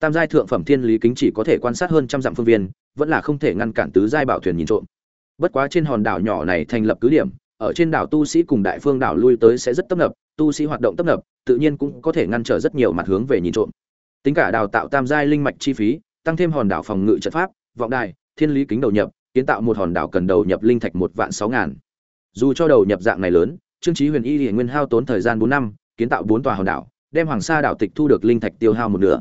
tam giai thượng phẩm thiên lý kính chỉ có thể quan sát hơn trăm dặm phương viên, vẫn là không thể ngăn cản tứ giai bảo thuyền nhìn trộm. Bất quá trên hòn đảo nhỏ này thành lập cứ điểm, ở trên đảo tu sĩ cùng đại phương đảo lui tới sẽ rất tấp nập, tu sĩ hoạt động tấp nập, tự nhiên cũng có thể ngăn trở rất nhiều mặt hướng về nhìn trộm. Tính cả đào tạo tam giai linh mạch chi phí, tăng thêm hòn đảo phòng ngự trận pháp, vọng đài, thiên lý kính đầu nhập, kiến tạo một hòn đảo cần đầu nhập linh thạch một vạn sáu ngàn. Dù cho đầu nhập dạng này lớn, trương trí huyền y hiện nguyên hao tốn thời gian bốn năm, kiến tạo bốn tòa hòn đảo, đem hoàng sa đảo tịch thu được linh thạch tiêu hao một nửa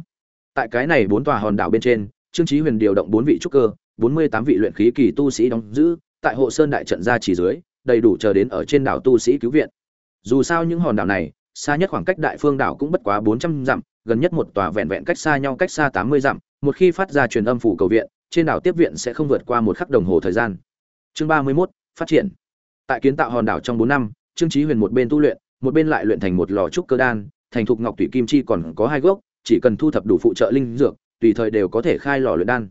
tại cái này bốn tòa hòn đảo bên trên trương trí huyền điều động bốn vị trúc cơ bốn mươi tám vị luyện khí kỳ tu sĩ đóng giữ tại hộ sơn đại trận ra chỉ dưới đầy đủ chờ đến ở trên đảo tu sĩ cứu viện. Dù sao những hòn đảo này xa nhất khoảng cách đại phương đảo cũng bất quá bốn trăm dặm gần nhất một tòa vẹn vẹn cách xa nhau cách xa tám mươi dặm một khi phát ra truyền âm phủ cầu viện trên đảo tiếp viện sẽ không vượt qua một khắc đồng hồ thời gian. Chương ba mươi 31, phát triển. Tại kiến tạo hòn đảo trong bốn năm trương chí huyền một bên tu luyện một bên lại luyện thành một lò trúc cơ đan thành thục ngọc thủy kim chi còn có hai gốc chỉ cần thu thập đủ phụ trợ linh dược, tùy thời đều có thể khai lò luyện đan.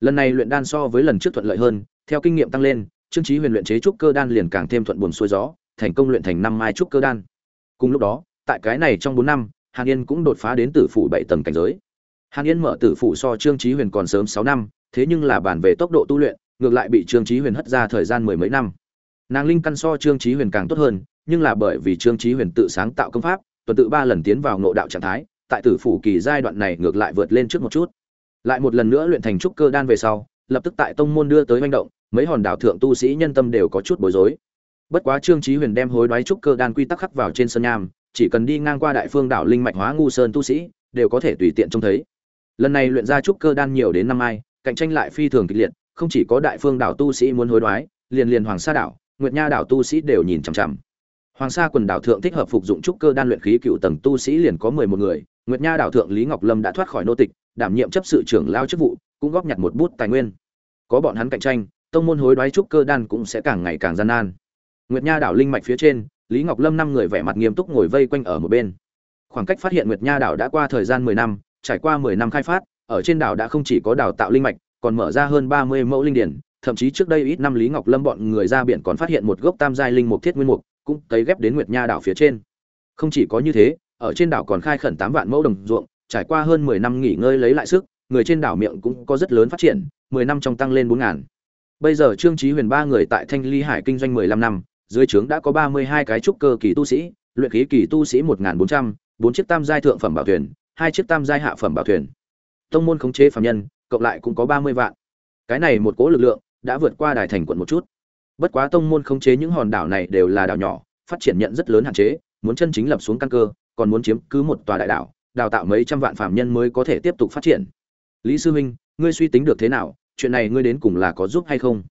Lần này luyện đan so với lần trước thuận lợi hơn, theo kinh nghiệm tăng lên, trương chí huyền luyện chế trúc cơ đan liền càng thêm thuận buồm xuôi gió, thành công luyện thành năm mai trúc cơ đan. Cùng lúc đó, tại cái này trong bốn năm, hàn yên cũng đột phá đến tử phủ bảy tầng cảnh giới. Hàn yên mở tử phủ so trương chí huyền còn sớm sáu năm, thế nhưng là bàn về tốc độ tu luyện, ngược lại bị trương chí huyền hất ra thời gian mười mấy năm. Nàng linh căn so trương chí huyền càng tốt hơn, nhưng là bởi vì trương chí huyền tự sáng tạo công pháp, tuần tự ba lần tiến vào ngộ đạo trạng thái tại tử phủ kỳ giai đoạn này ngược lại vượt lên trước một chút. Lại một lần nữa luyện thành trúc cơ đan về sau, lập tức tại tông môn đưa tới manh động, mấy hòn đảo thượng tu sĩ nhân tâm đều có chút bối rối. Bất quá trương chí huyền đem hối đoái trúc cơ đan quy tắc khắc vào trên sơn nham, chỉ cần đi ngang qua đại phương đảo linh mạch hóa ngu sơn tu sĩ, đều có thể tùy tiện trông thấy. Lần này luyện ra trúc cơ đan nhiều đến năm ai cạnh tranh lại phi thường kịch liệt, không chỉ có đại phương đảo tu sĩ muốn hối đoái, liền liền hoàng sa đảo, nguyệt nha đảo tu sĩ đều nhìn chằm chằm. Hoàng sa quần đảo thượng thích hợp phục dụng trúc cơ đan luyện khí cựu tầng tu sĩ liền có mười một người nguyệt nha đảo thượng lý ngọc lâm đã thoát khỏi nô tịch, đảm nhiệm chấp sự trưởng lao chức vụ, cũng góp nhặt một bút tài nguyên. Có bọn hắn cạnh tranh, tông môn hối đoái trúc cơ đan cũng sẽ càng ngày càng gian nan. Nguyệt nha đảo linh mạch phía trên, lý ngọc lâm năm người vẻ mặt nghiêm túc ngồi vây quanh ở một bên. Khoảng cách phát hiện nguyệt nha đảo đã qua thời gian mười năm, trải qua mười năm khai phát, ở trên đảo đã không chỉ có đào tạo linh mạch, còn mở ra hơn ba mươi mẫu linh điển, thậm chí trước đây ít năm lý ngọc lâm bọn người ra biển còn phát hiện một gốc tam giai linh mục thiết nguyên mục, cũng cấy ghép đến nguyệt nha đảo phía trên. Không chỉ có như thế ở trên đảo còn khai khẩn tám vạn mẫu đồng ruộng, trải qua hơn mười năm nghỉ ngơi lấy lại sức, người trên đảo miệng cũng có rất lớn phát triển, mười năm trong tăng lên bốn ngàn. Bây giờ trương trí huyền ba người tại thanh ly hải kinh doanh mười lăm năm, dưới trướng đã có ba mươi hai cái trúc cơ kỳ tu sĩ, luyện khí kỳ tu sĩ một bốn trăm, bốn chiếc tam giai thượng phẩm bảo thuyền, hai chiếc tam giai hạ phẩm bảo thuyền. Tông môn khống chế phạm nhân, cộng lại cũng có ba mươi vạn. Cái này một cố lực lượng đã vượt qua đài thành quận một chút. Bất quá tông môn khống chế những hòn đảo này đều là đảo nhỏ, phát triển nhận rất lớn hạn chế, muốn chân chính lập xuống căn cơ còn muốn chiếm cứ một tòa đại đảo, đào tạo mấy trăm vạn phạm nhân mới có thể tiếp tục phát triển. Lý sư huynh, ngươi suy tính được thế nào? Chuyện này ngươi đến cùng là có giúp hay không?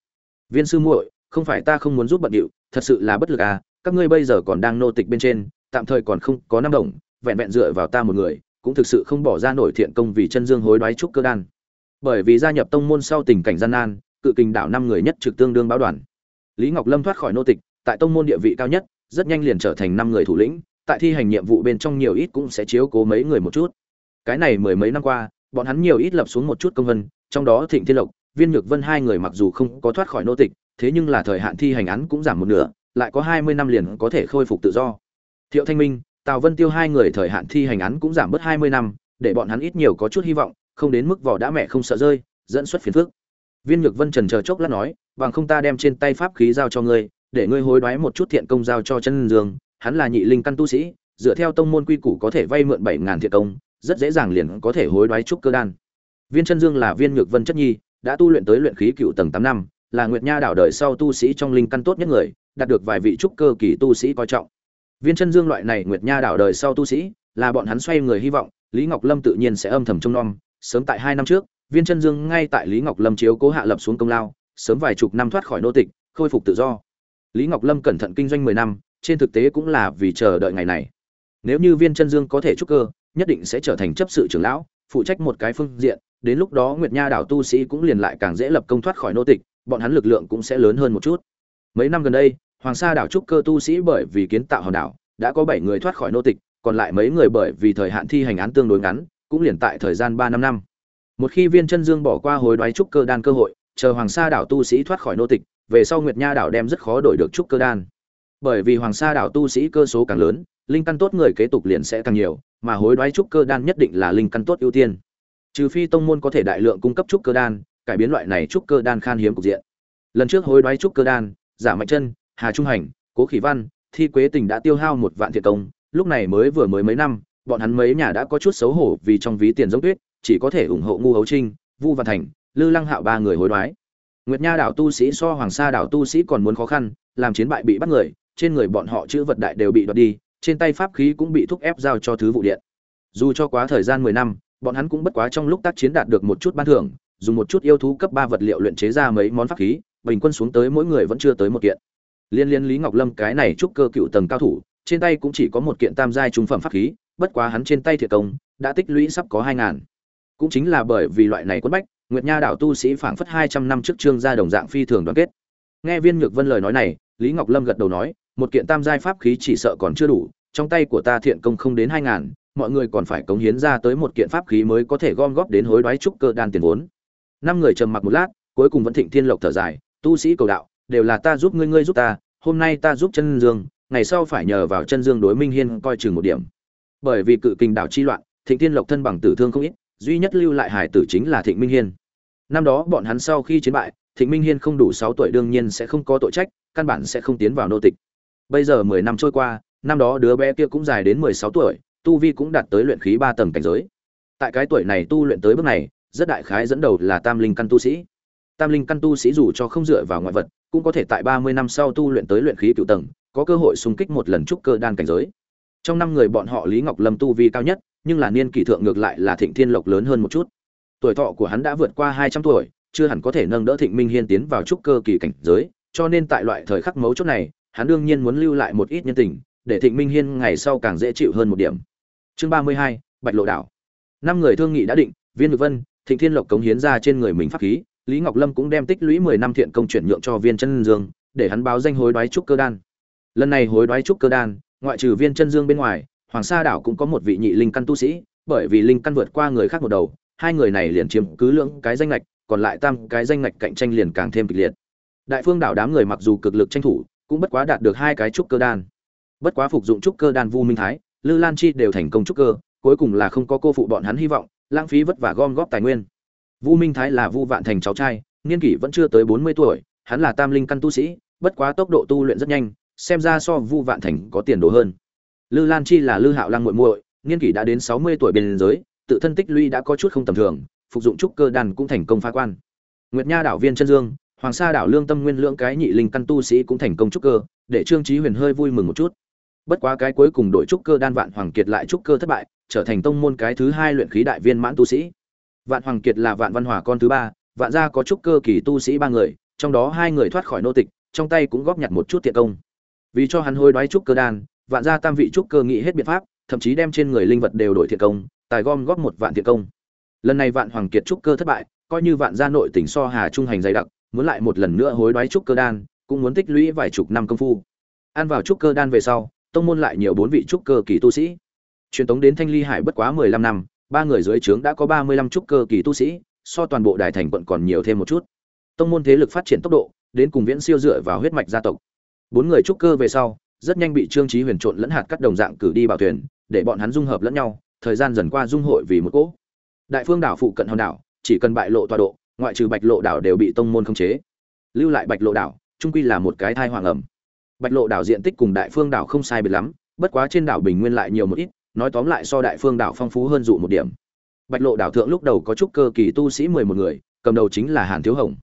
Viên sư muội, không phải ta không muốn giúp bận điệu, thật sự là bất lực à các ngươi bây giờ còn đang nô tịch bên trên, tạm thời còn không có năm đồng, vẹn vẹn dựa vào ta một người, cũng thực sự không bỏ ra nổi thiện công vì chân dương hối đoái trúc cơ đan. Bởi vì gia nhập tông môn sau tình cảnh gian nan, cự kình đảo năm người nhất trực tương đương báo đoàn. Lý ngọc lâm thoát khỏi nô tịch, tại tông môn địa vị cao nhất, rất nhanh liền trở thành năm người thủ lĩnh tại thi hành nhiệm vụ bên trong nhiều ít cũng sẽ chiếu cố mấy người một chút. Cái này mười mấy năm qua, bọn hắn nhiều ít lập xuống một chút công vân, trong đó thịnh thiên lộc, viên nhược vân hai người mặc dù không có thoát khỏi nô tịch, thế nhưng là thời hạn thi hành án cũng giảm một nửa, lại có hai mươi năm liền có thể khôi phục tự do. Thiệu thanh minh, tào vân tiêu hai người thời hạn thi hành án cũng giảm bớt hai mươi năm, để bọn hắn ít nhiều có chút hy vọng, không đến mức vỏ đã mẹ không sợ rơi, dẫn xuất phiền phức. Viên nhược vân trần chờ chốc lát nói, bằng không ta đem trên tay pháp khí giao cho ngươi, để ngươi hối đoái một chút thiện công giao cho chân dương hắn là nhị linh căn tu sĩ, dựa theo tông môn quy củ có thể vay mượn bảy ngàn thiệt công, rất dễ dàng liền có thể hối đoái trúc cơ đan. Viên chân dương là viên nhược vân chất nhi, đã tu luyện tới luyện khí cựu tầng tám năm, là nguyệt nha đảo đời sau tu sĩ trong linh căn tốt nhất người, đạt được vài vị trúc cơ kỳ tu sĩ coi trọng. Viên chân dương loại này nguyệt nha đảo đời sau tu sĩ, là bọn hắn xoay người hy vọng, lý ngọc lâm tự nhiên sẽ âm thầm trông nom. Sớm tại hai năm trước, viên chân dương ngay tại lý ngọc lâm chiếu cố hạ lập xuống công lao, sớm vài chục năm thoát khỏi nô tịch, khôi phục tự do. Lý ngọc lâm cẩn thận kinh doanh mười năm trên thực tế cũng là vì chờ đợi ngày này. Nếu như viên chân dương có thể trúc cơ, nhất định sẽ trở thành chấp sự trưởng lão, phụ trách một cái phương diện, đến lúc đó nguyệt nha đảo tu sĩ cũng liền lại càng dễ lập công thoát khỏi nô tịch, bọn hắn lực lượng cũng sẽ lớn hơn một chút. Mấy năm gần đây, hoàng sa đảo trúc cơ tu sĩ bởi vì kiến tạo hòn đảo, đã có bảy người thoát khỏi nô tịch, còn lại mấy người bởi vì thời hạn thi hành án tương đối ngắn, cũng liền tại thời gian ba năm năm. Một khi viên chân dương bỏ qua hối đoái trúc cơ đan cơ hội, chờ hoàng sa đảo tu sĩ thoát khỏi nô tịch, về sau nguyệt nha đảo đem rất khó đổi được trúc cơ đan bởi vì hoàng sa đảo tu sĩ cơ số càng lớn, linh căn tốt người kế tục liền sẽ càng nhiều, mà hối đoái trúc cơ đan nhất định là linh căn tốt ưu tiên. Trừ phi tông môn có thể đại lượng cung cấp trúc cơ đan, cải biến loại này trúc cơ đan khan hiếm cục diện. Lần trước hối đoái trúc cơ đan, giả mạnh chân, hà trung hành, cố khỉ văn, thi quế tình đã tiêu hao một vạn thiệt công, lúc này mới vừa mới mấy năm, bọn hắn mấy nhà đã có chút xấu hổ vì trong ví tiền giống tuyết, chỉ có thể ủng hộ ngu hấu trinh, vu văn thành, lư lăng hạo ba người hối đoái. Nguyệt nha đảo tu sĩ so hoàng sa đảo tu sĩ còn muốn khó khăn, làm chiến bại bị bắt người trên người bọn họ chữ vật đại đều bị đoạt đi, trên tay pháp khí cũng bị thúc ép giao cho thứ vụ điện. Dù cho quá thời gian mười năm, bọn hắn cũng bất quá trong lúc tác chiến đạt được một chút ban thưởng, dùng một chút yêu thú cấp ba vật liệu luyện chế ra mấy món pháp khí, bình quân xuống tới mỗi người vẫn chưa tới một kiện. Liên liên lý ngọc lâm cái này trúc cơ cựu tầng cao thủ, trên tay cũng chỉ có một kiện tam giai trung phẩm pháp khí, bất quá hắn trên tay thiệt công, đã tích lũy sắp có hai ngàn. Cũng chính là bởi vì loại này quất bách, nguyệt nha đảo tu sĩ phảng phất hai trăm năm trước trương gia đồng dạng phi thường đoàn kết. Nghe viên nhược vân lời nói này, lý ngọc lâm gật đầu nói một kiện tam giai pháp khí chỉ sợ còn chưa đủ, trong tay của ta thiện công không đến hai ngàn, mọi người còn phải cống hiến ra tới một kiện pháp khí mới có thể gom góp đến hối đoái trúc cơ đan tiền vốn. Năm người trầm mặc một lát, cuối cùng vẫn thịnh thiên lộc thở dài, tu sĩ cầu đạo, đều là ta giúp ngươi ngươi giúp ta, hôm nay ta giúp chân dương, ngày sau phải nhờ vào chân dương đối minh hiên coi chừng một điểm. Bởi vì cự kình đảo chi loạn, thịnh thiên lộc thân bằng tử thương không ít, duy nhất lưu lại hải tử chính là thịnh minh hiên. Năm đó bọn hắn sau khi chiến bại, thịnh minh hiên không đủ sáu tuổi đương nhiên sẽ không có tội trách, căn bản sẽ không tiến vào nô tịch bây giờ mười năm trôi qua, năm đó đứa bé kia cũng dài đến mười sáu tuổi, tu vi cũng đạt tới luyện khí ba tầng cảnh giới. Tại cái tuổi này tu luyện tới bước này, rất đại khái dẫn đầu là tam linh căn tu sĩ. Tam linh căn tu sĩ dù cho không dựa vào ngoại vật, cũng có thể tại ba mươi năm sau tu luyện tới luyện khí cửu tầng, có cơ hội xung kích một lần trúc cơ đan cảnh giới. Trong năm người bọn họ, lý ngọc lâm tu vi cao nhất, nhưng là niên kỷ thượng ngược lại là thịnh thiên lộc lớn hơn một chút. Tuổi thọ của hắn đã vượt qua hai trăm tuổi, chưa hẳn có thể nâng đỡ thịnh minh hiên tiến vào trúc cơ kỳ cảnh giới, cho nên tại loại thời khắc mấu chốt này hắn đương nhiên muốn lưu lại một ít nhân tình để thịnh minh hiên ngày sau càng dễ chịu hơn một điểm. Chương ba mươi hai bạch lộ đảo. Năm người thương nghị đã định viên ngự vân thịnh thiên lộc cống hiến ra trên người mình pháp khí lý ngọc lâm cũng đem tích lũy mười năm thiện công chuyển nhượng cho viên chân dương để hắn báo danh hối đoái trúc cơ đan. Lần này hối đoái trúc cơ đan ngoại trừ viên chân dương bên ngoài hoàng sa đảo cũng có một vị nhị linh căn tu sĩ bởi vì linh căn vượt qua người khác một đầu hai người này liền chiếm cứ lưỡng cái danh ngạch, còn lại tam cái danh ngạch cạnh tranh liền càng thêm kịch liệt. Đại phương đảo đám người mặc dù cực lực tranh thủ cũng bất quá đạt được hai cái trúc cơ đan. Bất quá phục dụng trúc cơ đan vu minh thái, lư lan chi đều thành công trúc cơ, cuối cùng là không có cô phụ bọn hắn hy vọng, lãng phí vất vả gom góp tài nguyên. Vu minh thái là vu vạn thành cháu trai, niên kỷ vẫn chưa tới bốn mươi tuổi, hắn là tam linh căn tu sĩ, bất quá tốc độ tu luyện rất nhanh, xem ra so vu vạn thành có tiền đồ hơn. Lư lan chi là lư hạo Lang muội muội, niên kỷ đã đến sáu mươi tuổi bên giới tự thân tích lũy đã có chút không tầm thường, phục dụng trúc cơ đan cũng thành công phá quan. Nguyệt nha đảo viên chân dương hoàng sa đảo lương tâm nguyên lượng cái nhị linh căn tu sĩ cũng thành công trúc cơ, để trương chí huyền hơi vui mừng một chút. Bất quá cái cuối cùng đội trúc cơ đan vạn hoàng kiệt lại trúc cơ thất bại, trở thành tông môn cái thứ hai luyện khí đại viên mãn tu sĩ. Vạn hoàng kiệt là vạn văn hòa con thứ ba, vạn gia có trúc cơ kỳ tu sĩ ba người, trong đó hai người thoát khỏi nô tịch, trong tay cũng góp nhặt một chút tiện công. Vì cho hắn hôi đoái trúc cơ đan, vạn gia tam vị trúc cơ nghĩ hết biện pháp, thậm chí đem trên người linh vật đều đổi thiện công, tài gom góp một vạn thiện công. Lần này vạn hoàng kiệt trúc cơ thất bại, coi như vạn gia nội tỉnh so hà trung hành dày đặc muốn lại một lần nữa hối đoái trúc cơ đan, cũng muốn tích lũy vài chục năm công phu. Ăn vào trúc cơ đan về sau, tông môn lại nhiều bốn vị trúc cơ kỳ tu sĩ. Truyền tống đến thanh ly hải bất quá mười lăm năm, ba người dưới trướng đã có ba mươi lăm trúc cơ kỳ tu sĩ, so toàn bộ đài thành quận còn nhiều thêm một chút. Tông môn thế lực phát triển tốc độ, đến cùng viễn siêu dựa vào huyết mạch gia tộc. Bốn người trúc cơ về sau, rất nhanh bị trương trí huyền trộn lẫn hạt cắt đồng dạng cử đi bảo thuyền, để bọn hắn dung hợp lẫn nhau, thời gian dần qua dung hội vì một cỗ. Đại phương đảo phụ cận hòn đảo, chỉ cần bại lộ tọa độ ngoại trừ bạch lộ đảo đều bị tông môn khống chế. Lưu lại bạch lộ đảo trung quy là một cái thai hoàng ẩm. Bạch lộ đảo diện tích cùng đại phương đảo không sai biệt lắm, bất quá trên đảo bình nguyên lại nhiều một ít, nói tóm lại so đại phương đảo phong phú hơn dụ một điểm. Bạch lộ đảo thượng lúc đầu có chút cơ kỳ tu sĩ mười một người, cầm đầu chính là hàn thiếu hồng.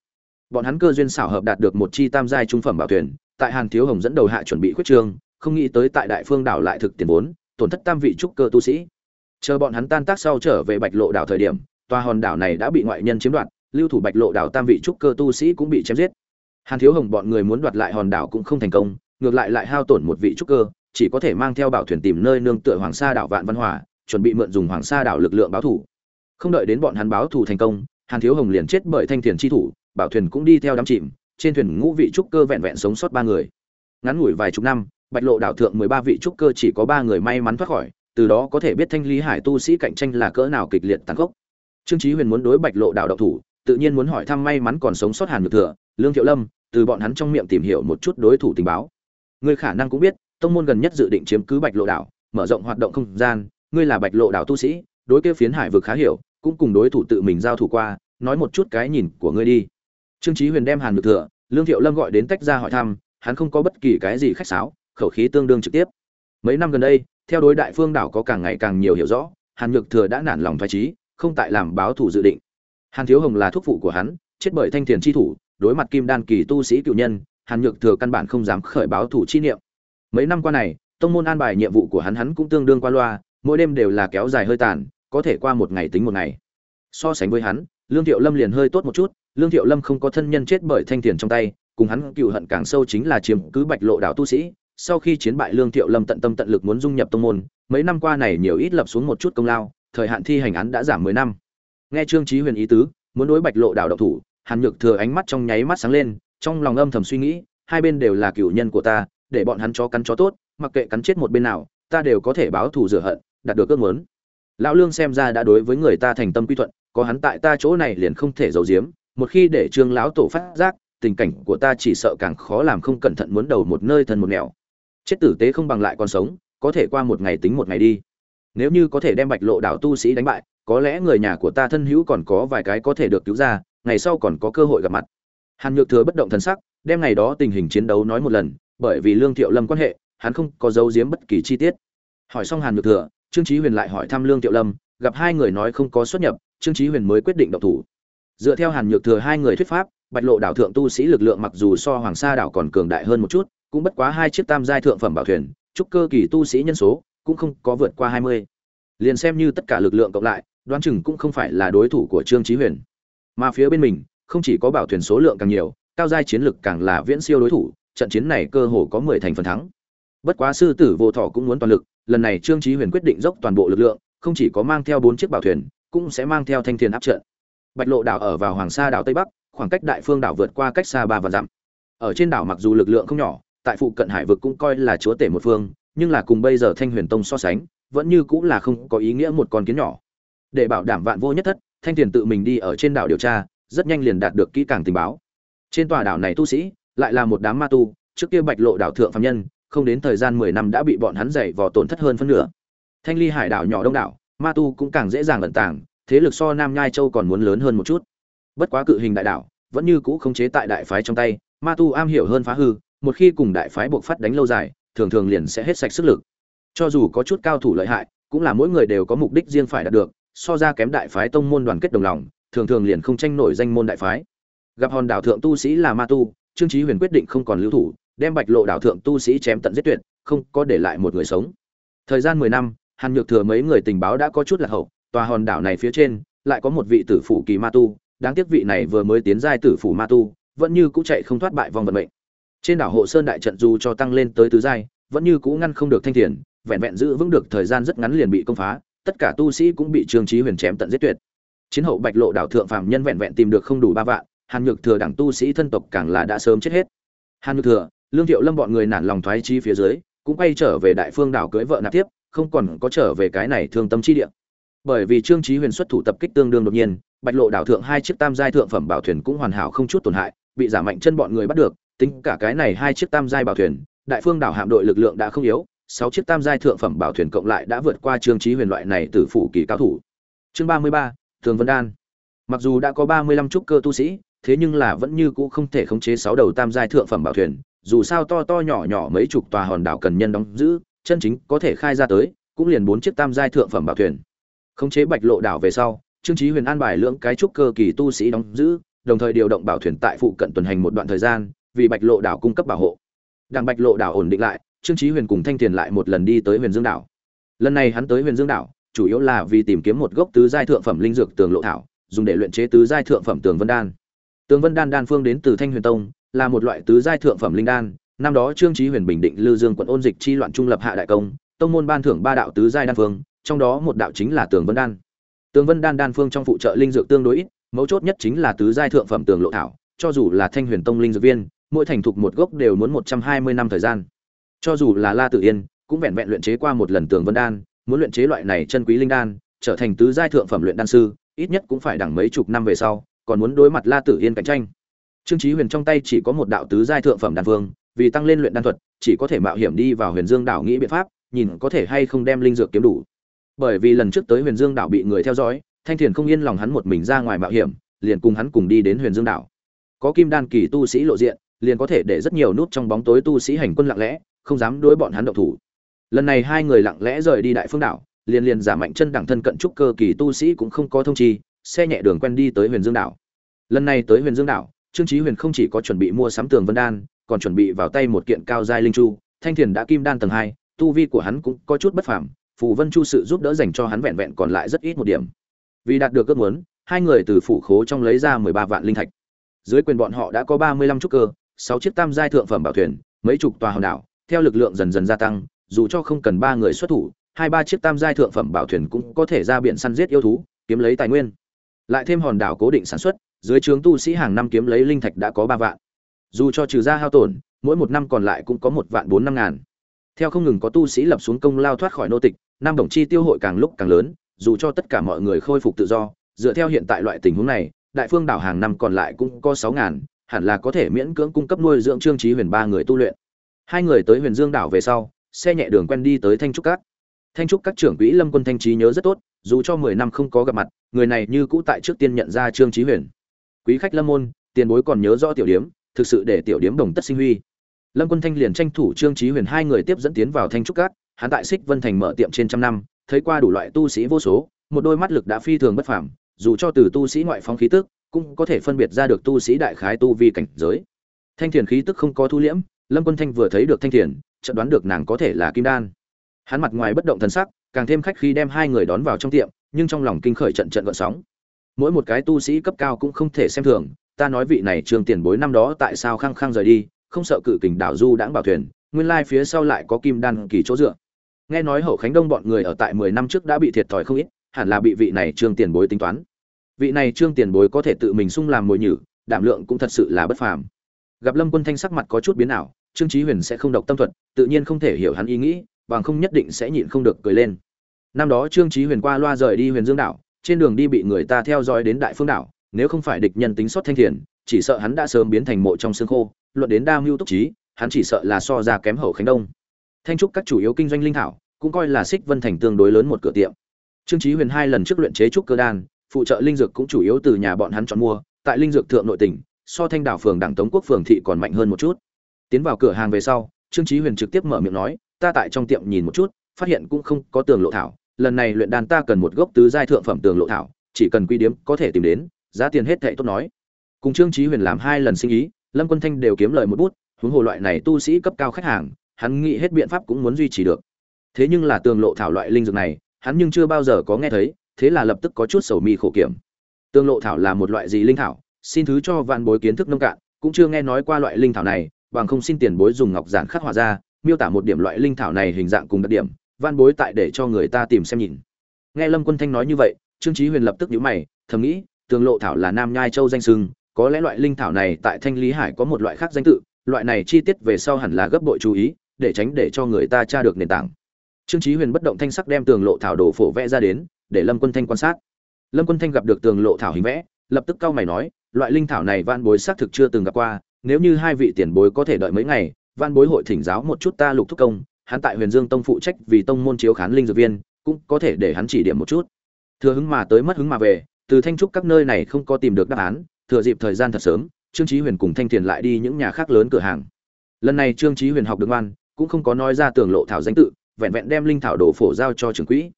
Bọn hắn cơ duyên xảo hợp đạt được một chi tam giai trung phẩm bảo thuyền, tại hàn thiếu hồng dẫn đầu hạ chuẩn bị khuyết trương không nghĩ tới tại đại phương đảo lại thực tiền vốn, tổn thất tam vị trúc cơ tu sĩ. Chờ bọn hắn tan tác sau trở về bạch lộ đảo thời điểm, tòa hòn đảo này đã bị ngoại nhân chiếm đoạt lưu thủ bạch lộ đảo tam vị trúc cơ tu sĩ cũng bị chém giết. Hàn thiếu hồng bọn người muốn đoạt lại hòn đảo cũng không thành công, ngược lại lại hao tổn một vị trúc cơ, chỉ có thể mang theo bảo thuyền tìm nơi nương tựa hoàng sa đảo vạn văn hòa chuẩn bị mượn dùng hoàng sa đảo lực lượng báo thủ. Không đợi đến bọn hắn báo thủ thành công, hàn thiếu hồng liền chết bởi thanh thiền chi thủ, bảo thuyền cũng đi theo đám chìm, trên thuyền ngũ vị trúc cơ vẹn vẹn sống sót ba người. Ngắn ngủi vài chục năm, bạch lộ đảo thượng mười ba vị trúc cơ chỉ có ba người may mắn thoát khỏi, từ đó có thể biết thanh lý hải tu sĩ cạnh tranh là cỡ nào kịch liệt tăng khốc. Trương chí huyền muốn đối bạch lộ đảo độc thủ tự nhiên muốn hỏi thăm may mắn còn sống sót hàn nhược thừa, lương thiệu lâm, từ bọn hắn trong miệng tìm hiểu một chút đối thủ tình báo. Người khả năng cũng biết, tông môn gần nhất dự định chiếm cứ bạch lộ đảo, mở rộng hoạt động không gian, ngươi là bạch lộ đảo tu sĩ, đối kia phiến hải vực khá hiểu, cũng cùng đối thủ tự mình giao thủ qua, nói một chút cái nhìn của ngươi đi. Trương chí huyền đem hàn nhược thừa, lương thiệu lâm gọi đến tách ra hỏi thăm, hắn không có bất kỳ cái gì khách sáo, khẩu khí tương đương trực tiếp. Mấy năm gần đây, theo đối đại phương đảo có càng ngày càng nhiều hiểu rõ, hàn nhược thừa đã nản lòng phái trí không tại làm báo thủ dự định hàn thiếu hồng là thuốc phụ của hắn, chết bởi thanh thiền chi thủ, đối mặt kim đan kỳ tu sĩ cựu nhân, hàn nhược thừa căn bản không dám khởi báo thủ chi niệm. Mấy năm qua này, tông môn an bài nhiệm vụ của hắn hắn cũng tương đương qua loa, mỗi đêm đều là kéo dài hơi tàn, có thể qua một ngày tính một ngày. So sánh với hắn, lương thiệu lâm liền hơi tốt một chút, lương thiệu lâm không có thân nhân chết bởi thanh thiền trong tay, cùng hắn cựu hận càng sâu chính là chiếm cứ bạch lộ đạo tu sĩ, sau khi chiến bại lương thiệu lâm tận tâm tận lực muốn dung nhập tông môn, mấy năm qua này nhiều ít lập xuống một chút công lao, thời hạn thi hành án đã giảm mười năm nghe trương trí huyền ý tứ, muốn đối bạch lộ đảo động thủ, hàn nhược thừa ánh mắt trong nháy mắt sáng lên, trong lòng âm thầm suy nghĩ, hai bên đều là cửu nhân của ta, để bọn hắn chó cắn chó tốt, mặc kệ cắn chết một bên nào, ta đều có thể báo thù rửa hận, đạt được ước muốn. Lão lương xem ra đã đối với người ta thành tâm quy thuận, có hắn tại ta chỗ này liền không thể giấu giếm, một khi để trương lão tổ phát giác, tình cảnh của ta chỉ sợ càng khó làm không cẩn thận muốn đầu một nơi thân một nẻo. Chết tử tế không bằng lại còn sống, có thể qua một ngày tính một ngày đi. Nếu như có thể đem bạch lộ đảo tu sĩ đánh bại có lẽ người nhà của ta thân hữu còn có vài cái có thể được cứu ra, ngày sau còn có cơ hội gặp mặt. Hàn nhược thừa bất động thần sắc, đem ngày đó tình hình chiến đấu nói một lần, bởi vì lương thiệu lâm quan hệ, hắn không có giấu giếm bất kỳ chi tiết. Hỏi xong hàn nhược thừa, trương chí huyền lại hỏi thăm lương thiệu lâm, gặp hai người nói không có xuất nhập, trương chí huyền mới quyết định động thủ. Dựa theo hàn nhược thừa hai người thuyết pháp, bạch lộ đảo thượng tu sĩ lực lượng mặc dù so hoàng sa đảo còn cường đại hơn một chút, cũng bất quá hai chiếc tam giai thượng phẩm bảo thuyền, trúc cơ kỳ tu sĩ nhân số cũng không có vượt qua hai mươi. Liền xem như tất cả lực lượng cộng lại đoán chừng cũng không phải là đối thủ của trương chí huyền. Mà phía bên mình, không chỉ có bảo thuyền số lượng càng nhiều, cao giai chiến lực càng là viễn siêu đối thủ, trận chiến này cơ hồ có mười thành phần thắng. Bất quá sư tử vô thọ cũng muốn toàn lực, lần này trương chí huyền quyết định dốc toàn bộ lực lượng, không chỉ có mang theo bốn chiếc bảo thuyền, cũng sẽ mang theo thanh thiên áp trận. Bạch lộ đảo ở vào hoàng sa đảo tây bắc, khoảng cách đại phương đảo vượt qua cách xa ba và dặm. Ở trên đảo mặc dù lực lượng không nhỏ, tại phụ cận hải vực cũng coi là chúa tể một phương, nhưng là cùng bây giờ thanh huyền tông so sánh, vẫn như cũng là không có ý nghĩa một con kiến nhỏ để bảo đảm vạn vô nhất thất, thanh tiền tự mình đi ở trên đảo điều tra, rất nhanh liền đạt được kỹ càng tình báo. Trên tòa đảo này tu sĩ lại là một đám ma tu, trước kia bạch lộ đảo thượng phạm nhân, không đến thời gian mười năm đã bị bọn hắn dày vò tổn thất hơn phân nửa. Thanh ly hải đảo nhỏ đông đảo, ma tu cũng càng dễ dàng lẩn tàng, thế lực so nam nhai châu còn muốn lớn hơn một chút. Bất quá cự hình đại đảo vẫn như cũ khống chế tại đại phái trong tay, ma tu am hiểu hơn phá hư, một khi cùng đại phái buộc phát đánh lâu dài, thường thường liền sẽ hết sạch sức lực. Cho dù có chút cao thủ lợi hại, cũng là mỗi người đều có mục đích riêng phải đạt được so ra kém đại phái tông môn đoàn kết đồng lòng, thường thường liền không tranh nổi danh môn đại phái. Gặp hòn đảo thượng tu sĩ là ma tu, trương chí huyền quyết định không còn lưu thủ, đem bạch lộ đảo thượng tu sĩ chém tận giết tuyệt, không có để lại một người sống. Thời gian mười năm, hàn nhược thừa mấy người tình báo đã có chút là hậu, tòa hòn đảo này phía trên, lại có một vị tử phủ kỳ ma tu, đáng tiếc vị này vừa mới tiến giai tử phủ ma tu, vẫn như cũ chạy không thoát bại vòng vận mệnh. Trên đảo hộ sơn đại trận dù cho tăng lên tới tứ giai, vẫn như cũ ngăn không được thanh thiền, vẹn vẹn giữ vững được thời gian rất ngắn liền bị công phá tất cả tu sĩ cũng bị trương chí huyền chém tận giết tuyệt. Chiến hậu bạch lộ đảo thượng phàm nhân vẹn vẹn tìm được không đủ ba vạn, hàn nhược thừa đẳng tu sĩ thân tộc càng là đã sớm chết hết. Hàn nhược thừa, lương thiệu lâm bọn người nản lòng thoái chi phía dưới, cũng quay trở về đại phương đảo cưới vợ nạp tiếp, không còn có trở về cái này thương tâm chi địa. Bởi vì trương chí huyền xuất thủ tập kích tương đương đột nhiên, bạch lộ đảo thượng hai chiếc tam giai thượng phẩm bảo thuyền cũng hoàn hảo không chút tổn hại, bị giả mạnh chân bọn người bắt được, tính cả cái này hai chiếc tam giai bảo thuyền, đại phương đảo hạm đội lực lượng đã không yếu sáu chiếc tam giai thượng phẩm bảo thuyền cộng lại đã vượt qua trương chí huyền loại này từ phủ kỳ cao thủ. Chương ba mươi ba, thường vân đan. Mặc dù đã có ba mươi lăm trúc cơ tu sĩ, thế nhưng là vẫn như cũ không thể khống chế sáu đầu tam giai thượng phẩm bảo thuyền, dù sao to to nhỏ nhỏ mấy chục tòa hòn đảo cần nhân đóng giữ, chân chính có thể khai ra tới, cũng liền bốn chiếc tam giai thượng phẩm bảo thuyền. Khống chế bạch lộ đảo về sau, trương chí huyền an bài lưỡng cái trúc cơ kỳ tu sĩ đóng giữ, đồng thời điều động bảo thuyền tại phụ cận tuần hành một đoạn thời gian, vì bạch lộ đảo cung cấp bảo hộ. Đặng bạch lộ đảo ổn định lại trương chí huyền cùng thanh tiền lại một lần đi tới huyền dương đảo. Lần này hắn tới huyền dương đảo, chủ yếu là vì tìm kiếm một gốc tứ giai thượng phẩm linh dược tường lộ thảo, dùng để luyện chế tứ giai thượng phẩm tường vân đan. Tường vân đan đan phương đến từ thanh huyền tông, là một loại tứ giai thượng phẩm linh đan. Năm đó trương chí huyền bình định lư dương quận ôn dịch chi loạn trung lập hạ đại công, tông môn ban thưởng ba đạo tứ giai đan phương, trong đó một đạo chính là tường vân đan. Tường vân đan đan phương trong phụ trợ linh dược tương đối ít, mấu chốt nhất chính là tứ giai thượng phẩm tường lộ thảo, cho dù là thanh huyền tông linh dược viên, mỗi thành thục một gốc đều muốn một trăm hai mươi năm thời gian cho dù là la tử yên, cũng vẹn vẹn luyện chế qua một lần tường vân đan, muốn luyện chế loại này chân quý linh đan, trở thành tứ giai thượng phẩm luyện đan sư, ít nhất cũng phải đẳng mấy chục năm về sau, còn muốn đối mặt la tử yên cạnh tranh. Trương chí huyền trong tay chỉ có một đạo tứ giai thượng phẩm đan vương, vì tăng lên luyện đan thuật, chỉ có thể mạo hiểm đi vào huyền dương đảo nghĩ biện pháp, nhìn có thể hay không đem linh dược kiếm đủ. Bởi vì lần trước tới huyền dương đảo bị người theo dõi, thanh thiền không yên lòng hắn một mình ra ngoài mạo hiểm, liền cùng hắn cùng đi đến huyền dương đảo. Có kim đan kỳ tu sĩ lộ diện, liền có thể để rất nhiều nút trong bóng tối tu sĩ hành quân lặng lẽ không dám đối bọn hắn động thủ. Lần này hai người lặng lẽ rời đi đại phương đảo, liền liền giả mạnh chân đẳng thân cận trúc cơ kỳ tu sĩ cũng không có thông chi, xe nhẹ đường quen đi tới huyền dương đảo. Lần này tới huyền dương đảo, trương chí huyền không chỉ có chuẩn bị mua sắm tường vân đan, còn chuẩn bị vào tay một kiện cao giai linh chu, thanh thiền đã kim đan tầng hai, tu vi của hắn cũng có chút bất phàm, phù vân chu sự giúp đỡ dành cho hắn vẹn vẹn còn lại rất ít một điểm. Vì đạt được ước muốn, hai người từ phủ khố trong lấy ra mười ba vạn linh thạch. Dưới quyền bọn họ đã có ba mươi lăm trúc cơ, sáu chiếc tam giai thượng phẩm bảo thuyền, mấy chục tòa hòn đảo theo lực lượng dần dần gia tăng, dù cho không cần ba người xuất thủ, hai ba chiếc tam giai thượng phẩm bảo thuyền cũng có thể ra biển săn giết yêu thú, kiếm lấy tài nguyên. Lại thêm hòn đảo cố định sản xuất, dưới trướng tu sĩ hàng năm kiếm lấy linh thạch đã có ba vạn. Dù cho trừ ra hao tổn, mỗi một năm còn lại cũng có một vạn bốn năm ngàn. Theo không ngừng có tu sĩ lập xuống công lao thoát khỏi nô tịch, năm đồng chi tiêu hội càng lúc càng lớn, dù cho tất cả mọi người khôi phục tự do, dựa theo hiện tại loại tình huống này, đại phương đảo hàng năm còn lại cũng có sáu ngàn, hẳn là có thể miễn cưỡng cung cấp nuôi dưỡng trương trí huyền ba người tu luyện hai người tới huyền dương đảo về sau, xe nhẹ đường quen đi tới thanh trúc các. Thanh trúc các trưởng quỹ lâm quân thanh trí nhớ rất tốt, dù cho mười năm không có gặp mặt, người này như cũ tại trước tiên nhận ra trương trí huyền. Quý khách lâm môn, tiền bối còn nhớ rõ tiểu điếm, thực sự để tiểu điếm đồng tất sinh huy. Lâm quân thanh liền tranh thủ trương trí huyền hai người tiếp dẫn tiến vào thanh trúc cát hắn tại xích vân thành mở tiệm trên trăm năm, thấy qua đủ loại tu sĩ vô số, một đôi mắt lực đã phi thường bất phàm, dù cho từ tu sĩ ngoại phong khí tức, cũng có thể phân biệt ra được tu sĩ đại khái tu vi cảnh giới. Thanh thiền khí tức không có thu liễm lâm quân thanh vừa thấy được thanh thiền, chợt đoán được nàng có thể là kim đan. Hắn mặt ngoài bất động thần sắc, càng thêm khách khi đem hai người đón vào trong tiệm, nhưng trong lòng kinh khởi trận trận gợn sóng. Mỗi một cái tu sĩ cấp cao cũng không thể xem thường, ta nói vị này trương tiền bối năm đó tại sao khăng khăng rời đi, không sợ cự kình đảo du đãng bảo thuyền, nguyên lai phía sau lại có kim đan kỳ chỗ dựa. Nghe nói hậu khánh đông bọn người ở tại mười năm trước đã bị thiệt thòi không ít, hẳn là bị vị này trương tiền bối tính toán. Vị này trương tiền bối có thể tự mình sung làm mồi nhử, đảm lượng cũng thật sự là bất phàm. Gặp lâm quân thanh sắc mặt có chút biến ảo trương chí huyền sẽ không độc tâm thuật, tự nhiên không thể hiểu hắn ý nghĩ, bằng không nhất định sẽ nhịn không được cười lên. Năm đó trương chí huyền qua loa rời đi huyền dương đảo, trên đường đi bị người ta theo dõi đến đại phương đảo, nếu không phải địch nhân tính sót thanh thiền, chỉ sợ hắn đã sớm biến thành mộ trong xương khô, luận đến đa mưu túc trí, hắn chỉ sợ là so ra kém hậu khánh đông. Thanh trúc các chủ yếu kinh doanh linh thảo, cũng coi là xích vân thành tương đối lớn một cửa tiệm. Trương chí huyền hai lần trước luyện chế trúc cơ đan, phụ trợ linh dược cũng chủ yếu từ nhà bọn hắn chọn mua, tại linh dược thượng nội tỉnh, so thanh đảo phường đảng tống quốc phường thị còn mạnh hơn một chút tiến vào cửa hàng về sau, trương chí huyền trực tiếp mở miệng nói, ta tại trong tiệm nhìn một chút, phát hiện cũng không có tường lộ thảo, lần này luyện đan ta cần một gốc tứ giai thượng phẩm tường lộ thảo, chỉ cần quy điếm có thể tìm đến, giá tiền hết thệ tốt nói. Cùng trương chí huyền làm hai lần sinh ý, lâm quân thanh đều kiếm lời một bút, huống hồ loại này tu sĩ cấp cao khách hàng, hắn nghĩ hết biện pháp cũng muốn duy trì được. Thế nhưng là tường lộ thảo loại linh dược này, hắn nhưng chưa bao giờ có nghe thấy, thế là lập tức có chút sầu mi khổ kiểm. Tường lộ thảo là một loại gì linh thảo? Xin thứ cho vạn bối kiến thức nông cạn, cũng chưa nghe nói qua loại linh thảo này bằng không xin tiền bối dùng ngọc giản khắc họa ra, miêu tả một điểm loại linh thảo này hình dạng cùng đặc điểm van bối tại để cho người ta tìm xem nhìn. Nghe lâm quân thanh nói như vậy, trương chí huyền lập tức nhíu mày, thầm nghĩ, tường lộ thảo là nam nhai châu danh sưng có lẽ loại linh thảo này tại thanh lý hải có một loại khác danh tự, loại này chi tiết về sau hẳn là gấp bội chú ý, để tránh để cho người ta tra được nền tảng. Trương chí huyền bất động thanh sắc đem tường lộ thảo đồ phổ vẽ ra đến, để lâm quân thanh quan sát. Lâm quân thanh gặp được tường lộ thảo hình vẽ, lập tức cau mày nói, loại linh thảo này van bối xác thực chưa từng gặp qua nếu như hai vị tiền bối có thể đợi mấy ngày, văn bối hội thỉnh giáo một chút ta lục thúc công, hắn tại huyền dương tông phụ trách vì tông môn chiếu khán linh dược viên, cũng có thể để hắn chỉ điểm một chút. Thừa hứng mà tới mất hứng mà về, từ thanh trúc các nơi này không có tìm được đáp án, thừa dịp thời gian thật sớm, trương chí huyền cùng thanh thiền lại đi những nhà khác lớn cửa hàng. Lần này trương chí huyền học được ngoan, cũng không có nói ra tường lộ thảo danh tự, vẹn vẹn đem linh thảo đồ phổ giao cho trưởng quỹ.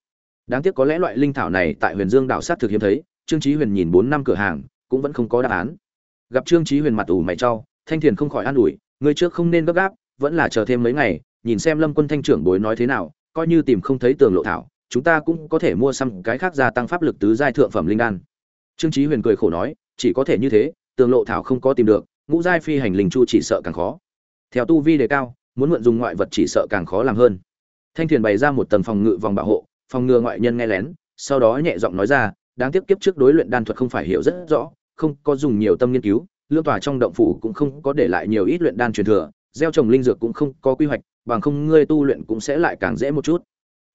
Đáng tiếc có lẽ loại linh thảo này tại huyền dương đảo sát thực hiếm thấy, trương chí huyền nhìn bốn năm cửa hàng, cũng vẫn không có đáp án. Gặp trương chí huyền mặt ủ mày cho thanh thiền không khỏi an ủi người trước không nên gấp gáp, vẫn là chờ thêm mấy ngày, nhìn xem lâm quân thanh trưởng bối nói thế nào, coi như tìm không thấy tường lộ thảo, chúng ta cũng có thể mua xăm cái khác gia tăng pháp lực tứ giai thượng phẩm linh đan. Trương chí huyền cười khổ nói, chỉ có thể như thế, tường lộ thảo không có tìm được, ngũ giai phi hành linh chu chỉ sợ càng khó. Theo tu vi đề cao, muốn mượn dùng ngoại vật chỉ sợ càng khó làm hơn. Thanh thiền bày ra một tầng phòng ngự vòng bảo hộ, phòng ngừa ngoại nhân nghe lén, sau đó nhẹ giọng nói ra, đáng tiếc kiếp trước đối luyện đan thuật không phải hiểu rất rõ, không có dùng nhiều tâm nghiên cứu lương tòa trong động phủ cũng không có để lại nhiều ít luyện đan truyền thừa gieo trồng linh dược cũng không có quy hoạch bằng không ngươi tu luyện cũng sẽ lại càng dễ một chút.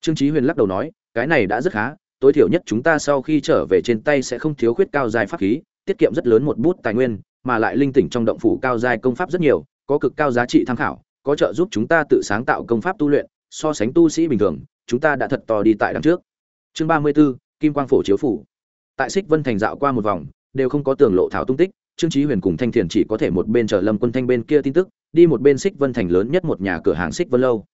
Trương chí huyền lắc đầu nói cái này đã rất khá tối thiểu nhất chúng ta sau khi trở về trên tay sẽ không thiếu khuyết cao dài pháp khí tiết kiệm rất lớn một bút tài nguyên mà lại linh tỉnh trong động phủ cao dài công pháp rất nhiều có cực cao giá trị tham khảo có trợ giúp chúng ta tự sáng tạo công pháp tu luyện so sánh tu sĩ bình thường chúng ta đã thật to đi tại đằng trước. Chương ba mươi 34, kim quang phổ chiếu phủ. Tại xích vân thành dạo qua một vòng đều không có tường lộ thảo tung tích trương chí huyền cùng thanh thiền chỉ có thể một bên chờ lâm quân thanh bên kia tin tức, đi một bên xích vân thành lớn nhất một nhà cửa hàng xích vân lâu.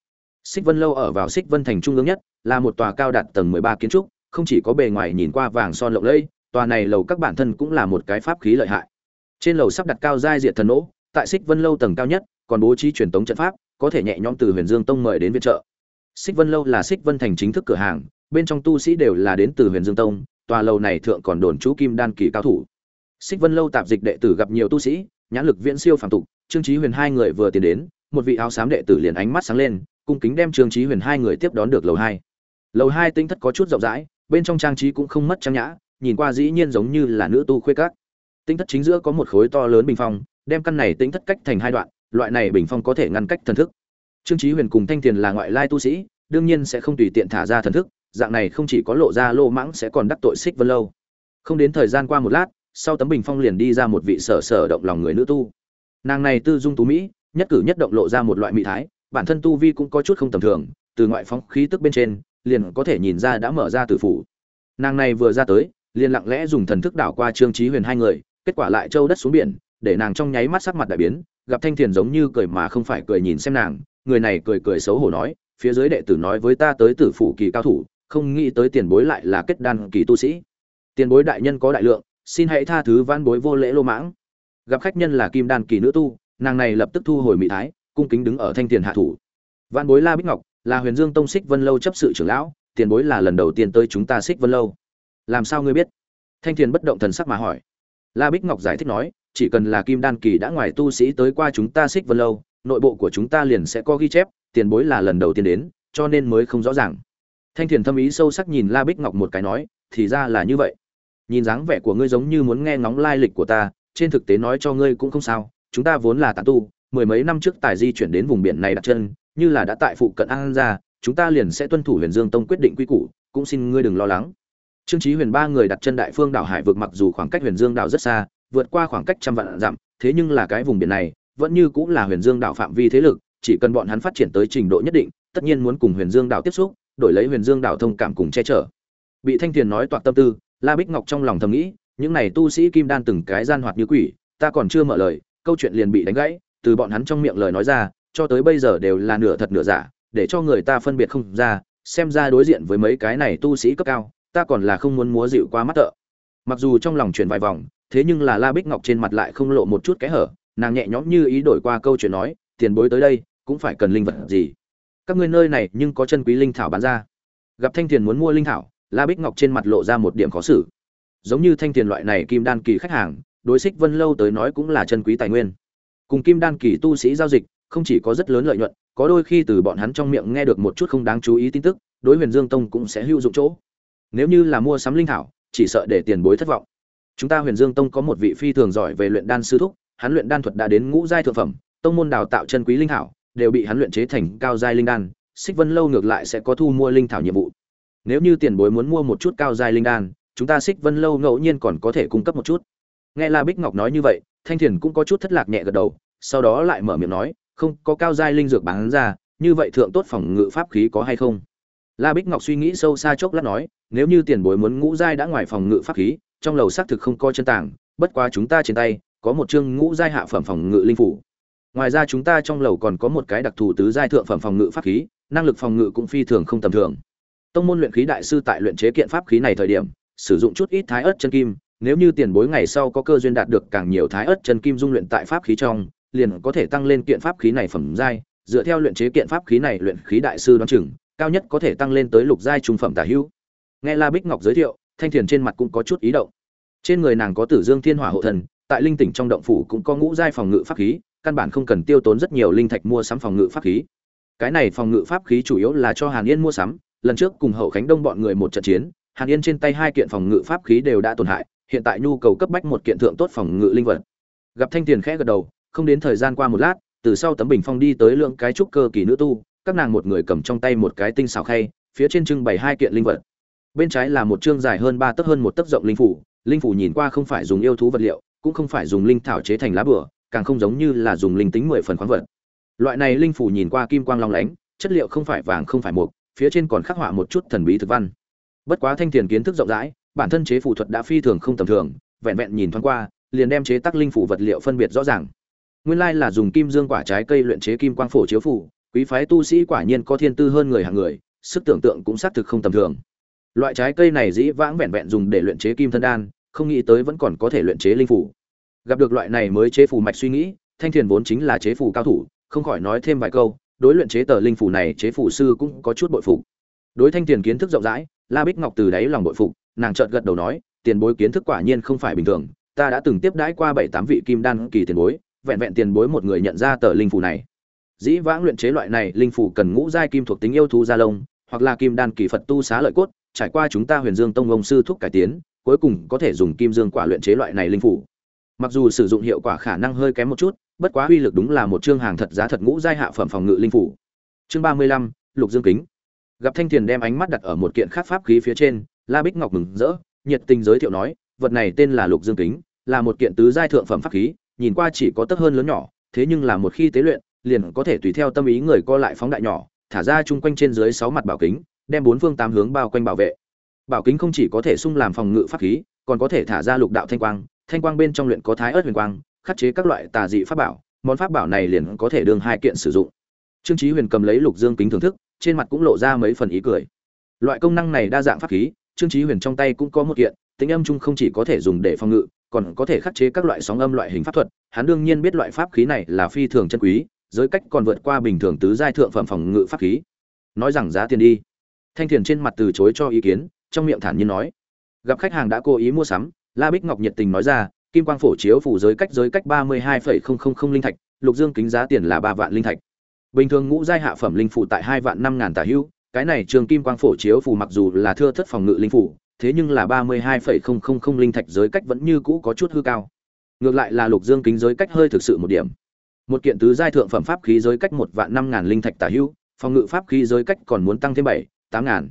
Xích vân lâu ở vào xích vân thành trung ương nhất, là một tòa cao đạt tầng 13 kiến trúc, không chỉ có bề ngoài nhìn qua vàng son lộng lẫy, tòa này lầu các bản thân cũng là một cái pháp khí lợi hại. Trên lầu sắp đặt cao giai diệt thần nỗ, tại xích vân lâu tầng cao nhất, còn bố trí truyền tống trận pháp, có thể nhẹ nhõm từ huyền dương tông mời đến viện trợ. Xích vân lâu là xích vân thành chính thức cửa hàng, bên trong tu sĩ đều là đến từ huyền dương tông, tòa lầu này thượng còn đồn chú kim đan kỳ cao thủ xích vân lâu tạp dịch đệ tử gặp nhiều tu sĩ, nhãn lực viễn siêu phàm tục, trương chí huyền hai người vừa tiến đến, một vị áo xám đệ tử liền ánh mắt sáng lên, cung kính đem trương chí huyền hai người tiếp đón được lầu hai. Lầu hai tinh thất có chút rộng rãi, bên trong trang trí cũng không mất trang nhã, nhìn qua dĩ nhiên giống như là nữ tu khuê các. Tinh thất chính giữa có một khối to lớn bình phong, đem căn này tinh thất cách thành hai đoạn, loại này bình phong có thể ngăn cách thần thức. Trương chí huyền cùng thanh tiền là ngoại lai tu sĩ, đương nhiên sẽ không tùy tiện thả ra thần thức, dạng này không chỉ có lộ ra lô mãng sẽ còn đắc tội xích vân lâu. Không đến thời gian qua một lát sau tấm bình phong liền đi ra một vị sở sở động lòng người nữ tu. Nàng này tư dung tú mỹ, nhất cử nhất động lộ ra một loại mỹ thái, bản thân tu vi cũng có chút không tầm thường, từ ngoại phóng khí tức bên trên, liền có thể nhìn ra đã mở ra tử phủ. Nàng này vừa ra tới, liền lặng lẽ dùng thần thức đảo qua trương trí huyền hai người, kết quả lại châu đất xuống biển, để nàng trong nháy mắt sắc mặt đại biến, gặp thanh thiền giống như cười mà không phải cười nhìn xem nàng, người này cười cười xấu hổ nói, phía dưới đệ tử nói với ta tới tử phủ kỳ cao thủ, không nghĩ tới tiền bối lại là kết đan kỳ tu sĩ. Tiền bối đại nhân có đại lượng xin hãy tha thứ van bối vô lễ lô mãng. Gặp khách nhân là kim đan kỳ nữ tu, nàng này lập tức thu hồi mỹ thái, cung kính đứng ở thanh tiền hạ thủ. Van bối la bích ngọc, là huyền dương tông xích vân lâu chấp sự trưởng lão, tiền bối là lần đầu tiên tới chúng ta xích vân lâu. Làm sao ngươi biết? Thanh tiền bất động thần sắc mà hỏi. La bích ngọc giải thích nói, chỉ cần là kim đan kỳ đã ngoài tu sĩ tới qua chúng ta xích vân lâu, nội bộ của chúng ta liền sẽ có ghi chép, tiền bối là lần đầu tiên đến, cho nên mới không rõ ràng. Thanh thiền thâm ý sâu sắc nhìn la bích ngọc một cái nói, thì ra là như vậy nhìn dáng vẻ của ngươi giống như muốn nghe ngóng lai lịch của ta, trên thực tế nói cho ngươi cũng không sao, chúng ta vốn là tán tu, mười mấy năm trước tài di chuyển đến vùng biển này đặt chân, như là đã tại phụ cận an ra chúng ta liền sẽ tuân thủ huyền dương tông quyết định quy củ, cũng xin ngươi đừng lo lắng. Trương trí huyền ba người đặt chân đại phương đảo hải vượt mặc dù khoảng cách huyền dương đảo rất xa, vượt qua khoảng cách trăm vạn dặm, thế nhưng là cái vùng biển này, vẫn như cũng là huyền dương đảo phạm vi thế lực, chỉ cần bọn hắn phát triển tới trình độ nhất định, tất nhiên muốn cùng huyền dương đảo tiếp xúc, đổi lấy huyền dương đảo thông cảm cùng che chở. Bị thanh thiền nói toạc tâm tư la bích ngọc trong lòng thầm nghĩ, những này tu sĩ kim đan từng cái gian hoạt như quỷ, ta còn chưa mở lời, câu chuyện liền bị đánh gãy, từ bọn hắn trong miệng lời nói ra, cho tới bây giờ đều là nửa thật nửa giả, để cho người ta phân biệt không ra, xem ra đối diện với mấy cái này tu sĩ cấp cao, ta còn là không muốn múa dịu qua mắt tợ. Mặc dù trong lòng chuyển vài vòng, thế nhưng là la bích ngọc trên mặt lại không lộ một chút kẽ hở, nàng nhẹ nhõm như ý đổi qua câu chuyện nói, tiền bối tới đây, cũng phải cần linh vật gì? Các ngươi nơi này nhưng có chân quý linh thảo bán ra. Gặp thanh tiền muốn mua linh thảo la bích ngọc trên mặt lộ ra một điểm khó xử. Giống như thanh tiền loại này kim đan kỳ khách hàng, đối xích vân lâu tới nói cũng là chân quý tài nguyên. Cùng kim đan kỳ tu sĩ giao dịch, không chỉ có rất lớn lợi nhuận, có đôi khi từ bọn hắn trong miệng nghe được một chút không đáng chú ý tin tức, đối huyền dương tông cũng sẽ hữu dụng chỗ. Nếu như là mua sắm linh thảo, chỉ sợ để tiền bối thất vọng. Chúng ta huyền dương tông có một vị phi thường giỏi về luyện đan sư thúc, hắn luyện đan thuật đã đến ngũ giai thượng phẩm, tông môn đào tạo chân quý linh thảo, đều bị hắn luyện chế thành cao giai linh đan xích vân lâu ngược lại sẽ có thu mua linh thảo nhiệm vụ nếu như tiền bối muốn mua một chút cao giai linh đan, chúng ta xích vân lâu ngẫu nhiên còn có thể cung cấp một chút. Nghe la bích ngọc nói như vậy, thanh thiền cũng có chút thất lạc nhẹ gật đầu, sau đó lại mở miệng nói, không, có cao giai linh dược bán ra, như vậy thượng tốt phòng ngự pháp khí có hay không? La bích ngọc suy nghĩ sâu xa chốc lát nói, nếu như tiền bối muốn ngũ giai đã ngoài phòng ngự pháp khí, trong lầu xác thực không có chân tảng, bất quá chúng ta trên tay có một chương ngũ giai hạ phẩm phòng ngự linh phủ. Ngoài ra chúng ta trong lầu còn có một cái đặc thù tứ giai thượng phẩm phòng ngự pháp khí, năng lực phòng ngự cũng phi thường không tầm thường tông môn luyện khí đại sư tại luyện chế kiện pháp khí này thời điểm, sử dụng chút ít thái ớt chân kim, nếu như tiền bối ngày sau có cơ duyên đạt được càng nhiều thái ớt chân kim dung luyện tại pháp khí trong, liền có thể tăng lên kiện pháp khí này phẩm giai, dựa theo luyện chế kiện pháp khí này luyện khí đại sư đoán chừng, cao nhất có thể tăng lên tới lục giai trung phẩm tả hữu. Nghe la bích ngọc giới thiệu, thanh thiền trên mặt cũng có chút ý động. Trên người nàng có tử dương thiên hỏa hộ thần, tại linh tỉnh trong động phủ cũng có ngũ giai phòng ngự pháp khí, căn bản không cần tiêu tốn rất nhiều linh thạch mua sắm phòng ngự pháp khí. Cái này phòng ngự pháp khí chủ yếu là cho hàn yên mua sắm lần trước cùng hậu khánh đông bọn người một trận chiến, hàn yên trên tay hai kiện phòng ngự pháp khí đều đã tổn hại, hiện tại nhu cầu cấp bách một kiện thượng tốt phòng ngự linh vật. Gặp thanh tiền khẽ gật đầu, không đến thời gian qua một lát, từ sau tấm bình phong đi tới lượng cái trúc cơ kỳ nữ tu, các nàng một người cầm trong tay một cái tinh xào khay, phía trên trưng bày hai kiện linh vật. Bên trái là một chương dài hơn ba tấc hơn một tấc rộng linh phủ linh phủ nhìn qua không phải dùng yêu thú vật liệu, cũng không phải dùng linh thảo chế thành lá bửa càng không giống như là dùng linh tính mười phần khoáng vật. Loại này linh phủ nhìn qua kim quang long lánh, chất liệu không phải vàng không phải mục phía trên còn khắc họa một chút thần bí thực văn. Bất quá thanh thiền kiến thức rộng rãi, bản thân chế phù thuật đã phi thường không tầm thường, vẹn vẹn nhìn thoáng qua, liền đem chế tác linh phủ vật liệu phân biệt rõ ràng. Nguyên lai là dùng kim dương quả trái cây luyện chế kim quang phổ chiếu phủ quý phái tu sĩ quả nhiên có thiên tư hơn người hàng người, sức tưởng tượng cũng xác thực không tầm thường. Loại trái cây này dĩ vãng vẹn vẹn dùng để luyện chế kim thân đan, không nghĩ tới vẫn còn có thể luyện chế linh phủ. Gặp được loại này mới chế phù mạch suy nghĩ, thanh thiền vốn chính là chế phù cao thủ, không khỏi nói thêm vài câu đối luyện chế tờ linh phủ này chế phủ sư cũng có chút bội phục. Đối thanh tiền kiến thức rộng rãi, la bích ngọc từ đáy lòng bội phục, nàng chợt gật đầu nói, tiền bối kiến thức quả nhiên không phải bình thường, ta đã từng tiếp đãi qua bảy tám vị kim đan kỳ tiền bối, vẹn vẹn tiền bối một người nhận ra tờ linh phủ này. Dĩ vãng luyện chế loại này, linh phủ cần ngũ giai kim thuộc tính yêu thú gia lông, hoặc là kim đan kỳ phật tu xá lợi cốt, trải qua chúng ta huyền dương tông ông sư thúc cải tiến, cuối cùng có thể dùng kim dương quả luyện chế loại này linh phủ mặc dù sử dụng hiệu quả khả năng hơi kém một chút, bất quá uy lực đúng là một chương hàng thật giá thật ngũ giai hạ phẩm phòng ngự linh phủ. Chương ba mươi lăm, lục dương kính. Gặp thanh thiền đem ánh mắt đặt ở một kiện khác pháp khí phía trên, la bích ngọc mừng rỡ, nhiệt tình giới thiệu nói, vật này tên là lục dương kính, là một kiện tứ giai thượng phẩm pháp khí, nhìn qua chỉ có tấc hơn lớn nhỏ, thế nhưng là một khi tế luyện, liền có thể tùy theo tâm ý người co lại phóng đại nhỏ, thả ra chung quanh trên dưới sáu mặt bảo kính, đem bốn phương tám hướng bao quanh bảo vệ. Bảo kính không chỉ có thể sung làm phòng ngự pháp khí, còn có thể thả ra lục đạo thanh quang thanh quang bên trong luyện có thái ớt huyền quang, khắc chế các loại tà dị pháp bảo, món pháp bảo này liền có thể đương hai kiện sử dụng. Trương chí huyền cầm lấy lục dương kính thưởng thức, trên mặt cũng lộ ra mấy phần ý cười. Loại công năng này đa dạng pháp khí, trương chí huyền trong tay cũng có một kiện tính âm trung không chỉ có thể dùng để phòng ngự, còn có thể khắc chế các loại sóng âm loại hình pháp thuật. Hắn đương nhiên biết loại pháp khí này là phi thường chân quý, giới cách còn vượt qua bình thường tứ giai thượng phẩm phòng ngự pháp khí. Nói rằng giá tiền đi. Thanh thiền trên mặt từ chối cho ý kiến, trong miệng thản nhiên nói, gặp khách hàng đã cố ý mua sắm la bích ngọc nhiệt tình nói ra, kim quang phổ chiếu phủ giới cách giới cách ba mươi hai linh thạch, lục dương kính giá tiền là ba vạn linh thạch. Bình thường ngũ giai hạ phẩm linh phủ tại hai vạn năm ngàn tả hữu, cái này trường kim quang phổ chiếu phủ mặc dù là thưa thất phòng ngự linh phủ thế nhưng là ba mươi hai linh thạch giới cách vẫn như cũ có chút hư cao. Ngược lại là lục dương kính giới cách hơi thực sự một điểm. Một kiện tứ giai thượng phẩm pháp khí giới cách một vạn năm ngàn linh thạch tả hữu, phòng ngự pháp khí giới cách còn muốn tăng thêm bảy, tám ngàn.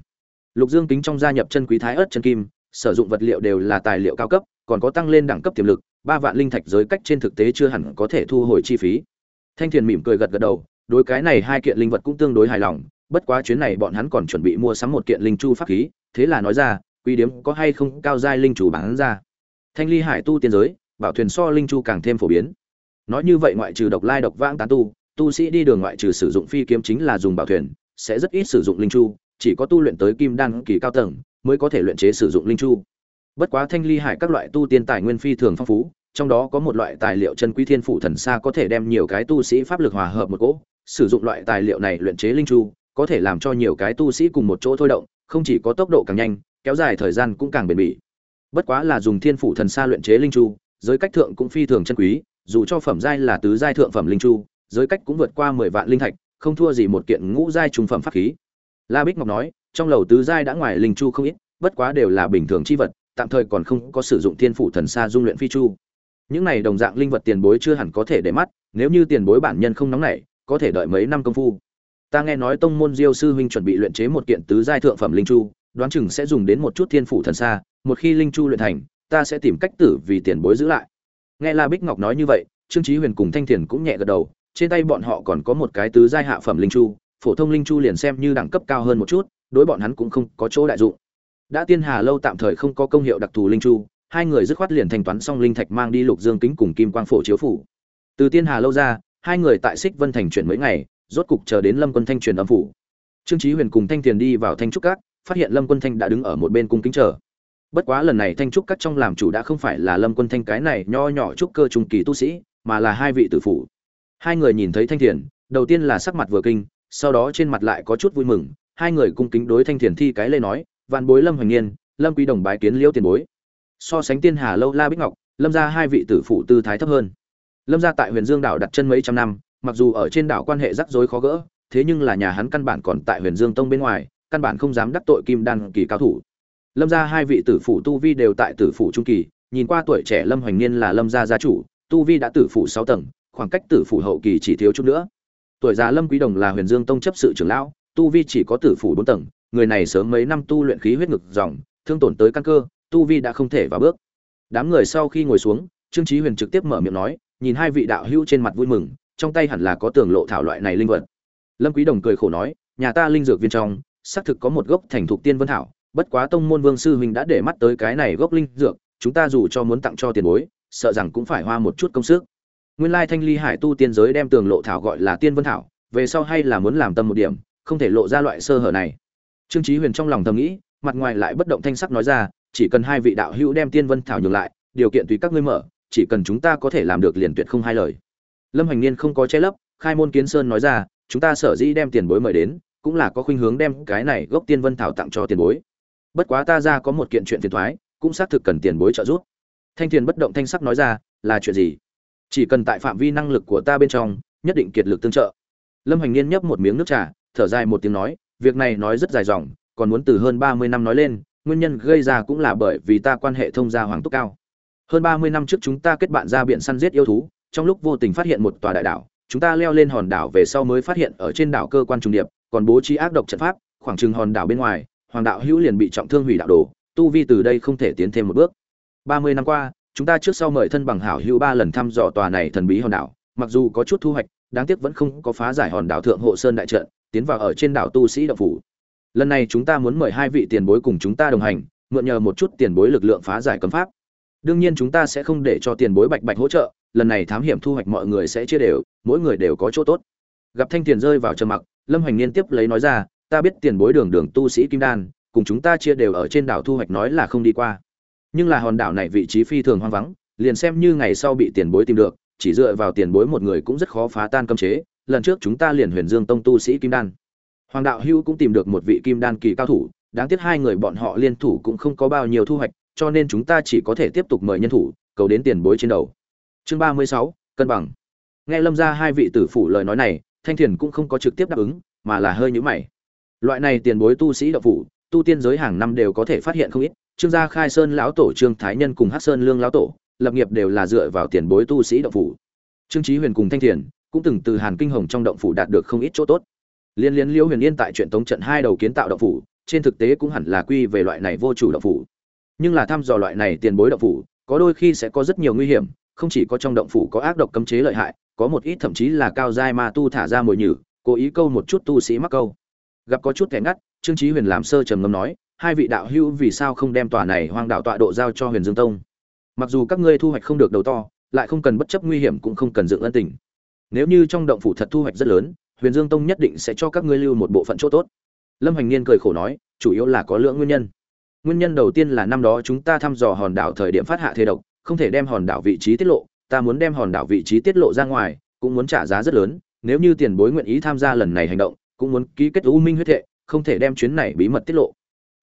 Lục dương kính trong gia nhập chân quý thái ớt chân kim sử dụng vật liệu đều là tài liệu cao cấp, còn có tăng lên đẳng cấp tiềm lực, ba vạn linh thạch giới cách trên thực tế chưa hẳn có thể thu hồi chi phí. Thanh thiền mỉm cười gật gật đầu, đối cái này hai kiện linh vật cũng tương đối hài lòng, bất quá chuyến này bọn hắn còn chuẩn bị mua sắm một kiện linh chu pháp khí, thế là nói ra, quý điểm có hay không cao giai linh chủ bán ra. Thanh ly hải tu tiên giới, bảo thuyền so linh chu càng thêm phổ biến. Nói như vậy ngoại trừ độc lai độc vãng tán tu tu sĩ đi đường ngoại trừ sử dụng phi kiếm chính là dùng bảo thuyền, sẽ rất ít sử dụng linh chu, chỉ có tu luyện tới kim đan kỳ cao tầng mới có thể luyện chế sử dụng linh chu. Bất quá thanh ly hải các loại tu tiên tài nguyên phi thường phong phú, trong đó có một loại tài liệu chân quý thiên phủ thần xa có thể đem nhiều cái tu sĩ pháp lực hòa hợp một cỗ. Sử dụng loại tài liệu này luyện chế linh chu, có thể làm cho nhiều cái tu sĩ cùng một chỗ thôi động, không chỉ có tốc độ càng nhanh, kéo dài thời gian cũng càng bền bỉ. Bất quá là dùng thiên phủ thần xa luyện chế linh chu, giới cách thượng cũng phi thường chân quý, dù cho phẩm giai là tứ giai thượng phẩm linh chu, giới cách cũng vượt qua mười vạn linh thạch, không thua gì một kiện ngũ giai trung phẩm pháp khí. La bích ngọc nói trong lầu tứ giai đã ngoài linh chu không ít, bất quá đều là bình thường chi vật, tạm thời còn không có sử dụng thiên phủ thần xa dung luyện phi chu. Những này đồng dạng linh vật tiền bối chưa hẳn có thể để mắt, nếu như tiền bối bản nhân không nóng nảy, có thể đợi mấy năm công phu. Ta nghe nói tông môn diêu sư huynh chuẩn bị luyện chế một kiện tứ giai thượng phẩm linh chu, đoán chừng sẽ dùng đến một chút thiên phủ thần xa một khi linh chu luyện thành, ta sẽ tìm cách tử vì tiền bối giữ lại. Nghe la bích ngọc nói như vậy, trương chí huyền cùng thanh thiền cũng nhẹ gật đầu, trên tay bọn họ còn có một cái tứ giai hạ phẩm linh chu, phổ thông linh chu liền xem như đẳng cấp cao hơn một chút đối bọn hắn cũng không có chỗ đại dụng. Đã tiên hà lâu tạm thời không có công hiệu đặc thù linh chu hai người dứt khoát liền thanh toán xong linh thạch mang đi lục dương kính cùng kim quang phổ chiếu phủ. Từ tiên hà lâu ra hai người tại xích vân thành chuyển mấy ngày rốt cục chờ đến lâm quân thanh truyền âm phủ. Trương chí huyền cùng thanh tiền đi vào thanh trúc các phát hiện lâm quân thanh đã đứng ở một bên cung kính chờ. Bất quá lần này thanh trúc các trong làm chủ đã không phải là lâm quân thanh cái này nho nhỏ trúc cơ trung kỳ tu sĩ mà là hai vị tử phủ. Hai người nhìn thấy thanh Tiền, đầu tiên là sắc mặt vừa kinh sau đó trên mặt lại có chút vui mừng hai người cung kính đối thanh thiền thi cái lê nói, vạn bối lâm hoành niên lâm quý đồng bái kiến liễu tiền bối. So sánh tiên hà lâu la bích ngọc, lâm gia hai vị tử phụ tư thái thấp hơn. Lâm gia tại huyền dương đảo đặt chân mấy trăm năm, mặc dù ở trên đảo quan hệ rắc rối khó gỡ, thế nhưng là nhà hắn căn bản còn tại huyền dương tông bên ngoài, căn bản không dám đắc tội kim đan kỳ cao thủ. Lâm gia hai vị tử phụ tu vi đều tại tử phụ trung kỳ, nhìn qua tuổi trẻ lâm hoành niên là lâm gia gia chủ, tu vi đã tử phụ sáu tầng, khoảng cách tử phụ hậu kỳ chỉ thiếu chút nữa. Tuổi già lâm quý đồng là huyền dương tông chấp sự trưởng lão tu vi chỉ có tử phủ bốn tầng, người này sớm mấy năm tu luyện khí huyết ngực dòng, thương tổn tới căn cơ, tu vi đã không thể vào bước. Đám người sau khi ngồi xuống, trương chí huyền trực tiếp mở miệng nói, nhìn hai vị đạo hữu trên mặt vui mừng, trong tay hẳn là có tường lộ thảo loại này linh vật. Lâm quý đồng cười khổ nói, nhà ta linh dược viên trong, xác thực có một gốc thành thục tiên vân thảo, bất quá tông môn vương sư huynh đã để mắt tới cái này gốc linh dược, chúng ta dù cho muốn tặng cho tiền bối, sợ rằng cũng phải hoa một chút công sức. Nguyên lai thanh ly hải tu tiên giới đem tường lộ thảo gọi là tiên vân thảo, về sau hay là muốn làm tâm một điểm không thể lộ ra loại sơ hở này. Trương chí huyền trong lòng thầm nghĩ, mặt ngoài lại bất động thanh sắc nói ra, chỉ cần hai vị đạo hữu đem tiên vân thảo nhường lại, điều kiện tùy các ngươi mở, chỉ cần chúng ta có thể làm được liền tuyệt không hai lời. Lâm hành niên không có che lấp, khai môn kiến sơn nói ra, chúng ta sở dĩ đem tiền bối mời đến, cũng là có khuynh hướng đem cái này gốc tiên vân thảo tặng cho tiền bối. Bất quá ta ra có một kiện chuyện phiền thoái, cũng xác thực cần tiền bối trợ giúp. Thanh thiền bất động thanh sắc nói ra, là chuyện gì? Chỉ cần tại phạm vi năng lực của ta bên trong, nhất định kiệt lực tương trợ. Lâm hành niên nhấp một miếng nước trà thở dài một tiếng nói, việc này nói rất dài dòng, còn muốn từ hơn ba mươi năm nói lên, nguyên nhân gây ra cũng là bởi vì ta quan hệ thông gia hoàng túc cao. Hơn ba mươi năm trước chúng ta kết bạn ra biển săn giết yêu thú, trong lúc vô tình phát hiện một tòa đại đảo, chúng ta leo lên hòn đảo về sau mới phát hiện ở trên đảo cơ quan trùng điệp, còn bố trí ác độc trận pháp, khoảng chừng hòn đảo bên ngoài, hoàng đạo hữu liền bị trọng thương hủy đạo đồ, tu vi từ đây không thể tiến thêm một bước. Ba mươi năm qua, chúng ta trước sau mời thân bằng hảo hữu ba lần thăm dò tòa này thần bí hòn đảo, mặc dù có chút thu hoạch, đáng tiếc vẫn không có phá giải hòn đảo thượng hộ sơn đại trận tiến vào ở trên đảo tu sĩ đạo phủ. Lần này chúng ta muốn mời hai vị tiền bối cùng chúng ta đồng hành, mượn nhờ một chút tiền bối lực lượng phá giải cấm pháp. Đương nhiên chúng ta sẽ không để cho tiền bối bạch bạch hỗ trợ, lần này thám hiểm thu hoạch mọi người sẽ chia đều, mỗi người đều có chỗ tốt. Gặp thanh tiền rơi vào trầm mặc, lâm hoành niên tiếp lấy nói ra, ta biết tiền bối đường đường tu sĩ kim đan, cùng chúng ta chia đều ở trên đảo thu hoạch nói là không đi qua. Nhưng là hòn đảo này vị trí phi thường hoang vắng, liền xem như ngày sau bị tiền bối tìm được, chỉ dựa vào tiền bối một người cũng rất khó phá tan cấm chế lần trước chúng ta liền huyền dương tông tu sĩ kim đan. Hoàng đạo hữu cũng tìm được một vị kim đan kỳ cao thủ, đáng tiếc hai người bọn họ liên thủ cũng không có bao nhiêu thu hoạch, cho nên chúng ta chỉ có thể tiếp tục mời nhân thủ, cầu đến tiền bối trên đầu. Chương ba mươi sáu, cân bằng. Nghe lâm gia hai vị tử phủ lời nói này, thanh thiền cũng không có trực tiếp đáp ứng, mà là hơi nhũ mày. Loại này tiền bối tu sĩ đậu phủ, tu tiên giới hàng năm đều có thể phát hiện không ít, trương gia khai sơn lão tổ, trương thái nhân cùng hắc sơn lương lão tổ, lập nghiệp đều là dựa vào tiền bối tu sĩ động phủ. Trương trí huyền cùng thanh thiền cũng từng từ hàn kinh hồng trong động phủ đạt được không ít chỗ tốt. Liên liên liễu huyền yên tại chuyện tống trận hai đầu kiến tạo động phủ, trên thực tế cũng hẳn là quy về loại này vô chủ động phủ. Nhưng là thăm dò loại này tiền bối động phủ, có đôi khi sẽ có rất nhiều nguy hiểm, không chỉ có trong động phủ có ác độc cấm chế lợi hại, có một ít thậm chí là cao giai ma tu thả ra mồi nhử, cố ý câu một chút tu sĩ mắc câu. Gặp có chút kẻ ngắt, trương chí huyền làm sơ trầm ngâm nói, hai vị đạo hữu vì sao không đem tòa này hoang đạo tọa độ giao cho huyền dương tông? Mặc dù các ngươi thu hoạch không được đầu to, lại không cần bất chấp nguy hiểm cũng không cần dựng ân tình nếu như trong động phủ thật thu hoạch rất lớn, huyền dương tông nhất định sẽ cho các ngươi lưu một bộ phận chỗ tốt. Lâm hành niên cười khổ nói, chủ yếu là có lượng nguyên nhân. Nguyên nhân đầu tiên là năm đó chúng ta thăm dò hòn đảo thời điểm phát hạ thế độc, không thể đem hòn đảo vị trí tiết lộ, ta muốn đem hòn đảo vị trí tiết lộ ra ngoài, cũng muốn trả giá rất lớn, nếu như tiền bối nguyện ý tham gia lần này hành động, cũng muốn ký kết u minh huyết thệ, không thể đem chuyến này bí mật tiết lộ.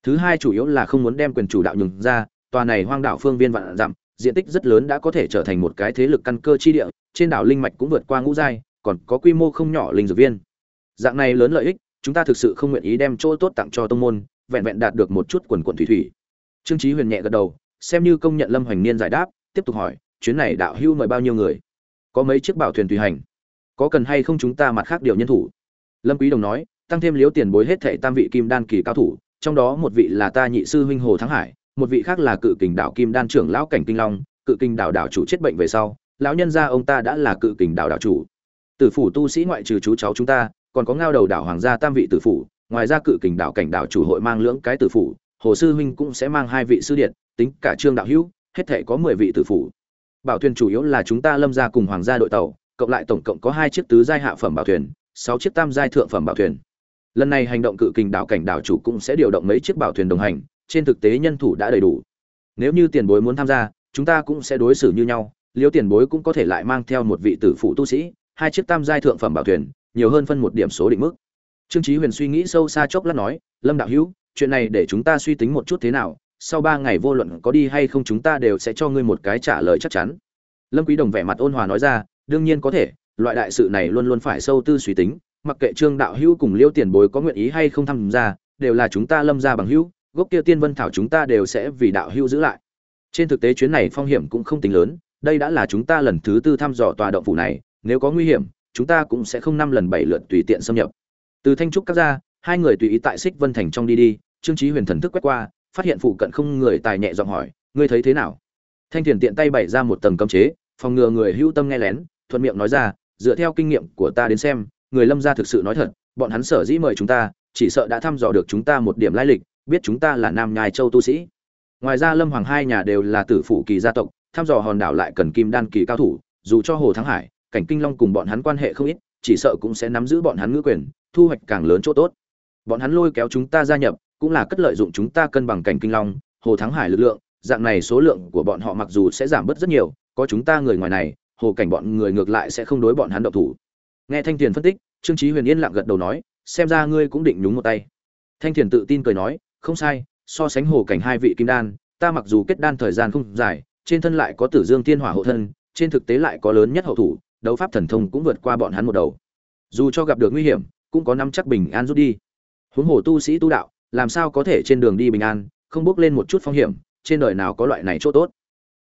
Thứ hai chủ yếu là không muốn đem quyền chủ đạo nhường ra, tòa này hoang đảo phương viên vạn dặm, diện tích rất lớn đã có thể trở thành một cái thế lực căn cơ chi địa trên đảo linh mạch cũng vượt qua ngũ giai, còn có quy mô không nhỏ linh dược viên. Dạng này lớn lợi ích, chúng ta thực sự không nguyện ý đem chỗ tốt tặng cho tông môn, vẹn vẹn đạt được một chút quần quần thủy thủy. Trương chí huyền nhẹ gật đầu, xem như công nhận lâm hoành niên giải đáp, tiếp tục hỏi, chuyến này đạo hưu mời bao nhiêu người? Có mấy chiếc bảo thuyền tùy hành? Có cần hay không chúng ta mặt khác điều nhân thủ? Lâm quý đồng nói, tăng thêm liếu tiền bối hết thảy tam vị kim đan kỳ cao thủ, trong đó một vị là ta nhị sư huynh hồ thắng hải, một vị khác là cự kình đảo kim đan trưởng lão cảnh kinh long, cự kình đảo đảo chủ chết bệnh về sau lão nhân gia ông ta đã là cự kình đảo đảo chủ. Tử phủ tu sĩ ngoại trừ chú cháu chúng ta, còn có ngao đầu đảo hoàng gia tam vị tử phủ, ngoài ra cự kình đảo cảnh đảo chủ hội mang lưỡng cái tử phủ, hồ sư huynh cũng sẽ mang hai vị sư điện, tính cả trương đạo hữu, hết thể có mười vị tử phủ. Bảo thuyền chủ yếu là chúng ta lâm ra cùng hoàng gia đội tàu, cộng lại tổng cộng có hai chiếc tứ giai hạ phẩm bảo thuyền, sáu chiếc tam giai thượng phẩm bảo thuyền. Lần này hành động cự kình đảo cảnh đảo chủ cũng sẽ điều động mấy chiếc bảo thuyền đồng hành, trên thực tế nhân thủ đã đầy đủ. Nếu như tiền bối muốn tham gia, chúng ta cũng sẽ đối xử như nhau liêu tiền bối cũng có thể lại mang theo một vị tử phụ tu sĩ, hai chiếc tam giai thượng phẩm bảo thuyền, nhiều hơn phân một điểm số định mức. Trương chí huyền suy nghĩ sâu xa chốc lát nói, lâm đạo hữu, chuyện này để chúng ta suy tính một chút thế nào, sau ba ngày vô luận có đi hay không chúng ta đều sẽ cho ngươi một cái trả lời chắc chắn. Lâm quý đồng vẻ mặt ôn hòa nói ra, đương nhiên có thể, loại đại sự này luôn luôn phải sâu tư suy tính, mặc kệ trương đạo hữu cùng liêu tiền bối có nguyện ý hay không tham gia, đều là chúng ta lâm gia bằng hữu, gốc kia tiên vân thảo chúng ta đều sẽ vì đạo hữu giữ lại. Trên thực tế chuyến này phong hiểm cũng không tính lớn đây đã là chúng ta lần thứ tư thăm dò tòa động phủ này, nếu có nguy hiểm, chúng ta cũng sẽ không năm lần bảy lượt tùy tiện xâm nhập. Từ thanh trúc các ra hai người tùy ý tại xích vân thành trong đi đi, trương trí huyền thần thức quét qua, phát hiện phụ cận không người tài nhẹ giọng hỏi, ngươi thấy thế nào? Thanh thiền tiện tay bày ra một tầng cấm chế, phòng ngừa người hữu tâm nghe lén, thuận miệng nói ra, dựa theo kinh nghiệm của ta đến xem, người lâm gia thực sự nói thật, bọn hắn sở dĩ mời chúng ta, chỉ sợ đã thăm dò được chúng ta một điểm lai lịch, biết chúng ta là nam nhai châu tu sĩ. Ngoài ra lâm hoàng hai nhà đều là tử phụ kỳ gia tộc thăm dò hòn đảo lại cần kim đan kỳ cao thủ, dù cho hồ thắng hải, cảnh kinh long cùng bọn hắn quan hệ không ít, chỉ sợ cũng sẽ nắm giữ bọn hắn ngữ quyền, thu hoạch càng lớn chỗ tốt. Bọn hắn lôi kéo chúng ta gia nhập, cũng là cất lợi dụng chúng ta cân bằng cảnh kinh long, hồ thắng hải lực lượng, dạng này số lượng của bọn họ mặc dù sẽ giảm bớt rất nhiều, có chúng ta người ngoài này, hồ cảnh bọn người ngược lại sẽ không đối bọn hắn động thủ. Nghe thanh thiền phân tích, trương trí huyền yên lặng gật đầu nói, xem ra ngươi cũng định nhúng một tay. Thanh thiền tự tin cười nói, không sai, so sánh hồ cảnh hai vị kim đan, ta mặc dù kết đan thời gian không dài trên thân lại có tử dương tiên hỏa hộ thân, trên thực tế lại có lớn nhất hậu thủ, đấu pháp thần thông cũng vượt qua bọn hắn một đầu. Dù cho gặp được nguy hiểm, cũng có năm chắc bình an rút đi. Huống hồ tu sĩ tu đạo, làm sao có thể trên đường đi bình an, không bước lên một chút phong hiểm, trên đời nào có loại này chỗ tốt.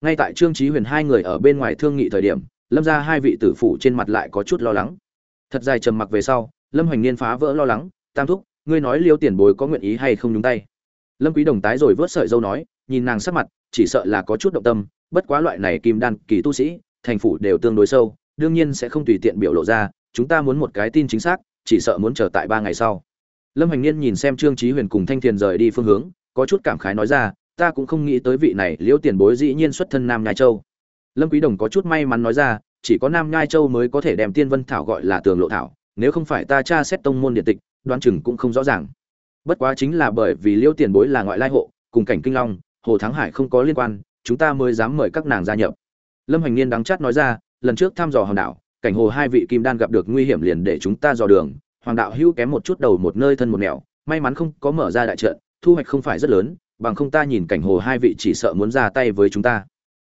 Ngay tại trương trí huyền hai người ở bên ngoài thương nghị thời điểm, lâm ra hai vị tử phủ trên mặt lại có chút lo lắng. Thật dài trầm mặc về sau, lâm hoành niên phá vỡ lo lắng, tam thúc, ngươi nói liêu tiền bối có nguyện ý hay không nhúng tay? Lâm quý đồng tái rồi vớt sợi dâu nói, nhìn nàng sắc mặt, chỉ sợ là có chút động tâm bất quá loại này kim đan kỳ tu sĩ, thành phủ đều tương đối sâu, đương nhiên sẽ không tùy tiện biểu lộ ra, chúng ta muốn một cái tin chính xác, chỉ sợ muốn chờ tại ba ngày sau. Lâm hành niên nhìn xem trương trí huyền cùng thanh thiền rời đi phương hướng, có chút cảm khái nói ra, ta cũng không nghĩ tới vị này liễu tiền bối dĩ nhiên xuất thân nam nhai châu. Lâm quý đồng có chút may mắn nói ra, chỉ có nam nhai châu mới có thể đem tiên vân thảo gọi là tường lộ thảo, nếu không phải ta tra xét tông môn điện tịch, đoán chừng cũng không rõ ràng. Bất quá chính là bởi vì liễu tiền bối là ngoại lai hộ, cùng cảnh kinh long, hồ thắng hải không có liên quan chúng ta mới dám mời các nàng gia nhập. Lâm hành niên đắng chát nói ra, lần trước thăm dò hòn đảo, cảnh hồ hai vị kim đan gặp được nguy hiểm liền để chúng ta dò đường. Hoàng đạo hữu kém một chút đầu một nơi thân một nẻo, may mắn không có mở ra đại trận, thu hoạch không phải rất lớn, bằng không ta nhìn cảnh hồ hai vị chỉ sợ muốn ra tay với chúng ta.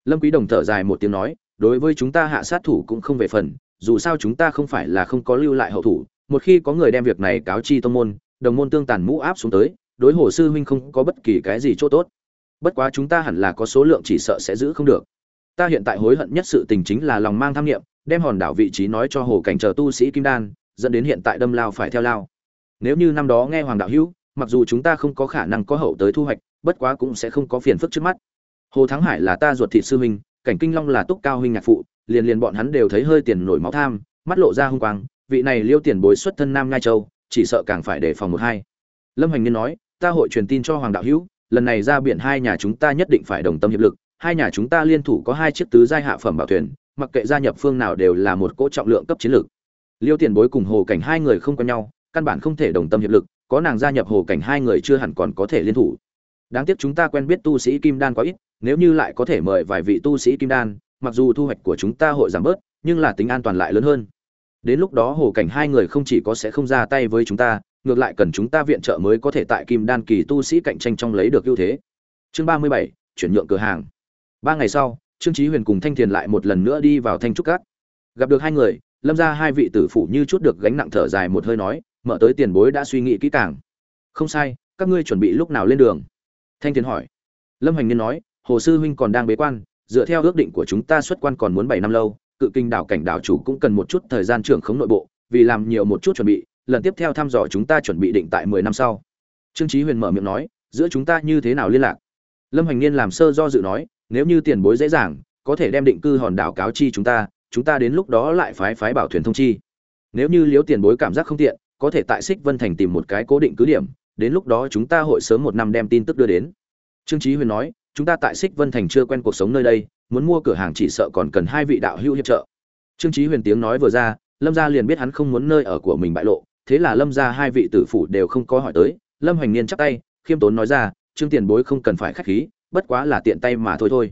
Lâm quý đồng thở dài một tiếng nói, đối với chúng ta hạ sát thủ cũng không về phần, dù sao chúng ta không phải là không có lưu lại hậu thủ. Một khi có người đem việc này cáo chi tông môn, đồng môn tương tàn mũ áp xuống tới, đối hồ sư huynh không có bất kỳ cái gì chỗ tốt bất quá chúng ta hẳn là có số lượng chỉ sợ sẽ giữ không được. Ta hiện tại hối hận nhất sự tình chính là lòng mang tham nghiệm đem hòn đảo vị trí nói cho hồ cảnh chờ tu sĩ kim đan, dẫn đến hiện tại đâm lao phải theo lao. Nếu như năm đó nghe hoàng đạo hữu, mặc dù chúng ta không có khả năng có hậu tới thu hoạch, bất quá cũng sẽ không có phiền phức trước mắt. Hồ thắng hải là ta ruột thịt sư huynh, cảnh kinh long là túc cao huynh nhạc phụ, liền liền bọn hắn đều thấy hơi tiền nổi máu tham, mắt lộ ra hung quang, vị này liêu tiền bối xuất thân nam ngai châu, chỉ sợ càng phải đề phòng một hai. Lâm hành niên nói, ta hội truyền tin cho hoàng đạo hữu lần này ra biển hai nhà chúng ta nhất định phải đồng tâm hiệp lực, hai nhà chúng ta liên thủ có hai chiếc tứ giai hạ phẩm bảo thuyền, mặc kệ gia nhập phương nào đều là một cỗ trọng lượng cấp chiến lược. Liêu tiền bối cùng hồ cảnh hai người không có nhau, căn bản không thể đồng tâm hiệp lực, có nàng gia nhập hồ cảnh hai người chưa hẳn còn có thể liên thủ. Đáng tiếc chúng ta quen biết tu sĩ kim đan quá ít, nếu như lại có thể mời vài vị tu sĩ kim đan, mặc dù thu hoạch của chúng ta hội giảm bớt, nhưng là tính an toàn lại lớn hơn. Đến lúc đó hồ cảnh hai người không chỉ có sẽ không ra tay với chúng ta ngược lại cần chúng ta viện trợ mới có thể tại kim đan kỳ tu sĩ cạnh tranh trong lấy được ưu thế. Chương ba mươi bảy, chuyển nhượng cửa hàng. Ba ngày sau, trương trí huyền cùng thanh thiền lại một lần nữa đi vào thanh trúc cát gặp được hai người, lâm ra hai vị tử phụ như chút được gánh nặng thở dài một hơi nói, mở tới tiền bối đã suy nghĩ kỹ càng. Không sai, các ngươi chuẩn bị lúc nào lên đường? Thanh thiền hỏi. Lâm hành niên nói, hồ sư huynh còn đang bế quan, dựa theo ước định của chúng ta xuất quan còn muốn bảy năm lâu, cự kinh đảo cảnh đảo chủ cũng cần một chút thời gian trưởng khống nội bộ, vì làm nhiều một chút chuẩn bị lần tiếp theo thăm dò chúng ta chuẩn bị định tại mười năm sau. Trương Chí huyền mở miệng nói, giữa chúng ta như thế nào liên lạc? Lâm hành niên làm sơ do dự nói, nếu như tiền bối dễ dàng, có thể đem định cư hòn đảo cáo chi chúng ta chúng ta đến lúc đó lại phái phái bảo thuyền thông chi. Nếu như liếu tiền bối cảm giác không tiện, có thể tại xích vân thành tìm một cái cố định cứ điểm, đến lúc đó chúng ta hội sớm một năm đem tin tức đưa đến. Trương Chí huyền nói, chúng ta tại xích vân thành chưa quen cuộc sống nơi đây, muốn mua cửa hàng chỉ sợ còn cần hai vị đạo hữu hiệp trợ. Trương Chí huyền tiếng nói vừa ra, lâm gia liền biết hắn không muốn nơi ở của mình bại lộ thế là lâm gia hai vị tử phủ đều không có hỏi tới, lâm hoành niên chắp tay, khiêm tốn nói ra, trương tiền bối không cần phải khách khí, bất quá là tiện tay mà thôi thôi.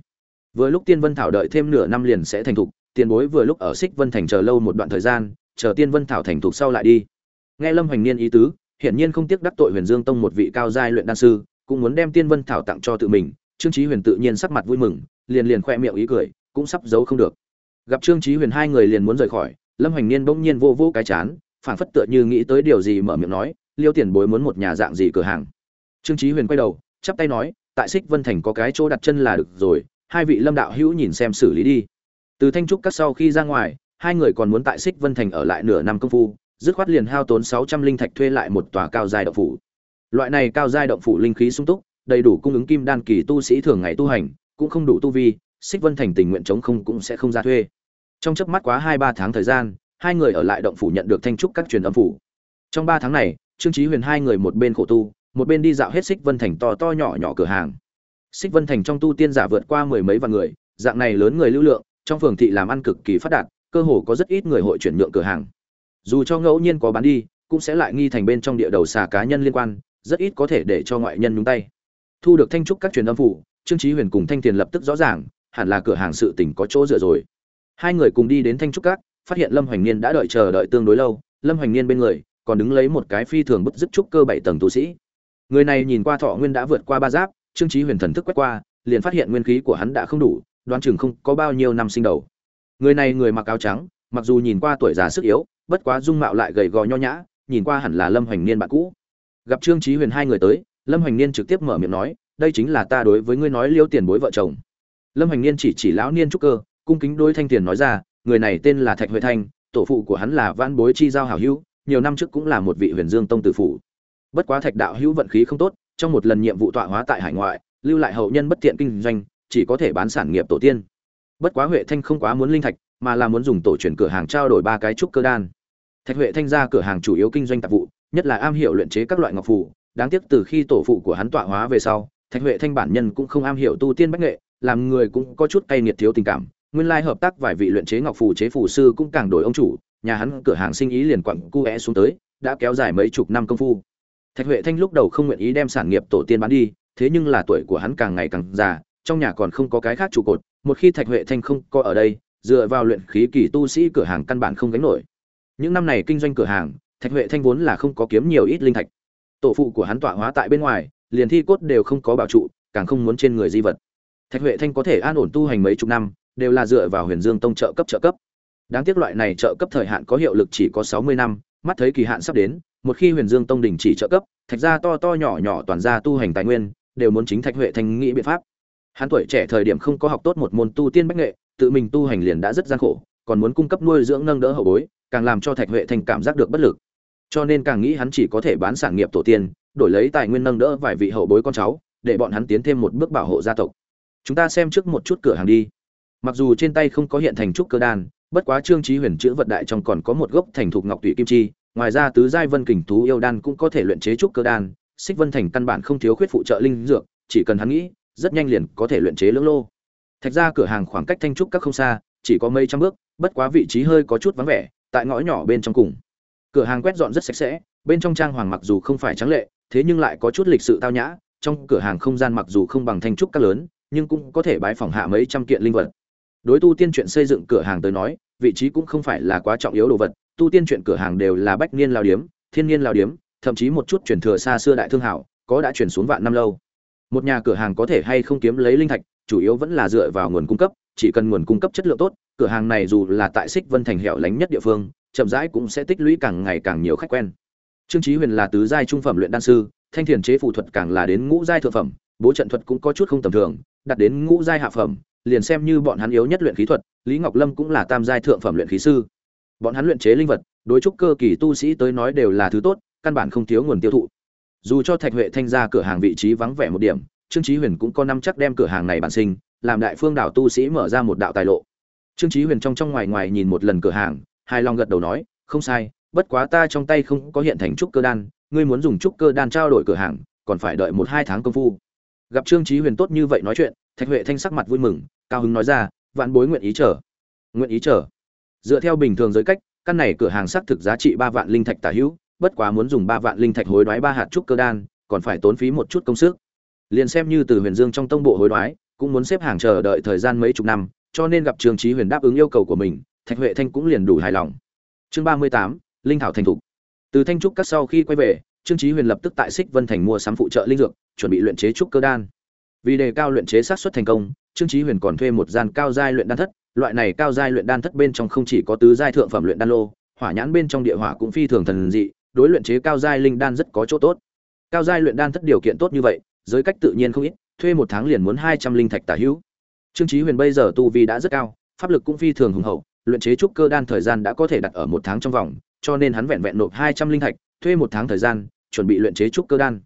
Vừa lúc tiên vân thảo đợi thêm nửa năm liền sẽ thành thục, tiền bối vừa lúc ở xích vân thành chờ lâu một đoạn thời gian, chờ tiên vân thảo thành thục sau lại đi. Nghe lâm hoành niên ý tứ, hiển nhiên không tiếc đắc tội huyền dương tông một vị cao giai luyện đan sư, cũng muốn đem tiên vân thảo tặng cho tự mình, trương chí huyền tự nhiên sắc mặt vui mừng, liền liền khoe miệng ý cười, cũng sắp giấu không được. Gặp trương chí huyền hai người liền muốn rời khỏi, lâm hoành niên bỗng nhiên vô vô cái chán phảng phất tựa như nghĩ tới điều gì mở miệng nói, liêu tiền bối muốn một nhà dạng gì cửa hàng? Trương chí huyền quay đầu, chắp tay nói, tại xích vân thành có cái chỗ đặt chân là được rồi, hai vị lâm đạo hữu nhìn xem xử lý đi. Từ thanh trúc các sau khi ra ngoài, hai người còn muốn tại xích vân thành ở lại nửa năm công phu, dứt khoát liền hao tốn sáu trăm linh thạch thuê lại một tòa cao giai động phủ. Loại này cao giai động phủ linh khí sung túc, đầy đủ cung ứng kim đan kỳ tu sĩ thường ngày tu hành, cũng không đủ tu vi xích vân thành tình nguyện chống không cũng sẽ không ra thuê. Trong chớp mắt quá hai ba tháng thời gian hai người ở lại động phủ nhận được thanh trúc các truyền âm phủ. Trong ba tháng này, trương chí huyền hai người một bên khổ tu, một bên đi dạo hết xích vân thành to to nhỏ nhỏ cửa hàng. Xích vân thành trong tu tiên giả vượt qua mười mấy vạn người, dạng này lớn người lưu lượng, trong phường thị làm ăn cực kỳ phát đạt, cơ hồ có rất ít người hội chuyển nhượng cửa hàng. Dù cho ngẫu nhiên có bán đi, cũng sẽ lại nghi thành bên trong địa đầu xà cá nhân liên quan, rất ít có thể để cho ngoại nhân nhúng tay. Thu được thanh trúc các truyền âm phủ, trương trí huyền cùng thanh tiền lập tức rõ ràng, hẳn là cửa hàng sự tỉnh có chỗ dựa rồi. Hai người cùng đi đến thanh trúc các phát hiện lâm hoành niên đã đợi chờ đợi tương đối lâu, lâm hoành niên bên người còn đứng lấy một cái phi thường bức dứt trúc cơ bảy tầng tu sĩ. Người này nhìn qua thọ nguyên đã vượt qua ba giáp, trương trí huyền thần thức quét qua, liền phát hiện nguyên khí của hắn đã không đủ, đoán chừng không có bao nhiêu năm sinh đầu. Người này người mặc áo trắng, mặc dù nhìn qua tuổi già sức yếu, bất quá dung mạo lại gầy gò nho nhã, nhìn qua hẳn là lâm hoành niên bạn cũ. Gặp trương trí huyền hai người tới, lâm hoành niên trực tiếp mở miệng nói, đây chính là ta đối với ngươi nói liêu tiền bối vợ chồng. Lâm hoành niên chỉ chỉ lão niên trúc cơ, cung kính đối thanh tiền nói ra người này tên là thạch huệ thanh, tổ phụ của hắn là văn bối chi giao hảo hữu, nhiều năm trước cũng là một vị huyền dương tông tử phụ. Bất quá thạch đạo hữu vận khí không tốt, trong một lần nhiệm vụ tọa hóa tại hải ngoại, lưu lại hậu nhân bất tiện kinh doanh, chỉ có thể bán sản nghiệp tổ tiên. Bất quá huệ thanh không quá muốn linh thạch, mà là muốn dùng tổ truyền cửa hàng trao đổi ba cái trúc cơ đan. Thạch huệ thanh ra cửa hàng chủ yếu kinh doanh tạp vụ, nhất là am hiểu luyện chế các loại ngọc phù. Đáng tiếc từ khi tổ phụ của hắn tọa hóa về sau, thạch huệ thanh bản nhân cũng không am hiểu tu tiên bách nghệ, làm người cũng có chút cay nghiệt thiếu tình cảm nguyên lai hợp tác vài vị luyện chế ngọc phù chế phù sư cũng càng đổi ông chủ, nhà hắn cửa hàng sinh ý liền quặng cu é xuống tới, đã kéo dài mấy chục năm công phu. Thạch huệ thanh lúc đầu không nguyện ý đem sản nghiệp tổ tiên bán đi, thế nhưng là tuổi của hắn càng ngày càng già, trong nhà còn không có cái khác trụ cột, một khi thạch huệ thanh không có ở đây, dựa vào luyện khí kỳ tu sĩ cửa hàng căn bản không gánh nổi. Những năm này kinh doanh cửa hàng, thạch huệ thanh vốn là không có kiếm nhiều ít linh thạch. Tổ phụ của hắn tọa hóa tại bên ngoài, liền thi cốt đều không có bảo trụ, càng không muốn trên người di vật. Thạch huệ thanh có thể an ổn tu hành mấy chục năm đều là dựa vào huyền dương tông trợ cấp trợ cấp. Đáng tiếc loại này trợ cấp thời hạn có hiệu lực chỉ có sáu mươi năm, mắt thấy kỳ hạn sắp đến, một khi huyền dương tông đình chỉ trợ cấp, thạch gia to to nhỏ nhỏ toàn gia tu hành tài nguyên, đều muốn chính thạch huệ thành nghĩ biện pháp. Hắn tuổi trẻ thời điểm không có học tốt một môn tu tiên bách nghệ, tự mình tu hành liền đã rất gian khổ, còn muốn cung cấp nuôi dưỡng nâng đỡ hậu bối, càng làm cho thạch huệ thành cảm giác được bất lực. Cho nên càng nghĩ hắn chỉ có thể bán sản nghiệp tổ tiên, đổi lấy tài nguyên nâng đỡ vài vị hậu bối con cháu, để bọn hắn tiến thêm một bước bảo hộ gia tộc. Chúng ta xem trước một chút cửa hàng đi mặc dù trên tay không có hiện thành trúc cơ đan, bất quá trương trí huyền chữ vật đại trong còn có một gốc thành thục ngọc tụy kim chi, ngoài ra tứ giai vân kình thú yêu đan cũng có thể luyện chế trúc cơ đan, xích vân thành căn bản không thiếu khuyết phụ trợ linh dược, chỉ cần hắn nghĩ, rất nhanh liền có thể luyện chế lưỡng lô. Thạch ra cửa hàng khoảng cách thanh trúc các không xa, chỉ có mấy trăm bước, bất quá vị trí hơi có chút vắng vẻ, tại ngõ nhỏ bên trong cùng. Cửa hàng quét dọn rất sạch sẽ, bên trong trang hoàng mặc dù không phải trắng lệ, thế nhưng lại có chút lịch sự tao nhã, trong cửa hàng không gian mặc dù không bằng thanh trúc các lớn, nhưng cũng có thể bái phòng hạ mấy trăm kiện linh vật đối tu tiên chuyện xây dựng cửa hàng tới nói, vị trí cũng không phải là quá trọng yếu đồ vật, tu tiên chuyện cửa hàng đều là bách niên lao điếm, thiên niên lao điếm, thậm chí một chút truyền thừa xa xưa đại thương hảo, có đã chuyển xuống vạn năm lâu. Một nhà cửa hàng có thể hay không kiếm lấy linh thạch, chủ yếu vẫn là dựa vào nguồn cung cấp, chỉ cần nguồn cung cấp chất lượng tốt, cửa hàng này dù là tại xích vân thành hẻo lánh nhất địa phương, chậm rãi cũng sẽ tích lũy càng ngày càng nhiều khách quen. Trương chí huyền là tứ giai trung phẩm luyện đan sư, thanh thiền chế phù thuật càng là đến ngũ giai thượng phẩm, bố trận thuật cũng có chút không tầm thường, đạt đến ngũ giai hạ phẩm liền xem như bọn hắn yếu nhất luyện khí thuật, lý ngọc lâm cũng là tam giai thượng phẩm luyện khí sư. Bọn hắn luyện chế linh vật, đối trúc cơ kỳ tu sĩ tới nói đều là thứ tốt, căn bản không thiếu nguồn tiêu thụ. Dù cho thạch huệ thanh ra cửa hàng vị trí vắng vẻ một điểm, trương chí huyền cũng có năm chắc đem cửa hàng này bản sinh, làm đại phương đảo tu sĩ mở ra một đạo tài lộ. Trương chí huyền trong trong ngoài ngoài nhìn một lần cửa hàng, hài lòng gật đầu nói, không sai, bất quá ta trong tay không có hiện thành trúc cơ đan, ngươi muốn dùng trúc cơ đan trao đổi cửa hàng, còn phải đợi một hai tháng công phu. Gặp trương chí huyền tốt như vậy nói chuyện thạch huệ thanh sắc mặt vui mừng, cao hứng nói ra, vạn bối nguyện ý chờ. Nguyện ý chờ? Dựa theo bình thường giới cách, căn này cửa hàng xác thực giá trị ba vạn linh thạch tả hữu, bất quá muốn dùng ba vạn linh thạch hối đoái ba hạt trúc cơ đan, còn phải tốn phí một chút công sức. Liền xem như từ huyền dương trong tông bộ hối đoái, cũng muốn xếp hàng chờ đợi thời gian mấy chục năm, cho nên gặp Trường trí huyền đáp ứng yêu cầu của mình, thạch huệ thanh cũng liền đủ hài lòng. Chương ba mươi tám, linh thảo thành thục. Từ thanh trúc các sau khi quay về, trương trí huyền lập tức tại xích vân thành mua sắm phụ trợ linh dược, chuẩn bị luyện chế trúc cơ đan vì đề cao luyện chế sát xuất thành công, trương trí huyền còn thuê một gian cao giai luyện đan thất. Loại này cao giai luyện đan thất bên trong không chỉ có tứ giai thượng phẩm luyện đan lô, hỏa nhãn bên trong địa hỏa cũng phi thường thần dị, đối luyện chế cao giai linh đan rất có chỗ tốt. Cao giai luyện đan thất điều kiện tốt như vậy, giới cách tự nhiên không ít, thuê một tháng liền muốn hai trăm linh thạch tả hữu. Trương trí huyền bây giờ tu vi đã rất cao, pháp lực cũng phi thường hùng hậu, luyện chế trúc cơ đan thời gian đã có thể đặt ở một tháng trong vòng, cho nên hắn vẹn vẹn nộp hai trăm linh thạch, thuê một tháng thời gian, chuẩn bị luyện chế trúc cơ đan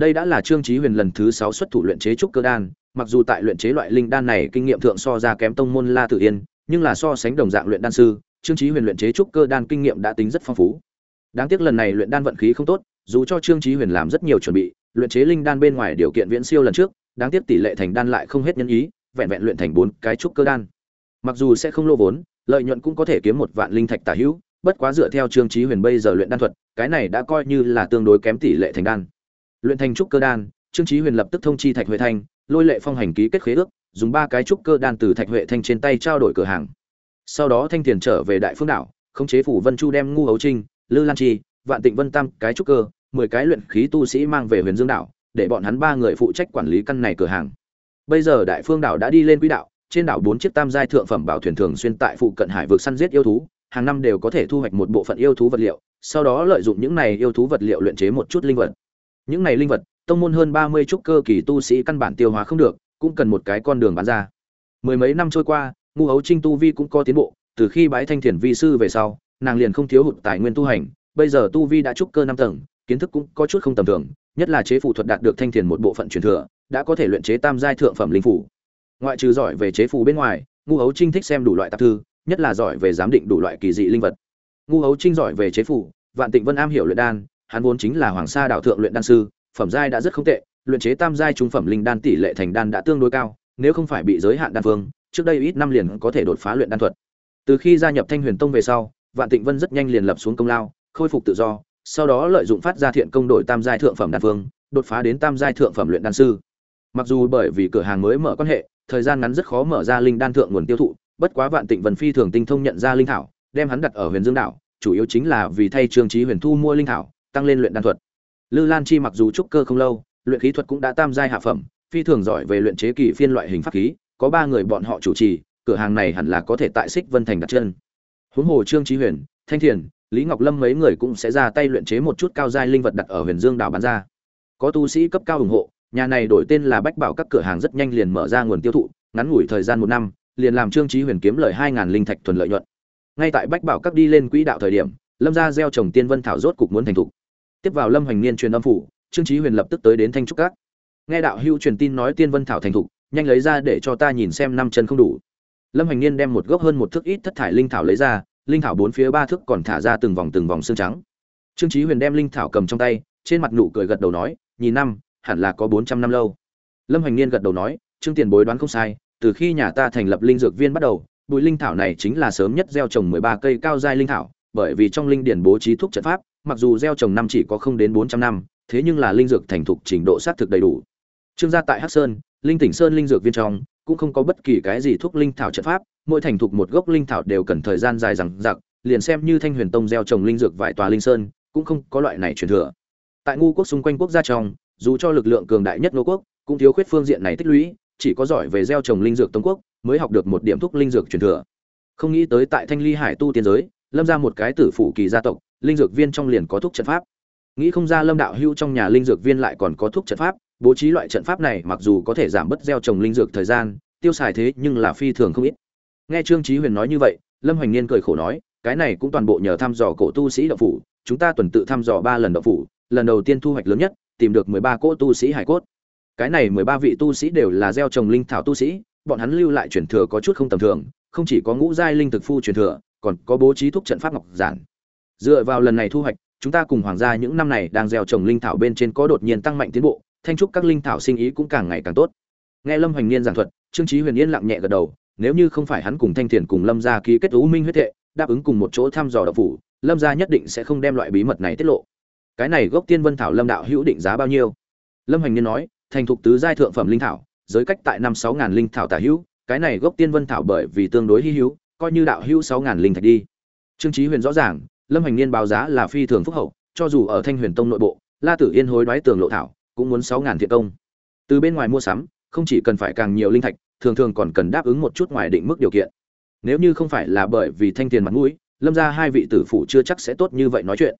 đây đã là trương chí huyền lần thứ sáu xuất thủ luyện chế trúc cơ đan, mặc dù tại luyện chế loại linh đan này kinh nghiệm thượng so ra kém tông môn la tử yên, nhưng là so sánh đồng dạng luyện đan sư, trương chí huyền luyện chế trúc cơ đan kinh nghiệm đã tính rất phong phú. Đáng tiếc lần này luyện đan vận khí không tốt, dù cho trương chí huyền làm rất nhiều chuẩn bị, luyện chế linh đan bên ngoài điều kiện viễn siêu lần trước, đáng tiếc tỷ lệ thành đan lại không hết nhân ý, vẹn vẹn luyện thành bốn cái trúc cơ đan. Mặc dù sẽ không lô vốn, lợi nhuận cũng có thể kiếm một vạn linh thạch tả hữu, bất quá dựa theo trương chí huyền bây giờ luyện đan thuật, cái này đã coi như là tương đối kém tỷ lệ thành đan luyện thành trúc cơ đan, trương trí huyền lập tức thông chi thạch huệ thanh, lôi lệ phong hành ký kết khế ước, dùng ba cái trúc cơ đan từ thạch huệ thanh trên tay trao đổi cửa hàng. Sau đó thanh tiền trở về đại phương đảo, khống chế phủ vân chu đem ngu hấu trinh, lư lan chi, vạn tịnh vân tam cái trúc cơ, mười cái luyện khí tu sĩ mang về huyền dương đảo, để bọn hắn ba người phụ trách quản lý căn này cửa hàng. Bây giờ đại phương đảo đã đi lên quỹ đạo, trên đảo bốn chiếc tam giai thượng phẩm bảo thuyền thường xuyên tại phụ cận hải vực săn giết yêu thú, hàng năm đều có thể thu hoạch một bộ phận yêu thú vật liệu, sau đó lợi dụng những này yêu thú vật liệu luyện chế một chút linh vật những này linh vật, tông môn hơn ba mươi trúc cơ kỳ tu sĩ căn bản tiêu hóa không được, cũng cần một cái con đường bán ra. Mười mấy năm trôi qua ngu hấu trinh tu vi cũng có tiến bộ, từ khi bái thanh thiền vi sư về sau, nàng liền không thiếu hụt tài nguyên tu hành, bây giờ tu vi đã trúc cơ năm tầng, kiến thức cũng có chút không tầm thường, nhất là chế phù thuật đạt được thanh thiền một bộ phận truyền thừa, đã có thể luyện chế tam giai thượng phẩm linh phủ ngoại trừ giỏi về chế phù bên ngoài ngu hấu trinh thích xem đủ loại tạp thư, nhất là giỏi về giám định đủ loại kỳ dị linh vật. Ngu hấu trinh giỏi về chế phù, vạn tịnh vân am hiểu luyện đan hắn vốn chính là hoàng sa đạo thượng luyện đan sư, phẩm giai đã rất không tệ, luyện chế tam giai trung phẩm linh đan tỷ lệ thành đan đã tương đối cao, nếu không phải bị giới hạn đan phương, trước đây ít năm liền có thể đột phá luyện đan thuật. Từ khi gia nhập thanh huyền tông về sau, vạn tịnh vân rất nhanh liền lập xuống công lao, khôi phục tự do, sau đó lợi dụng phát ra thiện công đổi tam giai thượng phẩm đan phương, đột phá đến tam giai thượng phẩm luyện đan sư. Mặc dù bởi vì cửa hàng mới mở quan hệ, thời gian ngắn rất khó mở ra linh đan thượng nguồn tiêu thụ, bất quá vạn tịnh vân phi thường tinh thông nhận ra linh thảo, đem hắn đặt ở huyền dương đảo, chủ yếu chính là vì thay trương trí huyền thu mua linh thảo tăng lên luyện đan thuật. Lư lan chi mặc dù trúc cơ không lâu, luyện khí thuật cũng đã tam giai hạ phẩm, phi thường giỏi về luyện chế kỳ phiên loại hình pháp khí, có ba người bọn họ chủ trì, cửa hàng này hẳn là có thể tại xích vân thành đặt chân. Huống hồ trương trí huyền, thanh thiền, lý ngọc lâm mấy người cũng sẽ ra tay luyện chế một chút cao giai linh vật đặt ở huyền dương đảo bán ra. Có tu sĩ cấp cao ủng hộ, nhà này đổi tên là bách bảo các cửa hàng rất nhanh liền mở ra nguồn tiêu thụ, ngắn ngủi thời gian một năm, liền làm trương trí huyền kiếm lời hai ngàn linh thạch thuần lợi nhuận. Ngay tại bách bảo các đi lên quỹ đạo thời điểm, lâm gia gieo trồng tiên vân thảo rốt cục muốn thành thục tiếp vào lâm hoành niên truyền âm phủ, trương trí huyền lập tức tới đến thanh trúc các. Nghe đạo hưu truyền tin nói tiên vân thảo thành thục, nhanh lấy ra để cho ta nhìn xem năm chân không đủ. Lâm hoành niên đem một gốc hơn một thước ít thất thải linh thảo lấy ra, linh thảo bốn phía ba thước còn thả ra từng vòng từng vòng xương trắng. Trương trí huyền đem linh thảo cầm trong tay, trên mặt nụ cười gật đầu nói, nhìn năm, hẳn là có bốn trăm năm lâu. Lâm hoành niên gật đầu nói, trương tiền bối đoán không sai, từ khi nhà ta thành lập linh dược viên bắt đầu, bụi linh thảo này chính là sớm nhất gieo trồng mười ba cây cao giai linh thảo, bởi vì trong linh điển bố trí thuốc trận pháp mặc dù gieo trồng năm chỉ có không đến bốn trăm năm, thế nhưng là linh dược thành thục trình độ sát thực đầy đủ. Trương gia tại hắc sơn, linh tỉnh sơn linh dược viên trong, cũng không có bất kỳ cái gì thuốc linh thảo trận pháp, mỗi thành thục một gốc linh thảo đều cần thời gian dài rằng giặc liền xem như thanh huyền tông gieo trồng linh dược vài tòa linh sơn, cũng không có loại này truyền thừa. Tại ngu quốc xung quanh quốc gia trong, dù cho lực lượng cường đại nhất nô quốc, cũng thiếu khuyết phương diện này tích lũy, chỉ có giỏi về gieo trồng linh dược Tông quốc, mới học được một điểm thuốc linh dược truyền thừa. Không nghĩ tới tại thanh ly hải tu tiên giới, lâm ra một cái tử phụ kỳ gia tộc linh dược viên trong liền có thuốc trận pháp. Nghĩ không ra lâm đạo hưu trong nhà linh dược viên lại còn có thuốc trận pháp, bố trí loại trận pháp này mặc dù có thể giảm bớt gieo trồng linh dược thời gian, tiêu xài thế nhưng là phi thường không ít. Nghe trương trí huyền nói như vậy, lâm hoành niên cười khổ nói, cái này cũng toàn bộ nhờ thăm dò cổ tu sĩ đạo phủ, chúng ta tuần tự thăm dò ba lần đạo phủ, lần đầu tiên thu hoạch lớn nhất, tìm được mười ba cỗ tu sĩ hải cốt. Cái này mười ba vị tu sĩ đều là gieo trồng linh thảo tu sĩ, bọn hắn lưu lại truyền thừa có chút không tầm thường, không chỉ có ngũ giai linh thực phu truyền thừa, còn có bố trí thuốc trận pháp ngọc giản dựa vào lần này thu hoạch, chúng ta cùng hoàng gia những năm này đang gieo trồng linh thảo bên trên có đột nhiên tăng mạnh tiến bộ, thanh trúc các linh thảo sinh ý cũng càng ngày càng tốt. Nghe lâm hoành niên giảng thuật, trương trí huyền yên lặng nhẹ gật đầu, nếu như không phải hắn cùng thanh thiền cùng lâm gia ký kết ú minh huyết thệ, đáp ứng cùng một chỗ thăm dò độc phủ, lâm gia nhất định sẽ không đem loại bí mật này tiết lộ. Cái này gốc tiên vân thảo lâm đạo hữu định giá bao nhiêu? Lâm hoành niên nói, thành thục tứ giai thượng phẩm linh thảo, giới cách tại năm sáu ngàn linh thảo tả hữu, cái này gốc tiên vân thảo bởi vì tương đối hy hữu, coi như đạo hữu sáu ngàn linh thạch đi. Trương trí huyền rõ ràng lâm hành niên báo giá là phi thường phúc hậu, cho dù ở thanh huyền tông nội bộ, la tử yên hối đoái tường lộ thảo, cũng muốn sáu ngàn thiện công. Từ bên ngoài mua sắm, không chỉ cần phải càng nhiều linh thạch, thường thường còn cần đáp ứng một chút ngoài định mức điều kiện. Nếu như không phải là bởi vì thanh tiền mặt mũi, lâm ra hai vị tử phụ chưa chắc sẽ tốt như vậy nói chuyện.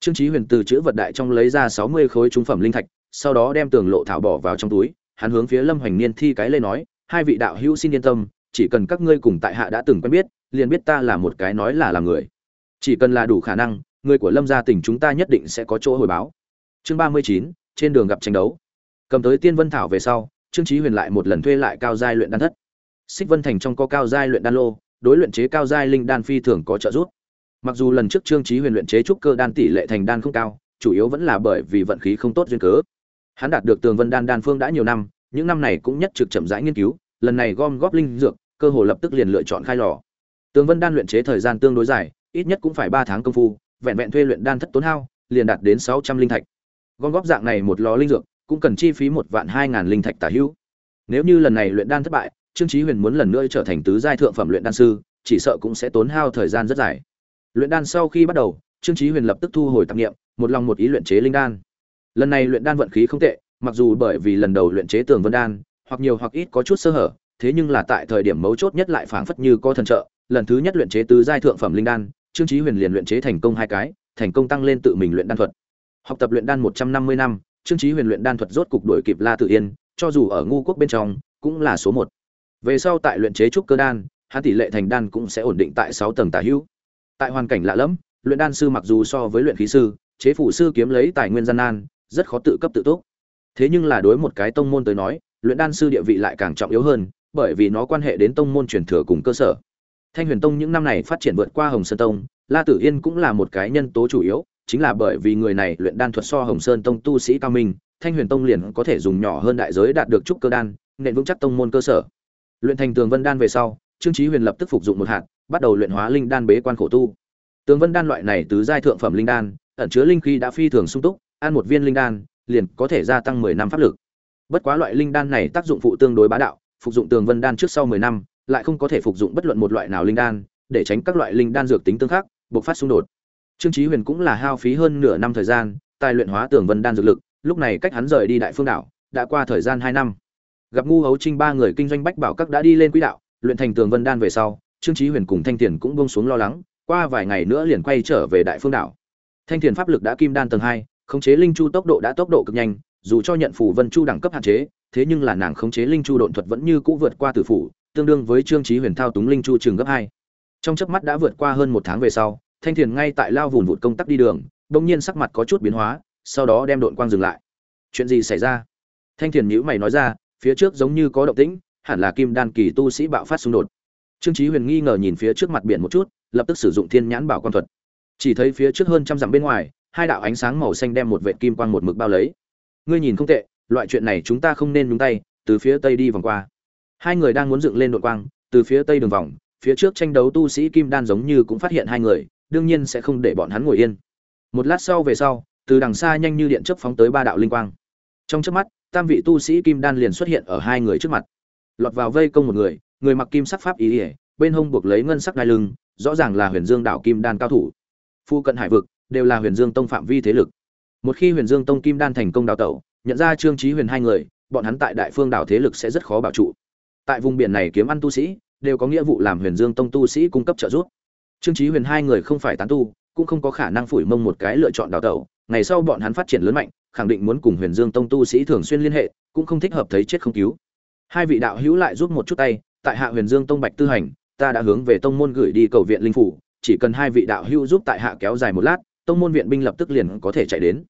Trương trí huyền từ chữ vật đại trong lấy ra sáu mươi khối trung phẩm linh thạch, sau đó đem tường lộ thảo bỏ vào trong túi, hắn hướng phía lâm hoành niên thi cái lê nói, hai vị đạo hữu xin yên tâm, chỉ cần các ngươi cùng tại hạ đã từng quen biết, liền biết ta là một cái nói là làm người chỉ cần là đủ khả năng, người của lâm gia tỉnh chúng ta nhất định sẽ có chỗ hồi báo. Chương ba mươi chín, trên đường gặp tranh đấu. Cầm tới tiên vân thảo về sau, trương trí huyền lại một lần thuê lại cao giai luyện đan thất. Xích vân thành trong có cao giai luyện đan lô, đối luyện chế cao giai linh đan phi thường có trợ giúp. Mặc dù lần trước trương trí huyền luyện chế trúc cơ đan tỷ lệ thành đan không cao, chủ yếu vẫn là bởi vì vận khí không tốt duyên cớ. Hắn đạt được tường vân đan đan phương đã nhiều năm, những năm này cũng nhất trực chậm rãi nghiên cứu, lần này gom góp linh dược, cơ hồ lập tức liền lựa chọn khai lò. Tường vân đan luyện chế thời gian tương đối dài ít nhất cũng phải ba tháng công phu, vẹn vẹn thuê luyện đan thất tốn hao, liền đạt đến sáu trăm linh thạch. Gom góp dạng này một lò linh dược, cũng cần chi phí một vạn hai ngàn linh thạch tả hữu. Nếu như lần này luyện đan thất bại, trương chí huyền muốn lần nữa trở thành tứ giai thượng phẩm luyện đan sư, chỉ sợ cũng sẽ tốn hao thời gian rất dài. Luyện đan sau khi bắt đầu, trương chí huyền lập tức thu hồi tạp niệm, một lòng một ý luyện chế linh đan. Lần này luyện đan vận khí không tệ, mặc dù bởi vì lần đầu luyện chế tường vân đan, hoặc nhiều hoặc ít có chút sơ hở, thế nhưng là tại thời điểm mấu chốt nhất lại phảng phất như có thần trợ, lần thứ nhất luyện chế tứ giai thượng phẩm linh đan trương chí huyền liền luyện chế thành công hai cái, thành công tăng lên tự mình luyện đan thuật. Học tập luyện đan một trăm năm mươi năm, trương chí huyền luyện đan thuật rốt cục đuổi kịp la tự yên, cho dù ở ngu quốc bên trong, cũng là số một. Về sau tại luyện chế trúc cơ đan, hắn tỷ lệ thành đan cũng sẽ ổn định tại sáu tầng tả hữu. Tại hoàn cảnh lạ lẫm, luyện đan sư mặc dù so với luyện khí sư, chế phủ sư kiếm lấy tài nguyên gian nan, rất khó tự cấp tự túc. Thế nhưng là đối một cái tông môn tới nói, luyện đan sư địa vị lại càng trọng yếu hơn, bởi vì nó quan hệ đến tông môn truyền thừa cùng cơ sở thanh huyền tông những năm này phát triển vượt qua hồng sơn tông, la tử yên cũng là một cái nhân tố chủ yếu, chính là bởi vì người này luyện đan thuật so hồng sơn tông tu sĩ cao minh, thanh huyền tông liền có thể dùng nhỏ hơn đại giới đạt được trúc cơ đan, nền vững chắc tông môn cơ sở. Luyện thành tường vân đan về sau, trương chí huyền lập tức phục dụng một hạt, bắt đầu luyện hóa linh đan bế quan khổ tu. Tường vân đan loại này tứ giai thượng phẩm linh đan, ẩn chứa linh khí đã phi thường sung túc, ăn một viên linh đan, liền có thể gia tăng 10 năm pháp lực. Bất quá loại linh đan này tác dụng phụ tương đối bá đạo, phục dụng tường vân đan trước sau 10 năm lại không có thể phục dụng bất luận một loại nào linh đan, để tránh các loại linh đan dược tính tương khắc, bộc phát xung đột. Trương chí huyền cũng là hao phí hơn nửa năm thời gian, tài luyện hóa tường vân đan dược lực, lúc này cách hắn rời đi đại phương đảo, đã qua thời gian 2 năm. Gặp ngu hấu trinh ba người kinh doanh bách bảo các đã đi lên quỹ đạo, luyện thành tường vân đan về sau, trương chí huyền cùng thanh tiền cũng buông xuống lo lắng, qua vài ngày nữa liền quay trở về đại phương đảo. Thanh tiền pháp lực đã kim đan tầng hai, khống chế linh chu tốc độ đã tốc độ cực nhanh, dù cho nhận phủ vân chu đẳng cấp hạn chế, thế nhưng là nàng khống chế linh chu độn thuật vẫn như cũ vượt qua tử phủ tương đương với trương chí huyền thao túng linh chu trường gấp hai. Trong chớp mắt đã vượt qua hơn một tháng về sau, thanh thiền ngay tại lao vùn vụt công tác đi đường đông nhiên sắc mặt có chút biến hóa, sau đó đem độn quang dừng lại. Chuyện gì xảy ra? Thanh thiền nhíu mày nói ra, phía trước giống như có động tĩnh, hẳn là kim đan kỳ tu sĩ bạo phát xung đột. Trương chí huyền nghi ngờ nhìn phía trước mặt biển một chút, lập tức sử dụng thiên nhãn bảo quan thuật. Chỉ thấy phía trước hơn trăm dặm bên ngoài, hai đạo ánh sáng màu xanh đem một vệt kim quang một mực bao lấy. Ngươi nhìn không tệ, loại chuyện này chúng ta không nên nhúng tay, từ phía tây đi vòng qua hai người đang muốn dựng lên đội quang, từ phía tây đường vòng, phía trước tranh đấu tu sĩ kim đan giống như cũng phát hiện hai người, đương nhiên sẽ không để bọn hắn ngồi yên. Một lát sau về sau, từ đằng xa nhanh như điện chớp phóng tới ba đạo linh quang. Trong chớp mắt, tam vị tu sĩ kim đan liền xuất hiện ở hai người trước mặt. Lọt vào vây công một người người mặc kim sắc pháp ý ỉa bên hông buộc lấy ngân sắc đai lưng, rõ ràng là huyền dương đạo kim đan cao thủ. Phu cận hải vực đều là huyền dương tông phạm vi thế lực. Một khi huyền dương tông kim đan thành công đào tẩu, nhận ra trương trí huyền hai người, bọn hắn tại đại phương đảo thế lực sẽ rất khó bảo trụ tại vùng biển này kiếm ăn tu sĩ, đều có nghĩa vụ làm huyền dương tông tu sĩ cung cấp trợ giúp. Trương trí huyền hai người không phải tán tu, cũng không có khả năng phủi mông một cái lựa chọn đào tẩu. Ngày sau bọn hắn phát triển lớn mạnh, khẳng định muốn cùng huyền dương tông tu sĩ thường xuyên liên hệ, cũng không thích hợp thấy chết không cứu. Hai vị đạo hữu lại giúp một chút tay, tại hạ huyền dương tông bạch tư hành, ta đã hướng về tông môn gửi đi cầu viện linh phủ, chỉ cần hai vị đạo hữu giúp tại hạ kéo dài một lát, tông môn viện binh lập tức liền có thể chạy đến.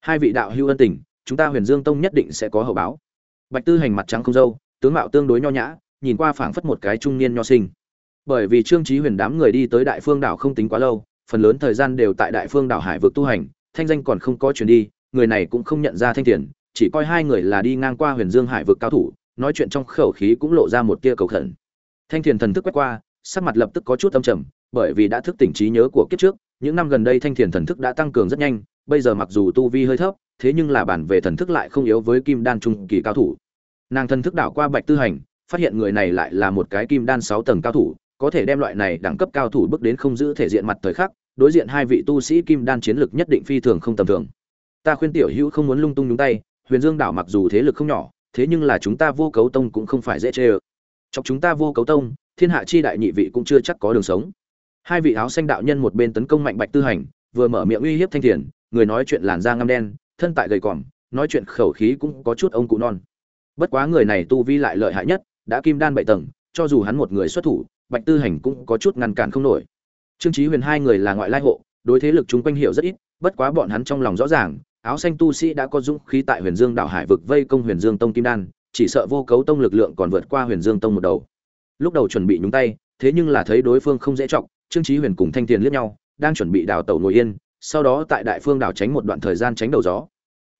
Hai vị đạo hữu ân tình, chúng ta huyền dương tông nhất định sẽ có hậu báo. Bạch tư hành mặt trắng không dâu tướng mạo tương đối nho nhã, nhìn qua phảng phất một cái trung niên nho sinh. Bởi vì trương trí huyền đám người đi tới đại phương đảo không tính quá lâu, phần lớn thời gian đều tại đại phương đảo hải vực tu hành, thanh danh còn không có chuyển đi, người này cũng không nhận ra thanh tiền, chỉ coi hai người là đi ngang qua huyền dương hải vực cao thủ, nói chuyện trong khẩu khí cũng lộ ra một tia cầu khẩn. Thanh thiền thần thức quét qua, sắc mặt lập tức có chút âm trầm, bởi vì đã thức tỉnh trí nhớ của kiếp trước, những năm gần đây thanh thiền thần thức đã tăng cường rất nhanh, bây giờ mặc dù tu vi hơi thấp, thế nhưng là bản về thần thức lại không yếu với kim đan trung kỳ cao thủ nàng thần thức đảo qua bạch tư hành, phát hiện người này lại là một cái kim đan sáu tầng cao thủ, có thể đem loại này đẳng cấp cao thủ bước đến không giữ thể diện mặt thời khắc, đối diện hai vị tu sĩ kim đan chiến lực nhất định phi thường không tầm thường. Ta khuyên tiểu hữu không muốn lung tung nhúng tay, huyền dương đảo mặc dù thế lực không nhỏ, thế nhưng là chúng ta vô cấu tông cũng không phải dễ chê ơ. Chọc chúng ta vô cấu tông, thiên hạ chi đại nhị vị cũng chưa chắc có đường sống. Hai vị áo xanh đạo nhân một bên tấn công mạnh bạch tư hành, vừa mở miệng uy hiếp thanh thiền, người nói chuyện làn da ngăm đen, thân tại gầy còm, nói chuyện khẩu khí cũng có chút ông cụ non bất quá người này tu vi lại lợi hại nhất, đã kim đan bảy tầng, cho dù hắn một người xuất thủ, bạch tư hành cũng có chút ngăn cản không nổi. Trương chí huyền hai người là ngoại lai hộ, đối thế lực chúng quanh hiểu rất ít, bất quá bọn hắn trong lòng rõ ràng, áo xanh tu sĩ đã có dũng khí tại huyền dương đảo hải vực vây công huyền dương tông kim đan, chỉ sợ vô cấu tông lực lượng còn vượt qua huyền dương tông một đầu. Lúc đầu chuẩn bị nhúng tay, thế nhưng là thấy đối phương không dễ trọng trương chí huyền cùng thanh tiền liếc nhau, đang chuẩn bị đào tẩu ngồi yên, sau đó tại đại phương đảo tránh một đoạn thời gian tránh đầu gió.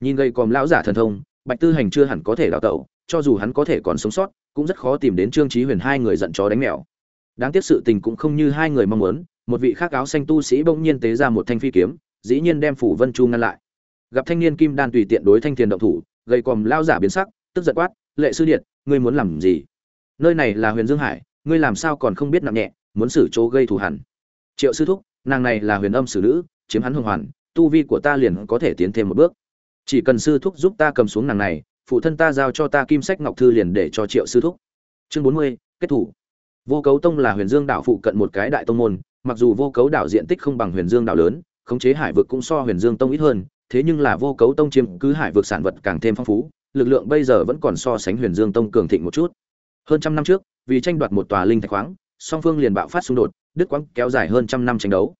Nhìn gây còm lão giả thần thông bạch tư hành chưa hẳn có thể đào tẩu, cho dù hắn có thể còn sống sót, cũng rất khó tìm đến trương trí huyền hai người giận chó đánh mèo. Đáng tiếc sự tình cũng không như hai người mong muốn, một vị khác áo xanh tu sĩ bỗng nhiên tế ra một thanh phi kiếm, dĩ nhiên đem phủ vân chu ngăn lại. Gặp thanh niên kim đan tùy tiện đối thanh thiền động thủ gây còm lao giả biến sắc, tức giận quát, lệ sư điện, ngươi muốn làm gì? Nơi này là huyền dương hải, ngươi làm sao còn không biết nặng nhẹ, muốn xử chỗ gây thù hẳn. Triệu sư thúc, nàng này là huyền âm xử nữ, chiếm hắn hồng hoàn, tu vi của ta liền có thể tiến thêm một bước chỉ cần sư thúc giúp ta cầm xuống nàng này, phụ thân ta giao cho ta kim sách ngọc thư liền để cho triệu sư thúc. Chương bốn mươi, kết thủ. Vô cấu tông là huyền dương đảo phụ cận một cái đại tông môn, mặc dù vô cấu đảo diện tích không bằng huyền dương đảo lớn, khống chế hải vực cũng so huyền dương tông ít hơn, thế nhưng là vô cấu tông chiếm cứ hải vực sản vật càng thêm phong phú, lực lượng bây giờ vẫn còn so sánh huyền dương tông cường thịnh một chút. Hơn trăm năm trước, vì tranh đoạt một tòa linh thạch khoáng, song phương liền bạo phát xung đột, đứt quãng kéo dài hơn trăm năm tranh đấu.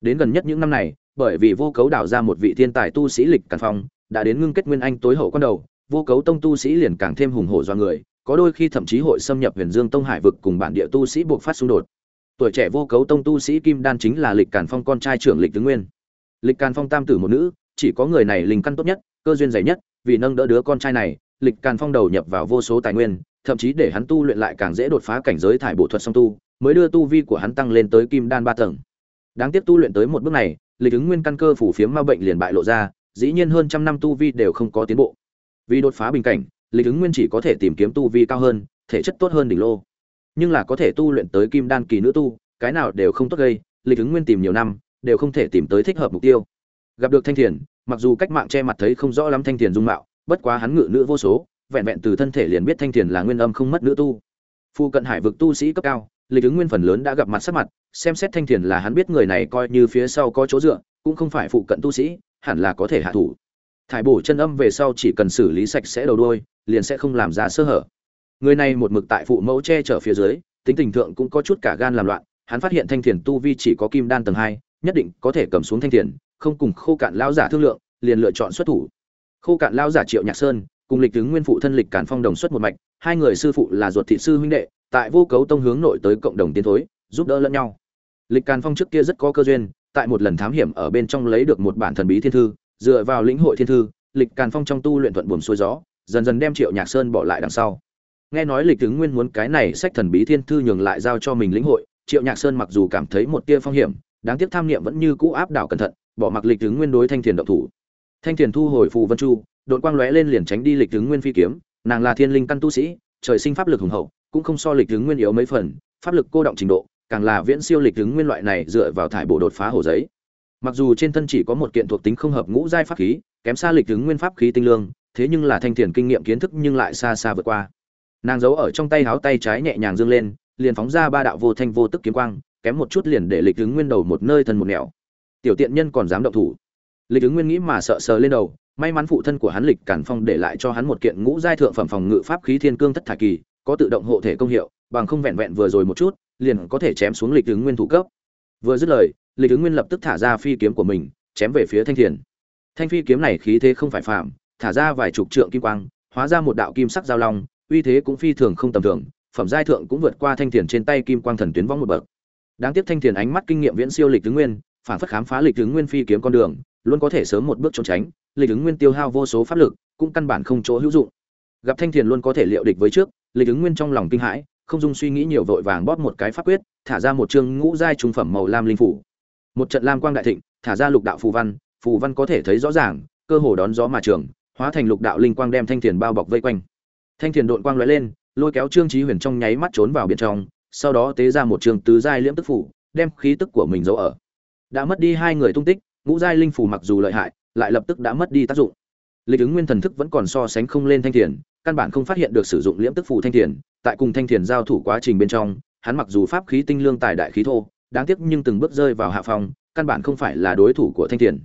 Đến gần nhất những năm này, bởi vì vô cấu đảo ra một vị thiên tài tu sĩ lịch càn phong đã đến ngưng kết nguyên anh tối hậu quan đầu, vô cấu tông tu sĩ liền càng thêm hùng hổ do người, có đôi khi thậm chí hội xâm nhập huyền dương tông hải vực cùng bản địa tu sĩ buộc phát xung đột. Tuổi trẻ vô cấu tông tu sĩ kim đan chính là lịch càn phong con trai trưởng lịch tướng nguyên. Lịch càn phong tam tử một nữ, chỉ có người này linh căn tốt nhất, cơ duyên dày nhất, vì nâng đỡ đứa con trai này, lịch càn phong đầu nhập vào vô số tài nguyên, thậm chí để hắn tu luyện lại càng dễ đột phá cảnh giới thải bộ thuật song tu, mới đưa tu vi của hắn tăng lên tới kim đan ba tầng. Đáng tiếc tu luyện tới một bước này, lịch ứng nguyên căn cơ phủ phiếm ma bệnh liền bại lộ ra dĩ nhiên hơn trăm năm tu vi đều không có tiến bộ. Vì đột phá bình cảnh, lịch ứng nguyên chỉ có thể tìm kiếm tu vi cao hơn, thể chất tốt hơn đỉnh lô. Nhưng là có thể tu luyện tới kim đan kỳ nữ tu, cái nào đều không tốt gây, lịch ứng nguyên tìm nhiều năm, đều không thể tìm tới thích hợp mục tiêu. Gặp được thanh thiền, mặc dù cách mạng che mặt thấy không rõ lắm thanh thiền dung mạo, bất quá hắn ngự nữ vô số, vẹn vẹn từ thân thể liền biết thanh thiền là nguyên âm không mất nữ tu. Phu cận hải vực tu sĩ cấp cao, lịch ứng nguyên phần lớn đã gặp mặt sắc mặt, xem xét thanh thiền là hắn biết người này coi như phía sau có chỗ dựa, cũng không phải phụ cận tu sĩ hẳn là có thể hạ thủ. Thải bổ chân âm về sau chỉ cần xử lý sạch sẽ đầu đôi liền sẽ không làm ra sơ hở. Người này một mực tại phụ mẫu che chở phía dưới, tính tình thượng cũng có chút cả gan làm loạn, hắn phát hiện thanh thiền tu vi chỉ có kim đan tầng hai, nhất định có thể cầm xuống thanh thiền, không cùng khô cạn lao giả thương lượng, liền lựa chọn xuất thủ. Khô cạn lao giả triệu nhạc sơn, cùng lịch tướng nguyên phụ thân lịch cản phong đồng xuất một mạch, hai người sư phụ là ruột thị sư huynh đệ, tại vô cấu tông hướng nội tới cộng đồng tiến thối, giúp đỡ lẫn nhau. Lịch càn phong trước kia rất có cơ duyên tại một lần thám hiểm ở bên trong lấy được một bản thần bí thiên thư, dựa vào lĩnh hội thiên thư, lịch càn phong trong tu luyện thuận buồm xuôi gió, dần dần đem triệu nhạc sơn bỏ lại đằng sau. Nghe nói lịch tướng nguyên muốn cái này sách thần bí thiên thư nhường lại giao cho mình lĩnh hội, triệu nhạc sơn mặc dù cảm thấy một tia phong hiểm, đáng tiếc tham niệm vẫn như cũ áp đảo cẩn thận, bỏ mặc lịch tướng nguyên đối thanh tiền động thủ. Thanh tiền thu hồi phù vân chu, đột quang lóe lên liền tránh đi lịch tướng nguyên phi kiếm, nàng là thiên linh căn tu sĩ, trời sinh pháp lực hùng hậu, cũng không so lịch tướng nguyên yếu mấy phần, pháp lực cô động trình độ càng là viễn siêu lịch ứng nguyên loại này dựa vào thải bộ đột phá hồ giấy. Mặc dù trên thân chỉ có một kiện thuộc tính không hợp ngũ giai pháp khí, kém xa lịch ứng nguyên pháp khí tinh lương, thế nhưng là thanh thiền kinh nghiệm kiến thức nhưng lại xa xa vượt qua. Nàng giấu ở trong tay háo tay trái nhẹ nhàng dương lên, liền phóng ra ba đạo vô thanh vô tức kiếm quang, kém một chút liền để lịch ứng nguyên đầu một nơi thân một nẻo. Tiểu tiện nhân còn dám động thủ. Lịch ứng nguyên nghĩ mà sợ sờ lên đầu, may mắn phụ thân của hắn lịch cản phong để lại cho hắn một kiện ngũ giai thượng phẩm phòng ngự pháp khí thiên cương thất thải kỳ, có tự động hộ thể công hiệu, bằng không vẹn vẹn vừa rồi một chút liền có thể chém xuống lịch tướng nguyên thủ cấp. Vừa dứt lời, lịch tướng nguyên lập tức thả ra phi kiếm của mình, chém về phía thanh thiền. Thanh phi kiếm này khí thế không phải phạm thả ra vài chục trượng kim quang, hóa ra một đạo kim sắc giao long, uy thế cũng phi thường không tầm thường, phẩm giai thượng cũng vượt qua thanh thiền trên tay kim quang thần tuyến vong một bậc. Đáng tiếc thanh thiền ánh mắt kinh nghiệm viễn siêu lịch tướng nguyên, phản phất khám phá lịch tướng nguyên phi kiếm con đường, luôn có thể sớm một bước trốn tránh, lịch ứng nguyên tiêu hao vô số pháp lực, cũng căn bản không chỗ hữu dụng. Gặp thanh thiền luôn có thể liệu địch với trước, lịch ứng nguyên trong lòng kinh hãi không dung suy nghĩ nhiều vội vàng bóp một cái pháp quyết, thả ra một chương ngũ giai trung phẩm màu lam linh phủ. Một trận lam quang đại thịnh, thả ra lục đạo phù văn phù văn có thể thấy rõ ràng, cơ hồ đón gió mà trường, hóa thành lục đạo linh quang đem thanh thiền bao bọc vây quanh. Thanh thiền đội quang lóe lên, lôi kéo trương trí huyền trong nháy mắt trốn vào biển trong, sau đó tế ra một trường tứ giai liễm tức phủ, đem khí tức của mình giấu ở. Đã mất đi hai người tung tích, ngũ giai linh phủ mặc dù lợi hại, lại lập tức đã mất đi tác dụng. Lịch ứng nguyên thần thức vẫn còn so sánh không lên thanh thiền căn bản không phát hiện được sử dụng liễm tức phù thanh thiền, tại cùng thanh thiền giao thủ quá trình bên trong, hắn mặc dù pháp khí tinh lương tài đại khí thô, đáng tiếc nhưng từng bước rơi vào hạ phòng căn bản không phải là đối thủ của thanh thiền.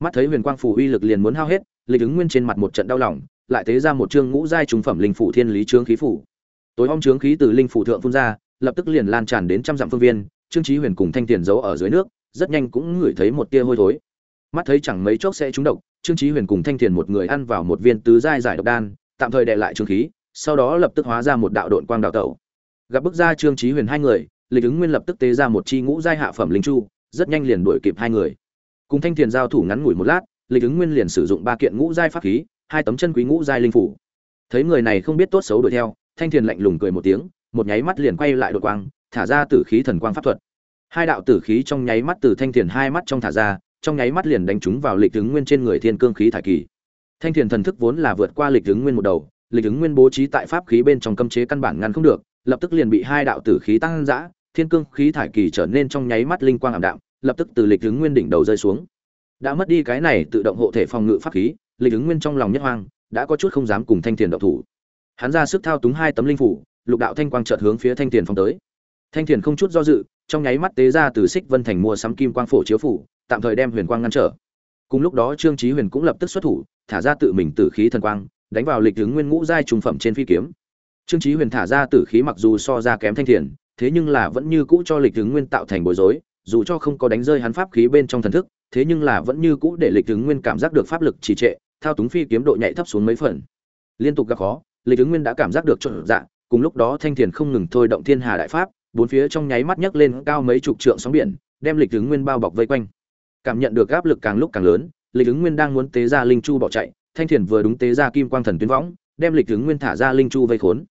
Mắt thấy huyền quang phù uy lực liền muốn hao hết, lịch ứng nguyên trên mặt một trận đau lòng, lại tế ra một chương ngũ giai trung phẩm linh phủ thiên lý trướng khí phủ tối om trướng khí từ linh phủ thượng phun ra, lập tức liền lan tràn đến trăm dặm phương viên, trương trí huyền cùng thanh thiền giấu ở dưới nước, rất nhanh cũng ngửi thấy một tia hôi thối. Mắt thấy chẳng mấy chốc sẽ trúng độc, trương trí huyền cùng thanh thiền một người ăn vào một viên tứ giai giải độc đan tạm thời đè lại trường khí, sau đó lập tức hóa ra một đạo độn quang đào tẩu. Gặp bức ra trương chí huyền hai người, lịch ứng nguyên lập tức tế ra một chi ngũ giai hạ phẩm linh chu, rất nhanh liền đuổi kịp hai người. Cùng thanh thiền giao thủ ngắn ngủi một lát, lịch ứng nguyên liền sử dụng ba kiện ngũ giai pháp khí, hai tấm chân quý ngũ giai linh phủ. Thấy người này không biết tốt xấu đuổi theo, thanh thiền lạnh lùng cười một tiếng, một nháy mắt liền quay lại đột quang, thả ra tử khí thần quang pháp thuật. Hai đạo tử khí trong nháy mắt từ thanh thiền hai mắt trong thả ra, trong nháy mắt liền đánh trúng vào lịch ứng nguyên trên người thiên cương khí thải kỳ thanh thiền thần thức vốn là vượt qua lịch ứng nguyên một đầu, lịch ứng nguyên bố trí tại pháp khí bên trong cấm chế căn bản ngăn không được, lập tức liền bị hai đạo tử khí tăng dã, thiên cương khí thải kỳ trở nên trong nháy mắt linh quang ảm đạm, lập tức từ lịch ứng nguyên đỉnh đầu rơi xuống. Đã mất đi cái này tự động hộ thể phòng ngự pháp khí, lịch ứng nguyên trong lòng nhất hoang, đã có chút không dám cùng thanh thiền động thủ. Hắn ra sức thao túng hai tấm linh phủ, lục đạo thanh quang chợt hướng phía thanh thiền phong tới. Thanh thiền không chút do dự, trong nháy mắt tế ra từ xích vân thành mua sắm kim quang phổ chiếu phủ, tạm thời đem huyền quang ngăn trở. Cùng lúc đó trương chí huyền cũng lập tức xuất thủ thả ra tự mình tử khí thần quang, đánh vào lịch tướng nguyên ngũ giai trùng phẩm trên phi kiếm. Trương chí huyền thả ra tử khí mặc dù so ra kém thanh thiền, thế nhưng là vẫn như cũ cho lịch tướng nguyên tạo thành bối rối, dù cho không có đánh rơi hắn pháp khí bên trong thần thức, thế nhưng là vẫn như cũ để lịch tướng nguyên cảm giác được pháp lực trì trệ, thao túng phi kiếm độ nhạy thấp xuống mấy phần. Liên tục gặp khó, lịch tướng nguyên đã cảm giác được trộn dạ cùng lúc đó thanh thiền không ngừng thôi động thiên hà đại pháp, bốn phía trong nháy mắt nhấc lên cao mấy chục trượng sóng biển, đem lịch tướng nguyên bao bọc vây quanh. Cảm nhận được áp lực càng lúc càng lớn lịch ứng nguyên đang muốn tế ra linh chu bỏ chạy, thanh thiền vừa đúng tế ra kim quang thần tuyến võng, đem lịch ứng nguyên thả ra linh chu vây khốn.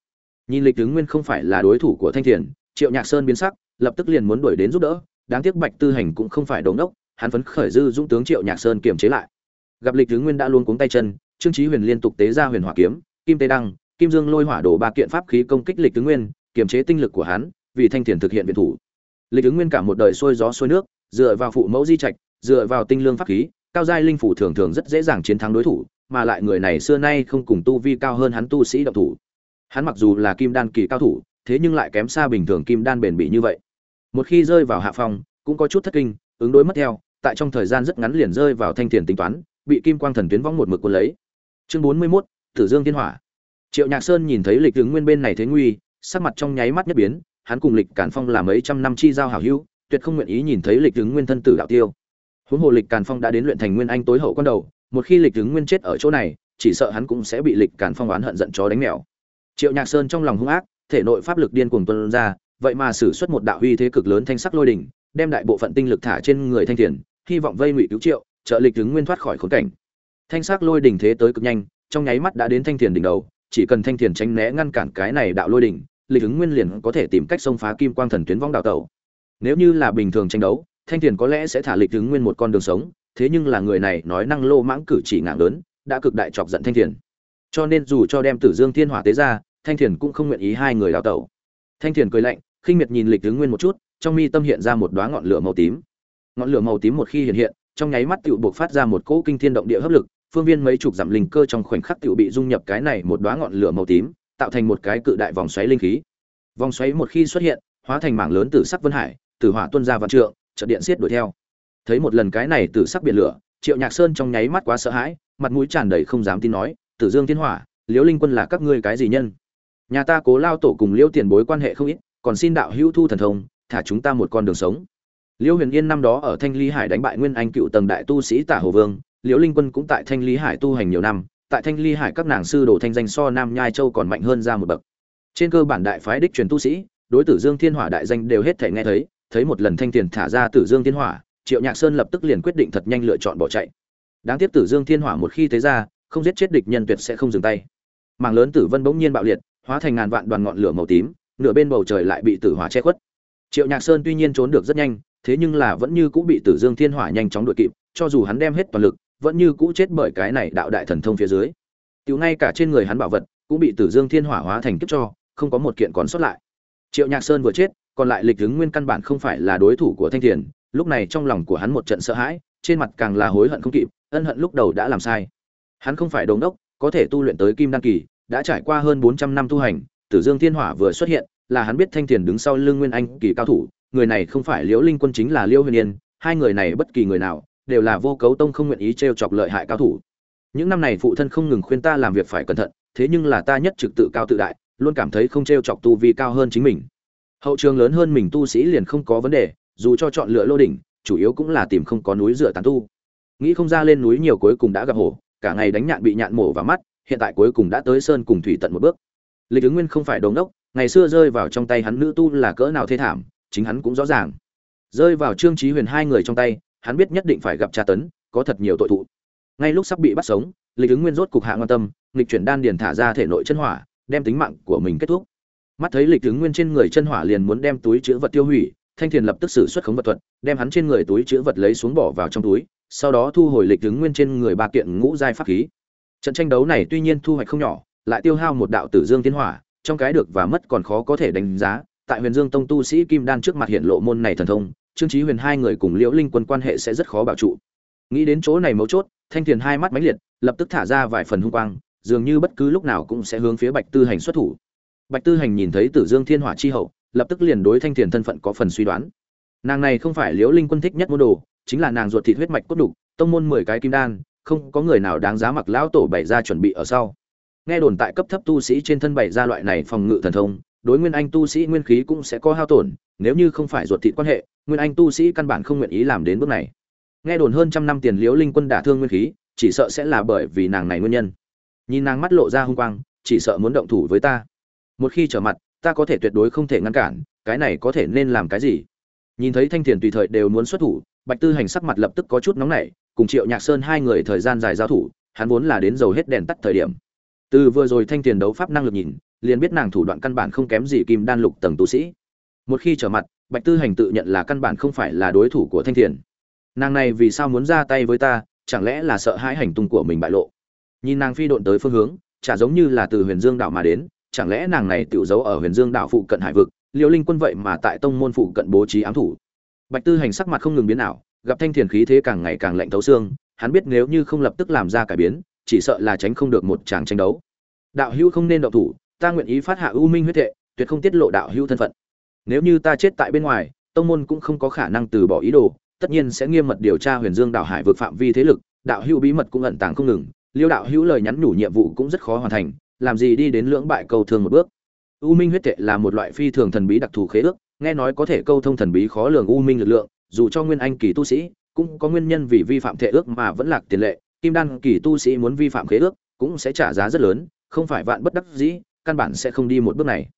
Nhìn lịch ứng nguyên không phải là đối thủ của thanh thiền, triệu nhạc sơn biến sắc, lập tức liền muốn đuổi đến giúp đỡ. Đáng tiếc bạch tư hành cũng không phải đống đốc, hắn phấn khởi dư dũng tướng triệu nhạc sơn kiềm chế lại. Gặp lịch ứng nguyên đã luôn cuống tay chân, trương chí huyền liên tục tế ra huyền hỏa kiếm, kim tê đăng, kim dương lôi hỏa đổ ba kiện pháp khí công kích lịch ứng nguyên, kiềm chế tinh lực của hắn, vì thanh thiền thực hiện viện thủ. Lịch ứng nguyên cả một đời xuôi gió xuôi nước, dựa vào phụ mẫu di trạch, dựa vào tinh lương pháp khí cao giai linh phủ thường thường rất dễ dàng chiến thắng đối thủ mà lại người này xưa nay không cùng tu vi cao hơn hắn tu sĩ động thủ. Hắn mặc dù là kim đan kỳ cao thủ thế nhưng lại kém xa bình thường kim đan bền bỉ như vậy. Một khi rơi vào hạ phòng cũng có chút thất kinh ứng đối mất theo tại trong thời gian rất ngắn liền rơi vào thanh tiền tính toán bị kim quang thần tuyến vong một mực cuốn lấy. Chương bốn mươi 41, tử dương thiên hỏa. Triệu nhạc sơn nhìn thấy lịch tướng nguyên bên này thế nguy sắc mặt trong nháy mắt nhất biến hắn cùng lịch cản phong là mấy trăm năm chi giao hảo hữu tuyệt không nguyện ý nhìn thấy lịch tướng nguyên thân tử đạo tiêu huống hồ lịch càn phong đã đến luyện thành nguyên anh tối hậu con đầu, một khi lịch tướng nguyên chết ở chỗ này, chỉ sợ hắn cũng sẽ bị lịch càn phong oán hận giận chó đánh mèo. Triệu nhạc sơn trong lòng hung ác, thể nội pháp lực điên cuồng tuân ra, vậy mà sử xuất một đạo huy thế cực lớn thanh sắc lôi đỉnh, đem đại bộ phận tinh lực thả trên người thanh thiền, hy vọng vây ngụy cứu triệu, trợ lịch tướng nguyên thoát khỏi khốn cảnh. Thanh sắc lôi đỉnh thế tới cực nhanh, trong nháy mắt đã đến thanh thiền đỉnh đầu, chỉ cần thanh thiền tránh né ngăn cản cái này đạo lôi đỉnh, lịch ứng nguyên liền có thể tìm cách xông phá kim quang thần tuyến vong đạo tẩu. Nếu như là bình thường tranh đấu thanh thiền có lẽ sẽ thả lịch Tướng nguyên một con đường sống, thế nhưng là người này nói năng lô mãng cử chỉ ngạng lớn, đã cực đại chọc giận thanh thiền. Cho nên dù cho đem tử dương thiên hỏa tế ra, thanh thiền cũng không nguyện ý hai người đào tẩu. Thanh thiền cười lạnh, khinh miệt nhìn lịch Tướng nguyên một chút, trong mi tâm hiện ra một đoá ngọn lửa màu tím. Ngọn lửa màu tím một khi hiện hiện, trong nháy mắt tựu buộc phát ra một cỗ kinh thiên động địa hấp lực, phương viên mấy chục dặm linh cơ trong khoảnh khắc tựu bị dung nhập cái này một đoá ngọn lửa màu tím, tạo thành một cái cự đại vòng xoáy linh khí. Vòng xoáy một khi xuất hiện, hóa thành mảng lớn từ sắc vân hải từ hỏa tuân ra vạn trượng trận điện xiết đuổi theo. Thấy một lần cái này tử sắc biển lửa, triệu nhạc sơn trong nháy mắt quá sợ hãi, mặt mũi tràn đầy không dám tin nói, tử dương thiên hỏa, liễu linh quân là các ngươi cái gì nhân? Nhà ta cố lao tổ cùng liễu tiền bối quan hệ không ít, còn xin đạo hữu thu thần thông, thả chúng ta một con đường sống. Liễu huyền yên năm đó ở thanh ly hải đánh bại nguyên anh cựu tầng đại tu sĩ tả hồ vương, liễu linh quân cũng tại thanh ly hải tu hành nhiều năm, tại thanh ly hải các nàng sư đồ thanh danh so nam nhai châu còn mạnh hơn ra một bậc. Trên cơ bản đại phái đích truyền tu sĩ, đối tử dương thiên hỏa đại danh đều hết thể nghe thấy thấy một lần thanh tiền thả ra tử dương thiên hỏa, triệu nhạc sơn lập tức liền quyết định thật nhanh lựa chọn bỏ chạy. Đáng tiếc tử dương thiên hỏa một khi thế ra, không giết chết địch nhân tuyệt sẽ không dừng tay. Mảng lớn tử vân bỗng nhiên bạo liệt, hóa thành ngàn vạn đoàn ngọn lửa màu tím, nửa bên bầu trời lại bị tử hỏa che khuất. Triệu nhạc sơn tuy nhiên trốn được rất nhanh, thế nhưng là vẫn như cũng bị tử dương thiên hỏa nhanh chóng đuổi kịp, cho dù hắn đem hết toàn lực, vẫn như cũ chết bởi cái này đạo đại thần thông phía dưới. Tiểu ngay cả trên người hắn bảo vật, cũng bị tử dương thiên hỏa hóa thành kiếp cho, không có một kiện còn sót lại. Triệu nhạc sơn vừa chết còn lại lịch ứng nguyên căn bản không phải là đối thủ của thanh thiền, lúc này trong lòng của hắn một trận sợ hãi, trên mặt càng là hối hận không kịp, ân hận lúc đầu đã làm sai. Hắn không phải đống đốc, có thể tu luyện tới kim đăng kỳ, đã trải qua hơn bốn trăm năm tu hành, tử dương thiên hỏa vừa xuất hiện, là hắn biết thanh thiền đứng sau lưng nguyên anh kỳ cao thủ, người này không phải liễu linh quân chính là liễu huyền yên, hai người này bất kỳ người nào, đều là vô cấu tông không nguyện ý t chọc lợi hại cao thủ. Những năm này phụ thân không ngừng khuyên ta làm việc phải cẩn thận, thế nhưng là ta nhất trực tự cao tự đại, luôn cảm thấy không t chọc tu vi cao hơn chính mình hậu trường lớn hơn mình tu sĩ liền không có vấn đề, dù cho chọn lựa lô đỉnh, chủ yếu cũng là tìm không có núi dựa tán tu. Nghĩ không ra lên núi nhiều cuối cùng đã gặp hổ, cả ngày đánh nhạn bị nhạn mổ vào mắt, hiện tại cuối cùng đã tới sơn cùng thủy tận một bước. Lịch ứng nguyên không phải đống đốc ngày xưa rơi vào trong tay hắn nữ tu là cỡ nào thê thảm, chính hắn cũng rõ ràng. Rơi vào trương trí huyền hai người trong tay, hắn biết nhất định phải gặp tra tấn, có thật nhiều tội thụ. Ngay lúc sắp bị bắt sống, lịch ứng nguyên rốt cục hạ quan tâm, nghịch chuyển đan điền thả ra thể nội chân hỏa, đem tính mạng của mình kết thúc mắt thấy lịch tướng nguyên trên người chân hỏa liền muốn đem túi chứa vật tiêu hủy, thanh thiền lập tức xử xuất khống vật thuật, đem hắn trên người túi chứa vật lấy xuống bỏ vào trong túi, sau đó thu hồi lịch tướng nguyên trên người ba kiện ngũ giai pháp khí. Trận tranh đấu này tuy nhiên thu hoạch không nhỏ, lại tiêu hao một đạo tử dương tiến hỏa, trong cái được và mất còn khó có thể đánh giá. Tại huyền dương tông tu sĩ kim đan trước mặt hiện lộ môn này thần thông, trương trí huyền hai người cùng liễu linh quân quan hệ sẽ rất khó bảo trụ. Nghĩ đến chỗ này mấu chốt, thanh thiền hai mắt mãnh liệt, lập tức thả ra vài phần hung quang, dường như bất cứ lúc nào cũng sẽ hướng phía bạch tư hành xuất thủ bạch tư hành nhìn thấy tử dương thiên hỏa chi hậu, lập tức liền đối thanh thiền thân phận có phần suy đoán. Nàng này không phải liễu linh quân thích nhất môn đồ, chính là nàng ruột thịt huyết mạch cốt đục, tông môn mười cái kim đan, không có người nào đáng giá mặc lão tổ bày ra chuẩn bị ở sau. Nghe đồn tại cấp thấp tu sĩ trên thân bày ra loại này phòng ngự thần thông, đối nguyên anh tu sĩ nguyên khí cũng sẽ có hao tổn, nếu như không phải ruột thịt quan hệ, nguyên anh tu sĩ căn bản không nguyện ý làm đến bước này. Nghe đồn hơn trăm năm tiền liễu linh quân đả thương nguyên khí, chỉ sợ sẽ là bởi vì nàng này nguyên nhân. Nhìn nàng mắt lộ ra hung quang, chỉ sợ muốn động thủ với ta một khi trở mặt, ta có thể tuyệt đối không thể ngăn cản, cái này có thể nên làm cái gì? Nhìn thấy thanh thiền tùy thời đều muốn xuất thủ, bạch tư hành sắc mặt lập tức có chút nóng nảy, cùng triệu nhạc sơn hai người thời gian dài giao thủ, hắn vốn là đến dầu hết đèn tắt thời điểm. Từ vừa rồi thanh thiền đấu pháp năng lực nhìn, liền biết nàng thủ đoạn căn bản không kém gì kim đan lục tầng tu sĩ. Một khi trở mặt, bạch tư hành tự nhận là căn bản không phải là đối thủ của thanh thiền. Nàng này vì sao muốn ra tay với ta, chẳng lẽ là sợ hãi hành tung của mình bại lộ? Nhìn nàng phi độn tới phương hướng, chả giống như là từ huyền dương đảo mà đến chẳng lẽ nàng này tiểu giấu ở huyền dương đảo phụ cận hải vực liễu linh quân vậy mà tại tông môn phụ cận bố trí ám thủ? Bạch tư hành sắc mặt không ngừng biến ảo, gặp thanh thiền khí thế càng ngày càng lạnh thấu xương, hắn biết nếu như không lập tức làm ra cải biến, chỉ sợ là tránh không được một tràng tranh đấu. Đạo hữu không nên động thủ, ta nguyện ý phát hạ U minh huyết thệ, tuyệt không tiết lộ đạo hữu thân phận. Nếu như ta chết tại bên ngoài, tông môn cũng không có khả năng từ bỏ ý đồ, tất nhiên sẽ nghiêm mật điều tra huyền dương đảo hải vực phạm vi thế lực, đạo hữu bí mật cũng ẩn tàng không ngừng, liêu đạo hữu lời nhắn nhủ nhiệm vụ cũng rất khó hoàn thành làm gì đi đến lưỡng bại câu thương một bước. U minh huyết thệ là một loại phi thường thần bí đặc thù khế ước, nghe nói có thể câu thông thần bí khó lường u minh lực lượng, dù cho nguyên anh kỳ tu sĩ, cũng có nguyên nhân vì vi phạm thệ ước mà vẫn lạc tiền lệ. Kim đan kỳ tu sĩ muốn vi phạm khế ước cũng sẽ trả giá rất lớn, không phải vạn bất đắc dĩ, căn bản sẽ không đi một bước này.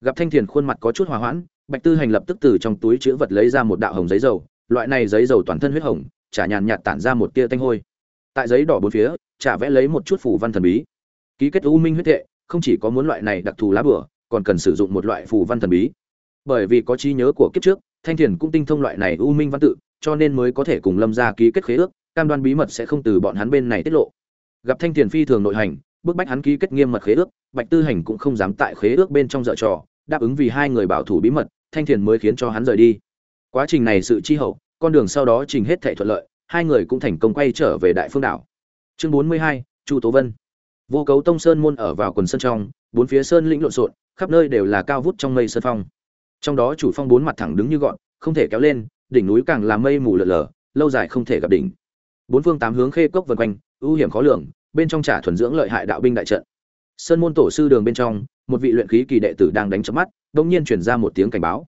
Gặp thanh thiền khuôn mặt có chút hòa hoãn, bạch tư hành lập tức từ trong túi chữ vật lấy ra một đạo hồng giấy dầu, loại này giấy dầu toàn thân huyết hồng, chả nhàn nhạt tản ra một tia tanh hôi. Tại giấy đỏ bốn phía, chả vẽ lấy một chút phủ văn thần bí ký kết u minh huyết thệ, không chỉ có muốn loại này đặc thù lá bửa, còn cần sử dụng một loại phù văn thần bí. Bởi vì có trí nhớ của kiếp trước, thanh thiền cũng tinh thông loại này u minh văn tự, cho nên mới có thể cùng lâm ra ký kết khế ước, cam đoan bí mật sẽ không từ bọn hắn bên này tiết lộ. Gặp thanh thiền phi thường nội hành, bức bách hắn ký kết nghiêm mật khế ước, bạch tư hành cũng không dám tại khế ước bên trong dợ trò, đáp ứng vì hai người bảo thủ bí mật, thanh thiền mới khiến cho hắn rời đi. Quá trình này sự chi hậu, con đường sau đó trình hết thệ thuận lợi, hai người cũng thành công quay trở về đại phương đảo. Chương bốn mươi hai, chu tố vân vô cấu tông sơn môn ở vào quần sơn trong, bốn phía sơn lĩnh lộn xộn, khắp nơi đều là cao vút trong mây sơn phong. Trong đó chủ phong bốn mặt thẳng đứng như gọn, không thể kéo lên, đỉnh núi càng là mây mù lở lở, lâu dài không thể gặp đỉnh. Bốn phương tám hướng khê cốc vần quanh, ưu hiểm khó lường, bên trong trả thuần dưỡng lợi hại đạo binh đại trận. Sơn môn tổ sư đường bên trong, một vị luyện khí kỳ đệ tử đang đánh chớp mắt đột nhiên truyền ra một tiếng cảnh báo.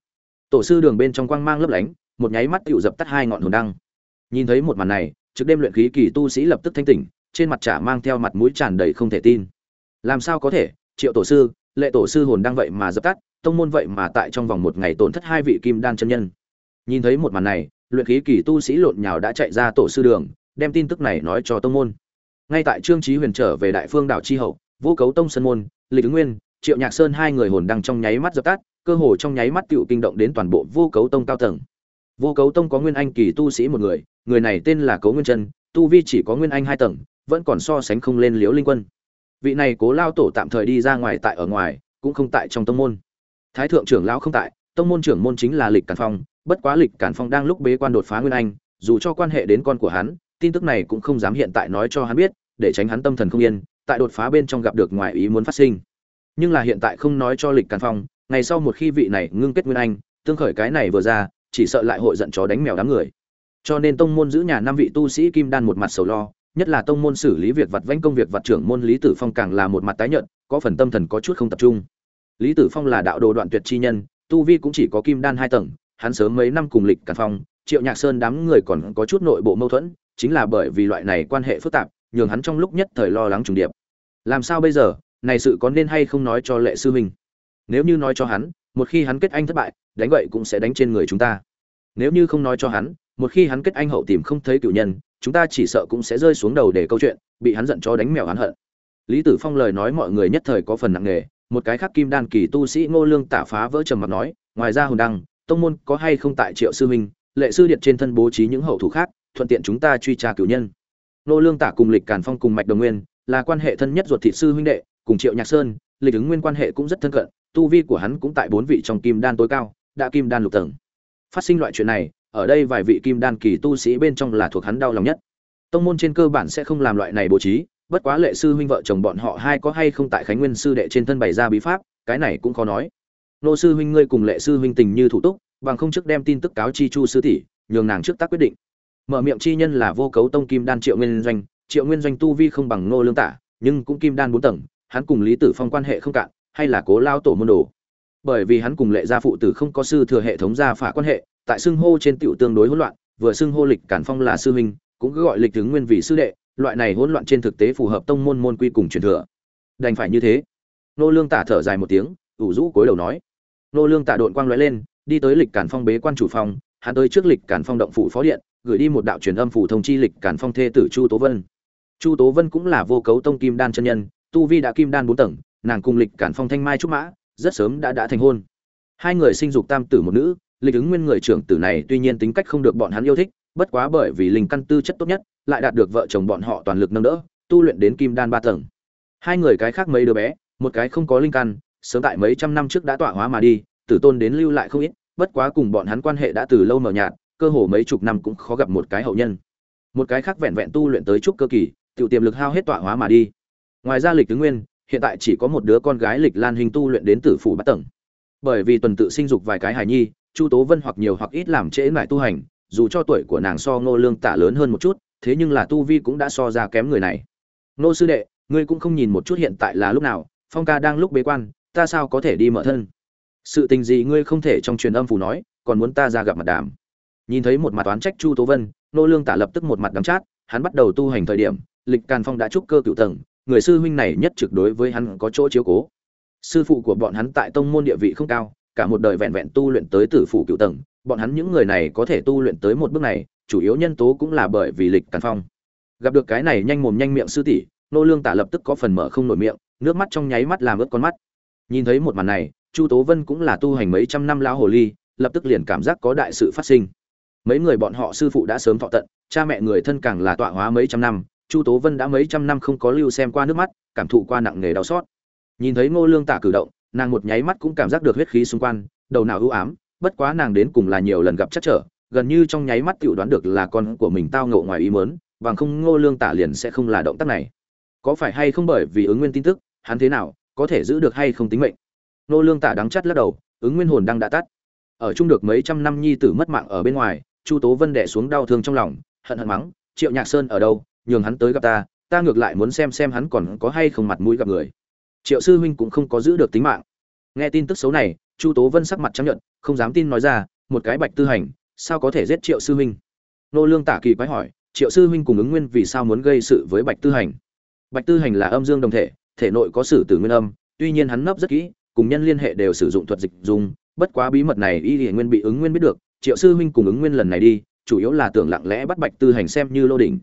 Tổ sư đường bên trong quang mang lấp lánh, một nháy mắt tựu dập tắt hai ngọn hồn đăng. Nhìn thấy một màn này trước đêm luyện khí kỳ tu sĩ lập tức thanh tỉnh trên mặt trả mang theo mặt mũi tràn đầy không thể tin. Làm sao có thể? Triệu tổ sư, lệ tổ sư hồn đang vậy mà dập tắt, tông môn vậy mà tại trong vòng một ngày tổn thất hai vị kim đan chân nhân. Nhìn thấy một màn này, luyện khí kỳ tu sĩ lộn nhào đã chạy ra tổ sư đường, đem tin tức này nói cho tông môn. Ngay tại trương trí huyền trở về đại phương đảo chi hậu, vô cấu tông sơn môn, lịch đứng nguyên, triệu nhạc sơn hai người hồn đang trong nháy mắt dập tắt, cơ hồ trong nháy mắt tựu kinh động đến toàn bộ vô cấu tông cao tầng. Vô cấu tông có nguyên anh kỳ tu sĩ một người người này tên là cấu nguyên chân, tu vi chỉ có nguyên anh hai tầng vẫn còn so sánh không lên liễu linh quân. Vị này cố lao tổ tạm thời đi ra ngoài tại ở ngoài, cũng không tại trong tông môn. Thái thượng trưởng lão không tại, tông môn trưởng môn chính là lịch càn phong, bất quá lịch càn phong đang lúc bế quan đột phá nguyên anh, dù cho quan hệ đến con của hắn, tin tức này cũng không dám hiện tại nói cho hắn biết, để tránh hắn tâm thần không yên, tại đột phá bên trong gặp được ngoài ý muốn phát sinh. Nhưng là hiện tại không nói cho lịch càn phong, ngày sau một khi vị này ngưng kết nguyên anh, tương khởi cái này vừa ra, chỉ sợ lại hội giận chó đánh mèo đám người. Cho nên tông môn giữ nhà năm vị tu sĩ kim đan một mặt sầu lo nhất là tông môn xử lý việc vặt vãnh công việc vặt trưởng môn lý tử phong càng là một mặt tái nhợt, có phần tâm thần có chút không tập trung. Lý tử phong là đạo đồ đoạn tuyệt chi nhân, tu vi cũng chỉ có kim đan hai tầng, hắn sớm mấy năm cùng lịch càn phong, triệu nhạc sơn đám người còn có chút nội bộ mâu thuẫn, chính là bởi vì loại này quan hệ phức tạp, nhường hắn trong lúc nhất thời lo lắng trùng điệp. Làm sao bây giờ, này sự có nên hay không nói cho lệ sư huynh nếu như nói cho hắn, một khi hắn kết anh thất bại, đánh vậy cũng sẽ đánh trên người chúng ta. Nếu như không nói cho hắn, một khi hắn kết anh hậu tìm không thấy cựu nhân chúng ta chỉ sợ cũng sẽ rơi xuống đầu để câu chuyện, bị hắn giận cho đánh mèo hắn hận. Lý tử phong lời nói mọi người nhất thời có phần nặng nề, một cái khác kim đan kỳ tu sĩ ngô lương tả phá vỡ trầm mặt nói, ngoài ra hồn đăng, tông môn có hay không tại triệu sư minh, lệ sư điện trên thân bố trí những hậu thủ khác, thuận tiện chúng ta truy tra cửu nhân. Ngô lương tả cùng lịch càn phong cùng mạch đồng nguyên, là quan hệ thân nhất ruột thị sư huynh đệ, cùng triệu nhạc sơn, lịch ứng nguyên quan hệ cũng rất thân cận, tu vi của hắn cũng tại bốn vị trong kim đan tối cao, đã kim đan lục tầng. Phát sinh loại chuyện này ở đây vài vị kim đan kỳ tu sĩ bên trong là thuộc hắn đau lòng nhất. Tông môn trên cơ bản sẽ không làm loại này bố trí, bất quá lệ sư huynh vợ chồng bọn họ hai có hay không tại khánh nguyên sư đệ trên thân bày ra bí pháp, cái này cũng khó nói. Nô sư huynh ngươi cùng lệ sư huynh tình như thủ túc, bằng không trước đem tin tức cáo chi chu sư tỷ, nhường nàng trước tác quyết định. Mở miệng chi nhân là vô cấu tông kim đan triệu nguyên doanh, triệu nguyên doanh tu vi không bằng nô lương tả, nhưng cũng kim đan bốn tầng, hắn cùng lý tử phong quan hệ không cạn, hay là cố lao tổ môn đồ. Bởi vì hắn cùng lệ gia phụ tử không có sư thừa hệ thống gia phả quan hệ tại xưng hô trên tiểu tương đối hỗn loạn, vừa xưng hô lịch cản phong là sư huynh, cũng cứ gọi lịch tướng nguyên vị sư đệ, loại này hỗn loạn trên thực tế phù hợp tông môn môn quy cùng truyền thừa. Đành phải như thế. Nô lương tả thở dài một tiếng, ủ rũ cúi đầu nói. Nô lương tả độn quang lóe lên, đi tới lịch cản phong bế quan chủ phòng, hắn tới trước lịch cản phong động phủ phó điện, gửi đi một đạo truyền âm phủ thông chi lịch cản phong thê tử chu tố vân. Chu tố vân cũng là vô cấu tông kim đan chân nhân, tu vi đã kim đan bốn tầng, nàng cùng lịch cản phong thanh mai trúc mã, rất sớm đã đã thành hôn. Hai người sinh dục tam tử một nữ lịch ứng nguyên người trưởng tử này tuy nhiên tính cách không được bọn hắn yêu thích, bất quá bởi vì linh căn tư chất tốt nhất, lại đạt được vợ chồng bọn họ toàn lực nâng đỡ, tu luyện đến kim đan ba tầng. Hai người cái khác mấy đứa bé, một cái không có linh căn, sớm tại mấy trăm năm trước đã tọa hóa mà đi, tử tôn đến lưu lại không ít, bất quá cùng bọn hắn quan hệ đã từ lâu mờ nhạt, cơ hồ mấy chục năm cũng khó gặp một cái hậu nhân. Một cái khác vẹn vẹn tu luyện tới trúc cơ kỳ, tiểu tiềm lực hao hết tọa hóa mà đi. Ngoài ra lịch tướng nguyên, hiện tại chỉ có một đứa con gái lịch lan hình tu luyện đến tử phủ bát tầng. Bởi vì tuần tự sinh dục vài cái hài nhi chu tố vân hoặc nhiều hoặc ít làm trễ lại tu hành, dù cho tuổi của nàng so ngô lương tả lớn hơn một chút, thế nhưng là tu vi cũng đã so ra kém người này. Ngô sư đệ, ngươi cũng không nhìn một chút hiện tại là lúc nào, phong ca đang lúc bế quan, ta sao có thể đi mở thân? Sự tình gì ngươi không thể trong truyền âm phủ nói, còn muốn ta ra gặp mặt đàm? Nhìn thấy một mặt oán trách chu tố vân, Ngô lương tả lập tức một mặt đắng chát, hắn bắt đầu tu hành thời điểm, lịch càn phong đã trúc cơ cựu tầng, người sư huynh này nhất trực đối với hắn có chỗ chiếu cố. Sư phụ của bọn hắn tại tông môn địa vị không cao cả một đời vẹn vẹn tu luyện tới tử phủ cựu tầng, bọn hắn những người này có thể tu luyện tới một bước này, chủ yếu nhân tố cũng là bởi vì lịch càn phong. Gặp được cái này nhanh mồm nhanh miệng sư tỷ, nô lương tả lập tức có phần mở không nổi miệng, nước mắt trong nháy mắt làm ướt con mắt. Nhìn thấy một màn này, chu tố vân cũng là tu hành mấy trăm năm lão hồ ly, lập tức liền cảm giác có đại sự phát sinh. Mấy người bọn họ sư phụ đã sớm thọ tận, cha mẹ người thân càng là tọa hóa mấy trăm năm, chu tố vân đã mấy trăm năm không có lưu xem qua nước mắt, cảm thụ qua nặng nề đau xót. Nhìn thấy ngô lương tả cử động nàng một nháy mắt cũng cảm giác được huyết khí xung quanh đầu não ưu ám bất quá nàng đến cùng là nhiều lần gặp chắc trở gần như trong nháy mắt tiểu đoán được là con của mình tao ngộ ngoài ý muốn, bằng không ngô lương tả liền sẽ không là động tác này. Có phải hay không bởi vì ứng nguyên tin tức hắn thế nào có thể giữ được hay không tính mệnh? Ngô lương tả đắng chắt lắc đầu ứng nguyên hồn đang đã tắt. Ở chung được mấy trăm năm nhi tử mất mạng ở bên ngoài chu tố vân đè xuống đau thương trong lòng hận hận mắng triệu nhạc sơn ở đâu nhường hắn tới gặp ta ta ngược lại muốn xem xem hắn còn có hay không mặt mũi gặp người triệu sư huynh cũng không có giữ được tính mạng. Nghe tin tức xấu này, chu tố vân sắc mặt chấp nhận không dám tin nói ra, một cái bạch tư hành, sao có thể giết triệu sư huynh? Nô lương tả kỳ quái hỏi, triệu sư huynh cùng ứng nguyên vì sao muốn gây sự với bạch tư hành? Bạch tư hành là âm dương đồng thể thể nội có sử tử nguyên âm, tuy nhiên hắn nấp rất kỹ, cùng nhân liên hệ đều sử dụng thuật dịch dùng, bất quá bí mật này y hiển nguyên bị ứng nguyên biết được, triệu sư huynh cùng ứng nguyên lần này đi, chủ yếu là tưởng lặng lẽ bắt bạch tư hành xem như lô đỉnh.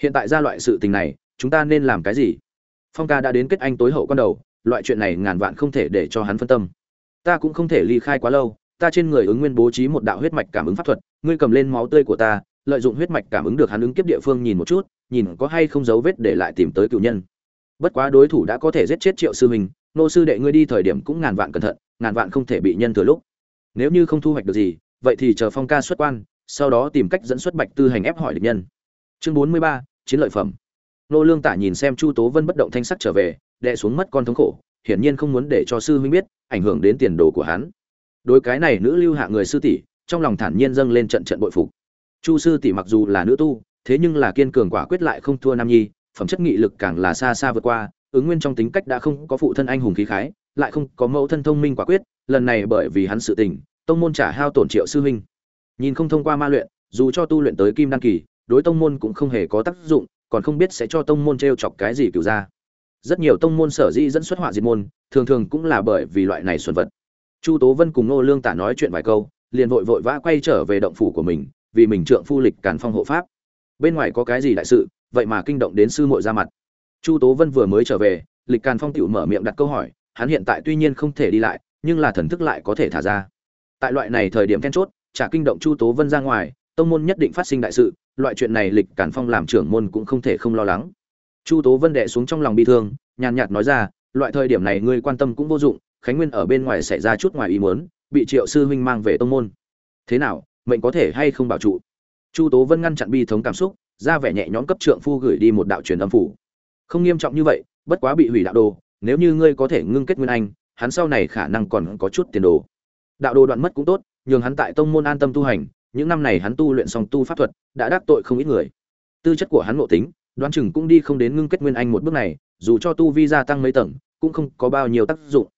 Hiện tại ra loại sự tình này, chúng ta nên làm cái gì? Phong ca đã đến kết anh tối hậu con đầu, loại chuyện này ngàn vạn không thể để cho hắn phân tâm. Ta cũng không thể ly khai quá lâu, ta trên người ứng nguyên bố trí một đạo huyết mạch cảm ứng pháp thuật, ngươi cầm lên máu tươi của ta, lợi dụng huyết mạch cảm ứng được hắn ứng kiếp địa phương nhìn một chút, nhìn có hay không dấu vết để lại tìm tới cựu nhân. Bất quá đối thủ đã có thể giết chết triệu sư mình nô sư đệ ngươi đi thời điểm cũng ngàn vạn cẩn thận, ngàn vạn không thể bị nhân thừa lúc. Nếu như không thu hoạch được gì, vậy thì chờ phong ca xuất quan, sau đó tìm cách dẫn xuất bạch tư hành ép hỏi địch nhân. Chương bốn mươi ba, chiến lợi phẩm nô lương tả nhìn xem chu tố vân bất động thanh sắc trở về, đè xuống mất con thống khổ, hiển nhiên không muốn để cho sư huynh biết, ảnh hưởng đến tiền đồ của hắn. Đối cái này nữ lưu hạ người sư tỷ, trong lòng thản nhiên dâng lên trận trận bội phục. Chu sư tỷ mặc dù là nữ tu, thế nhưng là kiên cường quả quyết lại không thua nam nhi, phẩm chất nghị lực càng là xa xa vượt qua, ứng nguyên trong tính cách đã không có phụ thân anh hùng khí khái, lại không có mẫu thân thông minh quả quyết, lần này bởi vì hắn sự tình, tông môn trả hao tổn triệu sư huynh. Nhìn không thông qua ma luyện, dù cho tu luyện tới kim đăng kỳ, đối tông môn cũng không hề có tác dụng còn không biết sẽ cho tông môn t chọc cái gì cửu ra. Rất nhiều tông môn sở dĩ dẫn xuất họa diệt môn, thường thường cũng là bởi vì loại này xuân vật. Chu tố vân cùng nô lương tả nói chuyện vài câu, liền vội vội vã quay trở về động phủ của mình, vì mình trượng phu lịch càn phong hộ pháp. Bên ngoài có cái gì đại sự, vậy mà kinh động đến sư muội ra mặt. Chu tố vân vừa mới trở về, lịch càn phong tựu mở miệng đặt câu hỏi, hắn hiện tại tuy nhiên không thể đi lại, nhưng là thần thức lại có thể thả ra. Tại loại này thời điểm then chốt, chả kinh động chu tố vân ra ngoài, tông môn nhất định phát sinh đại sự loại chuyện này lịch Cản phong làm trưởng môn cũng không thể không lo lắng. Chu tố vân đệ xuống trong lòng bi thương, nhàn nhạt nói ra, loại thời điểm này ngươi quan tâm cũng vô dụng, khánh nguyên ở bên ngoài xảy ra chút ngoài ý muốn, bị triệu sư huynh mang về tông môn. Thế nào, mệnh có thể hay không bảo trụ? Chu tố vân ngăn chặn bi thống cảm xúc, ra vẻ nhẹ nhõm cấp trượng phu gửi đi một đạo truyền âm phủ. Không nghiêm trọng như vậy, bất quá bị hủy đạo đồ, nếu như ngươi có thể ngưng kết nguyên anh, hắn sau này khả năng còn có chút tiền đồ. Đạo đồ đoạn mất cũng tốt, nhường hắn tại tông môn an tâm tu hành những năm này hắn tu luyện xong tu pháp thuật, đã đắc tội không ít người. Tư chất của hắn ngộ tính, đoán chừng cũng đi không đến ngưng kết nguyên anh một bước này, dù cho tu vi gia tăng mấy tầng, cũng không có bao nhiêu tác dụng.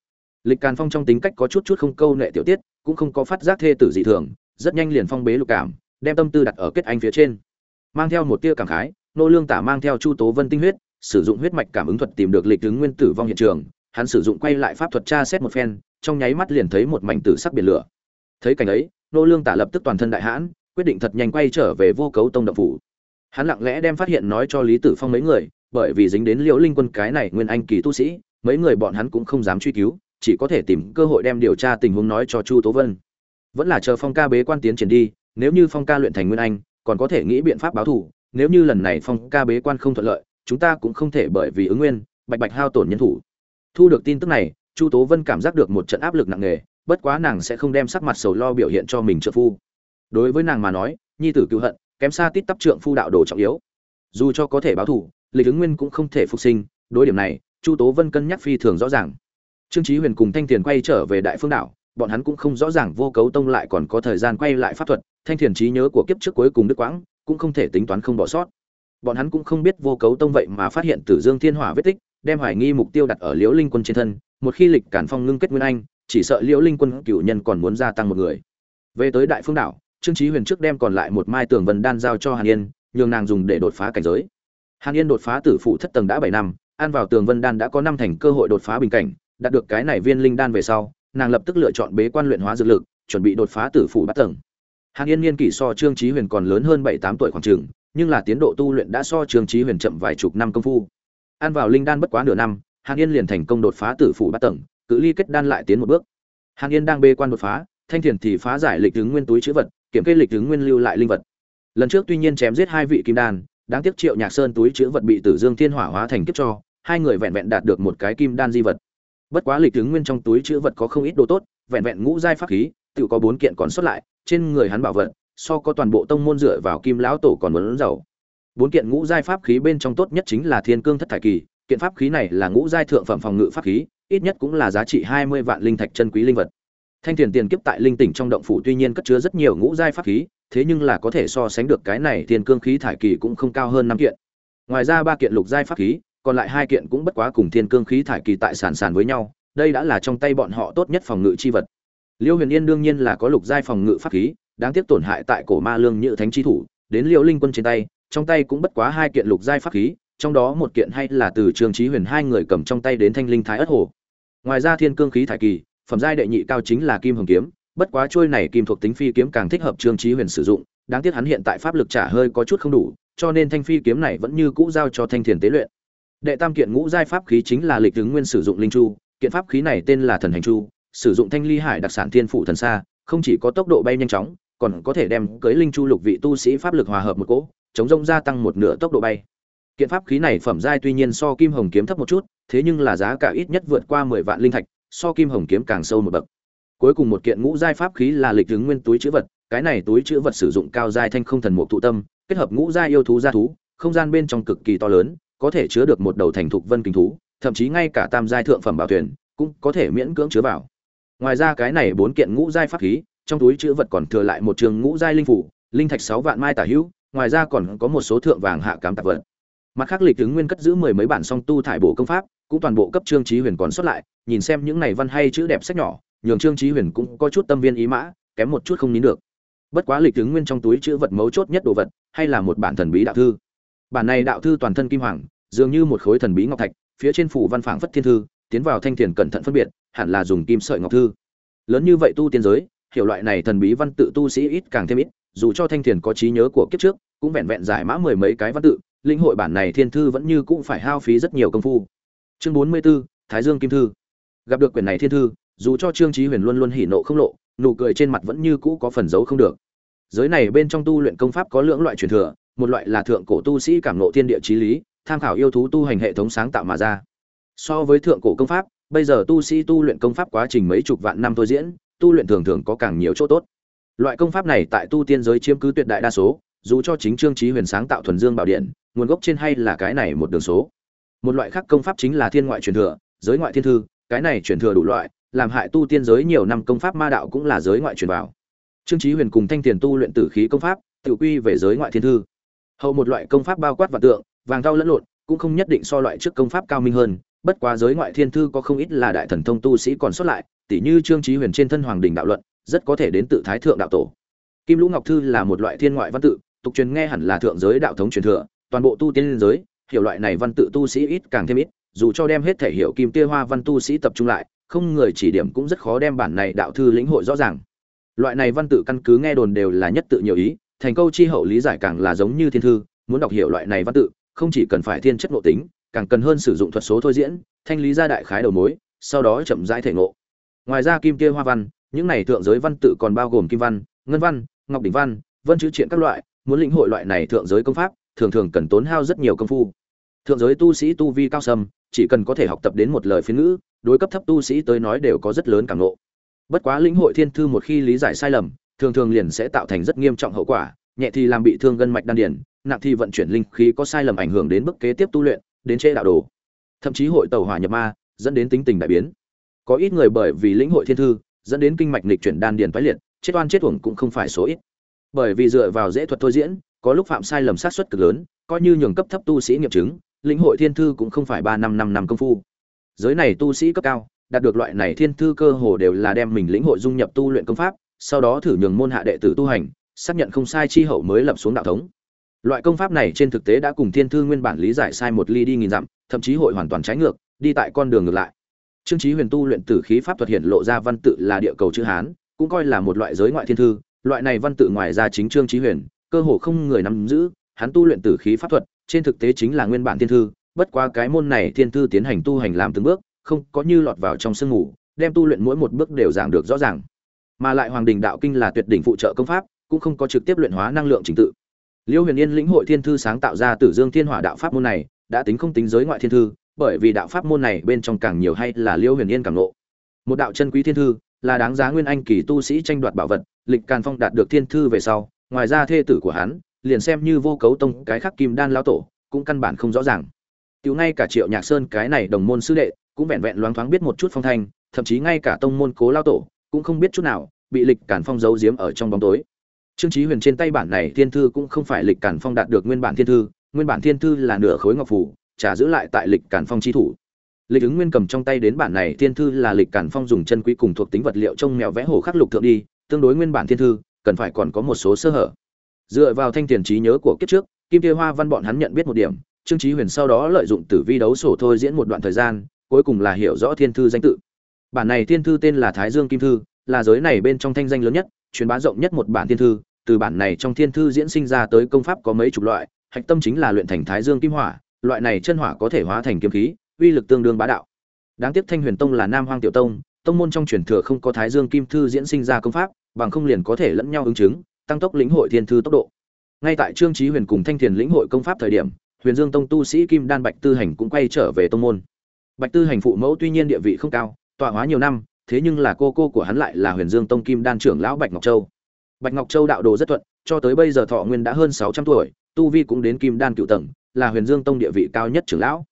Lịch càn phong trong tính cách có chút chút không câu nệ tiểu tiết, cũng không có phát giác thê tử dị thường, rất nhanh liền phong bế lục cảm, đem tâm tư đặt ở kết anh phía trên. Mang theo một tia cảm khái, nô lương tả mang theo chu tố vân tinh huyết, sử dụng huyết mạch cảm ứng thuật tìm được lịch ứng nguyên tử vong hiện trường, hắn sử dụng quay lại pháp thuật tra xét một phen, trong nháy mắt liền thấy một mảnh tử sắc biển lửa. Thấy cảnh ấy nô lương tả lập tức toàn thân đại hãn, quyết định thật nhanh quay trở về vô cấu tông động phủ. Hắn lặng lẽ đem phát hiện nói cho lý tử phong mấy người, bởi vì dính đến liễu linh quân cái này nguyên anh kỳ tu sĩ, mấy người bọn hắn cũng không dám truy cứu, chỉ có thể tìm cơ hội đem điều tra tình huống nói cho chu tố vân. Vẫn là chờ phong ca bế quan tiến triển đi, nếu như phong ca luyện thành nguyên anh, còn có thể nghĩ biện pháp báo thù, nếu như lần này phong ca bế quan không thuận lợi, chúng ta cũng không thể bởi vì ứng nguyên, bạch bạch hao tổn nhân thủ. Thu được tin tức này, chu tố vân cảm giác được một trận áp lực nặng nề bất quá nàng sẽ không đem sắc mặt sầu lo biểu hiện cho mình trợ phu. Đối với nàng mà nói, nhi tử cứu hận, kém xa tít tắp trượng phu đạo đồ trọng yếu. Dù cho có thể báo thủ lịch ứng nguyên cũng không thể phục sinh, đối điểm này, chu tố vân cân nhắc phi thường rõ ràng. Trương trí huyền cùng thanh thiền quay trở về đại phương đảo, bọn hắn cũng không rõ ràng vô cấu tông lại còn có thời gian quay lại pháp thuật, thanh thiền trí nhớ của kiếp trước cuối cùng đức quãng, cũng không thể tính toán không bỏ sót. Bọn hắn cũng không biết vô cấu tông vậy mà phát hiện tử dương thiên hỏa vết tích, đem hoài nghi mục tiêu đặt ở liễu linh quân trên thân, một khi lịch cản phong ngưng kết nguyên anh chỉ sợ liễu linh quân cựu nhân còn muốn gia tăng một người. Về tới đại phương đảo, trương trí huyền trước đem còn lại một mai tường vân đan giao cho hàn yên, nhường nàng dùng để đột phá cảnh giới. Hàn yên đột phá tử phụ thất tầng đã bảy năm, ăn vào tường vân đan đã có năm thành cơ hội đột phá bình cảnh, đạt được cái này viên linh đan về sau, nàng lập tức lựa chọn bế quan luyện hóa dược lực, chuẩn bị đột phá tử phụ bát tầng. Hàn yên niên kỷ so trương trí huyền còn lớn hơn bảy tám tuổi khoảng trường nhưng là tiến độ tu luyện đã so trương trí huyền chậm vài chục năm công phu. Ăn vào linh đan bất quá nửa năm, hàn yên liền thành công đột phá tử phụ bát tầng cự ly kết đan lại tiến một bước. Hàn yên đang bê quan đột phá, thanh thiền thì phá giải lịch Tướng nguyên túi chữ vật, kiểm kê lịch Tướng nguyên lưu lại linh vật. Lần trước tuy nhiên chém giết hai vị kim đan, đáng tiếc triệu nhạc sơn túi chữ vật bị tử dương thiên hỏa hóa thành kiếp cho, hai người vẹn vẹn đạt được một cái kim đan di vật. Bất quá lịch Tướng nguyên trong túi chữ vật có không ít đồ tốt, vẹn vẹn ngũ giai pháp khí, tự có bốn kiện còn xuất lại, trên người hắn bảo vật, so có toàn bộ tông môn dựa vào kim lão tổ còn muốn giàu. Bốn kiện ngũ giai pháp khí bên trong tốt nhất chính là thiên cương thất thải kỳ kiện pháp khí này là ngũ giai thượng phẩm phòng ngự pháp khí, ít nhất cũng là giá trị hai mươi vạn linh thạch chân quý linh vật. Thanh tiền tiền kiếp tại linh tỉnh trong động phủ tuy nhiên cất chứa rất nhiều ngũ giai pháp khí, thế nhưng là có thể so sánh được cái này thiên cương khí thải kỳ cũng không cao hơn năm kiện. Ngoài ra ba kiện lục giai pháp khí, còn lại hai kiện cũng bất quá cùng thiên cương khí thải kỳ tại sản sản với nhau, đây đã là trong tay bọn họ tốt nhất phòng ngự chi vật. Liêu huyền yên đương nhiên là có lục giai phòng ngự pháp khí, đáng tiếc tổn hại tại cổ ma lương nhự thánh chi thủ, đến liêu linh quân trên tay, trong tay cũng bất quá hai kiện lục giai pháp khí trong đó một kiện hay là từ trường trí huyền hai người cầm trong tay đến thanh linh thái ất hồ. Ngoài ra thiên cương khí thải kỳ, phẩm giai đệ nhị cao chính là kim hồng kiếm, bất quá trôi này kim thuộc tính phi kiếm càng thích hợp trương trí huyền sử dụng, đáng tiếc hắn hiện tại pháp lực trả hơi có chút không đủ, cho nên thanh phi kiếm này vẫn như cũ giao cho thanh thiền tế luyện. Đệ tam kiện ngũ giai pháp khí chính là lịch tướng nguyên sử dụng linh chu, kiện pháp khí này tên là thần hành chu, sử dụng thanh ly hải đặc sản thiên phụ thần xa không chỉ có tốc độ bay nhanh chóng, còn có thể đem cưới linh chu lục vị tu sĩ pháp lực hòa hợp một cỗ, chống rông gia tăng một nửa tốc độ bay kiện pháp khí này phẩm giai tuy nhiên so kim hồng kiếm thấp một chút, thế nhưng là giá cả ít nhất vượt qua mười vạn linh thạch, so kim hồng kiếm càng sâu một bậc. Cuối cùng một kiện ngũ giai pháp khí là lịch ứng nguyên túi chữ vật, cái này túi chữ vật sử dụng cao giai thanh không thần mục tụ tâm, kết hợp ngũ giai yêu thú gia thú, không gian bên trong cực kỳ to lớn, có thể chứa được một đầu thành thục vân kinh thú, thậm chí ngay cả tam giai thượng phẩm bảo thuyền cũng có thể miễn cưỡng chứa vào. Ngoài ra cái này bốn kiện ngũ giai pháp khí, trong túi chữ vật còn thừa lại một trường ngũ giai linh phủ, linh thạch sáu vạn mai tả hữu, ngoài ra còn có một số thượng vàng hạ cám tạp vật mặt khác lịch tướng nguyên cất giữ mười mấy bản song tu thải bộ công pháp, cũng toàn bộ cấp trương trí huyền còn xuất lại, nhìn xem những này văn hay chữ đẹp sách nhỏ, nhường trương trí huyền cũng có chút tâm viên ý mã, kém một chút không nín được. Bất quá lịch tướng nguyên trong túi chữ vật mấu chốt nhất đồ vật, hay là một bản thần bí đạo thư. Bản này đạo thư toàn thân kim hoàng, dường như một khối thần bí ngọc thạch, phía trên phủ văn phảng phất thiên thư, tiến vào thanh thiền cẩn thận phân biệt, hẳn là dùng kim sợi ngọc thư. Lớn như vậy tu tiên giới, hiểu loại này thần bí văn tự tu sĩ ít càng thêm ít, dù cho thanh thiền có trí nhớ của kiếp trước, cũng vẹn vẹn giải mã mười mấy cái văn tự lĩnh hội bản này thiên thư vẫn như cũng phải hao phí rất nhiều công phu. Chương bốn mươi 44, thái dương kim thư. Gặp được quyển này thiên thư dù cho trương chí huyền luôn luôn hỉ nộ không lộ nụ cười trên mặt vẫn như cũ có phần giấu không được. Giới này bên trong tu luyện công pháp có lưỡng loại truyền thừa một loại là thượng cổ tu sĩ cảm ngộ thiên địa chí lý tham khảo yêu thú tu hành hệ thống sáng tạo mà ra. So với thượng cổ công pháp bây giờ tu sĩ tu luyện công pháp quá trình mấy chục vạn năm thôi diễn tu luyện thường thường có càng nhiều chỗ tốt. Loại công pháp này tại tu tiên giới chiếm cứ tuyệt đại đa số dù cho chính trương chí huyền sáng tạo thuần dương bảo điện nguồn gốc trên hay là cái này một đường số. Một loại khác công pháp chính là thiên ngoại truyền thừa, giới ngoại thiên thư, cái này truyền thừa đủ loại, làm hại tu tiên giới nhiều năm công pháp ma đạo cũng là giới ngoại truyền vào. Trương trí huyền cùng thanh tiền tu luyện tử khí công pháp, tự quy về giới ngoại thiên thư. Hậu một loại công pháp bao quát và tượng, vàng cao lẫn lộn, cũng không nhất định so loại trước công pháp cao minh hơn, bất quá giới ngoại thiên thư có không ít là đại thần thông tu sĩ còn sót lại, tỉ như trương trí huyền trên thân hoàng đình đạo luận, rất có thể đến tự thái thượng đạo tổ. Kim lũ ngọc thư là một loại thiên ngoại văn tự, tục truyền nghe hẳn là thượng giới đạo thống truyền thừa toàn bộ tu tiên giới, hiểu loại này văn tự tu sĩ ít càng thêm ít, dù cho đem hết thể hiểu kim tia hoa văn tu sĩ tập trung lại, không người chỉ điểm cũng rất khó đem bản này đạo thư lĩnh hội rõ ràng. Loại này văn tự căn cứ nghe đồn đều là nhất tự nhiều ý, thành câu chi hậu lý giải càng là giống như thiên thư, muốn đọc hiểu loại này văn tự, không chỉ cần phải thiên chất nội tính, càng cần hơn sử dụng thuật số thôi diễn, thanh lý ra đại khái đầu mối, sau đó chậm rãi thể ngộ. Ngoài ra kim kia hoa văn, những này thượng giới văn tự còn bao gồm kim văn, ngân văn, ngọc đỉnh văn, vân chữ triện các loại, muốn lĩnh hội loại này thượng giới công pháp thường thường cần tốn hao rất nhiều công phu. Thượng giới tu sĩ tu vi cao sâm, chỉ cần có thể học tập đến một lời phiên ngữ, đối cấp thấp tu sĩ tới nói đều có rất lớn cảm ngộ. Bất quá lĩnh hội thiên thư một khi lý giải sai lầm, thường thường liền sẽ tạo thành rất nghiêm trọng hậu quả, nhẹ thì làm bị thương gân mạch đan điền, nặng thì vận chuyển linh khí có sai lầm ảnh hưởng đến bước kế tiếp tu luyện, đến chế đạo đồ. Thậm chí hội tàu hỏa nhập ma, dẫn đến tính tình đại biến. Có ít người bởi vì lĩnh hội thiên thư, dẫn đến kinh mạch nghịch chuyển đan điền toái liệt, chết oan chết uổng cũng không phải số ít. Bởi vì dựa vào dễ thuật thôi diễn có lúc phạm sai lầm sát suất cực lớn, coi như nhường cấp thấp tu sĩ nghiệm chứng, lĩnh hội thiên thư cũng không phải ba năm năm năm công phu. Giới này tu sĩ cấp cao, đạt được loại này thiên thư cơ hồ đều là đem mình lĩnh hội dung nhập tu luyện công pháp, sau đó thử nhường môn hạ đệ tử tu hành, xác nhận không sai chi hậu mới lập xuống đạo thống. Loại công pháp này trên thực tế đã cùng thiên thư nguyên bản lý giải sai một ly đi nghìn dặm, thậm chí hội hoàn toàn trái ngược, đi tại con đường ngược lại. Trương Chí huyền tu luyện tử khí pháp thuật hiện lộ ra văn tự là địa cầu chữ hán, cũng coi là một loại giới ngoại thiên thư, loại này văn tự ngoài ra chính trương Chí huyền cơ hồ không người nắm giữ, hắn tu luyện tử khí pháp thuật, trên thực tế chính là nguyên bản thiên thư, bất quá cái môn này thiên thư tiến hành tu hành làm từng bước, không có như lọt vào trong sương ngủ đem tu luyện mỗi một bước đều giảng được rõ ràng. Mà lại hoàng đình đạo kinh là tuyệt đỉnh phụ trợ công pháp, cũng không có trực tiếp luyện hóa năng lượng chính tự. Liêu huyền yên lĩnh hội thiên thư sáng tạo ra tử dương thiên hỏa đạo pháp môn này, đã tính không tính giới ngoại thiên thư, bởi vì đạo pháp môn này bên trong càng nhiều hay là liêu huyền yên càng ngộ. Một đạo chân quý thiên thư, là đáng giá nguyên anh kỳ tu sĩ tranh đoạt bảo vật, lịch càn phong đạt được thiên thư về sau ngoài ra thê tử của hắn, liền xem như vô cấu tông cái khắc kim đan lao tổ, cũng căn bản không rõ ràng. Tiểu ngay cả triệu nhạc sơn cái này đồng môn sư đệ, cũng vẹn vẹn loáng thoáng biết một chút phong thanh, thậm chí ngay cả tông môn cố lao tổ, cũng không biết chút nào, bị lịch cản phong giấu giếm ở trong bóng tối. Trương chí huyền trên tay bản này thiên thư cũng không phải lịch cản phong đạt được nguyên bản thiên thư, nguyên bản thiên thư là nửa khối ngọc phủ, trả giữ lại tại lịch cản phong chi thủ. Lịch ứng nguyên cầm trong tay đến bản này thiên thư là lịch cản phong dùng chân quý cùng thuộc tính vật liệu trong mèo vẽ hồ khắc lục thượng đi, tương đối nguyên bản thiên thư cần phải còn có một số sơ hở. Dựa vào thanh tiền trí nhớ của kiếp trước, kim kia hoa văn bọn hắn nhận biết một điểm, trương chí huyền sau đó lợi dụng tử vi đấu sổ thôi diễn một đoạn thời gian, cuối cùng là hiểu rõ thiên thư danh tự. Bản này thiên thư tên là thái dương kim thư, là giới này bên trong thanh danh lớn nhất, truyền bá rộng nhất một bản thiên thư. Từ bản này trong thiên thư diễn sinh ra tới công pháp có mấy chục loại, hạch tâm chính là luyện thành thái dương kim hỏa, loại này chân hỏa có thể hóa thành kiếm khí, uy lực tương đương bá đạo. Đáng tiếc thanh huyền tông là nam hoang tiểu tông tông môn trong truyền thừa không có thái dương kim thư diễn sinh ra công pháp bằng không liền có thể lẫn nhau ứng chứng, tăng tốc lĩnh hội thiên thư tốc độ. Ngay tại trương chí huyền cùng thanh tiền lĩnh hội công pháp thời điểm, huyền dương tông tu sĩ kim đan bạch tư hành cũng quay trở về tông môn. Bạch tư hành phụ mẫu tuy nhiên địa vị không cao, tọa hóa nhiều năm, thế nhưng là cô cô của hắn lại là huyền dương tông kim đan trưởng lão bạch ngọc châu. Bạch ngọc châu đạo đồ rất thuận, cho tới bây giờ thọ nguyên đã hơn sáu trăm tuổi, tu vi cũng đến kim đan cựu tầng, là huyền dương tông địa vị cao nhất trưởng lão.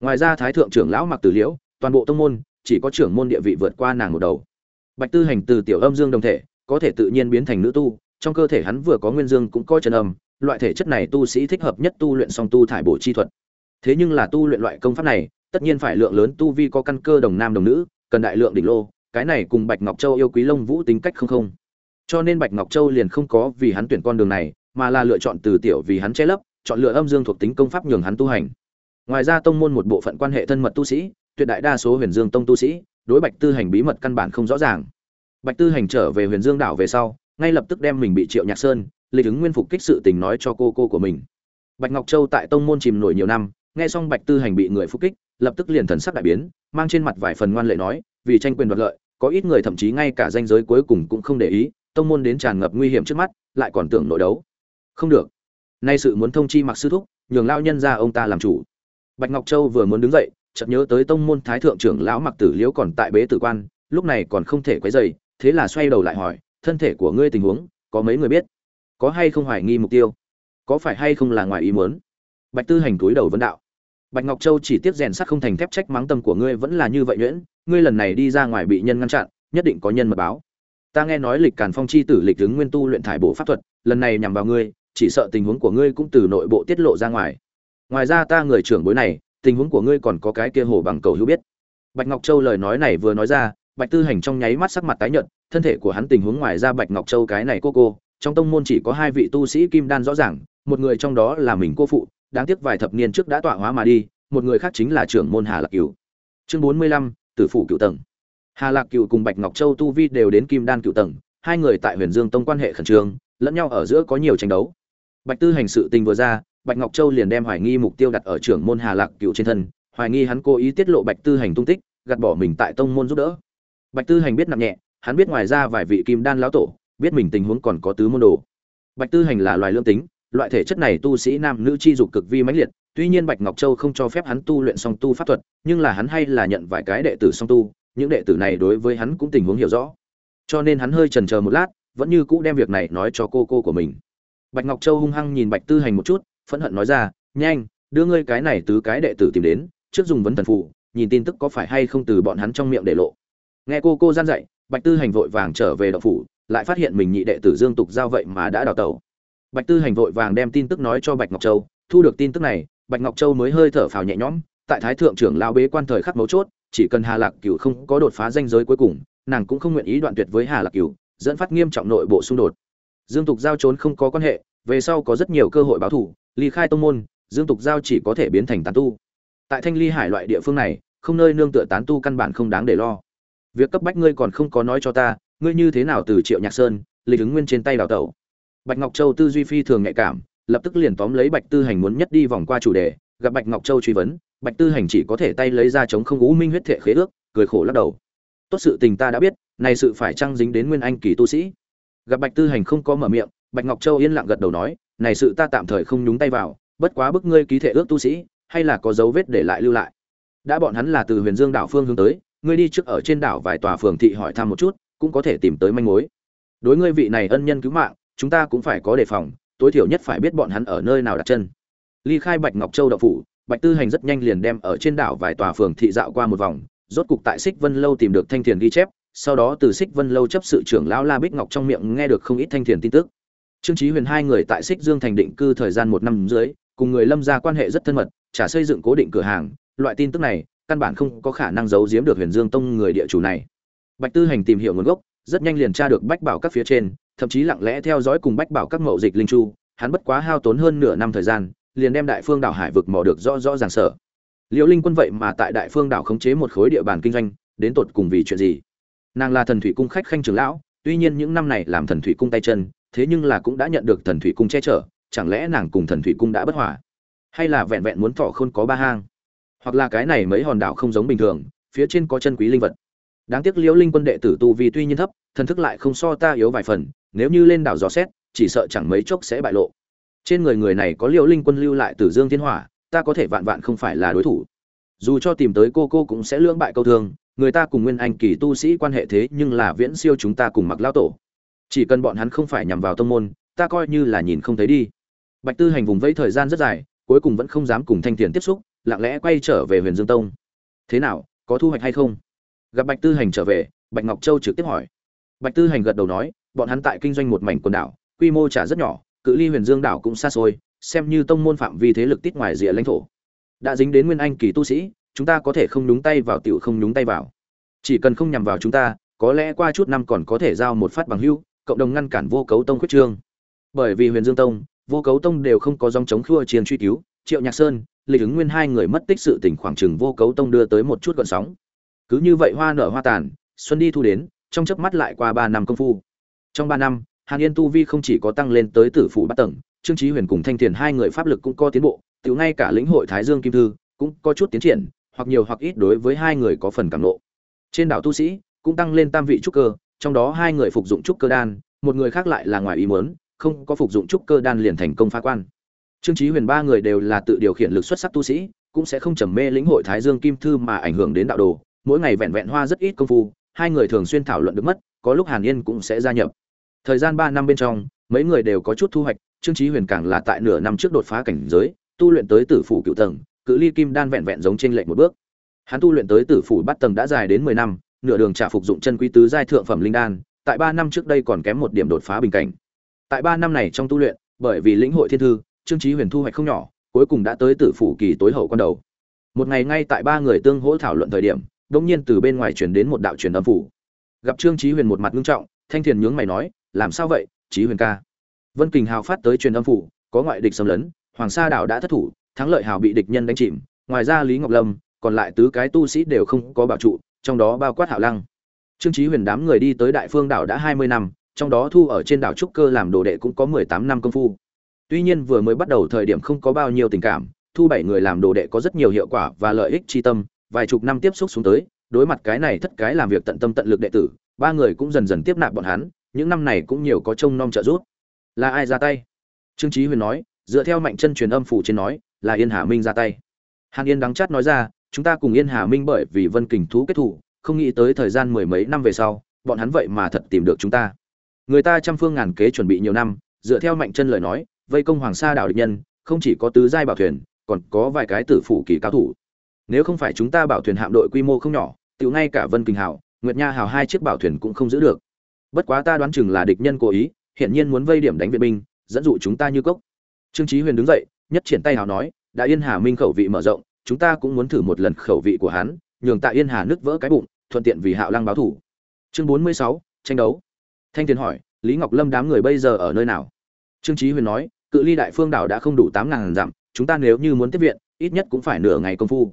Ngoài ra thái thượng trưởng lão mặc tử liễu, toàn bộ tông môn, chỉ có trưởng môn địa vị vượt qua nàng một đầu. Bạch tư hành từ tiểu âm dương đồng thể có thể tự nhiên biến thành nữ tu, trong cơ thể hắn vừa có nguyên dương cũng có chân âm, loại thể chất này tu sĩ thích hợp nhất tu luyện song tu thải bổ chi thuật. Thế nhưng là tu luyện loại công pháp này, tất nhiên phải lượng lớn tu vi có căn cơ đồng nam đồng nữ, cần đại lượng đỉnh lô, cái này cùng bạch ngọc châu yêu quý lông vũ tính cách không không. Cho nên bạch ngọc châu liền không có vì hắn tuyển con đường này, mà là lựa chọn từ tiểu vì hắn che lấp, chọn lựa âm dương thuộc tính công pháp nhường hắn tu hành. Ngoài ra tông môn một bộ phận quan hệ thân mật tu sĩ, tuyệt đại đa số huyền dương tông tu sĩ, đối bạch tư hành bí mật căn bản không rõ ràng bạch tư hành trở về huyền dương đảo về sau ngay lập tức đem mình bị triệu nhạc sơn lịch ứng nguyên phục kích sự tình nói cho cô cô của mình. Bạch ngọc châu tại tông môn chìm nổi nhiều năm nghe xong bạch tư hành bị người phục kích lập tức liền thần sắc đại biến mang trên mặt vài phần ngoan lệ nói vì tranh quyền đoạt lợi có ít người thậm chí ngay cả danh giới cuối cùng cũng không để ý tông môn đến tràn ngập nguy hiểm trước mắt lại còn tưởng nội đấu. Không được. Nay sự muốn thông chi mặc sư thúc nhường lão nhân ra ông ta làm chủ. Bạch ngọc châu vừa muốn đứng dậy chợt nhớ tới tông môn thái thượng trưởng lão mặc tử liễu còn tại bế tử quan lúc này còn không thể quấy rầy, thế là xoay đầu lại hỏi, thân thể của ngươi tình huống, có mấy người biết? Có hay không hoài nghi mục tiêu? Có phải hay không là ngoài ý muốn? Bạch tư hành túi đầu vấn đạo, bạch ngọc châu chỉ tiếp rèn sắt không thành thép trách mắng tâm của ngươi vẫn là như vậy nhuyễn, ngươi lần này đi ra ngoài bị nhân ngăn chặn, nhất định có nhân mật báo. Ta nghe nói lịch càn phong chi tử lịch ứng nguyên tu luyện thải bổ pháp thuật, lần này nhằm vào ngươi, chỉ sợ tình huống của ngươi cũng từ nội bộ tiết lộ ra ngoài. Ngoài ra ta người trưởng bối này, tình huống của ngươi còn có cái kia hồ bằng cầu hữu biết. Bạch ngọc châu lời nói này vừa nói ra bạch tư hành trong nháy mắt sắc mặt tái nhợt, thân thể của hắn tình huống ngoài ra bạch ngọc châu cái này cô cô, trong tông môn chỉ có hai vị tu sĩ kim đan rõ ràng, một người trong đó là mình cô phụ, đáng tiếc vài thập niên trước đã tọa hóa mà đi, một người khác chính là trưởng môn hà lạc cửu. Chương bốn mươi lăm, tử phủ cựu tầng. Hà lạc cửu cùng bạch ngọc châu tu vi đều đến kim đan cựu tầng, hai người tại huyền dương tông quan hệ khẩn trương, lẫn nhau ở giữa có nhiều tranh đấu. Bạch tư hành sự tình vừa ra, bạch ngọc châu liền đem hoài nghi mục tiêu đặt ở trưởng môn hà lạc cửu trên thân, hoài nghi hắn cố ý tiết lộ bạch tư hành tung tích, gạt bỏ mình tại tông môn giúp đỡ bạch tư hành biết nặng nhẹ, hắn biết ngoài ra vài vị kim đan lão tổ, biết mình tình huống còn có tứ môn đồ. Bạch tư hành là loài lương tính, loại thể chất này tu sĩ nam nữ chi dục cực vi mãnh liệt, tuy nhiên bạch ngọc châu không cho phép hắn tu luyện song tu pháp thuật, nhưng là hắn hay là nhận vài cái đệ tử song tu, những đệ tử này đối với hắn cũng tình huống hiểu rõ. Cho nên hắn hơi chần chờ một lát, vẫn như cũ đem việc này nói cho cô cô của mình. Bạch ngọc châu hung hăng nhìn bạch tư hành một chút, phẫn hận nói ra, nhanh, đưa ngươi cái này tứ cái đệ tử tìm đến, trước dùng vấn thần phù. nhìn tin tức có phải hay không từ bọn hắn trong miệng để lộ nghe cô cô gian dạy, bạch tư hành vội vàng trở về đậu phủ, lại phát hiện mình nhị đệ tử dương tục giao vậy mà đã đào tẩu. Bạch tư hành vội vàng đem tin tức nói cho bạch ngọc châu. Thu được tin tức này, bạch ngọc châu mới hơi thở phào nhẹ nhõm, tại thái thượng trưởng lao bế quan thời khắc mấu chốt, chỉ cần hà lạc cửu không có đột phá danh giới cuối cùng, nàng cũng không nguyện ý đoạn tuyệt với hà lạc cửu, dẫn phát nghiêm trọng nội bộ xung đột. Dương tục giao trốn không có quan hệ, về sau có rất nhiều cơ hội báo thù, ly khai tông môn, dương tục giao chỉ có thể biến thành tán tu. Tại thanh ly hải loại địa phương này, không nơi nương tựa tán tu căn bản không đáng để lo việc cấp bách ngươi còn không có nói cho ta, ngươi như thế nào từ triệu nhạc sơn lịch ứng nguyên trên tay đào tẩu? Bạch ngọc châu tư duy phi thường nhạy cảm, lập tức liền tóm lấy bạch tư hành muốn nhất đi vòng qua chủ đề, gặp bạch ngọc châu truy vấn, bạch tư hành chỉ có thể tay lấy ra chống không ú minh huyết thể khế ước, cười khổ lắc đầu. Tốt sự tình ta đã biết, này sự phải trăng dính đến nguyên anh kỳ tu sĩ? Gặp bạch tư hành không có mở miệng, bạch ngọc châu yên lặng gật đầu nói, này sự ta tạm thời không nhúng tay vào, bất quá bức ngươi ký thể ước tu sĩ, hay là có dấu vết để lại lưu lại. Đã bọn hắn là từ huyền dương đảo phương hướng tới ngươi đi trước ở trên đảo vài tòa phường thị hỏi thăm một chút, cũng có thể tìm tới manh mối. Đối ngươi vị này ân nhân cứu mạng, chúng ta cũng phải có đề phòng, tối thiểu nhất phải biết bọn hắn ở nơi nào đặt chân. Ly khai bạch ngọc châu đậu phủ, bạch tư hành rất nhanh liền đem ở trên đảo vài tòa phường thị dạo qua một vòng, rốt cục tại xích vân lâu tìm được thanh thiền ghi chép, sau đó từ xích vân lâu chấp sự trưởng lão la bích ngọc trong miệng nghe được không ít thanh thiền tin tức. Trương trí huyền hai người tại xích dương thành định cư thời gian một năm dưới cùng người lâm ra quan hệ rất thân mật trả xây dựng cố định cửa hàng, loại tin tức này căn bản không có khả năng giấu giếm được huyền dương tông người địa chủ này. Bạch tư hành tìm hiểu nguồn gốc, rất nhanh liền tra được bách bảo các phía trên, thậm chí lặng lẽ theo dõi cùng bách bảo các mậu dịch linh chu, hắn bất quá hao tốn hơn nửa năm thời gian, liền đem đại phương đảo hải vực mò được rõ rõ ràng sở. Liễu linh quân vậy mà tại đại phương đảo khống chế một khối địa bàn kinh doanh, đến tột cùng vì chuyện gì? Nàng là thần thủy cung khách khanh trưởng lão, tuy nhiên những năm này làm thần thủy cung tay chân, thế nhưng là cũng đã nhận được thần thủy cung che chở, chẳng lẽ nàng cùng thần thủy cung đã bất hòa? Hay là vẹn vẹn muốn thọ khôn có ba hang? Hoặc là cái này mấy hòn đảo không giống bình thường, phía trên có chân quý linh vật. Đáng tiếc liễu linh quân đệ tử tu vì tuy nhiên thấp, thần thức lại không so ta yếu vài phần, nếu như lên đảo dò xét, chỉ sợ chẳng mấy chốc sẽ bại lộ. Trên người người này có liễu linh quân lưu lại từ dương thiên hỏa, ta có thể vạn vạn không phải là đối thủ. Dù cho tìm tới cô cô cũng sẽ lưỡng bại câu thương, người ta cùng nguyên anh kỳ tu sĩ quan hệ thế nhưng là viễn siêu chúng ta cùng mặc lao tổ. Chỉ cần bọn hắn không phải nhằm vào tông môn, ta coi như là nhìn không thấy đi. Bạch tư hành vùng vẫy thời gian rất dài, cuối cùng vẫn không dám cùng thanh tiền tiếp xúc lặng lẽ quay trở về huyền dương tông. Thế nào, có thu hoạch hay không? Gặp bạch tư hành trở về, bạch ngọc châu trực tiếp hỏi. Bạch tư hành gật đầu nói, bọn hắn tại kinh doanh một mảnh quần đảo, quy mô trả rất nhỏ, cự ly huyền dương đảo cũng xa xôi, xem như tông môn phạm vi thế lực tít ngoài rìa lãnh thổ. Đã dính đến nguyên anh kỳ tu sĩ, chúng ta có thể không nhúng tay vào tiểu không nhúng tay vào. Chỉ cần không nhằm vào chúng ta, có lẽ qua chút năm còn có thể giao một phát bằng hưu, cộng đồng ngăn cản vô cấu tông khuyết trương. Bởi vì huyền dương tông, vô cấu tông đều không có dòng chống khua chiến truy cứu, triệu nhạc sơn lịch ứng nguyên hai người mất tích sự tình khoảng chừng vô cấu tông đưa tới một chút gọn sóng. Cứ như vậy hoa nở hoa tàn, xuân đi thu đến, trong chớp mắt lại qua ba năm công phu. Trong ba năm, hàn yên tu vi không chỉ có tăng lên tới tử phủ bát tầng, trương trí huyền cùng thanh thiền hai người pháp lực cũng có tiến bộ tự ngay cả lĩnh hội thái dương kim thư cũng có chút tiến triển, hoặc nhiều hoặc ít đối với hai người có phần cảm lộ trên đảo tu sĩ cũng tăng lên tam vị trúc cơ, trong đó hai người phục dụng trúc cơ đan, một người khác lại là ngoài ý muốn, không có phục dụng trúc cơ đan liền thành công phá quan trương trí huyền ba người đều là tự điều khiển lực xuất sắc tu sĩ, cũng sẽ không trầm mê lĩnh hội thái dương kim thư mà ảnh hưởng đến đạo đồ. Mỗi ngày vẹn vẹn hoa rất ít công phu, hai người thường xuyên thảo luận được mất, có lúc hàn yên cũng sẽ gia nhập. Thời gian ba năm bên trong, mấy người đều có chút thu hoạch, trương trí huyền càng là tại nửa năm trước đột phá cảnh giới, tu luyện tới tử phủ cựu tầng, cự ly kim đan vẹn vẹn giống trên lệnh một bước. Hắn tu luyện tới tử phủ bắt tầng đã dài đến mười năm, nửa đường trả phục dụng chân quý tứ giai thượng phẩm linh đan, tại ba năm trước đây còn kém một điểm đột phá bình cảnh. Tại ba năm này trong tu luyện, bởi vì lĩnh hội thiên thư trương Chí huyền thu hoạch không nhỏ, cuối cùng đã tới tử phủ kỳ tối hậu quan đầu. Một ngày ngay tại ba người tương hỗ thảo luận thời điểm đột nhiên từ bên ngoài truyền đến một đạo truyền âm phủ. Gặp trương Chí huyền một mặt nghiêm trọng, thanh thiền nhướng mày nói, làm sao vậy, Chí huyền ca? Vân kình hào phát tới truyền âm phủ, có ngoại địch xâm lấn, hoàng sa đảo đã thất thủ, thắng lợi hào bị địch nhân đánh chìm, ngoài ra lý ngọc lâm, còn lại tứ cái tu sĩ đều không có bảo trụ, trong đó bao quát hạo lăng. Trương Chí huyền đám người đi tới đại phương đảo đã hai mươi năm, trong đó thu ở trên đảo trúc cơ làm đồ đệ cũng có mười tám năm công phu tuy nhiên vừa mới bắt đầu thời điểm không có bao nhiêu tình cảm, thu bảy người làm đồ đệ có rất nhiều hiệu quả và lợi ích tri tâm, vài chục năm tiếp xúc xuống tới, đối mặt cái này thất cái làm việc tận tâm tận lực đệ tử, ba người cũng dần dần tiếp nạp bọn hắn, những năm này cũng nhiều có trông nom trợ giúp. Là ai ra tay? Trương trí huyền nói, dựa theo mạnh chân truyền âm phủ trên nói, là yên hà minh ra tay. Hàn yên đắng chát nói ra, chúng ta cùng yên hà minh bởi vì vân kình thú kết thủ, không nghĩ tới thời gian mười mấy năm về sau, bọn hắn vậy mà thật tìm được chúng ta. Người ta trăm phương ngàn kế chuẩn bị nhiều năm, dựa theo mạnh chân lời nói vây công hoàng sa đảo địch nhân, không chỉ có tứ giai bảo thuyền, còn có vài cái tử phủ kỳ cao thủ. Nếu không phải chúng ta bảo thuyền hạm đội quy mô không nhỏ tự ngay cả vân kinh hảo, nguyệt nha hào hai chiếc bảo thuyền cũng không giữ được. Bất quá ta đoán chừng là địch nhân cố ý hiện nhiên muốn vây điểm đánh viện binh, dẫn dụ chúng ta như cốc. Trương chí huyền đứng dậy, nhất triển tay hào nói đã yên hà minh khẩu vị mở rộng, chúng ta cũng muốn thử một lần khẩu vị của hắn, nhường tại yên hà nứt vỡ cái bụng, thuận tiện vì hạo lăng báo thủ. Chương bốn mươi sáu, tranh đấu. Thanh tiền hỏi, lý ngọc lâm đám người bây giờ ở nơi nào? Trương chí huyền nói cự ly đại phương đảo đã không đủ tám ngàn dặm, chúng ta nếu như muốn tiếp viện, ít nhất cũng phải nửa ngày công phu.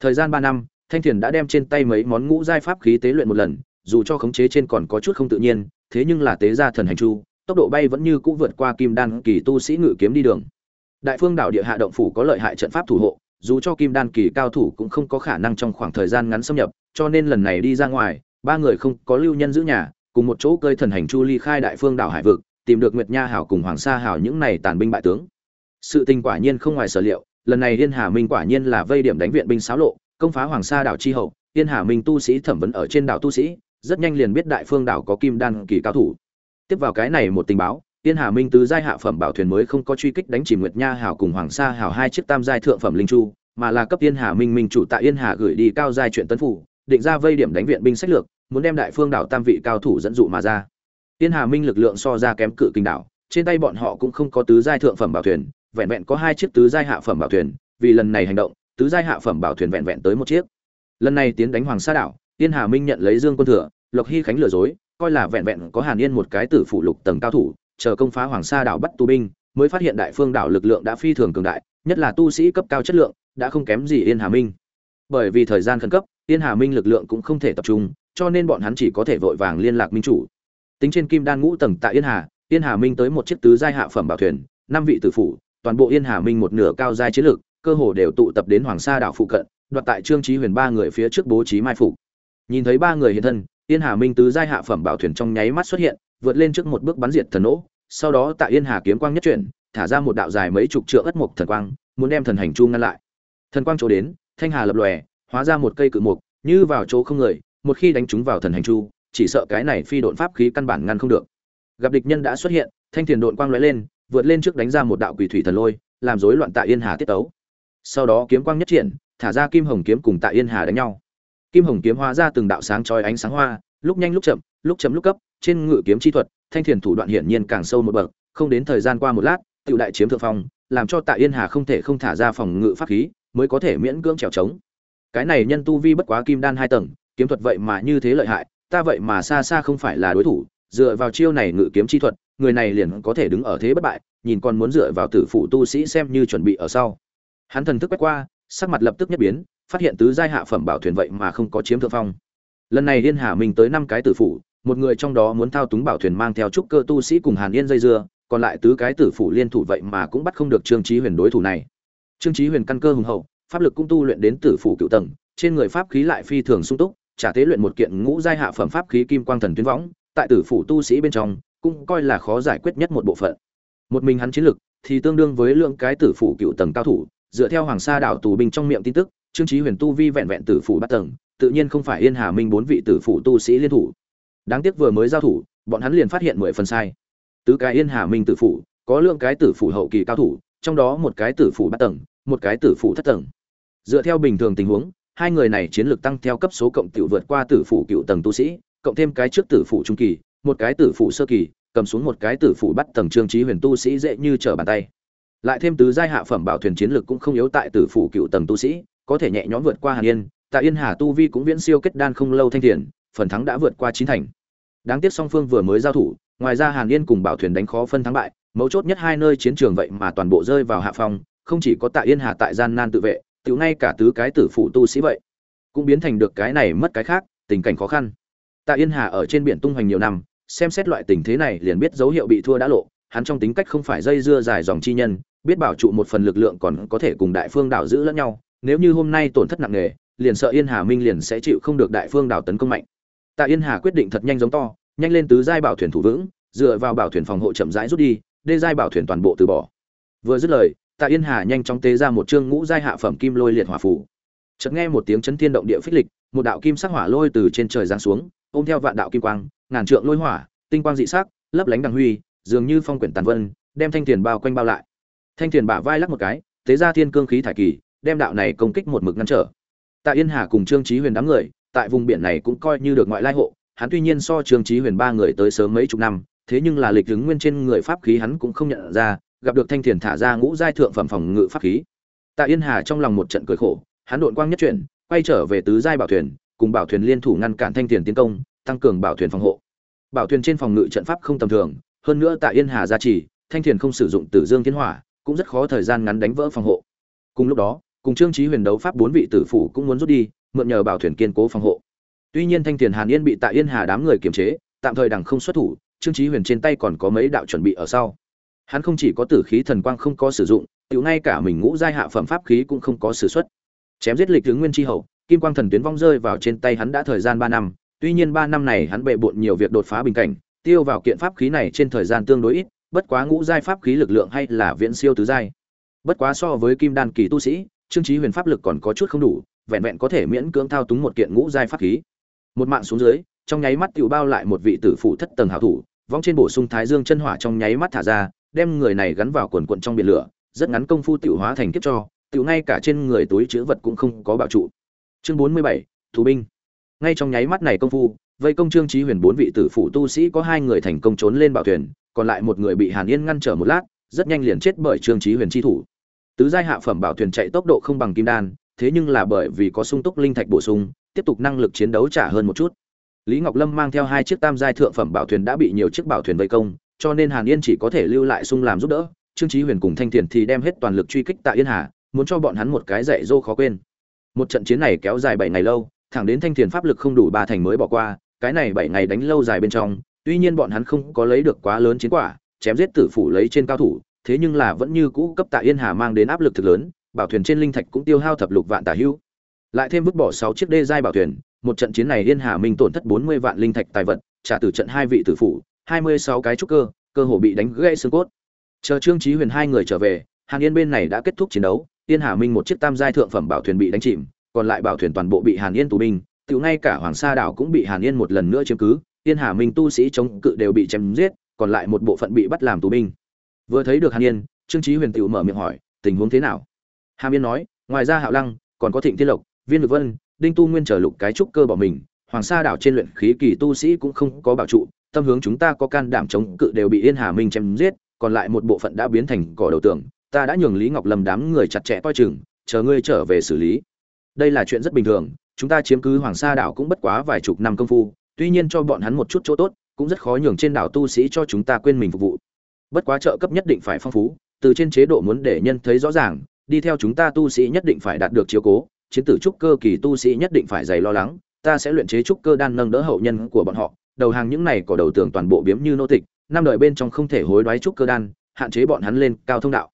Thời gian ba năm, thanh thiền đã đem trên tay mấy món ngũ giai pháp khí tế luyện một lần, dù cho khống chế trên còn có chút không tự nhiên, thế nhưng là tế ra thần hành chu, tốc độ bay vẫn như cũ vượt qua kim đan kỳ tu sĩ ngự kiếm đi đường. Đại phương đảo địa hạ động phủ có lợi hại trận pháp thủ hộ, dù cho kim đan kỳ cao thủ cũng không có khả năng trong khoảng thời gian ngắn xâm nhập, cho nên lần này đi ra ngoài, ba người không có lưu nhân giữ nhà, cùng một chỗ cơi thần hành chu ly khai đại phương đảo hải vực tìm được nguyệt nha hảo cùng hoàng sa hảo những này tàn binh bại tướng. Sự tình quả nhiên không ngoài sở liệu, lần này yên hà minh quả nhiên là vây điểm đánh viện binh xáo lộ, công phá hoàng sa đảo chi hậu, yên hà minh tu sĩ thẩm vấn ở trên đảo tu sĩ, rất nhanh liền biết đại phương đảo có kim đan kỳ cao thủ. Tiếp vào cái này một tình báo, yên hà minh tứ giai hạ phẩm bảo thuyền mới không có truy kích đánh chìm nguyệt nha hảo cùng hoàng sa hảo hai chiếc tam giai thượng phẩm linh chu, mà là cấp yên hà minh minh chủ tại yên hà gửi đi cao giai chuyện tấn phủ, định ra vây điểm đánh viện binh sách lược, muốn đem đại phương đảo tam vị cao thủ dẫn dụ mà ra. Tiên hà minh lực lượng so ra kém cự kinh đảo, trên tay bọn họ cũng không có tứ giai thượng phẩm bảo thuyền, vẹn vẹn có hai chiếc tứ giai hạ phẩm bảo thuyền, vì lần này hành động, tứ giai hạ phẩm bảo thuyền vẹn vẹn tới một chiếc. Lần này tiến đánh hoàng sa đảo, Tiên hà minh nhận lấy dương quân thừa, lộc hy khánh lừa dối, coi là vẹn vẹn có hàn yên một cái tử phụ lục tầng cao thủ, chờ công phá hoàng sa đảo bắt tù binh, mới phát hiện đại phương đảo lực lượng đã phi thường cường đại, nhất là tu sĩ cấp cao chất lượng, đã không kém gì yên hà minh. Bởi vì thời gian khẩn cấp, yên hà minh lực lượng cũng không thể tập trung, cho nên bọn hắn chỉ có thể vội vàng liên lạc minh chủ tính trên kim đan ngũ tầng tại yên hà yên hà minh tới một chiếc tứ giai hạ phẩm bảo thuyền, năm vị tử phủ, toàn bộ yên hà minh một nửa cao giai chiến lược, cơ hồ đều tụ tập đến hoàng sa đảo phụ cận, đoạt tại trương trí huyền ba người phía trước bố trí mai phục. Nhìn thấy ba người hiện thân, yên hà minh tứ giai hạ phẩm bảo thuyền trong nháy mắt xuất hiện, vượt lên trước một bước bắn diệt thần nỗ, sau đó tại yên hà kiếm quang nhất chuyển, thả ra một đạo dài mấy chục trượng ất mục thần quang, muốn đem thần hành chu ngăn lại. Thần quang chỗ đến, thanh hà lập lòe, hóa ra một cây cự mục như vào chỗ không người, một khi đánh chúng vào thần hành chu chỉ sợ cái này phi độn pháp khí căn bản ngăn không được. Gặp địch nhân đã xuất hiện, thanh thiền độn quang lóe lên, vượt lên trước đánh ra một đạo quỷ thủy thần lôi, làm rối loạn tại yên hà tiết tấu. Sau đó kiếm quang nhất triển, thả ra kim hồng kiếm cùng tại yên hà đánh nhau. Kim hồng kiếm hóa ra từng đạo sáng chói ánh sáng hoa, lúc nhanh lúc chậm lúc chậm lúc cấp, trên ngự kiếm chi thuật, thanh thiền thủ đoạn hiển nhiên càng sâu một bậc, không đến thời gian qua một lát, tiểu đại chiếm thượng phong, làm cho tại yên hà không thể không thả ra phòng ngự pháp khí, mới có thể miễn cưỡng trèo trống. Cái này nhân tu vi bất quá kim đan hai tầng, kiếm thuật vậy mà như thế lợi hại ta vậy mà xa xa không phải là đối thủ, dựa vào chiêu này ngự kiếm chi thuật, người này liền có thể đứng ở thế bất bại, nhìn còn muốn dựa vào tử phụ tu sĩ xem như chuẩn bị ở sau. Hắn thần thức quét qua, sắc mặt lập tức nhất biến, phát hiện tứ giai hạ phẩm bảo thuyền vậy mà không có chiếm thượng phong. Lần này liên hà mình tới năm cái tử phụ một người trong đó muốn thao túng bảo thuyền mang theo trúc cơ tu sĩ cùng hàn yên dây dưa, còn lại tứ cái tử phủ liên thủ vậy mà cũng bắt không được trương chí huyền đối thủ này. Trương chí huyền căn cơ hùng hậu, pháp lực cũng tu luyện đến tử phủ cựu tầng, trên người pháp khí lại phi thường sung túc trả tế luyện một kiện ngũ giai hạ phẩm pháp khí kim quang thần tuyến võng, tại tử phủ tu sĩ bên trong, cũng coi là khó giải quyết nhất một bộ phận. Một mình hắn chiến lực thì tương đương với lượng cái tử phủ cựu tầng cao thủ, dựa theo hoàng sa đảo tù binh trong miệng tin tức, trương chí huyền tu vi vẹn vẹn tử phủ bắt tầng, tự nhiên không phải yên hà minh bốn vị tử phủ tu sĩ liên thủ. Đáng tiếc vừa mới giao thủ, bọn hắn liền phát hiện mười phần sai. Tứ cái yên hà minh tử phủ, có lượng cái tử phủ hậu kỳ cao thủ, trong đó một cái tử phủ bắt tầng, một cái tử phủ thất tầng. Dựa theo bình thường tình huống hai người này chiến lược tăng theo cấp số cộng tiểu vượt qua tử phủ cựu tầng tu sĩ, cộng thêm cái trước tử phủ trung kỳ, một cái tử phủ sơ kỳ, cầm xuống một cái tử phủ bắt tầng trương trí huyền tu sĩ dễ như trở bàn tay. Lại thêm tứ giai hạ phẩm bảo thuyền chiến lược cũng không yếu tại tử phủ cựu tầng tu sĩ, có thể nhẹ nhõm vượt qua hàn yên, tại yên hà tu vi cũng viễn siêu kết đan không lâu thanh thiền, phần thắng đã vượt qua chín thành. Đáng tiếc song phương vừa mới giao thủ, ngoài ra hàn yên cùng bảo thuyền đánh khó phân thắng bại, mấu chốt nhất hai nơi chiến trường vậy mà toàn bộ rơi vào hạ phong, không chỉ có tại yên hà tại gian nan tự vệ tiểu ngay cả tứ cái tử phụ tu sĩ vậy, cũng biến thành được cái này mất cái khác, tình cảnh khó khăn. Tạ yên hà ở trên biển tung hoành nhiều năm, xem xét loại tình thế này liền biết dấu hiệu bị thua đã lộ, hắn trong tính cách không phải dây dưa dài dòng chi nhân, biết bảo trụ một phần lực lượng còn có thể cùng đại phương đảo giữ lẫn nhau, nếu như hôm nay tổn thất nặng nề, liền sợ yên hà minh liền sẽ chịu không được đại phương đảo tấn công mạnh. Tạ yên hà quyết định thật nhanh giống to, nhanh lên tứ giai bảo thuyền thủ vững, dựa vào bảo thuyền phòng hộ chậm rãi rút đi, đê giai bảo thuyền toàn bộ từ bỏ. Vừa dứt lời tạ yên hà nhanh chóng tế ra một chương ngũ giai hạ phẩm kim lôi liệt hỏa phù. chợt nghe một tiếng chấn thiên động địa phích lịch, một đạo kim sắc hỏa lôi từ trên trời giáng xuống, ôm theo vạn đạo kim quang, ngàn trượng lôi hỏa, tinh quang dị sắc, lấp lánh đằng huy, dường như phong quyển tàn vân, đem thanh tiền bao quanh bao lại thanh tiền bả vai lắc một cái, tế ra thiên cương khí thải kỳ, đem đạo này công kích một mực ngăn trở tạ yên hà cùng trương chí huyền đám người, tại vùng biển này cũng coi như được ngoại lai hộ, hắn tuy nhiên so trương chí huyền ba người tới sớm mấy chục năm, thế nhưng là lịch ứng nguyên trên người pháp khí hắn cũng không nhận ra gặp được thanh thiền thả ra ngũ giai thượng phẩm phòng ngự pháp khí. Tạ yên hà trong lòng một trận cười khổ, hắn đột quang nhất chuyển, quay trở về tứ giai bảo thuyền, cùng bảo thuyền liên thủ ngăn cản thanh thiền tiến công, tăng cường bảo thuyền phòng hộ. Bảo thuyền trên phòng ngự trận pháp không tầm thường, hơn nữa tạ yên hà gia trì, thanh thiền không sử dụng tử dương thiên hỏa, cũng rất khó thời gian ngắn đánh vỡ phòng hộ. Cùng lúc đó, cùng trương trí huyền đấu pháp bốn vị tử phủ cũng muốn rút đi, mượn nhờ bảo thuyền kiên cố phòng hộ. Tuy nhiên thanh thiền hàn yên bị tạ yên hà đám người kiềm chế, tạm thời đằng không xuất thủ, trương trí huyền trên tay còn có mấy đạo chuẩn bị ở sau hắn không chỉ có tử khí thần quang không có sử dụng, tiểu ngay cả mình ngũ giai hạ phẩm pháp khí cũng không có sử xuất. Chém giết lịch tướng nguyên tri hậu, kim quang thần tuyến vong rơi vào trên tay hắn đã thời gian ba năm, tuy nhiên ba năm này hắn bệ bộn nhiều việc đột phá bình cảnh, tiêu vào kiện pháp khí này trên thời gian tương đối ít, bất quá ngũ giai pháp khí lực lượng hay là viễn siêu tứ giai. Bất quá so với kim đan kỳ tu sĩ, trương trí huyền pháp lực còn có chút không đủ, vẹn vẹn có thể miễn cưỡng thao túng một kiện ngũ giai pháp khí. Một mạng xuống dưới, trong nháy mắt tiểu bao lại một vị tử phụ thất tầng hảo thủ, vong trên bổ sung thái dương chân hỏa trong nháy mắt thả ra đem người này gắn vào quần quận trong biển lửa, rất ngắn công phu tiểu hóa thành kiếp cho, tiểu ngay cả trên người túi chứa vật cũng không có bảo trụ. Chương bốn mươi bảy thủ binh. Ngay trong nháy mắt này công phu, vây công trương chí huyền bốn vị tử phụ tu sĩ có hai người thành công trốn lên bảo thuyền, còn lại một người bị hàn yên ngăn trở một lát, rất nhanh liền chết bởi trương chí huyền chi thủ. Tứ giai hạ phẩm bảo thuyền chạy tốc độ không bằng kim đan, thế nhưng là bởi vì có sung túc linh thạch bổ sung, tiếp tục năng lực chiến đấu trả hơn một chút. Lý ngọc lâm mang theo hai chiếc tam giai thượng phẩm bảo thuyền đã bị nhiều chiếc bảo thuyền vây công cho nên hàn yên chỉ có thể lưu lại sung làm giúp đỡ, trương chí huyền cùng thanh Tiền thì đem hết toàn lực truy kích tạ yên hà, muốn cho bọn hắn một cái dạy dỗ khó quên. Một trận chiến này kéo dài bảy ngày lâu, thẳng đến thanh Tiền pháp lực không đủ ba thành mới bỏ qua, cái này bảy ngày đánh lâu dài bên trong, tuy nhiên bọn hắn không có lấy được quá lớn chiến quả, chém giết tử phủ lấy trên cao thủ, thế nhưng là vẫn như cũ cấp tạ yên hà mang đến áp lực thực lớn, bảo thuyền trên linh thạch cũng tiêu hao thập lục vạn tả hữu lại thêm vứt bỏ sáu chiếc đê giai bảo thuyền, một trận chiến này yên hà minh tổn thất bốn mươi vạn linh thạch tài vật, trả từ trận hai vị tử phủ hai mươi sáu cái trúc cơ cơ hồ bị đánh gãy xương cốt. Chờ trương chí huyền hai người trở về, hàn yên bên này đã kết thúc chiến đấu tiên hà minh một chiếc tam giai thượng phẩm bảo thuyền bị đánh chìm, còn lại bảo thuyền toàn bộ bị hàn yên tù binh tiểu ngay cả hoàng sa đảo cũng bị hàn yên một lần nữa chiếm cứ tiên hà minh tu sĩ chống cự đều bị chém giết, còn lại một bộ phận bị bắt làm tù binh. Vừa thấy được hàn yên, trương chí huyền tiểu mở miệng hỏi, tình huống thế nào? Hàn yên nói, ngoài ra hạo lăng, còn có thịnh thiên lộc, viên lực vân, đinh tu nguyên trở lục cái trúc cơ bỏ mình, hoàng sa đảo trên luyện khí kỳ tu sĩ cũng không có bảo trụ tâm hướng chúng ta có can đảm chống cự đều bị yên hà minh chém giết, còn lại một bộ phận đã biến thành cỏ đầu tường, ta đã nhường lý ngọc lâm đám người chặt chẽ coi chừng, chờ ngươi trở về xử lý. Đây là chuyện rất bình thường, chúng ta chiếm cứ hoàng sa đảo cũng bất quá vài chục năm công phu, tuy nhiên cho bọn hắn một chút chỗ tốt, cũng rất khó nhường trên đảo tu sĩ cho chúng ta quên mình phục vụ. Bất quá trợ cấp nhất định phải phong phú, từ trên chế độ muốn để nhân thấy rõ ràng, đi theo chúng ta tu sĩ nhất định phải đạt được chiếu cố, chiến tử trúc cơ kỳ tu sĩ nhất định phải dày lo lắng, ta sẽ luyện chế trúc cơ đan nâng đỡ hậu nhân của bọn họ đầu hàng những này có đầu tường toàn bộ biếm như nô tịch, năm đời bên trong không thể hối đoái trúc cơ đan, hạn chế bọn hắn lên cao thông đạo.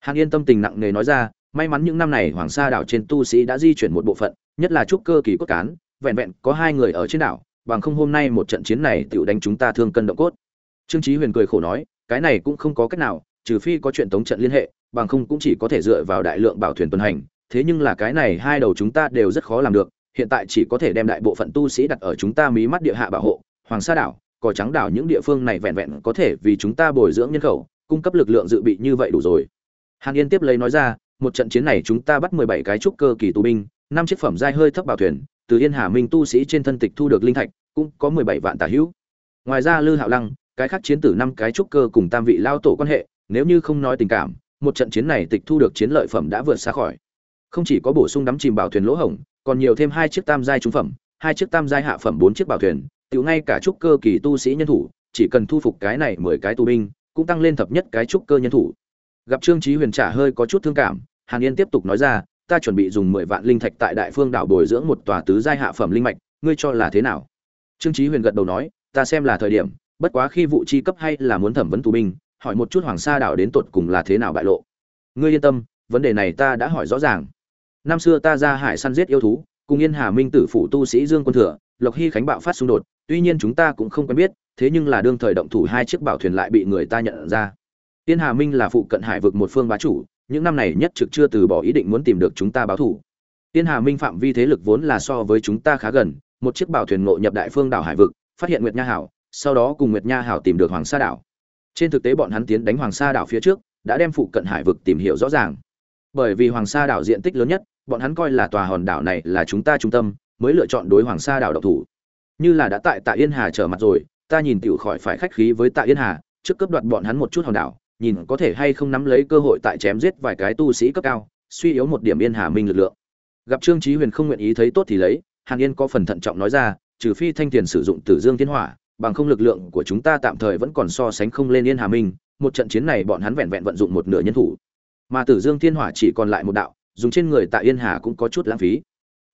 Hàn yên tâm tình nặng nề nói ra, may mắn những năm này hoàng sa đảo trên tu sĩ đã di chuyển một bộ phận, nhất là trúc cơ kỳ cốt cán, vẹn vẹn có hai người ở trên đảo, bằng không hôm nay một trận chiến này tựu đánh chúng ta thương cân động cốt. Trương chí huyền cười khổ nói, cái này cũng không có cách nào, trừ phi có chuyện tống trận liên hệ, bằng không cũng chỉ có thể dựa vào đại lượng bảo thuyền tuần hành, thế nhưng là cái này hai đầu chúng ta đều rất khó làm được, hiện tại chỉ có thể đem đại bộ phận tu sĩ đặt ở chúng ta mí mắt địa hạ bảo hộ hoàng sa đảo, cỏ trắng đảo những địa phương này vẹn vẹn có thể vì chúng ta bồi dưỡng nhân khẩu, cung cấp lực lượng dự bị như vậy đủ rồi. Hàn yên tiếp lấy nói ra, một trận chiến này chúng ta bắt mười bảy cái trúc cơ kỳ tù binh, năm chiếc phẩm giai hơi thấp bảo thuyền, từ yên hà minh tu sĩ trên thân tịch thu được linh thạch, cũng có mười bảy vạn tả hữu. Ngoài ra lư hạo lăng, cái khác chiến tử năm cái trúc cơ cùng tam vị lao tổ quan hệ, nếu như không nói tình cảm, một trận chiến này tịch thu được chiến lợi phẩm đã vượt xa khỏi. Không chỉ có bổ sung đắm chìm bảo thuyền lỗ hổng, còn nhiều thêm hai chiếc tam giai trung phẩm, hai chiếc tam giai hạ phẩm bốn chiếc bảo thuyền tiểu ngay cả trúc cơ kỳ tu sĩ nhân thủ, chỉ cần thu phục cái này mười cái tù binh, cũng tăng lên thập nhất cái trúc cơ nhân thủ. Gặp trương chí huyền trả hơi có chút thương cảm, hàn yên tiếp tục nói ra, ta chuẩn bị dùng mười vạn linh thạch tại đại phương đảo bồi dưỡng một tòa tứ giai hạ phẩm linh mạch, ngươi cho là thế nào? Trương chí huyền gật đầu nói, ta xem là thời điểm, bất quá khi vụ chi cấp hay là muốn thẩm vấn tù binh, hỏi một chút hoàng sa đảo đến tột cùng là thế nào bại lộ. Ngươi yên tâm, vấn đề này ta đã hỏi rõ ràng. Năm xưa ta ra hải săn giết yêu thú, cùng yên hà minh tử phụ tu sĩ dương quân thừa, lộc hy khánh bạo phát xung đột tuy nhiên chúng ta cũng không quen biết, thế nhưng là đương thời động thủ hai chiếc bảo thuyền lại bị người ta nhận ra. Tiên hà minh là phụ cận hải vực một phương bá chủ, những năm này nhất trực chưa từ bỏ ý định muốn tìm được chúng ta báo thủ. Tiên hà minh phạm vi thế lực vốn là so với chúng ta khá gần, một chiếc bảo thuyền ngộ nhập đại phương đảo hải vực, phát hiện nguyệt nha hảo, sau đó cùng nguyệt nha hảo tìm được hoàng sa đảo. Trên thực tế bọn hắn tiến đánh hoàng sa đảo phía trước, đã đem phụ cận hải vực tìm hiểu rõ ràng. Bởi vì hoàng sa đảo diện tích lớn nhất, bọn hắn coi là tòa hòn đảo này là chúng ta trung tâm, mới lựa chọn đối hoàng sa đảo độc thủ như là đã tại tạ yên hà trở mặt rồi, ta nhìn tiểu khỏi phải khách khí với tạ yên hà, trước cấp đoạt bọn hắn một chút hòn đảo, nhìn có thể hay không nắm lấy cơ hội tại chém giết vài cái tu sĩ cấp cao, suy yếu một điểm yên hà minh lực lượng. Gặp trương chí huyền không nguyện ý thấy tốt thì lấy, hàn yên có phần thận trọng nói ra, trừ phi thanh tiền sử dụng tử dương thiên hỏa, bằng không lực lượng của chúng ta tạm thời vẫn còn so sánh không lên yên hà minh, một trận chiến này bọn hắn vẹn vẹn vận dụng một nửa nhân thủ. Mà tử dương thiên hỏa chỉ còn lại một đạo, dùng trên người tạ yên hà cũng có chút lãng phí.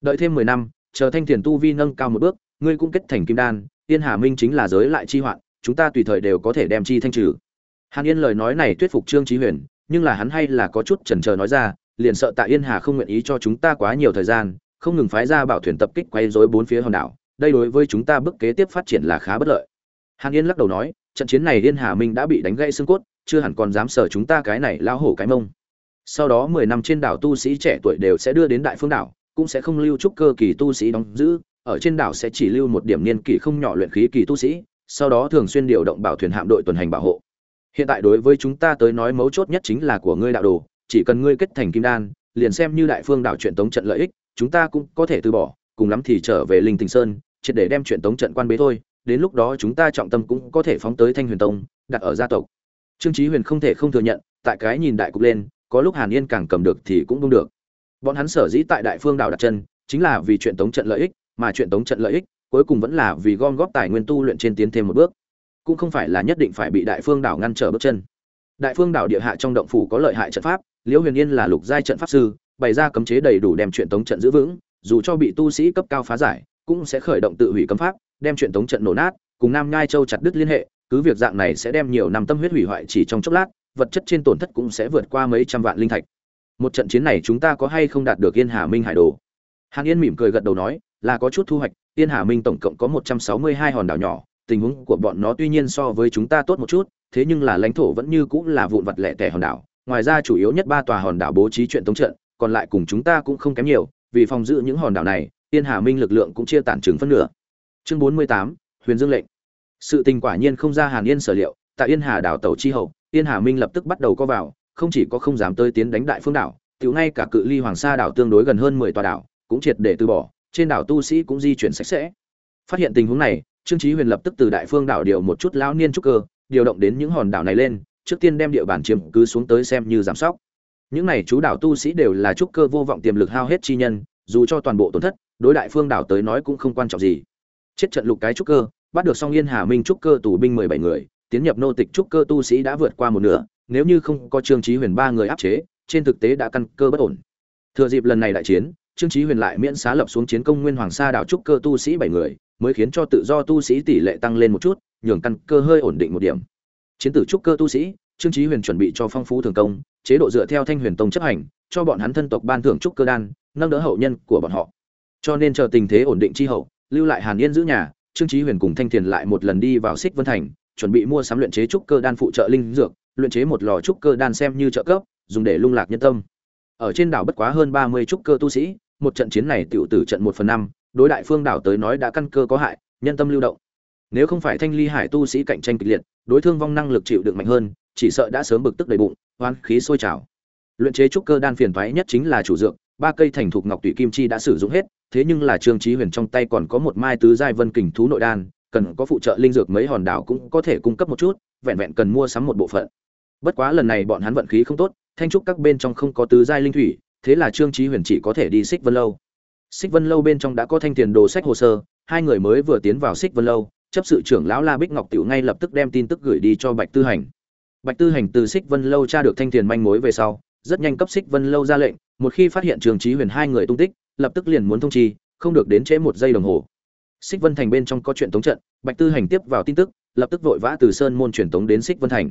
Đợi thêm mười năm, chờ thanh tiền tu vi nâng cao một bước ngươi cũng kết thành kim đan, yên hà minh chính là giới lại chi hoạn, chúng ta tùy thời đều có thể đem chi thanh trừ. Hàn yên lời nói này thuyết phục trương trí huyền, nhưng là hắn hay là có chút chần chờ nói ra, liền sợ tạ yên hà không nguyện ý cho chúng ta quá nhiều thời gian, không ngừng phái ra bảo thuyền tập kích quay rối bốn phía hòn đảo, đây đối với chúng ta bước kế tiếp phát triển là khá bất lợi. Hàn yên lắc đầu nói, trận chiến này yên hà minh đã bị đánh gãy xương cốt, chưa hẳn còn dám sở chúng ta cái này lao hổ cái mông. Sau đó mười năm trên đảo tu sĩ trẻ tuổi đều sẽ đưa đến đại phương đảo, cũng sẽ không lưu trúc cơ kỳ tu sĩ đóng giữ ở trên đảo sẽ chỉ lưu một điểm niên kỷ không nhỏ luyện khí kỳ tu sĩ, sau đó thường xuyên điều động bảo thuyền hạm đội tuần hành bảo hộ. Hiện tại đối với chúng ta tới nói mấu chốt nhất chính là của ngươi đạo đồ, chỉ cần ngươi kết thành kim đan, liền xem như đại phương đảo chuyện tống trận lợi ích, chúng ta cũng có thể từ bỏ, cùng lắm thì trở về linh tình sơn, triệt để đem chuyện tống trận quan bế thôi, đến lúc đó chúng ta trọng tâm cũng có thể phóng tới thanh huyền tông, đặt ở gia tộc. Trương chí huyền không thể không thừa nhận, tại cái nhìn đại cục lên, có lúc hàn yên càng cầm được thì cũng không được. Bọn hắn sở dĩ tại đại phương đảo đặt chân, chính là vì chuyện tống trận lợi ích mà chuyện tống trận lợi ích, cuối cùng vẫn là vì gom góp tài nguyên tu luyện trên tiến thêm một bước. Cũng không phải là nhất định phải bị đại phương đảo ngăn trở bước chân. Đại phương đảo địa hạ trong động phủ có lợi hại trận pháp, liễu huyền yên là lục giai trận pháp sư, bày ra cấm chế đầy đủ đem chuyện tống trận giữ vững, dù cho bị tu sĩ cấp cao phá giải, cũng sẽ khởi động tự hủy cấm pháp, đem chuyện tống trận nổ nát, cùng nam nhai châu chặt đứt liên hệ, cứ việc dạng này sẽ đem nhiều năm tâm huyết hủy hoại chỉ trong chốc lát, vật chất trên tổn thất cũng sẽ vượt qua mấy trăm vạn linh thạch. Một trận chiến này chúng ta có hay không đạt được yên hà minh hải đồ? Hàn yên mỉm cười gật đầu nói là có chút thu hoạch, tiên hà minh tổng cộng có một trăm sáu mươi hai hòn đảo nhỏ, tình huống của bọn nó tuy nhiên so với chúng ta tốt một chút, thế nhưng là lãnh thổ vẫn như cũng là vụn vặt lẻ tẻ hòn đảo. Ngoài ra chủ yếu nhất ba tòa hòn đảo bố trí chuyện tống trận, còn lại cùng chúng ta cũng không kém nhiều, vì phòng giữ những hòn đảo này, tiên hà minh lực lượng cũng chia tản trừng phân nửa. Chương bốn mươi tám, huyền dương lệnh. Sự tình quả nhiên không ra hàn yên sở liệu, tại yên hà đảo tàu chi hậu, yên hà minh lập tức bắt đầu có vào, không chỉ có không dám tới tiến đánh đại phương đảo, tiểu ngay cả cự ly hoàng sa đảo tương đối gần hơn mười tòa đảo, cũng triệt để từ bỏ trên đảo tu sĩ cũng di chuyển sạch sẽ. Phát hiện tình huống này, trương chí huyền lập tức từ đại phương đảo điều một chút lão niên trúc cơ, điều động đến những hòn đảo này lên, trước tiên đem địa bàn chiếm cứ xuống tới xem như giám sóc. Những này chú đảo tu sĩ đều là trúc cơ vô vọng tiềm lực hao hết chi nhân, dù cho toàn bộ tổn thất, đối đại phương đảo tới nói cũng không quan trọng gì. Chết trận lục cái trúc cơ, bắt được song yên hà minh trúc cơ tù binh mười bảy người, tiến nhập nô tịch trúc cơ tu sĩ đã vượt qua một nửa, nếu như không có trương chí huyền ba người áp chế, trên thực tế đã căn cơ bất ổn. Thừa dịp lần này đại chiến trương chí huyền lại miễn xá lập xuống chiến công nguyên hoàng sa đảo trúc cơ tu sĩ bảy người, mới khiến cho tự do tu sĩ tỷ lệ tăng lên một chút, nhường căn cơ hơi ổn định một điểm. Chiến tử trúc cơ tu sĩ, trương chí huyền chuẩn bị cho phong phú thường công, chế độ dựa theo thanh huyền tông chấp hành, cho bọn hắn thân tộc ban thưởng trúc cơ đan, nâng đỡ hậu nhân của bọn họ. Cho nên chờ tình thế ổn định chi hậu, lưu lại hàn yên giữ nhà, trương chí huyền cùng thanh thiền lại một lần đi vào xích vân thành, chuẩn bị mua sắm luyện chế trúc cơ đan phụ trợ linh dược, luyện chế một lò trúc cơ đan xem như trợ cấp, dùng để lung lạc nhân tâm ở trên đảo bất quá hơn ba mươi trúc cơ tu sĩ, một trận chiến này tiểu tử trận một phần năm, đối đại phương đảo tới nói đã căn cơ có hại, nhân tâm lưu động. Nếu không phải thanh ly hải tu sĩ cạnh tranh kịch liệt, đối thương vong năng lực chịu đựng mạnh hơn, chỉ sợ đã sớm bực tức đầy bụng oan khí sôi trào. Luyện chế trúc cơ đan phiền toái nhất chính là chủ dược, ba cây thành thục ngọc tụy kim chi đã sử dụng hết, thế nhưng là trương chí huyền trong tay còn có một mai tứ giai vân kình thú nội đan, cần có phụ trợ linh dược mấy hòn đảo cũng có thể cung cấp một chút, vẹn vẹn cần mua sắm một bộ phận. Bất quá lần này bọn hắn vận khí không tốt thanh trúc các bên trong không có tứ giai linh thủy, thế là trương trí huyền chỉ có thể đi xích vân lâu. Xích vân lâu bên trong đã có thanh tiền đồ sách hồ sơ, hai người mới vừa tiến vào xích vân lâu, chấp sự trưởng lão la bích ngọc tiểu ngay lập tức đem tin tức gửi đi cho bạch tư hành. Bạch tư hành từ xích vân lâu tra được thanh tiền manh mối về sau, rất nhanh cấp xích vân lâu ra lệnh, một khi phát hiện trường trí huyền hai người tung tích, lập tức liền muốn thông chi, không được đến trễ một giây đồng hồ. Xích vân thành bên trong có chuyện tống trận, bạch tư hành tiếp vào tin tức, lập tức vội vã từ sơn môn truyền tống đến xích vân thành.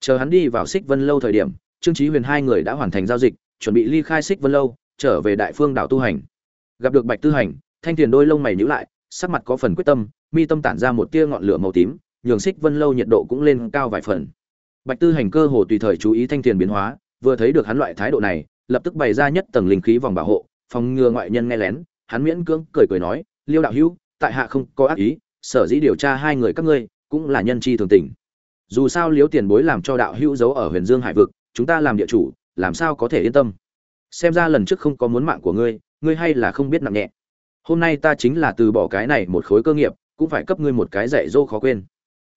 Chờ hắn đi vào xích vân lâu thời điểm trương Chí huyền hai người đã hoàn thành giao dịch, chuẩn bị ly khai xích vân lâu, trở về đại phương đảo tu hành. Gặp được bạch tư hành, thanh tiền đôi lông mày nhíu lại, sắc mặt có phần quyết tâm, mi tâm tản ra một tia ngọn lửa màu tím, nhường xích vân lâu nhiệt độ cũng lên cao vài phần. Bạch tư hành cơ hồ tùy thời chú ý thanh tiền biến hóa, vừa thấy được hắn loại thái độ này, lập tức bày ra nhất tầng linh khí vòng bảo hộ, phòng ngừa ngoại nhân nghe lén, hắn miễn cưỡng cười cười nói, liêu đạo hữu, tại hạ không có ác ý, sở dĩ điều tra hai người các ngươi, cũng là nhân chi thường tình. Dù sao liếu tiền bối làm cho đạo hữu giấu ở huyền dương hải vực chúng ta làm địa chủ, làm sao có thể yên tâm? Xem ra lần trước không có muốn mạng của ngươi ngươi hay là không biết nặng nhẹ. Hôm nay ta chính là từ bỏ cái này một khối cơ nghiệp, cũng phải cấp ngươi một cái dạy dỗ khó quên.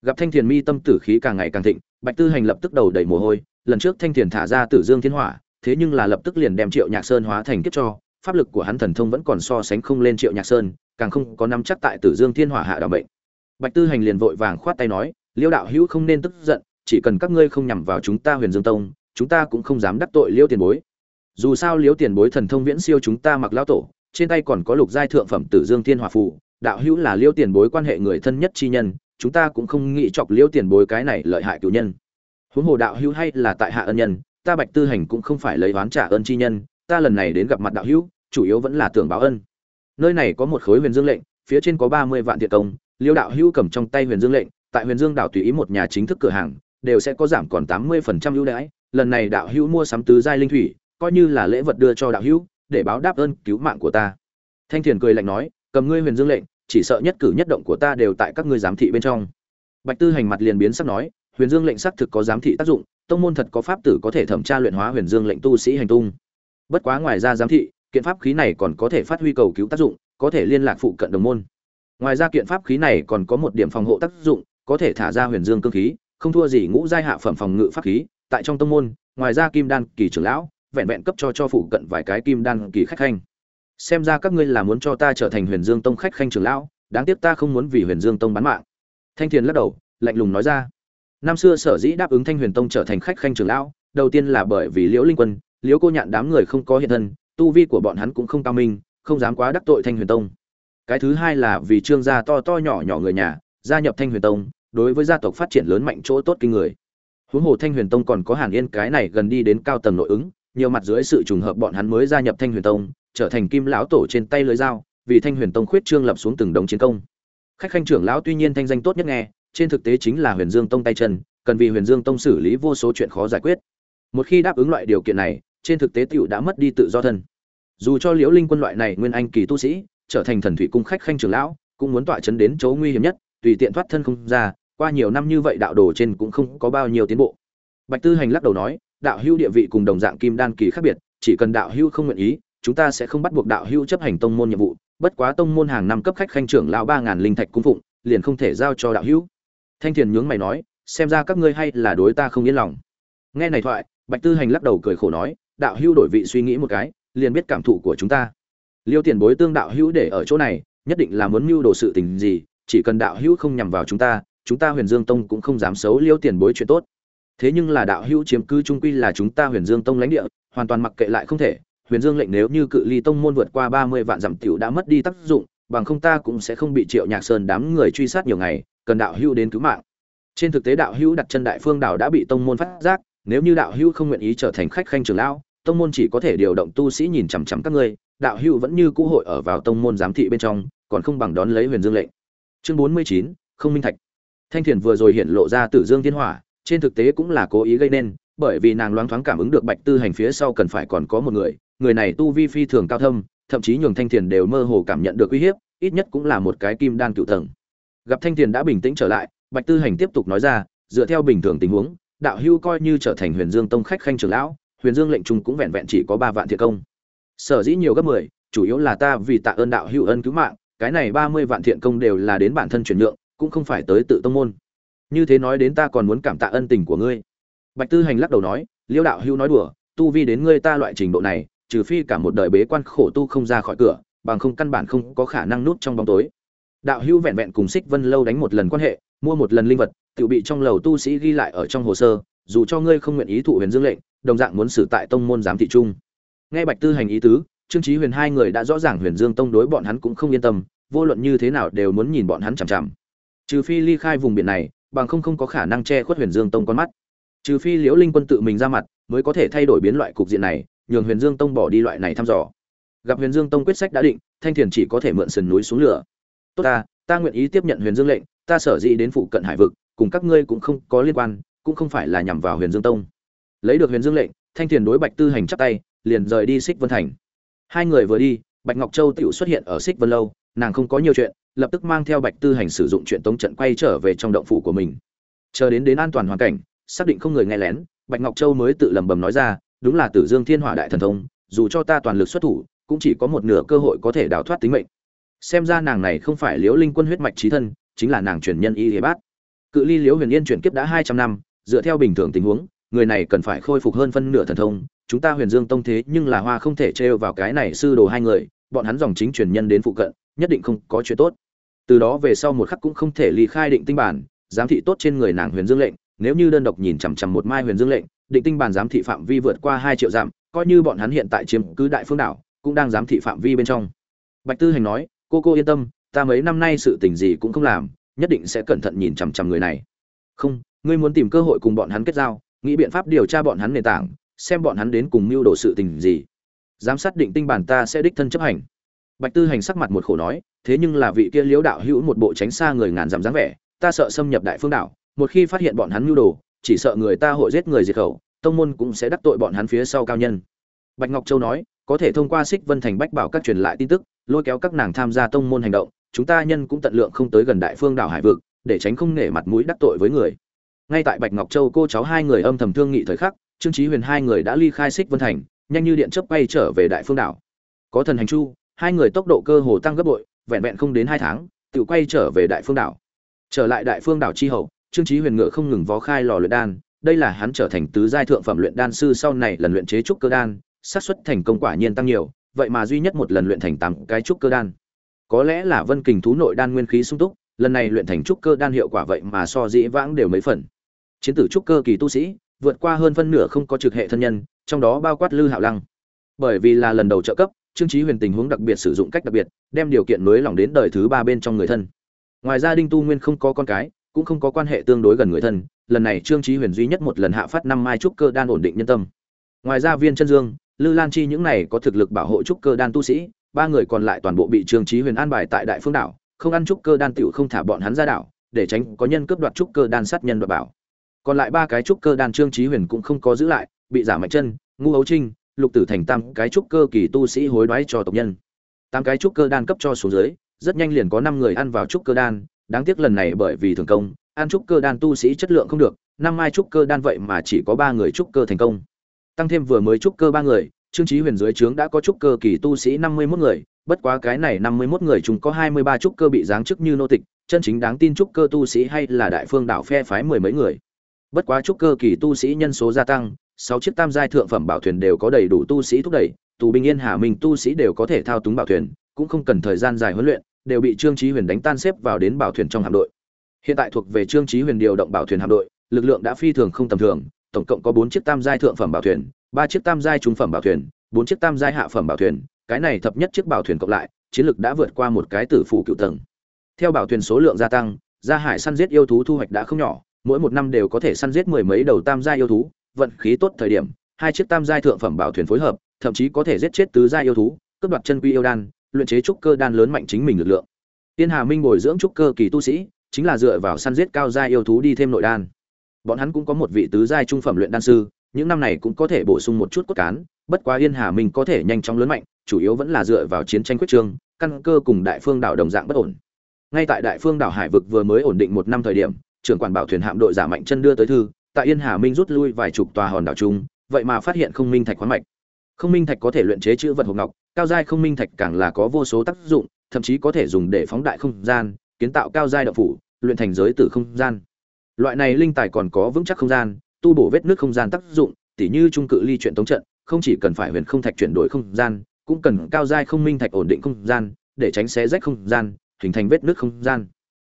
Gặp thanh thiền mi tâm tử khí càng ngày càng thịnh, bạch tư hành lập tức đầu đầy mồ hôi, lần trước thanh thiền thả ra tử dương thiên hỏa, thế nhưng là lập tức liền đem triệu nhạc sơn hóa thành kiếp cho, pháp lực của hắn thần thông vẫn còn so sánh không lên triệu nhạc sơn, càng không có nắm chắc tại tử dương thiên hỏa hạ đạo bệnh bạch tư hành liền vội vàng khoát tay nói, liêu đạo hữu không nên tức giận, chỉ cần các ngươi không nhằm vào chúng ta huyền dương tông chúng ta cũng không dám đắc tội liêu tiền bối. Dù sao liêu tiền bối thần thông viễn siêu chúng ta mặc lão tổ, trên tay còn có lục giai thượng phẩm tử dương thiên hỏa phù, đạo hữu là liêu tiền bối quan hệ người thân nhất chi nhân, chúng ta cũng không nghĩ chọc liêu tiền bối cái này lợi hại cựu nhân. Huống hồ đạo hữu hay là tại hạ ân nhân, ta bạch tư hành cũng không phải lấy oán trả ơn chi nhân, ta lần này đến gặp mặt đạo hữu, chủ yếu vẫn là tưởng báo ân. Nơi này có một khối huyền dương lệnh, phía trên có ba mươi vạn thiệt công, liêu đạo hữu cầm trong tay huyền dương lệnh, tại huyền dương đảo tùy ý một nhà chính thức cửa hàng, đều sẽ có giảm còn tám mươi phần trăm ưu đãi lần này đạo hữu mua sắm tứ giai linh thủy, coi như là lễ vật đưa cho đạo hữu, để báo đáp ơn cứu mạng của ta. Thanh thiền cười lạnh nói, cầm ngươi huyền dương lệnh, chỉ sợ nhất cử nhất động của ta đều tại các ngươi giám thị bên trong. Bạch tư hành mặt liền biến sắc nói, huyền dương lệnh xác thực có giám thị tác dụng, tông môn thật có pháp tử có thể thẩm tra luyện hóa huyền dương lệnh tu sĩ hành tung. Bất quá ngoài ra giám thị, kiện pháp khí này còn có thể phát huy cầu cứu tác dụng, có thể liên lạc phụ cận đồng môn. Ngoài ra kiện pháp khí này còn có một điểm phòng hộ tác dụng, có thể thả ra huyền dương cương khí, không thua gì ngũ giai hạ phẩm phòng ngự pháp khí tại trong tông môn, ngoài ra kim đan kỳ trưởng lão, vẹn vẹn cấp cho cho phụ cận vài cái kim đan kỳ khách khanh. Xem ra các ngươi là muốn cho ta trở thành huyền dương tông khách khanh trưởng lão, đáng tiếc ta không muốn vì huyền dương tông bán mạng. Thanh thiền lắc đầu, lạnh lùng nói ra. Năm xưa sở dĩ đáp ứng thanh huyền tông trở thành khách khanh trưởng lão, đầu tiên là bởi vì liễu linh quân, liễu cô nhạn đám người không có hiện thân, tu vi của bọn hắn cũng không cao minh, không dám quá đắc tội thanh huyền tông. Cái thứ hai là vì trương gia to to nhỏ nhỏ người nhà, gia nhập thanh huyền tông, đối với gia tộc phát triển lớn mạnh chỗ tốt kinh người huống hồ thanh huyền tông còn có hàn yên, cái này gần đi đến cao tầng nội ứng, nhiều mặt dưới sự trùng hợp bọn hắn mới gia nhập thanh huyền tông, trở thành kim lão tổ trên tay lưới dao, vì thanh huyền tông khuyết trương lập xuống từng đống chiến công. Khách khanh trưởng lão tuy nhiên thanh danh tốt nhất nghe, trên thực tế chính là huyền dương tông tay chân, cần vì huyền dương tông xử lý vô số chuyện khó giải quyết. Một khi đáp ứng loại điều kiện này, trên thực tế tiểu đã mất đi tự do thân. Dù cho liễu linh quân loại này nguyên anh kỳ tu sĩ, trở thành thần thủy cung khách khanh trưởng lão, cũng muốn tọa chấn đến chỗ nguy hiểm nhất, tùy tiện thoát thân không ra qua nhiều năm như vậy đạo đồ trên cũng không có bao nhiêu tiến bộ. Bạch tư hành lắc đầu nói, đạo hưu địa vị cùng đồng dạng kim đan kỳ khác biệt, chỉ cần đạo hưu không nguyện ý, chúng ta sẽ không bắt buộc đạo hưu chấp hành tông môn nhiệm vụ, bất quá tông môn hàng năm cấp khách khanh trưởng lão ba ngàn linh thạch cung phụng, liền không thể giao cho đạo hưu thanh thiền nhướng mày nói, xem ra các ngươi hay là đối ta không yên lòng. Nghe này thoại, bạch tư hành lắc đầu cười khổ nói, đạo hưu đổi vị suy nghĩ một cái, liền biết cảm thụ của chúng ta. Liêu tiền bối tương đạo hữu để ở chỗ này, nhất định là muốn mưu đồ sự tình gì, chỉ cần đạo hữu không nhằm vào chúng ta chúng ta huyền dương tông cũng không dám xấu liêu tiền bối chuyện tốt. Thế nhưng là đạo hữu chiếm cứ trung quy là chúng ta huyền dương tông lãnh địa, hoàn toàn mặc kệ lại không thể. Huyền dương lệnh nếu như cự ly tông môn vượt qua ba mươi vạn dặm tiểu đã mất đi tác dụng, bằng không ta cũng sẽ không bị triệu nhạc sơn đám người truy sát nhiều ngày, cần đạo hữu đến cứu mạng. Trên thực tế đạo hữu đặt chân đại phương đảo đã bị tông môn phát giác, nếu như đạo hữu không nguyện ý trở thành khách khanh trưởng lão, tông môn chỉ có thể điều động tu sĩ nhìn chằm chằm các ngươi, đạo hữu vẫn như cũ hội ở vào tông môn giám thị bên trong, còn không bằng đón lấy huyền dương lệnh. Chương bốn mươi chín, không minh thạch thanh thiền vừa rồi hiện lộ ra tử dương thiên hỏa, trên thực tế cũng là cố ý gây nên, bởi vì nàng loáng thoáng cảm ứng được bạch tư hành phía sau cần phải còn có một người người này tu vi phi thường cao thâm, thậm chí nhường thanh thiền đều mơ hồ cảm nhận được uy hiếp, ít nhất cũng là một cái kim đan cựu tầng. Gặp thanh thiền đã bình tĩnh trở lại, bạch tư hành tiếp tục nói ra, dựa theo bình thường tình huống, đạo hưu coi như trở thành huyền dương tông khách khanh trưởng lão, huyền dương lệnh trung cũng vẹn vẹn chỉ có ba vạn thiệt công. Sở dĩ nhiều gấp mười, chủ yếu là ta vì tạ ơn đạo hưu ân cứu mạng, cái này ba mươi vạn thiện công đều là đến bản thân chuyển nhượng cũng không phải tới tự tông môn. Như thế nói đến ta còn muốn cảm tạ ân tình của ngươi. Bạch tư hành lắc đầu nói, liêu đạo hưu nói đùa, tu vi đến ngươi ta loại trình độ này, trừ phi cả một đời bế quan khổ tu không ra khỏi cửa, bằng không căn bản không có khả năng nút trong bóng tối. Đạo hưu vẹn vẹn cùng xích vân lâu đánh một lần quan hệ, mua một lần linh vật, tự bị trong lầu tu sĩ ghi lại ở trong hồ sơ, dù cho ngươi không nguyện ý thụ huyền dương lệnh, đồng dạng muốn xử tại tông môn giám thị trung nghe bạch tư hành ý tứ, trương trí huyền hai người đã rõ ràng huyền dương tông đối bọn hắn cũng không yên tâm, vô luận như thế nào đều muốn nhìn bọn hắn chằm chằm trừ phi ly khai vùng biển này, bằng không không có khả năng che khuất huyền dương tông con mắt. Trừ phi liễu linh quân tự mình ra mặt, mới có thể thay đổi biến loại cục diện này, nhường huyền dương tông bỏ đi loại này thăm dò. Gặp huyền dương tông quyết sách đã định, thanh thiền chỉ có thể mượn sườn núi xuống lửa. Tốt ta ta nguyện ý tiếp nhận huyền dương lệnh, ta sở dĩ đến phụ cận hải vực, cùng các ngươi cũng không có liên quan, cũng không phải là nhằm vào huyền dương tông. Lấy được huyền dương lệnh, thanh thiền đối bạch tư hành chắp tay, liền rời đi xích vân thành. Hai người vừa đi, bạch ngọc châu tự xuất hiện ở xích vân lâu, nàng không có nhiều chuyện lập tức mang theo bạch tư hành sử dụng chuyện tống trận quay trở về trong động phủ của mình. Chờ đến đến an toàn hoàn cảnh, xác định không người nghe lén, bạch ngọc châu mới tự lẩm bẩm nói ra, đúng là tử dương thiên hỏa đại thần thông, dù cho ta toàn lực xuất thủ, cũng chỉ có một nửa cơ hội có thể đào thoát tính mệnh. Xem ra nàng này không phải liễu linh quân huyết mạch trí thân, chính là nàng truyền nhân y thế bát. Cự ly liễu huyền yên chuyển kiếp đã hai trăm năm, dựa theo bình thường tình huống, người này cần phải khôi phục hơn phân nửa thần thông, chúng ta huyền dương tông thế nhưng là hoa không thể trêu vào cái này sư đồ hai người, bọn hắn dòng chính truyền nhân đến phụ cận, nhất định không có chuyện tốt từ đó về sau một khắc cũng không thể ly khai định tinh bản, giám thị tốt trên người nàng huyền dương lệnh, nếu như đơn độc nhìn chằm chằm một mai huyền dương lệnh, định tinh bản giám thị phạm vi vượt qua hai triệu dặm, coi như bọn hắn hiện tại chiếm cứ đại phương đảo, cũng đang giám thị phạm vi bên trong. Bạch tư hành nói, cô cô yên tâm, ta mấy năm nay sự tình gì cũng không làm, nhất định sẽ cẩn thận nhìn chằm chằm người này. Không, ngươi muốn tìm cơ hội cùng bọn hắn kết giao, nghĩ biện pháp điều tra bọn hắn nền tảng, xem bọn hắn đến cùng mưu đồ sự tình gì. Giám sát định tinh bản ta sẽ đích thân chấp hành bạch tư hành sắc mặt một khổ nói, thế nhưng là vị kia liễu đạo hữu một bộ tránh xa người ngàn dặm dáng vẻ, ta sợ xâm nhập đại phương đảo, một khi phát hiện bọn hắn nhu đồ, chỉ sợ người ta hội giết người diệt khẩu, tông môn cũng sẽ đắc tội bọn hắn phía sau cao nhân. Bạch ngọc châu nói, có thể thông qua xích vân thành bách bảo các truyền lại tin tức, lôi kéo các nàng tham gia tông môn hành động, chúng ta nhân cũng tận lượng không tới gần đại phương đảo hải vực, để tránh không nể mặt mũi đắc tội với người. Ngay tại bạch ngọc châu cô cháu hai người âm thầm thương nghị thời khắc, trương Chí huyền hai người đã ly khai xích vân thành, nhanh như điện chớp bay trở về đại phương đảo. Có thần hành chu hai người tốc độ cơ hồ tăng gấp bội, vẹn vẹn không đến hai tháng tự quay trở về đại phương đảo. Trở lại đại phương đảo chi hậu, trương trí huyền ngựa không ngừng vó khai lò luyện đan, đây là hắn trở thành tứ giai thượng phẩm luyện đan sư sau này lần luyện chế trúc cơ đan, xác suất thành công quả nhiên tăng nhiều, vậy mà duy nhất một lần luyện thành tám cái trúc cơ đan. Có lẽ là vân kình thú nội đan nguyên khí sung túc, lần này luyện thành trúc cơ đan hiệu quả vậy mà so dĩ vãng đều mấy phần. Chiến tử trúc cơ kỳ tu sĩ, vượt qua hơn phân nửa không có trực hệ thân nhân, trong đó bao quát lư hạo lăng. Bởi vì là lần đầu trợ cấp trương chí huyền tình huống đặc biệt sử dụng cách đặc biệt, đem điều kiện nới lòng đến đời thứ ba bên trong người thân. Ngoài ra đinh tu nguyên không có con cái, cũng không có quan hệ tương đối gần người thân, lần này trương chí huyền duy nhất một lần hạ phát năm mai trúc cơ đan ổn định nhân tâm. Ngoài ra viên chân dương, lư lan chi những này có thực lực bảo hộ trúc cơ đan tu sĩ, ba người còn lại toàn bộ bị trương chí huyền an bài tại đại phương đảo, không ăn trúc cơ đan tiểu không thả bọn hắn ra đảo, để tránh có nhân cướp đoạt trúc cơ đan sát nhân đoạt bảo. Còn lại ba cái trúc cơ đan trương chí huyền cũng không có giữ lại, bị giả mạnh chân, ngu ấu trinh lục tử thành tam cái trúc cơ kỳ tu sĩ hối đoái cho tộc nhân tám cái trúc cơ đan cấp cho xuống dưới rất nhanh liền có năm người ăn vào trúc cơ đan đáng tiếc lần này bởi vì thường công ăn trúc cơ đan tu sĩ chất lượng không được năm mai trúc cơ đan vậy mà chỉ có ba người trúc cơ thành công tăng thêm vừa mới trúc cơ ba người trương trí huyền dưới trướng đã có trúc cơ kỳ tu sĩ năm mươi mốt người bất quá cái này năm mươi mốt người chúng có hai mươi ba trúc cơ bị giáng chức như nô tịch chân chính đáng tin trúc cơ tu sĩ hay là đại phương đạo phe phái mười mấy người bất quá trúc cơ kỳ tu sĩ nhân số gia tăng sáu chiếc tam giai thượng phẩm bảo thuyền đều có đầy đủ tu sĩ thúc đẩy, tù binh yên hà minh tu sĩ đều có thể thao túng bảo thuyền, cũng không cần thời gian dài huấn luyện, đều bị trương trí huyền đánh tan xếp vào đến bảo thuyền trong hạm đội. Hiện tại thuộc về trương trí huyền điều động bảo thuyền hạm đội, lực lượng đã phi thường không tầm thường, tổng cộng có bốn chiếc tam giai thượng phẩm bảo thuyền, ba chiếc tam giai trung phẩm bảo thuyền, bốn chiếc tam giai hạ phẩm bảo thuyền, cái này thập nhất chiếc bảo thuyền cộng lại, chiến lực đã vượt qua một cái tử phủ cựu tầng. Theo bảo thuyền số lượng gia tăng, gia hải săn giết yêu thú thu hoạch đã không nhỏ, mỗi một năm đều có thể săn giết mười mấy đầu tam gia yêu thú vận khí tốt thời điểm, hai chiếc tam giai thượng phẩm bảo thuyền phối hợp, thậm chí có thể giết chết tứ giai yêu thú, cướp đoạt chân quy yêu đan, luyện chế trúc cơ đan lớn mạnh chính mình lực lượng. Tiên hà minh bồi dưỡng trúc cơ kỳ tu sĩ, chính là dựa vào săn giết cao giai yêu thú đi thêm nội đan. Bọn hắn cũng có một vị tứ giai trung phẩm luyện đan sư, những năm này cũng có thể bổ sung một chút cốt cán, bất quá yên hà minh có thể nhanh chóng lớn mạnh, chủ yếu vẫn là dựa vào chiến tranh quyết trương căn cơ cùng đại phương đảo đồng dạng bất ổn. Ngay tại đại phương đảo hải vực vừa mới ổn định một năm thời điểm, trưởng quản bảo thuyền hạm đội giả mạnh chân đưa tới thư tại yên hà minh rút lui vài chục tòa hòn đảo chung, vậy mà phát hiện không minh thạch khoáng mạch. Không minh thạch có thể luyện chế chữ vật hộp ngọc, cao giai không minh thạch càng là có vô số tác dụng, thậm chí có thể dùng để phóng đại không gian, kiến tạo cao giai đạo phủ, luyện thành giới tử không gian. Loại này linh tài còn có vững chắc không gian, tu bổ vết nước không gian tác dụng, tỉ như trung cự ly chuyện tống trận, không chỉ cần phải huyền không thạch chuyển đổi không gian, cũng cần cao giai không minh thạch ổn định không gian, để tránh xé rách không gian, hình thành vết nước không gian.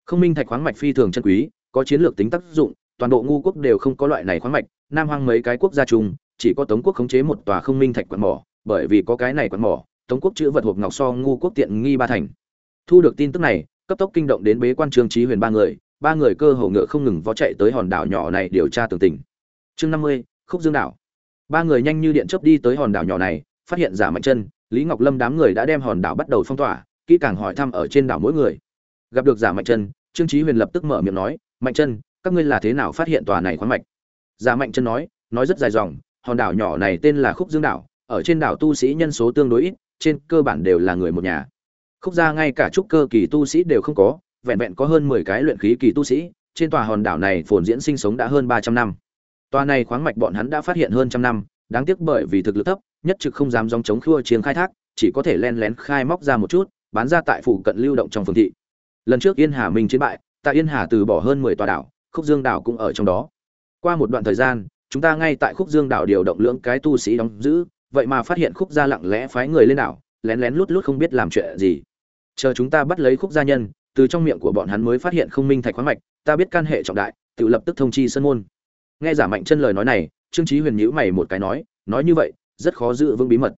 Không minh thạch khoáng mạch phi thường chân quý, có chiến lược tính tác dụng toàn bộ ngu quốc đều không có loại này khoáng mạch, nam hoang mấy cái quốc gia chung, chỉ có tống quốc khống chế một tòa không minh thạch quặng mỏ, bởi vì có cái này quặng mỏ, tống quốc chữ vật hộp ngọc so ngu quốc tiện nghi ba thành. Thu được tin tức này, cấp tốc kinh động đến bế quan trương trí huyền ba người ba người cơ hồ ngựa không ngừng vó chạy tới hòn đảo nhỏ này điều tra tường tình. Chương năm mươi, khúc dương đảo. Ba người nhanh như điện chớp đi tới hòn đảo nhỏ này, phát hiện giả mạnh chân, lý ngọc lâm đám người đã đem hòn đảo bắt đầu phong tỏa, kỹ càng hỏi thăm ở trên đảo mỗi người. Gặp được giả mạnh chân, trương trí huyền lập tức mở miệng nói, mạnh chân các ngươi là thế nào phát hiện tòa này khoáng mạch? Giả mạnh chân nói nói rất dài dòng, hòn đảo nhỏ này tên là khúc dương đảo, ở trên đảo tu sĩ nhân số tương đối ít, trên cơ bản đều là người một nhà. Khúc gia ngay cả trúc cơ kỳ tu sĩ đều không có, vẹn vẹn có hơn mười cái luyện khí kỳ tu sĩ, trên tòa hòn đảo này phồn diễn sinh sống đã hơn ba trăm năm. Tòa này khoáng mạch bọn hắn đã phát hiện hơn trăm năm, đáng tiếc bởi vì thực lực thấp, nhất trực không dám dòng chống khua chiến khai thác, chỉ có thể len lén khai móc ra một chút, bán ra tại phủ cận lưu động trong phường thị. Lần trước yên hà minh chiến bại, tại yên hà từ bỏ hơn mười tòa đảo khúc dương đảo cũng ở trong đó. Qua một đoạn thời gian, chúng ta ngay tại khúc dương đảo điều động lưỡng cái tu sĩ đóng giữ, vậy mà phát hiện khúc gia lặng lẽ phái người lên đảo, lén lén lút lút không biết làm chuyện gì. Chờ chúng ta bắt lấy khúc gia nhân, từ trong miệng của bọn hắn mới phát hiện không minh thạch khoáng mạch, ta biết can hệ trọng đại, tự lập tức thông chi sân môn. Nghe giả mạnh chân lời nói này, trương trí huyền nhữ mày một cái nói nói như vậy, rất khó giữ vững bí mật.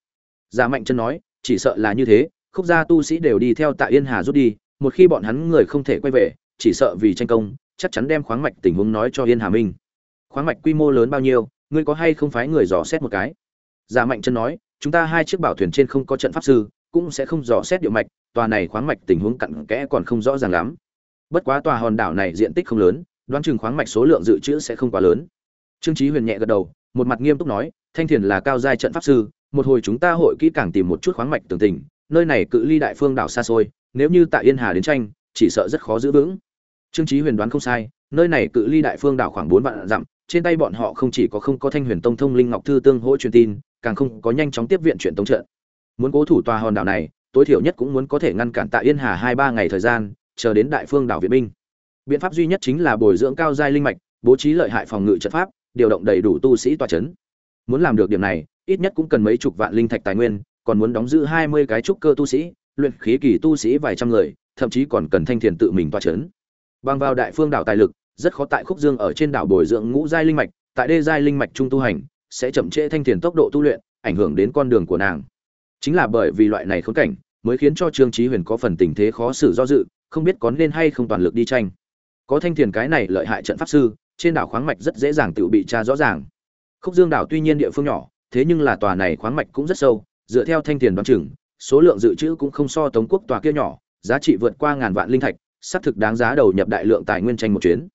Giả mạnh chân nói, chỉ sợ là như thế, khúc gia tu sĩ đều đi theo tạ yên hà rút đi, một khi bọn hắn người không thể quay về, chỉ sợ vì tranh công chắc chắn đem khoáng mạch tình huống nói cho yên hà minh. Khoáng mạch quy mô lớn bao nhiêu, ngươi có hay không phái người dò xét một cái? Giả mạnh chân nói, chúng ta hai chiếc bảo thuyền trên không có trận pháp sư, cũng sẽ không dò xét địa mạch, tòa này khoáng mạch tình huống cặn kẽ còn không rõ ràng lắm. Bất quá tòa hòn đảo này diện tích không lớn, đoán chừng khoáng mạch số lượng dự trữ sẽ không quá lớn. Trương chí huyền nhẹ gật đầu, một mặt nghiêm túc nói, thanh thiền là cao giai trận pháp sư, một hồi chúng ta hội kỹ càng tìm một chút khoáng mạch tường tình, nơi này cự ly đại phương đảo xa xôi, nếu như tại yên hà đến tranh, chỉ sợ rất khó giữ vững trương Chí huyền đoán không sai, nơi này cự ly đại phương đảo khoảng bốn vạn dặm, trên tay bọn họ không chỉ có không có thanh huyền tông thông linh ngọc thư tương hỗ truyền tin, càng không có nhanh chóng tiếp viện chuyện tống trận. Muốn cố thủ tòa hòn đảo này, tối thiểu nhất cũng muốn có thể ngăn cản tạ yên hà hai ba ngày thời gian, chờ đến đại phương đảo viện binh. Biện pháp duy nhất chính là bồi dưỡng cao giai linh mạch, bố trí lợi hại phòng ngự trận pháp, điều động đầy đủ tu sĩ tòa chấn. Muốn làm được điểm này, ít nhất cũng cần mấy chục vạn linh thạch tài nguyên, còn muốn đóng giữ hai mươi cái trúc cơ tu sĩ, luyện khí kỳ tu sĩ vài trăm người, thậm chí còn cần thanh thiền tự mình tòa chấn bằng vào đại phương đảo tài lực, rất khó tại khúc dương ở trên đảo bồi dưỡng ngũ giai linh mạch, tại đê giai linh mạch trung tu hành, sẽ chậm trễ thanh thiền tốc độ tu luyện, ảnh hưởng đến con đường của nàng. Chính là bởi vì loại này khốn cảnh, mới khiến cho trương chí huyền có phần tình thế khó xử do dự, không biết có nên hay không toàn lực đi tranh. Có thanh thiền cái này lợi hại trận pháp sư, trên đảo khoáng mạch rất dễ dàng tự bị tra rõ ràng. Khúc dương đảo tuy nhiên địa phương nhỏ, thế nhưng là tòa này khoáng mạch cũng rất sâu, dựa theo thanh thiền đoán chừng, số lượng dự trữ cũng không so tống quốc tòa kia nhỏ, giá trị vượt qua ngàn vạn linh thạch xác thực đáng giá đầu nhập đại lượng tài nguyên tranh một chuyến.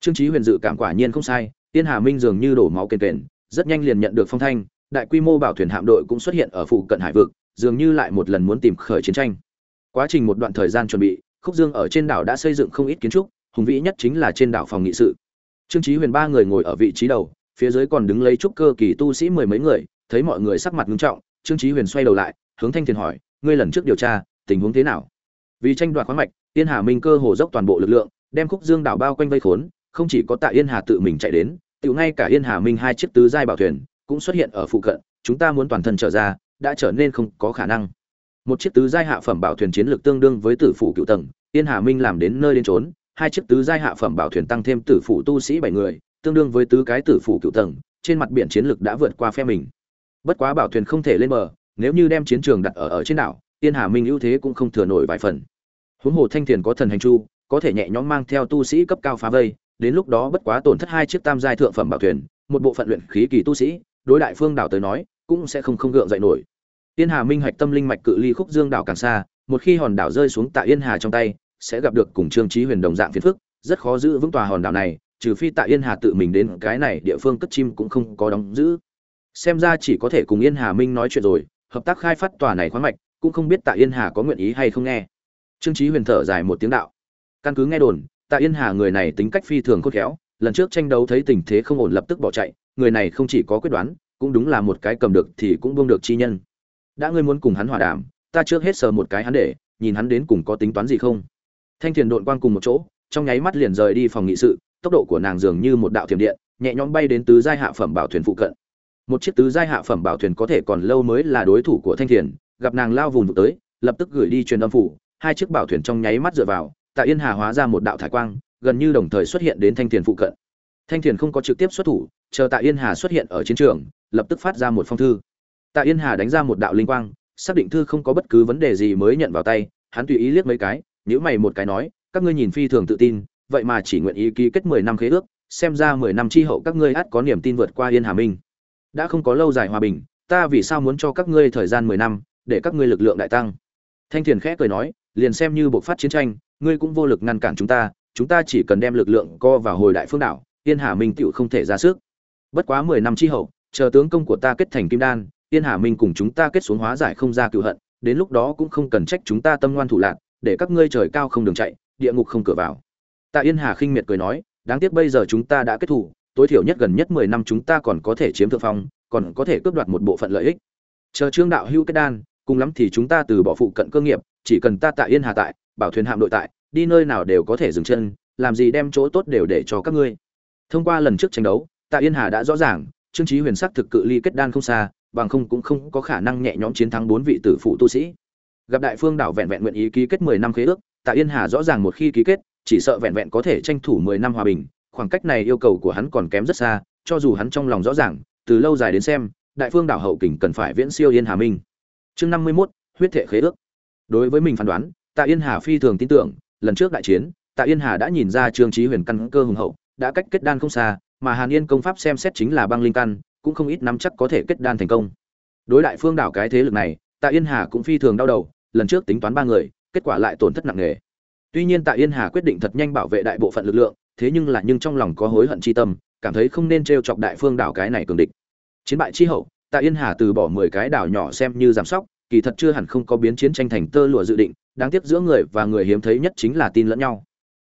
Trương chí huyền dự cảm quả nhiên không sai, tiên hà minh dường như đổ máu kền kền, rất nhanh liền nhận được phong thanh, đại quy mô bảo thuyền hạm đội cũng xuất hiện ở phụ cận hải vực, dường như lại một lần muốn tìm khởi chiến tranh. Quá trình một đoạn thời gian chuẩn bị, khúc dương ở trên đảo đã xây dựng không ít kiến trúc, hùng vĩ nhất chính là trên đảo phòng nghị sự. Trương chí huyền ba người ngồi ở vị trí đầu, phía dưới còn đứng lấy trúc cơ kỳ tu sĩ mười mấy người, thấy mọi người sắc mặt nghiêm trọng, trương chí huyền xoay đầu lại, hướng thanh thiền hỏi, ngươi lần trước điều tra, tình huống thế nào? Vì tranh đoạt khoáng mạch tiên hà minh cơ hồ dốc toàn bộ lực lượng, đem khúc dương đảo bao quanh vây khốn, không chỉ có tạ yên hà tự mình chạy đến, tiểu ngay cả yên hà minh hai chiếc tứ giai bảo thuyền cũng xuất hiện ở phụ cận, chúng ta muốn toàn thân trở ra, đã trở nên không có khả năng một chiếc tứ giai hạ phẩm bảo thuyền chiến lược tương đương với tử phủ cựu tầng, yên hà minh làm đến nơi đến trốn hai chiếc tứ giai hạ phẩm bảo thuyền tăng thêm tử phủ tu sĩ bảy người, tương đương với tứ cái tử phủ cựu tầng, trên mặt biển chiến lược đã vượt qua phe mình bất quá bảo thuyền không thể lên bờ, nếu như đem chiến trường đặt ở ở trên đảo, Yên Hà Minh ưu thế cũng không thừa nổi vài phần. Huống hồ Thanh Tiền có thần hành chu, có thể nhẹ nhõm mang theo tu sĩ cấp cao phá vây, đến lúc đó bất quá tổn thất hai chiếc tam giai thượng phẩm bảo thuyền, một bộ phận luyện khí kỳ tu sĩ, đối đại phương đảo tới nói, cũng sẽ không không gượng dậy nổi. Yên Hà Minh hạch tâm linh mạch cự ly khúc dương đảo càng xa, một khi hòn đảo rơi xuống tại Yên Hà trong tay, sẽ gặp được cùng Trương trí Huyền đồng dạng phiền phức, rất khó giữ vững tòa hòn đảo này, trừ phi tại Yên Hà tự mình đến cái này địa phương cất chim cũng không có đóng giữ. Xem ra chỉ có thể cùng Yên Hà Minh nói chuyện rồi, hợp tác khai phát tòa này khoáng mạch, cũng không biết Tạ Yên Hà có nguyện ý hay không nghe. Trương Chí Huyền thở dài một tiếng đạo, căn cứ nghe đồn, Tạ Yên Hà người này tính cách phi thường khôn khéo, lần trước tranh đấu thấy tình thế không ổn lập tức bỏ chạy, người này không chỉ có quyết đoán, cũng đúng là một cái cầm được thì cũng buông được chi nhân. Đã ngươi muốn cùng hắn hòa đàm, ta trước hết sờ một cái hắn để, nhìn hắn đến cùng có tính toán gì không. Thanh Thiền độn quang cùng một chỗ, trong nháy mắt liền rời đi phòng nghị sự, tốc độ của nàng dường như một đạo thiểm điện, nhẹ nhõm bay đến tứ giai hạ phẩm bảo thuyền phụ cận. Một chiếc tứ giai hạ phẩm bảo thuyền có thể còn lâu mới là đối thủ của Thanh Thiền, gặp nàng lao vùng tới, lập tức gửi đi truyền âm phủ, hai chiếc bảo thuyền trong nháy mắt dựa vào, Tạ Yên Hà hóa ra một đạo thải quang, gần như đồng thời xuất hiện đến Thanh Thiền phụ cận. Thanh Thiền không có trực tiếp xuất thủ, chờ Tạ Yên Hà xuất hiện ở chiến trường, lập tức phát ra một phong thư. Tạ Yên Hà đánh ra một đạo linh quang, xác định thư không có bất cứ vấn đề gì mới nhận vào tay, hắn tùy ý liếc mấy cái, nếu mày một cái nói, các ngươi nhìn phi thường tự tin, vậy mà chỉ nguyện ý ký kết 10 năm khế ước, xem ra 10 năm chi hậu các ngươi ắt có niềm tin vượt qua Yên Hà Minh. Đã không có lâu dài hòa bình, ta vì sao muốn cho các ngươi thời gian 10 năm, để các ngươi lực lượng đại tăng. Thanh Thiền khẽ cười nói, liền xem như bộc phát chiến tranh, ngươi cũng vô lực ngăn cản chúng ta, chúng ta chỉ cần đem lực lượng co vào hồi đại phương đảo, Yên Hà Minh tiểu không thể ra sức. Bất quá 10 năm chi hậu, chờ tướng công của ta kết thành kim đan, Yên Hà Minh cùng chúng ta kết xuống hóa giải không ra cừu hận, đến lúc đó cũng không cần trách chúng ta tâm ngoan thủ lạn, để các ngươi trời cao không đường chạy, địa ngục không cửa vào. Tạ Yên Hà khinh miệt cười nói, đáng tiếc bây giờ chúng ta đã kết thủ, tối thiểu nhất gần nhất 10 năm chúng ta còn có thể chiếm thượng phong, còn có thể cướp đoạt một bộ phận lợi ích. Chờ Trương đạo hữu kết đan, cùng lắm thì chúng ta từ bỏ phụ cận cơ nghiệp, chỉ cần ta tại Yên Hà tại, bảo thuyền hạm đội tại, đi nơi nào đều có thể dừng chân, làm gì đem chỗ tốt đều để cho các ngươi. Thông qua lần trước tranh đấu, Tạ Yên Hà đã rõ ràng, Trương Chí Huyền sắc thực cự ly kết đan không xa, bằng không cũng không có khả năng nhẹ nhõm chiến thắng bốn vị tử phụ tu sĩ. Gặp Đại Phương đảo vẹn vẹn nguyện ý ký kết 10 năm khế ước, Tạ Yên Hà rõ ràng một khi ký kết, chỉ sợ vẹn vẹn có thể tranh thủ 10 năm hòa bình, khoảng cách này yêu cầu của hắn còn kém rất xa, cho dù hắn trong lòng rõ ràng, từ lâu dài đến xem, Đại Phương đảo hậu kình cần phải viễn siêu Yên Hà Minh. Chương 51, huyết thể khế ước. Đối với mình phán đoán, Tạ Yên Hà phi thường tin tưởng, lần trước đại chiến, Tạ Yên Hà đã nhìn ra Trương Chí Huyền căn cơ hùng hậu, đã cách kết đan không xa, mà Hàn Yên công pháp xem xét chính là băng linh căn, cũng không ít nắm chắc có thể kết đan thành công. Đối đại phương đảo cái thế lực này, Tạ Yên Hà cũng phi thường đau đầu, lần trước tính toán ba người, kết quả lại tổn thất nặng nề. Tuy nhiên Tạ Yên Hà quyết định thật nhanh bảo vệ đại bộ phận lực lượng, thế nhưng là nhưng trong lòng có hối hận chi tâm, cảm thấy không nên trêu chọc đại phương đảo cái này cường địch. Chiến bại chi hậu, Tạ Yên Hà từ bỏ 10 cái đảo nhỏ xem như giảm sóc, kỳ thật chưa hẳn không có biến chiến tranh thành tơ lụa dự định, đáng tiếc giữa người và người hiếm thấy nhất chính là tin lẫn nhau.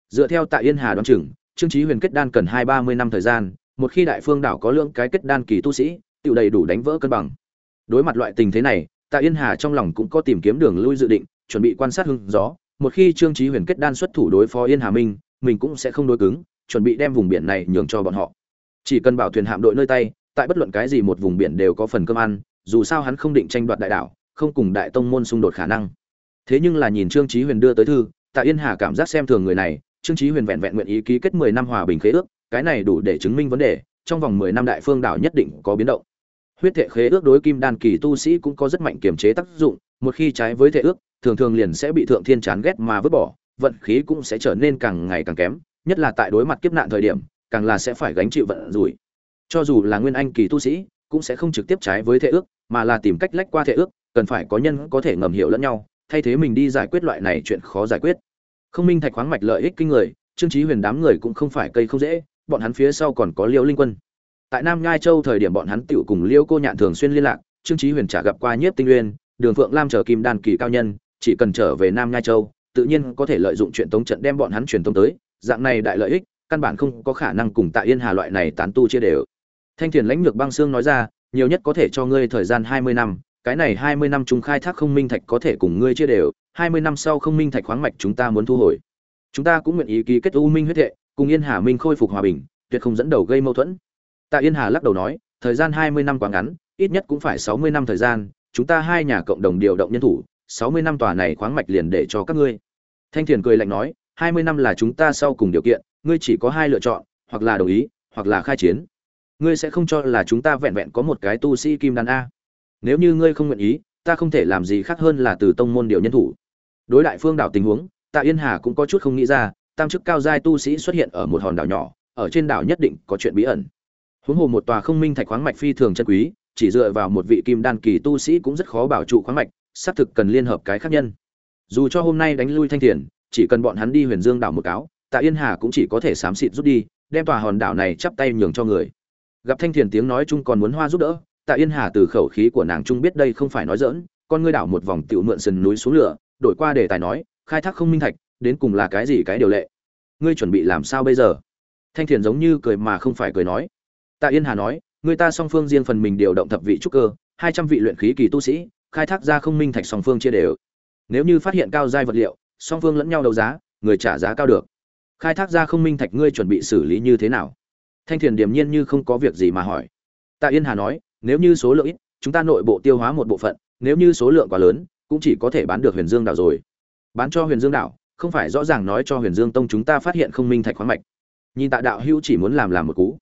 Dựa theo Tạ Yên Hà đoán chừng, Trương Chí Huyền kết đan cần 2-30 năm thời gian, một khi đại phương đảo có lượng cái kết đan kỳ tu sĩ, tiêu đầy đủ đánh vỡ cân bằng. Đối mặt loại tình thế này, Tạ Yên Hà trong lòng cũng có tìm kiếm đường lui dự định, chuẩn bị quan sát hưng gió, một khi Trương Chí Huyền kết đan xuất thủ đối phó Yên Hà Minh, mình cũng sẽ không đối cứng, chuẩn bị đem vùng biển này nhường cho bọn họ. Chỉ cần bảo thuyền hạm đội nơi tay, tại bất luận cái gì một vùng biển đều có phần cơm ăn, dù sao hắn không định tranh đoạt đại đảo, không cùng đại tông môn xung đột khả năng. Thế nhưng là nhìn Trương Chí Huyền đưa tới thư, Tạ Yên Hà cảm giác xem thường người này, Trương Chí Huyền vẹn vẹn nguyện ý ký kết 10 năm hòa bình khế ước, cái này đủ để chứng minh vấn đề, trong vòng 10 năm đại phương đảo nhất định có biến động. Huyết thể khế ước đối kim đan kỳ tu sĩ cũng có rất mạnh kiểm chế tác dụng, một khi trái với thể ước, thường thường liền sẽ bị thượng thiên chán ghét mà vứt bỏ, vận khí cũng sẽ trở nên càng ngày càng kém, nhất là tại đối mặt kiếp nạn thời điểm, càng là sẽ phải gánh chịu vận rủi. Cho dù là nguyên anh kỳ tu sĩ, cũng sẽ không trực tiếp trái với thể ước, mà là tìm cách lách qua thể ước, cần phải có nhân có thể ngầm hiểu lẫn nhau, thay thế mình đi giải quyết loại này chuyện khó giải quyết. Không minh thạch khoáng mạch lợi ích kinh người, Trương trí Huyền đám người cũng không phải cây không dễ, bọn hắn phía sau còn có Liễu Linh Quân. Tại Nam ngai Châu thời điểm bọn hắn tựu cùng Liễu Cô Nhạn thường xuyên liên lạc, Trương trí Huyền trả gặp qua Nhiếp Tinh Nguyên, Đường Phượng Lam chờ kim đan kỳ cao nhân, chỉ cần trở về Nam ngai Châu, tự nhiên có thể lợi dụng chuyện tống trận đem bọn hắn truyền tống tới, dạng này đại lợi ích, căn bản không có khả năng cùng tại Yên Hà loại này tán tu chia đều. Thanh Thiền lãnh ngược băng xương nói ra, nhiều nhất có thể cho ngươi thời gian 20 năm, cái này 20 năm chúng khai thác không minh thạch có thể cùng ngươi chia đều, 20 năm sau không minh thạch khoáng mạch chúng ta muốn thu hồi. Chúng ta cũng nguyện ý ký kết u minh huyết thệ, cùng Yên Hà Minh khôi phục hòa bình, tuyệt không dẫn đầu gây mâu thuẫn. Tạ Yên Hà lắc đầu nói, thời gian 20 năm quá ngắn, ít nhất cũng phải 60 năm thời gian, chúng ta hai nhà cộng đồng điều động nhân thủ, 60 năm tòa này khoáng mạch liền để cho các ngươi. Thanh Thiền cười lạnh nói, 20 năm là chúng ta sau cùng điều kiện, ngươi chỉ có hai lựa chọn, hoặc là đồng ý, hoặc là khai chiến. Ngươi sẽ không cho là chúng ta vẹn vẹn có một cái tu sĩ kim đan a. Nếu như ngươi không nguyện ý, ta không thể làm gì khác hơn là từ tông môn điều nhân thủ. Đối đại phương đảo tình huống tạ yên hà cũng có chút không nghĩ ra tam chức cao giai tu sĩ xuất hiện ở một hòn đảo nhỏ ở trên đảo nhất định có chuyện bí ẩn. Huống hồ một tòa không minh thạch khoáng mạch phi thường chân quý chỉ dựa vào một vị kim đan kỳ tu sĩ cũng rất khó bảo trụ khoáng mạch xác thực cần liên hợp cái khác nhân. Dù cho hôm nay đánh lui thanh thiền chỉ cần bọn hắn đi huyền dương đảo một cáo tạ yên hà cũng chỉ có thể xám xịt rút đi đem tòa hòn đảo này chắp tay nhường cho người. Gặp thanh thiền tiếng nói chung còn muốn hoa giúp đỡ tạ yên hà từ khẩu khí của nàng trung biết đây không phải nói giỡn, con ngươi đảo một vòng tiểu mượn sườn núi xuống lửa đổi qua đề tài nói khai thác không minh thạch đến cùng là cái gì cái điều lệ. Ngươi chuẩn bị làm sao bây giờ? Thanh thiền giống như cười mà không phải cười nói. Tạ yên hà nói người ta song phương riêng phần mình điều động thập vị trúc cơ hai trăm vị luyện khí kỳ tu sĩ khai thác ra không minh thạch song phương chia đều. Nếu như phát hiện cao giai vật liệu song phương lẫn nhau đấu giá người trả giá cao được. Khai thác ra không minh thạch ngươi chuẩn bị xử lý như thế nào? Thanh thiền điềm nhiên như không có việc gì mà hỏi. Tạ yên hà nói nếu như số lượng ít, chúng ta nội bộ tiêu hóa một bộ phận, nếu như số lượng quá lớn, cũng chỉ có thể bán được huyền dương đảo rồi. Bán cho huyền dương đảo, không phải rõ ràng nói cho huyền dương tông chúng ta phát hiện không minh thạch khoáng mạch. Nhìn tạ đạo hữu chỉ muốn làm làm một cú.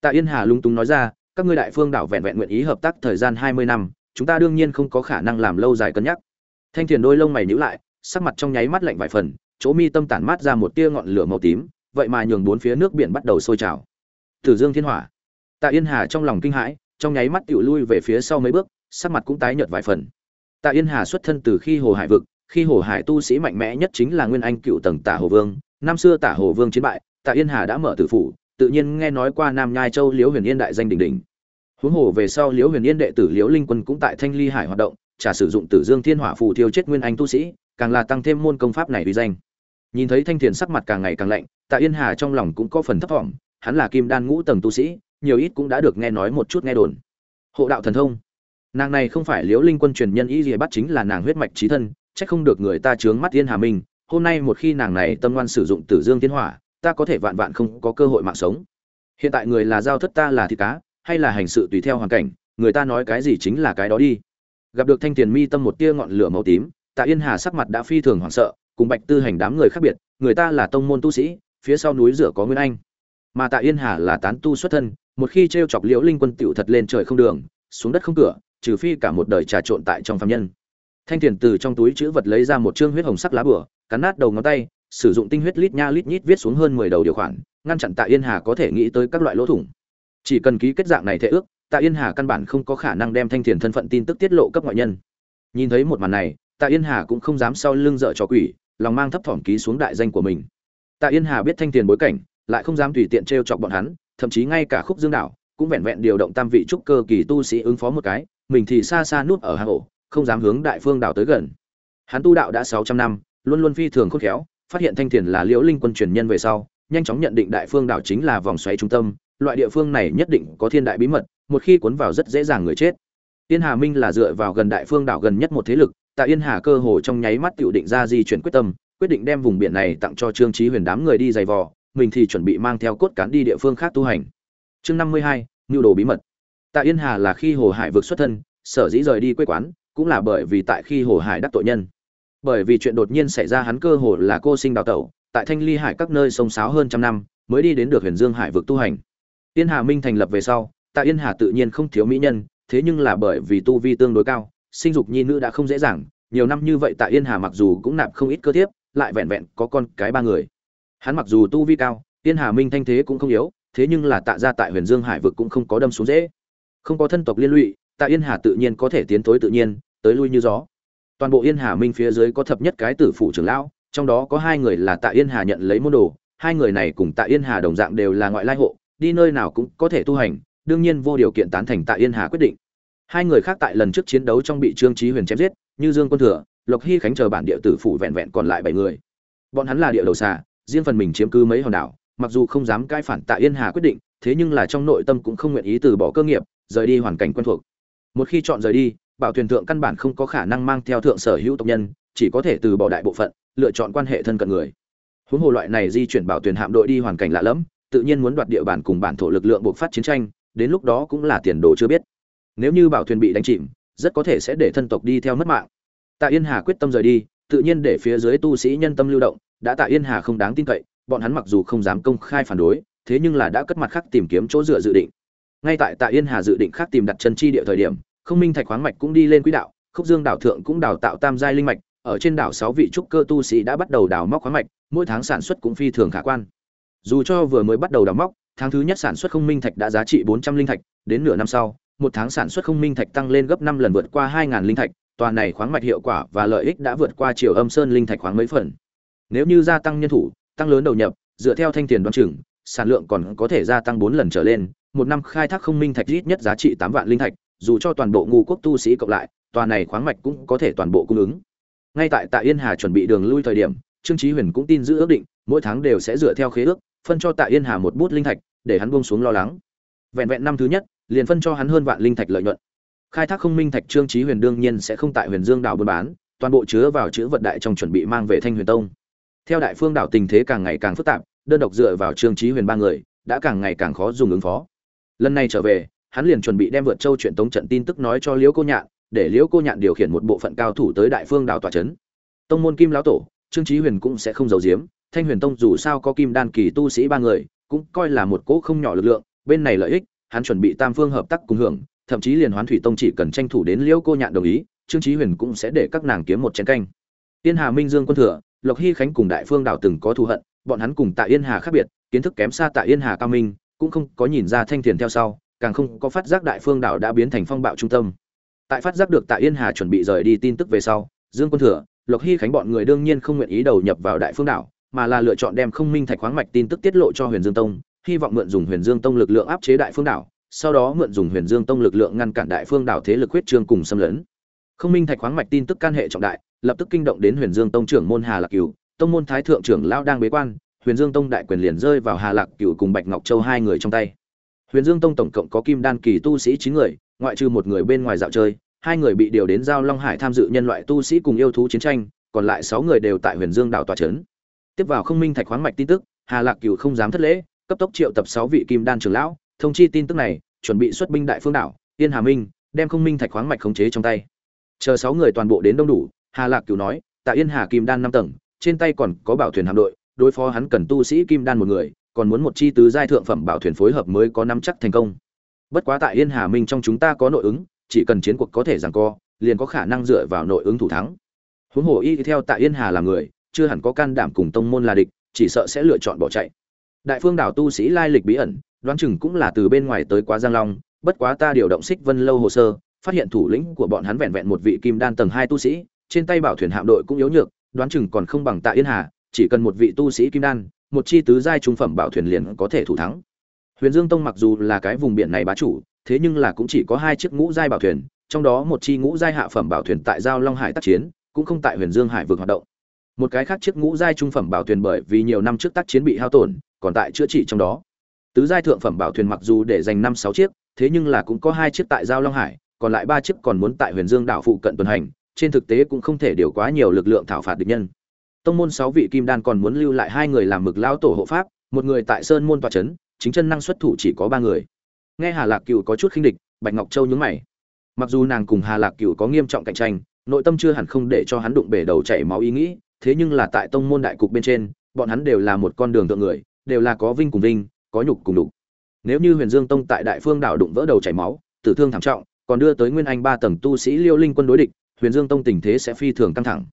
Tạ yên hà lung túng nói ra, các ngươi đại phương đảo vẹn vẹn nguyện ý hợp tác thời gian hai mươi năm, chúng ta đương nhiên không có khả năng làm lâu dài cân nhắc. Thanh thiền đôi lông mày nhíu lại, sắc mặt trong nháy mắt lạnh vài phần, chỗ mi tâm tản mát ra một tia ngọn lửa màu tím, vậy mà nhường bốn phía nước biển bắt đầu sôi trào. Tử dương thiên hỏa. Tạ yên hà trong lòng kinh hãi trong nháy mắt tiểu lui về phía sau mấy bước, sắc mặt cũng tái nhợt vài phần. Tạ yên hà xuất thân từ khi hồ hải vực, khi hồ hải tu sĩ mạnh mẽ nhất chính là nguyên anh cựu tầng tả hồ vương. Năm xưa tả hồ vương chiến bại, tạ yên hà đã mở tử phủ, tự nhiên nghe nói qua nam nhai châu liễu huyền yên đại danh đỉnh đỉnh. Huống hồ về sau liễu huyền yên đệ tử liễu linh quân cũng tại thanh ly hải hoạt động trả sử dụng tử dương thiên hỏa phù thiêu chết nguyên anh tu sĩ, càng là tăng thêm môn công pháp này uy danh. Nhìn thấy thanh thiền sắc mặt càng ngày càng lạnh, tạ yên hà trong lòng cũng có phần thấp thỏm, hắn là kim đan ngũ tầng tu sĩ nhiều ít cũng đã được nghe nói một chút nghe đồn. Hộ đạo thần thông. Nàng này không phải liễu linh quân truyền nhân y gì bắt chính là nàng huyết mạch trí thân, chắc không được người ta chướng mắt yên hà minh. Hôm nay một khi nàng này tâm ngoan sử dụng tử dương thiên hỏa, ta có thể vạn vạn không có cơ hội mạng sống. Hiện tại người là giao thất ta là thịt cá, hay là hành sự tùy theo hoàn cảnh, người ta nói cái gì chính là cái đó đi. Gặp được thanh tiền mi tâm một tia ngọn lửa màu tím, tạ yên hà sắc mặt đã phi thường hoảng sợ, cùng bạch tư hành đám người khác biệt, người ta là tông môn tu sĩ, phía sau núi rửa có nguyên anh. Mà tạ yên hà là tán tu xuất thân một khi t r e o chọc liễu linh quân tựu thật lên trời không đường, xuống đất không cửa, trừ phi cả một đời trà trộn tại trong phạm nhân. Thanh tiền từ trong túi chữ vật lấy ra một chương huyết hồng sắc lá bửa cắn nát đầu ngón tay, sử dụng tinh huyết lít nha lít nhít viết xuống hơn mười đầu điều khoản, ngăn chặn tạ yên hà có thể nghĩ tới các loại lỗ thủng. Chỉ cần ký kết dạng này thể ước, tạ yên hà căn bản không có khả năng đem thanh tiền thân phận tin tức tiết lộ cấp ngoại nhân. Nhìn thấy một màn này, tạ yên hà cũng không dám sau lưng dợ cho quỷ, lòng mang thấp thỏm ký xuống đại danh của mình. Tạ yên hà biết thanh tiền bối cảnh, lại không dám tùy tiện t r e o chọc bọn hắn thậm chí ngay cả khúc dương đảo cũng vẹn vẹn điều động tam vị trúc cơ kỳ tu sĩ ứng phó một cái mình thì xa xa núp ở hà ổ không dám hướng đại phương đảo tới gần. Hắn tu đạo đã sáu trăm năm luôn luôn phi thường khôn khéo phát hiện thanh tiền là liễu linh quân truyền nhân về sau nhanh chóng nhận định đại phương đảo chính là vòng xoáy trung tâm loại địa phương này nhất định có thiên đại bí mật một khi cuốn vào rất dễ dàng người chết. Yên Hà Minh là dựa vào gần đại phương đảo gần nhất một thế lực, Tạ Yên Hà cơ hồ trong nháy mắt tự định ra di chuyển quyết tâm, quyết định đem vùng biển này tặng cho Trương Chí Huyền đám người đi giày vò, mình thì chuẩn bị mang theo cốt cán đi địa phương khác tu hành. Chương năm mươi hai, nhu đồ bí mật. Tạ Yên Hà là khi Hồ Hải vượt xuất thân, sở dĩ rời đi quê quán, cũng là bởi vì tại khi Hồ Hải đắc tội nhân. Bởi vì chuyện đột nhiên xảy ra hắn cơ hồ là cô sinh đào tẩu, tại Thanh Ly Hải các nơi sông sáo hơn trăm năm, mới đi đến được Huyền Dương Hải vực tu hành. Yên Hà Minh thành lập về sau, Tạ Yên Hà tự nhiên không thiếu mỹ nhân, thế nhưng là bởi vì tu vi tương đối cao, sinh dục nhi nữ đã không dễ dàng, nhiều năm như vậy Tạ Yên Hà mặc dù cũng nạp không ít cơ thiếp, lại vẹn vẹn có con cái ba người. Hắn mặc dù tu vi cao, Yên Hà Minh thanh thế cũng không yếu, thế nhưng là Tạ gia tại Huyền Dương Hải vực cũng không có đâm xuống dễ. Không có thân tộc liên lụy, Tạ Yên Hà tự nhiên có thể tiến thối tự nhiên, tới lui như gió. Toàn bộ Yên Hà Minh phía dưới có thập nhất cái tử phụ trưởng lão, trong đó có hai người là Tạ Yên Hà nhận lấy môn đồ, hai người này cùng Tạ Yên Hà đồng dạng đều là ngoại lai hộ, đi nơi nào cũng có thể tu hành, đương nhiên vô điều kiện tán thành Tạ Yên Hà quyết định. Hai người khác tại lần trước chiến đấu trong bị Trương trí Huyền chém giết, như Dương Quân Thừa, Lộc Hy Khánh chờ bản địa tử phủ vẹn vẹn còn lại bảy người. Bọn hắn là địa đầu xà, riêng phần mình chiếm cứ mấy hòn đảo, mặc dù không dám cai phản Tạ Yên Hà quyết định, thế nhưng là trong nội tâm cũng không nguyện ý từ bỏ cơ nghiệp, rời đi hoàn cảnh quen thuộc. Một khi chọn rời đi, Bảo Thuyền thượng căn bản không có khả năng mang theo thượng sở hữu tộc nhân, chỉ có thể từ bỏ đại bộ phận, lựa chọn quan hệ thân cận người. Huống hồ loại này di chuyển Bảo Thuyền hạm đội đi hoàn cảnh lạ lẫm, tự nhiên muốn đoạt địa bàn cùng bản thổ lực lượng buộc phát chiến tranh, đến lúc đó cũng là tiền đồ chưa biết nếu như bảo thuyền bị đánh chìm rất có thể sẽ để thân tộc đi theo mất mạng tạ yên hà quyết tâm rời đi tự nhiên để phía dưới tu sĩ nhân tâm lưu động đã tạ yên hà không đáng tin cậy, bọn hắn mặc dù không dám công khai phản đối, thế nhưng là đã cất mặt khác tìm kiếm chỗ dựa dự định. Ngay tại tạ yên hà dự định khác tìm đặt chân chi địa thời điểm, không minh thạch khoáng mạch cũng đi lên quỹ đạo, khúc dương đảo thượng cũng đào tạo tam giai linh mạch, ở trên đảo sáu vị trúc cơ tu sĩ đã bắt đầu đào móc khoáng mạch, mỗi tháng sản xuất cũng phi thường khả quan. Dù cho vừa mới bắt đầu đào móc, tháng thứ nhất sản xuất không minh thạch đã giá trị bốn trăm linh thạch, đến nửa năm sau, một tháng sản xuất không minh thạch tăng lên gấp năm lần vượt qua hai linh thạch, tòa này khoáng mạch hiệu quả và lợi ích đã vượt qua chiều âm sơn linh thạch khoáng mấy phần nếu như gia tăng nhân thủ, tăng lớn đầu nhập, dựa theo thanh tiền đoán chừng, sản lượng còn có thể gia tăng bốn lần trở lên, một năm khai thác không minh thạch ít nhất giá trị tám vạn linh thạch, dù cho toàn bộ ngu quốc tu sĩ cộng lại, tòa này khoáng mạch cũng có thể toàn bộ cung ứng. Ngay tại tạ yên hà chuẩn bị đường lui thời điểm, trương chí huyền cũng tin giữ ước định, mỗi tháng đều sẽ dựa theo khế ước, phân cho tạ yên hà một bút linh thạch, để hắn buông xuống lo lắng. Vẹn vẹn năm thứ nhất, liền phân cho hắn hơn vạn linh thạch lợi nhuận. Khai thác không minh thạch trương chí huyền đương nhiên sẽ không tại huyền dương đảo buôn bán, toàn bộ chứa vào chữ vật đại trong chuẩn bị mang về thanh huyền tông theo đại phương đảo tình thế càng ngày càng phức tạp, đơn độc dựa vào trương chí huyền ba người đã càng ngày càng khó dùng ứng phó. Lần này trở về, hắn liền chuẩn bị đem vượt châu chuyện tống trận tin tức nói cho liễu cô nhạn, để liễu cô nhạn điều khiển một bộ phận cao thủ tới đại phương đảo tòa trấn. Tông môn kim lão tổ, trương chí huyền cũng sẽ không giấu giếm, thanh huyền tông dù sao có kim đan kỳ tu sĩ ba người, cũng coi là một cỗ không nhỏ lực lượng, bên này lợi ích, hắn chuẩn bị tam phương hợp tác cùng hưởng, thậm chí liền hoán thủy tông chỉ cần tranh thủ đến liễu cô nhạn đồng ý, trương chí huyền cũng sẽ để các nàng kiếm một chén canh. Tiên hà minh dương quân thừa lộc hy khánh cùng đại phương đảo từng có thù hận, bọn hắn cùng tạ yên hà khác biệt, kiến thức kém xa tạ yên hà cao minh, cũng không có nhìn ra thanh thiền theo sau, càng không có phát giác đại phương đảo đã biến thành phong bạo trung tâm. Tại phát giác được tạ yên hà chuẩn bị rời đi tin tức về sau, dương quân thừa, lộc hy khánh bọn người đương nhiên không nguyện ý đầu nhập vào đại phương đảo mà là lựa chọn đem không minh thạch khoáng mạch tin tức tiết lộ cho huyền dương tông, hy vọng mượn dùng huyền dương tông lực lượng áp chế đại phương đảo sau đó mượn dùng huyền dương tông lực lượng ngăn cản đại phương đảo thế lực huyết trương cùng xâm lấn không minh thạch khoáng mạch tin tức can hệ trọng đại, lập tức kinh động đến huyền dương tông trưởng môn hà lạc cửu. Tông môn thái thượng trưởng lão đang bế quan, huyền dương tông đại quyền liền rơi vào hà lạc cửu cùng bạch ngọc châu hai người trong tay. Huyền dương tông tổng cộng có kim đan kỳ tu sĩ chín người, ngoại trừ một người bên ngoài dạo chơi, hai người bị điều đến giao long hải tham dự nhân loại tu sĩ cùng yêu thú chiến tranh, còn lại sáu người đều tại huyền dương đảo tòa trấn tiếp vào không minh thạch khoáng mạch tin tức, hà lạc cửu không dám thất lễ, cấp tốc triệu tập sáu vị kim đan trưởng lão, thông chi tin tức này, chuẩn bị xuất binh đại phương đảo, yên hà minh, đem không minh thạch khoáng mạch khống chế trong tay chờ sáu người toàn bộ đến đông đủ, hà lạc cửu nói, Tạ yên hà kim đan năm tầng, trên tay còn có bảo thuyền hạm đội, đối phó hắn cần tu sĩ kim đan một người, còn muốn một chi tứ giai thượng phẩm bảo thuyền phối hợp mới có nắm chắc thành công. Bất quá tại yên hà minh trong chúng ta có nội ứng, chỉ cần chiến cuộc có thể giằng co, liền có khả năng dựa vào nội ứng thủ thắng. Huống hồ y theo tại yên hà là người, chưa hẳn có can đảm cùng tông môn là địch, chỉ sợ sẽ lựa chọn bỏ chạy. Đại phương đảo tu sĩ lai lịch bí ẩn, đoán chừng cũng là từ bên ngoài tới quá giang long, bất quá ta điều động xích vân lâu hồ sơ phát hiện thủ lĩnh của bọn hắn vẹn vẹn một vị kim đan tầng hai tu sĩ, trên tay bảo thuyền hạm đội cũng yếu nhược, đoán chừng còn không bằng tạ yên hà, chỉ cần một vị tu sĩ kim đan, một chi tứ giai trung phẩm bảo thuyền liền có thể thủ thắng. Huyền dương tông mặc dù là cái vùng biển này bá chủ, thế nhưng là cũng chỉ có hai chiếc ngũ giai bảo thuyền, trong đó một chi ngũ giai hạ phẩm bảo thuyền tại giao long hải tác chiến, cũng không tại huyền dương hải vực hoạt động. Một cái khác chiếc ngũ giai trung phẩm bảo thuyền bởi vì nhiều năm trước tác chiến bị hao tổn, còn tại chữa trị trong đó. Tứ giai thượng phẩm bảo thuyền mặc dù để dành năm sáu chiếc, thế nhưng là cũng có hai chiếc tại giao long hải còn lại ba chiếc còn muốn tại huyền dương đảo phụ cận tuần hành, trên thực tế cũng không thể điều quá nhiều lực lượng thảo phạt địch nhân. Tông môn sáu vị kim đan còn muốn lưu lại hai người làm mực lão tổ hộ pháp, một người tại sơn môn tòa trấn, chính chân năng xuất thủ chỉ có ba người. Nghe hà lạc cựu có chút khinh địch, bạch ngọc châu nhướng mày. Mặc dù nàng cùng hà lạc cựu có nghiêm trọng cạnh tranh, nội tâm chưa hẳn không để cho hắn đụng bể đầu chảy máu ý nghĩ, thế nhưng là tại tông môn đại cục bên trên, bọn hắn đều là một con đường tượng người, đều là có vinh cùng vinh, có nhục cùng đục nếu như huyền dương tông tại đại phương đảo đụng vỡ đầu chảy máu, tử thương thảm trọng còn đưa tới nguyên anh ba tầng tu sĩ liêu linh quân đối địch, huyền dương tông tình thế sẽ phi thường căng thẳng.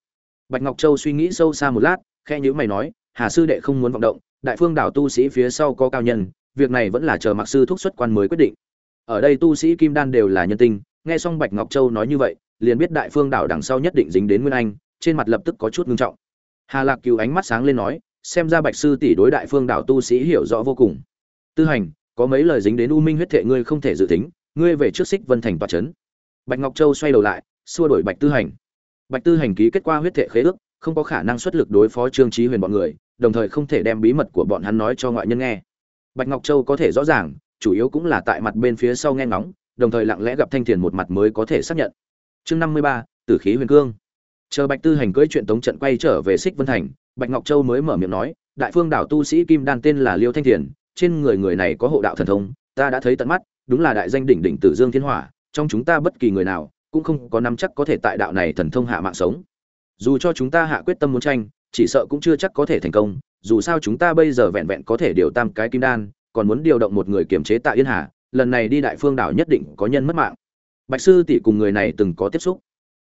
Bạch ngọc châu suy nghĩ sâu xa một lát khe nhữ mày nói, hà sư đệ không muốn vọng động, đại phương đảo tu sĩ phía sau có cao nhân, việc này vẫn là chờ mặc sư thúc xuất quan mới quyết định. Ở đây tu sĩ kim đan đều là nhân tinh nghe xong bạch ngọc châu nói như vậy, liền biết đại phương đảo đằng sau nhất định dính đến nguyên anh, trên mặt lập tức có chút ngưng trọng. Hà lạc cứu ánh mắt sáng lên nói, xem ra bạch sư tỷ đối đại phương đảo tu sĩ hiểu rõ vô cùng. Tư hành, có mấy lời dính đến u minh huyết thệ ngươi không thể dự tính ngươi về trước xích vân thành tòa trấn bạch ngọc châu xoay đầu lại, xua đổi bạch tư hành. Bạch tư hành ký kết quả huyết thệ khế ước, không có khả năng xuất lực đối phó trương trí huyền bọn người, đồng thời không thể đem bí mật của bọn hắn nói cho ngoại nhân nghe. Bạch ngọc châu có thể rõ ràng, chủ yếu cũng là tại mặt bên phía sau nghe ngóng, đồng thời lặng lẽ gặp thanh thiền một mặt mới có thể xác nhận. Chương năm mươi ba, tử khí huyền cương. Chờ bạch tư hành cưỡi chuyện tống trận quay trở về xích vân thành, bạch ngọc châu mới mở miệng nói, đại phương đảo tu sĩ kim đan tên là liêu thanh thiền, trên người người này có hộ đạo thần thông, ta đã thấy tận mắt đúng là đại danh đỉnh đỉnh tử dương thiên hỏa, trong chúng ta bất kỳ người nào cũng không có nắm chắc có thể tại đạo này thần thông hạ mạng sống. Dù cho chúng ta hạ quyết tâm muốn tranh, chỉ sợ cũng chưa chắc có thể thành công, dù sao chúng ta bây giờ vẹn vẹn có thể điều tam cái kim đan, còn muốn điều động một người kiểm chế tại yên hà, lần này đi đại phương đảo nhất định có nhân mất mạng. Bạch sư tỷ cùng người này từng có tiếp xúc.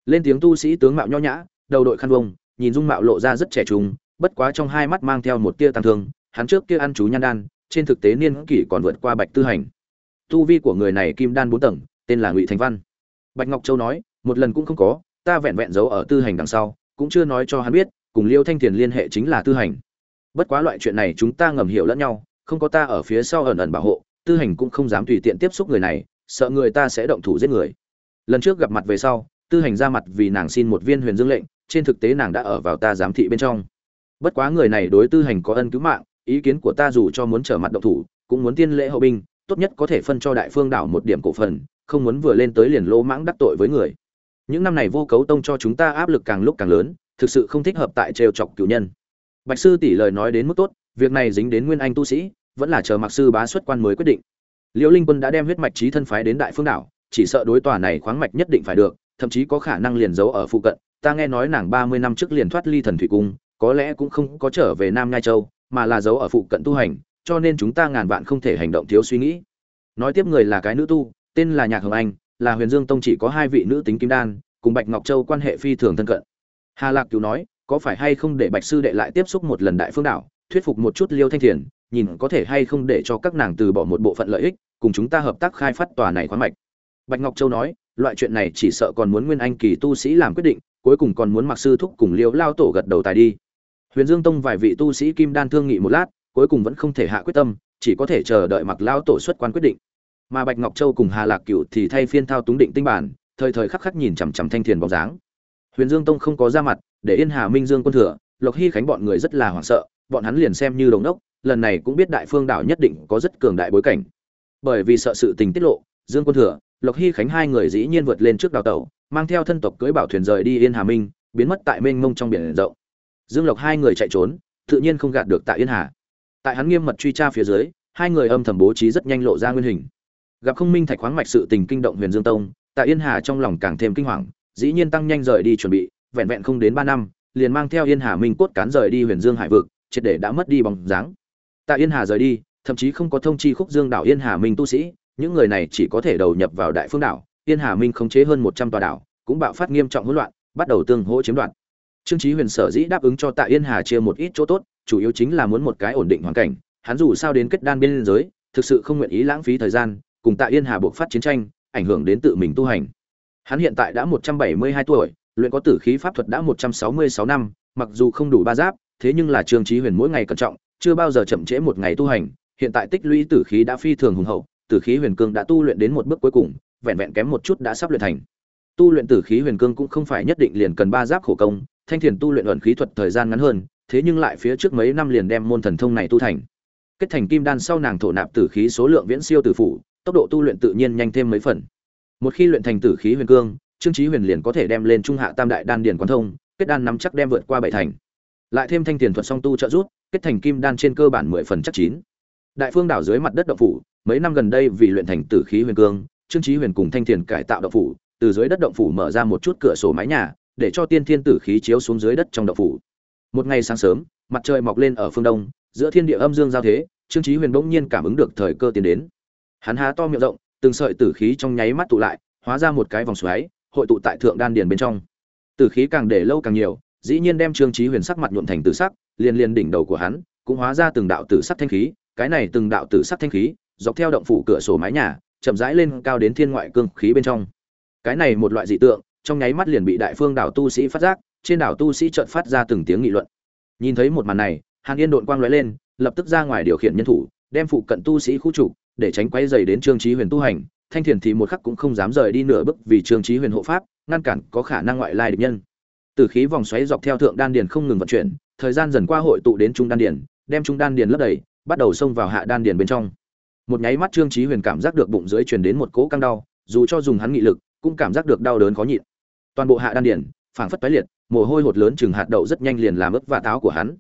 Lên tiếng tu sĩ tướng mạo nho nhã, đầu đội khăn vông, nhìn dung mạo lộ ra rất trẻ trung, bất quá trong hai mắt mang theo một tia tăng thương, hắn trước kia ăn chú nhan đan, trên thực tế niên kỷ còn vượt qua bạch tư hành tu vi của người này kim đan bốn tầng, tên là ngụy thành văn. Bạch ngọc châu nói, một lần cũng không có, ta vẹn vẹn giấu ở tư hành đằng sau, cũng chưa nói cho hắn biết, cùng liêu thanh thiền liên hệ chính là tư hành. Bất quá loại chuyện này chúng ta ngầm hiểu lẫn nhau, không có ta ở phía sau ẩn ẩn bảo hộ, tư hành cũng không dám tùy tiện tiếp xúc người này, sợ người ta sẽ động thủ giết người. Lần trước gặp mặt về sau, tư hành ra mặt vì nàng xin một viên huyền dương lệnh, trên thực tế nàng đã ở vào ta giám thị bên trong. Bất quá người này đối tư hành có ân cứu mạng, ý kiến của ta dù cho muốn trở mặt động thủ, cũng muốn tiên lễ hậu binh tốt nhất có thể phân cho đại phương đảo một điểm cổ phần, không muốn vừa lên tới liền lỗ mãng đắc tội với người. Những năm này vô cấu tông cho chúng ta áp lực càng lúc càng lớn, thực sự không thích hợp tại trêu chọc cửu nhân. Bạch sư tỷ lời nói đến mức tốt, việc này dính đến nguyên anh tu sĩ, vẫn là chờ mặc sư bá xuất quan mới quyết định. Liễu linh quân đã đem huyết mạch trí thân phái đến đại phương đảo, chỉ sợ đối tòa này khoáng mạch nhất định phải được, thậm chí có khả năng liền giấu ở phụ cận. Ta nghe nói nàng ba mươi năm trước liền thoát ly thần thủy cung, có lẽ cũng không có trở về nam ngai châu, mà là giấu ở phụ cận tu hành cho nên chúng ta ngàn vạn không thể hành động thiếu suy nghĩ. Nói tiếp người là cái nữ tu, tên là nhạc hồng anh, là huyền dương tông chỉ có hai vị nữ tính kim đan, cùng bạch ngọc châu quan hệ phi thường thân cận. Hà lạc cứu nói, có phải hay không để bạch sư đệ lại tiếp xúc một lần đại phương đảo thuyết phục một chút liêu thanh thiền, nhìn có thể hay không để cho các nàng từ bỏ một bộ phận lợi ích, cùng chúng ta hợp tác khai phát tòa này khoáng mạch. Bạch ngọc châu nói, loại chuyện này chỉ sợ còn muốn nguyên anh kỳ tu sĩ làm quyết định, cuối cùng còn muốn mặc sư thúc cùng liêu lao tổ gật đầu tài đi. Huyền dương tông vài vị tu sĩ kim đan thương nghị một lát cuối cùng vẫn không thể hạ quyết tâm, chỉ có thể chờ đợi mặc lao tổ xuất quan quyết định. Mà bạch ngọc châu cùng hà lạc cựu thì thay phiên thao túng định tinh bản, thời thời khắc khắc nhìn chằm chằm thanh thiền bóng dáng. Huyền dương tông không có ra mặt, để yên hà minh dương quân thừa, lộc hy khánh bọn người rất là hoảng sợ, bọn hắn liền xem như đồng đốc, lần này cũng biết đại phương đảo nhất định có rất cường đại bối cảnh. Bởi vì sợ sự tình tiết lộ, dương quân thừa, lộc hy khánh hai người dĩ nhiên vượt lên trước đào tàu mang theo thân tộc cưỡi bảo thuyền rời đi yên hà minh, biến mất tại mênh mông trong biển rộng. Dương lộc hai người chạy trốn, tự nhiên không gạt được tại yên hà tại hắn nghiêm mật truy tra phía dưới, hai người âm thầm bố trí rất nhanh lộ ra nguyên hình. Gặp không minh thạch khoáng mạch sự tình kinh động huyền dương tông tại yên hà trong lòng càng thêm kinh hoàng, dĩ nhiên tăng nhanh rời đi chuẩn bị, vẹn vẹn không đến ba năm, liền mang theo yên hà minh cốt cán rời đi huyền dương hải vực, triệt để đã mất đi bóng dáng. Tại yên hà rời đi, thậm chí không có thông chi khúc dương đảo yên hà minh tu sĩ, những người này chỉ có thể đầu nhập vào đại phương đảo, yên hà minh khống chế hơn một trăm tòa đảo, cũng bạo phát nghiêm trọng hỗn loạn, bắt đầu tương hỗ chiếm đoạt. Trương chí huyền sở dĩ đáp ứng cho tạ yên hà chia một ít chỗ tốt chủ yếu chính là muốn một cái ổn định hoàn cảnh, hắn dù sao đến kết đan biên giới, thực sự không nguyện ý lãng phí thời gian, cùng tạ yên hà buộc phát chiến tranh, ảnh hưởng đến tự mình tu hành. Hắn hiện tại đã một trăm bảy mươi hai tuổi, luyện có tử khí pháp thuật đã một trăm sáu mươi sáu năm, mặc dù không đủ ba giáp, thế nhưng là trương trí huyền mỗi ngày cẩn trọng, chưa bao giờ chậm trễ một ngày tu hành, hiện tại tích lũy tử khí đã phi thường hùng hậu, tử khí huyền cương đã tu luyện đến một bước cuối cùng, vẹn vẹn kém một chút đã sắp luyện thành. Tu luyện tử khí huyền cương cũng không phải nhất định liền cần ba giáp khổ công, thanh thiền tu luyện ẩn khí thuật thời gian ngắn hơn thế nhưng lại phía trước mấy năm liền đem môn thần thông này tu thành. Kết thành kim đan sau nàng thổ nạp tử khí số lượng viễn siêu tử phủ, tốc độ tu luyện tự nhiên nhanh thêm mấy phần. Một khi luyện thành tử khí huyền cương, trương chí huyền liền có thể đem lên trung hạ tam đại đan điển quán thông, kết đan nắm chắc đem vượt qua bảy thành. Lại thêm thanh tiền thuật song tu trợ giúp, kết thành kim đan trên cơ bản mười phần chắc chín. Đại phương đảo dưới mặt đất động phủ, mấy năm gần đây vì luyện thành tử khí huyền cương, trương chí huyền cùng thanh tiền cải tạo động phủ, từ dưới đất động phủ mở ra một chút cửa sổ mái nhà, để cho tiên thiên tử khí chiếu xuống dưới đất trong động phủ một ngày sáng sớm, mặt trời mọc lên ở phương đông, giữa thiên địa âm dương giao thế, trương chí huyền bỗng nhiên cảm ứng được thời cơ tiến đến. Hắn há to miệng rộng, từng sợi tử khí trong nháy mắt tụ lại, hóa ra một cái vòng xoáy, hội tụ tại thượng đan điền bên trong. Tử khí càng để lâu càng nhiều, dĩ nhiên đem trương chí huyền sắc mặt nhuộm thành tử sắc, liền liền đỉnh đầu của hắn, cũng hóa ra từng đạo tử sắc thanh khí, cái này từng đạo tử sắc thanh khí, dọc theo động phủ cửa sổ mái nhà, chậm rãi lên cao đến thiên ngoại cương khí bên trong. Cái này một loại dị tượng, trong nháy mắt liền bị đại phương đảo tu sĩ phát giác trên đảo tu sĩ chợt phát ra từng tiếng nghị luận. Nhìn thấy một màn này, hàn yên đột quang lóe lên, lập tức ra ngoài điều khiển nhân thủ, đem phụ cận tu sĩ khu trục, để tránh quấy rầy đến trương chí huyền tu hành. Thanh thiền thì một khắc cũng không dám rời đi nửa bước vì trương chí huyền hộ pháp, ngăn cản có khả năng ngoại lai địch nhân. Từ khí vòng xoáy dọc theo thượng đan điền không ngừng vận chuyển, thời gian dần qua hội tụ đến trung đan điền, đem trung đan điền lấp đầy, bắt đầu xông vào hạ đan điền bên trong. Một nháy mắt trương chí huyền cảm giác được bụng dưới truyền đến một cỗ căng đau, dù cho dùng hắn nghị lực, cũng cảm giác được đau đớn khó nhịn. Toàn bộ hạ đan điền, phảng phất tái liệt mồ hôi hột lớn chừng hạt đậu rất nhanh liền làm ướt và táo của hắn.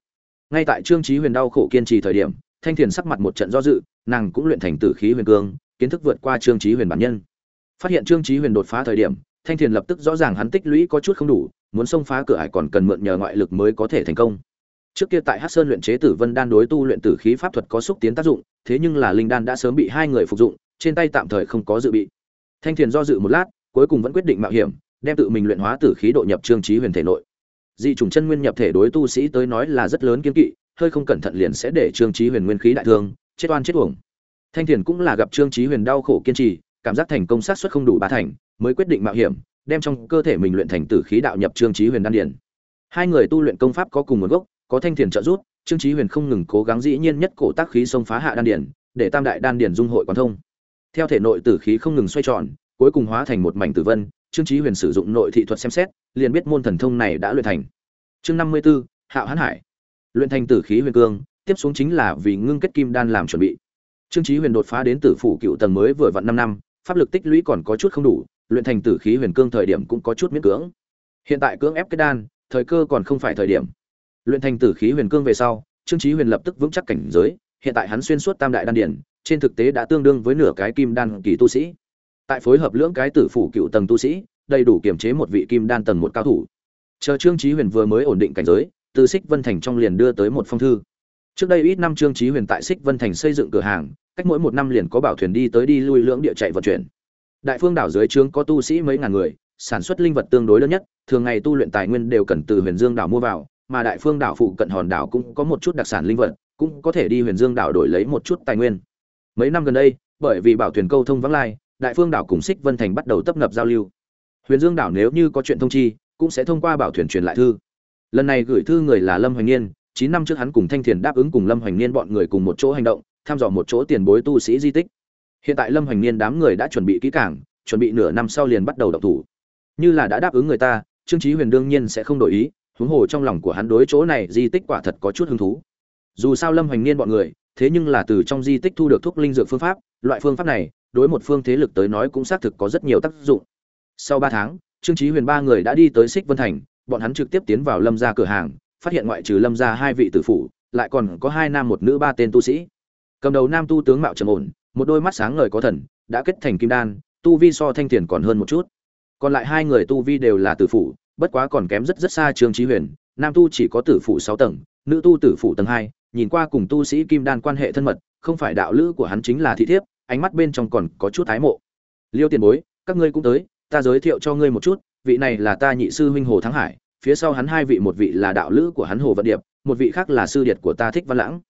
Ngay tại trương chí huyền đau khổ kiên trì thời điểm, thanh thiền sắc mặt một trận do dự, nàng cũng luyện thành tử khí huyền cương, kiến thức vượt qua trương chí huyền bản nhân. Phát hiện trương chí huyền đột phá thời điểm, thanh thiền lập tức rõ ràng hắn tích lũy có chút không đủ, muốn xông phá cửa ải còn cần mượn nhờ ngoại lực mới có thể thành công. Trước kia tại hắc sơn luyện chế tử vân đan đối tu luyện tử khí pháp thuật có xúc tiến tác dụng, thế nhưng là linh đan đã sớm bị hai người phục dụng, trên tay tạm thời không có dự bị. Thanh thiền do dự một lát, cuối cùng vẫn quyết định mạo hiểm đem tự mình luyện hóa tử khí độ nhập trương trí huyền thể nội. Dị trùng chân nguyên nhập thể đối tu sĩ tới nói là rất lớn kiên kỵ, hơi không cẩn thận liền sẽ để trương trí huyền nguyên khí đại thương, chết oan chết uổng. Thanh thiền cũng là gặp trương trí huyền đau khổ kiên trì, cảm giác thành công sát suất không đủ ba thành, mới quyết định mạo hiểm, đem trong cơ thể mình luyện thành tử khí đạo nhập trương trí huyền đan điển hai người tu luyện công pháp có cùng nguồn gốc, có thanh thiền trợ giúp, trương trí huyền không ngừng cố gắng dĩ nhiên nhất cổ tác khí xông phá hạ đan điển để tam đại đan điển dung hội quán thông. Theo thể nội tử khí không ngừng xoay tròn, cuối cùng hóa thành một mảnh tử vân trương chí huyền sử dụng nội thị thuật xem xét liền biết môn thần thông này đã luyện thành. Chương năm mươi 54, hạo hán hải. Luyện thành tử khí huyền cương tiếp xuống chính là vì ngưng kết kim đan làm chuẩn bị. Trương chí huyền đột phá đến tử phủ cựu tầng mới vừa vặn năm năm pháp lực tích lũy còn có chút không đủ luyện thành tử khí huyền cương thời điểm cũng có chút miễn cưỡng. Hiện tại cưỡng ép kết đan thời cơ còn không phải thời điểm. Luyện thành tử khí huyền cương về sau trương chí huyền lập tức vững chắc cảnh giới hiện tại hắn xuyên suốt tam đại đan điển trên thực tế đã tương đương với nửa cái kim đan kỳ tu sĩ tại phối hợp lưỡng cái tử phủ cựu tầng tu sĩ, đầy đủ kiểm chế một vị kim đan tầng một cao thủ. Chờ trương chí huyền vừa mới ổn định cảnh giới, từ xích vân thành trong liền đưa tới một phong thư. Trước đây ít năm trương chí huyền tại xích vân thành xây dựng cửa hàng, cách mỗi một năm liền có bảo thuyền đi tới đi lui lưỡng địa chạy vận chuyển. Đại phương đảo dưới trướng có tu sĩ mấy ngàn người, sản xuất linh vật tương đối lớn nhất, thường ngày tu luyện tài nguyên đều cần từ huyền dương đảo mua vào, mà đại phương đảo phụ cận hòn đảo cũng có một chút đặc sản linh vật, cũng có thể đi huyền dương đảo đổi lấy một chút tài nguyên. Mấy năm gần đây, bởi vì bảo thuyền câu thông vắng lai đại phương đảo cùng xích vân thành bắt đầu tấp nập giao lưu. Huyền dương đảo nếu như có chuyện thông chi, cũng sẽ thông qua bảo thuyền truyền lại thư. Lần này gửi thư người là lâm hoành niên, chín năm trước hắn cùng thanh thiền đáp ứng cùng lâm hoành niên bọn người cùng một chỗ hành động thăm dò một chỗ tiền bối tu sĩ di tích. Hiện tại lâm hoành niên đám người đã chuẩn bị kỹ cảng chuẩn bị nửa năm sau liền bắt đầu động thủ. Như là đã đáp ứng người ta, trương trí huyền đương nhiên sẽ không đổi ý, huống hồ trong lòng của hắn đối chỗ này di tích quả thật có chút hứng thú. Dù sao lâm hoành niên bọn người, thế nhưng là từ trong di tích thu được thuốc linh dược phương pháp, loại phương pháp này đối một phương thế lực tới nói cũng xác thực có rất nhiều tác dụng. Sau ba tháng, trương chí huyền ba người đã đi tới xích vân thành, bọn hắn trực tiếp tiến vào lâm gia cửa hàng, phát hiện ngoại trừ lâm gia hai vị tử phụ lại còn có hai nam một nữ ba tên tu sĩ. Cầm đầu nam tu tướng mạo trầm ổn, một đôi mắt sáng ngời có thần, đã kết thành kim đan, tu vi so thanh tiền còn hơn một chút. Còn lại hai người tu vi đều là tử phụ bất quá còn kém rất rất xa trương chí huyền, nam tu chỉ có tử phụ sáu tầng, nữ tu tử phụ tầng hai, nhìn qua cùng tu sĩ kim đan quan hệ thân mật, không phải đạo lữ của hắn chính là thị thiếp ánh mắt bên trong còn có chút thái mộ. Liêu tiền bối, các ngươi cũng tới, ta giới thiệu cho ngươi một chút, vị này là ta nhị sư huynh hồ thắng hải, phía sau hắn hai vị, một vị là đạo lữ của hắn hồ vận điệp, một vị khác là sư điệt của ta thích văn lãng.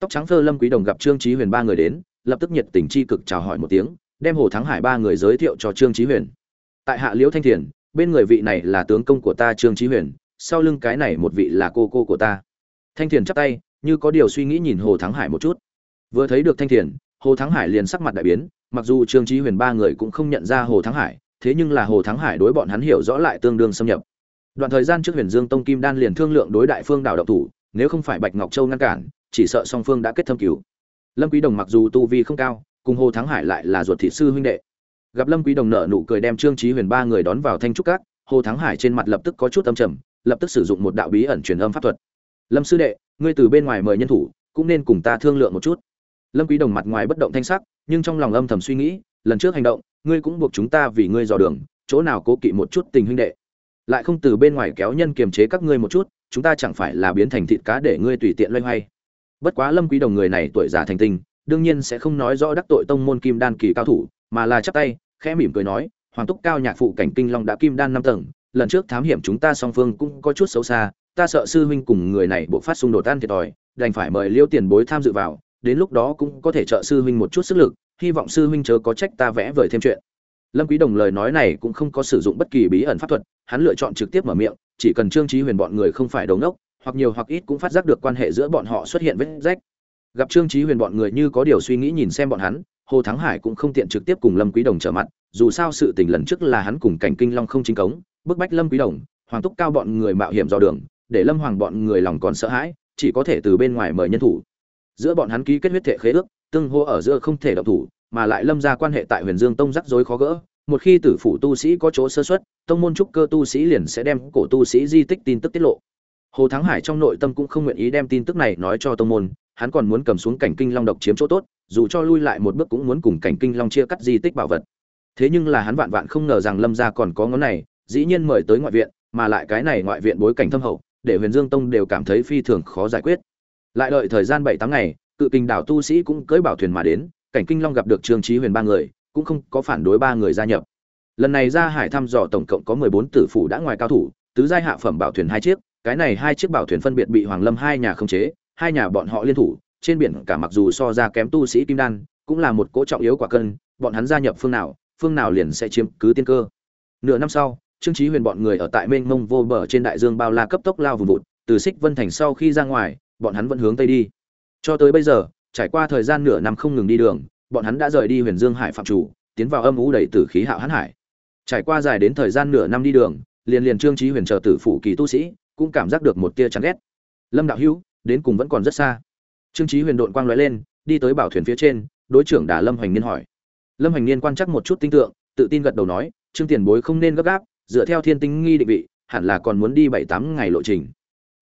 Tóc trắng phơ lâm quý đồng gặp trương chí huyền ba người đến, lập tức nhiệt tình chi cực chào hỏi một tiếng, đem hồ thắng hải ba người giới thiệu cho trương chí huyền. Tại hạ liễu thanh thiền, bên người vị này là tướng công của ta trương chí huyền, sau lưng cái này một vị là cô cô của ta. Thanh thiền chắp tay, như có điều suy nghĩ nhìn hồ thắng hải một chút. Vừa thấy được thanh thiền hồ thắng hải liền sắc mặt đại biến, mặc dù trương chí huyền ba người cũng không nhận ra hồ thắng hải, thế nhưng là hồ thắng hải đối bọn hắn hiểu rõ lại tương đương xâm nhập. Đoạn thời gian trước huyền dương tông kim đan liền thương lượng đối đại phương đảo độc thủ, nếu không phải bạch ngọc châu ngăn cản, chỉ sợ song phương đã kết thâm cửu. lâm quý đồng mặc dù tu vi không cao, cùng hồ thắng hải lại là ruột thịt sư huynh đệ. Gặp lâm quý đồng nở nụ cười đem trương chí huyền ba người đón vào thanh trúc các, hồ thắng hải trên mặt lập tức có chút âm trầm, lập tức sử dụng một đạo bí ẩn truyền âm pháp thuật. Lâm sư đệ, ngươi từ bên ngoài mời nhân thủ, cũng nên cùng ta thương lượng một chút lâm quý đồng mặt ngoài bất động thanh sắc, nhưng trong lòng âm thầm suy nghĩ, lần trước hành động, ngươi cũng buộc chúng ta vì ngươi dò đường, chỗ nào cố kỵ một chút tình huynh đệ. Lại không từ bên ngoài kéo nhân kiềm chế các ngươi một chút, chúng ta chẳng phải là biến thành thịt cá để ngươi tùy tiện loay hoay. Bất quá lâm quý đồng người này tuổi già thành tinh đương nhiên sẽ không nói rõ đắc tội tông môn kim đan kỳ cao thủ, mà là chắp tay, khẽ mỉm cười nói, hoàng túc cao nhạc phụ cảnh kinh long đã kim đan năm tầng, lần trước thám hiểm chúng ta song phương cũng có chút xấu xa, ta sợ sư huynh cùng người này buộc phát xung đột tan thiệt thòi, đành phải mời liêu tiền bối tham dự vào đến lúc đó cũng có thể trợ sư huynh một chút sức lực, hy vọng sư huynh chớ có trách ta vẽ vời thêm chuyện. Lâm quý đồng lời nói này cũng không có sử dụng bất kỳ bí ẩn pháp thuật, hắn lựa chọn trực tiếp mở miệng, chỉ cần trương chí huyền bọn người không phải đầu nốc hoặc nhiều hoặc ít cũng phát giác được quan hệ giữa bọn họ xuất hiện vết rách. Gặp trương chí huyền bọn người như có điều suy nghĩ nhìn xem bọn hắn, hồ thắng hải cũng không tiện trực tiếp cùng lâm quý đồng trở mặt, dù sao sự tình lần trước là hắn cùng cảnh kinh long không chính cống, bức bách lâm quý đồng, hoàng túc cao bọn người mạo hiểm dò đường, để lâm hoàng bọn người lòng còn sợ hãi, chỉ có thể từ bên ngoài mời nhân thủ giữa bọn hắn ký kết huyết thể khế ước, tương hô ở giữa không thể động thủ, mà lại lâm ra quan hệ tại huyền dương tông rắc rối khó gỡ. Một khi tử phủ tu sĩ có chỗ sơ xuất tông môn trúc cơ tu sĩ liền sẽ đem cổ tu sĩ di tích tin tức tiết lộ. Hồ thắng hải trong nội tâm cũng không nguyện ý đem tin tức này nói cho tông môn, hắn còn muốn cầm xuống cảnh kinh long độc chiếm chỗ tốt, dù cho lui lại một bước cũng muốn cùng cảnh kinh long chia cắt di tích bảo vật. Thế nhưng là hắn vạn vạn không ngờ rằng lâm gia còn có ngón này, dĩ nhiên mời tới ngoại viện, mà lại cái này ngoại viện bối cảnh thâm hậu, để huyền dương tông đều cảm thấy phi thường khó giải quyết lại đợi thời gian bảy tám ngày, cự kinh đảo tu sĩ cũng cưỡi bảo thuyền mà đến, cảnh kinh long gặp được trương trí huyền ba người, cũng không có phản đối ba người gia nhập. Lần này ra hải thăm dò tổng cộng có mười bốn tử phủ đã ngoài cao thủ, tứ giai hạ phẩm bảo thuyền hai chiếc, cái này hai chiếc bảo thuyền phân biệt bị hoàng lâm hai nhà khống chế, hai nhà bọn họ liên thủ, trên biển cả mặc dù so ra kém tu sĩ kim đan, cũng là một cỗ trọng yếu quả cân, bọn hắn gia nhập phương nào phương nào liền sẽ chiếm cứ tiên cơ. Nửa năm sau, trương trí huyền bọn người ở tại mênh mông vô bờ trên đại dương bao la cấp tốc lao vùng vụt, từ xích vân thành sau khi ra ngoài bọn hắn vẫn hướng tây đi. Cho tới bây giờ, trải qua thời gian nửa năm không ngừng đi đường, bọn hắn đã rời đi huyền dương hải phạm chủ, tiến vào âm u đầy tử khí hạo hãn hải. Trải qua dài đến thời gian nửa năm đi đường, liền liền trương chí huyền chờ tử phủ kỳ tu sĩ, cũng cảm giác được một tia chán ghét. Lâm đạo hữu, đến cùng vẫn còn rất xa. Trương chí huyền độn quang lóe lên, đi tới bảo thuyền phía trên, đối trưởng đà lâm hoành niên hỏi. Lâm hoành niên quan chắc một chút tinh tượng, tự tin gật đầu nói, trương tiền bối không nên gấp gáp, dựa theo thiên tinh nghi định vị, hẳn là còn muốn đi bảy tám ngày lộ trình.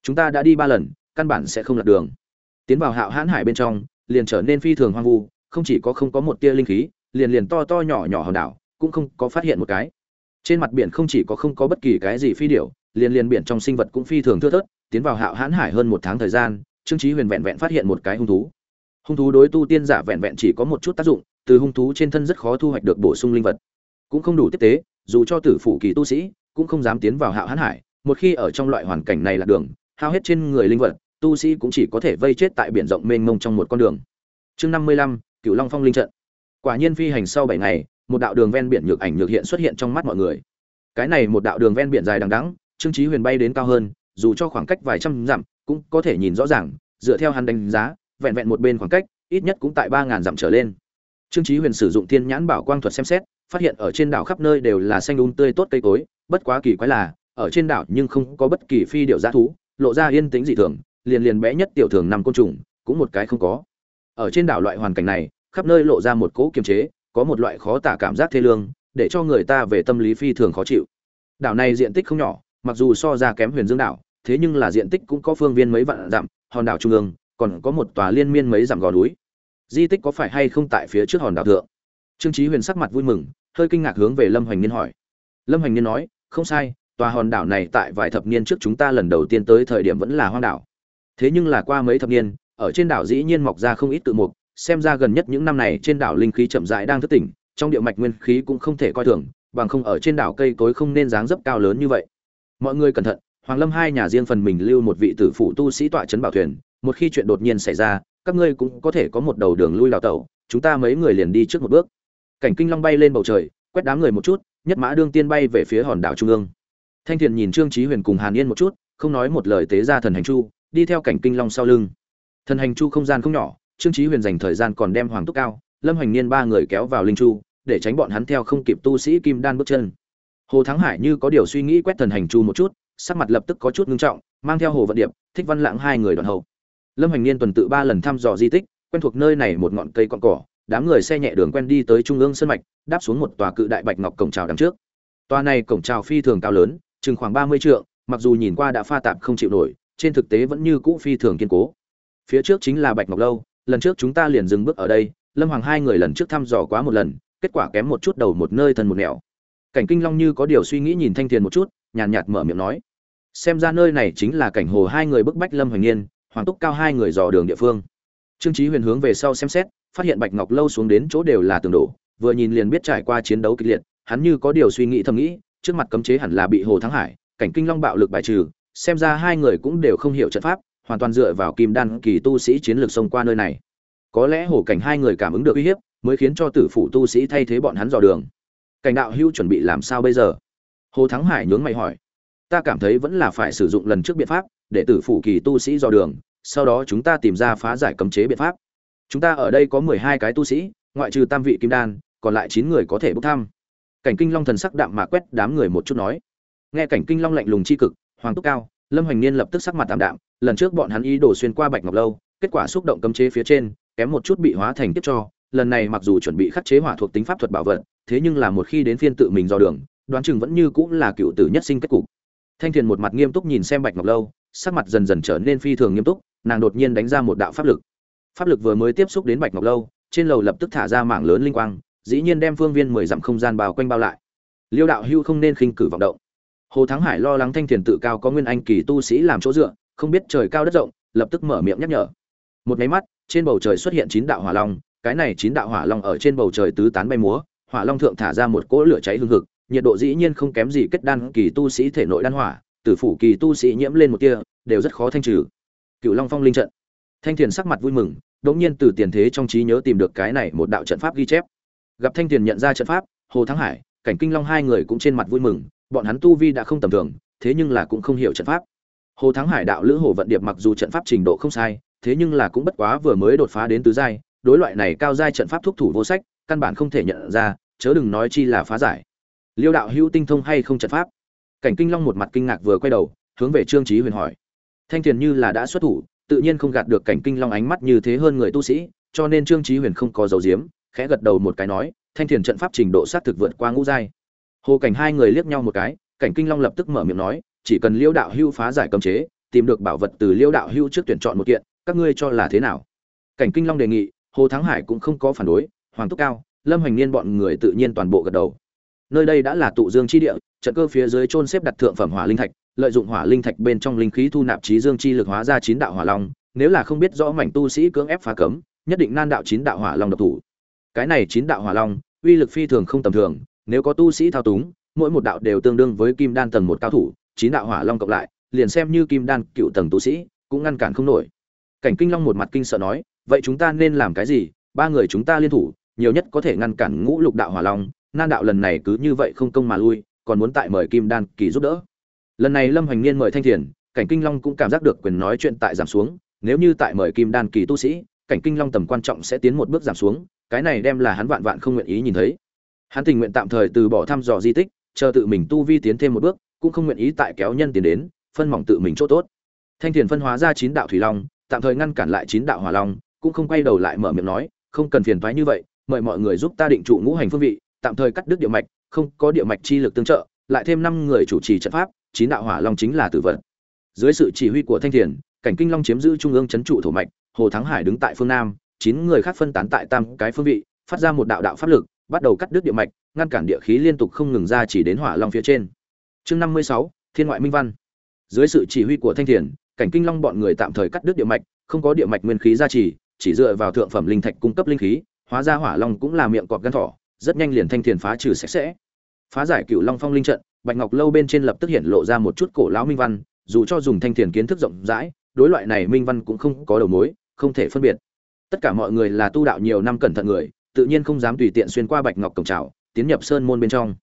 Chúng ta đã đi ba lần căn bản sẽ không lạc đường. Tiến vào hạo hãn hải bên trong, liền trở nên phi thường hoang vu, không chỉ có không có một tia linh khí, liền liền to to nhỏ nhỏ hòn đảo, cũng không có phát hiện một cái. Trên mặt biển không chỉ có không có bất kỳ cái gì phi điểu, liền liền biển trong sinh vật cũng phi thường thưa thớt, tiến vào hạo hãn hải hơn một tháng thời gian, trương trí huyền vẹn vẹn phát hiện một cái hung thú. Hung thú đối tu tiên giả vẹn vẹn chỉ có một chút tác dụng, từ hung thú trên thân rất khó thu hoạch được bổ sung linh vật. Cũng không đủ tiếp tế, dù cho tử phủ kỳ tu sĩ, cũng không dám tiến vào hạo hãn hải, một khi ở trong loại hoàn cảnh này là đường, hao hết trên người linh vật tu sĩ cũng chỉ có thể vây chết tại biển rộng mênh mông trong một con đường. Chương năm mươi lăm cựu long phong linh trận. Quả nhiên phi hành sau bảy ngày, một đạo đường ven biển nhược ảnh nhược hiện xuất hiện trong mắt mọi người. Cái này một đạo đường ven biển dài đằng đẵng, trương chí huyền bay đến cao hơn, dù cho khoảng cách vài trăm dặm, cũng có thể nhìn rõ ràng, dựa theo hắn đánh giá, vẹn vẹn một bên khoảng cách, ít nhất cũng tại ba ngàn dặm trở lên. Trương chí huyền sử dụng thiên nhãn bảo quang thuật xem xét, phát hiện ở trên đảo khắp nơi đều là xanh um tươi tốt cây cối, bất quá kỳ quái là, ở trên đảo nhưng không có bất kỳ phi điệu giá thú, lộ ra yên tĩnh dị thường liền liền bé nhất tiểu thường năm côn trùng, cũng một cái không có. Ở trên đảo loại hoàn cảnh này, khắp nơi lộ ra một cỗ kiềm chế, có một loại khó tả cảm giác thê lương, để cho người ta về tâm lý phi thường khó chịu. Đảo này diện tích không nhỏ, mặc dù so ra kém huyền dương đảo, thế nhưng là diện tích cũng có phương viên mấy vạn dặm, hòn đảo trung ương, còn có một tòa liên miên mấy dặm gò núi. Di tích có phải hay không tại phía trước hòn đảo thượng? Trương chí huyền sắc mặt vui mừng, hơi kinh ngạc hướng về lâm hoành niên hỏi. Lâm hoành niên nói, không sai, tòa hòn đảo này tại vài thập niên trước chúng ta lần đầu tiên tới thời điểm vẫn là hoang đảo thế nhưng là qua mấy thập niên, ở trên đảo dĩ nhiên mọc ra không ít tự mục, xem ra gần nhất những năm này trên đảo linh khí chậm rãi đang thức tỉnh, trong địa mạch nguyên khí cũng không thể coi thường, bằng không ở trên đảo cây cối không nên dáng dấp cao lớn như vậy. Mọi người cẩn thận, hoàng lâm hai nhà riêng phần mình lưu một vị tử phụ tu sĩ tọa trấn bảo thuyền, một khi chuyện đột nhiên xảy ra, các ngươi cũng có thể có một đầu đường lui đào tẩu, chúng ta mấy người liền đi trước một bước. Cảnh kinh long bay lên bầu trời, quét đám người một chút, nhất mã đương tiên bay về phía hòn đảo trung ương. Thanh thiền nhìn trương trí huyền cùng hàn yên một chút, không nói một lời tế ra thần hành chu đi theo cảnh kinh long sau lưng. Thần hành chu không gian không nhỏ, trương trí huyền dành thời gian còn đem hoàng túc cao, lâm hoành niên ba người kéo vào linh chu, để tránh bọn hắn theo không kịp tu sĩ kim đan bước chân. Hồ thắng hải như có điều suy nghĩ quét thần hành chu một chút, sắc mặt lập tức có chút ngưng trọng, mang theo hồ vận điệp, thích văn lãng hai người đoàn hậu. Lâm hoành niên tuần tự ba lần thăm dò di tích, quen thuộc nơi này một ngọn cây con cỏ, đám người xe nhẹ đường quen đi tới trung ương sân mạch, đáp xuống một tòa cự đại bạch ngọc cổng trào đằng trước. Tòa này cổng trào phi thường cao lớn, chừng khoảng ba mươi trượng, mặc dù nhìn qua đã pha tạp không chịu nổi trên thực tế vẫn như cũ phi thường kiên cố. Phía trước chính là bạch ngọc lâu, lần trước chúng ta liền dừng bước ở đây, lâm hoàng hai người lần trước thăm dò quá một lần, kết quả kém một chút đầu một nơi thân một nẻo. Cảnh kinh long như có điều suy nghĩ nhìn thanh thiền một chút, nhàn nhạt mở miệng nói, xem ra nơi này chính là cảnh hồ hai người bức bách lâm hoành niên, hoàng túc cao hai người dò đường địa phương. Trương trí huyền hướng về sau xem xét, phát hiện bạch ngọc lâu xuống đến chỗ đều là tường đổ, vừa nhìn liền biết trải qua chiến đấu kịch liệt, hắn như có điều suy nghĩ thầm nghĩ, trước mặt cấm chế hẳn là bị hồ thắng hải, cảnh kinh long bạo lực bài trừ xem ra hai người cũng đều không hiểu trận pháp, hoàn toàn dựa vào kim đan kỳ tu sĩ chiến lược xông qua nơi này. Có lẽ hồ cảnh hai người cảm ứng được uy hiếp, mới khiến cho tử phủ tu sĩ thay thế bọn hắn dò đường. Cảnh đạo hưu chuẩn bị làm sao bây giờ? Hồ thắng hải nhướng mày hỏi. Ta cảm thấy vẫn là phải sử dụng lần trước biện pháp, để tử phủ kỳ tu sĩ dò đường, sau đó chúng ta tìm ra phá giải cấm chế biện pháp. Chúng ta ở đây có mười hai cái tu sĩ, ngoại trừ tam vị kim đan, còn lại chín người có thể bốc thăm. Cảnh kinh long thần sắc đạm mà quét đám người một chút nói. Nghe cảnh kinh long lạnh lùng chi cực hoàng túc cao, lâm hoành niên lập tức sắc mặt tạm đạm, lần trước bọn hắn ý đồ xuyên qua bạch ngọc lâu, kết quả xúc động cấm chế phía trên, kém một chút bị hóa thành tiếp cho. Lần này mặc dù chuẩn bị khắc chế hỏa thuộc tính pháp thuật bảo vật, thế nhưng là một khi đến phiên tự mình dò đường, đoán chừng vẫn như cũng là cựu tử nhất sinh kết cục. Thanh thiền một mặt nghiêm túc nhìn xem bạch ngọc lâu, sắc mặt dần dần trở nên phi thường nghiêm túc, nàng đột nhiên đánh ra một đạo pháp lực. Pháp lực vừa mới tiếp xúc đến bạch ngọc lâu, trên lầu lập tức thả ra mảng lớn linh quang, dĩ nhiên đem phương viên mười dặm không gian bao quanh bao lại. Liêu đạo hưu không nên khinh cử vọng động hồ thắng hải lo lắng thanh Tiền tự cao có nguyên anh kỳ tu sĩ làm chỗ dựa, không biết trời cao đất rộng, lập tức mở miệng nhắc nhở. Một cái mắt, trên bầu trời xuất hiện chín đạo hỏa long, cái này chín đạo hỏa long ở trên bầu trời tứ tán bay múa, hỏa long thượng thả ra một cỗ lửa cháy hung hực, nhiệt độ dĩ nhiên không kém gì kết đan kỳ tu sĩ thể nội đan hỏa, tử phủ kỳ tu sĩ nhiễm lên một tia, đều rất khó thanh trừ. Cựu long phong linh trận. Thanh Tiền sắc mặt vui mừng, đống nhiên từ tiền thế trong trí nhớ tìm được cái này một đạo trận pháp ghi chép. Gặp thanh Tiền nhận ra trận pháp, hồ thắng hải, cảnh kinh long hai người cũng trên mặt vui mừng bọn hắn tu vi đã không tầm thường, thế nhưng là cũng không hiểu trận pháp. Hồ thắng hải đạo lữ hồ vận điệp mặc dù trận pháp trình độ không sai, thế nhưng là cũng bất quá vừa mới đột phá đến tứ giai, đối loại này cao giai trận pháp thúc thủ vô sách, căn bản không thể nhận ra, chớ đừng nói chi là phá giải. Liêu đạo hữu tinh thông hay không trận pháp? Cảnh kinh long một mặt kinh ngạc vừa quay đầu, hướng về trương trí huyền hỏi. Thanh thiền như là đã xuất thủ, tự nhiên không gạt được cảnh kinh long ánh mắt như thế hơn người tu sĩ, cho nên trương trí huyền không có dấu diếm, khẽ gật đầu một cái nói, thanh thiền trận pháp trình độ xác thực vượt qua ngũ giai hồ cảnh hai người liếc nhau một cái, cảnh kinh long lập tức mở miệng nói, chỉ cần liêu đạo hưu phá giải cấm chế, tìm được bảo vật từ liêu đạo hưu trước tuyển chọn một kiện, các ngươi cho là thế nào? Cảnh kinh long đề nghị, hồ thắng hải cũng không có phản đối, hoàng túc cao, lâm hoành niên bọn người tự nhiên toàn bộ gật đầu. Nơi đây đã là tụ dương chi địa, trận cơ phía dưới trôn xếp đặt thượng phẩm hỏa linh thạch, lợi dụng hỏa linh thạch bên trong linh khí thu nạp trí dương chi lực hóa ra chín đạo hỏa long, nếu là không biết rõ mảnh tu sĩ cưỡng ép phá cấm, nhất định nan đạo chín đạo hỏa long độc thủ. Cái này chín đạo hỏa long, uy lực phi thường không tầm thường nếu có tu sĩ thao túng, mỗi một đạo đều tương đương với kim đan tầng một cao thủ, chín đạo hỏa long cộng lại, liền xem như kim đan cựu tầng tu sĩ, cũng ngăn cản không nổi. Cảnh kinh long một mặt kinh sợ nói, vậy chúng ta nên làm cái gì? Ba người chúng ta liên thủ, nhiều nhất có thể ngăn cản ngũ lục đạo hỏa long, nan đạo lần này cứ như vậy không công mà lui, còn muốn tại mời kim đan kỳ giúp đỡ. Lần này lâm hoành niên mời thanh thiền, cảnh kinh long cũng cảm giác được quyền nói chuyện tại giảm xuống, nếu như tại mời kim đan kỳ tu sĩ, cảnh kinh long tầm quan trọng sẽ tiến một bước giảm xuống, cái này đem là hắn vạn vạn không nguyện ý nhìn thấy hắn tình nguyện tạm thời từ bỏ thăm dò di tích, chờ tự mình tu vi tiến thêm một bước, cũng không nguyện ý tại kéo nhân tiền đến, phân mỏng tự mình chỗ tốt thanh thiền phân hóa ra chín đạo thủy long, tạm thời ngăn cản lại chín đạo hỏa long, cũng không quay đầu lại mở miệng nói, không cần phiền thoái như vậy, mời mọi người giúp ta định trụ ngũ hành phương vị, tạm thời cắt đứt địa mạch, không có địa mạch chi lực tương trợ, lại thêm năm người chủ trì trận pháp, chín đạo hỏa long chính là tử vật. dưới sự chỉ huy của thanh thiền, cảnh kinh long chiếm giữ trung ương chấn trụ thổ mạch, hồ thắng hải đứng tại phương nam, chín người khác phân tán tại tam cái phương vị, phát ra một đạo đạo pháp lực bắt đầu cắt đứt địa mạch, ngăn cản địa khí liên tục không ngừng ra chỉ đến hỏa long phía trên. Chương năm mươi sáu, thiên ngoại minh văn. Dưới sự chỉ huy của thanh thiền, cảnh kinh long bọn người tạm thời cắt đứt địa mạch, không có địa mạch nguyên khí gia trì chỉ dựa vào thượng phẩm linh thạch cung cấp linh khí, hóa ra hỏa long cũng là miệng cọp gan thỏ, rất nhanh liền thanh thiền phá trừ sạch sẽ. Phá giải cửu long phong linh trận, bạch ngọc lâu bên trên lập tức hiện lộ ra một chút cổ lão minh văn, dù cho dùng thanh thiền kiến thức rộng rãi, đối loại này minh văn cũng không có đầu mối, không thể phân biệt. Tất cả mọi người là tu đạo nhiều năm cẩn thận người tự nhiên không dám tùy tiện xuyên qua bạch ngọc cổng trào, tiến nhập sơn môn bên trong.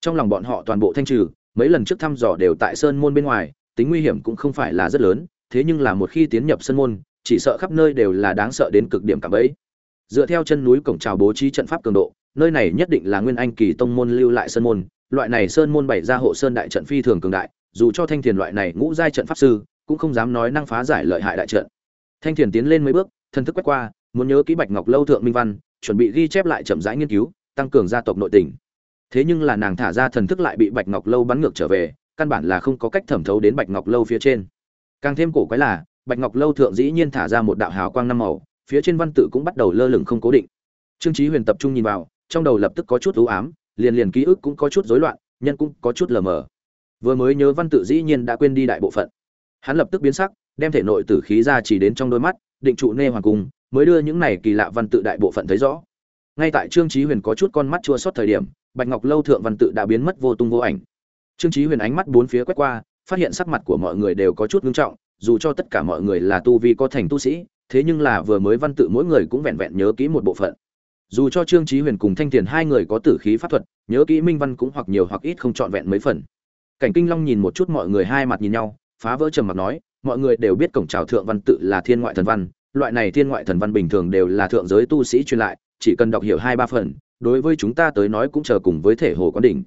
Trong lòng bọn họ toàn bộ thanh trừ, mấy lần trước thăm dò đều tại sơn môn bên ngoài, tính nguy hiểm cũng không phải là rất lớn, thế nhưng là một khi tiến nhập sơn môn, chỉ sợ khắp nơi đều là đáng sợ đến cực điểm cả bấy. Dựa theo chân núi cổng trào bố trí trận pháp cường độ, nơi này nhất định là nguyên anh kỳ tông môn lưu lại sơn môn, loại này sơn môn bày ra hộ sơn đại trận phi thường cường đại, dù cho thanh thiền loại này ngũ giai trận pháp sư, cũng không dám nói năng phá giải lợi hại đại trận. Thanh thiền tiến lên mấy bước thân thức quét qua, muốn nhớ kỹ bạch ngọc lâu thượng minh văn chuẩn bị ghi chép lại chậm rãi nghiên cứu, tăng cường gia tộc nội tình. Thế nhưng là nàng thả ra thần thức lại bị bạch ngọc lâu bắn ngược trở về, căn bản là không có cách thẩm thấu đến bạch ngọc lâu phía trên. Càng thêm cổ quái là, bạch ngọc lâu thượng dĩ nhiên thả ra một đạo hào quang năm màu, phía trên văn tự cũng bắt đầu lơ lửng không cố định. Trương chí huyền tập trung nhìn vào, trong đầu lập tức có chút u ám, liền liền ký ức cũng có chút rối loạn, nhân cũng có chút lờ mờ. Vừa mới nhớ văn tự dĩ nhiên đã quên đi đại bộ phận. Hắn lập tức biến sắc, đem thể nội tử khí ra chỉ đến trong đôi mắt, định trụ nê hoàng cung mới đưa những này kỳ lạ văn tự đại bộ phận thấy rõ. Ngay tại trương chí huyền có chút con mắt chua xót thời điểm, bạch ngọc lâu thượng văn tự đã biến mất vô tung vô ảnh. Trương chí huyền ánh mắt bốn phía quét qua, phát hiện sắc mặt của mọi người đều có chút nghiêm trọng, dù cho tất cả mọi người là tu vi có thành tu sĩ, thế nhưng là vừa mới văn tự mỗi người cũng vẹn vẹn nhớ kỹ một bộ phận. Dù cho trương chí huyền cùng thanh tiền hai người có tử khí pháp thuật, nhớ kỹ minh văn cũng hoặc nhiều hoặc ít không trọn vẹn mấy phần. Cảnh kinh long nhìn một chút mọi người hai mặt nhìn nhau, phá vỡ trầm mặc nói, mọi người đều biết cổng trào thượng văn tự là thiên ngoại thần văn loại này thiên ngoại thần văn bình thường đều là thượng giới tu sĩ truyền lại, chỉ cần đọc hiểu hai ba phần, đối với chúng ta tới nói cũng chờ cùng với thể hồ quán đỉnh.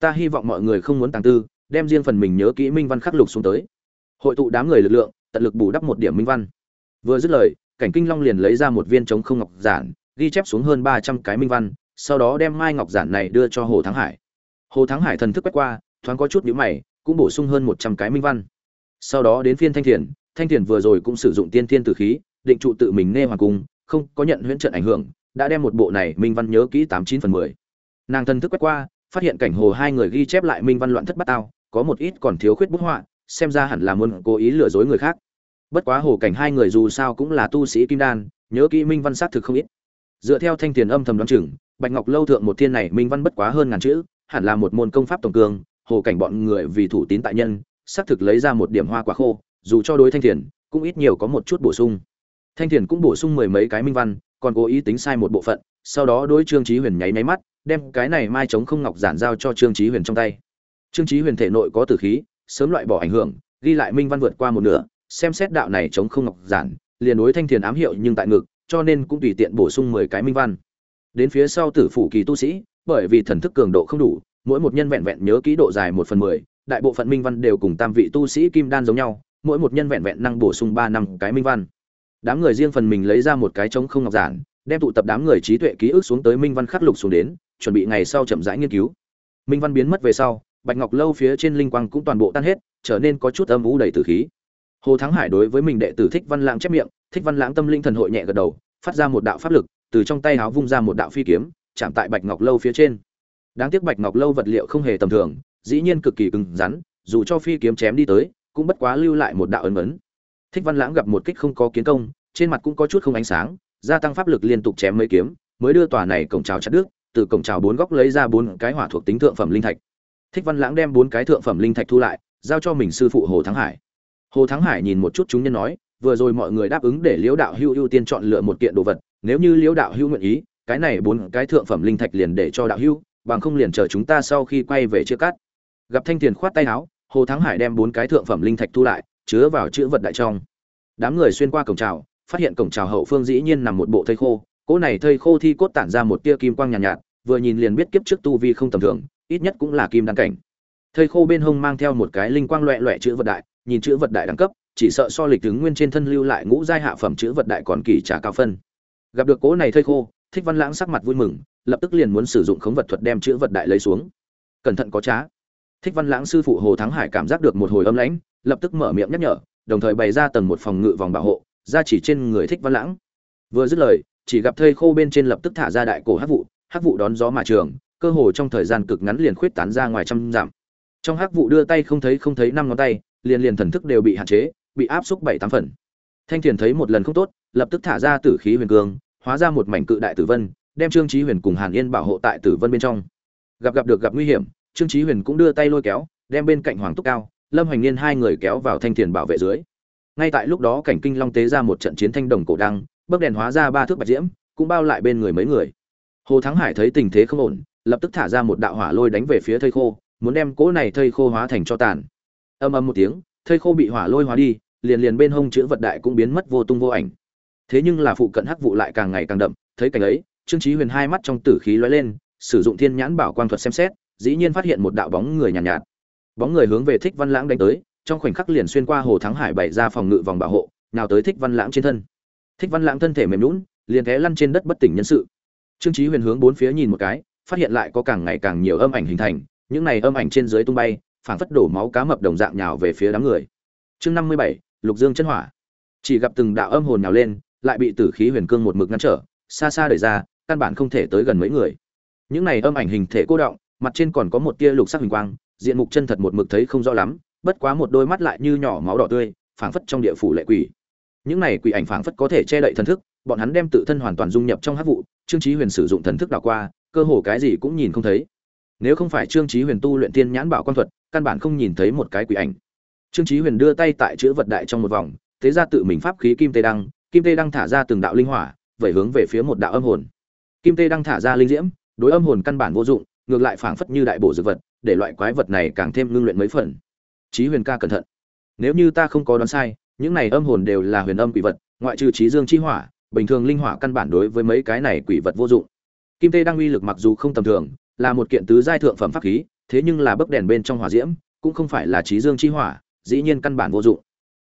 Ta hy vọng mọi người không muốn tàng tư, đem riêng phần mình nhớ kỹ minh văn khắc lục xuống tới. Hội tụ đám người lực lượng, tận lực bù đắp một điểm minh văn. Vừa dứt lời, cảnh kinh long liền lấy ra một viên chống không ngọc giản, ghi chép xuống hơn ba trăm cái minh văn, sau đó đem mai ngọc giản này đưa cho hồ thắng hải. Hồ thắng hải thần thức quét qua, thoáng có chút nhíu mày, cũng bổ sung hơn một trăm cái minh văn. Sau đó đến phiên thanh thiền thanh thiền vừa rồi cũng sử dụng tiên thiên tử khí định trụ tự mình nghe hoàng cung, không có nhận huyễn trận ảnh hưởng, đã đem một bộ này minh văn nhớ kỹ tám chín phần mười. Nàng thần thức quét qua, phát hiện cảnh hồ hai người ghi chép lại minh văn loạn thất bát tao, có một ít còn thiếu khuyết bút họa, xem ra hẳn là muốn cố ý lừa dối người khác. Bất quá hồ cảnh hai người dù sao cũng là tu sĩ kim đan, nhớ kỹ minh văn xác thực không ít. Dựa theo thanh tiền âm thầm đoán chừng, bạch ngọc lâu thượng một thiên này minh văn bất quá hơn ngàn chữ, hẳn là một môn công pháp tổng cương hồ cảnh bọn người vì thủ tín tại nhân, xác thực lấy ra một điểm hoa quả khô, dù cho đối thanh thiền, cũng ít nhiều có một chút bổ sung thanh thiền cũng bổ sung mười mấy cái minh văn, còn cố ý tính sai một bộ phận, sau đó đối trương trí huyền nháy máy mắt, đem cái này mai chống không ngọc giản giao cho trương trí huyền trong tay. Trương trí huyền thể nội có tử khí, sớm loại bỏ ảnh hưởng, ghi lại minh văn vượt qua một nửa, xem xét đạo này chống không ngọc giản, liền đối thanh thiền ám hiệu nhưng tại ngực, cho nên cũng tùy tiện bổ sung mười cái minh văn. Đến phía sau tử phủ kỳ tu sĩ, bởi vì thần thức cường độ không đủ, mỗi một nhân vẹn vẹn nhớ kỹ độ dài một phần mười, đại bộ phận minh văn đều cùng tam vị tu sĩ kim đan giống nhau, mỗi một nhân vẹn vẹn năng bổ sung ba năm cái minh văn đám người riêng phần mình lấy ra một cái trống không ngọc giản, đem tụ tập đám người trí tuệ ký ức xuống tới minh văn khắc lục xuống đến, chuẩn bị ngày sau chậm rãi nghiên cứu. Minh văn biến mất về sau, bạch ngọc lâu phía trên linh quang cũng toàn bộ tan hết, trở nên có chút âm u đầy tử khí. Hồ thắng hải đối với mình đệ tử thích văn lãng chép miệng, thích văn lãng tâm linh thần hội nhẹ gật đầu, phát ra một đạo pháp lực, từ trong tay háo vung ra một đạo phi kiếm, chạm tại bạch ngọc lâu phía trên. Đáng tiếc bạch ngọc lâu vật liệu không hề tầm thường, dĩ nhiên cực kỳ cứng rắn, dù cho phi kiếm chém đi tới, cũng bất quá lưu lại một đạo ấn ấn thích văn lãng gặp một kích không có kiến công, trên mặt cũng có chút không ánh sáng, gia tăng pháp lực liên tục chém mấy kiếm, mới đưa tòa này cổng trào chặt đứt, từ cổng trào bốn góc lấy ra bốn cái hỏa thuộc tính thượng phẩm linh thạch. Thích văn lãng đem bốn cái thượng phẩm linh thạch thu lại, giao cho mình sư phụ hồ thắng hải. Hồ thắng hải nhìn một chút chúng nhân nói, vừa rồi mọi người đáp ứng để liễu đạo hưu ưu tiên chọn lựa một kiện đồ vật, nếu như liễu đạo hưu nguyện ý, cái này bốn cái thượng phẩm linh thạch liền để cho đạo hưu, bằng không liền chờ chúng ta sau khi quay về chia cắt. Gặp thanh tiền khoát tay áo, hồ thắng hải đem bốn cái thượng phẩm linh thạch thu lại chứa vào chữ vật đại trong. Đám người xuyên qua cổng trào phát hiện cổng trào hậu phương dĩ nhiên nằm một bộ thây khô cỗ này thây khô thi cốt tản ra một tia kim quang nhàn nhạt, nhạt vừa nhìn liền biết kiếp trước tu vi không tầm thường ít nhất cũng là kim đăng cảnh. Thây khô bên hông mang theo một cái linh quang loẹ loẹ chữ vật đại nhìn chữ vật đại đẳng cấp chỉ sợ so lịch tướng nguyên trên thân lưu lại ngũ giai hạ phẩm chữ vật đại còn kỳ trả cao phân. Gặp được cỗ này thây khô thích văn lãng sắc mặt vui mừng lập tức liền muốn sử dụng khống vật thuật đem chữ vật đại lấy xuống. Cẩn thận có trá. Thích văn lãng sư phụ hồ thắng hải cảm giác được một hồi âm lãnh lập tức mở miệng nhắc nhở, đồng thời bày ra tầng một phòng ngự vòng bảo hộ, ra chỉ trên người thích văn lãng. Vừa dứt lời, chỉ gặp thây khô bên trên lập tức thả ra đại cổ hắc vụ hắc vụ đón gió mà trường, cơ hồ trong thời gian cực ngắn liền khuyết tán ra ngoài trăm dặm. Trong hắc vụ đưa tay không thấy không thấy năm ngón tay, liền liền thần thức đều bị hạn chế, bị áp xúc bảy tám phần. Thanh thiền thấy một lần không tốt, lập tức thả ra tử khí huyền cương hóa ra một mảnh cự đại tử vân, đem trương chí huyền cùng hàn yên bảo hộ tại tử vân bên trong. Gặp gặp được gặp nguy hiểm, trương chí huyền cũng đưa tay lôi kéo, đem bên cạnh hoàng túc cao lâm hoành niên hai người kéo vào thanh thiền bảo vệ dưới. Ngay tại lúc đó cảnh kinh long tế ra một trận chiến thanh đồng cổ đăng bấc đèn hóa ra ba thước bạch diễm cũng bao lại bên người mấy người. Hồ thắng hải thấy tình thế không ổn lập tức thả ra một đạo hỏa lôi đánh về phía thây khô muốn đem cỗ này thây khô hóa thành cho tàn. Âm âm một tiếng thây khô bị hỏa lôi hóa đi liền liền bên hông chữ vật đại cũng biến mất vô tung vô ảnh. Thế nhưng là phụ cận hắc vụ lại càng ngày càng đậm thấy cảnh ấy trương chí huyền hai mắt trong tử khí lóe lên sử dụng thiên nhãn bảo quang thuật xem xét dĩ nhiên phát hiện một đạo bóng người nhàn nhạt, nhạt bóng người hướng về thích văn lãng đánh tới, trong khoảnh khắc liền xuyên qua hồ thắng hải bày ra phòng ngự vòng bảo hộ, nào tới thích văn lãng trên thân. Thích văn lãng thân thể mềm lún liền té lăn trên đất bất tỉnh nhân sự. Trương trí huyền hướng bốn phía nhìn một cái, phát hiện lại có càng ngày càng nhiều âm ảnh hình thành, những này âm ảnh trên dưới tung bay, phảng phất đổ máu cá mập đồng dạng nhào về phía đám người. Chương năm mươi bảy, lục dương chân hỏa. Chỉ gặp từng đạo âm hồn nhào lên, lại bị tử khí huyền cương một mực ngăn trở, xa xa đẩy ra, căn bản không thể tới gần mấy người. Những này âm ảnh hình thể cô động, mặt trên còn có một tia lục sắc huỳnh quang diện mục chân thật một mực thấy không rõ lắm, bất quá một đôi mắt lại như nhỏ máu đỏ tươi, phảng phất trong địa phủ lệ quỷ. Những này quỷ ảnh phảng phất có thể che đậy thần thức, bọn hắn đem tự thân hoàn toàn dung nhập trong hắc vụ, trương chí huyền sử dụng thần thức đảo qua, cơ hồ cái gì cũng nhìn không thấy. Nếu không phải trương chí huyền tu luyện tiên nhãn bảo quan thuật, căn bản không nhìn thấy một cái quỷ ảnh. Trương chí huyền đưa tay tại chữ vật đại trong một vòng, thế ra tự mình pháp khí kim tê đăng, kim tê đăng thả ra từng đạo linh hỏa, vẩy hướng về phía một đạo âm hồn. Kim tê đăng thả ra linh diễm, đối âm hồn căn bản vô dụng, ngược lại phảng phất như đại bổ dược vật để loại quái vật này càng thêm ngưng luyện mấy phần. Chí huyền ca cẩn thận. Nếu như ta không có đoán sai, những này âm hồn đều là huyền âm quỷ vật, ngoại trừ trí dương chi hỏa, bình thường linh hỏa căn bản đối với mấy cái này quỷ vật vô dụng. Kim tê Đang uy lực mặc dù không tầm thường, là một kiện tứ giai thượng phẩm pháp khí, thế nhưng là bấc đèn bên trong hỏa diễm, cũng không phải là trí dương chi hỏa, dĩ nhiên căn bản vô dụng.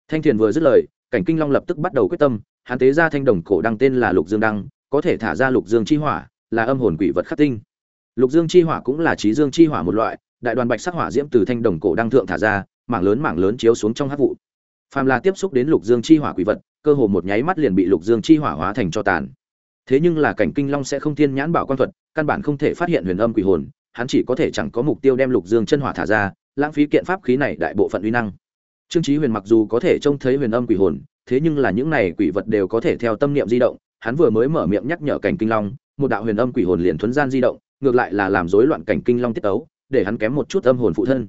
Thanh thiền vừa dứt lời, cảnh kinh long lập tức bắt đầu quyết tâm, hắn tế ra thanh đồng cổ đăng tên là lục dương đăng, có thể thả ra lục dương chi hỏa, là âm hồn quỷ vật khắc tinh. Lục dương chi hỏa cũng là trí dương chi hỏa một loại đại đoàn bạch sắc hỏa diễm từ thanh đồng cổ đăng thượng thả ra, mảng lớn mảng lớn chiếu xuống trong hắc vụ. Phàm là tiếp xúc đến lục dương chi hỏa quỷ vật, cơ hồ một nháy mắt liền bị lục dương chi hỏa hóa thành cho tàn. Thế nhưng là cảnh kinh long sẽ không thiên nhãn bảo quan thuật, căn bản không thể phát hiện huyền âm quỷ hồn, hắn chỉ có thể chẳng có mục tiêu đem lục dương chân hỏa thả ra, lãng phí kiện pháp khí này đại bộ phận uy năng. Trương chí huyền mặc dù có thể trông thấy huyền âm quỷ hồn, thế nhưng là những này quỷ vật đều có thể theo tâm niệm di động, hắn vừa mới mở miệng nhắc nhở cảnh kinh long, một đạo huyền âm quỷ hồn liền thuấn gian di động, ngược lại là làm rối loạn cảnh kinh long tiết tấu để hắn kém một chút âm hồn phụ thân.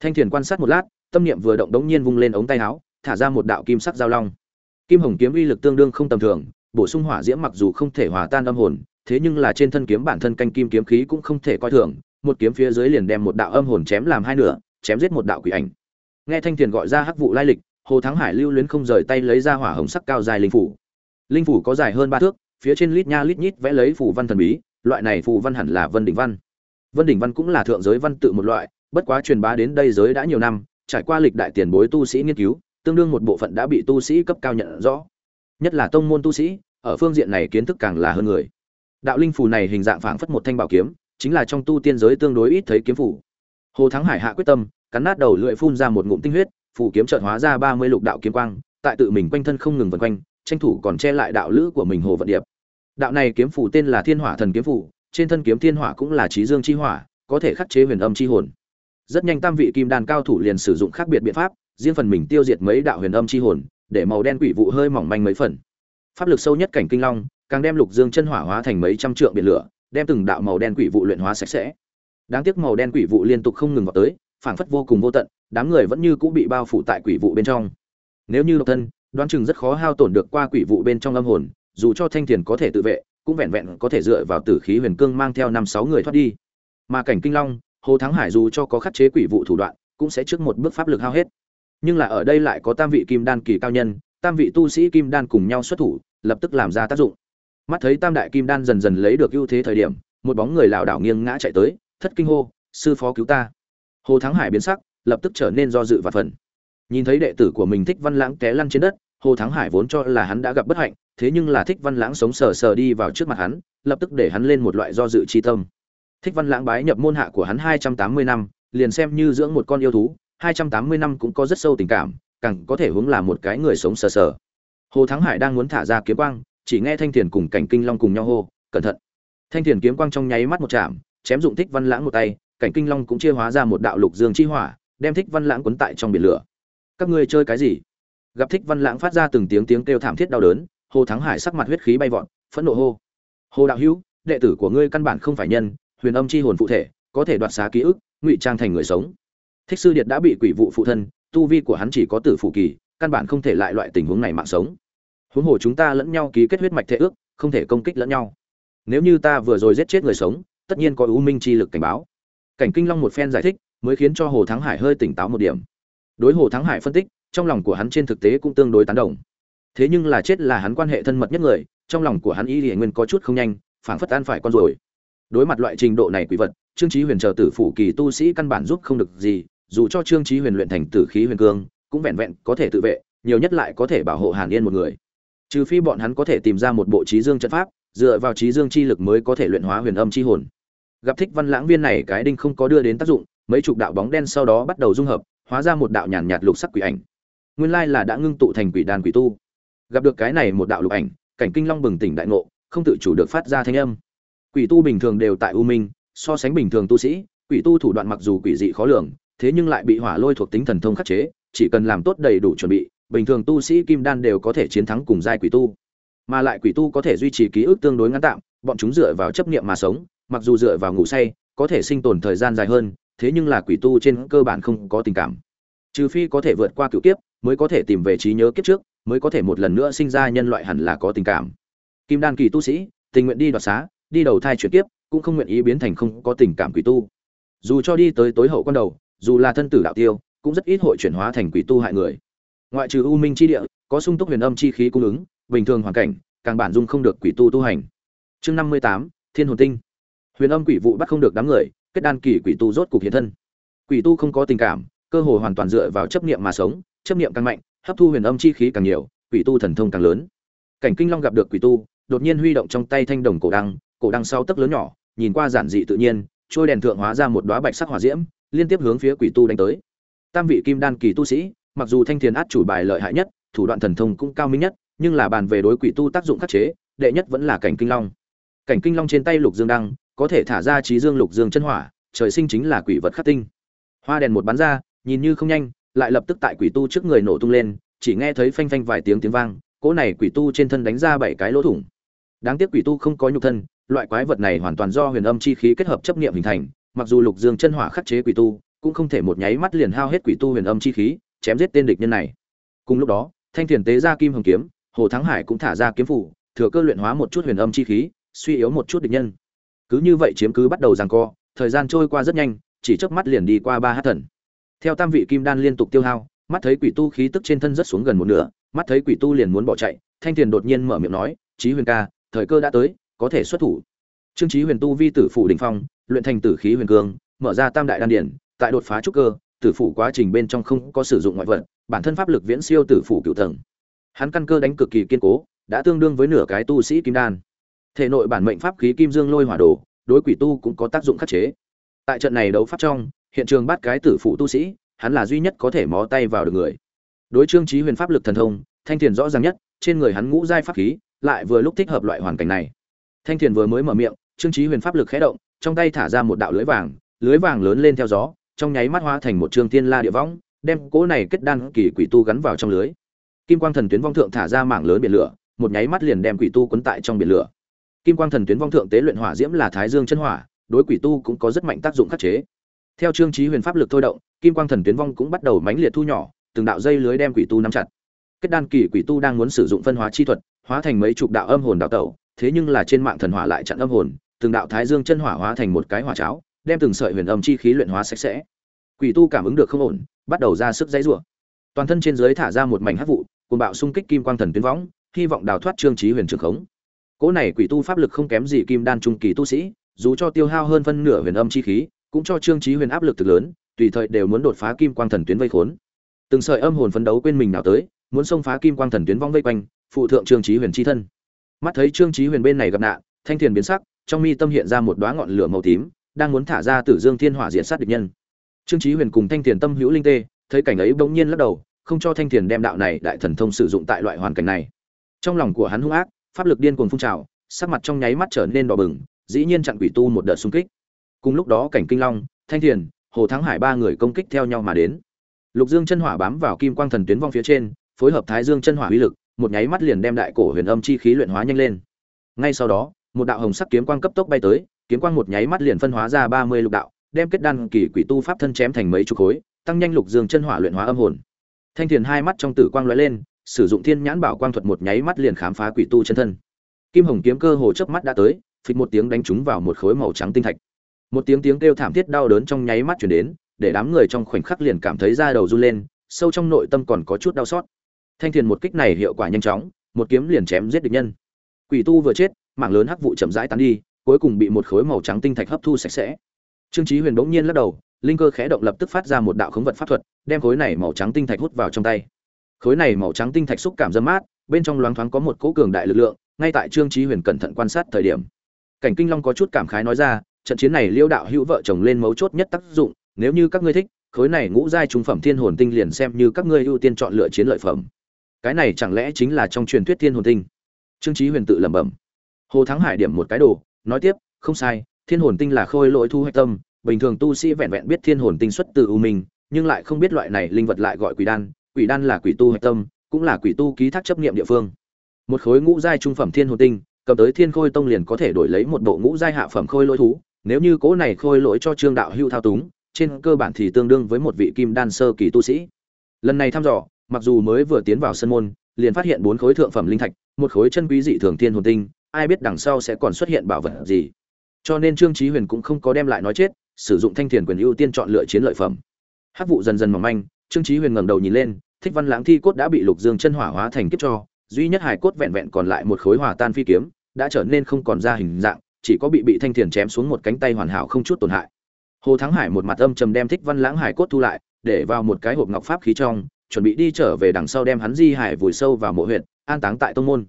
Thanh thiền quan sát một lát, tâm niệm vừa động đống nhiên vung lên ống tay áo, thả ra một đạo kim sắc giao long. Kim hồng kiếm uy lực tương đương không tầm thường, bổ sung hỏa diễm mặc dù không thể hòa tan âm hồn, thế nhưng là trên thân kiếm bản thân canh kim kiếm khí cũng không thể coi thường, một kiếm phía dưới liền đem một đạo âm hồn chém làm hai nửa, chém giết một đạo quỷ ảnh. Nghe thanh thiền gọi ra hắc vụ lai lịch, hồ thắng hải lưu luyến không rời tay lấy ra hỏa hồng sắc cao dài linh phủ. Linh phủ có dài hơn ba thước, phía trên lít nha lít nhít vẽ lấy phù văn thần bí, loại này phù văn hẳn là vân đỉnh văn vân đỉnh văn cũng là thượng giới văn tự một loại, bất quá truyền bá đến đây giới đã nhiều năm, trải qua lịch đại tiền bối tu sĩ nghiên cứu, tương đương một bộ phận đã bị tu sĩ cấp cao nhận rõ nhất là tông môn tu sĩ, ở phương diện này kiến thức càng là hơn người đạo linh phù này hình dạng phảng phất một thanh bảo kiếm, chính là trong tu tiên giới tương đối ít thấy kiếm phù. hồ thắng hải hạ quyết tâm, cắn nát đầu lưỡi phun ra một ngụm tinh huyết, phù kiếm chợt hóa ra ba mươi lục đạo kiếm quang, tại tự mình quanh thân không ngừng vần quanh, tranh thủ còn che lại đạo lữ của mình hồ vận điệp đạo này kiếm phù tên là thiên hỏa thần kiếm phù trên thân kiếm thiên hỏa cũng là trí dương chi hỏa, có thể khắc chế huyền âm chi hồn. Rất nhanh tam vị kim đan cao thủ liền sử dụng khác biệt biện pháp, riêng phần mình tiêu diệt mấy đạo huyền âm chi hồn, để màu đen quỷ vụ hơi mỏng manh mấy phần. Pháp lực sâu nhất cảnh kinh long, càng đem lục dương chân hỏa hóa thành mấy trăm trượng biển lửa, đem từng đạo màu đen quỷ vụ luyện hóa sạch sẽ. Đáng tiếc màu đen quỷ vụ liên tục không ngừng vào tới, phảng phất vô cùng vô tận, đám người vẫn như cũng bị bao phủ tại quỷ vụ bên trong. Nếu như độc thân, đoán chừng rất khó hao tổn được qua quỷ vụ bên trong âm hồn, dù cho thanh thiền có thể tự vệ cũng vẹn vẹn có thể dựa vào tử khí huyền cương mang theo năm sáu người thoát đi. Mà cảnh kinh long, hồ thắng hải dù cho có khắc chế quỷ vụ thủ đoạn, cũng sẽ trước một bước pháp lực hao hết. Nhưng là ở đây lại có tam vị kim đan kỳ cao nhân, tam vị tu sĩ kim đan cùng nhau xuất thủ, lập tức làm ra tác dụng. Mắt thấy tam đại kim đan dần dần lấy được ưu thế thời điểm, một bóng người lảo đảo nghiêng ngã chạy tới, thất kinh hô, sư phó cứu ta. Hồ thắng hải biến sắc, lập tức trở nên do dự và phần nhìn thấy đệ tử của mình thích văn lãng té lăn trên đất hồ thắng hải vốn cho là hắn đã gặp bất hạnh, thế nhưng là thích văn lãng sống sờ sờ đi vào trước mặt hắn, lập tức để hắn lên một loại do dự chi tâm. Thích văn lãng bái nhập môn hạ của hắn hai trăm tám mươi năm, liền xem như dưỡng một con yêu thú, hai trăm tám mươi năm cũng có rất sâu tình cảm, càng có thể hướng là một cái người sống sờ sờ. Hồ thắng hải đang muốn thả ra kiếm quang, chỉ nghe thanh thiền cùng cảnh kinh long cùng nhau hô, cẩn thận. Thanh thiền kiếm quang trong nháy mắt một chạm, chém dụng thích văn lãng một tay, cảnh kinh long cũng chia hóa ra một đạo lục dương chi hỏa, đem thích văn lãng cuốn tại trong biển lửa. Các ngươi chơi cái gì? Gặp thích văn lãng phát ra từng tiếng tiếng kêu thảm thiết đau đớn, hồ thắng hải sắc mặt huyết khí bay vọt, phẫn nộ hô. Hồ đạo hữu, đệ tử của ngươi căn bản không phải nhân, huyền âm chi hồn phụ thể, có thể đoạt xá ký ức, ngụy trang thành người sống. Thích sư điệt đã bị quỷ vụ phụ thân, tu vi của hắn chỉ có tử phụ kỳ, căn bản không thể lại loại tình huống này mạng sống. Huống hồ chúng ta lẫn nhau ký kết huyết mạch thể ước, không thể công kích lẫn nhau. Nếu như ta vừa rồi giết chết người sống, tất nhiên có ưu minh chi lực cảnh báo. Cảnh kinh long một phen giải thích, mới khiến cho hồ thắng hải hơi tỉnh táo một điểm. Đối hồ thắng hải phân tích trong lòng của hắn trên thực tế cũng tương đối tán đồng. Thế nhưng là chết là hắn quan hệ thân mật nhất người, trong lòng của hắn y hiển nguyên có chút không nhanh, phảng phất an phải con rồi đối mặt loại trình độ này quỷ vật, trương chí huyền chờ tử phủ kỳ tu sĩ căn bản giúp không được gì, dù cho trương chí huyền luyện thành tử khí huyền cương, cũng vẹn vẹn có thể tự vệ, nhiều nhất lại có thể bảo hộ hàn yên một người. Trừ phi bọn hắn có thể tìm ra một bộ trí dương trận pháp, dựa vào trí dương chi lực mới có thể luyện hóa huyền âm chi hồn. Gặp thích văn lãng viên này cái đinh không có đưa đến tác dụng, mấy chục đạo bóng đen sau đó bắt đầu dung hợp, hóa ra một đạo nhàn nhạt lục sắc quỷ ảnh nguyên lai là đã ngưng tụ thành quỷ đàn quỷ tu. Gặp được cái này một đạo lục ảnh, cảnh kinh long bừng tỉnh đại ngộ, không tự chủ được phát ra thanh âm. Quỷ tu bình thường đều tại u minh, so sánh bình thường tu sĩ, quỷ tu thủ đoạn mặc dù quỷ dị khó lường, thế nhưng lại bị hỏa lôi thuộc tính thần thông khắc chế, chỉ cần làm tốt đầy đủ chuẩn bị, bình thường tu sĩ kim đan đều có thể chiến thắng cùng giai quỷ tu. Mà lại quỷ tu có thể duy trì ký ức tương đối ngắn tạm, bọn chúng dựa vào chấp niệm mà sống, mặc dù dựa vào ngủ say, có thể sinh tồn thời gian dài hơn, thế nhưng là quỷ tu trên cơ bản không có tình cảm. Trừ phi có thể vượt qua cựu kiếp mới có thể tìm về trí nhớ kiếp trước, mới có thể một lần nữa sinh ra nhân loại hẳn là có tình cảm. Kim đan kỳ tu sĩ, tình nguyện đi đoạt xá, đi đầu thai chuyển kiếp, cũng không nguyện ý biến thành không có tình cảm quỷ tu. Dù cho đi tới tối hậu quan đầu, dù là thân tử đạo tiêu, cũng rất ít hội chuyển hóa thành quỷ tu hại người. Ngoại trừ u minh chi địa, có sung túc huyền âm chi khí cung ứng, bình thường hoàn cảnh, càng bản dung không được quỷ tu tu hành. Chương năm mươi tám, thiên hồn tinh. Huyền âm quỷ vụ bắt không được đám người, kết đan kỳ quỷ tu rốt cục hiện thân. Quỷ tu không có tình cảm, cơ hồ hoàn toàn dựa vào chấp niệm mà sống chấp niệm càng mạnh, hấp thu huyền âm chi khí càng nhiều, quỷ tu thần thông càng lớn. Cảnh kinh long gặp được quỷ tu, đột nhiên huy động trong tay thanh đồng cổ đăng cổ đăng sau tấc lớn nhỏ, nhìn qua giản dị tự nhiên, trôi đèn thượng hóa ra một đóa bạch sắc hỏa diễm, liên tiếp hướng phía quỷ tu đánh tới. Tam vị kim đan kỳ tu sĩ, mặc dù thanh thiền át chủ bài lợi hại nhất, thủ đoạn thần thông cũng cao minh nhất, nhưng là bàn về đối quỷ tu tác dụng khắc chế, đệ nhất vẫn là cảnh kinh long. Cảnh kinh long trên tay lục dương đăng, có thể thả ra trí dương lục dương chân hỏa, trời sinh chính là quỷ vật khắc tinh. Hoa đèn một bắn ra, nhìn như không nhanh lại lập tức tại quỷ tu trước người nổ tung lên, chỉ nghe thấy phanh phanh vài tiếng tiếng vang, cỗ này quỷ tu trên thân đánh ra bảy cái lỗ thủng. Đáng tiếc quỷ tu không có nhục thân, loại quái vật này hoàn toàn do huyền âm chi khí kết hợp chấp niệm hình thành, mặc dù lục dương chân hỏa khắc chế quỷ tu, cũng không thể một nháy mắt liền hao hết quỷ tu huyền âm chi khí, chém giết tên địch nhân này. Cùng lúc đó, thanh thiền tế ra kim hồng kiếm, hồ thắng hải cũng thả ra kiếm phủ, thừa cơ luyện hóa một chút huyền âm chi khí, suy yếu một chút địch nhân. Cứ như vậy chiếm cứ bắt đầu giằng co, thời gian trôi qua rất nhanh, chỉ chớp mắt liền đi qua ba hát thần theo tam vị kim đan liên tục tiêu hao, mắt thấy quỷ tu khí tức trên thân rất xuống gần một nửa, mắt thấy quỷ tu liền muốn bỏ chạy, thanh thiền đột nhiên mở miệng nói, chí huyền ca, thời cơ đã tới, có thể xuất thủ. Trương chí huyền tu vi tử phủ đỉnh phong, luyện thành tử khí huyền cương, mở ra tam đại đan điển tại đột phá trúc cơ, tử phủ quá trình bên trong không có sử dụng ngoại vật, bản thân pháp lực viễn siêu tử phủ cửu tầng. Hắn căn cơ đánh cực kỳ kiên cố, đã tương đương với nửa cái tu sĩ kim đan. Thể nội bản mệnh pháp khí kim dương lôi hỏa đồ, đối quỷ tu cũng có tác dụng khắc chế. Tại trận này đấu pháp trong hiện trường bắt cái tử phụ tu sĩ, hắn là duy nhất có thể mó tay vào được người. Đối trương trí huyền pháp lực thần thông, thanh thiền rõ ràng nhất, trên người hắn ngũ giai pháp khí, lại vừa lúc thích hợp loại hoàn cảnh này. Thanh thiền vừa mới mở miệng, trương trí huyền pháp lực khẽ động, trong tay thả ra một đạo lưới vàng lưới vàng lớn lên theo gió, trong nháy mắt hóa thành một trương tiên la địa võng, đem cỗ này kết đan kỳ quỷ tu gắn vào trong lưới. Kim quang thần tuyến vong thượng thả ra mảng lớn biển lửa, một nháy mắt liền đem quỷ tu quấn tại trong biển lửa. Kim quang thần tuyến vong thượng tế luyện hỏa diễm là thái dương chân hỏa, đối quỷ tu cũng có rất mạnh tác dụng khắc chế theo trương trí huyền pháp lực thôi động, kim quang thần tuyến vong cũng bắt đầu mãnh liệt thu nhỏ, từng đạo dây lưới đem quỷ tu nắm chặt. Kết đan kỳ quỷ tu đang muốn sử dụng phân hóa chi thuật, hóa thành mấy chục đạo âm hồn đạo tẩu, thế nhưng là trên mạng thần hỏa lại chặn âm hồn, từng đạo thái dương chân hỏa hóa thành một cái hỏa cháo, đem từng sợi huyền âm chi khí luyện hóa sạch sẽ. Quỷ tu cảm ứng được không ổn, bắt đầu ra sức dãy rủa. Toàn thân trên dưới thả ra một mảnh hắc vụ cùng bạo xung kích kim quang thần tuyến võng hy vọng đào thoát trương trí huyền trường khống. Cỗ này quỷ tu pháp lực không kém gì kim đan trung kỳ tu sĩ, dù cho tiêu hao hơn phân nửa huyền âm chi khí cũng cho trương chí huyền áp lực thực lớn, tùy thời đều muốn đột phá kim quang thần tuyến vây khốn. Từng sợi âm hồn phấn đấu quên mình nào tới, muốn xông phá kim quang thần tuyến vong vây quanh, phụ thượng trương chí huyền chi thân. Mắt thấy trương chí huyền bên này gặp nạn, thanh thiền biến sắc, trong mi tâm hiện ra một đóa ngọn lửa màu tím, đang muốn thả ra tử dương thiên hỏa diện sát địch nhân. Trương chí huyền cùng thanh thiền tâm hữu linh tê, thấy cảnh ấy bỗng nhiên lắc đầu, không cho thanh thiền đem đạo này đại thần thông sử dụng tại loại hoàn cảnh này. Trong lòng của hắn hung ác, pháp lực điên cuồng phun trào, sắc mặt trong nháy mắt trở nên đỏ bừng, dĩ nhiên chặn quỷ tu một đợt xung kích cùng lúc đó cảnh kinh long, thanh thiền, hồ thắng hải ba người công kích theo nhau mà đến. Lục dương chân hỏa bám vào kim quang thần tuyến vong phía trên, phối hợp thái dương chân hỏa uy lực, một nháy mắt liền đem đại cổ huyền âm chi khí luyện hóa nhanh lên. Ngay sau đó, một đạo hồng sắc kiếm quang cấp tốc bay tới, kiếm quang một nháy mắt liền phân hóa ra ba mươi lục đạo, đem kết đan kỳ quỷ tu pháp thân chém thành mấy chục khối, tăng nhanh lục dương chân hỏa luyện hóa âm hồn. Thanh thiền hai mắt trong tử quang lóe lên, sử dụng thiên nhãn bảo quang thuật một nháy mắt liền khám phá quỷ tu chân thân. Kim hồng kiếm cơ hồ chớp mắt đã tới, phịch một tiếng đánh trúng vào một khối màu trắng tinh thạch một tiếng tiếng kêu thảm thiết đau đớn trong nháy mắt chuyển đến, để đám người trong khoảnh khắc liền cảm thấy da đầu run lên, sâu trong nội tâm còn có chút đau xót. Thanh thiền một kích này hiệu quả nhanh chóng, một kiếm liền chém giết địch nhân. Quỷ tu vừa chết mảng lớn hắc vụ chậm rãi tan đi, cuối cùng bị một khối màu trắng tinh thạch hấp thu sạch sẽ. Trương chí huyền bỗng nhiên lắc đầu, linh cơ khẽ động lập tức phát ra một đạo khống vật pháp thuật, đem khối này màu trắng tinh thạch hút vào trong tay. Khối này màu trắng tinh thạch xúc cảm dâm mát, bên trong loáng thoáng có một cỗ cường đại lực lượng, ngay tại trương chí huyền cẩn thận quan sát thời điểm. Cảnh kinh long có chút cảm khái nói ra trận chiến này liêu đạo hữu vợ chồng lên mấu chốt nhất tác dụng, nếu như các ngươi thích, khối này ngũ giai trung phẩm thiên hồn tinh liền xem như các ngươi ưu tiên chọn lựa chiến lợi phẩm. Cái này chẳng lẽ chính là trong truyền thuyết thiên hồn tinh? Trương chí huyền tự lẩm bẩm. Hồ thắng hải điểm một cái đồ, nói tiếp, không sai, thiên hồn tinh là khôi lỗi thu hoạch tâm, bình thường tu sĩ vẹn vẹn biết thiên hồn tinh xuất từ u minh, nhưng lại không biết loại này linh vật lại gọi quỷ đan quỷ đan là quỷ tu hoạch tâm, cũng là quỷ tu ký thác chấp niệm địa phương. Một khối ngũ giai trung phẩm thiên hồn tinh, cầm tới thiên khôi tông liền có thể đổi lấy một bộ ngũ giai hạ phẩm khôi lỗi thú nếu như cố này khôi lỗi cho trương đạo hưu thao túng, trên cơ bản thì tương đương với một vị kim đan sơ kỳ tu sĩ. Lần này thăm dò, mặc dù mới vừa tiến vào sân môn, liền phát hiện bốn khối thượng phẩm linh thạch, một khối chân quý dị thường thiên hồn tinh, ai biết đằng sau sẽ còn xuất hiện bảo vật gì. Cho nên trương trí huyền cũng không có đem lại nói chết, sử dụng thanh thiền quyền ưu tiên chọn lựa chiến lợi phẩm. Hát vụ dần dần mỏng manh, trương trí huyền ngẩng đầu nhìn lên, thích văn lãng thi cốt đã bị lục dương chân hỏa hóa thành kiếp cho, duy nhất hải cốt vẹn vẹn còn lại một khối hòa tan phi kiếm, đã trở nên không còn ra hình dạng chỉ có bị bị thanh thiền chém xuống một cánh tay hoàn hảo không chút tổn hại. Hồ thắng hải một mặt âm trầm đem thích văn lãng hải cốt thu lại, để vào một cái hộp ngọc pháp khí trong, chuẩn bị đi trở về đằng sau đem hắn di hải vùi sâu vào mộ huyện an táng tại tông môn.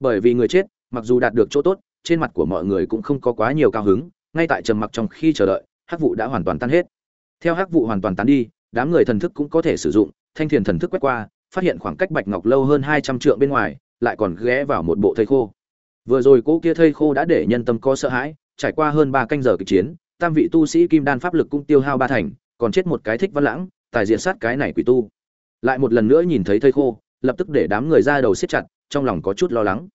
Bởi vì người chết, mặc dù đạt được chỗ tốt, trên mặt của mọi người cũng không có quá nhiều cao hứng, ngay tại trầm mặc trong khi chờ đợi, hắc vụ đã hoàn toàn tan hết. Theo hắc vụ hoàn toàn tan đi, đám người thần thức cũng có thể sử dụng, thanh thiền thần thức quét qua, phát hiện khoảng cách bạch ngọc lâu hơn hai trăm trượng bên ngoài, lại còn ghé vào một bộ thây khô vừa rồi cỗ kia thây khô đã để nhân tâm có sợ hãi, trải qua hơn ba canh giờ kịch chiến, tam vị tu sĩ kim đan pháp lực cũng tiêu hao ba thành, còn chết một cái thích văn lãng, tài diện sát cái này quỷ tu. Lại một lần nữa nhìn thấy thây khô, lập tức để đám người ra đầu siết chặt, trong lòng có chút lo lắng.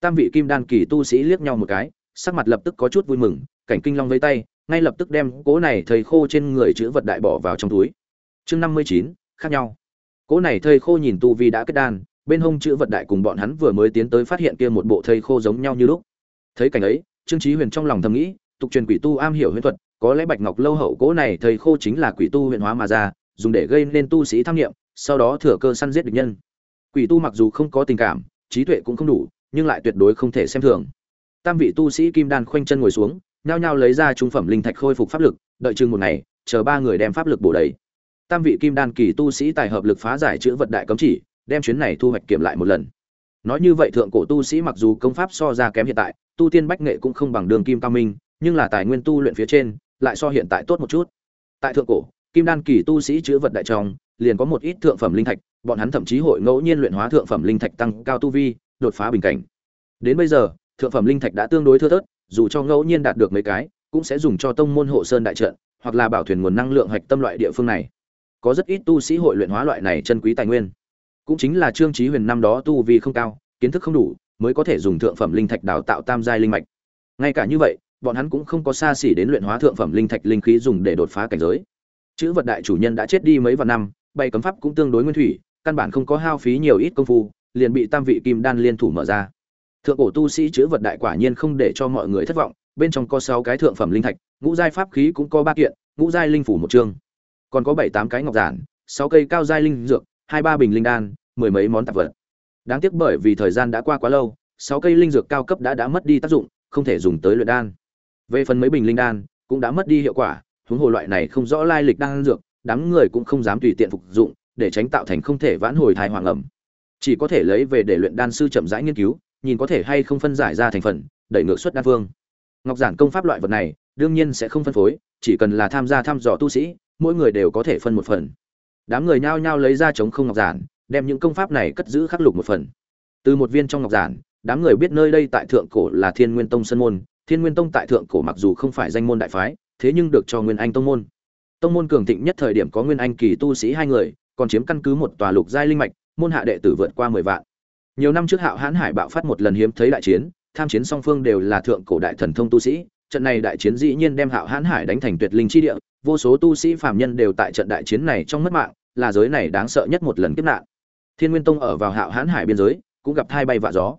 Tam vị kim đan kỳ tu sĩ liếc nhau một cái, sắc mặt lập tức có chút vui mừng, cảnh kinh long vây tay, ngay lập tức đem cỗ này thầy khô trên người chữ vật đại bỏ vào trong túi. Chương năm mươi chín, khác nhau. Cỗ này thầy khô nhìn tu vi đã kết đan bên hông chữ vật đại cùng bọn hắn vừa mới tiến tới phát hiện kia một bộ thầy khô giống nhau như lúc. Thấy cảnh ấy, trương chí huyền trong lòng thầm nghĩ, tục truyền quỷ tu am hiểu huyền thuật, có lẽ bạch ngọc lâu hậu cố này thầy khô chính là quỷ tu huyền hóa mà ra, dùng để gây nên tu sĩ tham nghiệm sau đó thừa cơ săn giết địch nhân. Quỷ tu mặc dù không có tình cảm, trí tuệ cũng không đủ, nhưng lại tuyệt đối không thể xem thường. Tam vị tu sĩ kim đan khoanh chân ngồi xuống, nhao nhao lấy ra trung phẩm linh thạch khôi phục pháp lực, đợi chừng một ngày, chờ ba người đem pháp lực bổ đầy. Tam vị kim đan kỳ tu sĩ tài hợp lực phá giải chữ vật đại cấm chỉ đem chuyến này thu hoạch kiểm lại một lần. Nói như vậy thượng cổ tu sĩ mặc dù công pháp so ra kém hiện tại, tu tiên bách nghệ cũng không bằng đường kim cao minh, nhưng là tài nguyên tu luyện phía trên, lại so hiện tại tốt một chút. Tại thượng cổ, kim đan kỳ tu sĩ chữ vật đại trong liền có một ít thượng phẩm linh thạch, bọn hắn thậm chí hội ngẫu nhiên luyện hóa thượng phẩm linh thạch tăng cao tu vi, đột phá bình cảnh. Đến bây giờ, thượng phẩm linh thạch đã tương đối thưa thớt, dù cho ngẫu nhiên đạt được mấy cái, cũng sẽ dùng cho tông môn hộ sơn đại trận, hoặc là bảo thuyền nguồn năng lượng hạch tâm loại địa phương này. Có rất ít tu sĩ hội luyện hóa loại này chân quý tài nguyên cũng chính là trương chí huyền năm đó tu vi không cao, kiến thức không đủ, mới có thể dùng thượng phẩm linh thạch đào tạo tam giai linh mạch. Ngay cả như vậy, bọn hắn cũng không có xa xỉ đến luyện hóa thượng phẩm linh thạch linh khí dùng để đột phá cảnh giới. Chữ vật đại chủ nhân đã chết đi mấy vạn năm bay cấm pháp cũng tương đối nguyên thủy, căn bản không có hao phí nhiều ít công phu, liền bị tam vị kim đan liên thủ mở ra. Thượng cổ tu sĩ chữ vật đại quả nhiên không để cho mọi người thất vọng, bên trong có sáu cái thượng phẩm linh thạch, ngũ giai pháp khí cũng có ba kiện, ngũ giai linh phủ một chương. Còn có bảy tám cái ngọc giản, sáu cây cao giai linh dược hai ba bình linh đan, mười mấy món tạp vật. Đáng tiếc bởi vì thời gian đã qua quá lâu, sáu cây linh dược cao cấp đã đã mất đi tác dụng, không thể dùng tới luyện đan. Về phần mấy bình linh đan, cũng đã mất đi hiệu quả, huống hồ loại này không rõ lai lịch đan dược, đám người cũng không dám tùy tiện phục dụng, để tránh tạo thành không thể vãn hồi thai hoàng ẩm. Chỉ có thể lấy về để luyện đan sư chậm rãi nghiên cứu, nhìn có thể hay không phân giải ra thành phần, đẩy ngược xuất đan phương. Ngọc giản công pháp loại vật này, đương nhiên sẽ không phân phối, chỉ cần là tham gia thăm dò tu sĩ, mỗi người đều có thể phân một phần đám người nhao nhao lấy ra chống không ngọc giản, đem những công pháp này cất giữ khắc lục một phần. Từ một viên trong ngọc giản, đám người biết nơi đây tại thượng cổ là thiên nguyên tông sân môn, thiên nguyên tông tại thượng cổ mặc dù không phải danh môn đại phái, thế nhưng được cho nguyên anh tông môn. Tông môn cường thịnh nhất thời điểm có nguyên anh kỳ tu sĩ hai người, còn chiếm căn cứ một tòa lục giai linh mạch, môn hạ đệ tử vượt qua mười vạn. Nhiều năm trước hạo hãn hải bạo phát một lần hiếm thấy đại chiến, tham chiến song phương đều là thượng cổ đại thần thông tu sĩ, trận này đại chiến dĩ nhiên đem hạo hãn hải đánh thành tuyệt linh chi địa vô số tu sĩ phàm nhân đều tại trận đại chiến này trong mất mạng là giới này đáng sợ nhất một lần kiếp nạn. Thiên nguyên tông ở vào hạo Hán hải biên giới cũng gặp thai bay vạ gió.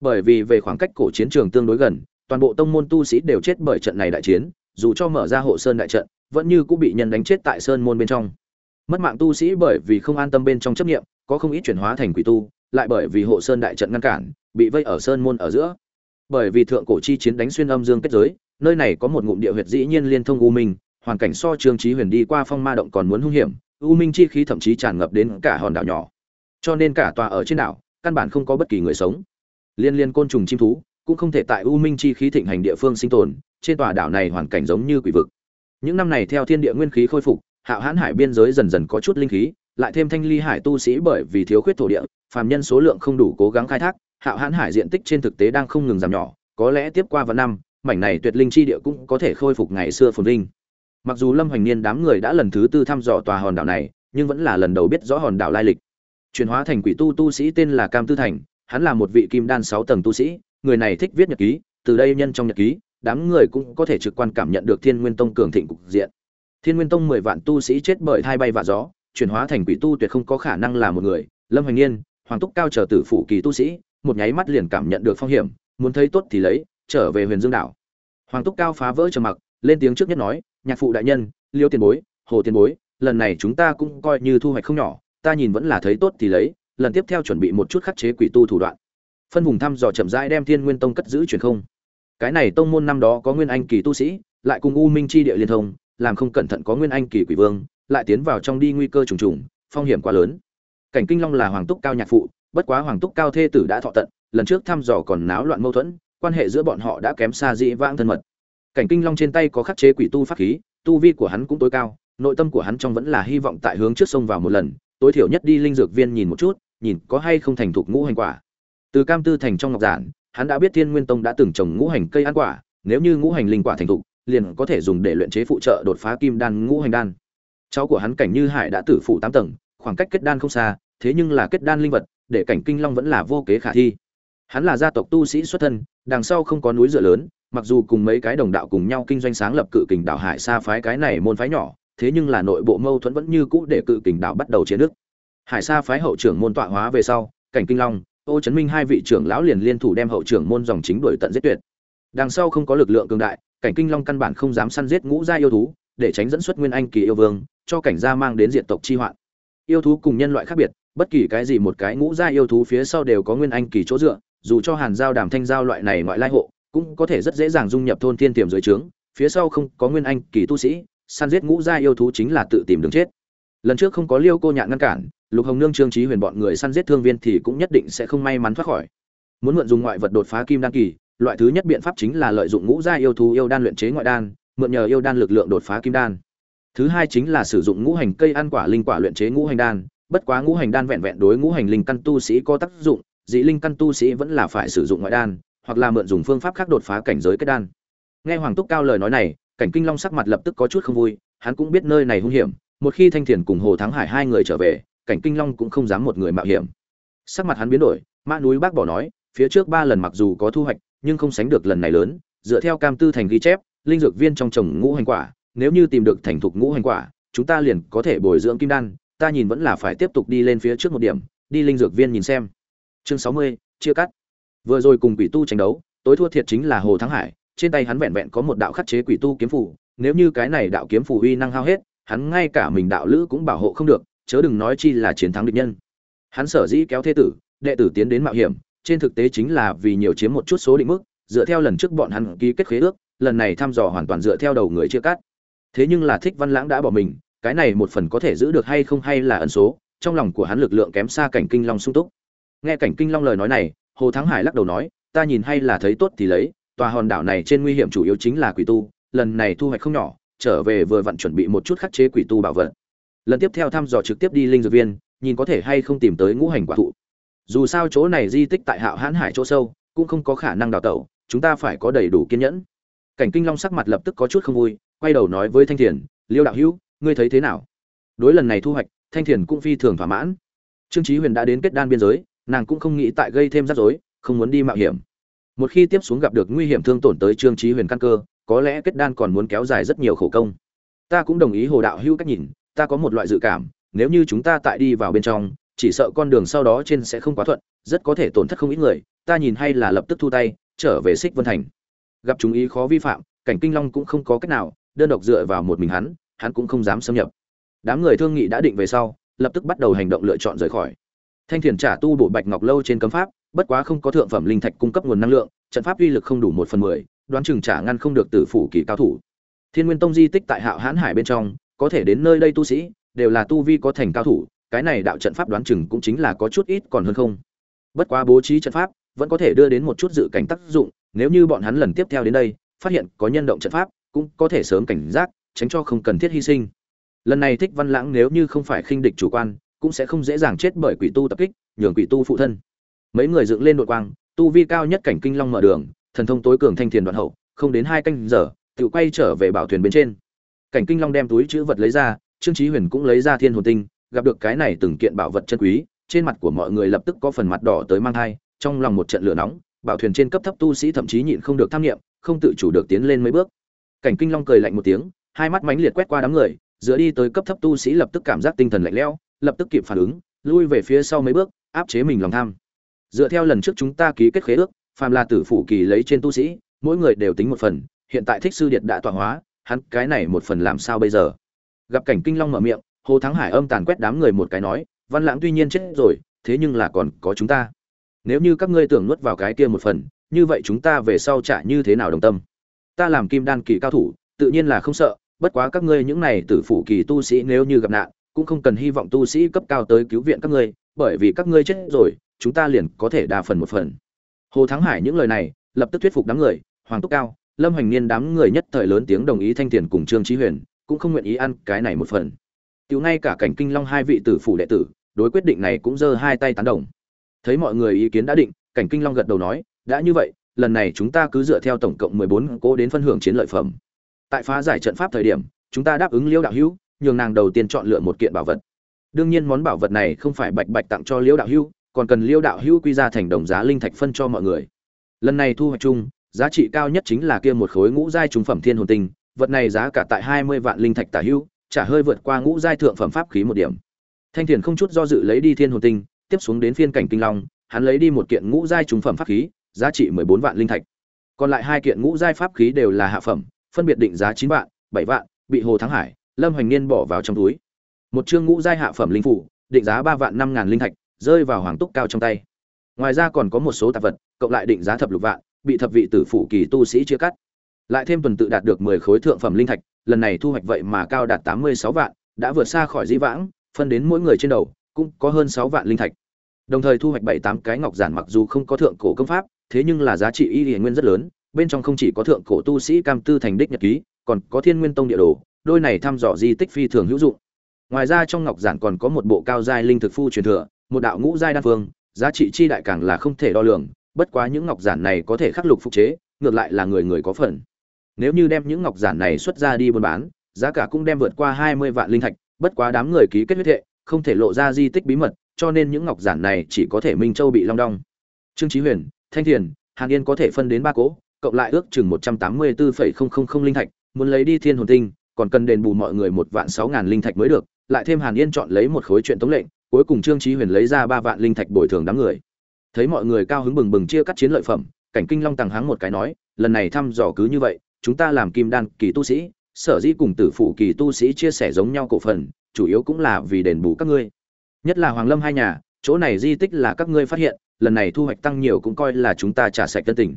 Bởi vì về khoảng cách cổ chiến trường tương đối gần toàn bộ tông môn tu sĩ đều chết bởi trận này đại chiến dù cho mở ra hộ sơn đại trận vẫn như cũng bị nhân đánh chết tại sơn môn bên trong. Mất mạng tu sĩ bởi vì không an tâm bên trong chấp niệm, có không ít chuyển hóa thành quỷ tu lại bởi vì hộ sơn đại trận ngăn cản bị vây ở sơn môn ở giữa. Bởi vì thượng cổ chi chiến đánh xuyên âm dương kết giới nơi này có một ngụm địa huyệt dĩ nhiên liên thông u minh hoàn cảnh so trương trí huyền đi qua phong ma động còn muốn hung hiểm, u minh chi khí thậm chí tràn ngập đến cả hòn đảo nhỏ. Cho nên cả tòa ở trên đảo, căn bản không có bất kỳ người sống. Liên liên côn trùng chim thú, cũng không thể tại u minh chi khí thịnh hành địa phương sinh tồn, trên tòa đảo này hoàn cảnh giống như quỷ vực. Những năm này theo thiên địa nguyên khí khôi phục, hạo hãn hải biên giới dần dần có chút linh khí, lại thêm thanh ly hải tu sĩ bởi vì thiếu khuyết thổ địa, phàm nhân số lượng không đủ cố gắng khai thác, hạo hãn hải diện tích trên thực tế đang không ngừng giảm nhỏ, có lẽ tiếp qua vài năm, mảnh này tuyệt linh chi địa cũng có thể khôi phục ngày xưa phồn vinh mặc dù lâm hoành niên đám người đã lần thứ tư thăm dò tòa hòn đảo này, nhưng vẫn là lần đầu biết rõ hòn đảo lai lịch. Chuyển hóa thành quỷ tu tu sĩ tên là cam tư thành, hắn là một vị kim đan sáu tầng tu sĩ, người này thích viết nhật ký, từ đây nhân trong nhật ký, đám người cũng có thể trực quan cảm nhận được thiên nguyên tông cường thịnh cục diện. Thiên nguyên tông mười vạn tu sĩ chết bởi thai bay và gió, chuyển hóa thành quỷ tu tuyệt không có khả năng là một người. Lâm hoành niên, hoàng túc cao trở tử phủ kỳ tu sĩ, một nháy mắt liền cảm nhận được phong hiểm, muốn thấy tốt thì lấy, trở về huyền dương đảo. Hoàng túc cao phá vỡ trầm mặc lên tiếng trước nhất nói, nhạc phụ đại nhân, liêu tiền bối, hồ tiền bối, lần này chúng ta cũng coi như thu hoạch không nhỏ, ta nhìn vẫn là thấy tốt thì lấy, lần tiếp theo chuẩn bị một chút khắc chế quỷ tu thủ đoạn. Phân vùng thăm dò chậm rãi đem thiên nguyên tông cất giữ truyền không. Cái này tông môn năm đó có nguyên anh kỳ tu sĩ, lại cùng u minh chi địa liên thông, làm không cẩn thận có nguyên anh kỳ quỷ vương, lại tiến vào trong đi nguy cơ trùng trùng, phong hiểm quá lớn. Cảnh kinh long là hoàng túc cao nhạc phụ, bất quá hoàng túc cao thê tử đã thọ tận, lần trước thăm dò còn náo loạn mâu thuẫn, quan hệ giữa bọn họ đã kém xa dĩ vãng thân mật cảnh kinh long trên tay có khắc chế quỷ tu pháp khí, tu vi của hắn cũng tối cao, nội tâm của hắn trong vẫn là hy vọng tại hướng trước sông vào một lần, tối thiểu nhất đi linh dược viên nhìn một chút, nhìn có hay không thành thục ngũ hành quả. Từ cam tư thành trong ngọc giản, hắn đã biết thiên nguyên tông đã từng trồng ngũ hành cây ăn quả, nếu như ngũ hành linh quả thành thục, liền có thể dùng để luyện chế phụ trợ đột phá kim đan ngũ hành đan. Cháu của hắn cảnh như hải đã tử phụ tám tầng, khoảng cách kết đan không xa, thế nhưng là kết đan linh vật, để cảnh kinh long vẫn là vô kế khả thi. Hắn là gia tộc tu sĩ xuất thân, đằng sau không có núi dựa lớn mặc dù cùng mấy cái đồng đạo cùng nhau kinh doanh sáng lập cự kình đảo hải xa phái cái này môn phái nhỏ, thế nhưng là nội bộ mâu thuẫn vẫn như cũ để cự kình đảo bắt đầu chiến nước hải xa phái hậu trưởng môn tọa hóa về sau, cảnh kinh long, ô chấn minh hai vị trưởng lão liền liên thủ đem hậu trưởng môn dòng chính đuổi tận giết tuyệt. Đằng sau không có lực lượng cường đại, cảnh kinh long căn bản không dám săn giết ngũ gia yêu thú, để tránh dẫn xuất nguyên anh kỳ yêu vương, cho cảnh gia mang đến diện tộc chi hoạn. Yêu thú cùng nhân loại khác biệt, bất kỳ cái gì một cái ngũ gia yêu thú phía sau đều có nguyên anh kỳ chỗ dựa, dù cho hàn giao đàm thanh giao loại này ngoại lai hộ cũng có thể rất dễ dàng dung nhập thôn thiên tiềm dưới trướng, phía sau không có nguyên anh kỳ tu sĩ, săn giết ngũ gia yêu thú chính là tự tìm đường chết. Lần trước không có liêu cô nhạn ngăn cản, lục hồng nương, trương trí huyền bọn người săn giết thương viên thì cũng nhất định sẽ không may mắn thoát khỏi. Muốn mượn dùng ngoại vật đột phá kim đan kỳ, loại thứ nhất biện pháp chính là lợi dụng ngũ gia yêu thú yêu đan luyện chế ngoại đan, mượn nhờ yêu đan lực lượng đột phá kim đan. Thứ hai chính là sử dụng ngũ hành cây ăn quả linh quả luyện chế ngũ hành đan, bất quá ngũ hành đan vẹn vẹn đối ngũ hành linh căn tu sĩ có tác dụng, dị linh căn tu sĩ vẫn là phải sử dụng ngoại đan hoặc là mượn dùng phương pháp khác đột phá cảnh giới kết đan. Nghe hoàng túc cao lời nói này, cảnh kinh long sắc mặt lập tức có chút không vui, hắn cũng biết nơi này hung hiểm, một khi thanh thiền cùng hồ thắng hải hai người trở về, cảnh kinh long cũng không dám một người mạo hiểm. Sắc mặt hắn biến đổi, mã núi bác bỏ nói, phía trước ba lần mặc dù có thu hoạch, nhưng không sánh được lần này lớn, dựa theo cam tư thành ghi chép, linh dược viên trong trồng ngũ hành quả, nếu như tìm được thành thục ngũ hành quả, chúng ta liền có thể bồi dưỡng kim đan, ta nhìn vẫn là phải tiếp tục đi lên phía trước một điểm, đi linh dược viên nhìn xem. Chương sáu mươi, chia cắt vừa rồi cùng quỷ tu tranh đấu, tối thua thiệt chính là hồ thắng hải, trên tay hắn vẹn vẹn có một đạo khắc chế quỷ tu kiếm phủ nếu như cái này đạo kiếm phủ uy năng hao hết, hắn ngay cả mình đạo lữ cũng bảo hộ không được, chớ đừng nói chi là chiến thắng địch nhân. Hắn sở dĩ kéo thế tử, đệ tử tiến đến mạo hiểm, trên thực tế chính là vì nhiều chiếm một chút số định mức, dựa theo lần trước bọn hắn ký kết khế ước, lần này thăm dò hoàn toàn dựa theo đầu người chia cắt. Thế nhưng là thích văn lãng đã bỏ mình, cái này một phần có thể giữ được hay không hay là ẩn số, trong lòng của hắn lực lượng kém xa cảnh kinh long sung túc. Nghe cảnh kinh long lời nói này hồ thắng hải lắc đầu nói, ta nhìn hay là thấy tốt thì lấy, tòa hòn đảo này trên nguy hiểm chủ yếu chính là quỷ tu, lần này thu hoạch không nhỏ, trở về vừa vặn chuẩn bị một chút khắc chế quỷ tu bảo vật. Lần tiếp theo thăm dò trực tiếp đi linh dược viên, nhìn có thể hay không tìm tới ngũ hành quả thụ. Dù sao chỗ này di tích tại hạo hãn hải chỗ sâu, cũng không có khả năng đào tẩu, chúng ta phải có đầy đủ kiên nhẫn. Cảnh kinh long sắc mặt lập tức có chút không vui, quay đầu nói với thanh thiền, liêu đạo hữu, ngươi thấy thế nào? Đối lần này thu hoạch, thanh thiền cũng phi thường thỏa mãn. Trương trí huyền đã đến kết đan biên giới nàng cũng không nghĩ tại gây thêm rắc rối, không muốn đi mạo hiểm. Một khi tiếp xuống gặp được nguy hiểm thương tổn tới trương trí huyền căn cơ, có lẽ kết đan còn muốn kéo dài rất nhiều khổ công. Ta cũng đồng ý hồ đạo hữu cách nhìn, ta có một loại dự cảm, nếu như chúng ta tại đi vào bên trong, chỉ sợ con đường sau đó trên sẽ không quá thuận, rất có thể tổn thất không ít người, ta nhìn hay là lập tức thu tay, trở về xích vân thành. Gặp chúng ý khó vi phạm, cảnh kinh long cũng không có cách nào, đơn độc dựa vào một mình hắn hắn cũng không dám xâm nhập. Đám người thương nghị đã định về sau, lập tức bắt đầu hành động lựa chọn rời khỏi thanh thiền trả tu bổ bạch ngọc lâu trên cấm pháp, bất quá không có thượng phẩm linh thạch cung cấp nguồn năng lượng, trận pháp uy lực không đủ một phần mười, đoán chừng trả ngăn không được tử phủ kỳ cao thủ. Thiên nguyên tông di tích tại hạo hán hải bên trong, có thể đến nơi đây tu sĩ, đều là tu vi có thành cao thủ, cái này đạo trận pháp đoán chừng cũng chính là có chút ít còn hơn không. Bất quá bố trí trận pháp, vẫn có thể đưa đến một chút dự cảnh tác dụng, nếu như bọn hắn lần tiếp theo đến đây, phát hiện có nhân động trận pháp, cũng có thể sớm cảnh giác, tránh cho không cần thiết hy sinh. Lần này thích văn lãng nếu như không phải khinh địch chủ quan cũng sẽ không dễ dàng chết bởi quỷ tu tập kích nhường quỷ tu phụ thân. Mấy người dựng lên đội quang tu vi cao nhất cảnh kinh long mở đường thần thông tối cường thanh thiền đoạn hậu không đến hai canh giờ tự quay trở về bảo thuyền bên trên. Cảnh kinh long đem túi chữ vật lấy ra trương trí huyền cũng lấy ra thiên hồn tinh gặp được cái này từng kiện bảo vật chân quý trên mặt của mọi người lập tức có phần mặt đỏ tới mang hai, trong lòng một trận lửa nóng bảo thuyền trên cấp thấp tu sĩ thậm chí nhịn không được tham nghiệm không tự chủ được tiến lên mấy bước. Cảnh kinh long cười lạnh một tiếng hai mắt mãnh liệt quét qua đám người dựa đi tới cấp thấp tu sĩ lập tức cảm giác tinh thần lạnh lẽo lập tức kịp phản ứng, lui về phía sau mấy bước, áp chế mình lòng tham. Dựa theo lần trước chúng ta ký kết khế ước, phàm là tử phủ kỳ lấy trên tu sĩ, mỗi người đều tính một phần, hiện tại thích sư điện đã tọa hóa, hắn cái này một phần làm sao bây giờ? Gặp cảnh kinh long mở miệng, hồ thắng hải âm tàn quét đám người một cái nói, văn lãng tuy nhiên chết rồi, thế nhưng là còn có chúng ta. Nếu như các ngươi tưởng nuốt vào cái kia một phần, như vậy chúng ta về sau trả như thế nào đồng tâm? Ta làm kim đan kỳ cao thủ, tự nhiên là không sợ, bất quá các ngươi những này tử phủ kỳ tu sĩ nếu như gặp nạn cũng không cần hy vọng tu sĩ cấp cao tới cứu viện các ngươi, bởi vì các ngươi chết rồi, chúng ta liền có thể đa phần một phần. Hồ thắng hải những lời này, lập tức thuyết phục đám người, hoàng túc cao, lâm hoành niên đám người nhất thời lớn tiếng đồng ý thanh tiền cùng trương Chí huyền, cũng không nguyện ý ăn cái này một phần. Tiểu ngay cả cảnh kinh long hai vị tử phủ đệ tử, đối quyết định này cũng giơ hai tay tán đồng. Thấy mọi người ý kiến đã định, cảnh kinh long gật đầu nói, đã như vậy, lần này chúng ta cứ dựa theo tổng cộng mười bốn cố đến phân hưởng chiến lợi phẩm. Tại phá giải trận pháp thời điểm, chúng ta đáp ứng Liêu đạo hữu nhường nàng đầu tiên chọn lựa một kiện bảo vật đương nhiên món bảo vật này không phải bạch bạch tặng cho liễu đạo hữu còn cần liễu đạo hữu quy ra thành đồng giá linh thạch phân cho mọi người lần này thu hoạch chung giá trị cao nhất chính là kia một khối ngũ giai trung phẩm thiên hồn tinh, vật này giá cả tại 20 vạn linh thạch tả hữu, trả hơi vượt qua ngũ giai thượng phẩm pháp khí một điểm. Thanh thiền không chút do dự lấy đi thiên hồn tinh, tiếp xuống đến phiên cảnh kinh long, hắn lấy đi một kiện ngũ giai trung phẩm pháp khí, giá trị 14 vạn linh thạch. Còn lại hai kiện ngũ giai pháp khí đều là hạ phẩm, phân biệt định giá 9 vạn, 7 vạn, bị Hồ Thắng Hải, Lâm Hoành Niên bỏ vào trong túi. Một chương ngũ giai hạ phẩm linh phủ, định giá ba vạn năm ngàn linh thạch, rơi vào hoàng túc cao trong tay. Ngoài ra còn có một số tạp vật, cộng lại định giá thập lục vạn, bị thập vị tử phụ kỳ tu sĩ chia cắt. Lại thêm tuần tự đạt được 10 khối thượng phẩm linh thạch, lần này thu hoạch vậy mà cao đạt 86 vạn, đã vượt xa khỏi dĩ vãng, phân đến mỗi người trên đầu cũng có hơn sáu vạn linh thạch. Đồng thời thu hoạch 7, 8 cái ngọc giản mặc dù không có thượng cổ công pháp, thế nhưng là giá trị y hiển nguyên rất lớn, bên trong không chỉ có thượng cổ tu sĩ cam tư thành đích nhật ký, còn có Thiên Nguyên Tông địa đồ, đôi này thăm dò di tích phi thường hữu dụng. Ngoài ra trong ngọc giản còn có một bộ cao giai linh thực phu truyền thừa, một đạo ngũ giai đan phương, giá trị chi đại càng là không thể đo lường, bất quá những ngọc giản này có thể khắc lục phục chế, ngược lại là người người có phần. Nếu như đem những ngọc giản này xuất ra đi buôn bán, giá cả cũng đem vượt qua 20 vạn linh thạch, bất quá đám người ký kết huyết hệ, không thể lộ ra di tích bí mật, cho nên những ngọc giản này chỉ có thể Minh Châu bị long đong. Trương Chí Huyền, Thanh Thiền, Hàn Yên có thể phân đến ba cỗ, cộng lại ước chừng 184,000 linh thạch, muốn lấy đi Thiên Hồn Tinh, còn cần đền bù mọi người một vạn sáu ngàn linh thạch mới được, lại thêm Hàn Yên chọn lấy một khối chuyện tống lệnh, cuối cùng Trương Chí Huyền lấy ra ba vạn linh thạch bồi thường đám người. Thấy mọi người cao hứng bừng bừng chia cắt chiến lợi phẩm, Cảnh Kinh Long tàng háng một cái nói, lần này thăm dò cứ như vậy, chúng ta làm kim đan kỳ tu sĩ, sở dĩ cùng tử phụ kỳ tu sĩ chia sẻ giống nhau cổ phần, chủ yếu cũng là vì đền bù các ngươi. Nhất là Hoàng Lâm hai nhà, chỗ này di tích là các ngươi phát hiện, lần này thu hoạch tăng nhiều cũng coi là chúng ta trả sạch tân tình.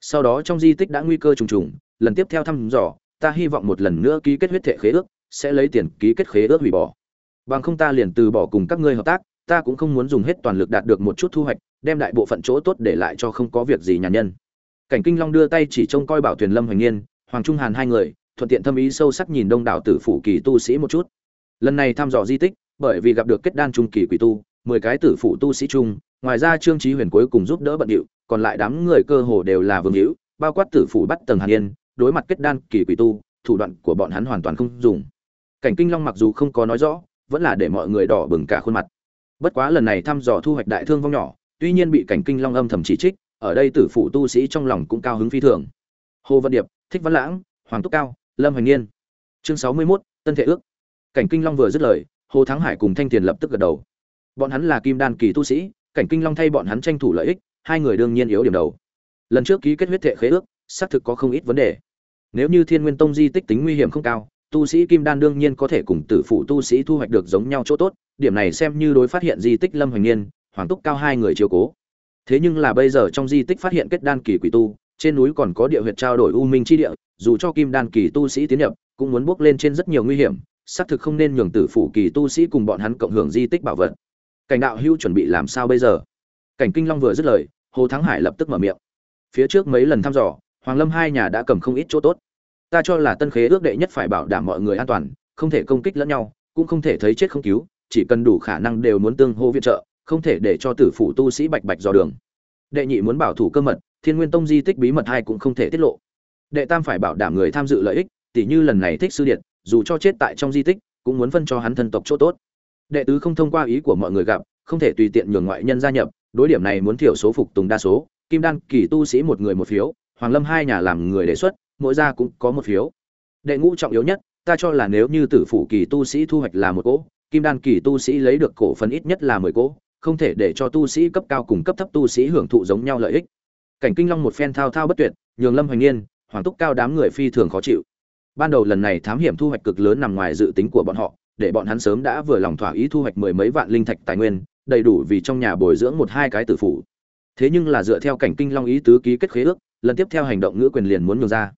Sau đó trong di tích đã nguy cơ trùng trùng, lần tiếp theo thăm dò, ta hy vọng một lần nữa ký kết huyết thể khế ước, sẽ lấy tiền ký kết khế ước hủy bỏ. Bằng không ta liền từ bỏ cùng các ngươi hợp tác, ta cũng không muốn dùng hết toàn lực đạt được một chút thu hoạch, đem đại bộ phận chỗ tốt để lại cho không có việc gì nhà nhân. Cảnh Kinh Long đưa tay chỉ trông coi Bảo Thuyền Lâm Hoành Nghiên, Hoàng Trung Hàn hai người, thuận tiện thâm ý sâu sắc nhìn đông đảo tử phủ kỳ tu sĩ một chút. Lần này thăm dò di tích, bởi vì gặp được kết đan trung kỳ quỷ tu, mười cái tử phụ tu sĩ chung, ngoài ra Trương Chí Huyền cuối cùng giúp đỡ bận điệu, còn lại đám người cơ hồ đều là vương hữu, bao quát tử phụ bắt tầng Hàn Yên, đối mặt kết đan kỳ quỷ tu, thủ đoạn của bọn hắn hoàn toàn không dùng. Cảnh Kinh Long mặc dù không có nói rõ, vẫn là để mọi người đỏ bừng cả khuôn mặt. Bất quá lần này thăm dò thu hoạch đại thương vong nhỏ, tuy nhiên bị Cảnh Kinh Long âm thầm chỉ trích, ở đây tử phụ tu sĩ trong lòng cũng cao hứng phi thường. Hồ Văn Điệp, Thích Văn Lãng, Hoàng Túc Cao, Lâm Hoành Nghiên. Chương sáu mươi 61, Tân Thể ước. Cảnh Kinh Long vừa dứt lời, Hồ Thắng Hải cùng Thanh Tiền lập tức gật đầu. Bọn hắn là kim đan kỳ tu sĩ, Cảnh Kinh Long thay bọn hắn tranh thủ lợi ích, hai người đương nhiên yếu điểm đầu. Lần trước ký kết huyết thệ khế ước, xác thực có không ít vấn đề. Nếu như Thiên Nguyên Tông di tích tính nguy hiểm không cao, tu sĩ kim đan đương nhiên có thể cùng tử phụ tu sĩ thu hoạch được giống nhau chỗ tốt, điểm này xem như đối phát hiện di tích Lâm Hoành niên Hoàng Túc Cao hai người chiều cố. Thế nhưng là bây giờ trong di tích phát hiện kết đan kỳ quỷ tu, trên núi còn có địa huyệt trao đổi u minh chi địa, dù cho kim đan kỳ tu sĩ tiến nhập, cũng muốn bước lên trên rất nhiều nguy hiểm, xác thực không nên nhường tử phụ kỳ tu sĩ cùng bọn hắn cộng hưởng di tích bảo vật. Cảnh đạo hưu chuẩn bị làm sao bây giờ? Cảnh Kinh Long vừa dứt lời, Hồ Thắng Hải lập tức mở miệng. Phía trước mấy lần thăm dò, Hoàng Lâm hai nhà đã cầm không ít chỗ tốt. Ta cho là tân khế ước đệ nhất phải bảo đảm mọi người an toàn, không thể công kích lẫn nhau, cũng không thể thấy chết không cứu, chỉ cần đủ khả năng đều muốn tương hô viện trợ, không thể để cho tử phụ tu sĩ bạch bạch dò đường. Đệ nhị muốn bảo thủ cơ mật, Thiên Nguyên Tông di tích bí mật hai cũng không thể tiết lộ. Đệ tam phải bảo đảm người tham dự lợi ích, tỉ như lần này thích sư điện, dù cho chết tại trong di tích, cũng muốn phân cho hắn thân tộc chỗ tốt. Đệ tứ không thông qua ý của mọi người gặp, không thể tùy tiện nhường ngoại nhân gia nhập, đối điểm này muốn thiểu số phục tùng đa số, Kim Đan kỳ tu sĩ một người một phiếu, Hoàng Lâm hai nhà làm người đề xuất, mỗi gia cũng có một phiếu. Đệ ngũ trọng yếu nhất, ta cho là nếu như tử phụ kỳ tu sĩ thu hoạch là một cỗ, Kim Đan kỳ tu sĩ lấy được cổ phần ít nhất là mười cỗ, không thể để cho tu sĩ cấp cao cùng cấp thấp tu sĩ hưởng thụ giống nhau lợi ích. Cảnh Kinh Long một phen thao thao bất tuyệt, nhường Lâm Hoành Nghiên, Hoàng Túc Cao đám người phi thường khó chịu. Ban đầu lần này thám hiểm thu hoạch cực lớn nằm ngoài dự tính của bọn họ, để bọn hắn sớm đã vừa lòng thỏa ý thu hoạch mười mấy vạn linh thạch tài nguyên, đầy đủ vì trong nhà bồi dưỡng một hai cái tử phụ. Thế nhưng là dựa theo cảnh Kinh Long ý tứ ký kết khế ước, lần tiếp theo hành động ngữ quyền liền muốn nhường ra.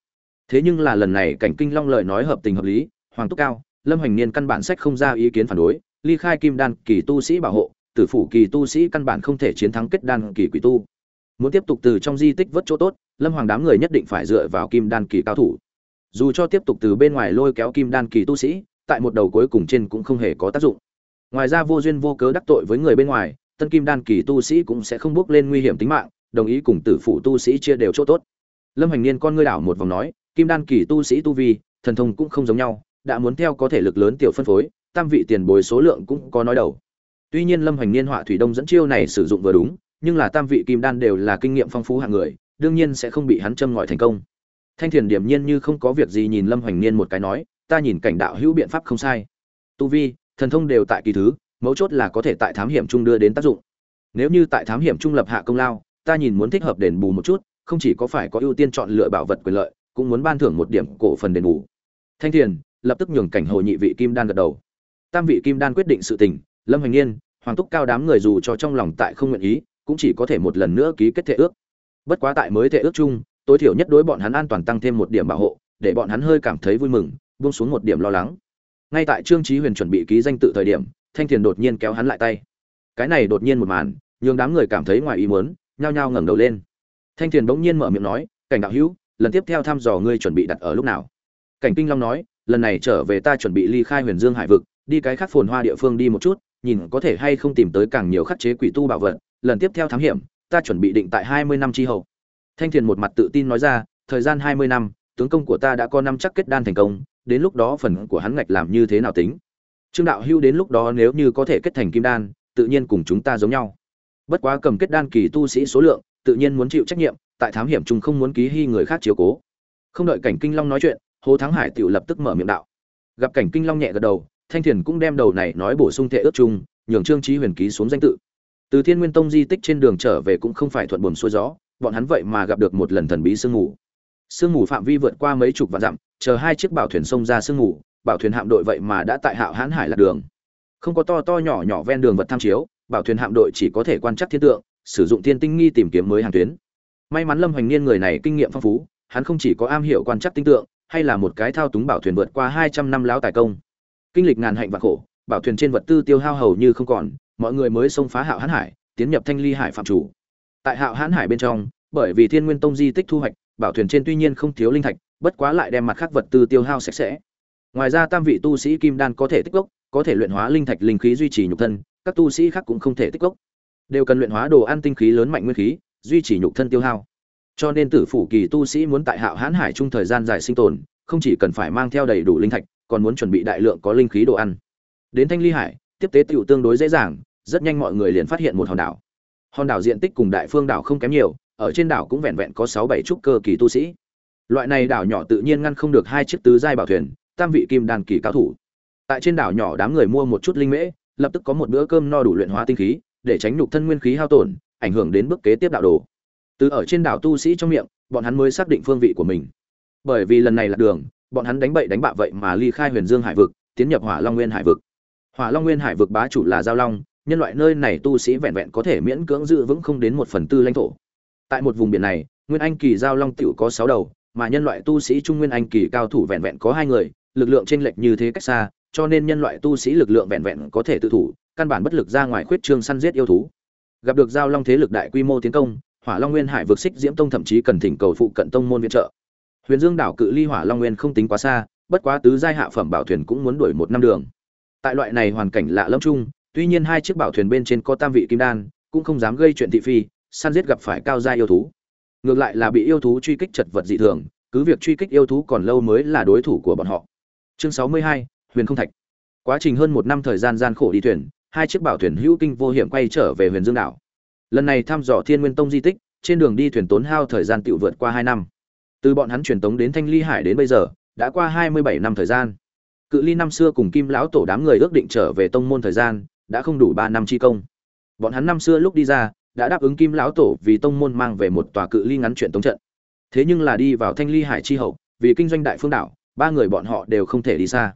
Thế nhưng là lần này cảnh Kinh Long lời nói hợp tình hợp lý, Hoàng Túc Cao, Lâm Hoành Niên căn bản sách không ra ý kiến phản đối, ly khai kim đan kỳ tu sĩ bảo hộ, tử phủ kỳ tu sĩ căn bản không thể chiến thắng kết đan kỳ quỷ tu. Muốn tiếp tục từ trong di tích vớt chỗ tốt lâm hoàng đám người nhất định phải dựa vào kim đan kỳ cao thủ. Dù cho tiếp tục từ bên ngoài lôi kéo kim đan kỳ tu sĩ tại một đầu cuối cùng trên cũng không hề có tác dụng. Ngoài ra vô duyên vô cớ đắc tội với người bên ngoài tân kim đan kỳ tu sĩ cũng sẽ không bước lên nguy hiểm tính mạng đồng ý cùng tử phụ tu sĩ chia đều chỗ tốt. Lâm hành niên con ngươi đảo một vòng nói kim đan kỳ tu sĩ tu vi thần thông cũng không giống nhau đã muốn theo có thể lực lớn tiểu phân phối tam vị tiền bối số lượng cũng có nói đầu. Tuy nhiên Lâm Hoành Niên họa thủy đông dẫn chiêu này sử dụng vừa đúng, nhưng là tam vị kim đan đều là kinh nghiệm phong phú hạng người, đương nhiên sẽ không bị hắn châm ngòi thành công. Thanh thiền điểm nhiên như không có việc gì nhìn lâm hoành niên một cái nói ta nhìn cảnh đạo hữu biện pháp không sai. Tu vi thần thông đều tại kỳ thứ mấu chốt là có thể tại thám hiểm trung đưa đến tác dụng. Nếu như tại thám hiểm trung lập hạ công lao ta nhìn muốn thích hợp đền bù một chút, không chỉ có phải có ưu tiên chọn lựa bảo vật quyền lợi, cũng muốn ban thưởng một điểm cổ phần đền bù. Thanh thiền lập tức nhường cảnh hồ nhị vị kim đan gật đầu. Tam vị kim đan quyết định sự tình, lâm hoành niên hoàng túc cao đám người dù cho trong lòng tại không nguyện ý, cũng chỉ có thể một lần nữa ký kết thể ước. Bất quá tại mới thể ước chung, tối thiểu nhất đối bọn hắn an toàn tăng thêm một điểm bảo hộ, để bọn hắn hơi cảm thấy vui mừng, buông xuống một điểm lo lắng. Ngay tại trương chí huyền chuẩn bị ký danh tự thời điểm, thanh thiền đột nhiên kéo hắn lại tay. Cái này đột nhiên một màn, nhường đám người cảm thấy ngoài ý muốn nhao nhao ngẩng đầu lên. Thanh thiền bỗng nhiên mở miệng nói, cảnh đạo hữu, lần tiếp theo thăm dò ngươi chuẩn bị đặt ở lúc nào? Cảnh kinh long nói, lần này trở về ta chuẩn bị ly khai huyền dương hải vực, đi cái khác phồn hoa địa phương đi một chút, nhìn có thể hay không tìm tới càng nhiều khắc chế quỷ tu bảo vật, lần tiếp theo thám hiểm, ta chuẩn bị định tại hai mươi năm chi hậu. Thanh thiền một mặt tự tin nói ra, thời gian hai mươi năm, tướng công của ta đã có năm chắc kết đan thành công, đến lúc đó phần của hắn ngạch làm như thế nào tính? Trương đạo hưu đến lúc đó nếu như có thể kết thành kim đan, tự nhiên cùng chúng ta giống nhau bất quá cầm kết đan kỳ tu sĩ số lượng, tự nhiên muốn chịu trách nhiệm, tại thám hiểm chúng không muốn ký hy người khác chiếu cố. Không đợi cảnh kinh long nói chuyện, hồ thắng hải tự lập tức mở miệng đạo. Gặp cảnh kinh long nhẹ gật đầu, thanh thiền cũng đem đầu này nói bổ sung thệ ước chung, nhường trương trí huyền ký xuống danh tự. Từ thiên nguyên tông di tích trên đường trở về cũng không phải thuận buồm xuôi gió, bọn hắn vậy mà gặp được một lần thần bí sương mù. Sương mù phạm vi vượt qua mấy chục vạn dặm, chờ hai chiếc bảo thuyền sông ra sương mù, bảo thuyền hạm đội vậy mà đã tại hạo hãn hải lạc đường. Không có to to nhỏ nhỏ ven đường vật tham chiếu bảo thuyền hạm đội chỉ có thể quan trắc thiên tượng, sử dụng thiên tinh nghi tìm kiếm mới hàng tuyến. May mắn lâm hoành niên người này kinh nghiệm phong phú, hắn không chỉ có am hiểu quan trắc tinh tượng, hay là một cái thao túng bảo thuyền vượt qua hai trăm năm lão tài công. Kinh lịch ngàn hạnh và khổ, bảo thuyền trên vật tư tiêu hao hầu như không còn, mọi người mới xông phá hạo hãn hải, tiến nhập thanh ly hải phạm chủ. Tại hạo hãn hải bên trong, bởi vì thiên nguyên tông di tích thu hoạch, bảo thuyền trên tuy nhiên không thiếu linh thạch, bất quá lại đem mặt khác vật tư tiêu hao sạch sẽ. Ngoài ra tam vị tu sĩ kim đan có thể tích gốc, có thể luyện hóa linh thạch linh khí duy trì nhục thân các tu sĩ khác cũng không thể tích gốc đều cần luyện hóa đồ ăn tinh khí lớn mạnh nguyên khí, duy trì nhục thân tiêu hao. Cho nên tử phủ kỳ tu sĩ muốn tại hạo hãn hải chung thời gian dài sinh tồn, không chỉ cần phải mang theo đầy đủ linh thạch, còn muốn chuẩn bị đại lượng có linh khí đồ ăn. Đến thanh ly hải, tiếp tế tựu tương đối dễ dàng, rất nhanh mọi người liền phát hiện một hòn đảo. Hòn đảo diện tích cùng đại phương đảo không kém nhiều, ở trên đảo cũng vẹn vẹn có sáu bảy trúc cơ kỳ tu sĩ. Loại này đảo nhỏ tự nhiên ngăn không được hai chiếc tứ giai bảo thuyền, tam vị kim đàn kỳ cao thủ. Tại trên đảo nhỏ đám người mua một chút linh mễ lập tức có một bữa cơm no đủ luyện hóa tinh khí, để tránh nhục thân nguyên khí hao tổn, ảnh hưởng đến bước kế tiếp đạo đồ. Từ ở trên đảo tu sĩ trong miệng, bọn hắn mới xác định phương vị của mình. Bởi vì lần này là đường, bọn hắn đánh bậy đánh bạ vậy mà ly khai huyền dương hải vực, tiến nhập hỏa long nguyên hải vực. Hỏa long nguyên hải vực bá chủ là giao long, nhân loại nơi này tu sĩ vẹn vẹn có thể miễn cưỡng giữ vững không đến một phần tư lãnh thổ. Tại một vùng biển này, nguyên anh kỳ giao long tiểu có sáu đầu, mà nhân loại tu sĩ trung nguyên anh kỳ cao thủ vẹn vẹn có hai người, lực lượng chênh lệch như thế cách xa cho nên nhân loại tu sĩ lực lượng vẹn vẹn có thể tự thủ, căn bản bất lực ra ngoài khuyết trương săn giết yêu thú. Gặp được giao long thế lực đại quy mô tiến công, hỏa long nguyên hải vực xích diễm tông thậm chí cần thỉnh cầu phụ cận tông môn viện trợ. Huyền dương đảo cự ly hỏa long nguyên không tính quá xa, bất quá tứ giai hạ phẩm bảo thuyền cũng muốn đuổi một năm đường. Tại loại này hoàn cảnh lạ lẫm chung, tuy nhiên hai chiếc bảo thuyền bên trên có tam vị kim đan, cũng không dám gây chuyện thị phi, săn giết gặp phải cao gia yêu thú. Ngược lại là bị yêu thú truy kích chật vật dị thường, cứ việc truy kích yêu thú còn lâu mới là đối thủ của bọn họ. Chương sáu mươi hai huyền không thạch. Quá trình hơn một năm thời gian gian khổ đi thuyền, hai chiếc bảo thuyền hữu kinh vô hiểm quay trở về huyền dương đảo. Lần này thăm dò thiên nguyên tông di tích, trên đường đi thuyền tốn hao thời gian tự vượt qua hai năm. Từ bọn hắn truyền tống đến thanh ly hải đến bây giờ, đã qua hai mươi bảy năm thời gian. Cự ly năm xưa cùng kim lão tổ đám người ước định trở về tông môn thời gian, đã không đủ ba năm chi công. Bọn hắn năm xưa lúc đi ra, đã đáp ứng kim lão tổ vì tông môn mang về một tòa cự ly ngắn chuyện tống trận. Thế nhưng là đi vào thanh ly hải chi hậu, vì kinh doanh đại phương đảo, ba người bọn họ đều không thể đi xa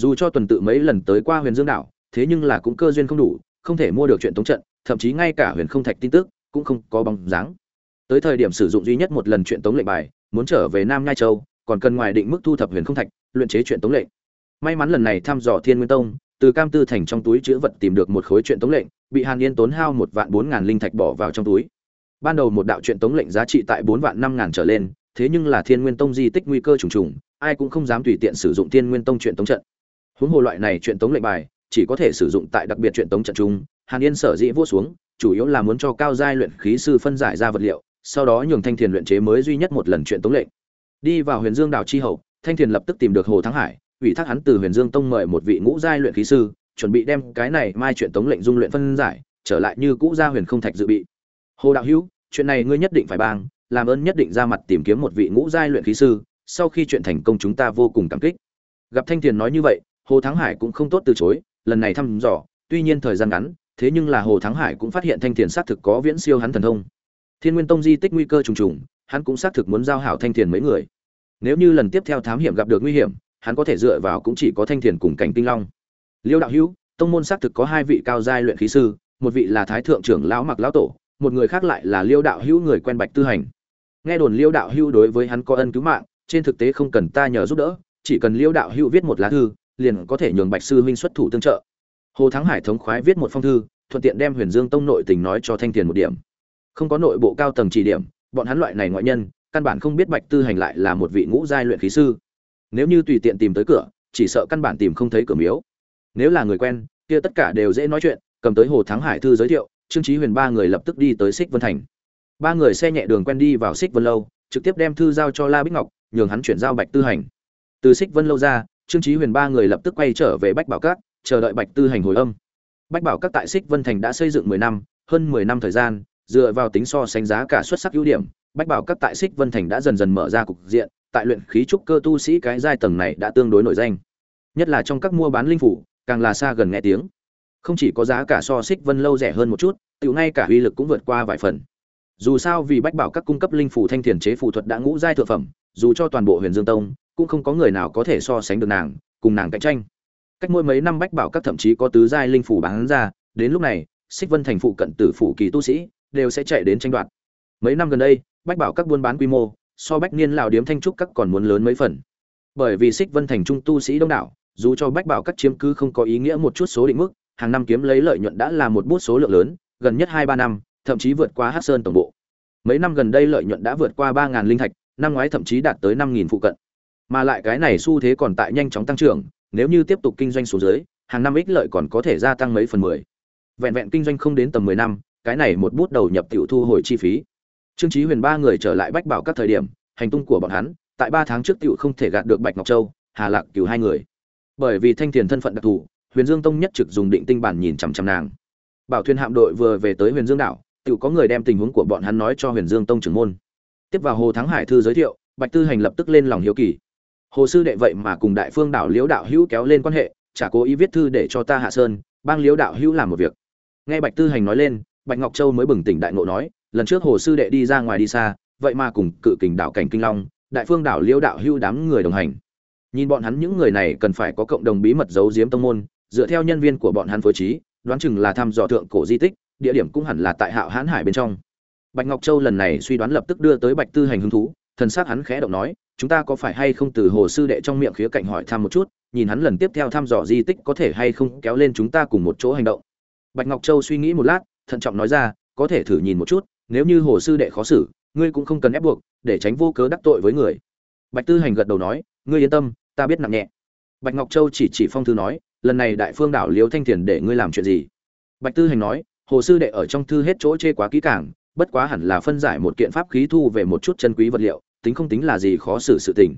dù cho tuần tự mấy lần tới qua huyền dương đảo, thế nhưng là cũng cơ duyên không đủ, không thể mua được chuyện tống trận, thậm chí ngay cả huyền không thạch tin tức cũng không có bóng dáng. Tới thời điểm sử dụng duy nhất một lần chuyện tống lệnh bài, muốn trở về nam nhai châu, còn cần ngoài định mức thu thập huyền không thạch, luyện chế chuyện tống lệnh. May mắn lần này thăm dò thiên nguyên tông, từ cam tư thành trong túi chữ vật tìm được một khối chuyện tống lệnh, bị hàn yên tốn hao một vạn bốn ngàn linh thạch bỏ vào trong túi. Ban đầu một đạo chuyện tống lệnh giá trị tại bốn vạn năm ngàn trở lên, thế nhưng là thiên nguyên tông di tích nguy cơ trùng trùng, ai cũng không dám tùy tiện sử dụng thiên nguyên tông chuyện tống trận huống hồ loại này chuyện tống lệnh bài, chỉ có thể sử dụng tại đặc biệt chuyện tống trận chung, hàn yên sở dĩ vô xuống, chủ yếu là muốn cho cao giai luyện khí sư phân giải ra vật liệu, sau đó nhường thanh thiền luyện chế mới duy nhất một lần chuyện tống lệnh. Đi vào huyền dương đảo chi hậu, thanh thiền lập tức tìm được hồ thắng hải, ủy thác hắn từ huyền dương tông mời một vị ngũ giai luyện khí sư, chuẩn bị đem cái này mai chuyện tống lệnh dung luyện phân giải, trở lại như cũ gia huyền không thạch dự bị. Hồ đạo hữu, chuyện này ngươi nhất định phải bang, làm ơn nhất định ra mặt tìm kiếm một vị ngũ giai luyện khí sư, sau khi chuyện thành công chúng ta vô cùng cảm kích. Gặp thanh thiền nói như vậy hồ thắng hải cũng không tốt từ chối, lần này thăm dò, tuy nhiên thời gian ngắn, thế nhưng là hồ thắng hải cũng phát hiện thanh tiền xác thực có viễn siêu hắn thần thông. Thiên nguyên tông di tích nguy cơ trùng trùng, hắn cũng xác thực muốn giao hảo thanh tiền mấy người. Nếu như lần tiếp theo thám hiểm gặp được nguy hiểm, hắn có thể dựa vào cũng chỉ có thanh tiền cùng cảnh tinh long. Liêu đạo hữu, tông môn xác thực có hai vị cao giai luyện khí sư, một vị là thái thượng trưởng lão mặc lão tổ, một người khác lại là liêu đạo hữu người quen bạch tư hành. Nghe đồn liêu đạo hữu đối với hắn có ân cứu mạng, trên thực tế không cần ta nhờ giúp đỡ, chỉ cần liêu đạo hữu viết một lá thư liền có thể nhường bạch sư huynh xuất thủ tương trợ. Hồ thắng hải thống khoái viết một phong thư, thuận tiện đem huyền dương tông nội tình nói cho thanh tiền một điểm. Không có nội bộ cao tầng chỉ điểm, bọn hắn loại này ngoại nhân, căn bản không biết bạch tư hành lại là một vị ngũ giai luyện khí sư. Nếu như tùy tiện tìm tới cửa, chỉ sợ căn bản tìm không thấy cửa miếu. Nếu là người quen, kia tất cả đều dễ nói chuyện, cầm tới hồ thắng hải thư giới thiệu, trương trí huyền ba người lập tức đi tới xích vân thành. Ba người xe nhẹ đường quen đi vào xích vân lâu, trực tiếp đem thư giao cho la bích ngọc, nhường hắn chuyển giao bạch tư hành. Từ xích vân lâu ra trương Chí huyền ba người lập tức quay trở về bách bảo cát chờ đợi bạch tư hành hồi âm. Bách bảo các tại xích vân thành đã xây dựng mười năm, hơn mười năm thời gian, dựa vào tính so sánh giá cả xuất sắc ưu điểm, bách bảo các tại xích vân thành đã dần dần mở ra cục diện, tại luyện khí trúc cơ tu sĩ cái giai tầng này đã tương đối nổi danh. Nhất là trong các mua bán linh phủ, càng là xa gần nghe tiếng. Không chỉ có giá cả so xích vân lâu rẻ hơn một chút tiểu ngay cả uy lực cũng vượt qua vài phần. Dù sao vì bách bảo các cung cấp linh phủ thanh thiền chế phù thuật đã ngũ giai thượng phẩm, dù cho toàn bộ huyền dương tông cũng không có người nào có thể so sánh được nàng, cùng nàng cạnh tranh. Cách mỗi mấy năm bách bảo các thậm chí có tứ giai linh phủ bán ra, đến lúc này, xích vân thành phụ cận tử phủ kỳ tu sĩ đều sẽ chạy đến tranh đoạt. Mấy năm gần đây, bách bảo các buôn bán quy mô, so bách niên lào điếm thanh trúc các còn muốn lớn mấy phần. Bởi vì xích vân thành trung tu sĩ đông đảo, dù cho bách bảo các chiếm cứ không có ý nghĩa một chút số định mức, hàng năm kiếm lấy lợi nhuận đã là một bút số lượng lớn, gần nhất hai ba năm, thậm chí vượt qua hát sơn tổng bộ. Mấy năm gần đây lợi nhuận đã vượt qua ba linh thạch, năm ngoái thậm chí đạt tới năm phụ cận mà lại cái này xu thế còn tại nhanh chóng tăng trưởng, nếu như tiếp tục kinh doanh xuống dưới, hàng năm ích lợi còn có thể gia tăng mấy phần mười. Vẹn vẹn kinh doanh không đến tầm mười năm, cái này một bút đầu nhập tiểu thu hồi chi phí. Trương chí huyền ba người trở lại bách bảo các thời điểm, hành tung của bọn hắn, tại ba tháng trước tiểu không thể gạt được bạch ngọc châu, hà lạc cứu hai người. Bởi vì thanh tiền thân phận đặc thù, huyền dương tông nhất trực dùng định tinh bản nhìn chằm chằm nàng. Bảo thuyền hạm đội vừa về tới huyền dương đảo, tiểu có người đem tình huống của bọn hắn nói cho huyền dương tông trưởng môn. Tiếp vào hồ thắng hải thư giới thiệu, bạch tư hành lập tức lên lòng hiếu kỳ hồ sư đệ vậy mà cùng đại phương đảo liễu đạo hữu kéo lên quan hệ, chả cố ý viết thư để cho ta hạ sơn, bang liễu đạo hữu làm một việc. Nghe bạch tư hành nói lên, bạch ngọc châu mới bừng tỉnh đại ngộ nói, lần trước hồ sư đệ đi ra ngoài đi xa, vậy mà cùng cự kình đảo cảnh kinh long, đại phương đảo liễu đạo hữu đám người đồng hành. Nhìn bọn hắn những người này cần phải có cộng đồng bí mật giấu giếm tông môn, dựa theo nhân viên của bọn hắn phối trí, đoán chừng là thăm dò thượng cổ di tích, địa điểm cũng hẳn là tại hạo hãn hải bên trong. Bạch ngọc châu lần này suy đoán lập tức đưa tới bạch tư hành hứng thú, thần s á c hắn khẽ động nói chúng ta có phải hay không từ hồ sư đệ trong miệng khía cạnh hỏi thăm một chút, nhìn hắn lần tiếp theo thăm dò di tích có thể hay không kéo lên chúng ta cùng một chỗ hành động. Bạch ngọc châu suy nghĩ một lát, thận trọng nói ra, có thể thử nhìn một chút, nếu như hồ sư đệ khó xử, ngươi cũng không cần ép buộc, để tránh vô cớ đắc tội với người. Bạch tư hành gật đầu nói, ngươi yên tâm, ta biết nặng nhẹ. Bạch ngọc châu chỉ chỉ phong thư nói, lần này đại phương đảo liếu thanh thiền để ngươi làm chuyện gì? Bạch tư hành nói, hồ sư đệ ở trong thư hết chỗ chê quá kỹ càng, bất quá hẳn là phân giải một kiện pháp khí thu về một chút chân quý vật liệu tính không tính là gì khó xử sự tình.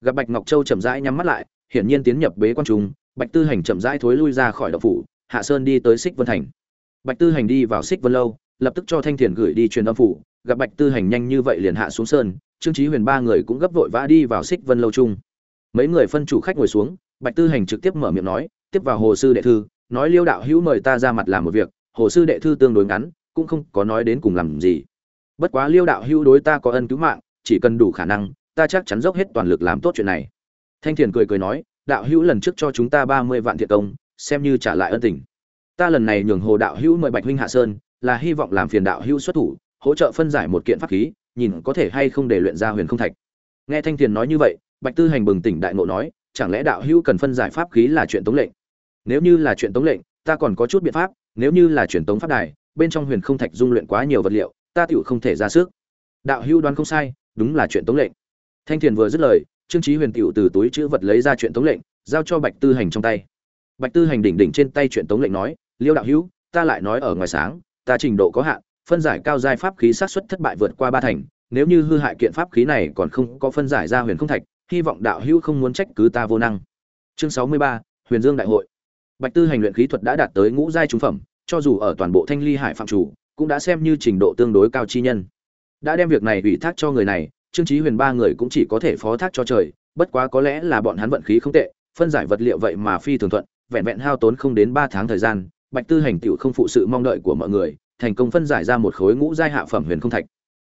Gặp bạch ngọc châu chậm rãi nhắm mắt lại, hiển nhiên tiến nhập bế quan trung, bạch tư hành chậm rãi thối lui ra khỏi động phủ, hạ sơn đi tới xích vân thành. Bạch tư hành đi vào xích vân lâu, lập tức cho thanh thiền gửi đi truyền âm phủ, gặp bạch tư hành nhanh như vậy liền hạ xuống sơn, trương chí huyền ba người cũng gấp vội vã đi vào xích vân lâu chung. Mấy người phân chủ khách ngồi xuống, bạch tư hành trực tiếp mở miệng nói, tiếp vào hồ sư đệ thư, nói liêu đạo hữu mời ta ra mặt làm một việc, hồ sư đệ thư tương đối ngắn, cũng không có nói đến cùng làm gì. Bất quá liêu đạo hữu đối ta có ân cứu mạng chỉ cần đủ khả năng, ta chắc chắn dốc hết toàn lực làm tốt chuyện này. Thanh thiền cười cười nói, đạo hữu lần trước cho chúng ta ba mươi vạn thiện công, xem như trả lại ân tình. Ta lần này nhường hồ đạo hữu mời bạch huynh hạ sơn, là hy vọng làm phiền đạo hữu xuất thủ, hỗ trợ phân giải một kiện pháp khí, nhìn có thể hay không để luyện ra huyền không thạch. Nghe thanh thiền nói như vậy, bạch tư hành bừng tỉnh đại ngộ nói, chẳng lẽ đạo hữu cần phân giải pháp khí là chuyện tống lệnh? Nếu như là chuyện tống lệnh, ta còn có chút biện pháp, nếu như là truyền tống pháp đài, bên trong huyền không thạch dung luyện quá nhiều vật liệu, ta tựu không thể ra sức. Đạo hữu đoán không sai đúng là chuyện tống lệnh. Thanh thiền vừa dứt lời, trương trí huyền tiểu từ túi chữ vật lấy ra chuyện tống lệnh, giao cho bạch tư hành trong tay. Bạch tư hành đỉnh đỉnh trên tay chuyện tống lệnh nói, liêu đạo hữu, ta lại nói ở ngoài sáng, ta trình độ có hạn, phân giải cao giai pháp khí sát xuất thất bại vượt qua ba thành, nếu như hư hại kiện pháp khí này còn không có phân giải ra huyền không thạch, hy vọng đạo hữu không muốn trách cứ ta vô năng. Chương sáu mươi ba, huyền dương đại hội. Bạch tư hành luyện khí thuật đã đạt tới ngũ giai trung phẩm, cho dù ở toàn bộ thanh ly hải phạm chủ, cũng đã xem như trình độ tương đối cao chi nhân đã đem việc này ủy thác cho người này, trương chí huyền ba người cũng chỉ có thể phó thác cho trời, bất quá có lẽ là bọn hắn vận khí không tệ, phân giải vật liệu vậy mà phi thường thuận, vẹn vẹn hao tốn không đến ba tháng thời gian, bạch tư hành tiểu không phụ sự mong đợi của mọi người, thành công phân giải ra một khối ngũ giai hạ phẩm huyền không thạch.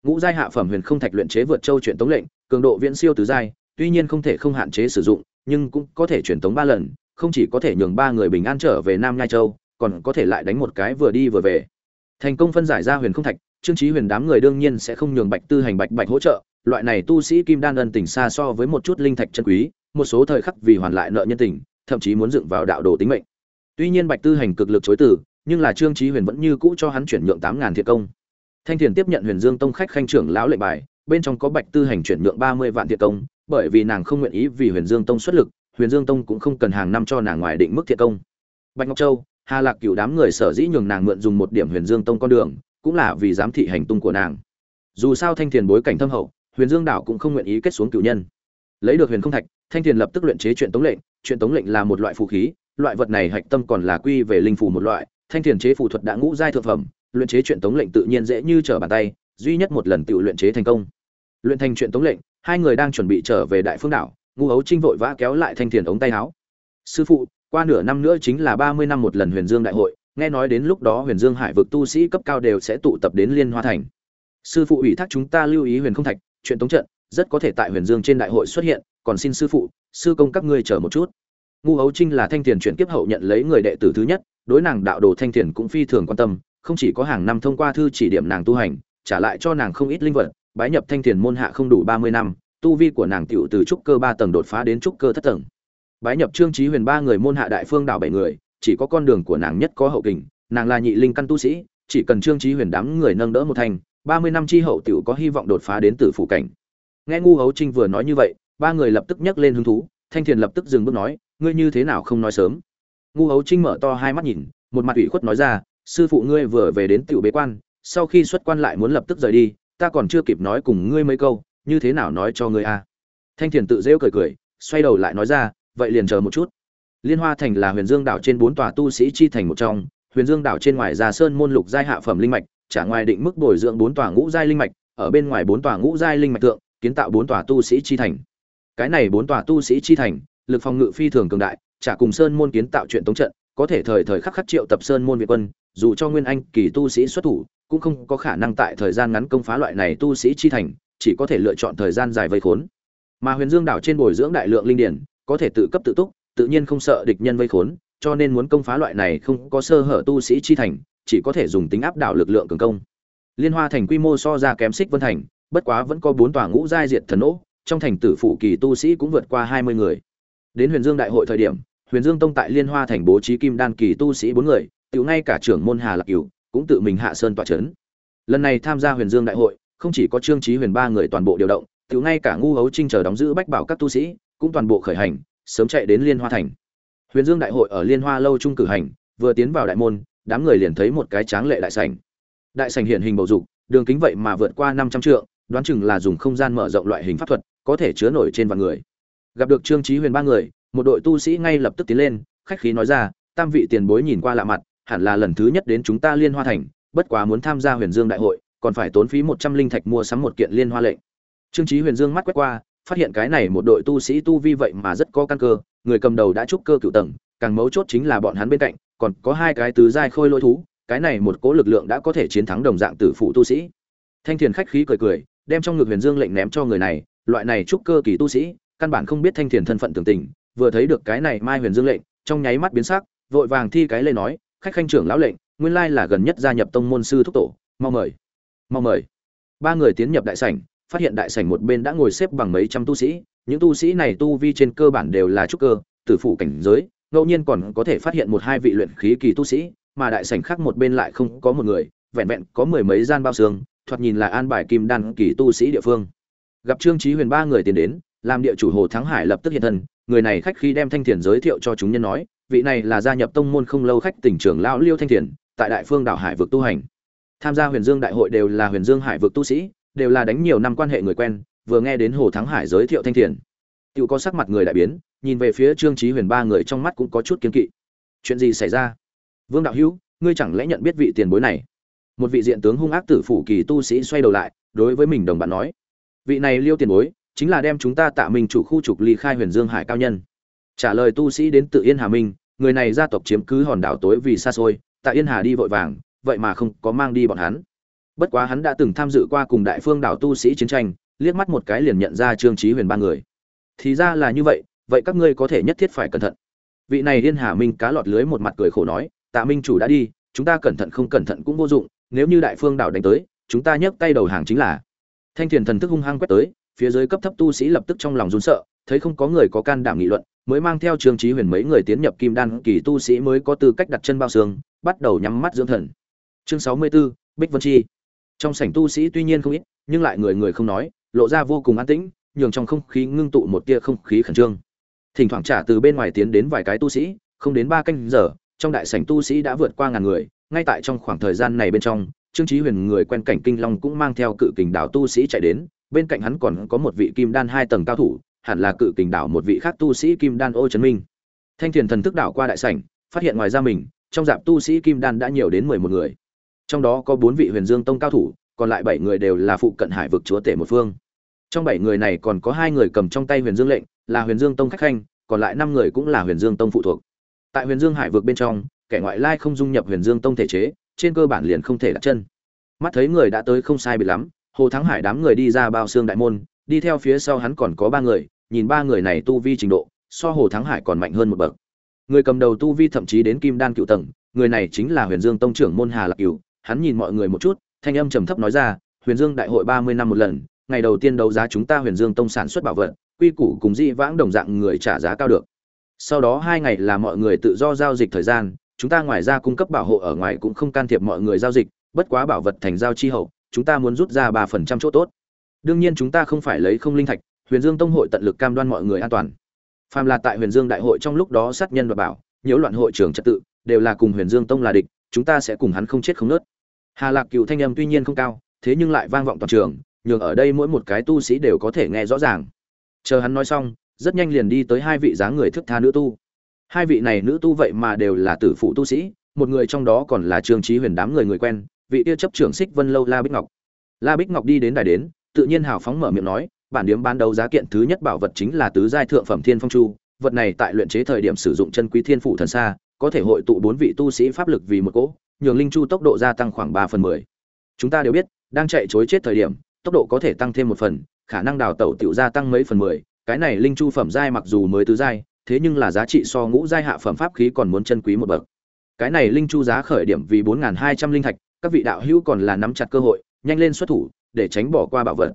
Ngũ giai hạ phẩm huyền không thạch luyện chế vượt châu chuyển tống lệnh, cường độ viễn siêu tứ giai, tuy nhiên không thể không hạn chế sử dụng, nhưng cũng có thể chuyển tống ba lần, không chỉ có thể nhường ba người bình an trở về nam nhai châu, còn có thể lại đánh một cái vừa đi vừa về. Thành công phân giải ra huyền không thạch trương chí huyền đám người đương nhiên sẽ không nhường bạch tư hành bạch bạch hỗ trợ, loại này tu sĩ kim đan ân tình xa so với một chút linh thạch chân quý, một số thời khắc vì hoàn lại nợ nhân tình, thậm chí muốn dựng vào đạo đồ tính mệnh. Tuy nhiên bạch tư hành cực lực chối từ, nhưng là trương chí huyền vẫn như cũ cho hắn chuyển nhượng tám ngàn thiệt công. Thanh thiền tiếp nhận huyền dương tông khách khanh trưởng lão lệnh bài, bên trong có bạch tư hành chuyển nhượng ba mươi vạn thiệt công, bởi vì nàng không nguyện ý vì huyền dương tông xuất lực, huyền dương tông cũng không cần hàng năm cho nàng ngoài định mức thiệt công. Bạch ngọc châu, hà lạc cửu đám người sở dĩ nhường nàng mượn dùng một điểm huyền dương tông con đường cũng là vì giám thị hành tung của nàng. Dù sao thanh thiền bối cảnh thâm hậu, huyền dương đảo cũng không nguyện ý kết xuống cửu nhân. Lấy được huyền không thạch, thanh thiền lập tức luyện chế chuyện tống lệnh, chuyện tống lệnh là một loại phù khí, loại vật này hạch tâm còn là quy về linh phù một loại, thanh thiền chế phù thuật đã ngũ giai thượng phẩm, luyện chế chuyện tống lệnh tự nhiên dễ như trở bàn tay, duy nhất một lần tự luyện chế thành công. Luyện thành chuyện tống lệnh, hai người đang chuẩn bị trở về đại phương đảo, ngu hấu trinh vội vã kéo lại thanh thiền ống tay áo. Sư phụ, qua nửa năm nữa chính là ba mươi năm một lần huyền dương đại hội nghe nói đến lúc đó huyền dương hải vực tu sĩ cấp cao đều sẽ tụ tập đến liên hoa thành. Sư phụ ủy thác chúng ta lưu ý huyền không thạch, chuyện tống trận, rất có thể tại huyền dương trên đại hội xuất hiện, còn xin sư phụ, sư công các ngươi chờ một chút. Ngu hấu trinh là thanh thiền chuyển kiếp hậu nhận lấy người đệ tử thứ nhất, đối nàng đạo đồ thanh thiền cũng phi thường quan tâm, không chỉ có hàng năm thông qua thư chỉ điểm nàng tu hành, trả lại cho nàng không ít linh vật, bái nhập thanh thiền môn hạ không đủ ba mươi năm, tu vi của nàng tựu từ trúc cơ ba tầng đột phá đến trúc cơ thất tầng. Bái nhập trương trí huyền ba người môn hạ đại phương đảo bảy người chỉ có con đường của nàng nhất có hậu kình, nàng là nhị linh căn tu sĩ, chỉ cần trương trí huyền đám người nâng đỡ một thành, ba mươi năm chi hậu tiểu có hy vọng đột phá đến tử phủ cảnh. Nghe ngu hấu trinh vừa nói như vậy, ba người lập tức nhấc lên hứng thú, thanh thiền lập tức dừng bước nói, ngươi như thế nào không nói sớm? Ngu hấu trinh mở to hai mắt nhìn, một mặt ủy khuất nói ra, sư phụ ngươi vừa về đến tiểu bế quan, sau khi xuất quan lại muốn lập tức rời đi, ta còn chưa kịp nói cùng ngươi mấy câu, như thế nào nói cho ngươi a? Thanh thiền tự rêu cười cười, xoay đầu lại nói ra, vậy liền chờ một chút liên hoa thành là huyền dương đảo trên bốn tòa tu sĩ chi thành một trong. Huyền dương đảo trên ngoài ra sơn môn lục giai hạ phẩm linh mạch, trả ngoài định mức bồi dưỡng bốn tòa ngũ giai linh mạch, ở bên ngoài bốn tòa ngũ giai linh mạch tượng kiến tạo bốn tòa tu sĩ chi thành. Cái này bốn tòa tu sĩ chi thành, lực phòng ngự phi thường cường đại trả cùng sơn môn kiến tạo chuyện tống trận, có thể thời thời khắc khắc triệu tập sơn môn việt quân, dù cho nguyên anh kỳ tu sĩ xuất thủ, cũng không có khả năng tại thời gian ngắn công phá loại này tu sĩ chi thành, chỉ có thể lựa chọn thời gian dài vây khốn. Mà huyền dương đảo trên bồi dưỡng đại lượng linh điển, có thể tự cấp tự túc tự nhiên không sợ địch nhân vây khốn, cho nên muốn công phá loại này không có sơ hở tu sĩ chi thành, chỉ có thể dùng tính áp đảo lực lượng cường công. Liên hoa thành quy mô so ra kém xích vân thành, bất quá vẫn có bốn tòa ngũ giai diệt thần nỗ, trong thành tử phụ kỳ tu sĩ cũng vượt qua hai mươi người. Đến huyền dương đại hội thời điểm, huyền dương tông tại liên hoa thành bố trí kim đan kỳ tu sĩ bốn người tiểu ngay cả trưởng môn hà lạc cửu cũng tự mình hạ sơn tọa chấn. Lần này tham gia huyền dương đại hội, không chỉ có trương chí huyền ba người toàn bộ điều động tiểu ngay cả ngu hấu trinh chờ đóng giữ bách bảo các tu sĩ cũng toàn bộ khởi hành sớm chạy đến liên hoa thành. Huyền dương đại hội ở liên hoa lâu trung cử hành, vừa tiến vào đại môn, đám người liền thấy một cái tráng lệ đại sảnh. Đại sảnh hiện hình bầu dục, đường kính vậy mà vượt qua năm trăm trượng, đoán chừng là dùng không gian mở rộng loại hình pháp thuật, có thể chứa nổi trên vạn người. Gặp được trương trí huyền ba người, một đội tu sĩ ngay lập tức tiến lên, khách khí nói ra, tam vị tiền bối nhìn qua lạ mặt, hẳn là lần thứ nhất đến chúng ta liên hoa thành, bất quá muốn tham gia huyền dương đại hội, còn phải tốn phí một trăm linh thạch mua sắm một kiện liên hoa lệnh. Trương trí huyền dương mắt quét qua phát hiện cái này một đội tu sĩ tu vi vậy mà rất có căn cơ, người cầm đầu đã trúc cơ cựu tầng, càng mấu chốt chính là bọn hắn bên cạnh, còn có hai cái tứ giai khôi lôi thú, cái này một cố lực lượng đã có thể chiến thắng đồng dạng tử phụ tu sĩ. Thanh thiền khách khí cười cười, đem trong ngực huyền dương lệnh ném cho người này, loại này trúc cơ kỳ tu sĩ, căn bản không biết thanh thiền thân phận tưởng tình, vừa thấy được cái này mai huyền dương lệnh, trong nháy mắt biến sắc, vội vàng thi cái lê nói, khách khanh trưởng lão lệnh, nguyên lai là gần nhất gia nhập tông môn sư thúc tổ, mau mời mau mời. Ba người tiến nhập đại sảnh phát hiện đại sảnh một bên đã ngồi xếp bằng mấy trăm tu sĩ, những tu sĩ này tu vi trên cơ bản đều là trúc cơ, tử phụ cảnh giới, ngẫu nhiên còn có thể phát hiện một hai vị luyện khí kỳ tu sĩ, mà đại sảnh khác một bên lại không có một người, vẹn vẹn có mười mấy gian bao xương, thoạt nhìn là an bài kim đan kỳ tu sĩ địa phương. Gặp trương trí huyền ba người tiến đến, làm địa chủ hồ thắng hải lập tức hiện thân, người này khách khi đem thanh thiền giới thiệu cho chúng nhân nói, vị này là gia nhập tông môn không lâu khách tỉnh trưởng lão liêu thanh thiền, tại đại phương đảo hải vực tu hành. Tham gia huyền dương đại hội đều là huyền dương hải vực tu sĩ đều là đánh nhiều năm quan hệ người quen, vừa nghe đến hồ thắng hải giới thiệu thanh thiền. Tự có sắc mặt người đại biến, nhìn về phía trương trí huyền ba người trong mắt cũng có chút kiên kỵ. Chuyện gì xảy ra? Vương đạo hữu, ngươi chẳng lẽ nhận biết vị tiền bối này? Một vị diện tướng hung ác tử phủ kỳ tu sĩ xoay đầu lại, đối với mình đồng bạn nói. Vị này liêu tiền bối, chính là đem chúng ta tạ mình chủ khu trục ly khai huyền dương hải cao nhân. Trả lời tu sĩ đến tự yên hà minh, người này gia tộc chiếm cứ hòn đảo tối vì xa xôi, tạ yên hà đi vội vàng, vậy mà không có mang đi bọn hắn bất quá hắn đã từng tham dự qua cùng đại phương đảo tu sĩ chiến tranh liếc mắt một cái liền nhận ra trương trí huyền ba người. Thì ra là như vậy vậy các ngươi có thể nhất thiết phải cẩn thận. Vị này Liên hà minh cá lọt lưới một mặt cười khổ nói tạ minh chủ đã đi chúng ta cẩn thận không cẩn thận cũng vô dụng nếu như đại phương đảo đánh tới chúng ta nhấc tay đầu hàng chính là. Thanh thiền thần thức hung hăng quét tới phía dưới cấp thấp tu sĩ lập tức trong lòng run sợ thấy không có người có can đảm nghị luận mới mang theo trương trí huyền mấy người tiến nhập kim đan kỳ tu sĩ mới có tư cách đặt chân bao xương bắt đầu nhắm mắt dưỡng thần. Chương sáu mươi 64, bích vân chi trong sảnh tu sĩ tuy nhiên không ít, nhưng lại người người không nói, lộ ra vô cùng an tĩnh, nhường trong không khí ngưng tụ một tia không khí khẩn trương. Thỉnh thoảng trả từ bên ngoài tiến đến vài cái tu sĩ, không đến ba canh giờ, trong đại sảnh tu sĩ đã vượt qua ngàn người, ngay tại trong khoảng thời gian này bên trong, trương chí huyền người quen cảnh kinh long cũng mang theo cự kình đảo tu sĩ chạy đến, bên cạnh hắn còn có một vị kim đan hai tầng cao thủ, hẳn là cự kình đảo một vị khác tu sĩ kim đan ô trấn minh. Thanh thiền thần thức đảo qua đại sảnh, phát hiện ngoài ra mình, trong dạp tu sĩ kim đan đã nhiều đến mười một người trong đó có bốn vị huyền dương tông cao thủ, còn lại bảy người đều là phụ cận hải vực chúa tể một phương. Trong bảy người này còn có hai người cầm trong tay huyền dương lệnh, là huyền dương tông khách khanh, còn lại năm người cũng là huyền dương tông phụ thuộc. Tại huyền dương hải vực bên trong, kẻ ngoại lai không dung nhập huyền dương tông thể chế, trên cơ bản liền không thể đặt chân. Mắt thấy người đã tới không sai bị lắm, hồ thắng hải đám người đi ra bao xương đại môn, đi theo phía sau hắn còn có ba người, nhìn ba người này tu vi trình độ, so hồ thắng hải còn mạnh hơn một bậc. Người cầm đầu tu vi thậm chí đến kim đan cựu tầng, người này chính là huyền dương tông trưởng môn hà lạc cửu hắn nhìn mọi người một chút, thanh âm trầm thấp nói ra, huyền dương đại hội ba mươi năm một lần, ngày đầu tiên đấu giá chúng ta huyền dương tông sản xuất bảo vật, quy củ cùng dị vãng đồng dạng người trả giá cao được. Sau đó hai ngày là mọi người tự do giao dịch thời gian, chúng ta ngoài ra cung cấp bảo hộ ở ngoài cũng không can thiệp mọi người giao dịch, bất quá bảo vật thành giao chi hậu, chúng ta muốn rút ra ba phần trăm chỗ tốt. Đương nhiên chúng ta không phải lấy không linh thạch, huyền dương tông hội tận lực cam đoan mọi người an toàn. Phàm là tại huyền dương đại hội trong lúc đó sát nhân và bảo, nhiễu loạn hội trường trật tự, đều là cùng huyền dương tông là địch, chúng ta sẽ cùng hắn không chết không nứt hà lạc cửu thanh âm tuy nhiên không cao, thế nhưng lại vang vọng toàn trường, nhường ở đây mỗi một cái tu sĩ đều có thể nghe rõ ràng. Chờ hắn nói xong, rất nhanh liền đi tới hai vị dáng người thức tha nữ tu. Hai vị này nữ tu vậy mà đều là tử phụ tu sĩ, một người trong đó còn là trương trí huyền đám người người quen, vị kia chấp trưởng xích vân lâu la bích ngọc. La bích ngọc đi đến đài đến, tự nhiên hào phóng mở miệng nói, bản điểm ban đầu giá kiện thứ nhất bảo vật chính là tứ giai thượng phẩm thiên phong chu, vật này tại luyện chế thời điểm sử dụng chân quý thiên phụ thần xa có thể hội tụ bốn vị tu sĩ pháp lực vì một cỗ nhường linh chu tốc độ gia tăng khoảng ba phần mười. Chúng ta đều biết, đang chạy chối chết thời điểm, tốc độ có thể tăng thêm một phần, khả năng đào tẩu tiểu gia tăng mấy phần mười. Cái này linh chu phẩm giai mặc dù mới tứ giai, thế nhưng là giá trị so ngũ giai hạ phẩm pháp khí còn muốn chân quý một bậc. Cái này linh chu giá khởi điểm vì bốn hai trăm linh thạch, các vị đạo hữu còn là nắm chặt cơ hội, nhanh lên xuất thủ, để tránh bỏ qua bảo vật.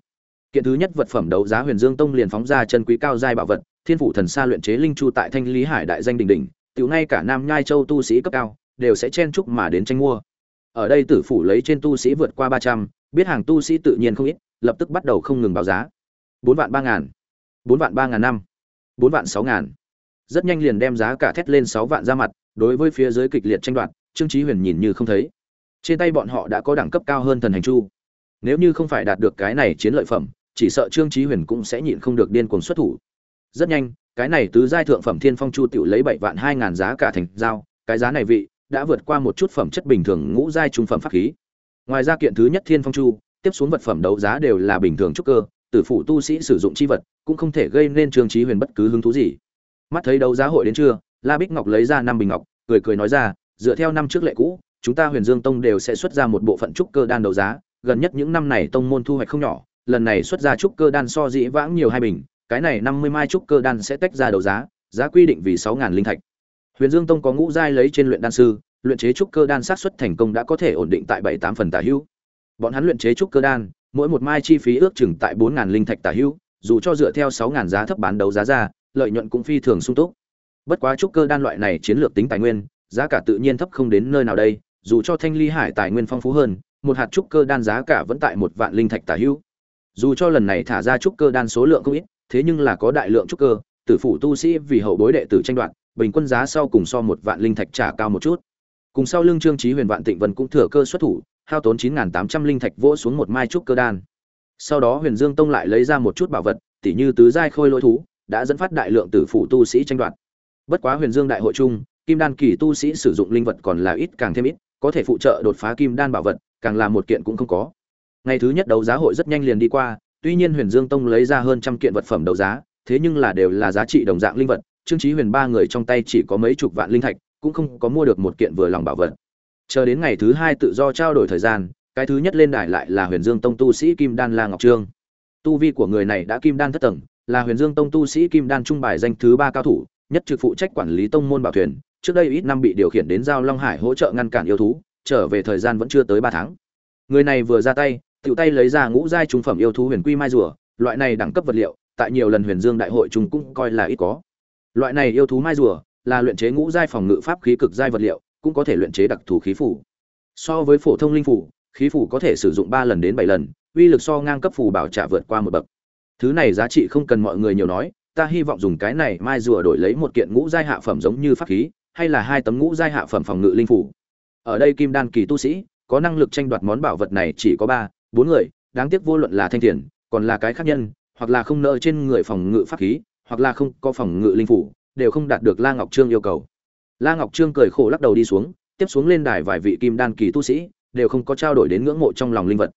Kiện thứ nhất vật phẩm đấu giá huyền dương tông liền phóng ra chân quý cao giai bảo vật, thiên phủ thần sa luyện chế linh chu tại thanh lý hải đại danh đình đình tiểu ngay cả nam nhai châu tu sĩ cấp cao đều sẽ chen chúc mà đến tranh mua. Ở đây tử phủ lấy trên tu sĩ vượt qua ba trăm, biết hàng tu sĩ tự nhiên không ít, lập tức bắt đầu không ngừng báo giá. Bốn vạn ba ngàn, bốn vạn ba ngàn năm, bốn vạn sáu ngàn. Rất nhanh liền đem giá cả thét lên sáu vạn ra mặt, đối với phía dưới kịch liệt tranh đoạt, trương trí huyền nhìn như không thấy. Trên tay bọn họ đã có đẳng cấp cao hơn thần hành chu. Nếu như không phải đạt được cái này chiến lợi phẩm, chỉ sợ trương trí huyền cũng sẽ nhịn không được điên cuồng xuất thủ. Rất nhanh, cái này tứ giai thượng phẩm thiên phong chu tiểu lấy bảy vạn hai ngàn giá cả thành giao, cái giá này vị đã vượt qua một chút phẩm chất bình thường ngũ giai trung phẩm pháp khí. Ngoài ra kiện thứ nhất thiên phong chu, tiếp xuống vật phẩm đấu giá đều là bình thường trúc cơ, tử phụ tu sĩ sử dụng chi vật, cũng không thể gây nên trương trí huyền bất cứ hứng thú gì. Mắt thấy đấu giá hội đến trưa, la bích ngọc lấy ra năm bình ngọc, cười cười nói ra, dựa theo năm trước lệ cũ, chúng ta huyền dương tông đều sẽ xuất ra một bộ phận trúc cơ đan đấu giá, gần nhất những năm này tông môn thu hoạch không nhỏ, lần này xuất ra trúc cơ đan so dĩ vãng nhiều hai bình, cái này năm mươi mai trúc cơ đan sẽ tách ra đấu giá giá quy định vì sáu ngàn linh thạch huyền dương tông có ngũ giai lấy trên luyện đan sư, luyện chế trúc cơ đan sát xuất thành công đã có thể ổn định tại bảy tám phần tả hữu. Bọn hắn luyện chế trúc cơ đan, mỗi một mai chi phí ước chừng tại bốn ngàn linh thạch tả hữu, dù cho dựa theo sáu ngàn giá thấp bán đấu giá ra, lợi nhuận cũng phi thường sung túc. Bất quá trúc cơ đan loại này chiến lược tính tài nguyên, giá cả tự nhiên thấp không đến nơi nào đây, dù cho thanh ly hải tài nguyên phong phú hơn, một hạt trúc cơ đan giá cả vẫn tại một vạn linh thạch tả hữu. Dù cho lần này thả ra trúc cơ đan số lượng không ít, thế nhưng là có đại lượng trúc cơ, tử phủ tu sĩ vì hậu bối đệ tử tranh đoạt bình quân giá sau cùng so một vạn linh thạch trả cao một chút. Cùng sau lưng trương trí huyền, vạn tịnh vân cũng thừa cơ xuất thủ, hao tốn chín tám trăm linh thạch vỗ xuống một mai trúc cơ đan. Sau đó huyền dương tông lại lấy ra một chút bảo vật, tỉ như tứ giai khôi lỗi thú, đã dẫn phát đại lượng tử phủ tu sĩ tranh đoạt. Bất quá huyền dương đại hội chung kim đan kỳ tu sĩ sử dụng linh vật còn là ít càng thêm ít, có thể phụ trợ đột phá kim đan bảo vật, càng là một kiện cũng không có. Ngày thứ nhất đấu giá hội rất nhanh liền đi qua, tuy nhiên huyền dương tông lấy ra hơn trăm kiện vật phẩm đấu giá, thế nhưng là đều là giá trị đồng dạng linh vật trương trí huyền ba người trong tay chỉ có mấy chục vạn linh thạch, cũng không có mua được một kiện vừa lòng bảo vật. Chờ đến ngày thứ hai tự do trao đổi thời gian, cái thứ nhất lên đài lại là huyền dương tông tu sĩ kim đan la ngọc trương. Tu vi của người này đã kim đan thất tầng, là huyền dương tông tu sĩ kim đan trung bài danh thứ ba cao thủ, nhất trực phụ trách quản lý tông môn bảo thuyền, trước đây ít năm bị điều khiển đến giao long hải hỗ trợ ngăn cản yêu thú, trở về thời gian vẫn chưa tới ba tháng. Người này vừa ra tay, tự tay lấy ra ngũ giai trung phẩm yêu thú huyền quy mai rùa, loại này đẳng cấp vật liệu, tại nhiều lần huyền dương đại hội chúng cũng coi là ít có loại này yêu thú mai rùa là luyện chế ngũ giai phòng ngự pháp khí cực giai vật liệu, cũng có thể luyện chế đặc thù khí phủ so với phổ thông linh phủ khí phủ có thể sử dụng ba lần đến bảy lần, uy lực so ngang cấp phù bảo trả vượt qua một bậc. Thứ này giá trị không cần mọi người nhiều nói, ta hy vọng dùng cái này mai rùa đổi lấy một kiện ngũ giai hạ phẩm giống như pháp khí, hay là hai tấm ngũ giai hạ phẩm phòng ngự linh phủ ở đây kim đan kỳ tu sĩ, có năng lực tranh đoạt món bảo vật này chỉ có ba, bốn người, đáng tiếc vô luận là thanh thiền, còn là cái khác nhân, hoặc là không nợ trên người phòng ngự pháp khí hoặc là không có phòng ngự linh phủ, đều không đạt được la ngọc trương yêu cầu. La ngọc trương cười khổ lắc đầu đi xuống, tiếp xuống lên đài vài vị kim đan kỳ tu sĩ, đều không có trao đổi đến ngưỡng mộ trong lòng linh vật.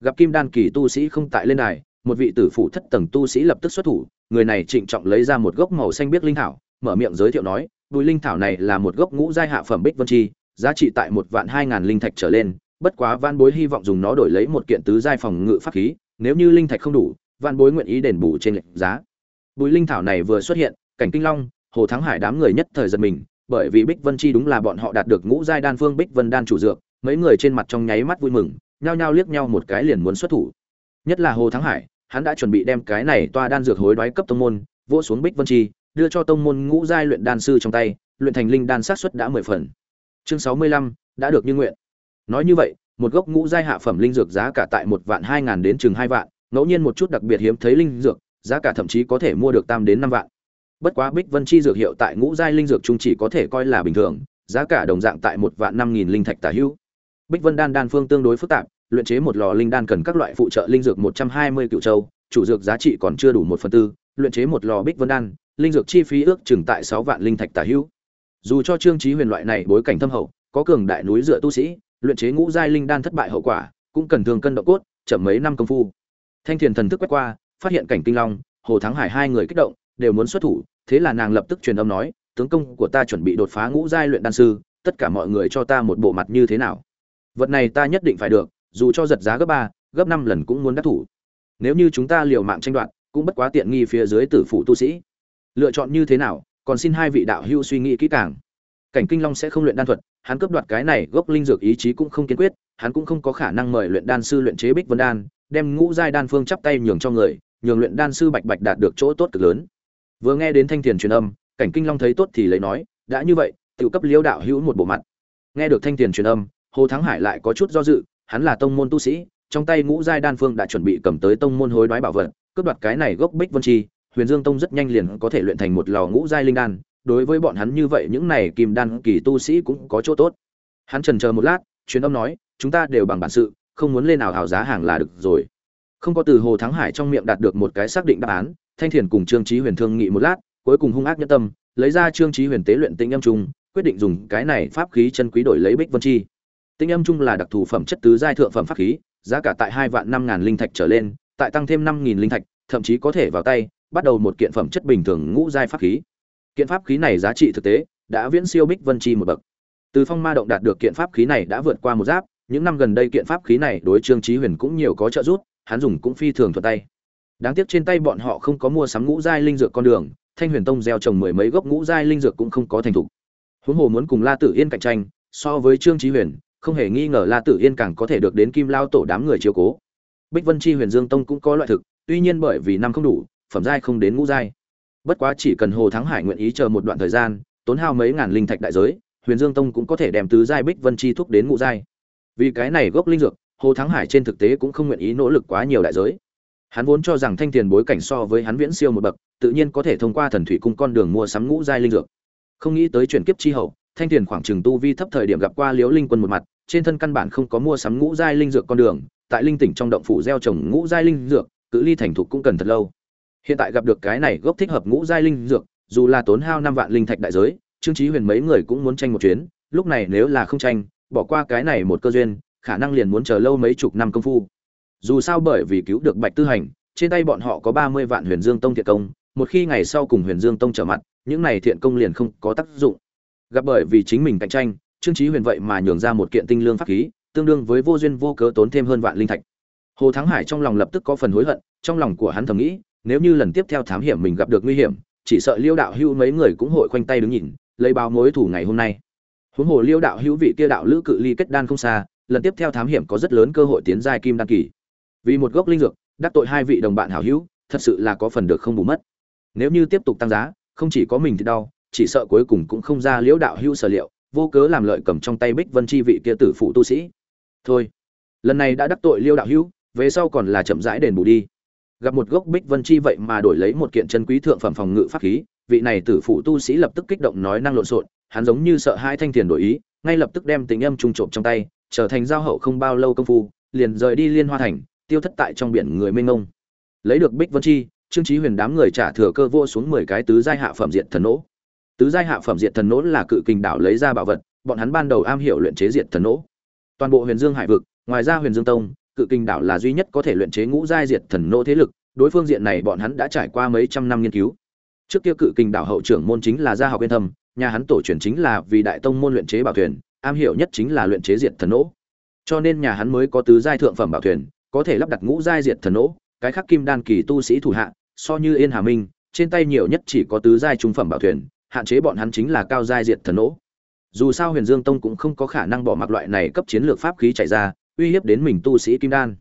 Gặp kim đan kỳ tu sĩ không tại lên đài, một vị tử phụ thất tầng tu sĩ lập tức xuất thủ, người này trịnh trọng lấy ra một gốc màu xanh biếc linh thảo, mở miệng giới thiệu nói, bùi linh thảo này là một gốc ngũ giai hạ phẩm bích vân chi, giá trị tại một vạn hai ngàn linh thạch trở lên, bất quá van bối hy vọng dùng nó đổi lấy một kiện tứ giai phòng ngự pháp khí, nếu như linh thạch không đủ van bối nguyện ý đền bù trên lệnh giá bùi linh thảo này vừa xuất hiện, cảnh kinh long, hồ thắng hải đám người nhất thời giật mình, bởi vì bích vân chi đúng là bọn họ đạt được ngũ giai đan phương bích vân đan chủ dược, mấy người trên mặt trong nháy mắt vui mừng, nhao nhao liếc nhau một cái liền muốn xuất thủ. Nhất là hồ thắng hải, hắn đã chuẩn bị đem cái này toa đan dược hối đoái cấp tông môn, vỗ xuống bích vân chi, đưa cho tông môn ngũ giai luyện đan sư trong tay, luyện thành linh đan sát xuất đã mười phần. Chương sáu mươi lăm, đã được như nguyện. Nói như vậy, một gốc ngũ giai hạ phẩm linh dược giá cả tại một vạn hai ngàn đến chừng hai vạn, ngẫu nhiên một chút đặc biệt hiếm thấy linh dược giá cả thậm chí có thể mua được tam đến năm vạn. Bất quá bích vân chi dược hiệu tại ngũ giai linh dược trung chỉ có thể coi là bình thường, giá cả đồng dạng tại một vạn năm nghìn linh thạch tả hữu. Bích vân đan đan phương tương đối phức tạp, luyện chế một lò linh đan cần các loại phụ trợ linh dược một trăm hai mươi cựu châu, chủ dược giá trị còn chưa đủ một phần tư, luyện chế một lò bích vân đan, linh dược chi phí ước chừng tại sáu vạn linh thạch tả hữu. Dù cho trương trí huyền loại này bối cảnh thâm hậu, có cường đại núi dựa tu sĩ, luyện chế ngũ giai linh đan thất bại hậu quả, cũng cần thường cân độ cốt, chậm mấy năm công phu. Thanh thiền thần thức quét qua phát hiện cảnh kinh long, hồ thắng hải hai người kích động, đều muốn xuất thủ, thế là nàng lập tức truyền âm nói, tướng công của ta chuẩn bị đột phá ngũ giai luyện đan sư, tất cả mọi người cho ta một bộ mặt như thế nào? Vật này ta nhất định phải được, dù cho giật giá gấp ba, gấp năm lần cũng muốn đắc thủ. Nếu như chúng ta liều mạng tranh đoạt, cũng bất quá tiện nghi phía dưới tử phụ tu sĩ. Lựa chọn như thế nào, còn xin hai vị đạo hưu suy nghĩ kỹ càng. Cảnh kinh long sẽ không luyện đan thuật, hắn cướp đoạt cái này gốc linh dược ý chí cũng không kiên quyết, hắn cũng không có khả năng mời luyện đan sư luyện chế bích vân đan, đem ngũ giai đan phương chắp tay nhường cho người nhường luyện đan sư bạch bạch đạt được chỗ tốt cực lớn. Vừa nghe đến thanh thiền truyền âm, cảnh kinh long thấy tốt thì lấy nói, đã như vậy tự cấp liêu đạo hữu một bộ mặt. Nghe được thanh thiền truyền âm, hồ thắng hải lại có chút do dự, hắn là tông môn tu sĩ, trong tay ngũ giai đan phương đã chuẩn bị cầm tới tông môn hối đoái bảo vật, cướp đoạt cái này gốc bích vân chi, huyền dương tông rất nhanh liền có thể luyện thành một lò ngũ giai linh đan, đối với bọn hắn như vậy những này kim đan kỳ tu sĩ cũng có chỗ tốt. Hắn trần chờ một lát, truyền âm nói, chúng ta đều bằng bản sự, không muốn lên nào hào giá hàng là được rồi không có từ hồ thắng hải trong miệng đạt được một cái xác định đáp án, thanh thiền cùng trương trí huyền thương nghị một lát, cuối cùng hung ác nhất tâm, lấy ra trương trí huyền tế luyện tinh âm trung, quyết định dùng cái này pháp khí chân quý đổi lấy bích vân chi. Tinh âm trung là đặc thù phẩm chất tứ giai thượng phẩm pháp khí, giá cả tại hai vạn năm ngàn linh thạch trở lên, tại tăng thêm năm nghìn linh thạch, thậm chí có thể vào tay, bắt đầu một kiện phẩm chất bình thường ngũ giai pháp khí. Kiện pháp khí này giá trị thực tế, đã viễn siêu bích vân chi một bậc. Từ phong ma động đạt được kiện pháp khí này đã vượt qua một giáp, những năm gần đây kiện pháp khí này đối trương trí huyền cũng nhiều có trợ giúp hắn dùng cũng phi thường thuận tay. Đáng tiếc trên tay bọn họ không có mua sắm ngũ giai linh dược con đường, thanh huyền tông gieo trồng mười mấy gốc ngũ giai linh dược cũng không có thành thục. Huống hồ muốn cùng la tử yên cạnh tranh, so với trương trí huyền, không hề nghi ngờ la tử yên càng có thể được đến kim lao tổ đám người chiếu cố. Bích vân chi huyền dương tông cũng có loại thực, tuy nhiên bởi vì năm không đủ, phẩm giai không đến ngũ giai. Bất quá chỉ cần hồ thắng hải nguyện ý chờ một đoạn thời gian, tốn hao mấy ngàn linh thạch đại giới, huyền dương tông cũng có thể đem tứ giai bích vân chi thúc đến ngũ giai. Vì cái này gốc linh dược hồ thắng hải trên thực tế cũng không nguyện ý nỗ lực quá nhiều đại giới. Hắn vốn cho rằng thanh tiền bối cảnh so với hắn viễn siêu một bậc, tự nhiên có thể thông qua thần thủy cung con đường mua sắm ngũ giai linh dược. Không nghĩ tới chuyển kiếp chi hậu, thanh tiền khoảng trừng tu vi thấp thời điểm gặp qua liễu linh quân một mặt, trên thân căn bản không có mua sắm ngũ giai linh dược con đường, tại linh tỉnh trong động phủ gieo trồng ngũ giai linh dược, cự ly thành thục cũng cần thật lâu. Hiện tại gặp được cái này gốc thích hợp ngũ giai linh dược, dù là tốn hao năm vạn linh thạch đại giới, trương trí huyền mấy người cũng muốn tranh một chuyến, lúc này nếu là không tranh, bỏ qua cái này một cơ duyên khả năng liền muốn chờ lâu mấy chục năm công phu. Dù sao bởi vì cứu được bạch tư hành, trên tay bọn họ có ba mươi vạn huyền dương tông thiện công, một khi ngày sau cùng huyền dương tông trở mặt, những này thiện công liền không có tác dụng. Gặp bởi vì chính mình cạnh tranh, trương trí huyền vậy mà nhường ra một kiện tinh lương pháp khí, tương đương với vô duyên vô cớ tốn thêm hơn vạn linh thạch. Hồ thắng hải trong lòng lập tức có phần hối hận, trong lòng của hắn thầm nghĩ, nếu như lần tiếp theo thám hiểm mình gặp được nguy hiểm, chỉ sợ liêu đạo hữu mấy người cũng hội khoanh tay đứng nhìn, lấy báo mối thủ ngày hôm nay. Huống hồ liêu đạo hữu vị kia đạo lữ cự ly kết đan không xa lần tiếp theo thám hiểm có rất lớn cơ hội tiến giai kim đan kỳ. Vì một gốc linh dược, đắc tội hai vị đồng bạn hảo hữu, thật sự là có phần được không bù mất. Nếu như tiếp tục tăng giá, không chỉ có mình thì đau, chỉ sợ cuối cùng cũng không ra liễu đạo hữu sở liệu, vô cớ làm lợi cầm trong tay bích vân chi vị kia tử phụ tu sĩ. Thôi, lần này đã đắc tội liêu đạo hữu, về sau còn là chậm rãi đền bù đi. Gặp một gốc bích vân chi vậy mà đổi lấy một kiện chân quý thượng phẩm phòng ngự pháp khí, vị này tử phụ tu sĩ lập tức kích động nói năng lộn xộn, hắn giống như sợ hai thanh tiền đổi ý, ngay lập tức đem tình âm trung trộm trong tay trở thành giao hậu không bao lâu công phu, liền rời đi liên hoa thành, tiêu thất tại trong biển người mênh mông. Lấy được bích vân chi, trương chí huyền đám người trả thừa cơ vô xuống mười cái tứ giai hạ phẩm diện thần nỗ. Tứ giai hạ phẩm diện thần nỗ là cự kình đảo lấy ra bảo vật, bọn hắn ban đầu am hiểu luyện chế diện thần nỗ. Toàn bộ huyền dương hải vực, ngoài ra huyền dương tông, cự kình đảo là duy nhất có thể luyện chế ngũ giai diệt thần nỗ thế lực, đối phương diện này bọn hắn đã trải qua mấy trăm năm nghiên cứu. Trước kia cự kình đảo hậu trưởng môn chính là gia học yên thâm, nhà hắn tổ truyền chính là vì đại tông môn luyện chế bảo thuyền am hiểu nhất chính là luyện chế diệt thần nỗ. Cho nên nhà hắn mới có tứ giai thượng phẩm bảo thuyền, có thể lắp đặt ngũ giai diệt thần nỗ, cái khắc kim đan kỳ tu sĩ thủ hạ, so như yên hà minh, trên tay nhiều nhất chỉ có tứ giai trung phẩm bảo thuyền, hạn chế bọn hắn chính là cao giai diệt thần nỗ. Dù sao huyền dương tông cũng không có khả năng bỏ mặc loại này cấp chiến lược pháp khí chạy ra, uy hiếp đến mình tu sĩ kim đan.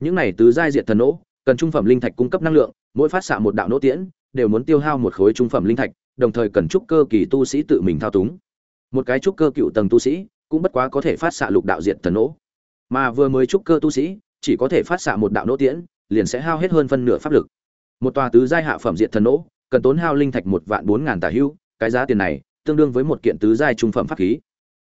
Những này tứ giai diệt thần nỗ, cần trung phẩm linh thạch cung cấp năng lượng, mỗi phát xạ một đạo nỗ tiễn, đều muốn tiêu hao một khối trung phẩm linh thạch, đồng thời cần trúc cơ kỳ tu sĩ tự mình thao túng một cái trúc cơ cựu tầng tu sĩ, cũng bất quá có thể phát xạ lục đạo diệt thần nỗ mà vừa mới trúc cơ tu sĩ, chỉ có thể phát xạ một đạo nỗ tiễn, liền sẽ hao hết hơn phân nửa pháp lực. Một tòa tứ giai hạ phẩm diệt thần nỗ cần tốn hao linh thạch một vạn bốn ngàn tà hưu, cái giá tiền này, tương đương với một kiện tứ giai trung phẩm pháp khí.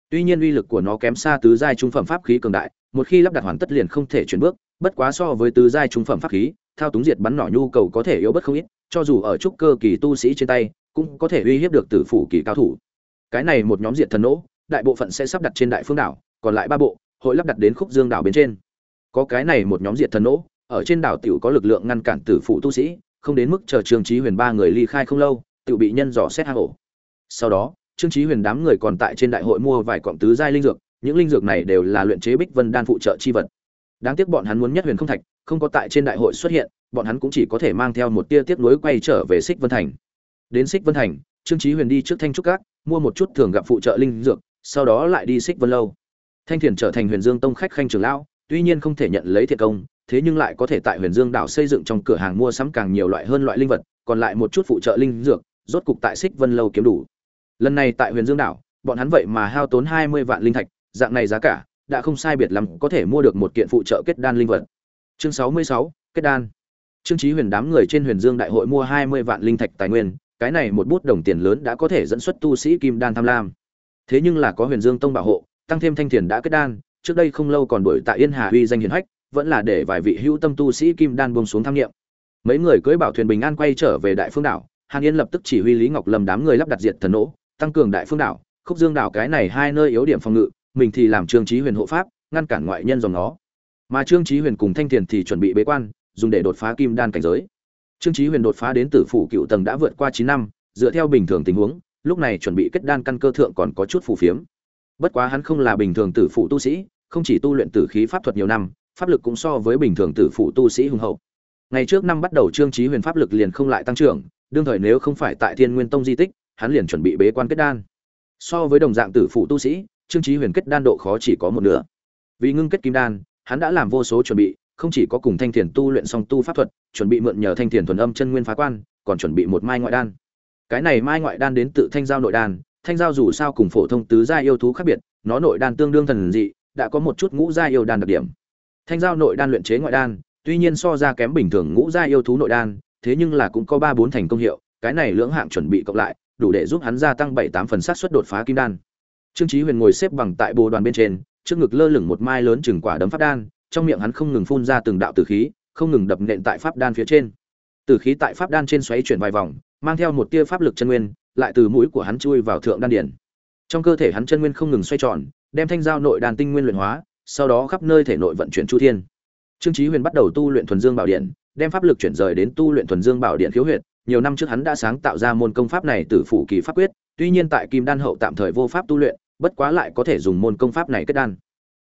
Tuy nhiên uy lực của nó kém xa tứ giai trung phẩm pháp khí cường đại, một khi lắp đặt hoàn tất liền không thể chuyển bước, bất quá so với tứ giai trung phẩm pháp khí, thao túng diệt bắn nỏ nhu cầu có thể yếu bất không ít, cho dù ở trúc cơ kỳ tu sĩ trên tay, cũng có thể uy hiếp được tử phủ kỳ cao thủ cái này một nhóm diệt thần nỗ, đại bộ phận sẽ sắp đặt trên đại phương đảo, còn lại ba bộ, hội lắp đặt đến khúc dương đảo bên trên. Có cái này một nhóm diệt thần nỗ, ở trên đảo tiểu có lực lượng ngăn cản tử phụ tu sĩ, không đến mức chờ trương trí huyền ba người ly khai không lâu, tiểu bị nhân dò xét hang ổ. Sau đó, trương trí huyền đám người còn tại trên đại hội mua vài cọng tứ giai linh dược, những linh dược này đều là luyện chế bích vân đan phụ trợ chi vật. Đáng tiếc bọn hắn muốn nhất huyền không thạch, không có tại trên đại hội xuất hiện, bọn hắn cũng chỉ có thể mang theo một tia tiếc nuối quay trở về xích vân thành. Đến xích vân thành, trương trí huyền đi trước thanh trúc cát mua một chút thường gặp phụ trợ linh dược, sau đó lại đi xích vân lâu. Thanh thiền trở thành huyền dương tông khách khanh trưởng lão, tuy nhiên không thể nhận lấy thiệt công, thế nhưng lại có thể tại huyền dương đảo xây dựng trong cửa hàng mua sắm càng nhiều loại hơn loại linh vật, còn lại một chút phụ trợ linh dược, rốt cục tại xích vân lâu kiếm đủ. Lần này tại huyền dương đảo, bọn hắn vậy mà hao tốn hai mươi vạn linh thạch, dạng này giá cả, đã không sai biệt lắm có thể mua được một kiện phụ trợ kết đan linh vật. Chương sáu mươi sáu, kết đan. Trương trí huyền đám người trên huyền dương đại hội mua hai mươi vạn linh thạch tài nguyên cái này một bút đồng tiền lớn đã có thể dẫn xuất tu sĩ kim đan tham lam. Thế nhưng là có huyền dương tông bảo hộ, tăng thêm thanh thiền đã kết đan, trước đây không lâu còn đuổi tại yên hà uy danh hiền hách, vẫn là để vài vị hữu tâm tu sĩ kim đan buông xuống tham nghiệm. Mấy người cưỡi bảo thuyền bình an quay trở về đại phương đảo, hàn yên lập tức chỉ huy lý ngọc lâm đám người lắp đặt diệt thần nỗ tăng cường đại phương đảo, khúc dương đảo cái này hai nơi yếu điểm phòng ngự, mình thì làm trương trí huyền hộ pháp, ngăn cản ngoại nhân dòng nó. Mà trương trí huyền cùng thanh thiền thì chuẩn bị bế quan, dùng để đột phá kim đan cảnh giới trương Chí huyền đột phá đến tử phủ cựu tầng đã vượt qua chín năm, dựa theo bình thường tình huống, lúc này chuẩn bị kết đan căn cơ thượng còn có chút phù phiếm. Bất quá hắn không là bình thường tử phụ tu sĩ, không chỉ tu luyện tử khí pháp thuật nhiều năm, pháp lực cũng so với bình thường tử phụ tu sĩ hùng hậu. Ngày trước năm bắt đầu trương Chí huyền pháp lực liền không lại tăng trưởng, đương thời nếu không phải tại thiên nguyên tông di tích, hắn liền chuẩn bị bế quan kết đan. So với đồng dạng tử phụ tu sĩ, trương Chí huyền kết đan độ khó chỉ có một nửa. Vì ngưng kết kim đan, hắn đã làm vô số chuẩn bị không chỉ có cùng thanh thiền tu luyện song tu pháp thuật, chuẩn bị mượn nhờ thanh thiền thuần âm chân nguyên phá quan, còn chuẩn bị một mai ngoại đan. Cái này mai ngoại đan đến tự thanh giao nội đan, thanh giao dù sao cùng phổ thông tứ gia yêu thú khác biệt, nó nội đan tương đương thần dị, đã có một chút ngũ gia yêu đan đặc điểm. Thanh giao nội đan luyện chế ngoại đan, tuy nhiên so ra kém bình thường ngũ gia yêu thú nội đan, thế nhưng là cũng có ba bốn thành công hiệu, cái này lưỡng hạng chuẩn bị cộng lại, đủ để giúp hắn gia tăng bảy tám phần sát suất đột phá kim đan. Trương chí huyền ngồi xếp bằng tại bồ đoàn bên trên, trước ngực lơ lửng một mai lớn chừng quả đấm phát đan trong miệng hắn không ngừng phun ra từng đạo tử khí, không ngừng đập nện tại pháp đan phía trên. Tử khí tại pháp đan trên xoáy chuyển vài vòng, mang theo một tia pháp lực chân nguyên, lại từ mũi của hắn chui vào thượng đan điển. Trong cơ thể hắn chân nguyên không ngừng xoay tròn, đem thanh giao nội đan tinh nguyên luyện hóa, sau đó khắp nơi thể nội vận chuyển chu thiên. Trương chí huyền bắt đầu tu luyện thuần dương bảo điện, đem pháp lực chuyển rời đến tu luyện thuần dương bảo điện khiếu huyệt. Nhiều năm trước hắn đã sáng tạo ra môn công pháp này từ phủ kỳ pháp quyết, tuy nhiên tại kim đan hậu tạm thời vô pháp tu luyện, bất quá lại có thể dùng môn công pháp này kết đan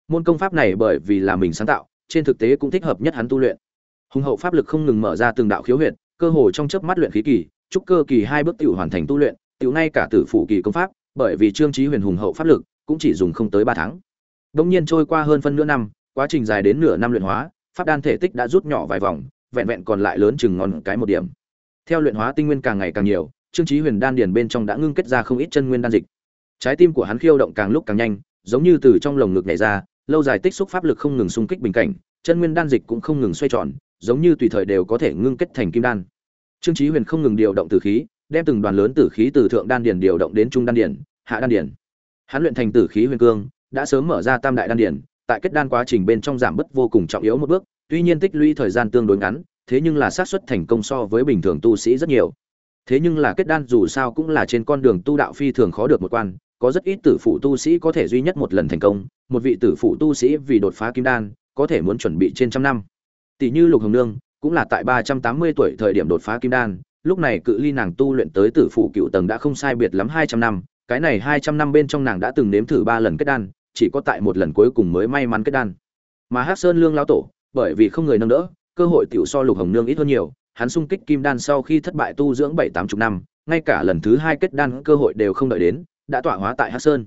môn công pháp này bởi vì là mình sáng tạo, trên thực tế cũng thích hợp nhất hắn tu luyện. Hùng hậu pháp lực không ngừng mở ra từng đạo khiếu huyệt, cơ hồ trong chớp mắt luyện khí kỳ trúc cơ kỳ hai bước tiểu hoàn thành tu luyện, tiểu ngay cả tử phủ kỳ công pháp, bởi vì trương trí huyền hùng hậu pháp lực, cũng chỉ dùng không tới ba tháng. Đông nhiên trôi qua hơn phân nửa năm, quá trình dài đến nửa năm luyện hóa, pháp đan thể tích đã rút nhỏ vài vòng, vẹn vẹn còn lại lớn chừng ngón cái một điểm. Theo luyện hóa tinh nguyên càng ngày càng nhiều, trương trí huyền đan điền bên trong đã ngưng kết ra không ít chân nguyên đan dịch. Trái tim của hắn khiêu động càng lúc càng nhanh, giống như từ trong lồng ngực nhảy ra lâu dài tích xúc pháp lực không ngừng xung kích bình cảnh, chân nguyên đan dịch cũng không ngừng xoay tròn, giống như tùy thời đều có thể ngưng kết thành kim đan. Trương chí huyền không ngừng điều động tử khí, đem từng đoàn lớn tử khí từ thượng đan điền điều động đến trung đan điền, hạ đan điền. Hắn luyện thành tử khí huyền cương, đã sớm mở ra tam đại đan điền, tại kết đan quá trình bên trong giảm bớt vô cùng trọng yếu một bước, tuy nhiên tích lũy thời gian tương đối ngắn, thế nhưng là xác suất thành công so với bình thường tu sĩ rất nhiều. Thế nhưng là kết đan dù sao cũng là trên con đường tu đạo phi thường khó được một quan có rất ít tử phụ tu sĩ có thể duy nhất một lần thành công, một vị tử phụ tu sĩ vì đột phá kim đan, có thể muốn chuẩn bị trên trăm năm. Tỷ như lục hồng nương, cũng là tại ba trăm tám mươi tuổi thời điểm đột phá kim đan, lúc này cự ly nàng tu luyện tới tử phụ cựu tầng đã không sai biệt lắm hai trăm năm, cái này hai trăm năm bên trong nàng đã từng nếm thử ba lần kết đan, chỉ có tại một lần cuối cùng mới may mắn kết đan. Mà hắc sơn lương lão tổ, bởi vì không người nâng đỡ, cơ hội tiểu so lục hồng nương ít hơn nhiều, hắn sung kích kim đan sau khi thất bại tu dưỡng bảy tám chục năm, ngay cả lần thứ hai kết đan cơ hội đều không đợi đến đã tỏa hóa tại hắc sơn.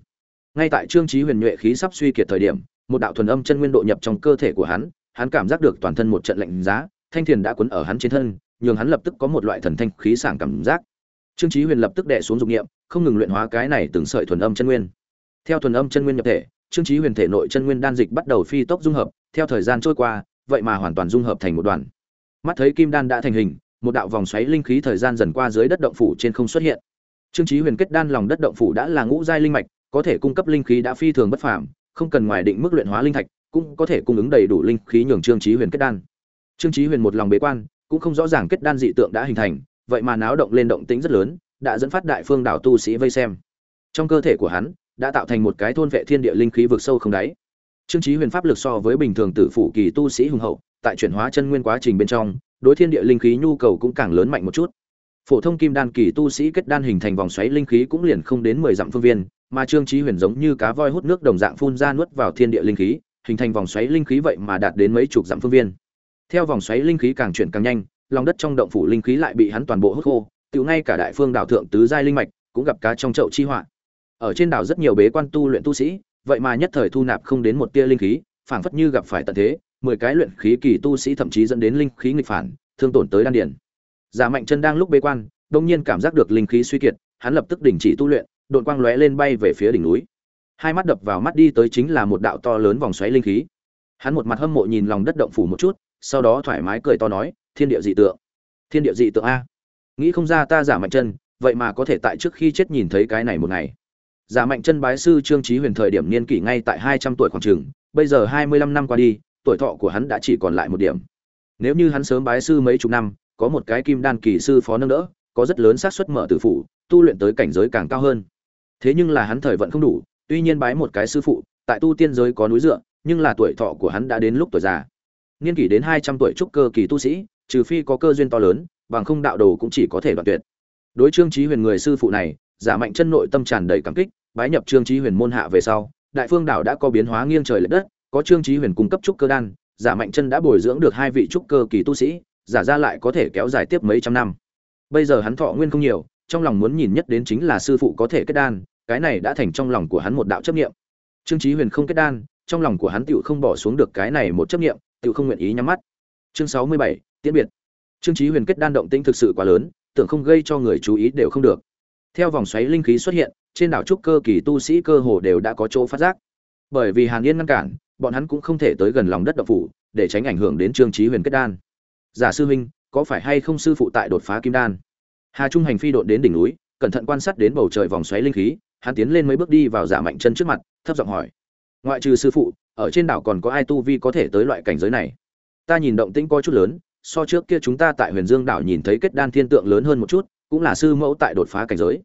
Ngay tại trương trí huyền nhuệ khí sắp suy kiệt thời điểm, một đạo thuần âm chân nguyên độ nhập trong cơ thể của hắn hắn cảm giác được toàn thân một trận lạnh giá, thanh thiền đã quấn ở hắn trên thân, nhường hắn lập tức có một loại thần thanh khí sảng cảm giác. Trương trí huyền lập tức đè xuống dục niệm, không ngừng luyện hóa cái này từng sợi thuần âm chân nguyên. Theo thuần âm chân nguyên nhập thể, trương trí huyền thể nội chân nguyên đan dịch bắt đầu phi tốc dung hợp, theo thời gian trôi qua, vậy mà hoàn toàn dung hợp thành một đoàn. Mắt thấy kim đan đã thành hình, một đạo vòng xoáy linh khí thời gian dần qua dưới đất động phủ trên không xuất hiện trương Chí huyền kết đan lòng đất động phủ đã là ngũ giai linh mạch, có thể cung cấp linh khí đã phi thường bất phàm, không cần ngoài định mức luyện hóa linh thạch, cũng có thể cung ứng đầy đủ linh khí nhường trương Chí huyền kết đan. Trương Chí huyền một lòng bế quan, cũng không rõ ràng kết đan dị tượng đã hình thành, vậy mà náo động lên động tĩnh rất lớn, đã dẫn phát đại phương đảo tu sĩ vây xem. Trong cơ thể của hắn, đã tạo thành một cái thôn vệ thiên địa linh khí vực sâu không đáy. Trương Chí huyền pháp lực so với bình thường tử phụ kỳ tu sĩ hùng hậu, tại chuyển hóa chân nguyên quá trình bên trong, đối thiên địa linh khí nhu cầu cũng càng lớn mạnh một chút phổ thông kim đan kỳ tu sĩ kết đan hình thành vòng xoáy linh khí cũng liền không đến mười dặm phương viên, mà trương trí huyền giống như cá voi hút nước đồng dạng phun ra nuốt vào thiên địa linh khí, hình thành vòng xoáy linh khí vậy mà đạt đến mấy chục dặm phương viên. Theo vòng xoáy linh khí càng chuyển càng nhanh, lòng đất trong động phủ linh khí lại bị hắn toàn bộ hút khô tự ngay cả đại phương đảo thượng tứ giai linh mạch cũng gặp cá trong chậu chi họa. Ở trên đảo rất nhiều bế quan tu luyện tu sĩ, vậy mà nhất thời thu nạp không đến một tia linh khí, phảng phất như gặp phải tận thế, mười cái luyện khí kỳ tu sĩ thậm chí dẫn đến linh khí nghịch phản, thương tổn tới đan điển giả mạnh chân đang lúc bế quan đông nhiên cảm giác được linh khí suy kiệt, hắn lập tức đình chỉ tu luyện đội quang lóe lên bay về phía đỉnh núi. Hai mắt đập vào mắt đi tới chính là một đạo to lớn vòng xoáy linh khí. Hắn một mặt hâm mộ nhìn lòng đất động phủ một chút, sau đó thoải mái cười to nói, thiên địa dị tượng, thiên địa dị tượng a. Nghĩ không ra ta giả mạnh chân, vậy mà có thể tại trước khi chết nhìn thấy cái này một ngày. Giả mạnh chân bái sư trương trí huyền thời điểm niên kỷ ngay tại hai trăm tuổi khoảng trường bây giờ hai mươi lăm năm qua đi, tuổi thọ của hắn đã chỉ còn lại một điểm. Nếu như hắn sớm bái sư mấy chục năm có một cái kim đan kỳ sư phó nâng đỡ, có rất lớn xác suất mở tử phụ tu luyện tới cảnh giới càng cao hơn. Thế nhưng là hắn thời vận không đủ, tuy nhiên bái một cái sư phụ, tại tu tiên giới có núi dựa, nhưng là tuổi thọ của hắn đã đến lúc tuổi già. Niên kỷ đến hai trăm tuổi trúc cơ kỳ tu sĩ, trừ phi có cơ duyên to lớn, bằng không đạo đồ cũng chỉ có thể đoạn tuyệt. Đối trương chí huyền người sư phụ này, giả mạnh chân nội tâm tràn đầy cảm kích, bái nhập trương chí huyền môn hạ về sau, đại phương đảo đã có biến hóa nghiêng trời lệch đất, có trương chí huyền cung cấp trúc cơ đan, giả mạnh chân đã bồi dưỡng được hai vị trúc cơ kỳ tu sĩ giả ra lại có thể kéo dài tiếp mấy trăm năm. Bây giờ hắn thọ nguyên không nhiều, trong lòng muốn nhìn nhất đến chính là sư phụ có thể kết đan, cái này đã thành trong lòng của hắn một đạo chấp niệm. Trương trí huyền không kết đan, trong lòng của hắn tựu không bỏ xuống được cái này một chấp niệm tựu không nguyện ý nhắm mắt. Chương sáu mươi bảy, tiễn biệt. Trương trí huyền kết đan động tĩnh thực sự quá lớn, tưởng không gây cho người chú ý đều không được. Theo vòng xoáy linh khí xuất hiện, trên đảo trúc cơ kỳ tu sĩ cơ hồ đều đã có chỗ phát giác. Bởi vì hàn yên ngăn cản, bọn hắn cũng không thể tới gần lòng đất độc phủ, để tránh ảnh hưởng đến trương trí huyền kết đan giả sư huynh, có phải hay không sư phụ tại đột phá kim đan? Hà trung hành phi đội đến đỉnh núi, cẩn thận quan sát đến bầu trời vòng xoáy linh khí, hắn tiến lên mấy bước đi vào giả mạnh chân trước mặt, thấp giọng hỏi. Ngoại trừ sư phụ, ở trên đảo còn có ai tu vi có thể tới loại cảnh giới này? Ta nhìn động tĩnh có chút lớn, so trước kia chúng ta tại huyền dương đảo nhìn thấy kết đan thiên tượng lớn hơn một chút, cũng là sư mẫu tại đột phá cảnh giới.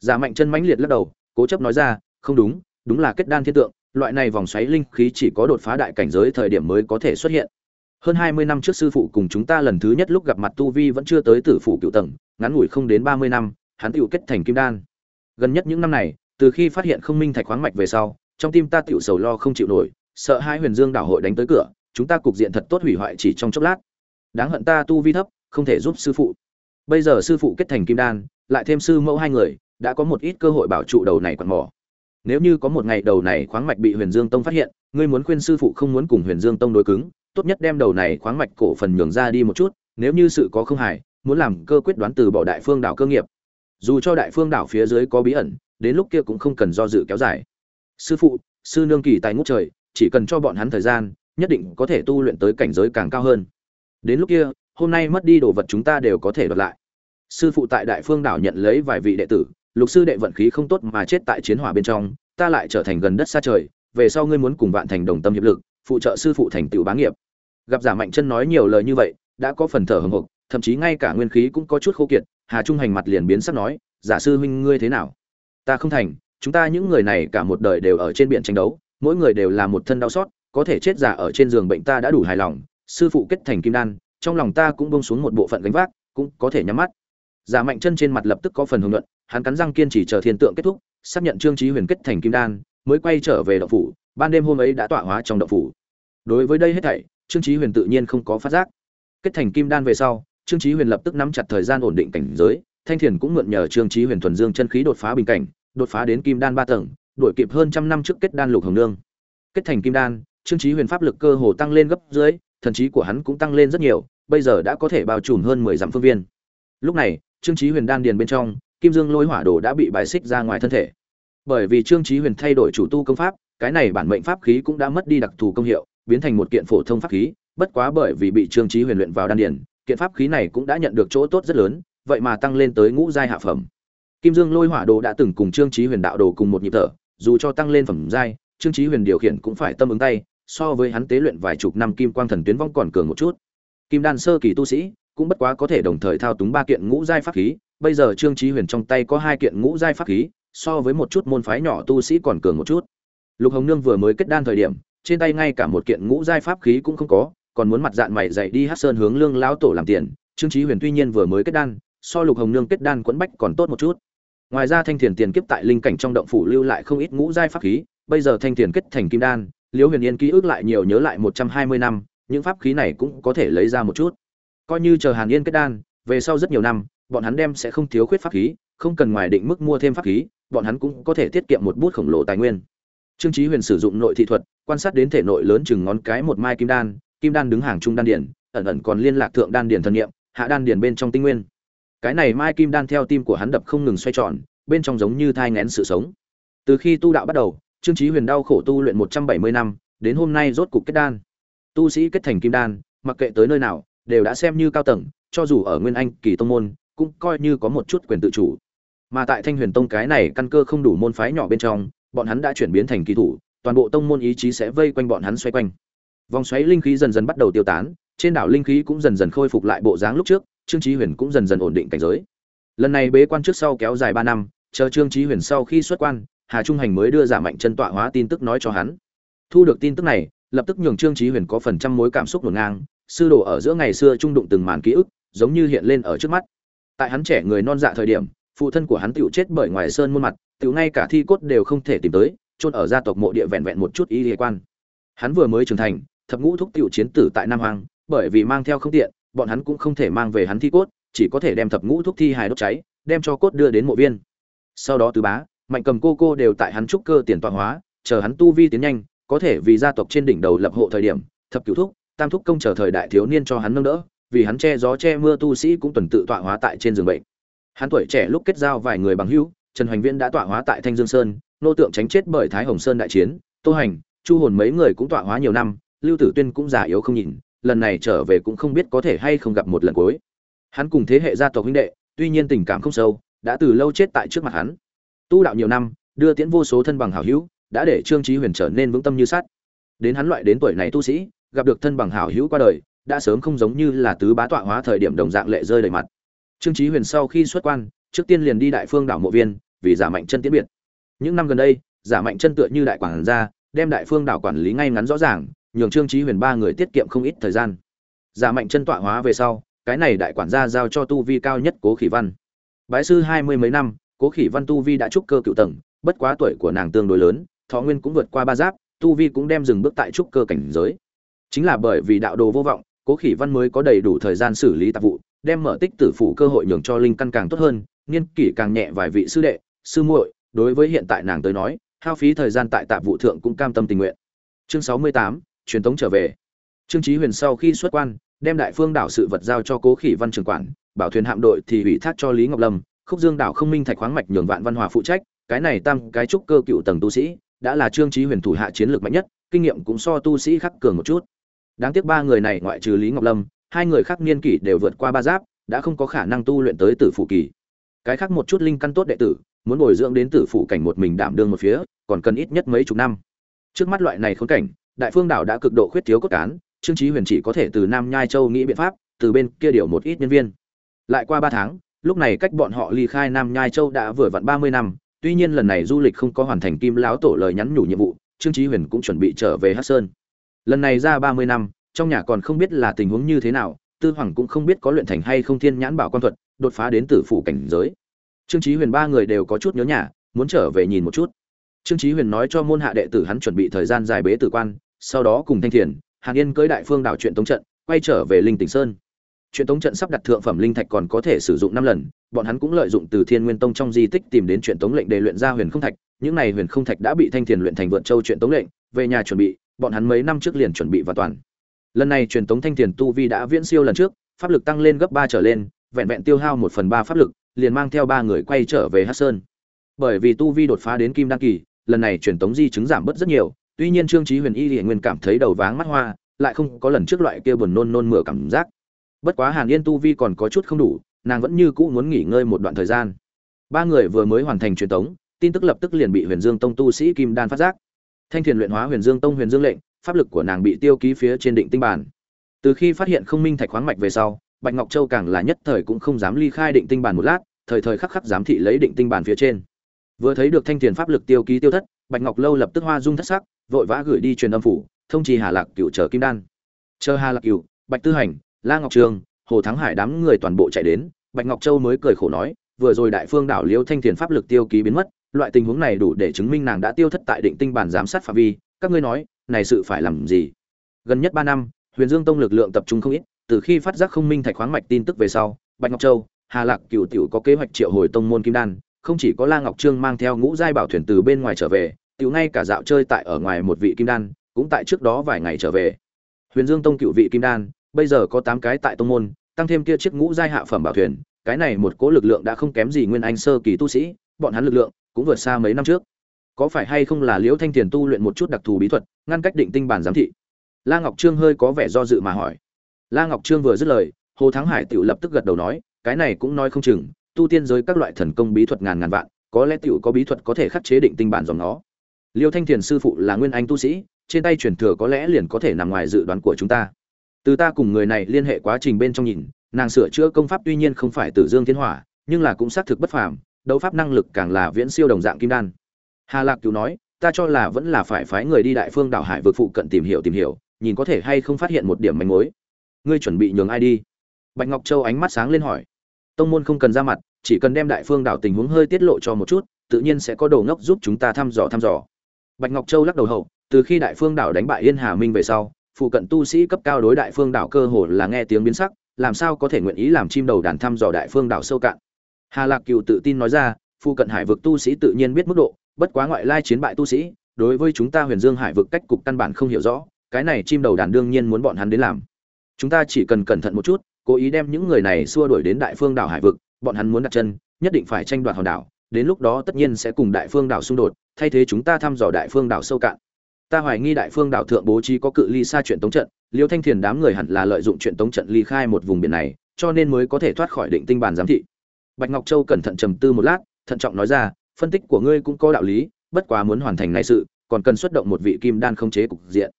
Giả mạnh chân mãnh liệt lắc đầu, cố chấp nói ra, không đúng đúng là kết đan thiên tượng, loại này vòng xoáy linh khí chỉ có đột phá đại cảnh giới thời điểm mới có thể xuất hiện hơn hai mươi năm trước sư phụ cùng chúng ta lần thứ nhất lúc gặp mặt tu vi vẫn chưa tới tử phủ cựu tầng, ngắn ngủi không đến ba mươi năm, hắn tựu kết thành kim đan. Gần nhất những năm này, từ khi phát hiện không minh thạch khoáng mạch về sau, trong tim ta tựu sầu lo không chịu nổi, sợ hai huyền dương đảo hội đánh tới cửa, chúng ta cục diện thật tốt hủy hoại chỉ trong chốc lát. Đáng hận ta tu vi thấp, không thể giúp sư phụ. Bây giờ sư phụ kết thành kim đan, lại thêm sư mẫu hai người, đã có một ít cơ hội bảo trụ đầu này quặn mỏ. Nếu như có một ngày đầu này khoáng mạch bị huyền dương tông phát hiện, ngươi muốn khuyên sư phụ không muốn cùng huyền dương tông đối cứng tốt nhất đem đầu này khoáng mạch cổ phần nhường ra đi một chút, nếu như sự có không hài, muốn làm cơ quyết đoán từ bỏ đại phương đảo cơ nghiệp. Dù cho đại phương đảo phía dưới có bí ẩn, đến lúc kia cũng không cần do dự kéo dài. Sư phụ, sư nương kỳ tài ngút trời, chỉ cần cho bọn hắn thời gian, nhất định có thể tu luyện tới cảnh giới càng cao hơn. Đến lúc kia, hôm nay mất đi đồ vật chúng ta đều có thể đoạt lại. Sư phụ tại đại phương đảo nhận lấy vài vị đệ tử, lục sư đệ vận khí không tốt mà chết tại chiến hỏa bên trong, ta lại trở thành gần đất xa trời, về sau ngươi muốn cùng vạn thành đồng tâm hiệp lực, phụ trợ sư phụ thành tựu bá nghiệp gặp giả mạnh chân nói nhiều lời như vậy, đã có phần thở hồng hộc thậm chí ngay cả nguyên khí cũng có chút khô kiệt, hà trung hành mặt liền biến sắc nói, giả sư huynh ngươi thế nào? Ta không thành, chúng ta những người này cả một đời đều ở trên biển tranh đấu, mỗi người đều là một thân đau xót, có thể chết giả ở trên giường bệnh ta đã đủ hài lòng, sư phụ kết thành kim đan, trong lòng ta cũng bông xuống một bộ phận gánh vác, cũng có thể nhắm mắt. Giả mạnh chân trên mặt lập tức có phần hưởng luận, hắn cắn răng kiên trì chờ thiên tượng kết thúc, xác nhận trương trí huyền kết thành kim đan, mới quay trở về động phủ, ban đêm hôm ấy đã tọa hóa trong động phủ. Đối với đây hết thảy trương Chí huyền tự nhiên không có phát giác. Kết thành kim đan về sau, trương Chí huyền lập tức nắm chặt thời gian ổn định cảnh giới, thanh thiền cũng mượn nhờ trương Chí huyền thuần dương chân khí đột phá bình cảnh, đột phá đến kim đan ba tầng, đuổi kịp hơn trăm năm trước kết đan lục hồng nương. Kết thành kim đan, trương Chí huyền pháp lực cơ hồ tăng lên gấp dưới, thần trí của hắn cũng tăng lên rất nhiều, bây giờ đã có thể bao trùm hơn mười dặm phương viên. Lúc này, trương Chí huyền đan điền bên trong, kim dương lôi hỏa đồ đã bị bài xích ra ngoài thân thể. Bởi vì trương Chí huyền thay đổi chủ tu công pháp, cái này bản mệnh pháp khí cũng đã mất đi đặc thù công hiệu biến thành một kiện phổ thông pháp khí, bất quá bởi vì bị trương chí huyền luyện vào đan điền, kiện pháp khí này cũng đã nhận được chỗ tốt rất lớn, vậy mà tăng lên tới ngũ giai hạ phẩm. Kim dương lôi hỏa đồ đã từng cùng trương chí huyền đạo đồ cùng một nhịp thở, dù cho tăng lên phẩm giai, trương chí huyền điều khiển cũng phải tâm ứng tay, so với hắn tế luyện vài chục năm kim quang thần tuyến vong còn cường một chút. Kim đan sơ kỳ tu sĩ cũng bất quá có thể đồng thời thao túng ba kiện ngũ giai pháp khí, bây giờ trương chí huyền trong tay có hai kiện ngũ giai pháp khí, so với một chút môn phái nhỏ tu sĩ còn cường một chút. Lục hồng nương vừa mới kết đan thời điểm trên tay ngay cả một kiện ngũ giai pháp khí cũng không có, còn muốn mặt dạng mày dày đi hát sơn hướng lương lão tổ làm tiền. Trương chí huyền tuy nhiên vừa mới kết đan, so lục hồng nương kết đan quẫn bách còn tốt một chút. Ngoài ra thanh thiền tiền kiếp tại linh cảnh trong động phủ lưu lại không ít ngũ giai pháp khí, bây giờ thanh thiền kết thành kim đan, liễu huyền yên ký ức lại nhiều nhớ lại một trăm hai mươi năm, những pháp khí này cũng có thể lấy ra một chút. Coi như chờ hàn yên kết đan, về sau rất nhiều năm, bọn hắn đem sẽ không thiếu khuyết pháp khí, không cần ngoài định mức mua thêm pháp khí, bọn hắn cũng có thể tiết kiệm một bút khổng lồ tài nguyên. Trương chí huyền sử dụng nội thị thuật quan sát đến thể nội lớn chừng ngón cái một mai kim đan kim đan đứng hàng trung đan điển, ẩn ẩn còn liên lạc thượng đan điển thần niệm, hạ đan điển bên trong tinh nguyên. Cái này mai kim đan theo tim của hắn đập không ngừng xoay tròn, bên trong giống như thai ngén sự sống. Từ khi tu đạo bắt đầu, trương chí huyền đau khổ tu luyện một trăm bảy mươi năm, đến hôm nay rốt cục kết đan. Tu sĩ kết thành kim đan, mặc kệ tới nơi nào, đều đã xem như cao tầng, cho dù ở nguyên anh, kỳ tông môn, cũng coi như có một chút quyền tự chủ. Mà tại thanh huyền tông cái này căn cơ không đủ môn phái nhỏ bên trong, bọn hắn đã chuyển biến thành kỳ thủ toàn bộ tông môn ý chí sẽ vây quanh bọn hắn xoay quanh. Vòng xoáy linh khí dần dần bắt đầu tiêu tán, trên đảo linh khí cũng dần dần khôi phục lại bộ dáng lúc trước, trương chí huyền cũng dần dần ổn định cảnh giới. Lần này bế quan trước sau kéo dài ba năm, chờ trương chí huyền sau khi xuất quan, hà trung hành mới đưa giả mạnh chân tọa hóa tin tức nói cho hắn. Thu được tin tức này, lập tức nhường trương chí huyền có phần trăm mối cảm xúc ngổn ngang, sư đồ ở giữa ngày xưa trung đụng từng màn ký ức, giống như hiện lên ở trước mắt. Tại hắn trẻ người non dạ thời điểm, phụ thân của hắn tựu chết bởi ngoài sơn muôn mặt, tựu ngay cả thi cốt đều không thể tìm tới chôn ở gia tộc mộ địa vẹn vẹn một chút ý liên quan. Hắn vừa mới trưởng thành, thập ngũ thúc tiểu chiến tử tại nam hoàng bởi vì mang theo không tiện, bọn hắn cũng không thể mang về hắn thi cốt, chỉ có thể đem thập ngũ thúc thi hài đốt cháy, đem cho cốt đưa đến mộ viên. Sau đó tứ bá, mạnh cầm cô cô đều tại hắn trúc cơ tiền tọa hóa, chờ hắn tu vi tiến nhanh, có thể vì gia tộc trên đỉnh đầu lập hộ thời điểm, thập cửu thúc, tam thúc công chờ thời đại thiếu niên cho hắn nâng đỡ, vì hắn che gió che mưa tu sĩ cũng tuần tự tọa hóa tại trên giường bệnh. Hắn tuổi trẻ lúc kết giao vài người bằng hữu, trần hoành viễn đã tọa hóa tại thanh dương sơn nô tượng tránh chết bởi thái hồng sơn đại chiến, tô hành, chu hồn mấy người cũng tọa hóa nhiều năm, lưu tử tuyên cũng già yếu không nhìn, lần này trở về cũng không biết có thể hay không gặp một lần cuối. Hắn cùng thế hệ gia tộc huynh đệ, tuy nhiên tình cảm không sâu, đã từ lâu chết tại trước mặt hắn. Tu đạo nhiều năm, đưa tiễn vô số thân bằng hảo hữu, đã để trương trí huyền trở nên vững tâm như sắt. Đến hắn loại đến tuổi này tu sĩ, gặp được thân bằng hảo hữu qua đời, đã sớm không giống như là tứ bá tọa hóa thời điểm đồng dạng lệ rơi đầy mặt. Trương trí huyền sau khi xuất quan, trước tiên liền đi đại phương đảo mộ viên, vì giả mạnh chân tiễn biệt những năm gần đây, giả mạnh chân tựa như đại quản gia, đem đại phương đảo quản lý ngay ngắn rõ ràng, nhường trương trí huyền ba người tiết kiệm không ít thời gian. Giả mạnh chân tọa hóa về sau, cái này đại quản gia giao cho tu vi cao nhất cố khỉ văn. Bái sư hai mươi mấy năm, cố khỉ văn tu vi đã trúc cơ cựu tầng, bất quá tuổi của nàng tương đối lớn, thọ nguyên cũng vượt qua ba giáp, tu vi cũng đem dừng bước tại trúc cơ cảnh giới. Chính là bởi vì đạo đồ vô vọng, cố khỉ văn mới có đầy đủ thời gian xử lý tạp vụ, đem mở tích tử phủ cơ hội nhường cho linh căn càng tốt hơn, niên kỷ càng nhẹ vài vị sư đệ, sư muội đối với hiện tại nàng tới nói, hao phí thời gian tại tạp vụ thượng cũng cam tâm tình nguyện. Chương sáu mươi tám, truyền thống trở về. Trương chí huyền sau khi xuất quan, đem đại phương đảo sự vật giao cho cố khỉ văn trường quản, bảo thuyền hạm đội thì ủy thác cho lý ngọc lâm, khúc dương đảo không minh thạch khoáng mạch nhường vạn văn hòa phụ trách, cái này tam cái trúc cơ cựu tầng tu sĩ, đã là trương chí huyền thủ hạ chiến lược mạnh nhất, kinh nghiệm cũng so tu sĩ khắc cường một chút. Đáng tiếc ba người này ngoại trừ lý ngọc lâm, hai người khác niên kỷ đều vượt qua ba giáp, đã không có khả năng tu luyện tới tử phủ kỳ cái khác một chút linh căn tốt đệ tử, muốn bồi dưỡng đến tử phủ cảnh một mình đảm đương một phía, còn cần ít nhất mấy chục năm. Trước mắt loại này khốn cảnh, đại phương đảo đã cực độ khuyết thiếu cốt cán, trương chí huyền chỉ có thể từ nam nhai châu nghĩ biện pháp, từ bên kia điều một ít nhân viên. Lại qua ba tháng, lúc này cách bọn họ ly khai nam nhai châu đã vừa vặn ba mươi năm, tuy nhiên lần này du lịch không có hoàn thành kim láo tổ lời nhắn nhủ nhiệm vụ, trương chí huyền cũng chuẩn bị trở về hắc sơn. Lần này ra ba mươi năm, trong nhà còn không biết là tình huống như thế nào, tư hoàng cũng không biết có luyện thành hay không thiên nhãn bảo quan thuật đột phá đến tử phủ cảnh giới. Trương chí huyền ba người đều có chút nhớ nhà, muốn trở về nhìn một chút. Trương chí huyền nói cho môn hạ đệ tử hắn chuẩn bị thời gian dài bế tử quan, sau đó cùng thanh thiền, hàn yên cưới đại phương đảo chuyện tống trận, quay trở về linh tỉnh sơn. Chuyện tống trận sắp đặt thượng phẩm linh thạch còn có thể sử dụng năm lần, bọn hắn cũng lợi dụng từ thiên nguyên tông trong di tích tìm đến chuyện tống lệnh để luyện ra huyền không thạch. Những này huyền không thạch đã bị thanh thiền luyện thành vượn châu chuyện tống lệnh, về nhà chuẩn bị, bọn hắn mấy năm trước liền chuẩn bị và toàn. Lần này truyền tống thanh thiền tu vi đã viễn siêu lần trước, pháp lực tăng lên gấp ba trở lên vẹn vẹn tiêu hao một phần ba pháp lực, liền mang theo ba người quay trở về hát sơn. Bởi vì tu vi đột phá đến kim đăng kỳ, lần này truyền tống di chứng giảm bớt rất nhiều, tuy nhiên trương trí huyền y hiện nguyên cảm thấy đầu váng mắt hoa, lại không có lần trước loại kia buồn nôn nôn mửa cảm giác. Bất quá hàn yên tu vi còn có chút không đủ, nàng vẫn như cũ muốn nghỉ ngơi một đoạn thời gian. Ba người vừa mới hoàn thành truyền tống, tin tức lập tức liền bị huyền dương tông tu sĩ kim đan phát giác. Thanh thiền luyện hóa huyền dương tông huyền dương lệnh, pháp lực của nàng bị tiêu ký phía trên định tinh bản. Từ khi phát hiện không minh thạch khoáng mạch về sau bạch ngọc châu càng là nhất thời cũng không dám ly khai định tinh bản một lát, thời thời khắc khắc giám thị lấy định tinh bản phía trên. Vừa thấy được thanh tiền pháp lực tiêu ký tiêu thất, bạch ngọc lâu lập tức hoa dung thất sắc, vội vã gửi đi truyền âm phủ, thông trì hà lạc cựu chờ kim đan. Chờ hà lạc cựu bạch tư hành, la ngọc trường, hồ thắng hải đám người toàn bộ chạy đến, bạch ngọc châu mới cười khổ nói, vừa rồi đại phương đảo liêu thanh tiền pháp lực tiêu ký biến mất, loại tình huống này đủ để chứng minh nàng đã tiêu thất tại định tinh bản giám sát phạm vi, các ngươi nói, này sự phải làm gì? Gần nhất ba năm, huyền dương tông lực lượng tập trung không ít từ khi phát giác không minh thạch khoáng mạch tin tức về sau, bạch ngọc châu, hà lạc cựu tiểu có kế hoạch triệu hồi tông môn kim đan, không chỉ có la ngọc trương mang theo ngũ giai bảo thuyền từ bên ngoài trở về, tiểu ngay cả dạo chơi tại ở ngoài một vị kim đan, cũng tại trước đó vài ngày trở về. Huyền dương tông cựu vị kim đan, bây giờ có tám cái tại tông môn, tăng thêm kia chiếc ngũ giai hạ phẩm bảo thuyền, cái này một cố lực lượng đã không kém gì nguyên anh sơ kỳ tu sĩ, bọn hắn lực lượng cũng vượt xa mấy năm trước. Có phải hay không là liễu thanh tiền tu luyện một chút đặc thù bí thuật, ngăn cách định tinh bản giám thị? La ngọc trương hơi có vẻ do dự mà hỏi la ngọc trương vừa dứt lời, hồ thắng hải tiểu lập tức gật đầu nói, cái này cũng nói không chừng, tu tiên giới các loại thần công bí thuật ngàn ngàn vạn, có lẽ tiểu có bí thuật có thể khắc chế định tinh bản dòng nó. Liêu thanh thiền sư phụ là nguyên anh tu sĩ, trên tay truyền thừa có lẽ liền có thể nằm ngoài dự đoán của chúng ta. Từ ta cùng người này liên hệ quá trình bên trong nhìn, nàng sửa chữa công pháp tuy nhiên không phải tử dương thiên hỏa, nhưng là cũng xác thực bất phàm, đấu pháp năng lực càng là viễn siêu đồng dạng kim đan. Hà lạc cứu nói, ta cho là vẫn là phải phái người đi đại phương đảo hải vực phụ cận tìm hiểu tìm hiểu, nhìn có thể hay không phát hiện một điểm manh mối ngươi chuẩn bị nhường ai đi? Bạch ngọc châu ánh mắt sáng lên hỏi. Tông môn không cần ra mặt, chỉ cần đem đại phương đảo tình huống hơi tiết lộ cho một chút, tự nhiên sẽ có đồ ngốc giúp chúng ta thăm dò thăm dò. Bạch ngọc châu lắc đầu hậu, từ khi đại phương đảo đánh bại yên hà minh về sau, phụ cận tu sĩ cấp cao đối đại phương đảo cơ hồ là nghe tiếng biến sắc, làm sao có thể nguyện ý làm chim đầu đàn thăm dò đại phương đảo sâu cạn? Hà lạc cựu tự tin nói ra, phụ cận hải vực tu sĩ tự nhiên biết mức độ, bất quá ngoại lai chiến bại tu sĩ, đối với chúng ta huyền dương hải vực cách cục căn bản không hiểu rõ, cái này chim đầu đàn đương nhiên muốn bọn hắn đến làm chúng ta chỉ cần cẩn thận một chút, cố ý đem những người này xua đuổi đến đại phương đảo hải vực, bọn hắn muốn đặt chân, nhất định phải tranh đoạt hòn đảo, đến lúc đó tất nhiên sẽ cùng đại phương đảo xung đột, thay thế chúng ta thăm dò đại phương đảo sâu cạn. Ta hoài nghi đại phương đảo thượng bố trí có cự ly xa chuyện tống trận, liêu thanh thiền đám người hẳn là lợi dụng chuyện tống trận ly khai một vùng biển này, cho nên mới có thể thoát khỏi định tinh bản giám thị. Bạch ngọc châu cẩn thận trầm tư một lát, thận trọng nói ra, phân tích của ngươi cũng có đạo lý, bất quá muốn hoàn thành này sự, còn cần xuất động một vị kim đan không chế cục diện.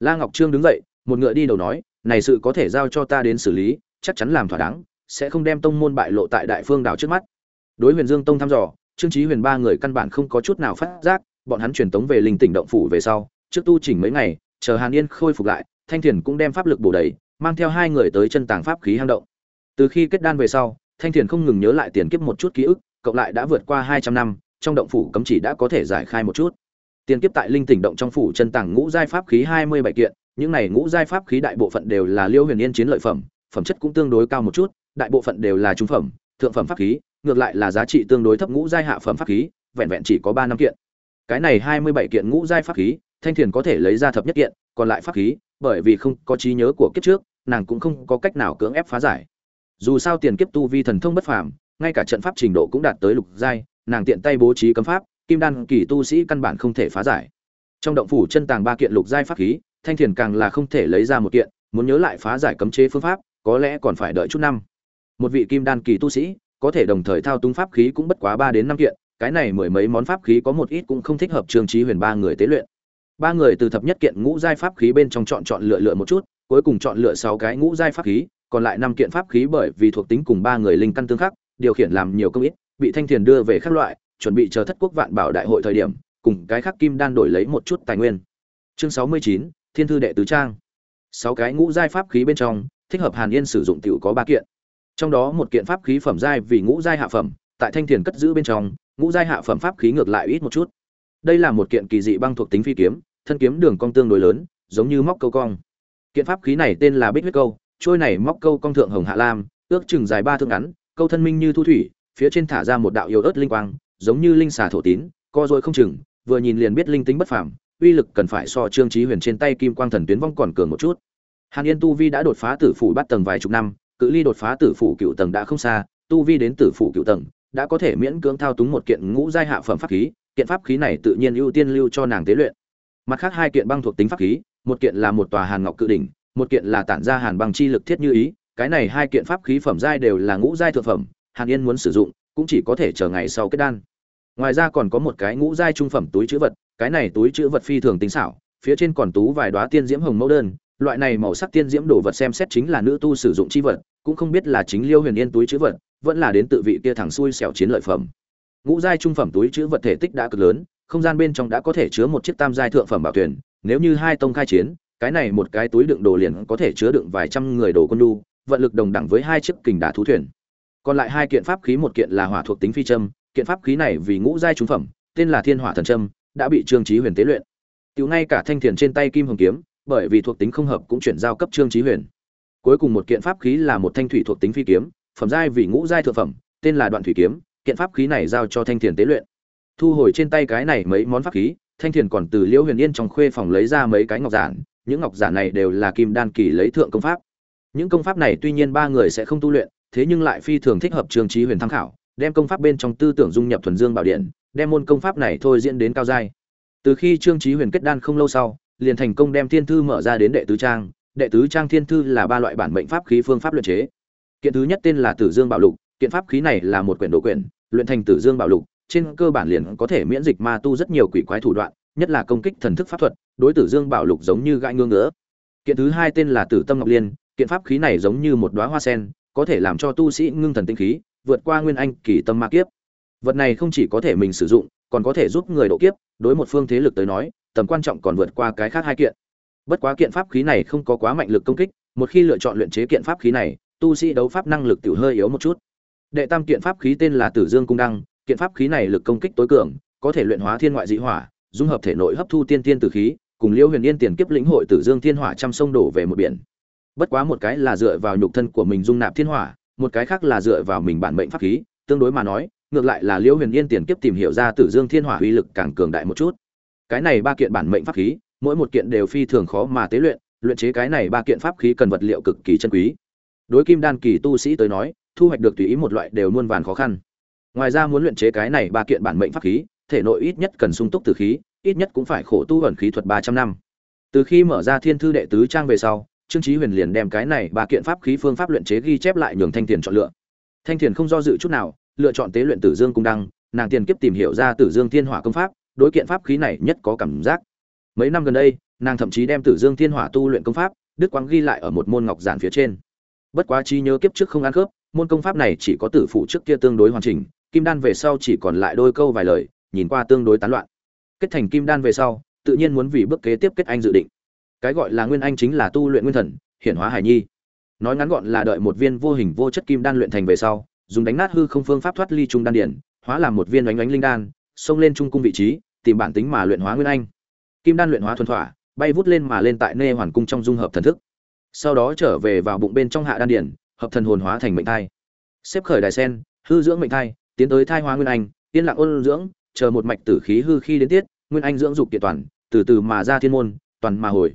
La ngọc trương đứng dậy, một ngựa đi đầu nói này sự có thể giao cho ta đến xử lý, chắc chắn làm thỏa đáng, sẽ không đem tông môn bại lộ tại đại phương đảo trước mắt. Đối huyền dương tông thăm dò, trương trí huyền ba người căn bản không có chút nào phát giác, bọn hắn truyền tống về linh tỉnh động phủ về sau, trước tu chỉnh mấy ngày, chờ hàn yên khôi phục lại, thanh thiền cũng đem pháp lực bổ đầy, mang theo hai người tới chân tàng pháp khí hang động. Từ khi kết đan về sau, thanh thiền không ngừng nhớ lại tiền kiếp một chút ký ức, cộng lại đã vượt qua hai trăm năm, trong động phủ cấm chỉ đã có thể giải khai một chút. Tiền kiếp tại linh tỉnh động trong phủ chân tàng ngũ giai pháp khí hai mươi bảy kiện những này ngũ giai pháp khí đại bộ phận đều là liêu huyền yên chiến lợi phẩm phẩm chất cũng tương đối cao một chút, đại bộ phận đều là trung phẩm, thượng phẩm pháp khí, ngược lại là giá trị tương đối thấp ngũ giai hạ phẩm pháp khí, vẹn vẹn chỉ có ba năm kiện. Cái này hai mươi bảy kiện ngũ giai pháp khí, thanh thiền có thể lấy ra thập nhất kiện, còn lại pháp khí, bởi vì không có trí nhớ của kiếp trước, nàng cũng không có cách nào cưỡng ép phá giải. Dù sao tiền kiếp tu vi thần thông bất phàm, ngay cả trận pháp trình độ cũng đạt tới lục giai, nàng tiện tay bố trí cấm pháp, kim đan kỳ tu sĩ căn bản không thể phá giải. Trong động phủ chân tàng ba kiện lục giai pháp khí thanh thiền càng là không thể lấy ra một kiện, muốn nhớ lại phá giải cấm chế phương pháp, có lẽ còn phải đợi chút năm. Một vị kim đan kỳ tu sĩ, có thể đồng thời thao túng pháp khí cũng bất quá ba đến năm kiện, cái này mười mấy món pháp khí có một ít cũng không thích hợp trương trí huyền ba người tế luyện. Ba người từ thập nhất kiện ngũ giai pháp khí bên trong chọn chọn lựa lựa một chút, cuối cùng chọn lựa sáu cái ngũ giai pháp khí, còn lại năm kiện pháp khí bởi vì thuộc tính cùng ba người linh căn tương khắc, điều khiển làm nhiều công ít, bị thanh thiền đưa về các loại, chuẩn bị chờ thất quốc vạn bảo đại hội thời điểm, cùng cái khác kim đan đổi lấy một chút tài nguyên. Chương sáu mươi chín thiên thư đệ tứ trang. Sáu cái ngũ giai pháp khí bên trong, thích hợp hàn yên sử dụng tiểu có ba kiện. Trong đó một kiện pháp khí phẩm giai vì ngũ giai hạ phẩm, tại thanh thiền cất giữ bên trong, ngũ giai hạ phẩm pháp khí ngược lại ít một chút. Đây là một kiện kỳ dị băng thuộc tính phi kiếm, thân kiếm đường cong tương đối lớn, giống như móc câu cong. Kiện pháp khí này tên là bích huyết câu, trôi này móc câu cong thượng hồng hạ lam, ước chừng dài ba thước ngắn, câu thân minh như thu thủy, phía trên thả ra một đạo yếu ớt linh quang, giống như linh xà thổ tín, co dối không chừng, vừa nhìn liền biết linh tính bất phàm uy lực cần phải so trương trí huyền trên tay kim quang thần tuyến vong còn cường một chút. Hàn yên tu vi đã đột phá tử phủ bắt tầng vài chục năm, cự ly đột phá tử phủ cựu tầng đã không xa, tu vi đến tử phủ cựu tầng đã có thể miễn cưỡng thao túng một kiện ngũ giai hạ phẩm pháp khí, kiện pháp khí này tự nhiên ưu tiên lưu cho nàng tế luyện. Mặt khác hai kiện băng thuộc tính pháp khí, một kiện là một tòa hàn ngọc cự đỉnh, một kiện là tản ra hàn băng chi lực thiết như ý, cái này hai kiện pháp khí phẩm giai đều là ngũ giai thượng phẩm, hàn yên muốn sử dụng, cũng chỉ có thể chờ ngày sau kết đan. Ngoài ra còn có một cái ngũ giai trung phẩm túi chữ vật cái này túi chữ vật phi thường tinh xảo, phía trên còn tú vài đoá tiên diễm hồng mẫu đơn, loại này màu sắc tiên diễm đồ vật xem xét chính là nữ tu sử dụng chi vật, cũng không biết là chính liêu huyền yên túi chữ vật, vẫn là đến tự vị kia thằng xuôi xẻo chiến lợi phẩm. Ngũ giai trung phẩm túi chữ vật thể tích đã cực lớn, không gian bên trong đã có thể chứa một chiếc tam giai thượng phẩm bảo thuyền nếu như hai tông khai chiến, cái này một cái túi đựng đồ liền có thể chứa đựng vài trăm người đồ quân đu vận lực đồng đẳng với hai chiếc kình đá thú thuyền. Còn lại hai kiện pháp khí, một kiện là hỏa thuộc tính phi châm, kiện pháp khí này vì ngũ giai trung phẩm, tên là thiên hỏa thần trâm đã bị trương trí huyền tế luyện. Tiểu ngay cả thanh thiền trên tay kim hồng kiếm, bởi vì thuộc tính không hợp cũng chuyển giao cấp trương trí huyền. Cuối cùng một kiện pháp khí là một thanh thủy thuộc tính phi kiếm, phẩm giai vì ngũ giai thượng phẩm, tên là đoạn thủy kiếm, kiện pháp khí này giao cho thanh thiền tế luyện. Thu hồi trên tay cái này mấy món pháp khí, thanh thiền còn từ liễu huyền yên trong khuê phòng lấy ra mấy cái ngọc giản, những ngọc giản này đều là kim đan kỳ lấy thượng công pháp. Những công pháp này tuy nhiên ba người sẽ không tu luyện, thế nhưng lại phi thường thích hợp trương trí huyền tham khảo đem công pháp bên trong tư tưởng dung nhập thuần dương bảo điện, đem môn công pháp này thôi diễn đến cao giai. Từ khi trương chí huyền kết đan không lâu sau, liền thành công đem thiên thư mở ra đến đệ tứ trang. Đệ tứ trang thiên thư là ba loại bản mệnh pháp khí phương pháp luyện chế. Kiện thứ nhất tên là tử dương bảo lục, kiện pháp khí này là một quyển đồ quyển, luyện thành tử dương bảo lục, trên cơ bản liền có thể miễn dịch ma tu rất nhiều quỷ quái thủ đoạn, nhất là công kích thần thức pháp thuật, đối tử dương bảo lục giống như gãi ngưỡng ngứa. kiện thứ hai tên là tử tâm ngọc liên, kiện pháp khí này giống như một đóa hoa sen, có thể làm cho tu sĩ ngưng thần tinh khí vượt qua nguyên anh kỳ tâm ma kiếp. Vật này không chỉ có thể mình sử dụng, còn có thể giúp người độ kiếp, đối một phương thế lực tới nói, tầm quan trọng còn vượt qua cái khác hai kiện. Bất quá kiện pháp khí này không có quá mạnh lực công kích, một khi lựa chọn luyện chế kiện pháp khí này, tu sĩ đấu pháp năng lực tiểu hơi yếu một chút. Đệ tam kiện pháp khí tên là tử dương cung đăng, kiện pháp khí này lực công kích tối cường, có thể luyện hóa thiên ngoại dị hỏa, dung hợp thể nội hấp thu tiên tiên tử khí, cùng liễu huyền yên tiền kiếp lĩnh hội tử dương thiên hỏa trăm sông đổ về một biển. Bất quá một cái là dựa vào nhục thân của mình dung nạp thiên hỏa một cái khác là dựa vào mình bản mệnh pháp khí, tương đối mà nói, ngược lại là liễu huyền yên tiền kiếp tìm hiểu ra tử dương thiên hỏa uy lực càng cường đại một chút. Cái này ba kiện bản mệnh pháp khí, mỗi một kiện đều phi thường khó mà tế luyện luyện chế cái này ba kiện pháp khí cần vật liệu cực kỳ chân quý. Đối kim đan kỳ tu sĩ tới nói, thu hoạch được tùy ý một loại đều muôn vàn khó khăn. Ngoài ra muốn luyện chế cái này ba kiện bản mệnh pháp khí, thể nội ít nhất cần sung túc từ khí, ít nhất cũng phải khổ tu ẩn khí thuật ba trăm năm. Từ khi mở ra thiên thư đệ tứ trang về sau trương chí huyền liền đem cái này ba kiện pháp khí phương pháp luyện chế ghi chép lại nhường thanh tiền chọn lựa. Thanh tiền không do dự chút nào, lựa chọn tế luyện tử dương cung đăng, nàng tiền kiếp tìm hiểu ra tử dương thiên hỏa công pháp, đối kiện pháp khí này nhất có cảm giác. Mấy năm gần đây, nàng thậm chí đem tử dương thiên hỏa tu luyện công pháp đức quang ghi lại ở một môn ngọc giản phía trên. Bất quá trí nhớ kiếp trước không ăn khớp, môn công pháp này chỉ có tử phụ trước kia tương đối hoàn chỉnh, kim đan về sau chỉ còn lại đôi câu vài lời, nhìn qua tương đối tán loạn. Kết thành kim đan về sau, tự nhiên muốn vì bước kế tiếp kết anh dự định cái gọi là nguyên anh chính là tu luyện nguyên thần, hiển hóa hải nhi. Nói ngắn gọn là đợi một viên vô hình vô chất kim đan luyện thành về sau, dùng đánh nát hư không phương pháp thoát ly trung đan điển, hóa làm một viên oánh oánh linh đan, xông lên trung cung vị trí, tìm bản tính mà luyện hóa nguyên anh. Kim đan luyện hóa thuần thỏa, bay vút lên mà lên tại nê hoàn cung trong dung hợp thần thức. Sau đó trở về vào bụng bên trong hạ đan điển, hợp thần hồn hóa thành mệnh thai. Xếp khởi đài sen, hư dưỡng mệnh thai, tiến tới thai hóa nguyên anh, yên lặng ôn dưỡng, chờ một mạch tử khí hư khi đến tiết, nguyên anh dưỡng dục kiện toàn, từ từ mà ra thiên môn, toàn mà hồi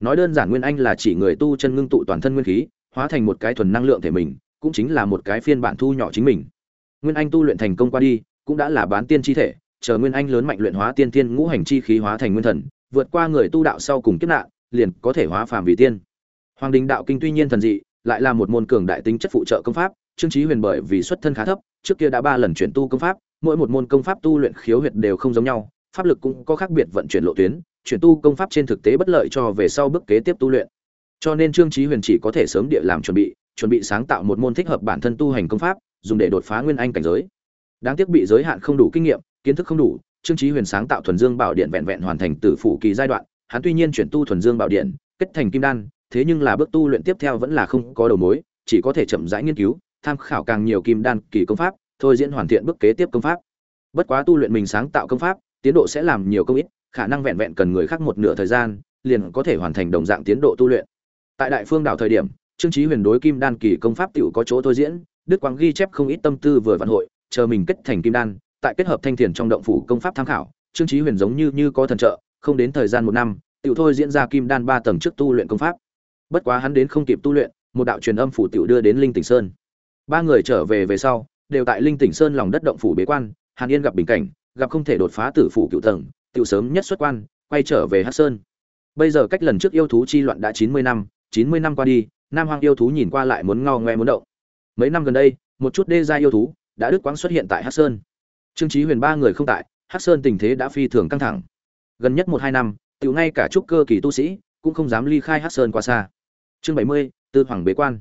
nói đơn giản nguyên anh là chỉ người tu chân ngưng tụ toàn thân nguyên khí, hóa thành một cái thuần năng lượng thể mình, cũng chính là một cái phiên bản thu nhỏ chính mình. Nguyên anh tu luyện thành công qua đi, cũng đã là bán tiên chi thể, chờ nguyên anh lớn mạnh luyện hóa tiên tiên ngũ hành chi khí hóa thành nguyên thần, vượt qua người tu đạo sau cùng kiếp nạn, liền có thể hóa phàm vì tiên. Hoàng đình đạo kinh tuy nhiên thần dị, lại là một môn cường đại tính chất phụ trợ công pháp, trương trí huyền bởi vì xuất thân khá thấp, trước kia đã ba lần chuyển tu công pháp, mỗi một môn công pháp tu luyện khiếu huyệt đều không giống nhau, pháp lực cũng có khác biệt vận chuyển lộ tuyến chuyển tu công pháp trên thực tế bất lợi cho về sau bước kế tiếp tu luyện. Cho nên trương trí huyền chỉ có thể sớm địa làm chuẩn bị chuẩn bị sáng tạo một môn thích hợp bản thân tu hành công pháp, dùng để đột phá nguyên anh cảnh giới. Đáng tiếc bị giới hạn không đủ kinh nghiệm, kiến thức không đủ, trương trí huyền sáng tạo thuần dương bảo điện vẹn vẹn hoàn thành tử phủ kỳ giai đoạn, hắn tuy nhiên chuyển tu thuần dương bảo điện, kết thành kim đan, thế nhưng là bước tu luyện tiếp theo vẫn là không có đầu mối, chỉ có thể chậm rãi nghiên cứu, tham khảo càng nhiều kim đan kỳ công pháp, thôi diễn hoàn thiện bước kế tiếp công pháp. Bất quá tu luyện mình sáng tạo công pháp, tiến độ sẽ làm nhiều công ít khả năng vẹn vẹn cần người khác một nửa thời gian, liền có thể hoàn thành đồng dạng tiến độ tu luyện. Tại đại phương đảo thời điểm, trương trí huyền đối kim đan kỳ công pháp tiểu có chỗ thôi diễn, đức quang ghi chép không ít tâm tư vừa vận hội, chờ mình kết thành kim đan, tại kết hợp thanh thiền trong động phủ công pháp tham khảo, trương trí huyền giống như như có thần trợ, không đến thời gian một năm, tiểu thôi diễn ra kim đan ba tầng trước tu luyện công pháp. Bất quá hắn đến không kịp tu luyện, một đạo truyền âm phủ tiểu đưa đến linh tỉnh sơn. Ba người trở về về sau, đều tại linh tỉnh sơn lòng đất động phủ bế quan, hàn yên gặp bình cảnh, gặp không thể đột phá tử phủ cựu tầng tiểu sớm nhất xuất quan, quay trở về hắc sơn. Bây giờ cách lần trước yêu thú chi loạn đã chín mươi năm, chín mươi năm qua đi, nam hoang yêu thú nhìn qua lại muốn ngao ngoe muốn động. Mấy năm gần đây, một chút đê gia yêu thú đã đứt quãng xuất hiện tại hắc sơn. Trương trí huyền ba người không tại, hắc sơn tình thế đã phi thường căng thẳng. Gần nhất một hai năm, tiểu ngay cả trúc cơ kỳ tu sĩ cũng không dám ly khai hắc sơn quá xa. Chương bảy mươi, tư hoàng bế quan.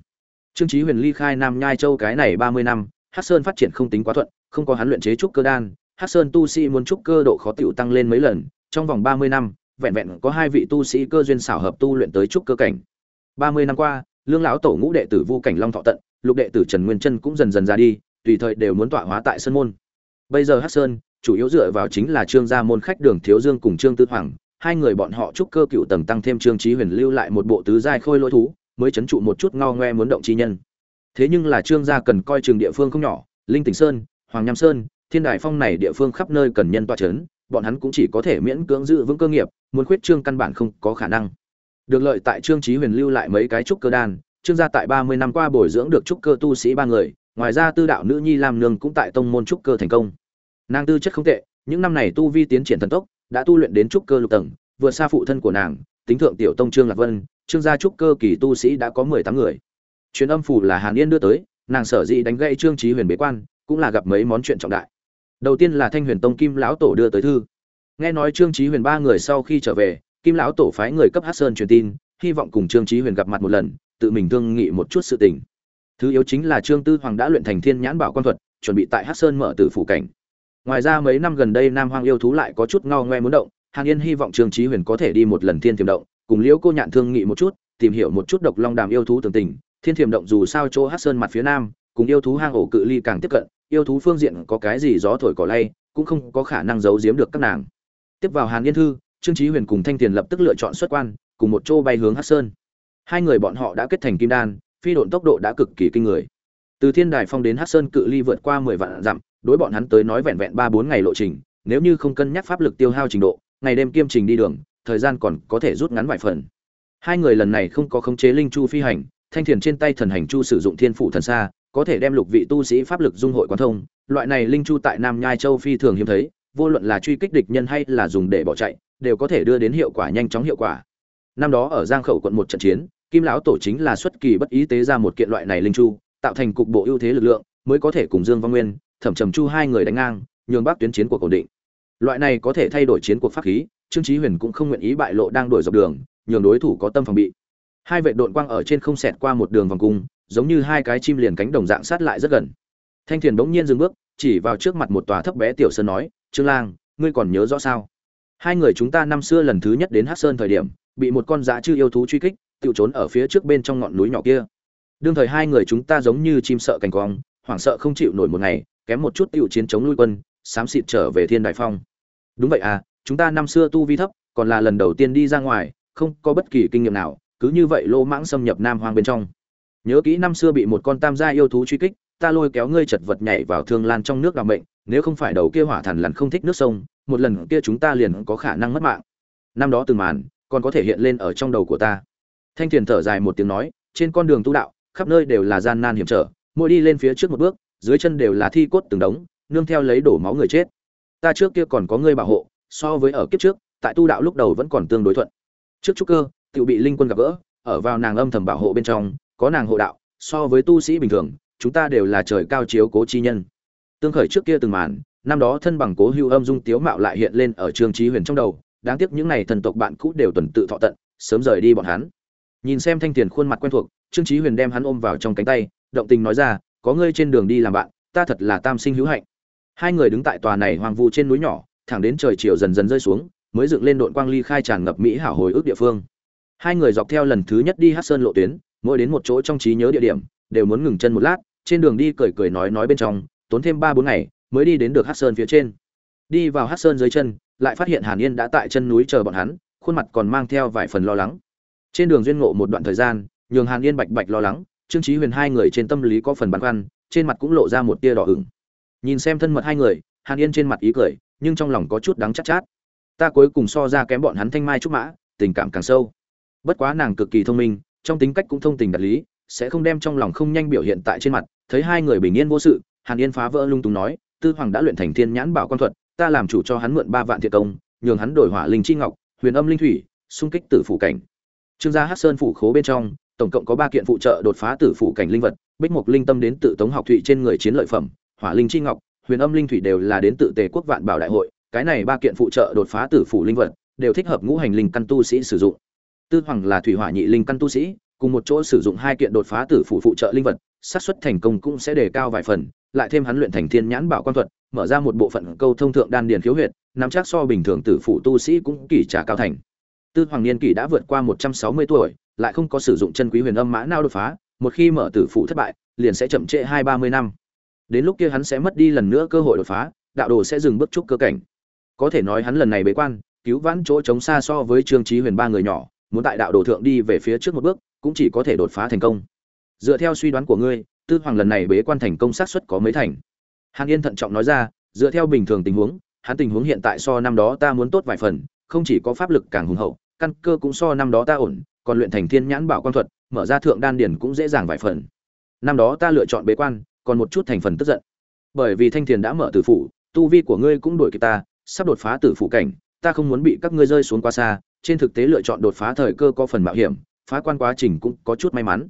Trương trí huyền ly khai nam nhai châu cái này ba mươi năm, hắc sơn phát triển không tính quá thuận, không có hắn luyện chế trúc cơ đan hắc sơn tu sĩ muốn trúc cơ độ khó tiểu tăng lên mấy lần, trong vòng ba mươi năm, vẹn vẹn có hai vị tu sĩ cơ duyên xảo hợp tu luyện tới trúc cơ cảnh. Ba mươi năm qua, lương lão tổ ngũ đệ tử vu cảnh long thọ tận, lục đệ tử trần nguyên chân cũng dần dần ra đi, tùy thời đều muốn tọa hóa tại sơn môn. Bây giờ hắc sơn, chủ yếu dựa vào chính là trương gia môn khách đường thiếu dương cùng trương tư hoàng, hai người bọn họ trúc cơ cựu tầng tăng thêm trương trí huyền lưu lại một bộ tứ giai khôi lỗi thú, mới chấn trụ một chút ngao ngoe muốn động chi nhân. Thế nhưng là trương gia cần coi trường địa phương không nhỏ, linh tỉnh sơn, hoàng nham sơn thiên đại phong này địa phương khắp nơi cần nhân toa chấn, bọn hắn cũng chỉ có thể miễn cưỡng giữ vững cơ nghiệp, muốn khuyết trương căn bản không có khả năng. Được lợi tại trương trí huyền lưu lại mấy cái trúc cơ đan, trương gia tại ba mươi năm qua bồi dưỡng được trúc cơ tu sĩ ba người, ngoài ra tư đạo nữ nhi lam nương cũng tại tông môn trúc cơ thành công. Nàng tư chất không tệ, những năm này tu vi tiến triển thần tốc, đã tu luyện đến trúc cơ lục tầng, vượt xa phụ thân của nàng, tính thượng tiểu tông trương lạc vân, trương gia trúc cơ kỳ tu sĩ đã có mười tám người. Truyền âm phủ là hàn yên đưa tới, nàng sở dĩ đánh gây trương trí huyền bế quan, cũng là gặp mấy món chuyện trọng đại đầu tiên là thanh huyền tông kim lão tổ đưa tới thư. Nghe nói trương trí huyền ba người sau khi trở về, kim lão tổ phái người cấp hát sơn truyền tin, hy vọng cùng trương trí huyền gặp mặt một lần, tự mình thương nghị một chút sự tình. Thứ yếu chính là trương tư hoàng đã luyện thành thiên nhãn bảo quan thuật, chuẩn bị tại hát sơn mở tử phủ cảnh. Ngoài ra mấy năm gần đây nam hoang yêu thú lại có chút ngao ngoe muốn động, hàn yên hy vọng trương trí huyền có thể đi một lần thiên tiềm động, cùng liễu cô nhạn thương nghị một chút, tìm hiểu một chút độc long đàm yêu thú tường tình. Thiên thiềm động dù sao chỗ hát sơn mặt phía nam, cùng yêu thú hang ổ cự ly càng tiếp cận yêu thú phương diện có cái gì gió thổi cỏ lay, cũng không có khả năng giấu giếm được các nàng. Tiếp vào hàn yên thư, trương trí huyền cùng thanh tiền lập tức lựa chọn xuất quan, cùng một chỗ bay hướng hát sơn. Hai người bọn họ đã kết thành kim đan, phi độn tốc độ đã cực kỳ kinh người. Từ thiên đài phong đến hát sơn cự ly vượt qua mười vạn dặm, đối bọn hắn tới nói vẹn vẹn ba bốn ngày lộ trình, nếu như không cân nhắc pháp lực tiêu hao trình độ, ngày đêm kiêm trình đi đường, thời gian còn có thể rút ngắn vài phần. Hai người lần này không có khống chế linh chu phi hành, thanh thiền trên tay thần hành chu sử dụng thiên phủ thần xa có thể đem lục vị tu sĩ pháp lực dung hội quán thông, loại này linh chu tại nam nhai châu phi thường hiếm thấy, vô luận là truy kích địch nhân hay là dùng để bỏ chạy, đều có thể đưa đến hiệu quả nhanh chóng hiệu quả. Năm đó ở giang khẩu quận một trận chiến, kim lão tổ chính là xuất kỳ bất ý tế ra một kiện loại này linh chu, tạo thành cục bộ ưu thế lực lượng, mới có thể cùng dương văn nguyên, thẩm trầm chu hai người đánh ngang, nhường bắc tuyến chiến cuộc ổn định. Loại này có thể thay đổi chiến cuộc pháp khí, trương chí huyền cũng không nguyện ý bại lộ đang đổi dọc đường, nhường đối thủ có tâm phòng bị. Hai vệ đội quang ở trên không xẹt qua một đường vòng cung giống như hai cái chim liền cánh đồng dạng sát lại rất gần. Thanh thiền bỗng nhiên dừng bước, chỉ vào trước mặt một tòa thấp bé tiểu sơn nói, trương lang, ngươi còn nhớ rõ sao? Hai người chúng ta năm xưa lần thứ nhất đến hắc sơn thời điểm, bị một con dã chư yêu thú truy kích, tự trốn ở phía trước bên trong ngọn núi nhỏ kia. Đương thời hai người chúng ta giống như chim sợ cành quang, hoảng sợ không chịu nổi một ngày, kém một chút tiêu chiến chống lui quân, xám xịt trở về thiên đại phong. Đúng vậy à chúng ta năm xưa tu vi thấp, còn là lần đầu tiên đi ra ngoài, không có bất kỳ kinh nghiệm nào, cứ như vậy lô mãng xâm nhập nam hoang bên trong nhớ kỹ năm xưa bị một con tam gia yêu thú truy kích, ta lôi kéo ngươi chật vật nhảy vào thương lan trong nước đ mệnh, nếu không phải đầu kia hỏa thần lằn không thích nước sông, một lần kia chúng ta liền có khả năng mất mạng. Năm đó từng màn, còn có thể hiện lên ở trong đầu của ta. Thanh thiền thở dài một tiếng nói, trên con đường tu đạo, khắp nơi đều là gian nan hiểm trở, mỗi đi lên phía trước một bước, dưới chân đều là thi cốt từng đống, nương theo lấy đổ máu người chết. Ta trước kia còn có ngươi bảo hộ, so với ở kiếp trước, tại tu đạo lúc đầu vẫn còn tương đối thuận. Trước trúc cơ tự bị linh quân gặp gỡ, ở vào nàng âm thầm bảo hộ bên trong có nàng hộ đạo, so với tu sĩ bình thường, chúng ta đều là trời cao chiếu cố chi nhân. Tương khởi trước kia từng màn, năm đó thân bằng cố hưu âm dung tiếu mạo lại hiện lên ở trương trí huyền trong đầu, đáng tiếc những này thần tộc bạn cũ đều tuần tự thọ tận, sớm rời đi bọn hắn. Nhìn xem thanh tiền khuôn mặt quen thuộc, trương trí huyền đem hắn ôm vào trong cánh tay, động tình nói ra, có ngươi trên đường đi làm bạn, ta thật là tam sinh hữu hạnh. Hai người đứng tại tòa này hoang vu trên núi nhỏ, thẳng đến trời chiều dần dần rơi xuống, mới dựng lên đội quang ly khai tràn ngập mỹ hảo hồi ức địa phương. Hai người dọc theo lần thứ nhất đi hát sơn lộ tuyến mỗi đến một chỗ trong trí nhớ địa điểm, đều muốn ngừng chân một lát, trên đường đi cười cười nói nói bên trong, tốn thêm ba bốn ngày, mới đi đến được hát sơn phía trên. Đi vào hát sơn dưới chân, lại phát hiện hàn yên đã tại chân núi chờ bọn hắn, khuôn mặt còn mang theo vài phần lo lắng. Trên đường duyên ngộ một đoạn thời gian, nhường hàn yên bạch bạch lo lắng, trương trí huyền hai người trên tâm lý có phần băn khoăn, trên mặt cũng lộ ra một tia đỏ ửng. Nhìn xem thân mật hai người, hàn yên trên mặt ý cười, nhưng trong lòng có chút đắng chát chát. Ta cuối cùng so ra kém bọn hắn thanh mai trúc mã, tình cảm càng sâu. Bất quá nàng cực kỳ thông minh trong tính cách cũng thông tình đạt lý, sẽ không đem trong lòng không nhanh biểu hiện tại trên mặt, thấy hai người bình yên vô sự, hàn yên phá vỡ lung tung nói, tư hoàng đã luyện thành thiên nhãn bảo quan thuật, ta làm chủ cho hắn mượn ba vạn thiệt công, nhường hắn đổi hỏa linh chi ngọc, huyền âm linh thủy, xung kích tử phủ cảnh. Trương gia hát sơn phủ khố bên trong, tổng cộng có ba kiện phụ trợ đột phá tử phủ cảnh linh vật, bích mục linh tâm đến tự tống học thụy trên người chiến lợi phẩm, hỏa linh chi ngọc, huyền âm linh thủy đều là đến tự tề quốc vạn bảo đại hội, cái này ba kiện phụ trợ đột phá tử phủ linh vật, đều thích hợp ngũ hành linh căn tu sĩ sử dụng tư hoàng là thủy hỏa nhị linh căn tu sĩ, cùng một chỗ sử dụng hai kiện đột phá tử phủ phụ trợ linh vật, xác suất thành công cũng sẽ đề cao vài phần, lại thêm hắn luyện thành thiên nhãn bảo quan thuật, mở ra một bộ phận câu thông thượng đan điền khiếu huyệt, nắm chắc so bình thường tử phủ tu sĩ cũng kỳ trả cao thành. Tư hoàng niên kỷ đã vượt qua một trăm sáu mươi tuổi, lại không có sử dụng chân quý huyền âm mã não đột phá, một khi mở tử phủ thất bại, liền sẽ chậm trễ hai ba mươi năm. Đến lúc kia hắn sẽ mất đi lần nữa cơ hội đột phá, đạo đồ sẽ dừng bước chúc cơ cảnh. Có thể nói hắn lần này bế quan, cứu vãn chỗ chống xa so với trương trí huyền ba người nhỏ muốn tại đạo đồ thượng đi về phía trước một bước, cũng chỉ có thể đột phá thành công. Dựa theo suy đoán của ngươi, tư hoàng lần này bế quan thành công xác suất có mấy thành? Hàn yên thận trọng nói ra, dựa theo bình thường tình huống, hắn tình huống hiện tại so năm đó ta muốn tốt vài phần, không chỉ có pháp lực càng hùng hậu, căn cơ cũng so năm đó ta ổn, còn luyện thành thiên nhãn bảo quan thuật, mở ra thượng đan điển cũng dễ dàng vài phần. Năm đó ta lựa chọn bế quan, còn một chút thành phần tức giận. Bởi vì thanh thiền đã mở tử phủ, tu vi của ngươi cũng đuổi kịp ta, sắp đột phá tử phủ cảnh, ta không muốn bị các ngươi rơi xuống quá xa trên thực tế lựa chọn đột phá thời cơ có phần mạo hiểm phá quan quá trình cũng có chút may mắn.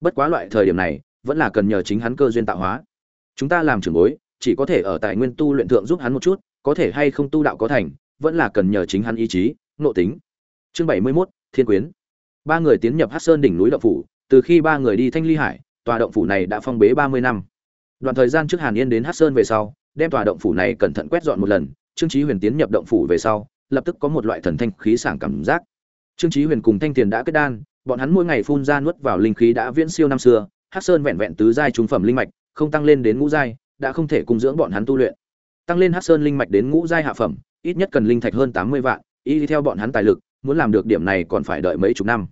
Bất quá loại thời điểm này vẫn là cần nhờ chính hắn cơ duyên tạo hóa. Chúng ta làm trưởng bối chỉ có thể ở tại nguyên tu luyện thượng giúp hắn một chút có thể hay không tu đạo có thành vẫn là cần nhờ chính hắn ý chí nộ tính. Chương bảy mươi 71, thiên quyến. Ba người tiến nhập hắc sơn đỉnh núi động phủ từ khi ba người đi thanh ly hải tòa động phủ này đã phong bế ba mươi năm. Đoạn thời gian trước hàn yên đến hắc sơn về sau đem tòa động phủ này cẩn thận quét dọn một lần trương chí huyền tiến nhập động phủ về sau lập tức có một loại thần thanh khí sảng cảm giác. Trương trí huyền cùng thanh tiền đã kết đan, bọn hắn mỗi ngày phun ra nuốt vào linh khí đã viễn siêu năm xưa, hắc sơn vẹn vẹn tứ giai trung phẩm linh mạch, không tăng lên đến ngũ giai, đã không thể cung dưỡng bọn hắn tu luyện. Tăng lên hắc sơn linh mạch đến ngũ giai hạ phẩm, ít nhất cần linh thạch hơn tám mươi vạn, y theo bọn hắn tài lực, muốn làm được điểm này còn phải đợi mấy chục năm.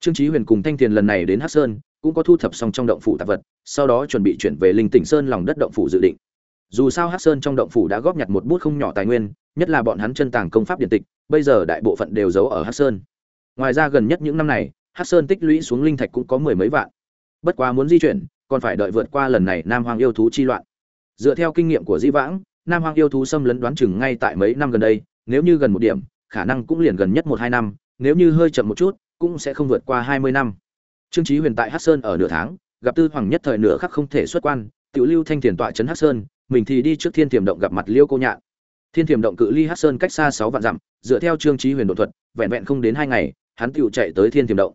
Trương trí huyền cùng thanh tiền lần này đến hắc sơn, cũng có thu thập xong trong động phủ tạp vật, sau đó chuẩn bị chuyển về linh tỉnh sơn lòng đất động phủ dự định dù sao hát sơn trong động phủ đã góp nhặt một bút không nhỏ tài nguyên, nhất là bọn hắn chân tàng công pháp điện tịch, bây giờ đại bộ phận đều giấu ở hát sơn. Ngoài ra gần nhất những năm này hát sơn tích lũy xuống linh thạch cũng có mười mấy vạn. Bất quá muốn di chuyển, còn phải đợi vượt qua lần này nam hoàng yêu thú chi loạn. Dựa theo kinh nghiệm của di vãng, nam hoàng yêu thú xâm lấn đoán chừng ngay tại mấy năm gần đây, nếu như gần một điểm, khả năng cũng liền gần nhất một hai năm, nếu như hơi chậm một chút, cũng sẽ không vượt qua hai mươi năm. Trương trí huyền tại hát sơn ở nửa tháng, gặp tư hoàng nhất thời nửa khắc không thể xuất quan, tiểu lưu thanh thiền tọa trấn hát sơn mình thì đi trước thiên tiềm động gặp mặt liêu cô nhạn. Thiên tiềm động cự ly hát sơn cách xa sáu vạn dặm dựa theo trương trí huyền đột thuật vẹn vẹn không đến hai ngày hắn tựu chạy tới thiên tiềm động.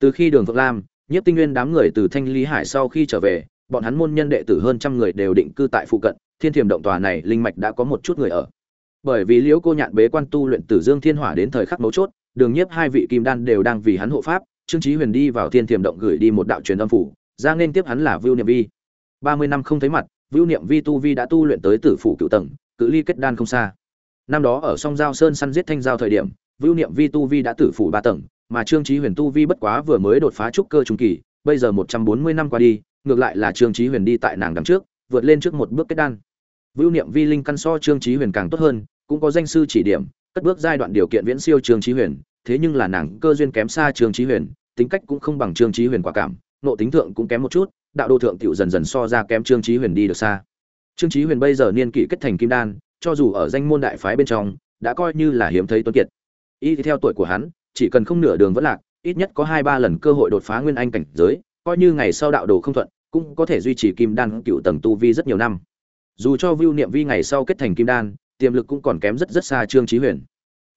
Từ khi đường phượng lam nhiếp tinh nguyên đám người từ thanh lý hải sau khi trở về bọn hắn môn nhân đệ tử hơn trăm người đều định cư tại phụ cận thiên tiềm động tòa này linh mạch đã có một chút người ở. Bởi vì liễu cô nhạn bế quan tu luyện tử dương thiên hỏa đến thời khắc mấu chốt đường nhiếp hai vị kim đan đều đang vì hắn hộ pháp trương trí huyền đi vào thiên tiềm động gửi đi một đạo truyền âm phủ ra nên tiếp hắn là Vưu Niệm Vi. 30 năm không thấy mặt, Vưu Niệm Vi tu vi đã tu luyện tới tử phủ cựu tầng, cự ly kết đan không xa. Năm đó ở song giao sơn săn giết thanh giao thời điểm, Vưu Niệm Vi tu vi đã tử phủ ba tầng, mà Trương Chí Huyền tu vi bất quá vừa mới đột phá trúc cơ trung kỳ, bây giờ 140 năm qua đi, ngược lại là Trương Chí Huyền đi tại nàng đằng trước, vượt lên trước một bước kết đan. Vưu Niệm Vi linh căn so Trương Chí Huyền càng tốt hơn, cũng có danh sư chỉ điểm, cất bước giai đoạn điều kiện viễn siêu Trương Chí Huyền, thế nhưng là nàng cơ duyên kém xa Trương Chí Huyền, tính cách cũng không bằng Trương Chí Huyền quả cảm, nộ tính thượng cũng kém một chút, đạo đồ thượng tiểu dần dần so ra kém Trương Chí Huyền đi được xa. Trương Chí Huyền bây giờ niên kỷ kết thành kim đan, cho dù ở danh môn đại phái bên trong, đã coi như là hiếm thấy tuấn kiệt. Y theo tuổi của hắn, chỉ cần không nửa đường vẫn lạc, ít nhất có hai ba lần cơ hội đột phá nguyên anh cảnh giới, coi như ngày sau đạo đồ không thuận, cũng có thể duy trì kim đan cựu tầng tu vi rất nhiều năm. Dù cho Vưu Niệm Vi ngày sau kết thành kim đan, tiềm lực cũng còn kém rất rất xa Trương Chí Huyền.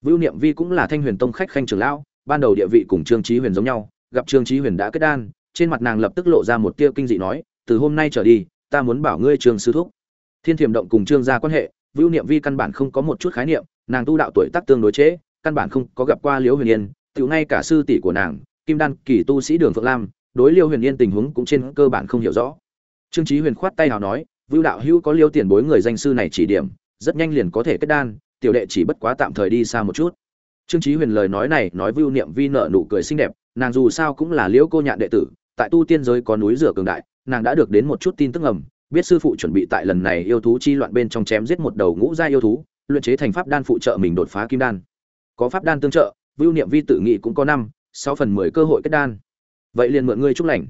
Vưu Niệm Vi cũng là Thanh Huyền Tông khách khanh trưởng lão, ban đầu địa vị cùng Trương Chí Huyền giống nhau, gặp Trương Chí Huyền đã kết đan, trên mặt nàng lập tức lộ ra một tia kinh dị nói, từ hôm nay trở đi, ta muốn bảo ngươi Trương sư thúc. Thiên Thiểm động cùng Trương gia quan hệ, Vưu Niệm Vi căn bản không có một chút khái niệm, nàng tu đạo tuổi tác tương đối chế, căn bản không có gặp qua Liễu Huyền Yên, tiểu ngay cả sư tỷ của nàng, Kim Đan kỳ tu sĩ Đường Phượng Lam, đối Liễu Huyền Yên tình huống cũng trên cơ bản không hiểu rõ. Trương Chí Huyền khoát tay nào nói, Vưu đạo hữu có Liễu tiền bối người danh sư này chỉ điểm, rất nhanh liền có thể kết đan, tiểu đệ chỉ bất quá tạm thời đi xa một chút. Trương Chí Huyền lời nói này nói Vưu Niệm Vi nở nụ cười xinh đẹp, nàng dù sao cũng là Liễu cô nhạn đệ tử, tại tu tiên giới có núi rửa cường đại, nàng đã được đến một chút tin tức ngầm, biết sư phụ chuẩn bị tại lần này yêu thú chi loạn bên trong chém giết một đầu ngũ gia yêu thú, luyện chế thành pháp đan phụ trợ mình đột phá kim đan. Có pháp đan tương trợ, Vưu Niệm Vi tự nghĩ cũng có năm, sáu phần mười cơ hội kết đan. Vậy liền mượn ngươi chúc lành.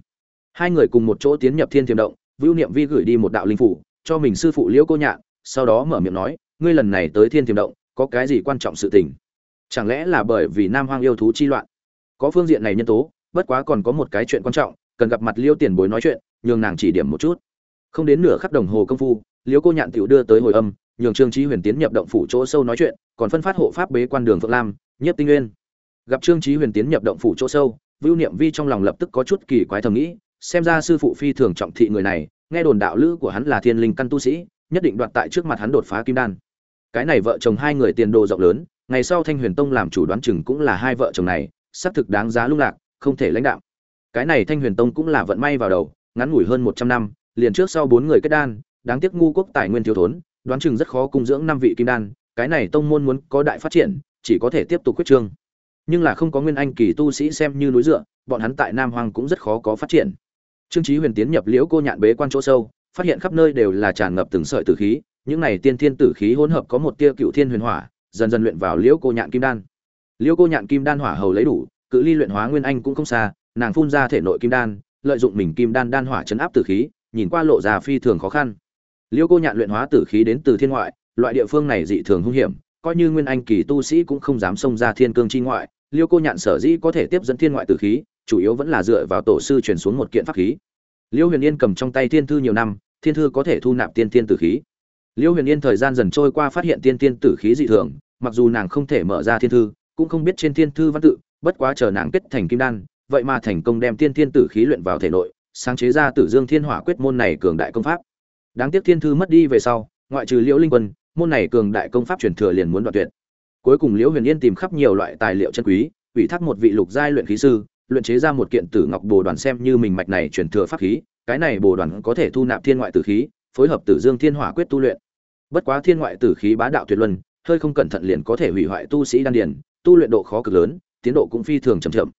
Hai người cùng một chỗ tiến nhập Thiên Tiềm động, Vưu Niệm Vi gửi đi một đạo linh phủ, cho mình sư phụ Liễu Cô Nhạn, sau đó mở miệng nói, ngươi lần này tới Thiên Tiềm động, có cái gì quan trọng sự tình? Chẳng lẽ là bởi vì Nam Hoang yêu thú chi loạn? Có phương diện này nhân tố, bất quá còn có một cái chuyện quan trọng, cần gặp mặt liêu Tiền Bối nói chuyện, nhường nàng chỉ điểm một chút. Không đến nửa khắc đồng hồ công phu liêu cô nhạn tiểu đưa tới hồi âm nhường trương trí huyền tiến nhập động phủ chỗ sâu nói chuyện còn phân phát hộ pháp bế quan đường phượng lam nhất tinh nguyên. Gặp trương trí huyền tiến nhập động phủ chỗ sâu vưu niệm vi trong lòng lập tức có chút kỳ quái thầm nghĩ xem ra sư phụ phi thường trọng thị người này nghe đồn đạo lữ của hắn là thiên linh căn tu sĩ nhất định đoạt tại trước mặt hắn đột phá kim đan. Cái này vợ chồng hai người tiền đồ rộng lớn ngày sau thanh huyền tông làm chủ đoán chừng cũng là hai vợ chồng này xác thực đáng giá lung lạc không thể lãnh đạo cái này thanh huyền tông cũng là vận may vào đầu ngắn ngủi hơn một trăm năm liền trước sau bốn người kết đan, đáng tiếc ngu quốc tài nguyên thiếu thốn, đoán chừng rất khó cung dưỡng năm vị kim đan, cái này tông môn muốn có đại phát triển, chỉ có thể tiếp tục quyết trương. Nhưng là không có nguyên anh kỳ tu sĩ xem như núi dựa, bọn hắn tại Nam Hoang cũng rất khó có phát triển. Trương Chí Huyền tiến nhập Liễu Cô Nhạn bế quan chỗ sâu, phát hiện khắp nơi đều là tràn ngập từng sợi tử khí, những này tiên thiên tử khí hỗn hợp có một tia cựu thiên huyền hỏa, dần dần luyện vào Liễu Cô Nhạn kim đan. Liễu Cô Nhạn kim đan hỏa hầu lấy đủ, cự ly luyện hóa nguyên anh cũng không xa, nàng phun ra thể nội kim đan, lợi dụng mình kim đan đan hỏa chấn áp tử khí, nhìn qua lộ ra phi thường khó khăn. Liêu cô nhạn luyện hóa tử khí đến từ thiên ngoại loại địa phương này dị thường hung hiểm coi như nguyên anh kỳ tu sĩ cũng không dám xông ra thiên cương chi ngoại liêu cô nhạn sở dĩ có thể tiếp dẫn thiên ngoại tử khí chủ yếu vẫn là dựa vào tổ sư truyền xuống một kiện pháp khí. Liêu huyền yên cầm trong tay thiên thư nhiều năm thiên thư có thể thu nạp tiên tiên tử khí. Liêu huyền yên thời gian dần trôi qua phát hiện tiên tiên tử khí dị thường mặc dù nàng không thể mở ra thiên thư cũng không biết trên thiên thư văn tự bất quá chờ nàng kết thành kim đan vậy mà thành công đem tiên thiên tử khí luyện vào thể nội sáng chế ra Tử Dương Thiên Hỏa Quyết môn này cường đại công pháp. Đáng tiếc thiên thư mất đi về sau, ngoại trừ Liễu Linh Quân, môn này cường đại công pháp truyền thừa liền muốn đoạn tuyệt. Cuối cùng Liễu Huyền Yên tìm khắp nhiều loại tài liệu chân quý, ủy thác một vị lục giai luyện khí sư, luyện chế ra một kiện Tử Ngọc Bồ đoàn xem như mình mạch này truyền thừa pháp khí, cái này bồ đoàn có thể thu nạp thiên ngoại tử khí, phối hợp Tử Dương Thiên Hỏa Quyết tu luyện. Bất quá thiên ngoại tử khí bá đạo tuyệt luân, hơi không cẩn thận liền có thể hủy hoại tu sĩ đan điền, tu luyện độ khó cực lớn, tiến độ cũng phi thường chậm chậm.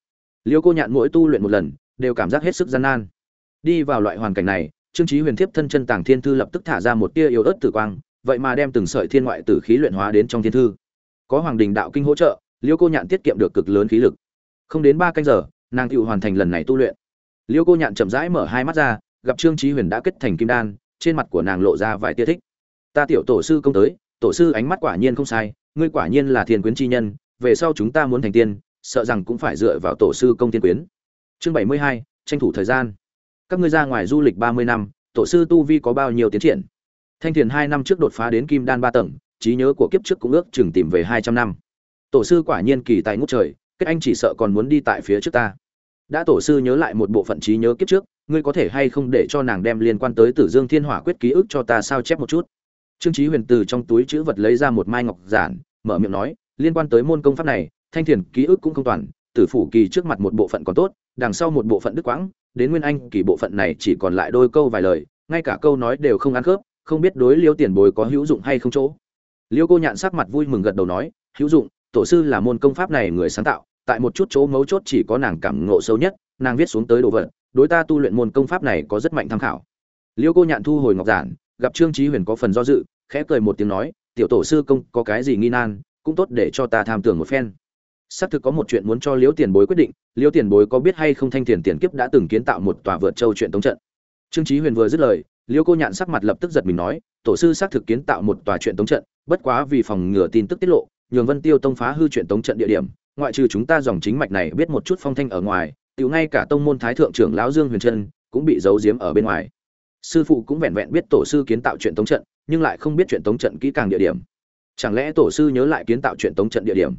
Liêu Cô Nhạn mỗi tu luyện một lần, đều cảm giác hết sức gian nan. Đi vào loại hoàn cảnh này trương chí huyền thiếp thân chân tàng thiên thư lập tức thả ra một tia yếu ớt tử quang vậy mà đem từng sợi thiên ngoại tử khí luyện hóa đến trong thiên thư. Có hoàng đình đạo kinh hỗ trợ liêu cô nhạn tiết kiệm được cực lớn khí lực. Không đến ba canh giờ nàng tự hoàn thành lần này tu luyện. Liêu cô nhạn chậm rãi mở hai mắt ra gặp trương chí huyền đã kết thành kim đan trên mặt của nàng lộ ra vài tia thích. Ta tiểu tổ sư công tới tổ sư ánh mắt quả nhiên không sai ngươi quả nhiên là thiên quyến chi nhân về sau chúng ta muốn thành tiên sợ rằng cũng phải dựa vào tổ sư công tiên quyến. Chương bảy mươi hai, tranh thủ thời gian. Các ngươi ra ngoài du lịch ba mươi năm, tổ sư tu vi có bao nhiêu tiến triển? Thanh thiền hai năm trước đột phá đến kim đan ba tầng, trí nhớ của kiếp trước cũng ước chừng tìm về hai trăm năm. Tổ sư quả nhiên kỳ tài ngút trời, kết anh chỉ sợ còn muốn đi tại phía trước ta. Đã tổ sư nhớ lại một bộ phận trí nhớ kiếp trước, ngươi có thể hay không để cho nàng đem liên quan tới tử dương thiên hỏa quyết ký ức cho ta sao chép một chút? Trương trí huyền từ trong túi chữ vật lấy ra một mai ngọc giản, mở miệng nói, liên quan tới môn công pháp này thanh thiền ký ức cũng không toàn, tử phủ kỳ trước mặt một bộ phận còn tốt, đằng sau một bộ phận đức quãng, đến nguyên anh kỳ bộ phận này chỉ còn lại đôi câu vài lời, ngay cả câu nói đều không ăn khớp, không biết đối liêu tiền bối có hữu dụng hay không chỗ. Liêu cô nhạn sắc mặt vui mừng gật đầu nói, hữu dụng, tổ sư là môn công pháp này người sáng tạo, tại một chút chỗ mấu chốt chỉ có nàng cảm ngộ sâu nhất, nàng viết xuống tới đồ vật, đối ta tu luyện môn công pháp này có rất mạnh tham khảo. Liêu cô nhạn thu hồi ngọc giản, gặp trương trí huyền có phần do dự, khẽ cười một tiếng nói, tiểu tổ sư công có cái gì nghi nan, cũng tốt để cho ta tham tưởng một phen xác thực có một chuyện muốn cho liễu tiền bối quyết định, liễu tiền bối có biết hay không thanh tiền tiền kiếp đã từng kiến tạo một tòa vượt châu chuyện tống trận. Trương Chí huyền vừa dứt lời, liễu cô nhạn sắc mặt lập tức giật mình nói, tổ sư xác thực kiến tạo một tòa chuyện tống trận, bất quá vì phòng ngừa tin tức tiết lộ, nhường vân tiêu tông phá hư chuyện tống trận địa điểm, ngoại trừ chúng ta dòng chính mạch này biết một chút phong thanh ở ngoài, tiểu ngay cả tông môn thái thượng trưởng lão dương huyền trân cũng bị giấu giếm ở bên ngoài. Sư phụ cũng vẹn vẹn biết tổ sư kiến tạo chuyện tống trận, nhưng lại không biết chuyện tống trận kỹ càng địa điểm. Chẳng lẽ tổ sư nhớ lại kiến tạo chuyện tống trận địa điểm?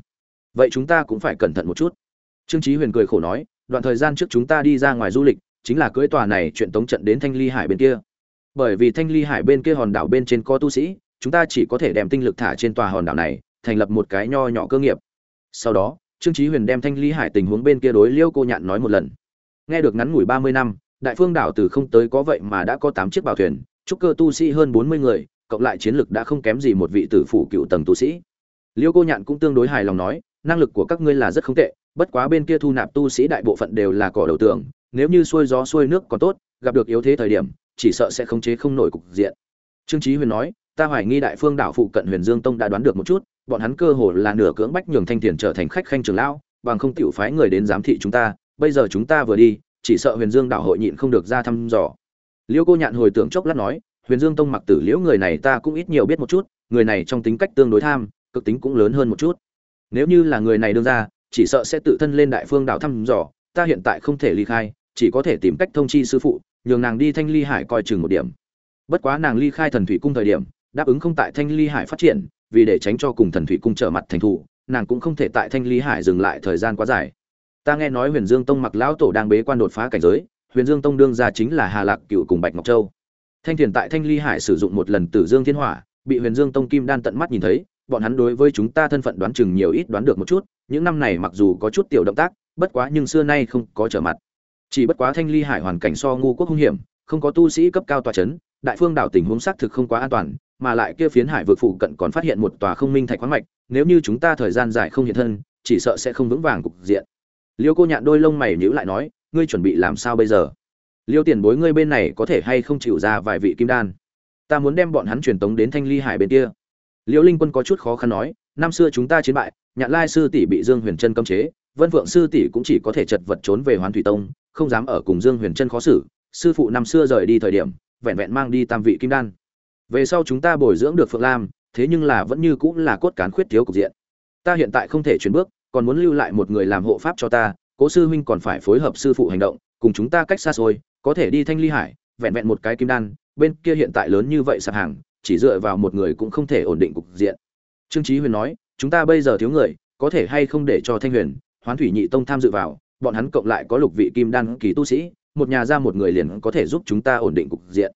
Vậy chúng ta cũng phải cẩn thận một chút. Trương chí huyền cười khổ nói, đoạn thời gian trước chúng ta đi ra ngoài du lịch, chính là cưỡi tòa này chuyện tống trận đến thanh ly hải bên kia. Bởi vì thanh ly hải bên kia hòn đảo bên trên có tu sĩ, chúng ta chỉ có thể đem tinh lực thả trên tòa hòn đảo này, thành lập một cái nho nhỏ cơ nghiệp. Sau đó, trương chí huyền đem thanh ly hải tình huống bên kia đối liêu cô nhạn nói một lần. Nghe được ngắn ngủi ba mươi năm, đại phương đảo từ không tới có vậy mà đã có tám chiếc bảo thuyền, trúc cơ tu sĩ hơn bốn mươi người, cộng lại chiến lực đã không kém gì một vị tử phủ cựu tầng tu sĩ. Liêu cô nhạn cũng tương đối hài lòng nói năng lực của các ngươi là rất không tệ, bất quá bên kia thu nạp tu sĩ đại bộ phận đều là cỏ đầu tường, nếu như xuôi gió xuôi nước còn tốt, gặp được yếu thế thời điểm, chỉ sợ sẽ khống chế không nổi cục diện. Trương Chí huyền nói, ta hoài nghi đại phương đảo phụ cận huyền dương tông đã đoán được một chút, bọn hắn cơ hồ là nửa cưỡng bách nhường thanh tiền trở thành khách khanh trưởng lão, bằng không tiểu phái người đến giám thị chúng ta, bây giờ chúng ta vừa đi, chỉ sợ huyền dương đảo hội nhịn không được ra thăm dò. Liễu cô nhạn hồi tưởng chốc lát nói, huyền dương tông mặc tử liễu người này ta cũng ít nhiều biết một chút, người này trong tính cách tương đối tham, cực tính cũng lớn hơn một chút nếu như là người này đương ra, chỉ sợ sẽ tự thân lên đại phương đảo thăm dò, ta hiện tại không thể ly khai, chỉ có thể tìm cách thông chi sư phụ, nhường nàng đi thanh ly hải coi chừng một điểm. Bất quá nàng ly khai thần thủy cung thời điểm, đáp ứng không tại thanh ly hải phát triển, vì để tránh cho cùng thần thủy cung trở mặt thành thủ, nàng cũng không thể tại thanh ly hải dừng lại thời gian quá dài. Ta nghe nói huyền dương tông mặc lão tổ đang bế quan đột phá cảnh giới, huyền dương tông đương ra chính là hà lạc cựu cùng bạch ngọc châu. Thanh thiền tại thanh ly hải sử dụng một lần tử dương thiên hỏa, bị huyền dương tông kim đan tận mắt nhìn thấy bọn hắn đối với chúng ta thân phận đoán chừng nhiều ít đoán được một chút, những năm này mặc dù có chút tiểu động tác, bất quá nhưng xưa nay không có trở mặt. Chỉ bất quá thanh ly hải hoàn cảnh so ngu quốc hung hiểm, không có tu sĩ cấp cao tòa chấn, đại phương đảo tình huống xác thực không quá an toàn, mà lại kia phiến hải vượt phụ cận còn phát hiện một tòa không minh thạch khoáng mạch, nếu như chúng ta thời gian dài không hiện thân, chỉ sợ sẽ không vững vàng cục diện. Liêu cô nhạn đôi lông mày nhíu lại nói, ngươi chuẩn bị làm sao bây giờ? Liêu tiền bối ngươi bên này có thể hay không chịu ra vài vị kim đan? Ta muốn đem bọn hắn truyền tống đến thanh ly hải bên kia liễu linh quân có chút khó khăn nói, năm xưa chúng ta chiến bại, nhạn lai sư tỷ bị dương huyền trân cấm chế, vân phượng sư tỷ cũng chỉ có thể chật vật trốn về hoán thủy tông, không dám ở cùng dương huyền trân khó xử. Sư phụ năm xưa rời đi thời điểm, vẹn vẹn mang đi tam vị kim đan. Về sau chúng ta bồi dưỡng được phượng lam, thế nhưng là vẫn như cũng là cốt cán khuyết thiếu cục diện. Ta hiện tại không thể chuyển bước, còn muốn lưu lại một người làm hộ pháp cho ta, cố sư huynh còn phải phối hợp sư phụ hành động, cùng chúng ta cách xa xôi, có thể đi thanh ly hải, vẹn vẹn một cái kim đan, bên kia hiện tại lớn như vậy sạp hàng chỉ dựa vào một người cũng không thể ổn định cục diện. Trương chí huyền nói, chúng ta bây giờ thiếu người, có thể hay không để cho thanh huyền, hoán thủy nhị tông tham dự vào, bọn hắn cộng lại có lục vị kim đan kỳ tu sĩ, một nhà ra một người liền có thể giúp chúng ta ổn định cục diện.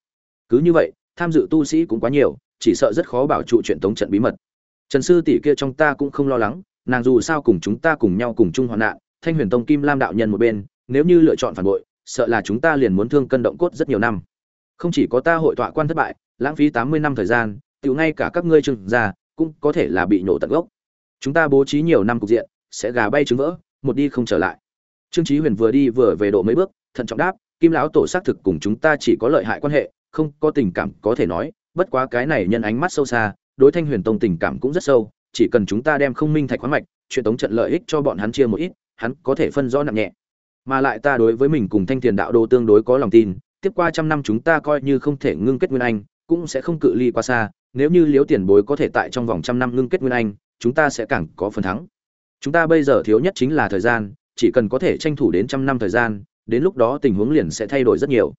Cứ như vậy, tham dự tu sĩ cũng quá nhiều, chỉ sợ rất khó bảo trụ chuyện tống trận bí mật. Trần sư tỷ kia trong ta cũng không lo lắng, nàng dù sao cùng chúng ta cùng nhau cùng chung hoạn nạn, thanh huyền tông kim lam đạo nhân một bên, nếu như lựa chọn phản bội, sợ là chúng ta liền muốn thương cân động cốt rất nhiều năm. Không chỉ có ta hội tọa quan thất bại lãng phí tám mươi năm thời gian tự ngay cả các ngươi trừng ra cũng có thể là bị nổ tận gốc. Chúng ta bố trí nhiều năm cục diện, sẽ gà bay trứng vỡ, một đi không trở lại. Trương chí huyền vừa đi vừa về độ mấy bước, thận trọng đáp, kim lão tổ xác thực cùng chúng ta chỉ có lợi hại quan hệ, không có tình cảm có thể nói, bất quá cái này nhân ánh mắt sâu xa, đối thanh huyền tông tình cảm cũng rất sâu, chỉ cần chúng ta đem không minh thạch khoáng mạch chuyện tống trận lợi ích cho bọn hắn chia một ít, hắn có thể phân rõ nặng nhẹ. Mà lại ta đối với mình cùng thanh tiền đạo đô tương đối có lòng tin, tiếp qua trăm năm chúng ta coi như không thể ngưng kết nguyên anh cũng sẽ không cự ly quá xa, nếu như liếu tiền bối có thể tại trong vòng trăm năm ngưng kết nguyên anh, chúng ta sẽ càng có phần thắng. Chúng ta bây giờ thiếu nhất chính là thời gian, chỉ cần có thể tranh thủ đến trăm năm thời gian, đến lúc đó tình huống liền sẽ thay đổi rất nhiều.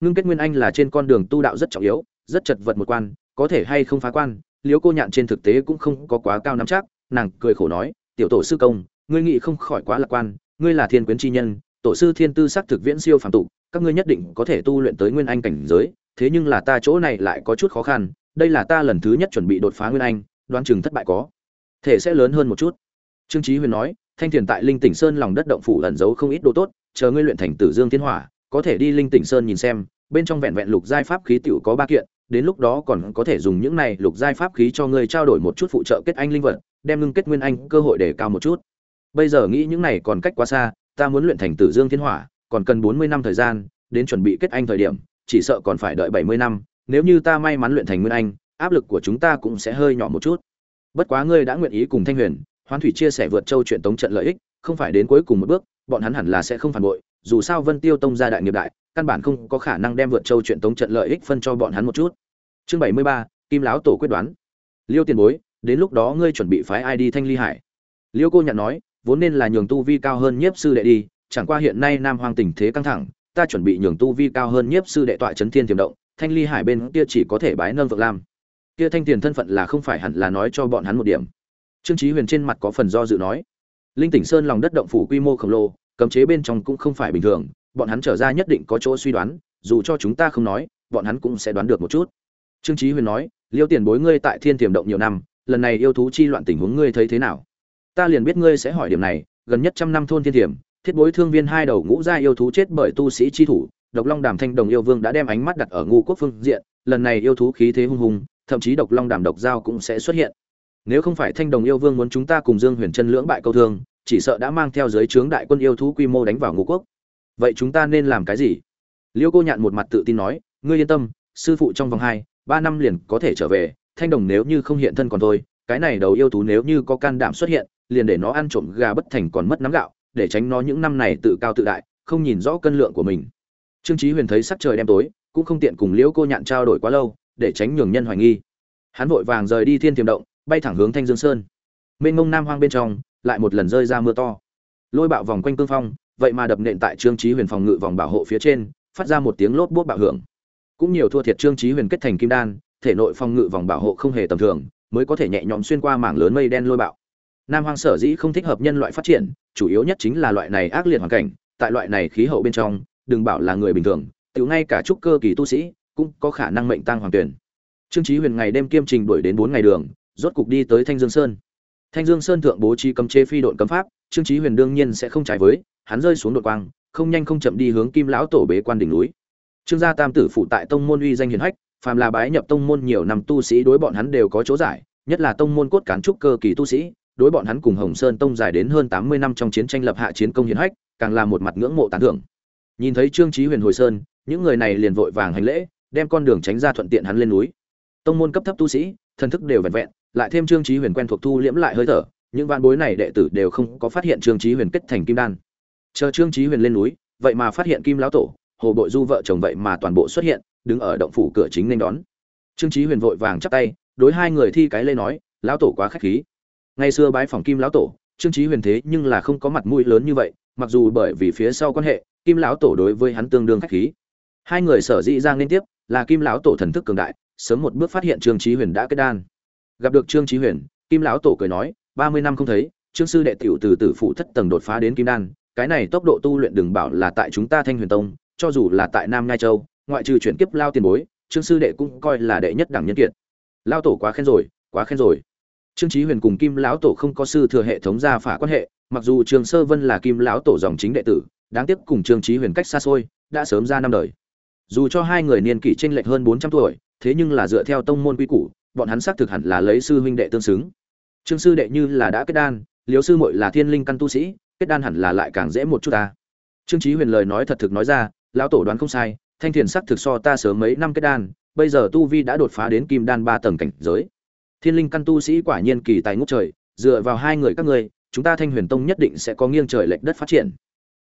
Ngưng kết nguyên anh là trên con đường tu đạo rất trọng yếu, rất chật vật một quan, có thể hay không phá quan liếu cô nhạn trên thực tế cũng không có quá cao nắm chắc, nàng cười khổ nói, tiểu tổ sư công, ngươi nghĩ không khỏi quá lạc quan, ngươi là thiên quyến chi nhân, tổ sư thiên tư sắc thực viễn siêu phàm tục, các ngươi nhất định có thể tu luyện tới nguyên anh cảnh giới thế nhưng là ta chỗ này lại có chút khó khăn, đây là ta lần thứ nhất chuẩn bị đột phá nguyên anh, đoán chừng thất bại có. Thể sẽ lớn hơn một chút. Trương chí huyền nói, thanh thiền tại linh tỉnh sơn lòng đất động phủ ẩn giấu không ít đồ tốt, chờ ngươi luyện thành tử dương thiên hỏa, có thể đi linh tỉnh sơn nhìn xem, bên trong vẹn vẹn lục giai pháp khí tiểu có ba kiện, đến lúc đó còn có thể dùng những này lục giai pháp khí cho ngươi trao đổi một chút phụ trợ kết anh linh vật, đem ngưng kết nguyên anh cơ hội để cao một chút. Bây giờ nghĩ những này còn cách quá xa, ta muốn luyện thành tử dương thiên hỏa, còn cần bốn mươi năm thời gian, đến chuẩn bị kết anh thời điểm chỉ sợ còn phải đợi bảy mươi năm, nếu như ta may mắn luyện thành nguyên anh, áp lực của chúng ta cũng sẽ hơi nhỏ một chút. Bất quá ngươi đã nguyện ý cùng thanh huyền, hoán thủy chia sẻ vượt châu chuyện tống trận lợi ích, không phải đến cuối cùng một bước, bọn hắn hẳn là sẽ không phản bội, dù sao vân tiêu tông gia đại nghiệp đại, căn bản không có khả năng đem vượt châu chuyện tống trận lợi ích phân cho bọn hắn một chút. Chương bảy mươi ba, kim lão tổ quyết đoán. Liêu tiền bối, đến lúc đó ngươi chuẩn bị phái ai đi thanh ly hải? Liêu cô nhận nói, vốn nên là nhường tu vi cao hơn nhiếp sư đệ đi, chẳng qua hiện nay nam hoang tình thế căng thẳng ta chuẩn bị nhường tu vi cao hơn nhiếp sư đệ tọa chấn thiên tiềm động, thanh ly hải bên kia chỉ có thể bái nâng vượng lam. Kia thanh tiền thân phận là không phải hẳn là nói cho bọn hắn một điểm. Trương chí huyền trên mặt có phần do dự nói. Linh tỉnh sơn lòng đất động phủ quy mô khổng lồ, cấm chế bên trong cũng không phải bình thường, bọn hắn trở ra nhất định có chỗ suy đoán, dù cho chúng ta không nói, bọn hắn cũng sẽ đoán được một chút. Trương chí huyền nói, liêu tiền bối ngươi tại thiên tiềm động nhiều năm, lần này yêu thú chi loạn tình huống ngươi thấy thế nào? Ta liền biết ngươi sẽ hỏi điểm này, gần nhất trăm năm thôn thiên tiềm thiết bối thương viên hai đầu ngũ gia yêu thú chết bởi tu sĩ chi thủ, độc long đàm thanh đồng yêu vương đã đem ánh mắt đặt ở ngu quốc phương diện, lần này yêu thú khí thế hung hùng, thậm chí độc long đàm độc giao cũng sẽ xuất hiện. Nếu không phải thanh đồng yêu vương muốn chúng ta cùng dương huyền chân lưỡng bại câu thương, chỉ sợ đã mang theo giới trướng đại quân yêu thú quy mô đánh vào ngũ quốc. Vậy chúng ta nên làm cái gì? Liêu cô nhạn một mặt tự tin nói, ngươi yên tâm, sư phụ trong vòng hai, ba năm liền có thể trở về, thanh đồng nếu như không hiện thân còn thôi, cái này đầu yêu thú nếu như có can đảm xuất hiện, liền để nó ăn trộm gà bất thành còn mất nắm gạo để tránh nó những năm này tự cao tự đại, không nhìn rõ cân lượng của mình. Trương chí huyền thấy sắc trời đêm tối, cũng không tiện cùng liễu cô nhạn trao đổi quá lâu, để tránh nhường nhân hoài nghi. Hắn vội vàng rời đi thiên tiềm động, bay thẳng hướng thanh dương sơn. Mênh mông nam hoang bên trong, lại một lần rơi ra mưa to. Lôi bạo vòng quanh cương phong, vậy mà đập nện tại trương chí huyền phòng ngự vòng bảo hộ phía trên, phát ra một tiếng lốp bút bạo hưởng. Cũng nhiều thua thiệt trương chí huyền kết thành kim đan, thể nội phòng ngự vòng bảo hộ không hề tầm thường, mới có thể nhẹ nhõm xuyên qua mảng lớn mây đen lôi bạo nam hoang sở dĩ không thích hợp nhân loại phát triển, chủ yếu nhất chính là loại này ác liệt hoàn cảnh, tại loại này khí hậu bên trong, đừng bảo là người bình thường tự ngay cả trúc cơ kỳ tu sĩ cũng có khả năng mệnh tăng hoàng tuyển. Trương chí huyền ngày đêm kiêm trình đuổi đến bốn ngày đường, rốt cục đi tới thanh dương sơn. Thanh dương sơn thượng bố trí cấm chế phi độn cấm pháp, trương chí huyền đương nhiên sẽ không trái với, hắn rơi xuống đột quang, không nhanh không chậm đi hướng kim lão tổ bế quan đỉnh núi. Trương gia tam tử phụ tại tông môn uy danh hiển hách, phàm là bái nhập tông môn nhiều năm tu sĩ đối bọn hắn đều có chỗ giải, nhất là tông môn cốt cán trúc cơ kỳ tu sĩ đối bọn hắn cùng hồng sơn tông dài đến hơn tám mươi năm trong chiến tranh lập hạ chiến công hiển hách, càng là một mặt ngưỡng mộ tán thưởng. Nhìn thấy trương chí huyền hồi sơn, những người này liền vội vàng hành lễ, đem con đường tránh ra thuận tiện hắn lên núi. Tông môn cấp thấp tu sĩ, thần thức đều vẹn vẹn, lại thêm trương chí huyền quen thuộc thu liễm lại hơi thở, những vạn bối này đệ tử đều không có phát hiện trương chí huyền kết thành kim đan. Chờ trương chí huyền lên núi, vậy mà phát hiện kim lão tổ, hồ bội du vợ chồng vậy mà toàn bộ xuất hiện, đứng ở động phủ cửa chính nên đón. Trương chí huyền vội vàng chắp tay, đối hai người thi cái lê nói, lão tổ quá khách khí ngày xưa bái phòng kim lão tổ, trương chí huyền thế nhưng là không có mặt mũi lớn như vậy, mặc dù bởi vì phía sau quan hệ, kim lão tổ đối với hắn tương đương khách khí. Hai người sở dĩ ra liên tiếp là kim lão tổ thần thức cường đại, sớm một bước phát hiện trương chí huyền đã kết đan. Gặp được trương chí huyền, kim lão tổ cười nói, ba mươi năm không thấy, trương sư đệ tiểu từ tử phụ thất tầng đột phá đến kim đan, cái này tốc độ tu luyện đừng bảo là tại chúng ta thanh huyền tông, cho dù là tại nam ngai châu, ngoại trừ chuyển kiếp lao tiền bối, trương sư đệ cũng coi là đệ nhất đẳng nhân kiệt. Lao tổ quá khen rồi, quá khen rồi trương chí huyền cùng kim lão tổ không có sư thừa hệ thống gia phả quan hệ, mặc dù trương sơ vân là kim lão tổ dòng chính đệ tử, đáng tiếc cùng trương chí huyền cách xa xôi, đã sớm ra năm đời. Dù cho hai người niên kỷ trên lệch hơn bốn trăm tuổi, thế nhưng là dựa theo tông môn quy củ, bọn hắn xác thực hẳn là lấy sư huynh đệ tương xứng. Trương sư đệ như là đã kết đan liếu sư muội là thiên linh căn tu sĩ, kết đan hẳn là lại càng dễ một chút ta. Trương chí huyền lời nói thật thực nói ra, lão tổ đoán không sai, thanh thiền sắc thực so ta sớm mấy năm kết đan, bây giờ tu vi đã đột phá đến kim đan ba tầng cảnh giới thiên linh căn tu sĩ quả nhiên kỳ tài ngút trời, dựa vào hai người các ngươi, chúng ta thanh huyền tông nhất định sẽ có nghiêng trời lệch đất phát triển.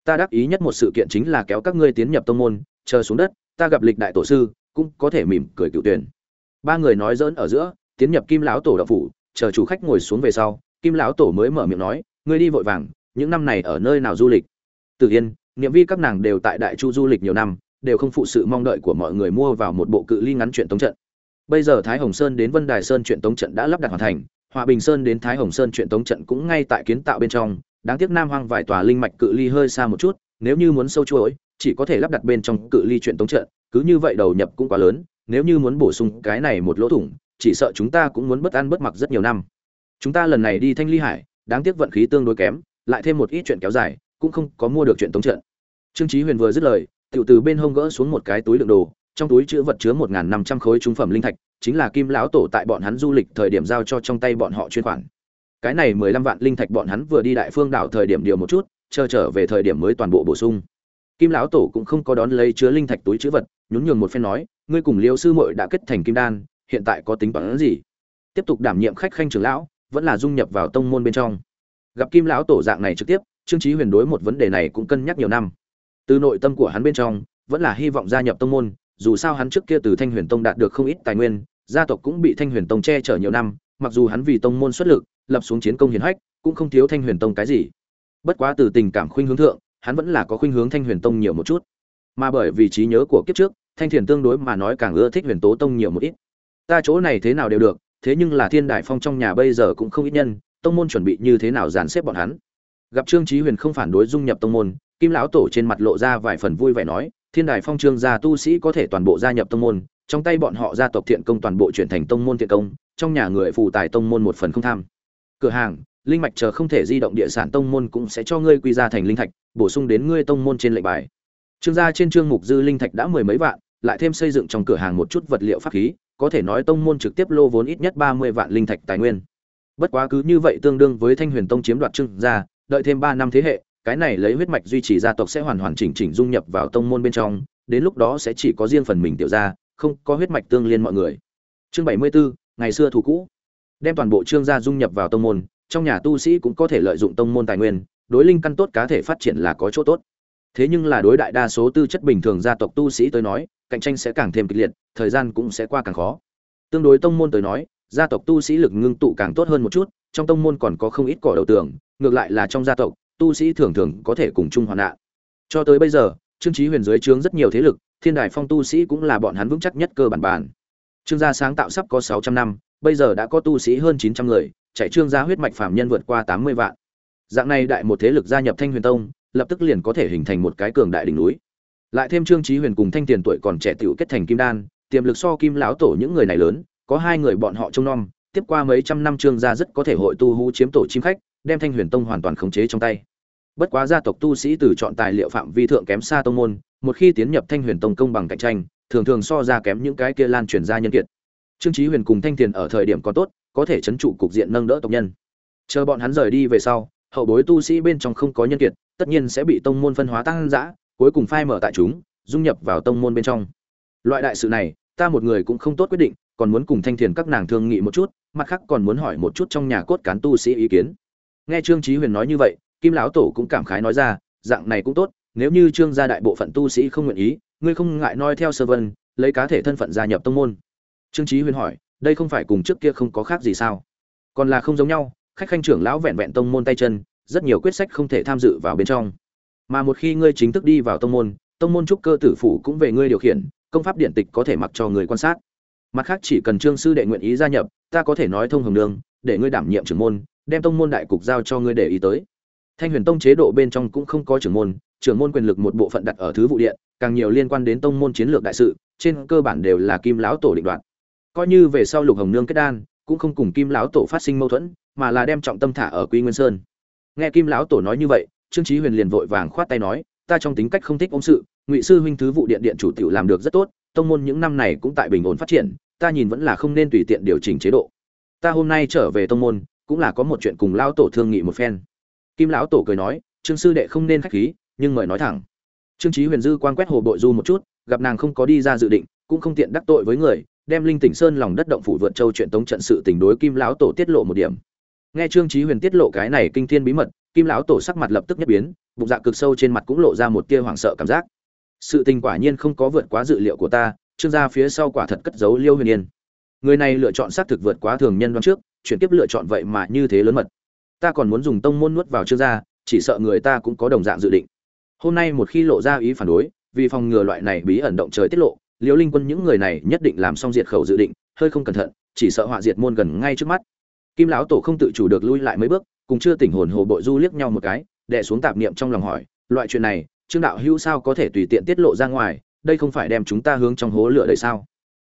Ta đắc ý nhất một sự kiện chính là kéo các ngươi tiến nhập tông môn, chờ xuống đất, ta gặp lịch đại tổ sư, cũng có thể mỉm cười cựu tuyển. Ba người nói dỡn ở giữa, tiến nhập kim lão tổ đạo phủ, chờ chủ khách ngồi xuống về sau, kim lão tổ mới mở miệng nói, ngươi đi vội vàng, những năm này ở nơi nào du lịch? Tự yên, niệm vi các nàng đều tại đại chu du lịch nhiều năm, đều không phụ sự mong đợi của mọi người mua vào một bộ cự ly ngắn chuyện tống trận bây giờ thái hồng sơn đến vân đài sơn chuyện tống trận đã lắp đặt hoàn thành, hòa bình sơn đến thái hồng sơn chuyện tống trận cũng ngay tại kiến tạo bên trong. Đáng tiếc nam hoang vài tòa linh mạch cự ly hơi xa một chút, nếu như muốn sâu chuỗi, chỉ có thể lắp đặt bên trong cự ly chuyện tống trận, cứ như vậy đầu nhập cũng quá lớn, nếu như muốn bổ sung cái này một lỗ thủng, chỉ sợ chúng ta cũng muốn bất ăn bất mặc rất nhiều năm. Chúng ta lần này đi thanh ly hải, đáng tiếc vận khí tương đối kém, lại thêm một ít chuyện kéo dài, cũng không có mua được chuyện tống trận. Trương chí huyền vừa dứt lời, tiểu từ bên hông gỡ xuống một cái túi đựng đồ trong túi chứa vật chứa một năm trăm khối trung phẩm linh thạch, chính là kim lão tổ tại bọn hắn du lịch thời điểm giao cho trong tay bọn họ chuyên khoản. Cái này mười lăm vạn linh thạch bọn hắn vừa đi đại phương đảo thời điểm điều một chút, chờ trở về thời điểm mới toàn bộ bổ sung. Kim lão tổ cũng không có đón lấy chứa linh thạch túi chứa vật, nhún nhường một phen nói, ngươi cùng liêu sư muội đã kết thành kim đan, hiện tại có tính toán gì? Tiếp tục đảm nhiệm khách khanh trưởng lão, vẫn là dung nhập vào tông môn bên trong. Gặp kim lão tổ dạng này trực tiếp, trương chí huyền đối một vấn đề này cũng cân nhắc nhiều năm. Từ nội tâm của hắn bên trong, vẫn là hy vọng gia nhập tông môn dù sao hắn trước kia từ thanh huyền tông đạt được không ít tài nguyên, gia tộc cũng bị thanh huyền tông che chở nhiều năm, mặc dù hắn vì tông môn xuất lực, lập xuống chiến công hiển hách, cũng không thiếu thanh huyền tông cái gì. Bất quá từ tình cảm khuynh hướng thượng, hắn vẫn là có khuynh hướng thanh huyền tông nhiều một chút. Mà bởi vì trí nhớ của kiếp trước, thanh thiền tương đối mà nói càng ưa thích huyền tố tông nhiều một ít. Ta chỗ này thế nào đều được, thế nhưng là thiên đại phong trong nhà bây giờ cũng không ít nhân, tông môn chuẩn bị như thế nào dàn xếp bọn hắn. Gặp trương chí huyền không phản đối dung nhập tông môn, kim lão tổ trên mặt lộ ra vài phần vui vẻ nói thiên đài phong trương gia tu sĩ có thể toàn bộ gia nhập tông môn, trong tay bọn họ gia tộc thiện công toàn bộ chuyển thành tông môn thiện công, trong nhà người phụ tài tông môn một phần không tham. Cửa hàng, linh mạch chờ không thể di động địa sản tông môn cũng sẽ cho ngươi quy ra thành linh thạch, bổ sung đến ngươi tông môn trên lệnh bài. Trương gia trên trương mục dư linh thạch đã mười mấy vạn, lại thêm xây dựng trong cửa hàng một chút vật liệu pháp khí, có thể nói tông môn trực tiếp lô vốn ít nhất ba mươi vạn linh thạch tài nguyên. Bất quá cứ như vậy tương đương với thanh huyền tông chiếm đoạt trương gia, đợi thêm ba năm thế hệ cái này lấy huyết mạch duy trì gia tộc sẽ hoàn hoàn chỉnh chỉnh dung nhập vào tông môn bên trong đến lúc đó sẽ chỉ có riêng phần mình tiểu gia không có huyết mạch tương liên mọi người. Chương bảy mươi 74, ngày xưa thủ cũ. Đem toàn bộ trương gia dung nhập vào tông môn trong nhà tu sĩ cũng có thể lợi dụng tông môn tài nguyên đối linh căn tốt cá thể phát triển là có chỗ tốt. Thế nhưng là đối đại đa số tư chất bình thường gia tộc tu sĩ tới nói cạnh tranh sẽ càng thêm kịch liệt thời gian cũng sẽ qua càng khó. Tương đối tông môn tới nói gia tộc tu sĩ lực ngưng tụ càng tốt hơn một chút trong tông môn còn có không ít cỏ đầu tường ngược lại là trong gia tộc tu sĩ thường thường có thể cùng chung hoạn nạn. Cho tới bây giờ, trương trí huyền dưới trướng rất nhiều thế lực, thiên đài phong tu sĩ cũng là bọn hắn vững chắc nhất cơ bản bản trương gia sáng tạo sắp có sáu trăm năm, bây giờ đã có tu sĩ hơn chín trăm người, chạy trương gia huyết mạch phạm nhân vượt qua tám mươi vạn. Dạng này đại một thế lực gia nhập thanh huyền tông, lập tức liền có thể hình thành một cái cường đại đỉnh núi. Lại thêm trương trí huyền cùng thanh tiền tuổi còn trẻ tiểu kết thành kim đan, tiềm lực so kim lão tổ những người này lớn, có hai người bọn họ trông nom, tiếp qua mấy trăm năm trương gia rất có thể hội tu hú chiếm tổ chim khách, đem thanh huyền tông hoàn toàn khống chế trong tay bất quá gia tộc tu sĩ từ chọn tài liệu phạm vi thượng kém xa tông môn, một khi tiến nhập thanh huyền tông công bằng cạnh tranh, thường thường so ra kém những cái kia lan truyền ra nhân kiệt. Trương Chí huyền cùng thanh tiền ở thời điểm có tốt, có thể chấn trụ cục diện nâng đỡ tộc nhân. Chờ bọn hắn rời đi về sau, hậu bối tu sĩ bên trong không có nhân kiệt, tất nhiên sẽ bị tông môn phân hóa tăng dã, cuối cùng phai mở tại chúng, dung nhập vào tông môn bên trong. Loại đại sự này, ta một người cũng không tốt quyết định, còn muốn cùng thanh thiền các nàng thương nghị một chút, mặt khác còn muốn hỏi một chút trong nhà cốt cán tu sĩ ý kiến. Nghe trương Chí huyền nói như vậy kim lão tổ cũng cảm khái nói ra, dạng này cũng tốt, nếu như trương gia đại bộ phận tu sĩ không nguyện ý, ngươi không ngại noi theo sơ vân, lấy cá thể thân phận gia nhập tông môn. Trương trí huyền hỏi, đây không phải cùng trước kia không có khác gì sao? Còn là không giống nhau, khách khanh trưởng lão vẹn vẹn tông môn tay chân, rất nhiều quyết sách không thể tham dự vào bên trong. Mà một khi ngươi chính thức đi vào tông môn tông môn trúc cơ tử phủ cũng về ngươi điều khiển, công pháp điện tịch có thể mặc cho người quan sát. Mặt khác chỉ cần trương sư đệ nguyện ý gia nhập, ta có thể nói thông hồng đường, để ngươi đảm nhiệm trưởng môn, đem tông môn đại cục giao cho ngươi để ý tới thanh huyền tông chế độ bên trong cũng không có trưởng môn trưởng môn quyền lực một bộ phận đặt ở thứ vụ điện, càng nhiều liên quan đến tông môn chiến lược đại sự, trên cơ bản đều là kim lão tổ định đoạt. Coi như về sau lục hồng nương kết đan, cũng không cùng kim lão tổ phát sinh mâu thuẫn, mà là đem trọng tâm thả ở quy nguyên sơn. Nghe kim lão tổ nói như vậy, trương chí huyền liền vội vàng khoát tay nói, ta trong tính cách không thích ôm sự, ngụy sư huynh thứ vụ điện điện chủ tiểu làm được rất tốt, tông môn những năm này cũng tại bình ổn phát triển, ta nhìn vẫn là không nên tùy tiện điều chỉnh chế độ. Ta hôm nay trở về tông môn, cũng là có một chuyện cùng lão tổ thương nghị một phen kim lão tổ cười nói, trương sư đệ không nên khách khí, nhưng mời nói thẳng. Trương chí huyền dư quan quét hồ bội du một chút, gặp nàng không có đi ra dự định, cũng không tiện đắc tội với người, đem linh tỉnh sơn lòng đất động phủ vượt châu chuyện tống trận sự tình đối kim lão tổ tiết lộ một điểm. Nghe trương chí huyền tiết lộ cái này kinh thiên bí mật, kim lão tổ sắc mặt lập tức nhất biến, bụng dạ cực sâu trên mặt cũng lộ ra một tia hoảng sợ cảm giác. Sự tình quả nhiên không có vượt quá dự liệu của ta, trương gia phía sau quả thật cất giấu liêu huyền yên. Người này lựa chọn xác thực vượt quá thường nhân đoán trước, chuyển tiếp lựa chọn vậy mà như thế lớn mật ta còn muốn dùng tông môn nuốt vào trương gia, chỉ sợ người ta cũng có đồng dạng dự định. Hôm nay một khi lộ ra ý phản đối, vì phòng ngừa loại này bí ẩn động trời tiết lộ, liễu linh quân những người này nhất định làm xong diệt khẩu dự định, hơi không cẩn thận, chỉ sợ họa diệt môn gần ngay trước mắt. Kim lão tổ không tự chủ được lui lại mấy bước, cùng chưa tỉnh hồn hồ bội du liếc nhau một cái, đè xuống tạp niệm trong lòng hỏi, loại chuyện này, trương đạo hữu sao có thể tùy tiện tiết lộ ra ngoài, đây không phải đem chúng ta hướng trong hố lửa đầy sao?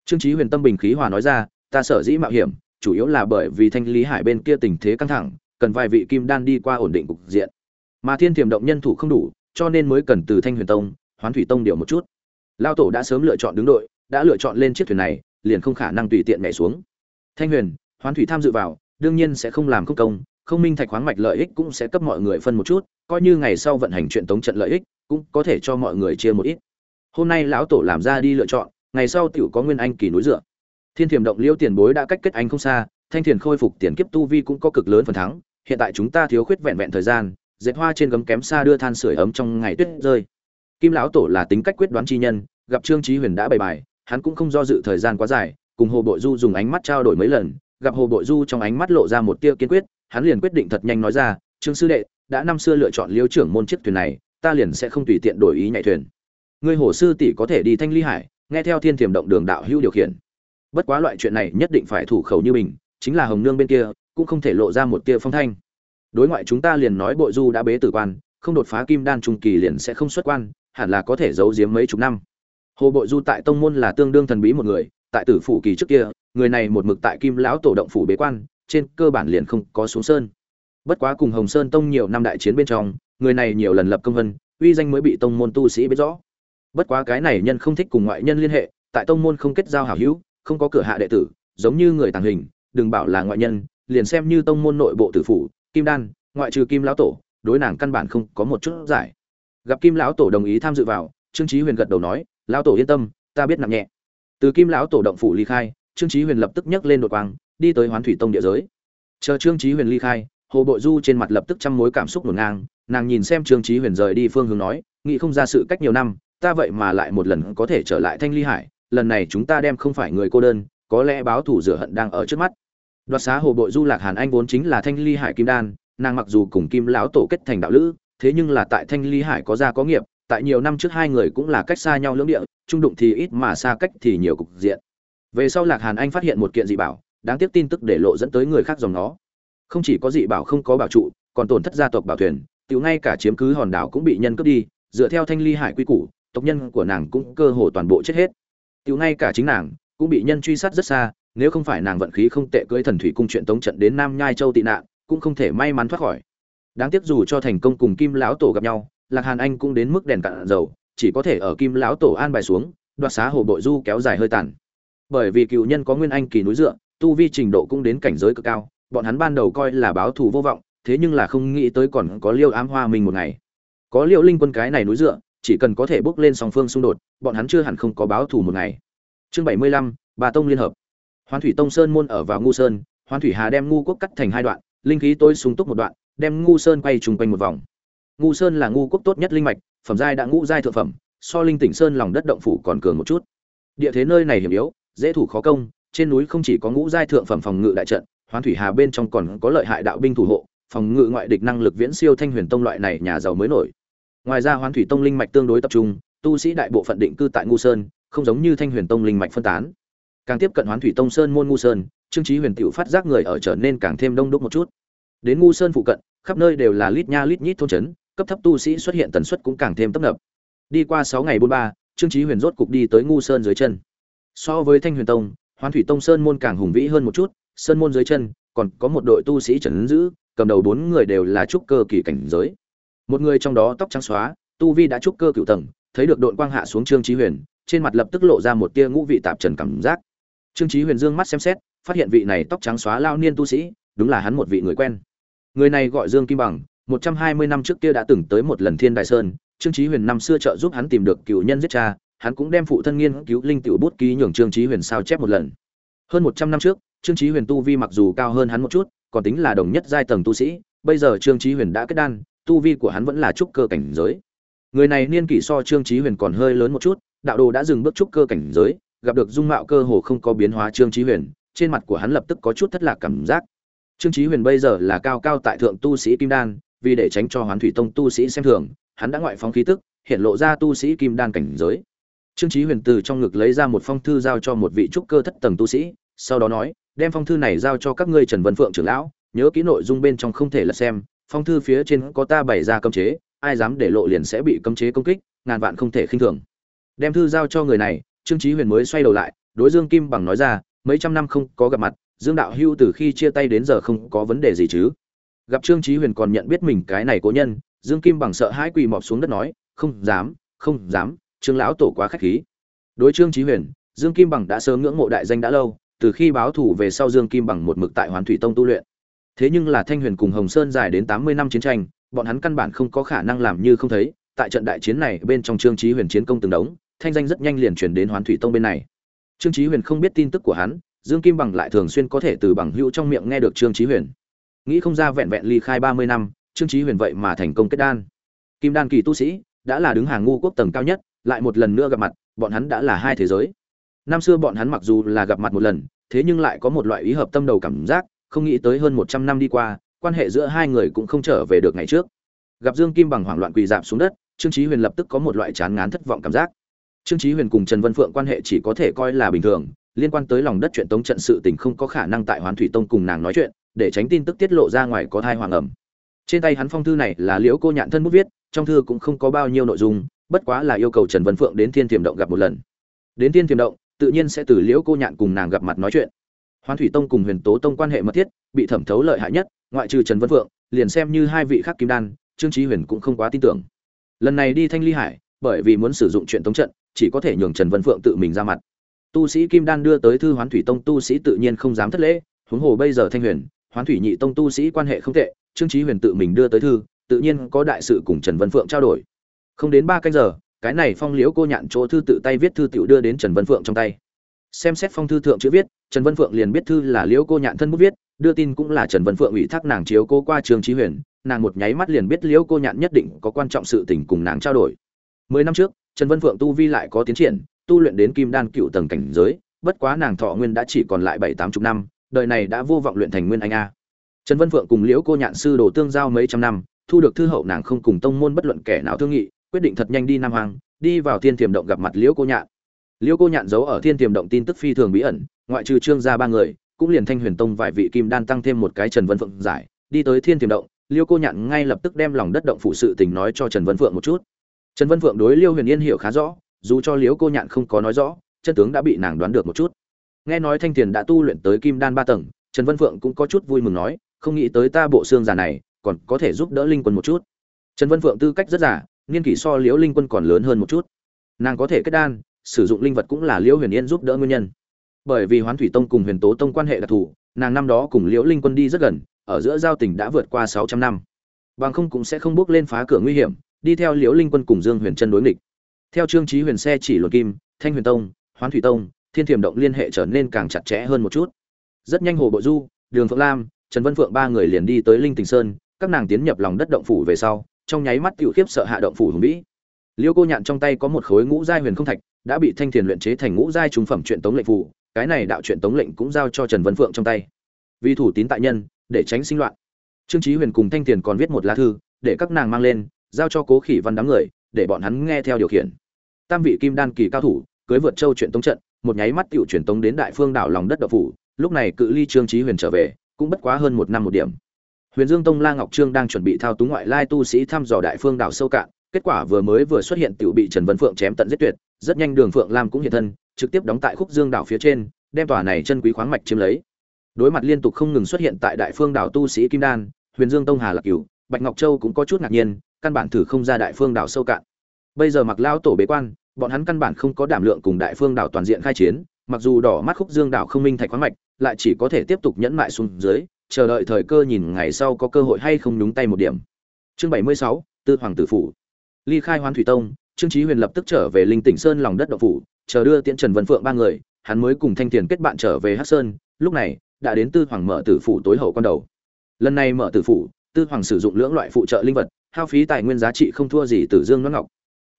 Trương chí huyền tâm bình khí hòa nói ra, ta sở dĩ mạo hiểm, chủ yếu là bởi vì thanh lý hải bên kia tình thế căng thẳng cần vài vị kim đan đi qua ổn định cục diện. Mà thiên tiềm động nhân thủ không đủ, cho nên mới cần từ thanh huyền tông, hoán thủy tông điều một chút. Lao tổ đã sớm lựa chọn đứng đội, đã lựa chọn lên chiếc thuyền này, liền không khả năng tùy tiện nhảy xuống. Thanh huyền, hoán thủy tham dự vào, đương nhiên sẽ không làm không công, không minh thạch khoáng mạch lợi ích cũng sẽ cấp mọi người phân một chút, coi như ngày sau vận hành chuyện tống trận lợi ích, cũng có thể cho mọi người chia một ít. Hôm nay lão tổ làm ra đi lựa chọn, ngày sau tiểu có nguyên anh kỳ núi dựa. Thiên thiểm động liêu tiền bối đã cách kết anh không xa, thanh thiền khôi phục tiền kiếp tu vi cũng có cực lớn phần thắng hiện tại chúng ta thiếu khuyết vẹn vẹn thời gian, dệt hoa trên gấm kém xa đưa than sửa ấm trong ngày tuyết rơi. Kim lão tổ là tính cách quyết đoán chi nhân, gặp trương trí huyền đã bày bài, hắn cũng không do dự thời gian quá dài, cùng hồ bội du dùng ánh mắt trao đổi mấy lần, gặp hồ bội du trong ánh mắt lộ ra một tia kiên quyết, hắn liền quyết định thật nhanh nói ra, trương sư đệ, đã năm xưa lựa chọn liêu trưởng môn chiếc thuyền này, ta liền sẽ không tùy tiện đổi ý nhảy thuyền. Ngươi hồ sư tỷ có thể đi thanh ly hải, nghe theo thiên thiềm động đường đạo hữu điều khiển. Bất quá loại chuyện này nhất định phải thủ khẩu như mình, chính là hồng nương bên kia cũng không thể lộ ra một tia phong thanh. Đối ngoại chúng ta liền nói bội du đã bế tử quan, không đột phá kim đan trung kỳ liền sẽ không xuất quan, hẳn là có thể giấu giếm mấy chục năm. Hồ bội du tại tông môn là tương đương thần bí một người, tại tử phủ kỳ trước kia, người này một mực tại kim lão tổ động phủ bế quan, trên cơ bản liền không có xuống sơn. Bất quá cùng hồng sơn tông nhiều năm đại chiến bên trong, người này nhiều lần lập công vân, uy danh mới bị tông môn tu sĩ biết rõ. Bất quá cái này nhân không thích cùng ngoại nhân liên hệ, tại tông môn không kết giao hảo hữu, không có cửa hạ đệ tử, giống như người tàng hình, đừng bảo là ngoại nhân liền xem như tông môn nội bộ tử phủ, kim đan, ngoại trừ kim lão tổ, đối nàng căn bản không có một chút giải. Gặp kim lão tổ đồng ý tham dự vào, trương chí huyền gật đầu nói, lão tổ yên tâm, ta biết nặng nhẹ. Từ kim lão tổ động phủ ly khai, trương chí huyền lập tức nhấc lên đột quang, đi tới hoán thủy tông địa giới. Chờ trương chí huyền ly khai, hồ bội du trên mặt lập tức trăm mối cảm xúc nổ ngang, nàng nhìn xem trương chí huyền rời đi phương hướng nói, nghĩ không ra sự cách nhiều năm, ta vậy mà lại một lần có thể trở lại thanh ly hải, lần này chúng ta đem không phải người cô đơn, có lẽ báo thù rửa hận đang ở trước mắt đoạt xá hồ bội du lạc hàn anh vốn chính là thanh ly hải kim đan, nàng mặc dù cùng kim lão tổ kết thành đạo lữ, thế nhưng là tại thanh ly hải có gia có nghiệp, tại nhiều năm trước hai người cũng là cách xa nhau lưỡng địa, trung đụng thì ít mà xa cách thì nhiều cục diện. Về sau lạc hàn anh phát hiện một kiện dị bảo, đáng tiếc tin tức để lộ dẫn tới người khác dòng nó. Không chỉ có dị bảo không có bảo trụ, còn tổn thất gia tộc bảo thuyền, tiểu ngay cả chiếm cứ hòn đảo cũng bị nhân cướp đi, dựa theo thanh ly hải quy củ, tộc nhân của nàng cũng cơ hồ toàn bộ chết hết. Tiểu ngay cả chính nàng cũng bị nhân truy sát rất xa nếu không phải nàng vận khí không tệ cưỡi thần thủy cung chuyện tống trận đến nam nhai châu tị nạn, cũng không thể may mắn thoát khỏi. Đáng tiếc dù cho thành công cùng kim lão tổ gặp nhau, lạc hàn anh cũng đến mức đèn cạn dầu, chỉ có thể ở kim lão tổ an bài xuống, đoạt xá hồ bội du kéo dài hơi tàn. Bởi vì cựu nhân có nguyên anh kỳ núi dựa, tu vi trình độ cũng đến cảnh giới cực cao, bọn hắn ban đầu coi là báo thù vô vọng, thế nhưng là không nghĩ tới còn có liêu ám hoa mình một ngày. Có liêu linh quân cái này núi dựa, chỉ cần có thể bước lên song phương xung đột, bọn hắn chưa hẳn không có báo thù một ngày. Chương bảy mươi lăm, bà tông liên hợp hoán thủy tông sơn môn ở vào ngu sơn, hoán thủy hà đem ngu quốc cắt thành hai đoạn, linh khí tôi sung túc một đoạn, đem ngu sơn quay trùng quanh một vòng. Ngu sơn là ngu quốc tốt nhất linh mạch, phẩm giai đã ngũ giai thượng phẩm, so linh tỉnh sơn lòng đất động phủ còn cường một chút. Địa thế nơi này hiểm yếu, dễ thủ khó công, trên núi không chỉ có ngũ giai thượng phẩm phòng ngự đại trận, hoán thủy hà bên trong còn có lợi hại đạo binh thủ hộ, phòng ngự ngoại địch năng lực viễn siêu thanh huyền tông loại này nhà giàu mới nổi. Ngoài ra hoán thủy tông linh mạch tương đối tập trung, tu sĩ đại bộ phận định cư tại ngu sơn, không giống như thanh huyền tông linh mạch phân tán càng tiếp cận hoán thủy tông sơn môn ngu sơn, trương trí huyền tiểu phát giác người ở trở nên càng thêm đông đúc một chút. Đến ngu sơn phụ cận, khắp nơi đều là lít nha lít nhít thôn trấn, cấp thấp tu sĩ xuất hiện tần suất cũng càng thêm tấp nập. Đi qua sáu ngày bốn ba, trương trí huyền rốt cục đi tới ngu sơn dưới chân. So với thanh huyền tông, hoán thủy tông sơn môn càng hùng vĩ hơn một chút, sơn môn dưới chân, còn có một đội tu sĩ trần giữ, cầm đầu bốn người đều là trúc cơ kỳ cảnh giới. Một người trong đó tóc trắng xóa, tu vi đã trúc cơ cựu tầng, thấy được đội quang hạ xuống trương trí huyền, trên mặt lập tức lộ ra một tia ngũ vị tạp trần cảm giác trương Chí huyền dương mắt xem xét, phát hiện vị này tóc trắng xóa lao niên tu sĩ, đúng là hắn một vị người quen. Người này gọi dương kim bằng, một trăm hai mươi năm trước kia đã từng tới một lần thiên đại sơn, trương Chí huyền năm xưa trợ giúp hắn tìm được cựu nhân giết cha, hắn cũng đem phụ thân nghiên cứu linh tiểu bút ký nhường trương Chí huyền sao chép một lần. Hơn một trăm năm trước, trương Chí huyền tu vi mặc dù cao hơn hắn một chút, còn tính là đồng nhất giai tầng tu sĩ, bây giờ trương Chí huyền đã kết đan, tu vi của hắn vẫn là trúc cơ cảnh giới. Người này niên kỷ so trương Chí huyền còn hơi lớn một chút, đạo đồ đã dừng bước trúc cơ cảnh giới gặp được dung mạo cơ hồ không có biến hóa trương chí huyền, trên mặt của hắn lập tức có chút thất lạc cảm giác. Trương chí huyền bây giờ là cao cao tại thượng tu sĩ kim đan, vì để tránh cho hoán thủy tông tu sĩ xem thường, hắn đã ngoại phóng khí tức, hiện lộ ra tu sĩ kim đan cảnh giới. Trương chí huyền từ trong ngực lấy ra một phong thư giao cho một vị trúc cơ thất tầng tu sĩ, sau đó nói, đem phong thư này giao cho các ngươi trần vân phượng trưởng lão, nhớ kỹ nội dung bên trong không thể là xem, phong thư phía trên có ta bày ra cấm chế, ai dám để lộ liền sẽ bị cấm chế công kích, ngàn vạn không thể khinh thường. Đem thư giao cho người này trương chí huyền mới xoay đầu lại, đối dương kim bằng nói ra, mấy trăm năm không có gặp mặt, dương đạo hưu từ khi chia tay đến giờ không có vấn đề gì chứ? Gặp trương chí huyền còn nhận biết mình cái này cố nhân, dương kim bằng sợ hãi quỳ mọp xuống đất nói, không dám không dám, trương lão tổ quá khách khí. Đối trương chí huyền, dương kim bằng đã sớm ngưỡng mộ đại danh đã lâu, từ khi báo thủ về sau dương kim bằng một mực tại hoàn thủy tông tu luyện. Thế nhưng là thanh huyền cùng hồng sơn dài đến tám mươi năm chiến tranh, bọn hắn căn bản không có khả năng làm như không thấy, tại trận đại chiến này bên trong trương chí huyền chiến công từng đống thanh danh rất nhanh liền truyền đến Hoán thủy tông bên này. Trương chí huyền không biết tin tức của hắn, dương kim bằng lại thường xuyên có thể từ bằng hữu trong miệng nghe được trương chí huyền. Nghĩ không ra vẹn vẹn ly khai ba mươi năm, trương chí huyền vậy mà thành công kết đan. Kim đan kỳ tu sĩ, đã là đứng hàng ngu quốc tầng cao nhất, lại một lần nữa gặp mặt, bọn hắn đã là hai thế giới. Năm xưa bọn hắn mặc dù là gặp mặt một lần, thế nhưng lại có một loại ý hợp tâm đầu cảm giác, không nghĩ tới hơn một trăm năm đi qua, quan hệ giữa hai người cũng không trở về được ngày trước. Gặp dương kim bằng hoảng loạn quỳ rạp xuống đất, trương chí huyền lập tức có một loại chán ngán thất vọng cảm giác trương chí huyền cùng trần vân phượng quan hệ chỉ có thể coi là bình thường, liên quan tới lòng đất chuyện tống trận sự tình không có khả năng tại hoán thủy tông cùng nàng nói chuyện, để tránh tin tức tiết lộ ra ngoài có thai hoàng ẩm. Trên tay hắn phong thư này là liễu cô nhạn thân bút viết, trong thư cũng không có bao nhiêu nội dung, bất quá là yêu cầu trần vân phượng đến thiên tiềm động gặp một lần. Đến thiên tiềm động, tự nhiên sẽ từ liễu cô nhạn cùng nàng gặp mặt nói chuyện. Hoán thủy tông cùng huyền tố tông quan hệ mật thiết, bị thẩm thấu lợi hại nhất, ngoại trừ trần vân phượng, liền xem như hai vị khác kim đan, trương trí huyền cũng không quá tin tưởng. Lần này đi thanh ly hải bởi vì muốn sử dụng chuyện tống trận, chỉ có thể nhường trần vân phượng tự mình ra mặt. Tu sĩ kim đan đưa tới thư hoán thủy tông tu sĩ tự nhiên không dám thất lễ, huống hồ bây giờ thanh huyền, hoán thủy nhị tông tu sĩ quan hệ không tệ, trương trí huyền tự mình đưa tới thư, tự nhiên có đại sự cùng trần vân phượng trao đổi. Không đến ba canh giờ, cái này phong liễu cô nhạn chỗ thư tự tay viết thư tiểu đưa đến trần vân phượng trong tay. Xem xét phong thư thượng chữ viết, trần vân phượng liền biết thư là liễu cô nhạn thân bút viết, đưa tin cũng là trần vân phượng ủy thác nàng chiếu cô qua trường trí huyền, nàng một nháy mắt liền biết liễu cô nhạn nhất định có quan trọng sự tình cùng nàng trao đổi mười năm trước, trần vân phượng tu vi lại có tiến triển, tu luyện đến kim đan cựu tầng cảnh giới, bất quá nàng thọ nguyên đã chỉ còn lại bảy tám chục năm, đời này đã vô vọng luyện thành nguyên anh a. Trần vân phượng cùng liễu cô nhạn sư đồ tương giao mấy trăm năm, thu được thư hậu nàng không cùng tông môn bất luận kẻ nào thương nghị, quyết định thật nhanh đi nam hoàng đi vào thiên tiềm động gặp mặt liễu cô nhạn. Liễu cô nhạn giấu ở thiên tiềm động tin tức phi thường bí ẩn, ngoại trừ trương gia ba người, cũng liền thanh huyền tông vài vị kim đan tăng thêm một cái trần vân phượng giải. Đi tới thiên tiềm động, liễu cô nhạn ngay lập tức đem lòng đất động phụ sự tình nói cho trần vân phượng một chút trần vân phượng đối liêu huyền yên hiểu khá rõ, dù cho liễu cô nhạn không có nói rõ, chân tướng đã bị nàng đoán được một chút. Nghe nói thanh tiền đã tu luyện tới kim đan ba tầng, trần vân phượng cũng có chút vui mừng nói, không nghĩ tới ta bộ xương già này, còn có thể giúp đỡ linh quân một chút. Trần vân phượng tư cách rất giả niên kỷ so liễu linh quân còn lớn hơn một chút. Nàng có thể kết đan, sử dụng linh vật cũng là liễu huyền yên giúp đỡ nguyên nhân. Bởi vì hoán thủy tông cùng huyền tố tông quan hệ đặc thù, nàng năm đó cùng liễu linh quân đi rất gần, ở giữa giao tình đã vượt qua sáu trăm năm. Bằng không cũng sẽ không bước lên phá cửa nguy hiểm đi theo liễu linh quân cùng dương huyền chân đối nghịch. Theo trương trí huyền xe chỉ luật kim, thanh huyền tông, hoán thủy tông, thiên thiểm động liên hệ trở nên càng chặt chẽ hơn một chút. Rất nhanh hồ bộ du, đường phượng lam, trần vân phượng ba người liền đi tới linh tình sơn, các nàng tiến nhập lòng đất động phủ về sau, trong nháy mắt tiểu khiếp sợ hạ động phủ hùng vĩ. Liêu cô nhạn trong tay có một khối ngũ giai huyền không thạch, đã bị thanh thiền luyện chế thành ngũ giai trung phẩm truyện tống lệnh phủ cái này đạo truyện tống lệnh cũng giao cho trần vân phượng trong tay. Vì thủ tín tại nhân, để tránh sinh loạn. Trương trí huyền cùng thanh thiền còn viết một lá thư, để các nàng mang lên giao cho cố khỉ văn đám người, để bọn hắn nghe theo điều khiển. Tam vị kim đan kỳ cao thủ, cưới vượt châu chuyện tống trận, một nháy mắt tiểu truyền tống đến đại phương đảo lòng đất độc phủ, lúc này cự ly trương trí huyền trở về, cũng bất quá hơn một năm một điểm. Huyền dương tông la ngọc trương đang chuẩn bị thao túng ngoại lai tu sĩ thăm dò đại phương đảo sâu cạn, kết quả vừa mới vừa xuất hiện tiểu bị trần vân phượng chém tận giết tuyệt, rất nhanh đường phượng lam cũng hiện thân, trực tiếp đóng tại khúc dương đảo phía trên, đem tòa này chân quý khoáng mạch chiếm lấy. Đối mặt liên tục không ngừng xuất hiện tại đại phương đảo tu sĩ kim đan, huyền dương tông hà lạc cửu, bạch ngọc châu cũng có chút ngạc nhiên căn bản thử không ra đại phương đảo sâu cạn. Bây giờ mặc lao tổ bế quan, bọn hắn căn bản không có đảm lượng cùng đại phương đảo toàn diện khai chiến, mặc dù đỏ mắt khúc dương đảo không minh thạch khoáng mạch, lại chỉ có thể tiếp tục nhẫn mại xuống dưới, chờ đợi thời cơ nhìn ngày sau có cơ hội hay không nhúng tay một điểm. Chương bảy mươi sáu, tư hoàng tử phủ. Ly khai hoan thủy tông, trương chí huyền lập tức trở về linh tỉnh sơn lòng đất độc phủ, chờ đưa tiễn trần vân phượng ba người, hắn mới cùng thanh tiền kết bạn trở về hắc sơn, lúc này, đã đến tư hoàng mở tử phủ tối hậu con đầu. Lần này mở tử phủ, tư hoàng sử dụng lưỡng loại phụ trợ linh vật hao phí tài nguyên giá trị không thua gì tử dương Loan ngọc.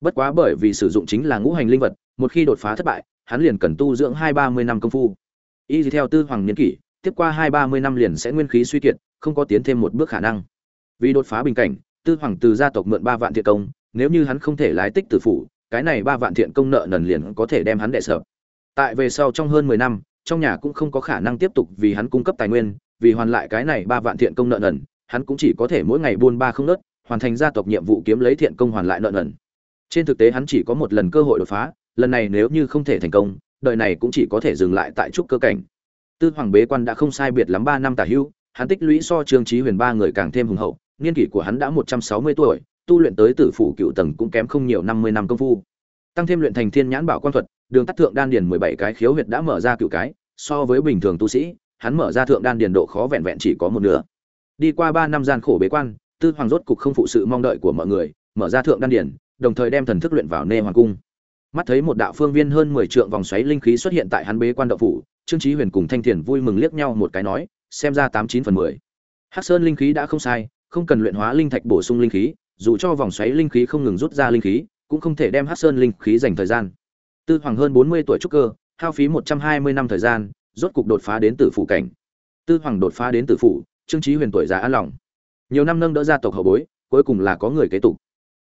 Bất quá bởi vì sử dụng chính là ngũ hành linh vật, một khi đột phá thất bại, hắn liền cần tu dưỡng hai ba mươi năm công phu. Y theo tư hoàng niên kỷ, tiếp qua hai ba mươi năm liền sẽ nguyên khí suy kiệt, không có tiến thêm một bước khả năng. Vì đột phá bình cảnh, tư hoàng từ gia tộc mượn ba vạn thiện công, nếu như hắn không thể lái tích tử phủ, cái này ba vạn thiện công nợ nần liền có thể đem hắn đệ sợ tại về sau trong hơn mười năm, trong nhà cũng không có khả năng tiếp tục vì hắn cung cấp tài nguyên, vì hoàn lại cái này ba vạn thiện công nợ nần, hắn cũng chỉ có thể mỗi ngày buôn ba không nớt hoàn thành gia tộc nhiệm vụ kiếm lấy thiện công hoàn lại nợ nần. Trên thực tế hắn chỉ có một lần cơ hội đột phá, lần này nếu như không thể thành công, đời này cũng chỉ có thể dừng lại tại trúc cơ cảnh. Tư hoàng bế quan đã không sai biệt lắm ba năm tả hữu hắn tích lũy so trương trí huyền ba người càng thêm hùng hậu, niên kỷ của hắn đã một trăm sáu mươi tuổi, tu luyện tới tử phủ cựu tầng cũng kém không nhiều năm mươi năm công phu. Tăng thêm luyện thành thiên nhãn bảo quan thuật, đường tắt thượng đan điền mười bảy cái khiếu huyệt đã mở ra cựu cái, so với bình thường tu sĩ, hắn mở ra thượng đan điền độ khó vẹn vẹn chỉ có một nửa. Đi qua ba năm gian khổ bế quan tư hoàng rốt cục không phụ sự mong đợi của mọi người mở ra thượng đan điển, đồng thời đem thần thức luyện vào nê hoàng cung. Mắt thấy một đạo phương viên hơn mười trượng vòng xoáy linh khí xuất hiện tại hắn bế quan đậu phủ trương trí huyền cùng thanh thiền vui mừng liếc nhau một cái nói xem ra tám chín phần mười. Hắc sơn linh khí đã không sai không cần luyện hóa linh thạch bổ sung linh khí dù cho vòng xoáy linh khí không ngừng rút ra linh khí cũng không thể đem hắc sơn linh khí dành thời gian. Tư hoàng hơn bốn mươi tuổi trúc cơ hao phí một trăm hai mươi năm thời gian rốt cục đột phá đến tử phủ cảnh. Tư hoàng đột phá đến tử phủ trương trí huyền tuổi già an lòng nhiều năm nâng đỡ gia tộc hậu bối, cuối cùng là có người kế tục.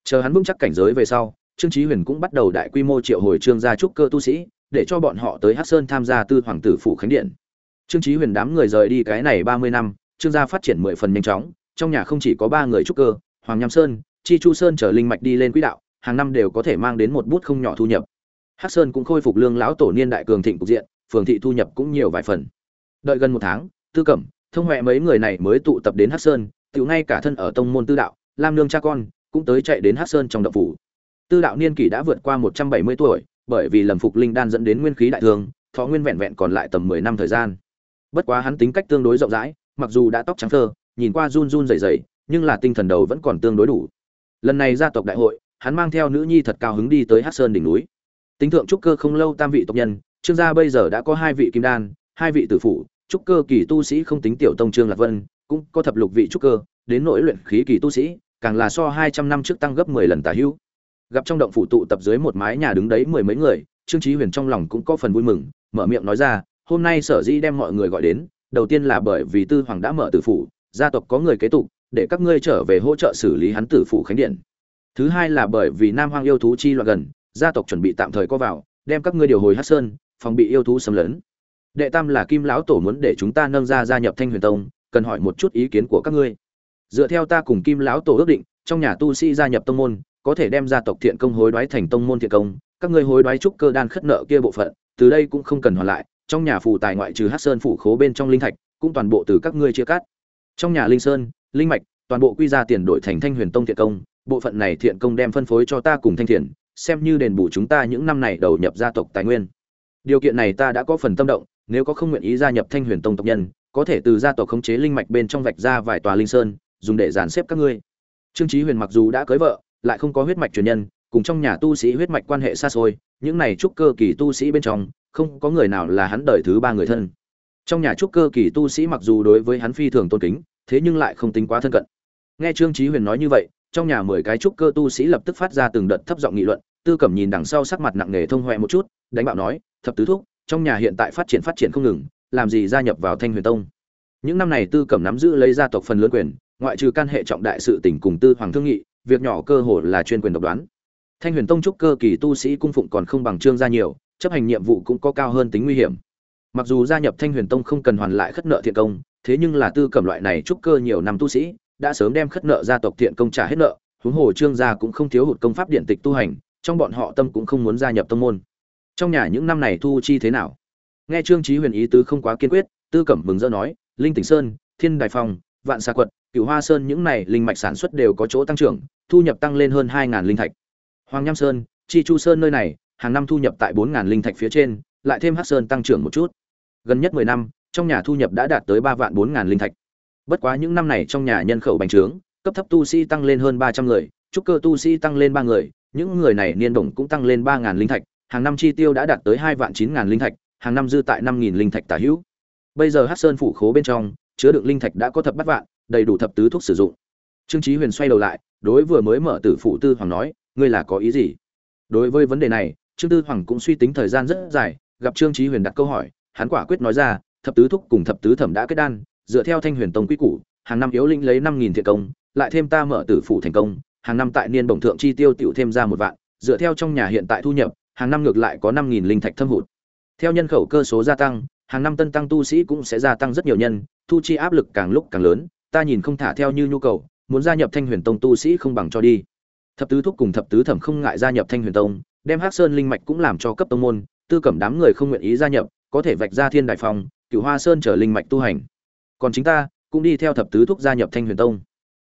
Chờ hắn vững chắc cảnh giới về sau, trương chí huyền cũng bắt đầu đại quy mô triệu hồi trương gia trúc cơ tu sĩ, để cho bọn họ tới hắc sơn tham gia tư hoàng tử phủ khánh điện. Trương chí huyền đám người rời đi cái này ba mươi năm, trương gia phát triển mười phần nhanh chóng, trong nhà không chỉ có ba người trúc cơ, hoàng nham sơn, chi chu sơn trở linh mạch đi lên quỹ đạo, hàng năm đều có thể mang đến một bút không nhỏ thu nhập. Hắc sơn cũng khôi phục lương lão tổ niên đại cường thịnh cục diện, phường thị thu nhập cũng nhiều vài phần. Đợi gần một tháng, tư cẩm, thông huệ mấy người này mới tụ tập đến hắc sơn tiểu ngay cả thân ở tông môn tư đạo lam nương cha con cũng tới chạy đến hắc sơn trong động phủ. Tư đạo niên kỷ đã vượt qua một trăm bảy mươi tuổi bởi vì lầm phục linh đan dẫn đến nguyên khí đại thương thọ nguyên vẹn vẹn còn lại tầm mười năm thời gian. Bất quá hắn tính cách tương đối rộng rãi mặc dù đã tóc trắng phơ, nhìn qua run run rẩy rẩy nhưng là tinh thần đầu vẫn còn tương đối đủ. Lần này gia tộc đại hội hắn mang theo nữ nhi thật cao hứng đi tới hắc sơn đỉnh núi. Tính thượng trúc cơ không lâu tam vị tộc nhân trương gia bây giờ đã có hai vị kim đan hai vị tử phụ trúc cơ kỳ tu sĩ không tính tiểu tông trương lạc vân cũng có thập lục vị trúc cơ, đến nỗi luyện khí kỳ tu sĩ, càng là so hai trăm năm trước tăng gấp mười lần tả hữu. Gặp trong động phủ tụ tập dưới một mái nhà đứng đấy mười mấy người, trương chí huyền trong lòng cũng có phần vui mừng, mở miệng nói ra, hôm nay sở dĩ đem mọi người gọi đến, đầu tiên là bởi vì tư hoàng đã mở tử phủ, gia tộc có người kế tục, để các ngươi trở về hỗ trợ xử lý hắn tử phủ khánh điện. Thứ hai là bởi vì nam hoang yêu thú chi loạn gần, gia tộc chuẩn bị tạm thời có vào, đem các ngươi điều hồi hắc sơn, phòng bị yêu thú xâm lấn. Đệ tam là kim lão tổ muốn để chúng ta nâng ra gia nhập thanh huyền tông cần hỏi một chút ý kiến của các ngươi. Dựa theo ta cùng kim lão tổ ước định, trong nhà tu sĩ gia nhập tông môn, có thể đem gia tộc thiện công hối đoái thành tông môn thiện công, các ngươi hối đoái trúc cơ đan khất nợ kia bộ phận, từ đây cũng không cần hoàn lại, trong nhà phù tài ngoại trừ hát sơn phủ khố bên trong linh thạch, cũng toàn bộ từ các ngươi chia cắt. Trong nhà linh sơn, linh mạch, toàn bộ quy ra tiền đổi thành thanh huyền tông thiện công, bộ phận này thiện công đem phân phối cho ta cùng thanh thiện, xem như đền bù chúng ta những năm này đầu nhập gia tộc tài nguyên. Điều kiện này ta đã có phần tâm động, nếu có không nguyện ý gia nhập thanh huyền tông tộc nhân có thể từ gia tộc khống chế linh mạch bên trong vạch ra vài tòa linh sơn, dùng để dàn xếp các ngươi. Trương chí huyền mặc dù đã cưới vợ, lại không có huyết mạch truyền nhân, cùng trong nhà tu sĩ huyết mạch quan hệ xa xôi, những này trúc cơ kỳ tu sĩ bên trong, không có người nào là hắn đời thứ ba người thân. Trong nhà trúc cơ kỳ tu sĩ mặc dù đối với hắn phi thường tôn kính, thế nhưng lại không tính quá thân cận. Nghe trương chí huyền nói như vậy, trong nhà mười cái trúc cơ tu sĩ lập tức phát ra từng đợt thấp giọng nghị luận, tư cẩm nhìn đằng sau sắc mặt nặng nề thông hoẹ một chút, đánh bạo nói, thập tứ thúc, trong nhà hiện tại phát triển phát triển không ngừng làm gì gia nhập vào thanh huyền tông. Những năm này tư cẩm nắm giữ lấy gia tộc phần lớn quyền, ngoại trừ can hệ trọng đại sự tình cùng tư hoàng thương nghị, việc nhỏ cơ hồ là chuyên quyền độc đoán. Thanh huyền tông trúc cơ kỳ tu sĩ cung phụng còn không bằng trương gia nhiều, chấp hành nhiệm vụ cũng có cao hơn tính nguy hiểm. Mặc dù gia nhập thanh huyền tông không cần hoàn lại khất nợ thiện công, thế nhưng là tư cẩm loại này trúc cơ nhiều năm tu sĩ, đã sớm đem khất nợ gia tộc thiện công trả hết nợ, huống hồ trương gia cũng không thiếu hụt công pháp điện tịch tu hành, trong bọn họ tâm cũng không muốn gia nhập tông môn. Trong nhà những năm này thu chi thế nào? Nghe trương chí huyền ý tứ không quá kiên quyết, tư cẩm mừng rỡ nói, linh tỉnh sơn, thiên đài phong, vạn xa quật, cửu hoa sơn những này linh mạch sản xuất đều có chỗ tăng trưởng, thu nhập tăng lên hơn hai linh thạch. Hoàng nham sơn, chi chu sơn nơi này, hàng năm thu nhập tại bốn linh thạch phía trên, lại thêm hắc sơn tăng trưởng một chút. Gần nhất mười năm, trong nhà thu nhập đã đạt tới ba vạn bốn linh thạch. Bất quá những năm này trong nhà nhân khẩu bành trướng, cấp thấp tu sĩ tăng lên hơn ba trăm người, trúc cơ tu sĩ tăng lên ba người, những người này niên đồng cũng tăng lên ba ngàn linh thạch, hàng năm chi tiêu đã đạt tới hai vạn chín ngàn linh thạch hàng năm dư tại năm nghìn linh thạch tả hữu. Bây giờ hát sơn phủ khố bên trong, chứa đựng linh thạch đã có thập bát vạn, đầy đủ thập tứ thuốc sử dụng. Trương chí huyền xoay đầu lại, đối vừa mới mở tử phụ tư hoàng nói, ngươi là có ý gì? Đối với vấn đề này, trương tư hoàng cũng suy tính thời gian rất dài, gặp trương chí huyền đặt câu hỏi, hắn quả quyết nói ra, thập tứ thúc cùng thập tứ thẩm đã kết đan, dựa theo thanh huyền tông quy củ, hàng năm yếu linh lấy năm nghìn thiện công, lại thêm ta mở tử phụ thành công, hàng năm tại niên bổng thượng chi tiêu tiểu thêm ra một vạn, dựa theo trong nhà hiện tại thu nhập, hàng năm ngược lại có năm nghìn linh thạch thâm hụt theo nhân khẩu cơ số gia tăng, hàng năm tân tăng tu sĩ cũng sẽ gia tăng rất nhiều nhân, thu chi áp lực càng lúc càng lớn, ta nhìn không thả theo như nhu cầu, muốn gia nhập thanh huyền tông tu sĩ không bằng cho đi. Thập tứ thúc cùng thập tứ thẩm không ngại gia nhập thanh huyền tông, đem hắc sơn linh mạch cũng làm cho cấp tông môn, tư cẩm đám người không nguyện ý gia nhập, có thể vạch ra thiên đại phòng, cửu hoa sơn trở linh mạch tu hành. Còn chính ta, cũng đi theo thập tứ thúc gia nhập thanh huyền tông.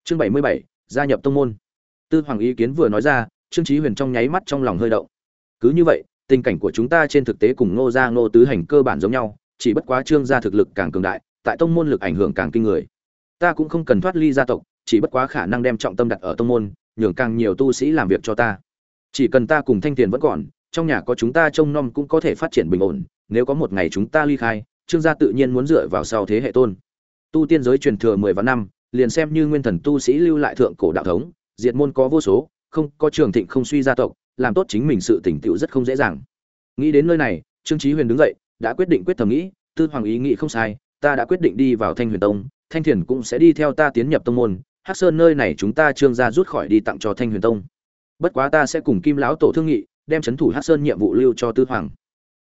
Chương bảy mươi bảy, gia nhập tông môn. Tư hoàng ý kiến vừa nói ra, trương chí huyền trong nháy mắt trong lòng hơi động. Cứ như vậy tình cảnh của chúng ta trên thực tế cùng ngô gia ngô tứ hành cơ bản giống nhau, chỉ bất quá trương gia thực lực càng cường đại, tại tông môn lực ảnh hưởng càng kinh người. Ta cũng không cần thoát ly gia tộc, chỉ bất quá khả năng đem trọng tâm đặt ở tông môn, nhường càng nhiều tu sĩ làm việc cho ta. Chỉ cần ta cùng thanh tiền vẫn còn, trong nhà có chúng ta trông nom cũng có thể phát triển bình ổn, nếu có một ngày chúng ta ly khai, trương gia tự nhiên muốn dựa vào sau thế hệ tôn. Tu tiên giới truyền thừa mười vạn năm, liền xem như nguyên thần tu sĩ lưu lại thượng cổ đạo thống, diệt môn có vô số, không có trường thịnh không suy gia tộc làm tốt chính mình sự tỉnh tựu rất không dễ dàng. Nghĩ đến nơi này, trương chí huyền đứng dậy, đã quyết định quyết thầm nghĩ, tư hoàng ý nghĩ không sai, ta đã quyết định đi vào thanh huyền tông, thanh thiền cũng sẽ đi theo ta tiến nhập tông môn, hắc sơn nơi này chúng ta trương gia rút khỏi đi tặng cho thanh huyền tông. Bất quá ta sẽ cùng kim lão tổ thương nghị, đem chấn thủ hắc sơn nhiệm vụ lưu cho tư hoàng.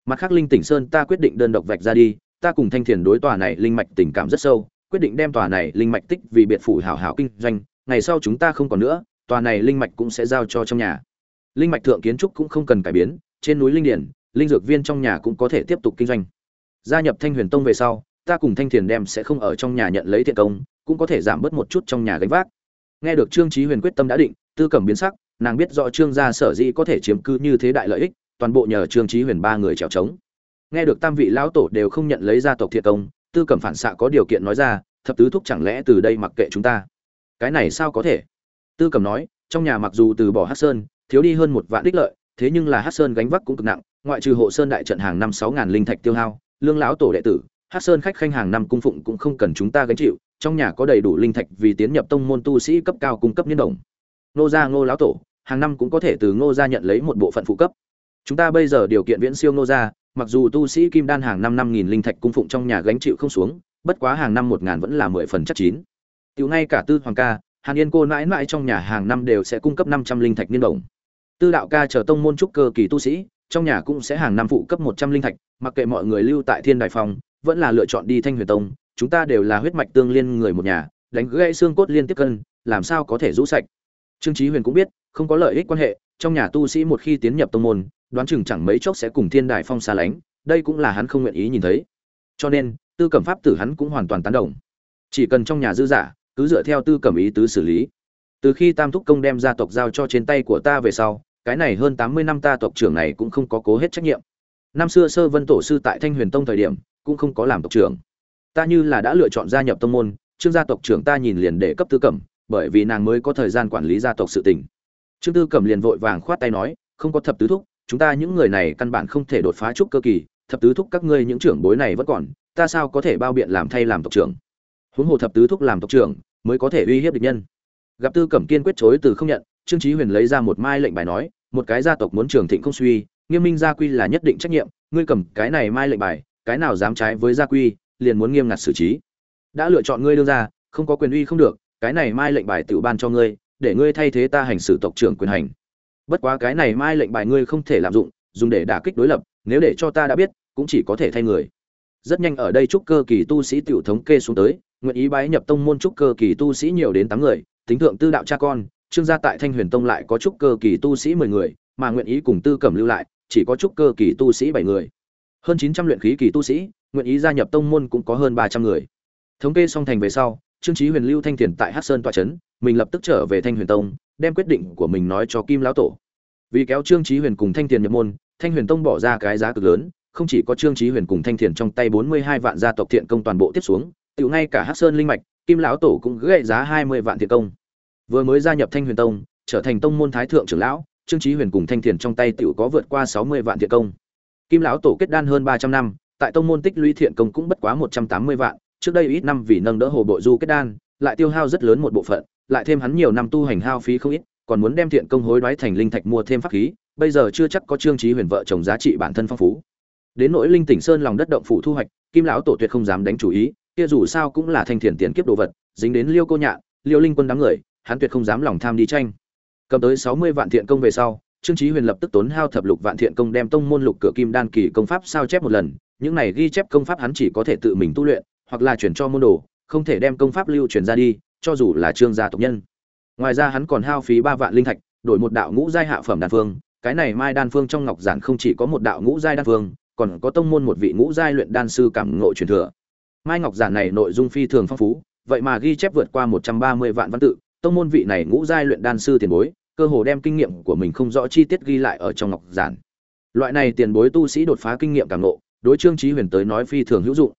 Mặt khác linh tỉnh sơn ta quyết định đơn độc vạch ra đi, ta cùng thanh thiền đối tòa này linh mạch tình cảm rất sâu, quyết định đem tòa này linh mạch tích vì biệt phủ hảo hảo kinh doanh, ngày sau chúng ta không còn nữa, tòa này linh mạch cũng sẽ giao cho trong nhà linh mạch thượng kiến trúc cũng không cần cải biến, trên núi linh điển, linh dược viên trong nhà cũng có thể tiếp tục kinh doanh. Gia nhập thanh huyền tông về sau, ta cùng thanh thiền đem sẽ không ở trong nhà nhận lấy thiện công, cũng có thể giảm bớt một chút trong nhà gánh vác. Nghe được trương trí huyền quyết tâm đã định, tư cẩm biến sắc, nàng biết rõ trương gia sở dĩ có thể chiếm cứ như thế đại lợi ích, toàn bộ nhờ trương trí huyền ba người trèo trống. Nghe được tam vị lão tổ đều không nhận lấy gia tộc thiện công, tư cẩm phản xạ có điều kiện nói ra, thập tứ thúc chẳng lẽ từ đây mặc kệ chúng ta? Cái này sao có thể? Tư cẩm nói, trong nhà mặc dù từ bỏ hát sơn thiếu đi hơn một vạn đích lợi, thế nhưng là hát sơn gánh vác cũng cực nặng, ngoại trừ hộ sơn đại trận hàng năm sáu ngàn linh thạch tiêu hao, lương lão tổ đệ tử hát sơn khách khanh hàng năm cung phụng cũng không cần chúng ta gánh chịu, trong nhà có đầy đủ linh thạch vì tiến nhập tông môn tu sĩ cấp cao cung cấp niên đồng. Nô gia, ngô lão tổ, hàng năm cũng có thể từ ngô gia nhận lấy một bộ phận phụ cấp. Chúng ta bây giờ điều kiện viễn siêu ngô gia, mặc dù tu sĩ kim đan hàng năm năm nghìn linh thạch cung phụng trong nhà gánh chịu không xuống, bất quá hàng năm một ngàn vẫn là mười phần chắc chín. Tiểu ngay cả tư hoàng ca, hàn yên cô mãi mãi trong nhà hàng năm đều sẽ cung cấp năm trăm linh thạch niên đồng tư đạo ca chờ tông môn trúc cơ kỳ tu sĩ, trong nhà cũng sẽ hàng năm phụ cấp một trăm linh thạch, mặc kệ mọi người lưu tại thiên đài phòng, vẫn là lựa chọn đi thanh huyền tông, chúng ta đều là huyết mạch tương liên người một nhà, đánh gãy xương cốt liên tiếp cân, làm sao có thể rũ sạch. Trương trí huyền cũng biết, không có lợi ích quan hệ, trong nhà tu sĩ một khi tiến nhập tông môn, đoán chừng chẳng mấy chốc sẽ cùng thiên đài phong xa lánh, đây cũng là hắn không nguyện ý nhìn thấy. Cho nên, tư cẩm pháp tử hắn cũng hoàn toàn tán đồng. Chỉ cần trong nhà dư giả, cứ dựa theo tư cẩm ý tứ xử lý. Từ khi tam thúc công đem gia tộc giao cho trên tay của ta về sau cái này hơn tám mươi năm ta tộc trưởng này cũng không có cố hết trách nhiệm. Năm xưa sơ vân tổ sư tại thanh huyền tông thời điểm, cũng không có làm tộc trưởng. Ta như là đã lựa chọn gia nhập tông môn, trương gia tộc trưởng ta nhìn liền để cấp tư cẩm, bởi vì nàng mới có thời gian quản lý gia tộc sự tình. Trương tư cẩm liền vội vàng khoát tay nói, không có thập tứ thúc, chúng ta những người này căn bản không thể đột phá trúc cơ kỳ, thập tứ thúc các ngươi những trưởng bối này vẫn còn, ta sao có thể bao biện làm thay làm tộc trưởng? Huống hồ thập tứ thúc làm tộc trưởng, mới có thể uy hiếp địch nhân. Gặp tư cẩm kiên quyết chối từ không nhận trương chí huyền lấy ra một mai lệnh bài nói, một cái gia tộc muốn trường thịnh không suy, nghiêm minh gia quy là nhất định trách nhiệm, ngươi cầm cái này mai lệnh bài, cái nào dám trái với gia quy, liền muốn nghiêm ngặt xử trí. Đã lựa chọn ngươi đương ra không có quyền uy không được, cái này mai lệnh bài tự ban cho ngươi, để ngươi thay thế ta hành xử tộc trưởng quyền hành. Bất quá cái này mai lệnh bài ngươi không thể lạm dụng, dùng để đả kích đối lập, nếu để cho ta đã biết, cũng chỉ có thể thay người. Rất nhanh ở đây trúc cơ kỳ tu sĩ tiểu thống kê xuống tới, nguyện ý bái nhập tông môn trúc cơ kỳ tu sĩ nhiều đến tám người, tính thượng tư đạo cha con trương gia tại thanh huyền tông lại có trúc cơ kỳ tu sĩ mười người, mà nguyện ý cùng tư cẩm lưu lại, chỉ có trúc cơ kỳ tu sĩ bảy người. Hơn chín trăm luyện khí kỳ tu sĩ, nguyện ý gia nhập tông môn cũng có hơn ba trăm người. Thống kê xong thành về sau, trương trí huyền lưu thanh thiền tại hát sơn tọa trấn mình lập tức trở về thanh huyền tông, đem quyết định của mình nói cho kim lão tổ. Vì kéo trương trí huyền cùng thanh thiền nhập môn, thanh huyền tông bỏ ra cái giá cực lớn, không chỉ có trương trí huyền cùng thanh thiền trong tay bốn mươi hai vạn gia tộc thiện công toàn bộ tiếp xuống tự ngay cả hát sơn linh mạch, kim lão tổ cũng gậy giá hai mươi vạn thiện công vừa mới gia nhập thanh huyền tông, trở thành tông môn thái thượng trưởng lão, trương trí huyền cùng thanh thiền trong tay tự có vượt qua sáu mươi vạn thiện công. Kim lão tổ kết đan hơn ba trăm năm, tại tông môn tích lũy thiện công cũng bất quá một trăm tám mươi vạn, trước đây ít năm vì nâng đỡ hồ bộ du kết đan, lại tiêu hao rất lớn một bộ phận, lại thêm hắn nhiều năm tu hành hao phí không ít, còn muốn đem thiện công hối đoái thành linh thạch mua thêm pháp khí, bây giờ chưa chắc có trương trí huyền vợ chồng giá trị bản thân phong phú. Đến nỗi linh tỉnh sơn lòng đất động phủ thu hoạch, kim lão tổ tuyệt không dám đánh chủ ý, kia dù sao cũng là thanh thiền tiến kiếp đồ vật, dính đến liêu cô nhạn, liêu linh quân đám người hắn tuyệt không dám lòng tham đi tranh. Cầm tới sáu mươi vạn thiện công về sau, trương chí huyền lập tức tốn hao thập lục vạn thiện công đem tông môn lục cửa kim đan kỳ công pháp sao chép một lần, những này ghi chép công pháp hắn chỉ có thể tự mình tu luyện, hoặc là chuyển cho môn đồ, không thể đem công pháp lưu truyền ra đi, cho dù là trương gia tộc nhân. Ngoài ra hắn còn hao phí ba vạn linh thạch, đổi một đạo ngũ giai hạ phẩm đan phương, cái này mai đan phương trong ngọc giản không chỉ có một đạo ngũ giai đan phương, còn có tông môn một vị ngũ giai luyện đan sư cảm ngộ truyền thừa. Mai ngọc giản này nội dung phi thường phong phú, vậy mà ghi chép vượt qua một trăm ba mươi vạn văn tự tông môn vị này ngũ giai luyện đan sư tiền bối, cơ hồ đem kinh nghiệm của mình không rõ chi tiết ghi lại ở trong ngọc giản. Loại này tiền bối tu sĩ đột phá kinh nghiệm càng ngộ, đối trương chí huyền tới nói phi thường hữu dụng.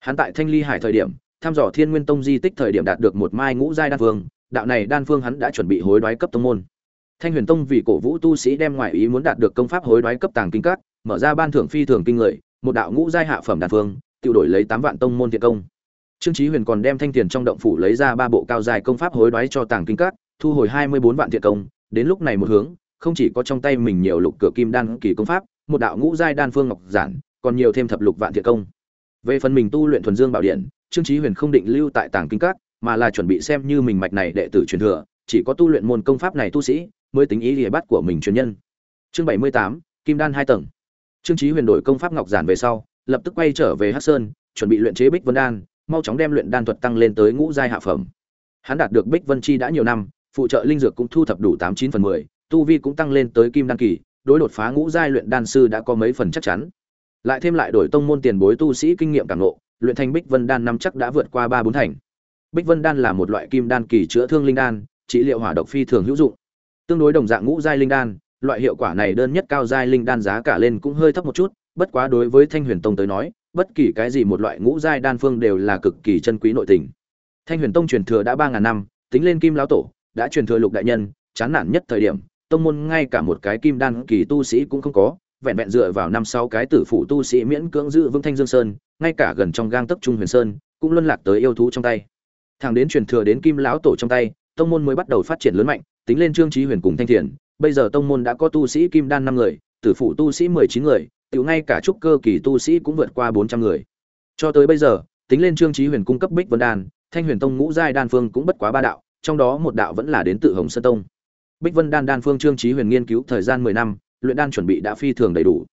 Hắn tại thanh ly hải thời điểm, thăm dò thiên nguyên tông di tích thời điểm đạt được một mai ngũ giai đan phương đạo này đan phương hắn đã chuẩn bị hối đoái cấp tông môn. Thanh huyền tông vì cổ vũ tu sĩ đem ngoại ý muốn đạt được công pháp hối đoái cấp tàng kinh các, mở ra ban thưởng phi thường kinh lợi một đạo ngũ giai hạ phẩm đan phương tiêu đổi lấy tám vạn tông môn thiện công trương Chí huyền còn đem thanh tiền trong động phủ lấy ra ba bộ cao dài công pháp hối đoái cho tàng kinh các, thu hồi hai mươi bốn vạn thiện công. Đến lúc này một hướng, không chỉ có trong tay mình nhiều lục cửa kim đan kỳ công pháp, một đạo ngũ giai đan phương ngọc giản, còn nhiều thêm thập lục vạn thiện công. Về phần mình tu luyện thuần dương bảo điện, trương Chí huyền không định lưu tại tàng kinh các, mà là chuẩn bị xem như mình mạch này đệ tử truyền thừa, chỉ có tu luyện môn công pháp này tu sĩ mới tính ý lìa bắt của mình truyền nhân. Chương bảy mươi tám, kim đan hai tầng. Trương Chí huyền đổi công pháp ngọc giản về sau, lập tức quay trở về hắc sơn, chuẩn bị luyện chế bích vân đan mau chóng đem luyện đan thuật tăng lên tới ngũ giai hạ phẩm. Hắn đạt được bích vân chi đã nhiều năm, phụ trợ linh dược cũng thu thập đủ tám chín phần mười, tu vi cũng tăng lên tới kim đan kỳ, đối đột phá ngũ giai luyện đan sư đã có mấy phần chắc chắn. Lại thêm lại đổi tông môn tiền bối tu sĩ kinh nghiệm càng ngộ luyện thành bích vân đan năm chắc đã vượt qua ba bốn thành. Bích vân đan là một loại kim đan kỳ chữa thương linh đan, trị liệu hỏa độc phi thường hữu dụng. Tương đối đồng dạng ngũ giai linh đan, loại hiệu quả này đơn nhất cao giai linh đan giá cả lên cũng hơi thấp một chút, bất quá đối với thanh huyền tông tới nói bất kỳ cái gì một loại ngũ giai đan phương đều là cực kỳ chân quý nội tình. Thanh huyền tông truyền thừa đã ba ngàn năm, tính lên kim lão tổ, đã truyền thừa lục đại nhân, chán nản nhất thời điểm, tông môn ngay cả một cái kim đan kỳ tu sĩ cũng không có, vẹn vẹn dựa vào năm sáu cái tử phụ tu sĩ miễn cưỡng giữ vững thanh dương sơn, ngay cả gần trong gang tấc trung huyền sơn, cũng luân lạc tới yêu thú trong tay. Thằng đến truyền thừa đến kim lão tổ trong tay, tông môn mới bắt đầu phát triển lớn mạnh, tính lên trương trí huyền cùng thanh thiền. Bây giờ tông môn đã có tu sĩ kim đan năm người, tử phụ tu sĩ mười chín người tiểu ngay cả trúc cơ kỳ tu sĩ cũng vượt qua bốn trăm người. Cho tới bây giờ, tính lên trương chí huyền cung cấp bích vân đan, thanh huyền tông ngũ giai đan phương cũng bất quá ba đạo, trong đó một đạo vẫn là đến tự hồng sơn tông. Bích vân đan đan phương trương chí huyền nghiên cứu thời gian mười năm, luyện đan chuẩn bị đã phi thường đầy đủ.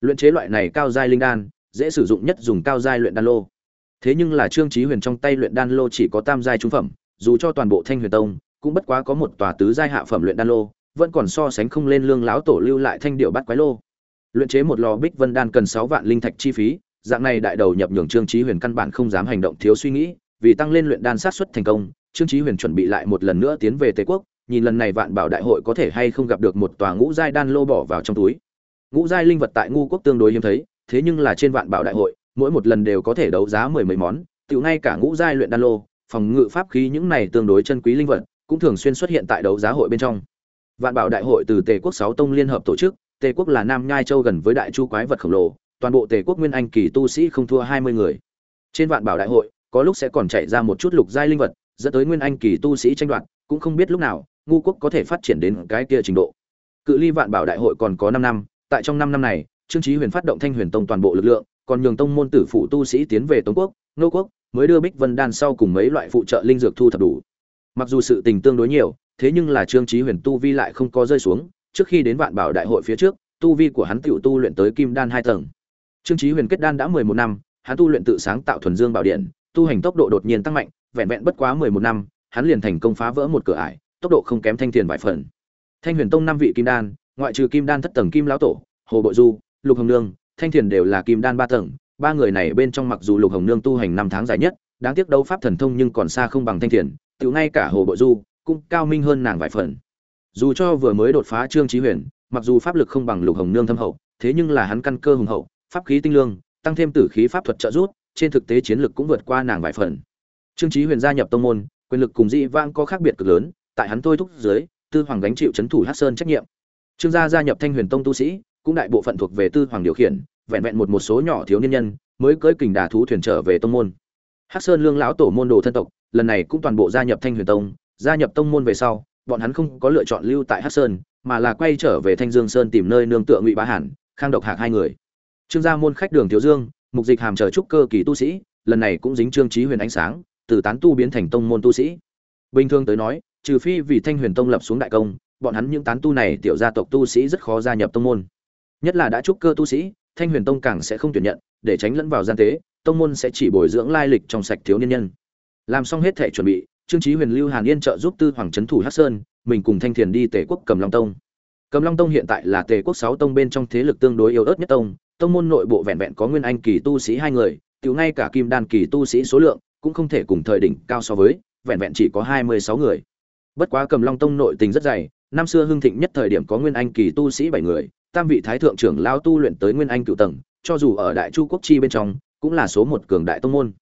Luyện chế loại này cao giai linh đan, dễ sử dụng nhất dùng cao giai luyện đan lô. Thế nhưng là trương chí huyền trong tay luyện đan lô chỉ có tam giai trung phẩm, dù cho toàn bộ thanh huyền tông, cũng bất quá có một tòa tứ giai hạ phẩm luyện đan lô, vẫn còn so sánh không lên lương lão tổ lưu lại thanh điệu bắt quái lô luyện chế một lò bích vân đan cần sáu vạn linh thạch chi phí, dạng này đại đầu nhập nhường trương trí huyền căn bản không dám hành động thiếu suy nghĩ, vì tăng lên luyện đan sát xuất thành công, trương trí huyền chuẩn bị lại một lần nữa tiến về tề quốc, nhìn lần này vạn bảo đại hội có thể hay không gặp được một tòa ngũ giai đan lô bỏ vào trong túi. Ngũ giai linh vật tại ngu quốc tương đối hiếm thấy, thế nhưng là trên vạn bảo đại hội, mỗi một lần đều có thể đấu giá mười mấy món tự ngay cả ngũ giai luyện đan lô, phòng ngự pháp khí những này tương đối chân quý linh vật, cũng thường xuyên xuất hiện tại đấu giá hội bên trong. Vạn bảo đại hội từ tề quốc sáu tông liên hợp tổ chức tề quốc là nam nhai châu gần với đại chu quái vật khổng lồ, toàn bộ tề quốc nguyên anh kỳ tu sĩ không thua hai mươi người. Trên vạn bảo đại hội, có lúc sẽ còn chạy ra một chút lục giai linh vật, dẫn tới nguyên anh kỳ tu sĩ tranh đoạt, cũng không biết lúc nào, ngu quốc có thể phát triển đến cái kia trình độ. Cự ly vạn bảo đại hội còn có năm năm, tại trong năm năm này, trương chí huyền phát động thanh huyền tông toàn bộ lực lượng, còn nhường tông môn tử phụ tu sĩ tiến về tống quốc, nô quốc, mới đưa bích vân đan sau cùng mấy loại phụ trợ linh dược thu thập đủ. Mặc dù sự tình tương đối nhiều, thế nhưng là trương chí huyền tu vi lại không có rơi xuống trước khi đến vạn bảo đại hội phía trước, tu vi của hắn tựu tu luyện tới kim đan hai tầng. Trương chí huyền kết đan đã mười một năm, hắn tu luyện tự sáng tạo thuần dương bảo điện, tu hành tốc độ đột nhiên tăng mạnh, vẹn vẹn bất quá mười một năm, hắn liền thành công phá vỡ một cửa ải, tốc độ không kém thanh Thiền vài phần. Thanh huyền tông năm vị kim đan, ngoại trừ kim đan thất tầng kim lão tổ, hồ bội du, lục hồng nương, thanh thiền đều là kim đan ba tầng, ba người này bên trong mặc dù lục hồng nương tu hành năm tháng dài nhất, đáng tiếc đấu pháp thần thông nhưng còn xa không bằng thanh thiền tự ngay cả hồ bội du cũng cao minh hơn nàng vài phần dù cho vừa mới đột phá trương trí huyền, mặc dù pháp lực không bằng lục hồng nương thâm hậu, thế nhưng là hắn căn cơ hùng hậu, pháp khí tinh lương, tăng thêm tử khí pháp thuật trợ giúp, trên thực tế chiến lực cũng vượt qua nàng vài phần. Trương trí huyền gia nhập tông môn, quyền lực cùng dị vang có khác biệt cực lớn, tại hắn thôi thúc dưới, tư hoàng gánh chịu chấn thủ hát sơn trách nhiệm. Trương gia gia nhập thanh huyền tông tu sĩ, cũng đại bộ phận thuộc về tư hoàng điều khiển, vẹn vẹn một một số nhỏ thiếu niên nhân, mới cưỡi kình đà thú thuyền trở về tông môn. Hắc sơn lương lão tổ môn đồ thân tộc, lần này cũng toàn bộ gia nhập thanh huyền tông, gia nhập tông môn về sau bọn hắn không có lựa chọn lưu tại hắc sơn, mà là quay trở về thanh dương sơn tìm nơi nương tựa ngụy bá hàn, khang độc hạc hai người. Trương gia môn khách đường thiếu dương, mục dịch hàm chờ trúc cơ kỳ tu sĩ, lần này cũng dính trương trí huyền ánh sáng, từ tán tu biến thành tông môn tu sĩ. Bình thường tới nói, trừ phi vì thanh huyền tông lập xuống đại công, bọn hắn những tán tu này tiểu gia tộc tu sĩ rất khó gia nhập tông môn. Nhất là đã trúc cơ tu sĩ, thanh huyền tông càng sẽ không tuyển nhận, để tránh lẫn vào gian tế, tông môn sẽ chỉ bồi dưỡng lai lịch trong sạch thiếu niên nhân. Làm xong hết thể chuẩn bị trương Chí huyền, lưu hàn yên trợ giúp tư hoàng trấn thủ Hắc sơn, mình cùng thanh thiền đi tề quốc cầm long tông. Cầm long tông hiện tại là tề quốc sáu tông bên trong thế lực tương đối yếu ớt nhất tông tông môn nội bộ vẹn vẹn có nguyên anh kỳ tu sĩ hai người, tiểu ngay cả kim đan kỳ tu sĩ số lượng cũng không thể cùng thời đỉnh cao so với, vẹn vẹn chỉ có hai mươi sáu người. Bất quá cầm long tông nội tình rất dày, năm xưa hưng thịnh nhất thời điểm có nguyên anh kỳ tu sĩ bảy người, tam vị thái thượng trưởng lao tu luyện tới nguyên anh cựu tầng, cho dù ở đại chu quốc chi bên trong, cũng là số một cường đại tông môn.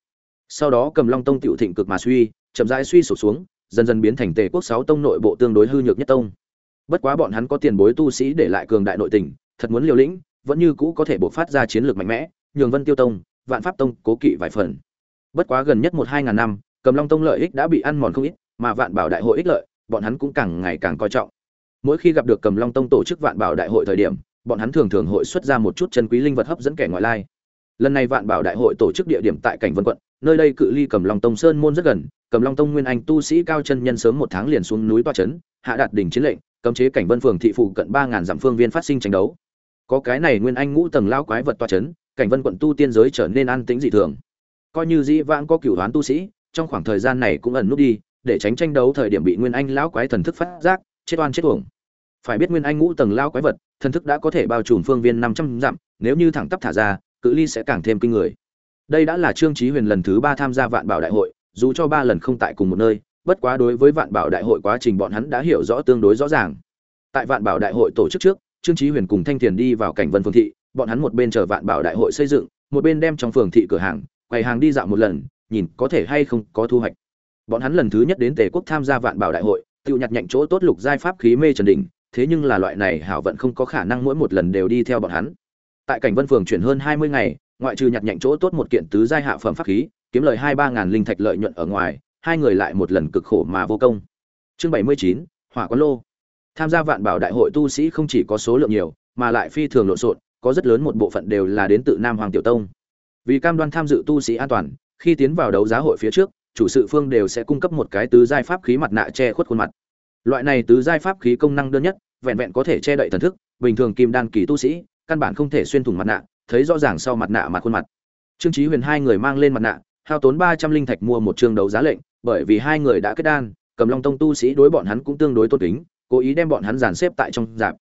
Sau đó cầm long tông tiểu thịnh cực mà suy chậm rãi suy sụp xuống, dần dần biến thành tề quốc sáu tông nội bộ tương đối hư nhược nhất tông. Bất quá bọn hắn có tiền bối tu sĩ để lại cường đại nội tình, thật muốn liều lĩnh, vẫn như cũ có thể bộc phát ra chiến lược mạnh mẽ, nhường vân tiêu tông, vạn pháp tông cố kỵ vài phần. Bất quá gần nhất một hai ngàn năm, cầm long tông lợi ích đã bị ăn mòn không ít, mà vạn bảo đại hội ích lợi, bọn hắn cũng càng ngày càng coi trọng. Mỗi khi gặp được cầm long tông tổ chức vạn bảo đại hội thời điểm, bọn hắn thường thường hội xuất ra một chút chân quý linh vật hấp dẫn kẻ ngoại lai. Lần này vạn bảo đại hội tổ chức địa điểm tại cảnh vân quận, nơi đây cự ly cầm long tông sơn môn rất gần cầm long tông nguyên anh tu sĩ cao chân nhân sớm một tháng liền xuống núi toa trấn hạ đạt đỉnh chiến lệnh, cấm chế cảnh vân phường thị phụ cận ba ngàn dặm phương viên phát sinh tranh đấu. Có cái này nguyên anh ngũ tầng lao quái vật toa trấn cảnh vân quận tu tiên giới trở nên an tĩnh dị thường. Coi như dĩ vãng có cửu hoán tu sĩ, trong khoảng thời gian này cũng ẩn nút đi, để tránh tranh đấu thời điểm bị nguyên anh lão quái thần thức phát giác, chết oan chết uổng. Phải biết nguyên anh ngũ tầng lao quái vật, thần thức đã có thể bao trùm phương viên năm trăm dặm, nếu như thẳng tắp thả ra, cự ly sẽ càng thêm kinh người. Đây đã là trương chí huyền lần thứ ba tham gia vạn bảo đại hội dù cho ba lần không tại cùng một nơi, bất quá đối với vạn bảo đại hội quá trình bọn hắn đã hiểu rõ tương đối rõ ràng. Tại vạn bảo đại hội tổ chức trước, trương chí huyền cùng thanh thiền đi vào cảnh vân phương thị, bọn hắn một bên chờ vạn bảo đại hội xây dựng, một bên đem trong phường thị cửa hàng, quầy hàng đi dạo một lần, nhìn có thể hay không có thu hoạch. Bọn hắn lần thứ nhất đến tề quốc tham gia vạn bảo đại hội, tự nhặt nhạnh chỗ tốt lục giai pháp khí mê trần đỉnh, thế nhưng là loại này hảo vận không có khả năng mỗi một lần đều đi theo bọn hắn. Tại cảnh vân phường chuyển hơn hai mươi ngày, ngoại trừ nhặt nhạnh chỗ tốt một kiện tứ giai hạ phẩm pháp khí kiếm lời hai ba ngàn linh thạch lợi nhuận ở ngoài, hai người lại một lần cực khổ mà vô công. Chương bảy mươi chín, hỏa quán lô. Tham gia vạn bảo đại hội tu sĩ không chỉ có số lượng nhiều, mà lại phi thường lộn xộn, có rất lớn một bộ phận đều là đến từ nam hoàng tiểu tông. Vì cam đoan tham dự tu sĩ an toàn, khi tiến vào đấu giá hội phía trước, chủ sự phương đều sẽ cung cấp một cái tứ giai pháp khí mặt nạ che khuất khuôn mặt. Loại này tứ giai pháp khí công năng đơn nhất, vẹn vẹn có thể che đậy thần thức, bình thường kim đan kỳ tu sĩ, căn bản không thể xuyên thủng mặt nạ, thấy rõ ràng sau mặt nạ mặt khuôn mặt. Trương chí huyền hai người mang lên mặt nạ hao tốn ba trăm linh thạch mua một trường đấu giá lệnh, bởi vì hai người đã kết đan, cầm long tông tu sĩ đối bọn hắn cũng tương đối tôn kính, cố ý đem bọn hắn dàn xếp tại trong dạp.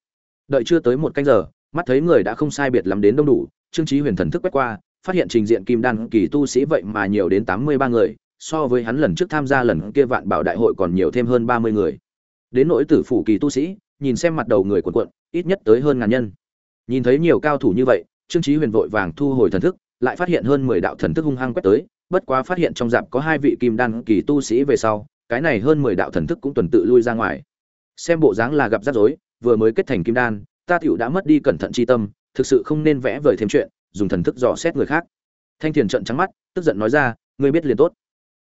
Đợi chưa tới một canh giờ, mắt thấy người đã không sai biệt lắm đến đông đủ, trương chí huyền thần thức quét qua, phát hiện trình diện kim đan kỳ tu sĩ vậy mà nhiều đến tám mươi ba người, so với hắn lần trước tham gia lần kia vạn bảo đại hội còn nhiều thêm hơn ba mươi người. Đến nỗi tử phủ kỳ tu sĩ, nhìn xem mặt đầu người cuộn cuộn, ít nhất tới hơn ngàn nhân. Nhìn thấy nhiều cao thủ như vậy, trương chí huyền vội vàng thu hồi thần thức, lại phát hiện hơn mười đạo thần thức hung hăng quét tới bất quá phát hiện trong dạp có hai vị kim đan kỳ tu sĩ về sau, cái này hơn mười đạo thần thức cũng tuần tự lui ra ngoài. Xem bộ dáng là gặp rắc rối, vừa mới kết thành kim đan, ta tiểu đã mất đi cẩn thận chi tâm, thực sự không nên vẽ vời thêm chuyện, dùng thần thức dò xét người khác. Thanh thiền trợn trắng mắt, tức giận nói ra, ngươi biết liền tốt.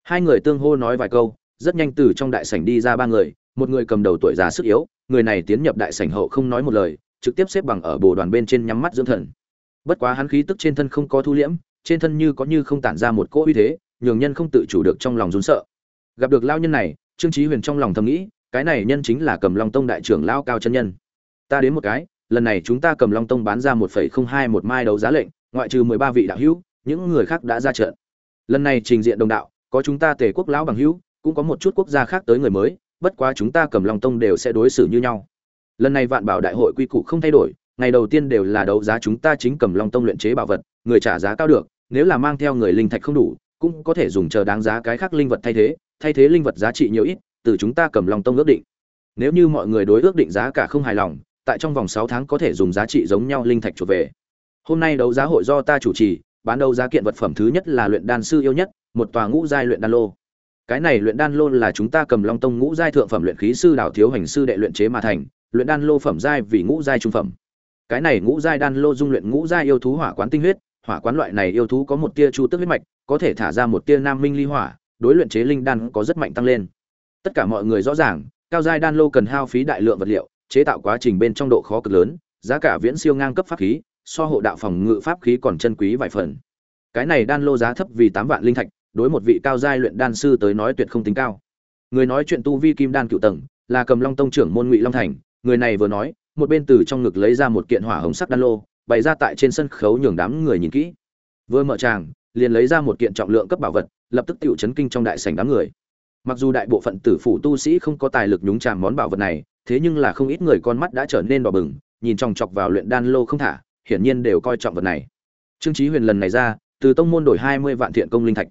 Hai người tương hô nói vài câu, rất nhanh từ trong đại sảnh đi ra ba người, một người cầm đầu tuổi già sức yếu, người này tiến nhập đại sảnh hậu không nói một lời, trực tiếp xếp bằng ở bồ đoàn bên trên nhắm mắt dưỡng thần. Bất quá hắn khí tức trên thân không có thu liễm trên thân như có như không tản ra một cỗ uy thế, nhường nhân không tự chủ được trong lòng run sợ. Gặp được lao nhân này, trương trí huyền trong lòng thầm nghĩ, cái này nhân chính là cầm long tông đại trưởng lao cao chân nhân. Ta đến một cái, lần này chúng ta cầm long tông bán ra một phẩy không hai một mai đấu giá lệnh, ngoại trừ mười ba vị đạo hữu, những người khác đã ra trận. Lần này trình diện đồng đạo, có chúng ta tề quốc lão bằng hữu, cũng có một chút quốc gia khác tới người mới, bất quá chúng ta cầm long tông đều sẽ đối xử như nhau. Lần này vạn bảo đại hội quy củ không thay đổi, ngày đầu tiên đều là đấu giá chúng ta chính cầm long tông luyện chế bảo vật, người trả giá cao được nếu là mang theo người linh thạch không đủ, cũng có thể dùng chờ đáng giá cái khác linh vật thay thế thay thế linh vật giá trị nhiều ít, từ chúng ta cầm long tông ước định. Nếu như mọi người đối ước định giá cả không hài lòng, tại trong vòng sáu tháng có thể dùng giá trị giống nhau linh thạch chuột về. Hôm nay đấu giá hội do ta chủ trì, bán đấu giá kiện vật phẩm thứ nhất là luyện đan sư yêu nhất, một tòa ngũ giai luyện đan lô. Cái này luyện đan lô là chúng ta cầm long tông ngũ giai thượng phẩm luyện khí sư đào thiếu hành sư đệ luyện chế mà thành, luyện đan lô phẩm giai vì ngũ giai trung phẩm. Cái này ngũ giai đan lô dung luyện ngũ giai yêu thú hỏa quán tinh huyết hỏa quán loại này yêu thú có một tia chu tức huyết mạch, có thể thả ra một tia nam minh ly hỏa, đối luyện chế linh đan có rất mạnh tăng lên. Tất cả mọi người rõ ràng, cao giai đan lô cần hao phí đại lượng vật liệu, chế tạo quá trình bên trong độ khó cực lớn, giá cả viễn siêu ngang cấp pháp khí, so hộ đạo phòng ngự pháp khí còn chân quý vài phần. Cái này đan lô giá thấp vì tám vạn linh thạch, đối một vị cao giai luyện đan sư tới nói tuyệt không tính cao. Người nói chuyện tu vi kim đan cựu tầng, là cầm long tông trưởng môn ngụy long thành, người này vừa nói, một bên từ trong ngực lấy ra một kiện hỏa hồng sắc đan lô bày ra tại trên sân khấu nhường đám người nhìn kỹ. Vừa mở tràng, liền lấy ra một kiện trọng lượng cấp bảo vật, lập tức tựu chấn kinh trong đại sảnh đám người. Mặc dù đại bộ phận tử phủ tu sĩ không có tài lực nhúng tràng món bảo vật này, thế nhưng là không ít người con mắt đã trở nên đỏ bừng, nhìn chòng chọc vào luyện đan lô không thả, hiển nhiên đều coi trọng vật này. Trương chí huyền lần này ra, từ tông môn đổi hai mươi vạn thiện công linh thạch.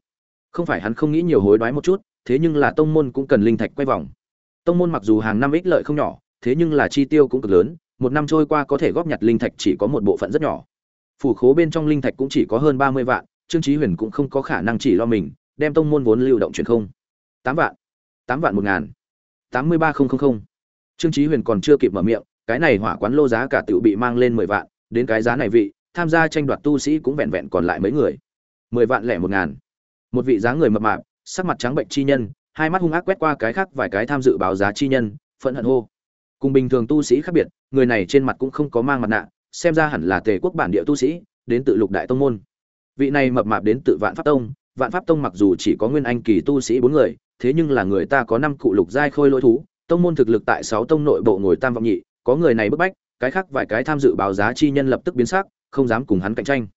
Không phải hắn không nghĩ nhiều hối đoái một chút, thế nhưng là tông môn cũng cần linh thạch quay vòng. Tông môn mặc dù hàng năm ích lợi không nhỏ, thế nhưng là chi tiêu cũng cực lớn một năm trôi qua có thể góp nhặt linh thạch chỉ có một bộ phận rất nhỏ. Phủ khố bên trong linh thạch cũng chỉ có hơn ba mươi vạn, trương chí huyền cũng không có khả năng chỉ lo mình, đem tông môn vốn lưu động chuyển không. Tám vạn. Tám vạn một ngàn. Tám mươi ba không không không. Trương chí huyền còn chưa kịp mở miệng, cái này hỏa quán lô giá cả tự bị mang lên mười vạn, đến cái giá này vị, tham gia tranh đoạt tu sĩ cũng vẹn vẹn còn lại mấy người. Mười vạn lẻ một ngàn. Một vị giá người mập mạp, sắc mặt trắng bệnh chi nhân, hai mắt hung ác quét qua cái khác vài cái tham dự báo giá chi nhân, phẫn hận hô cùng bình thường tu sĩ khác biệt, người này trên mặt cũng không có mang mặt nạ, xem ra hẳn là tề quốc bản địa tu sĩ, đến tự lục đại tông môn. Vị này mập mạp đến tự vạn pháp tông, vạn pháp tông mặc dù chỉ có nguyên anh kỳ tu sĩ bốn người, thế nhưng là người ta có năm cụ lục giai khôi lỗi thú, tông môn thực lực tại sáu tông nội bộ ngồi tam vọng nhị, có người này bức bách, cái khác vài cái tham dự báo giá chi nhân lập tức biến sắc, không dám cùng hắn cạnh tranh.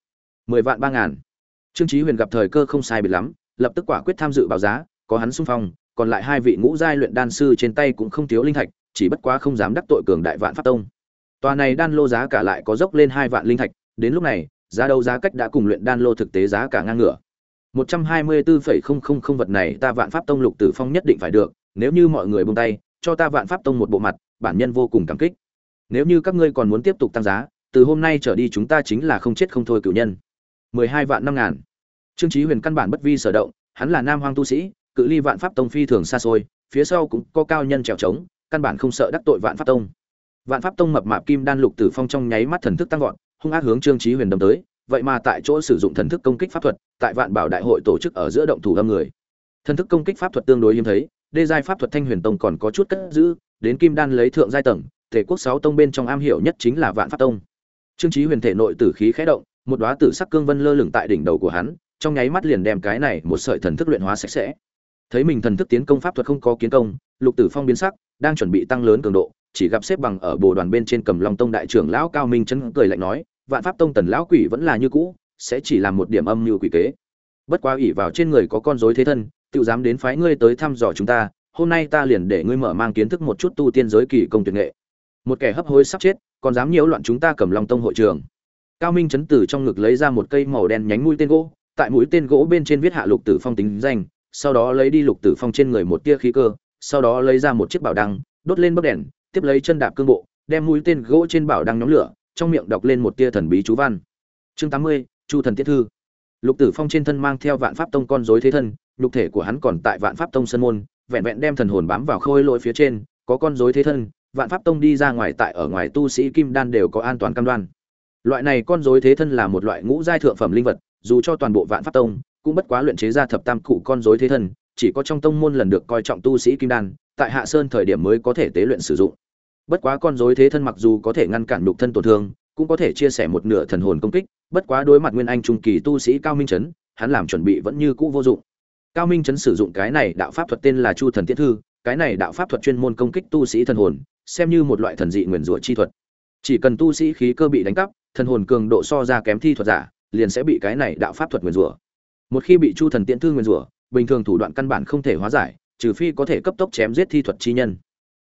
Mười vạn ba ngàn. Trương chí huyền gặp thời cơ không sai biệt lắm, lập tức quả quyết tham dự báo giá, có hắn xung phong, còn lại hai vị ngũ giai luyện đan sư trên tay cũng không thiếu linh thạch chỉ bất quá không dám đắc tội cường đại vạn pháp tông. Tòa này đan lô giá cả lại có dốc lên hai vạn linh thạch, đến lúc này, giá đấu giá cách đã cùng luyện đan lô thực tế giá cả ngang ngửa. một trăm hai mươi bốn không vật này ta vạn pháp tông lục tử phong nhất định phải được, nếu như mọi người buông tay, cho ta vạn pháp tông một bộ mặt, bản nhân vô cùng cảm kích. Nếu như các ngươi còn muốn tiếp tục tăng giá, từ hôm nay trở đi chúng ta chính là không chết không thôi cửu nhân. mười hai vạn năm ngàn. Trương chí huyền căn bản bất vi sở động, hắn là nam hoang tu sĩ, cự ly vạn pháp tông phi thường xa xôi, phía sau cũng có cao nhân trèo trống căn bản không sợ đắc tội vạn pháp tông. Vạn pháp tông mập mạp kim đan lục tử phong trong nháy mắt thần thức tăng vọt, hung ác hướng trương trí huyền đâm tới, vậy mà tại chỗ sử dụng thần thức công kích pháp thuật, tại vạn bảo đại hội tổ chức ở giữa động thủ âm người. Thần thức công kích pháp thuật tương đối hiếm thấy, đê giai pháp thuật thanh huyền tông còn có chút cất giữ, đến kim đan lấy thượng giai tầng thể quốc sáu tông bên trong am hiểu nhất chính là vạn pháp tông. Trương trí huyền thể nội tử khí khẽ động, một đóa tử sắc cương vân lơ lửng tại đỉnh đầu của hắn, trong nháy mắt liền đem cái này một sợi thần thức luyện hóa sạch sẽ. Thấy mình thần thức tiến công pháp thuật không có kiến công, lục tử phong biến sắc đang chuẩn bị tăng lớn cường độ, chỉ gặp xếp bằng ở bồ đoàn bên trên cầm long tông đại trưởng lão cao minh chấn cười lạnh nói, vạn pháp tông tần lão quỷ vẫn là như cũ, sẽ chỉ làm một điểm âm mưu quỷ kế. Bất quá ủy vào trên người có con rối thế thân tự dám đến phái ngươi tới thăm dò chúng ta, hôm nay ta liền để ngươi mở mang kiến thức một chút tu tiên giới kỳ công tuyệt nghệ. Một kẻ hấp hối sắp chết, còn dám nhiễu loạn chúng ta cầm long tông hội trường. Cao minh chấn tử trong ngực lấy ra một cây màu đen nhánh mũi tên gỗ, tại mũi tên gỗ bên trên viết hạ lục tử phong tính danh, sau đó lấy đi lục tử phong trên người một tia khí cơ sau đó lấy ra một chiếc bảo đăng, đốt lên bấc đèn, tiếp lấy chân đạp cương bộ, đem mũi tên gỗ trên bảo đăng nhóm lửa, trong miệng đọc lên một tia thần bí chú văn. Chương tám mươi, chu thần tiết thư. Lục tử phong trên thân mang theo vạn pháp tông con rối thế thân lục thể của hắn còn tại vạn pháp tông sân môn, vẹn vẹn đem thần hồn bám vào khôi lỗi phía trên, có con rối thế thân, vạn pháp tông đi ra ngoài tại ở ngoài tu sĩ kim đan đều có an toàn cam đoan. Loại này con rối thế thân là một loại ngũ giai thượng phẩm linh vật, dù cho toàn bộ vạn pháp tông cũng bất quá luyện chế ra thập tam cụ con rối thế thân chỉ có trong tông môn lần được coi trọng tu sĩ kim đan, tại hạ sơn thời điểm mới có thể tế luyện sử dụng. Bất quá con dối thế thân mặc dù có thể ngăn cản nhục thân tổn thương, cũng có thể chia sẻ một nửa thần hồn công kích, bất quá đối mặt nguyên anh trung kỳ tu sĩ cao minh chấn, hắn làm chuẩn bị vẫn như cũ vô dụng. Cao minh chấn sử dụng cái này đạo pháp thuật tên là chu thần tiết thư, cái này đạo pháp thuật chuyên môn công kích tu sĩ thần hồn, xem như một loại thần dị nguyền rủa chi thuật. Chỉ cần tu sĩ khí cơ bị đánh cắp, thần hồn cường độ so ra kém thi thuật giả, liền sẽ bị cái này đạo pháp thuật nguyền rủa. Một khi bị chu thần tiễn thư nguyền rủa bình thường thủ đoạn căn bản không thể hóa giải, trừ phi có thể cấp tốc chém giết thi thuật chi nhân.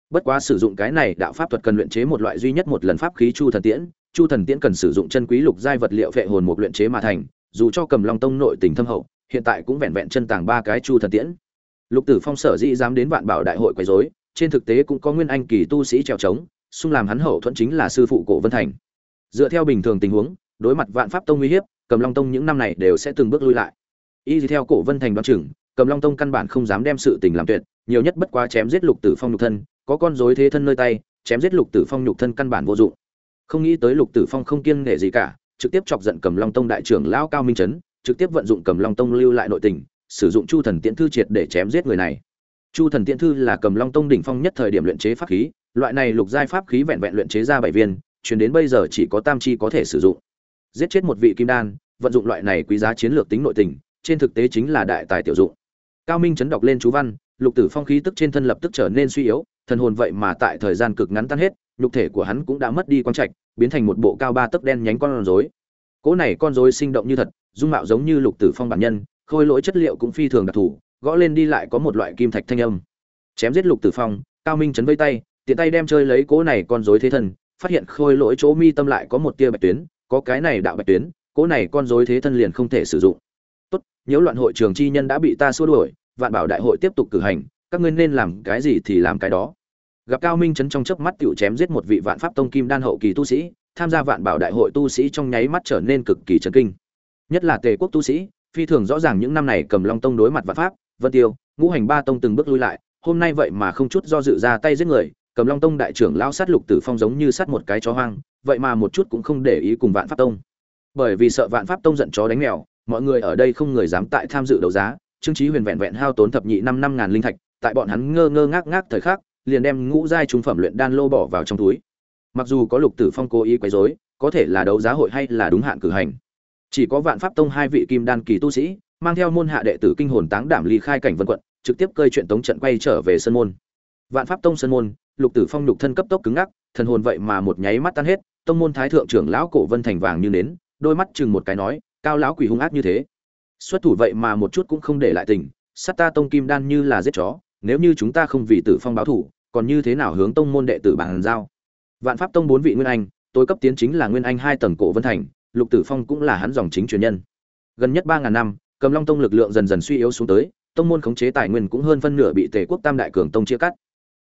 Bất quá sử dụng cái này đạo pháp thuật cần luyện chế một loại duy nhất một lần pháp khí chu thần tiễn. Chu thần tiễn cần sử dụng chân quý lục giai vật liệu vệ hồn một luyện chế mà thành, dù cho cầm long tông nội tình thâm hậu, hiện tại cũng vẹn vẹn chân tàng ba cái chu thần tiễn. Lục tử phong sở dĩ dám đến vạn bảo đại hội quấy rối, trên thực tế cũng có nguyên anh kỳ tu sĩ trèo trống, xung làm hắn hậu thuẫn chính là sư phụ cổ vân thành. Dựa theo bình thường tình huống, đối mặt vạn pháp tông uy hiếp, cầm long tông những năm này đều sẽ từng bước lui lại y theo cổ vân thành đoán chừng, cầm long tông căn bản không dám đem sự tình làm tuyệt, nhiều nhất bất quá chém giết lục tử phong nhục thân, có con rối thế thân nơi tay, chém giết lục tử phong nhục thân căn bản vô dụng. Không nghĩ tới lục tử phong không kiêng nể gì cả, trực tiếp chọc giận cầm long tông đại trưởng lão cao minh trấn, trực tiếp vận dụng cầm long tông lưu lại nội tình, sử dụng chu thần tiễn thư triệt để chém giết người này. Chu thần tiễn thư là cầm long tông đỉnh phong nhất thời điểm luyện chế pháp khí, loại này lục giai pháp khí vẹn vẹn luyện chế ra bảy viên, chuyển đến bây giờ chỉ có tam chi có thể sử dụng. Giết chết một vị kim đan, vận dụng loại này quý giá chiến lược tính nội tình trên thực tế chính là đại tài tiểu dụng. Cao minh chấn đọc lên chú văn, lục tử phong khí tức trên thân lập tức trở nên suy yếu, thần hồn vậy mà tại thời gian cực ngắn tan hết, nhục thể của hắn cũng đã mất đi quan trạch, biến thành một bộ cao ba tấc đen nhánh con rối. Cỗ này con rối sinh động như thật, dung mạo giống như lục tử phong bản nhân, khôi lỗi chất liệu cũng phi thường đặc thù, gõ lên đi lại có một loại kim thạch thanh âm. Chém giết lục tử phong, cao minh chấn vây tay, tiện tay đem chơi lấy cỗ này con rối thế thân, phát hiện khôi lỗi chỗ mi tâm lại có một tia bạch tuyến, có cái này đạo bạch tuyến, cỗ này con rối thế thân liền không thể sử dụng nhiễu loạn hội trường chi nhân đã bị ta xua đuổi, vạn bảo đại hội tiếp tục cử hành, các ngươi nên làm cái gì thì làm cái đó. Gặp cao minh chấn trong chớp mắt tiểu chém giết một vị vạn pháp tông kim đan hậu kỳ tu sĩ, tham gia vạn bảo đại hội tu sĩ trong nháy mắt trở nên cực kỳ chấn kinh. Nhất là tề quốc tu sĩ, phi thường rõ ràng những năm này cầm long tông đối mặt vạn pháp, vân tiêu, ngũ hành ba tông từng bước lui lại, hôm nay vậy mà không chút do dự ra tay giết người, cầm long tông đại trưởng lao sát lục tử phong giống như sát một cái chó hoang, vậy mà một chút cũng không để ý cùng vạn pháp tông. Bởi vì sợ vạn pháp tông giận chó đánh mèo mọi người ở đây không người dám tại tham dự đấu giá, trương trí huyền vẹn vẹn hao tốn thập nhị năm năm ngàn linh thạch, tại bọn hắn ngơ ngơ ngác ngác thời khắc, liền đem ngũ giai trung phẩm luyện đan lô bỏ vào trong túi. Mặc dù có lục tử phong cố ý quấy rối, có thể là đấu giá hội hay là đúng hạn cử hành. Chỉ có vạn pháp tông hai vị kim đan kỳ tu sĩ, mang theo môn hạ đệ tử kinh hồn táng đảm ly khai cảnh vân quận, trực tiếp cơi chuyện tống trận quay trở về sân môn. Vạn pháp tông sân môn, lục tử phong lục thân cấp tốc cứng ngắc, thần hồn vậy mà một nháy mắt tan hết, tông môn thái thượng trưởng lão cổ vân thành vàng như nến, đôi mắt chừng một cái nói cao lão quỷ hung ác như thế. Xuất thủ vậy mà một chút cũng không để lại tình, sát ta tông kim đan như là giết chó, nếu như chúng ta không vì tử phong báo thủ, còn như thế nào hướng tông môn đệ tử bàn giao? Vạn pháp tông bốn vị nguyên anh, tối cấp tiến chính là nguyên anh hai tầng cổ vân thành, lục tử phong cũng là hắn dòng chính truyền nhân. Gần nhất ba ngàn năm, cầm long tông lực lượng dần dần suy yếu xuống tới, tông môn khống chế tài nguyên cũng hơn phân nửa bị tề quốc tam đại cường tông chia cắt.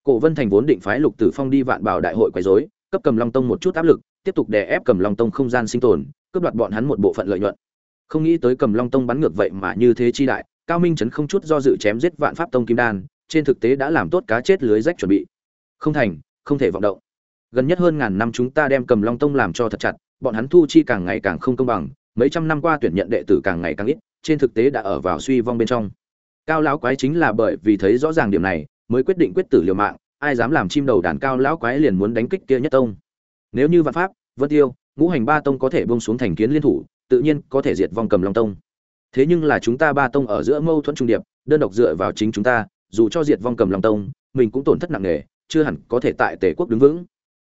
Cổ vân thành vốn định phái lục tử phong đi vạn bảo đại hội quấy rối, cấp cầm long tông một chút áp lực, tiếp tục đè ép cầm long tông không gian sinh tồn, cướp đoạt bọn hắn một bộ phận lợi nhuận không nghĩ tới cầm long tông bắn ngược vậy mà như thế chi đại, cao minh trấn không chút do dự chém giết vạn pháp tông kim đan, trên thực tế đã làm tốt cá chết lưới rách chuẩn bị. Không thành, không thể vọng động. Gần nhất hơn ngàn năm chúng ta đem cầm long tông làm cho thật chặt, bọn hắn thu chi càng ngày càng không công bằng, mấy trăm năm qua tuyển nhận đệ tử càng ngày càng ít, trên thực tế đã ở vào suy vong bên trong. Cao lão quái chính là bởi vì thấy rõ ràng điểm này, mới quyết định quyết tử liều mạng, ai dám làm chim đầu đàn cao lão quái liền muốn đánh kích kia nhất tông. Nếu như vạn pháp, vân tiêu, ngũ hành ba tông có thể bông xuống thành kiến liên thủ tự nhiên có thể diệt vong cầm long tông. Thế nhưng là chúng ta ba tông ở giữa mâu thuẫn trung điệp, đơn độc dựa vào chính chúng ta, dù cho diệt vong cầm long tông, mình cũng tổn thất nặng nề, chưa hẳn có thể tại tề quốc đứng vững.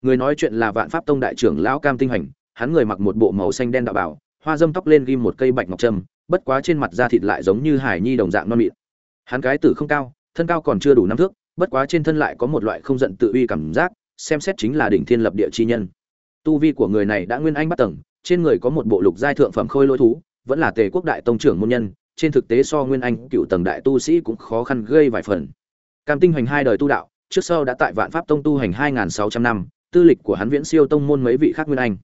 Người nói chuyện là vạn pháp tông đại trưởng lão cam tinh hành hắn người mặc một bộ màu xanh đen đạo bảo, hoa dâm tóc lên ghim một cây bạch ngọc trâm, bất quá trên mặt da thịt lại giống như hải nhi đồng dạng non mịn. Hắn cái tử không cao, thân cao còn chưa đủ năm thước, bất quá trên thân lại có một loại không giận tự uy cảm giác, xem xét chính là đỉnh thiên lập địa chi nhân. Tu vi của người này đã nguyên anh bắt tầng trên người có một bộ lục giai thượng phẩm khôi lỗi thú, vẫn là tề quốc đại tông trưởng môn nhân, trên thực tế so nguyên anh cựu tầng đại tu sĩ cũng khó khăn gây vài phần. Cam tinh hành hai đời tu đạo, trước sau đã tại vạn pháp tông tu hành hai sáu trăm năm, tư lịch của hắn viễn siêu tông môn mấy vị khác nguyên anh.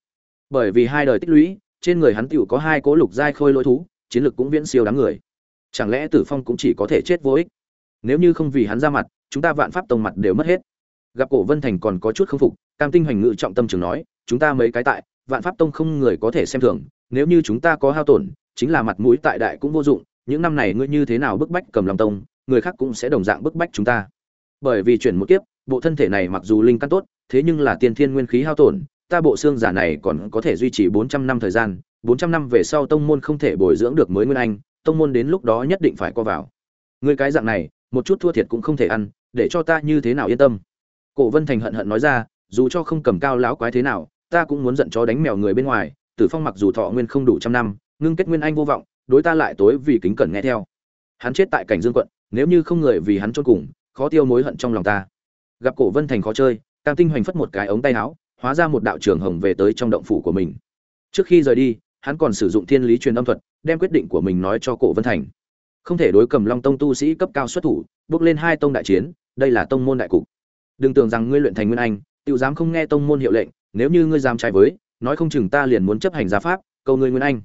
Bởi vì hai đời tích lũy, trên người hắn tiểu có hai cố lục giai khôi lỗi thú, chiến lược cũng viễn siêu đáng người. Chẳng lẽ tử phong cũng chỉ có thể chết vô ích? Nếu như không vì hắn ra mặt, chúng ta vạn pháp tông mặt đều mất hết. Gặp cổ vân thành còn có chút không phục, cam tinh hoành ngự trọng tâm trường nói, chúng ta mấy cái tại vạn pháp tông không người có thể xem thường, nếu như chúng ta có hao tổn, chính là mặt mũi tại đại cũng vô dụng, những năm này ngươi như thế nào bức bách cầm lòng tông, người khác cũng sẽ đồng dạng bức bách chúng ta. Bởi vì chuyển một kiếp, bộ thân thể này mặc dù linh căn tốt, thế nhưng là tiên thiên nguyên khí hao tổn, ta bộ xương giả này còn có thể duy trì bốn trăm năm thời gian, bốn trăm năm về sau tông môn không thể bồi dưỡng được mới nguyên anh, tông môn đến lúc đó nhất định phải co vào. Người cái dạng này, một chút thua thiệt cũng không thể ăn, để cho ta như thế nào yên tâm. Cổ vân thành hận hận nói ra, dù cho không cầm cao láo quái thế nào ta cũng muốn giận chó đánh mèo người bên ngoài, tử phong mặc dù thọ nguyên không đủ trăm năm, ngưng kết nguyên anh vô vọng, đối ta lại tối vì kính cẩn nghe theo. Hắn chết tại cảnh dương quận, nếu như không người vì hắn chôn cùng, khó tiêu mối hận trong lòng ta. Gặp cổ vân thành khó chơi, cam tinh hoành phất một cái ống tay áo, hóa ra một đạo trường hồng về tới trong động phủ của mình. Trước khi rời đi, hắn còn sử dụng thiên lý truyền âm thuật, đem quyết định của mình nói cho cổ vân thành. Không thể đối cầm long tông tu sĩ cấp cao xuất thủ, bước lên hai tông đại chiến, đây là tông môn đại cục. Đừng tưởng rằng ngươi luyện thành nguyên anh tự dám không nghe tông môn hiệu lệnh nếu như ngươi dám trái với nói không chừng ta liền muốn chấp hành gia pháp câu ngươi nguyên anh.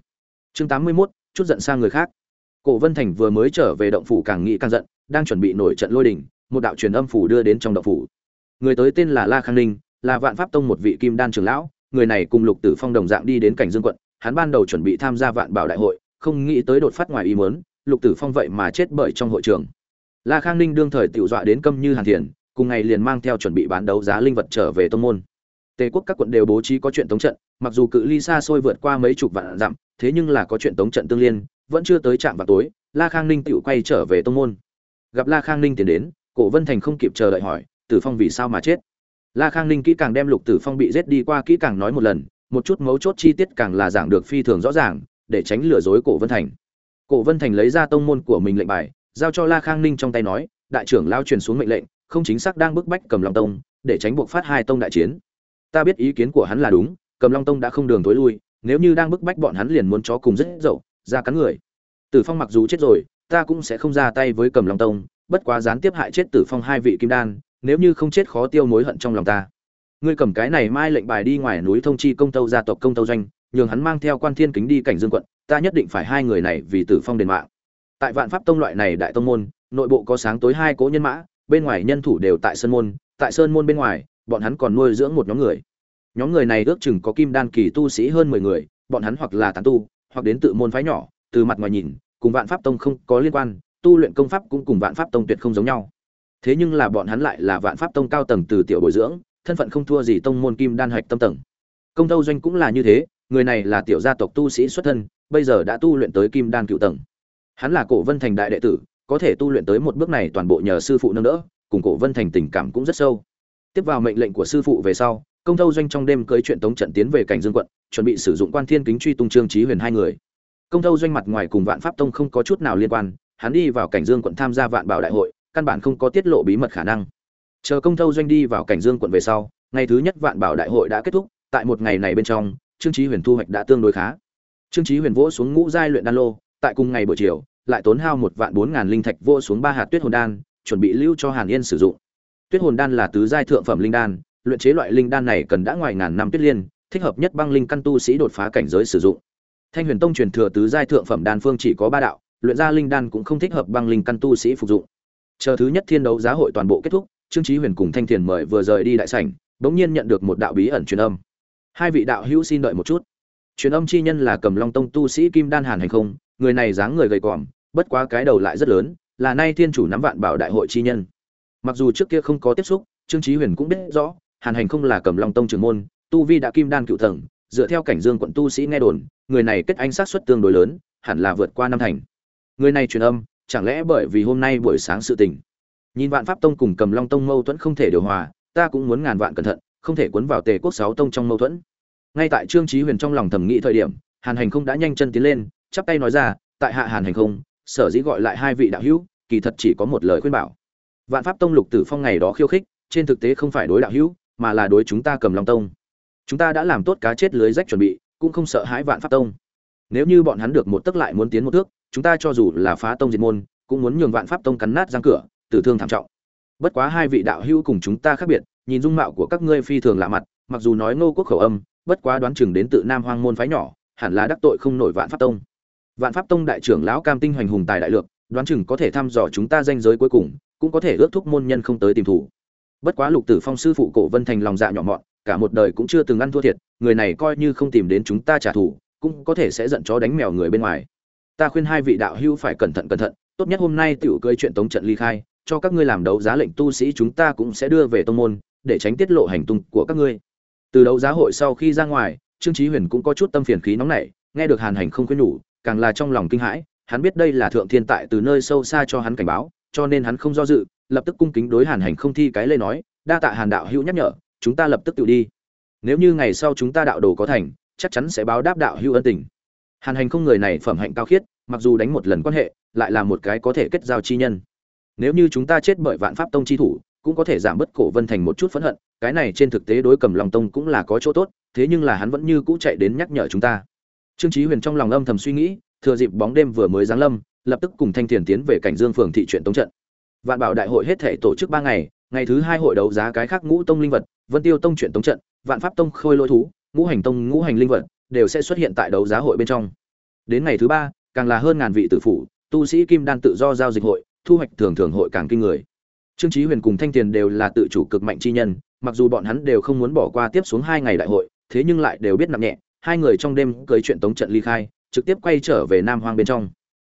Chương tám mươi 81, chút giận sang người khác. Cổ vân thành vừa mới trở về động phủ càng nghĩ càng giận đang chuẩn bị nổi trận lôi đình một đạo truyền âm phủ đưa đến trong động phủ. Người tới tên là la khang ninh là vạn pháp tông một vị kim đan trưởng lão người này cùng lục tử phong đồng dạng đi đến cảnh dương quận hắn ban đầu chuẩn bị tham gia vạn bảo đại hội không nghĩ tới đột phát ngoài ý muốn lục tử phong vậy mà chết bởi trong hội trường. La khang ninh đương thời tiểu dọa đến câm như hàn thiền cùng ngày liền mang theo chuẩn bị bán đấu giá linh vật trở về tông môn tề quốc các quận đều bố trí có chuyện tống trận, mặc dù cự ly xa xôi vượt qua mấy chục vạn dặm, thế nhưng là có chuyện tống trận tương liên, vẫn chưa tới trạm vào tối, la khang ninh tiểu quay trở về tông môn. Gặp la khang ninh tiến đến, cổ vân thành không kịp chờ đợi hỏi, tử phong vì sao mà chết? La khang ninh kỹ càng đem lục tử phong bị giết đi qua kỹ càng nói một lần, một chút mấu chốt chi tiết càng là giảng được phi thường rõ ràng, để tránh lừa dối cổ vân thành. Cổ vân thành lấy ra tông môn của mình lệnh bài, giao cho la khang ninh trong tay nói, đại trưởng lao truyền xuống mệnh lệnh, không chính xác đang bức bách cầm lòng tông, để tránh buộc phát hai tông đại chiến ta biết ý kiến của hắn là đúng, cầm long tông đã không đường tối lui, nếu như đang bức bách bọn hắn liền muốn chó cùng rất dậu, ra cắn người. Tử phong mặc dù chết rồi, ta cũng sẽ không ra tay với cầm long tông, bất quá gián tiếp hại chết tử phong hai vị kim đan, nếu như không chết khó tiêu mối hận trong lòng ta. Ngươi cầm cái này mai lệnh bài đi ngoài núi thông chi công tâu gia tộc công tâu doanh, nhường hắn mang theo quan thiên kính đi cảnh dương quận, ta nhất định phải hai người này vì tử phong đền mạng. Tại vạn pháp tông loại này đại tông môn, nội bộ có sáng tối hai cố nhân mã, bên ngoài nhân thủ đều tại sơn môn, tại sơn môn bên ngoài bọn hắn còn nuôi dưỡng một nhóm người. Nhóm người này ước chừng có kim đan kỳ tu sĩ hơn mười người, bọn hắn hoặc là tán tu, hoặc đến tự môn phái nhỏ, từ mặt ngoài nhìn, cùng vạn pháp tông không có liên quan, tu luyện công pháp cũng cùng vạn pháp tông tuyệt không giống nhau. Thế nhưng là bọn hắn lại là vạn pháp tông cao tầng từ tiểu bồi dưỡng, thân phận không thua gì tông môn kim đan hạch tâm tầng. Công tâu doanh cũng là như thế, người này là tiểu gia tộc tu sĩ xuất thân, bây giờ đã tu luyện tới kim đan cựu tầng. Hắn là cổ vân thành đại đệ tử, có thể tu luyện tới một bước này toàn bộ nhờ sư phụ nâng đỡ, cùng cổ vân thành tình cảm cũng rất sâu tiếp vào mệnh lệnh của sư phụ về sau, công thâu doanh trong đêm cưới chuyện tống trận tiến về cảnh dương quận, chuẩn bị sử dụng quan thiên kính truy tung trương trí huyền hai người. Công thâu doanh mặt ngoài cùng vạn pháp tông không có chút nào liên quan, hắn đi vào cảnh dương quận tham gia vạn bảo đại hội, căn bản không có tiết lộ bí mật khả năng. Chờ công thâu doanh đi vào cảnh dương quận về sau, ngày thứ nhất vạn bảo đại hội đã kết thúc, tại một ngày này bên trong, trương trí huyền thu hoạch đã tương đối khá. Trương trí huyền vỗ xuống ngũ giai luyện đan lô, tại cùng ngày buổi chiều, lại tốn hao một vạn bốn ngàn linh thạch vỗ xuống ba hạt tuyết hồn đan, chuẩn bị lưu cho hàn yên sử dụng tuyết hồn đan là tứ giai thượng phẩm linh đan, luyện chế loại linh đan này cần đã ngoài ngàn năm tuyết liên, thích hợp nhất băng linh căn tu sĩ đột phá cảnh giới sử dụng. Thanh huyền tông truyền thừa tứ giai thượng phẩm đan phương chỉ có ba đạo, luyện ra linh đan cũng không thích hợp băng linh căn tu sĩ phục dụng. Chờ thứ nhất thiên đấu giá hội toàn bộ kết thúc, trương chí huyền cùng thanh thiền mời vừa rời đi đại sảnh, bỗng nhiên nhận được một đạo bí ẩn truyền âm. Hai vị đạo hữu xin đợi một chút. Truyền âm chi nhân là cầm long tông tu sĩ kim đan hàn hành không, người này dáng người gầy còm, bất quá cái đầu lại rất lớn, là nay thiên chủ nắm vạn bảo đại hội chi nhân mặc dù trước kia không có tiếp xúc, trương chí huyền cũng biết rõ, hàn hành không là cầm long tông trưởng môn, tu vi đã kim đan cựu tầng, dựa theo cảnh dương quận tu sĩ nghe đồn, người này kết anh sát suất tương đối lớn, hẳn là vượt qua năm thành. Người này truyền âm, chẳng lẽ bởi vì hôm nay buổi sáng sự tình? Nhìn vạn pháp tông cùng cầm long tông mâu thuẫn không thể điều hòa, ta cũng muốn ngàn vạn cẩn thận, không thể cuốn vào tề quốc sáu tông trong mâu thuẫn. Ngay tại trương chí huyền trong lòng thầm nghĩ thời điểm, hàn hành không đã nhanh chân tiến lên, chắp tay nói ra, tại hạ hàn hành không, sở dĩ gọi lại hai vị đạo hữu, kỳ thật chỉ có một lời khuyên bảo vạn pháp tông lục tử phong ngày đó khiêu khích, trên thực tế không phải đối đạo hữu, mà là đối chúng ta cầm long tông. Chúng ta đã làm tốt cá chết lưới rách chuẩn bị, cũng không sợ hãi vạn pháp tông. Nếu như bọn hắn được một tức lại muốn tiến một thước, chúng ta cho dù là phá tông diệt môn, cũng muốn nhường vạn pháp tông cắn nát răng cửa, tử thương thảm trọng. Bất quá hai vị đạo hữu cùng chúng ta khác biệt, nhìn dung mạo của các ngươi phi thường lạ mặt, mặc dù nói ngô quốc khẩu âm, bất quá đoán chừng đến tự nam hoang môn phái nhỏ, hẳn là đắc tội không nổi vạn pháp tông. Vạn pháp tông đại trưởng lão cam tinh hoành hùng tài đại lược, đoán chừng có thể thăm dò chúng ta danh giới cuối cùng cũng có thể ước thúc môn nhân không tới tìm thủ. Bất quá lục tử phong sư phụ cổ vân thành lòng dạ nhỏ mọn, cả một đời cũng chưa từng ăn thua thiệt, người này coi như không tìm đến chúng ta trả thù, cũng có thể sẽ giận chó đánh mèo người bên ngoài. Ta khuyên hai vị đạo hữu phải cẩn thận cẩn thận, tốt nhất hôm nay tiểu cưới chuyện tống trận ly khai, cho các ngươi làm đấu giá lệnh tu sĩ chúng ta cũng sẽ đưa về tông môn, để tránh tiết lộ hành tung của các ngươi. Từ đấu giá hội sau khi ra ngoài, trương chí huyền cũng có chút tâm phiền khí nóng nảy, nghe được hàn hành không khuyên nhủ, càng là trong lòng kinh hãi, hắn biết đây là thượng thiên tại từ nơi sâu xa cho hắn cảnh báo cho nên hắn không do dự, lập tức cung kính đối hàn hành không thi cái lê nói, đa tạ hàn đạo hữu nhắc nhở, chúng ta lập tức tự đi. Nếu như ngày sau chúng ta đạo đồ có thành, chắc chắn sẽ báo đáp đạo hữu ân tình. Hàn hành không người này phẩm hạnh cao khiết, mặc dù đánh một lần quan hệ, lại là một cái có thể kết giao chi nhân. Nếu như chúng ta chết bởi vạn pháp tông chi thủ, cũng có thể giảm bớt cổ vân thành một chút phẫn hận, cái này trên thực tế đối cầm lòng tông cũng là có chỗ tốt, thế nhưng là hắn vẫn như cũ chạy đến nhắc nhở chúng ta. Trương chí huyền trong lòng âm thầm suy nghĩ, thừa dịp bóng đêm vừa mới giáng lâm lập tức cùng thanh thiền tiến về cảnh dương phường thị chuyện tống trận. Vạn bảo đại hội hết thể tổ chức ba ngày ngày thứ hai hội đấu giá cái khác ngũ tông linh vật, vân tiêu tông chuyện tống trận, vạn pháp tông khôi lỗi thú, ngũ hành tông, ngũ hành linh vật đều sẽ xuất hiện tại đấu giá hội bên trong. Đến ngày thứ ba, càng là hơn ngàn vị tử phụ, tu sĩ kim đan tự do giao dịch hội, thu hoạch thường thường hội càng kinh người. Trương trí huyền cùng thanh tiền đều là tự chủ cực mạnh chi nhân, mặc dù bọn hắn đều không muốn bỏ qua tiếp xuống hai ngày đại hội, thế nhưng lại đều biết nặng nhẹ, hai người trong đêm cưới chuyện tống trận ly khai, trực tiếp quay trở về nam hoang bên trong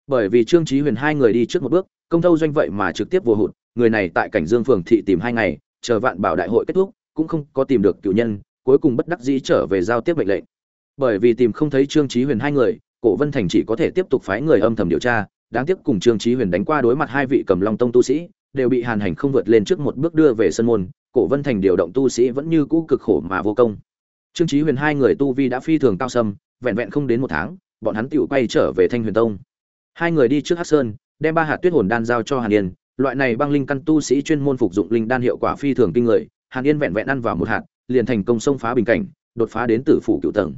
bởi vì trương chí huyền hai người đi trước một bước, công thâu doanh vậy mà trực tiếp vô hụt, người này tại cảnh dương phường thị tìm hai ngày, chờ vạn bảo đại hội kết thúc, cũng không có tìm được cựu nhân, cuối cùng bất đắc dĩ trở về giao tiếp mệnh lệnh. Bởi vì tìm không thấy trương chí huyền hai người, cổ vân thành chỉ có thể tiếp tục phái người âm thầm điều tra, đáng tiếc cùng trương chí huyền đánh qua đối mặt hai vị cầm long tông tu sĩ, đều bị hàn hành không vượt lên trước một bước đưa về sân môn, cổ vân thành điều động tu sĩ vẫn như cũ cực khổ mà vô công. Trương chí huyền hai người tu vi đã phi thường cao sâm, vẹn vẹn không đến một tháng, bọn hắn tựu quay trở về thanh huyền tông hai người đi trước hắc sơn, đem ba hạt tuyết hồn đan giao cho hàn yên. Loại này băng linh căn tu sĩ chuyên môn phục dụng linh đan hiệu quả phi thường kinh người. Hàn yên vẹn vẹn ăn vào một hạt, liền thành công xông phá bình cảnh, đột phá đến tử phủ cựu tầng.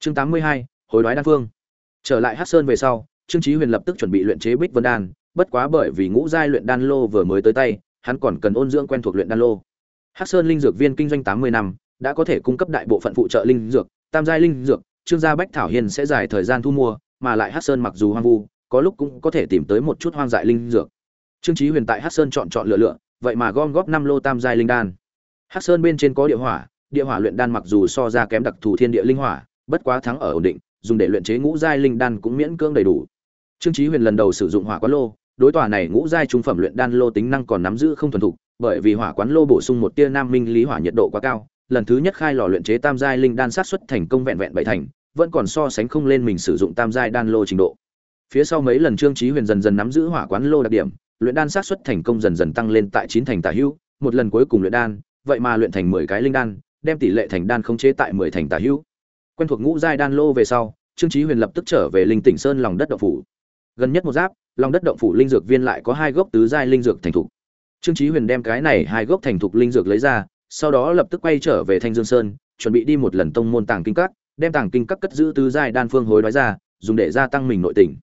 Chương tám mươi hai, hối đoái đan phương. Trở lại hắc sơn về sau, trương chí huyền lập tức chuẩn bị luyện chế bích vân đan, bất quá bởi vì ngũ giai luyện đan lô vừa mới tới tay, hắn còn cần ôn dưỡng quen thuộc luyện đan lô. Hắc sơn linh dược viên kinh doanh tám mươi năm, đã có thể cung cấp đại bộ phận phụ trợ linh dược, tam giai linh dược, trương gia bách thảo hiền sẽ dài thời gian thu mua, mà lại hắc sơn mặc dù hoang vu có lúc cũng có thể tìm tới một chút hoang dại linh dược. Trương chí huyền tại hắc sơn chọn chọn lựa lựa, vậy mà gom góp năm lô tam giai linh đan. Hắc sơn bên trên có địa hỏa địa hỏa luyện đan mặc dù so ra kém đặc thù thiên địa linh hỏa, bất quá thắng ở ổn định, dùng để luyện chế ngũ giai linh đan cũng miễn cưỡng đầy đủ. Trương chí huyền lần đầu sử dụng hỏa quán lô, đối tòa này ngũ giai trung phẩm luyện đan lô tính năng còn nắm giữ không thuần thục, bởi vì hỏa quán lô bổ sung một tia nam minh lý hỏa nhiệt độ quá cao, lần thứ nhất khai lò luyện chế tam giai linh đan sát xuất thành công vẹn vẹn bảy thành, vẫn còn so sánh không lên mình sử dụng tam giai đan lô trình độ phía sau mấy lần trương chí huyền dần dần nắm giữ hỏa quán lô đặc điểm, luyện đan sát xuất thành công dần dần tăng lên tại chín thành tả hữu một lần cuối cùng luyện đan, vậy mà luyện thành mười cái linh đan, đem tỷ lệ thành đan khống chế tại mười thành tả hữu quen thuộc ngũ giai đan lô về sau, trương chí huyền lập tức trở về linh tỉnh sơn lòng đất động phủ. Gần nhất một giáp, lòng đất động phủ linh dược viên lại có hai gốc tứ giai linh dược thành thục. Trương chí huyền đem cái này hai gốc thành thục linh dược lấy ra, sau đó lập tức quay trở về thanh dương sơn, chuẩn bị đi một lần tông môn tàng kinh các, đem tàng kinh các cất giữ tứ giai đan phương hối đoái ra, dùng để gia tăng mình nội tình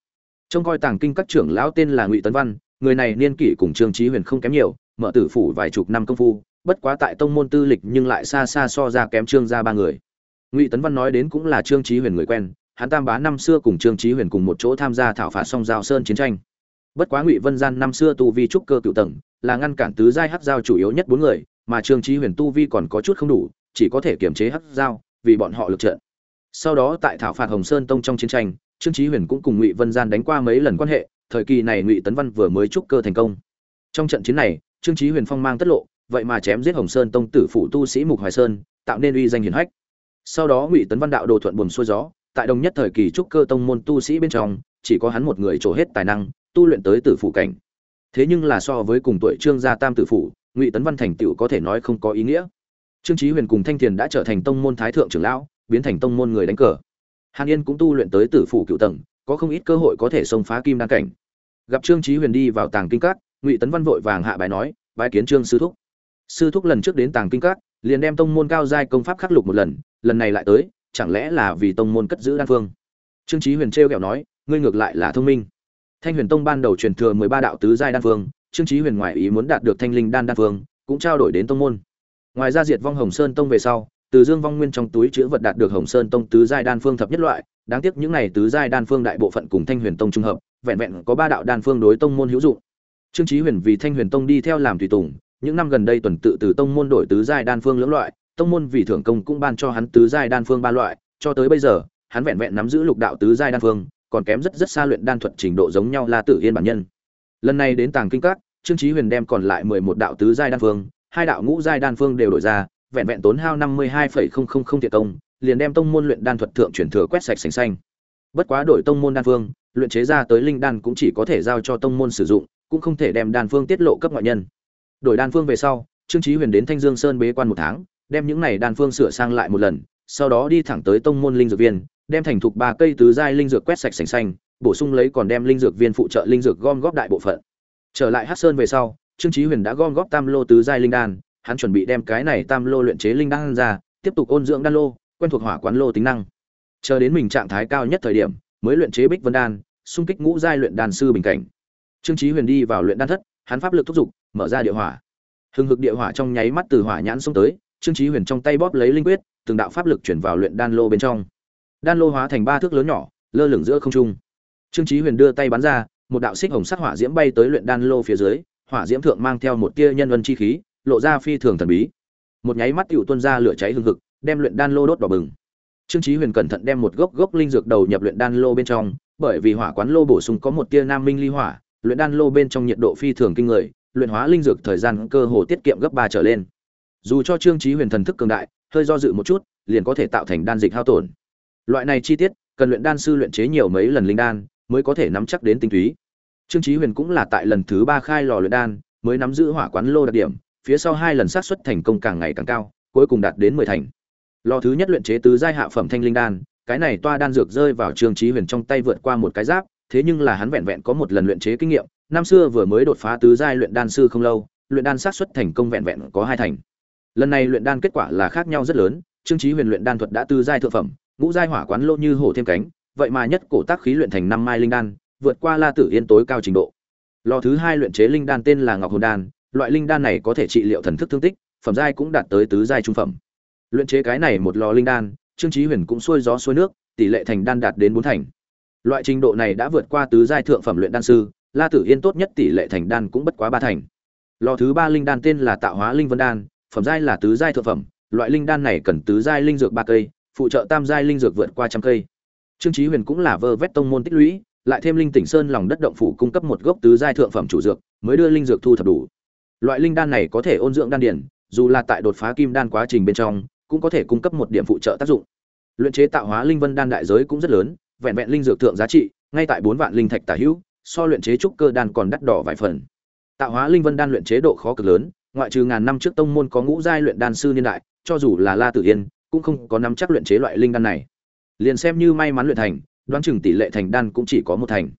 trông coi tàng kinh các trưởng lão tên là ngụy tấn văn, người này niên kỷ cùng trương chí huyền không kém nhiều, mở tử phủ vài chục năm công phu, bất quá tại tông môn tư lịch nhưng lại xa xa so ra kém trương gia ba người. Ngụy tấn văn nói đến cũng là trương chí huyền người quen, hắn tam bá năm xưa cùng trương chí huyền cùng một chỗ tham gia thảo phạt song giao sơn chiến tranh. Bất quá ngụy vân gian năm xưa tu vi trúc cơ cựu tầng, là ngăn cản tứ giai hắc giao chủ yếu nhất bốn người, mà trương chí huyền tu vi còn có chút không đủ, chỉ có thể kiềm chế hắc giao, vì bọn họ lực trận sau đó tại thảo phạt hồng sơn tông trong chiến tranh trương chí huyền cũng cùng ngụy vân gian đánh qua mấy lần quan hệ, thời kỳ này ngụy tấn văn vừa mới trúc cơ thành công. Trong trận chiến này, trương chí huyền phong mang tất lộ, vậy mà chém giết hồng sơn tông tử phụ tu sĩ mục hoài sơn, tạo nên uy danh hiển hách. Sau đó ngụy tấn văn đạo đồ thuận buồn xuôi gió, tại đồng nhất thời kỳ trúc cơ tông môn tu sĩ bên trong, chỉ có hắn một người trổ hết tài năng, tu luyện tới tử phụ cảnh. Thế nhưng là so với cùng tuổi trương gia tam tử phụ ngụy tấn văn thành tựu có thể nói không có ý nghĩa. Trương chí huyền cùng thanh thiền đã trở thành tông môn thái thượng trưởng lão, biến thành tông môn người đánh cờ hàn yên cũng tu luyện tới tử Phủ cựu tầng, có không ít cơ hội có thể xông phá kim đan cảnh. Gặp trương chí huyền đi vào tàng kinh các, ngụy tấn văn vội vàng hạ bài nói, bái kiến trương sư thúc. Sư thúc lần trước đến tàng kinh các, liền đem tông môn cao giai công pháp khắc lục một lần lần này lại tới, chẳng lẽ là vì tông môn cất giữ đan phương? Trương chí huyền trêu kẹo nói, ngươi ngược lại là thông minh. Thanh huyền tông ban đầu truyền thừa mười ba đạo tứ giai đan phương, trương chí huyền ngoại ý muốn đạt được thanh linh đan đan phương, cũng trao đổi đến tông môn. Ngoài ra diệt vong hồng sơn tông về sau từ dương vong nguyên trong túi chứa vật đạt được hồng sơn tông tứ giai đan phương thập nhất loại, đáng tiếc những này tứ giai đan phương đại bộ phận cùng thanh huyền tông trung hợp, vẹn vẹn có ba đạo đan phương đối tông môn hữu dụng. Trương chí huyền vì thanh huyền tông đi theo làm tùy tùng, những năm gần đây tuần tự từ tông môn đổi tứ giai đan phương lưỡng loại, tông môn vì thưởng công cũng ban cho hắn tứ giai đan phương ba loại, cho tới bây giờ, hắn vẹn vẹn nắm giữ lục đạo tứ giai đan phương, còn kém rất rất xa luyện đan thuật trình độ giống nhau là tử yên bản nhân. Lần này đến tàng kinh các, trương chí huyền đem còn lại mười một đạo tứ giai đan phương, hai đạo ngũ giai đan phương đều đổi ra vẹn vẹn tốn hao năm mươi hai phẩy không không không thiệt công liền đem tông môn luyện đan thuật thượng chuyển thừa quét sạch sành xanh. Bất quá đổi tông môn đan phương, luyện chế ra tới linh đan cũng chỉ có thể giao cho tông môn sử dụng, cũng không thể đem đan phương tiết lộ cấp ngoại nhân. Đổi đan phương về sau, trương chí huyền đến thanh dương sơn bế quan một tháng, đem những này đan phương sửa sang lại một lần, sau đó đi thẳng tới tông môn linh dược viên, đem thành thục ba cây tứ giai linh dược quét sạch sành xanh, bổ sung lấy còn đem linh dược viên phụ trợ linh dược gom góp đại bộ phận. Trở lại hắc sơn về sau, trương chí huyền đã gom góp tam lô tứ giai linh đan hắn chuẩn bị đem cái này tam lô luyện chế linh đan ra, tiếp tục ôn dưỡng đan lô, quen thuộc hỏa quán lô tính năng. Chờ đến mình trạng thái cao nhất thời điểm, mới luyện chế bích vân đan, xung kích ngũ giai luyện đan sư bình cảnh. Trương chí huyền đi vào luyện đan thất, hắn pháp lực thúc giục, mở ra địa hỏa. Hưng hực địa hỏa trong nháy mắt từ hỏa nhãn xông tới, trương chí huyền trong tay bóp lấy linh quyết, từng đạo pháp lực chuyển vào luyện đan lô bên trong. Đan lô hóa thành ba thước lớn nhỏ, lơ lửng giữa không trung. Trương chí huyền đưa tay bắn ra, một đạo xích hồng sắc hỏa diễm bay tới luyện đan lô phía dưới, hỏa diễm thượng mang theo một tia nhân vân chi khí lộ ra phi thường thần bí. Một nháy mắt tiểu tuôn ra lửa cháy hừng hực, đem luyện đan lô đốt đỏ bừng. Trương chí huyền cẩn thận đem một gốc gốc linh dược đầu nhập luyện đan lô bên trong, bởi vì hỏa quán lô bổ sung có một tia nam minh ly hỏa, luyện đan lô bên trong nhiệt độ phi thường kinh người, luyện hóa linh dược thời gian cơ hồ tiết kiệm gấp ba trở lên. Dù cho trương chí huyền thần thức cường đại, hơi do dự một chút, liền có thể tạo thành đan dịch hao tổn. Loại này chi tiết, cần luyện đan sư luyện chế nhiều mấy lần linh đan, mới có thể nắm chắc đến tinh túy. Trương chí huyền cũng là tại lần thứ ba khai lò luyện đan, mới nắm giữ hỏa quán lô đặc điểm phía sau hai lần xác suất thành công càng ngày càng cao, cuối cùng đạt đến mười thành. Lò thứ nhất luyện chế tứ giai hạ phẩm thanh linh đan, cái này toa đan dược rơi vào trương chí huyền trong tay vượt qua một cái giáp, thế nhưng là hắn vẹn vẹn có một lần luyện chế kinh nghiệm, năm xưa vừa mới đột phá tứ giai luyện đan sư không lâu, luyện đan xác suất thành công vẹn vẹn có hai thành. Lần này luyện đan kết quả là khác nhau rất lớn, trương chí huyền luyện đan thuật đã tứ giai thượng phẩm, ngũ giai hỏa quán lô như hổ thêm cánh, vậy mà nhất cổ tác khí luyện thành năm mai linh đan, vượt qua la tử yên tối cao trình độ. Lò thứ hai luyện chế linh đan tên là ngọc hồn đan loại linh đan này có thể trị liệu thần thức thương tích, phẩm giai cũng đạt tới tứ giai trung phẩm. Luyện chế cái này một lò linh đan, trương chí huyền cũng xuôi gió xuôi nước, tỷ lệ thành đan đạt đến bốn thành. Loại trình độ này đã vượt qua tứ giai thượng phẩm luyện đan sư, la tử yên tốt nhất tỷ lệ thành đan cũng bất quá ba thành. Lò thứ ba linh đan tên là tạo hóa linh vân đan, phẩm giai là tứ giai thượng phẩm, loại linh đan này cần tứ giai linh dược ba cây, phụ trợ tam giai linh dược vượt qua trăm cây. Trương chí huyền cũng là vơ vét tông môn tích lũy, lại thêm linh tỉnh sơn lòng đất động phủ cung cấp một gốc tứ giai thượng phẩm chủ dược, mới đưa linh dược thu thập đủ loại linh đan này có thể ôn dưỡng đan điển dù là tại đột phá kim đan quá trình bên trong, cũng có thể cung cấp một điểm phụ trợ tác dụng. Luyện chế tạo hóa linh vân đan đại giới cũng rất lớn, vẹn vẹn linh dược thượng giá trị, ngay tại bốn vạn linh thạch tả hữu, so luyện chế trúc cơ đan còn đắt đỏ vài phần. Tạo hóa linh vân đan luyện chế độ khó cực lớn, ngoại trừ ngàn năm trước tông môn có ngũ giai luyện đan sư niên đại, cho dù là la tử yên, cũng không có nắm chắc luyện chế loại linh đan này. Liền xem như may mắn luyện thành, đoán chừng tỷ lệ thành đan cũng chỉ có một thành.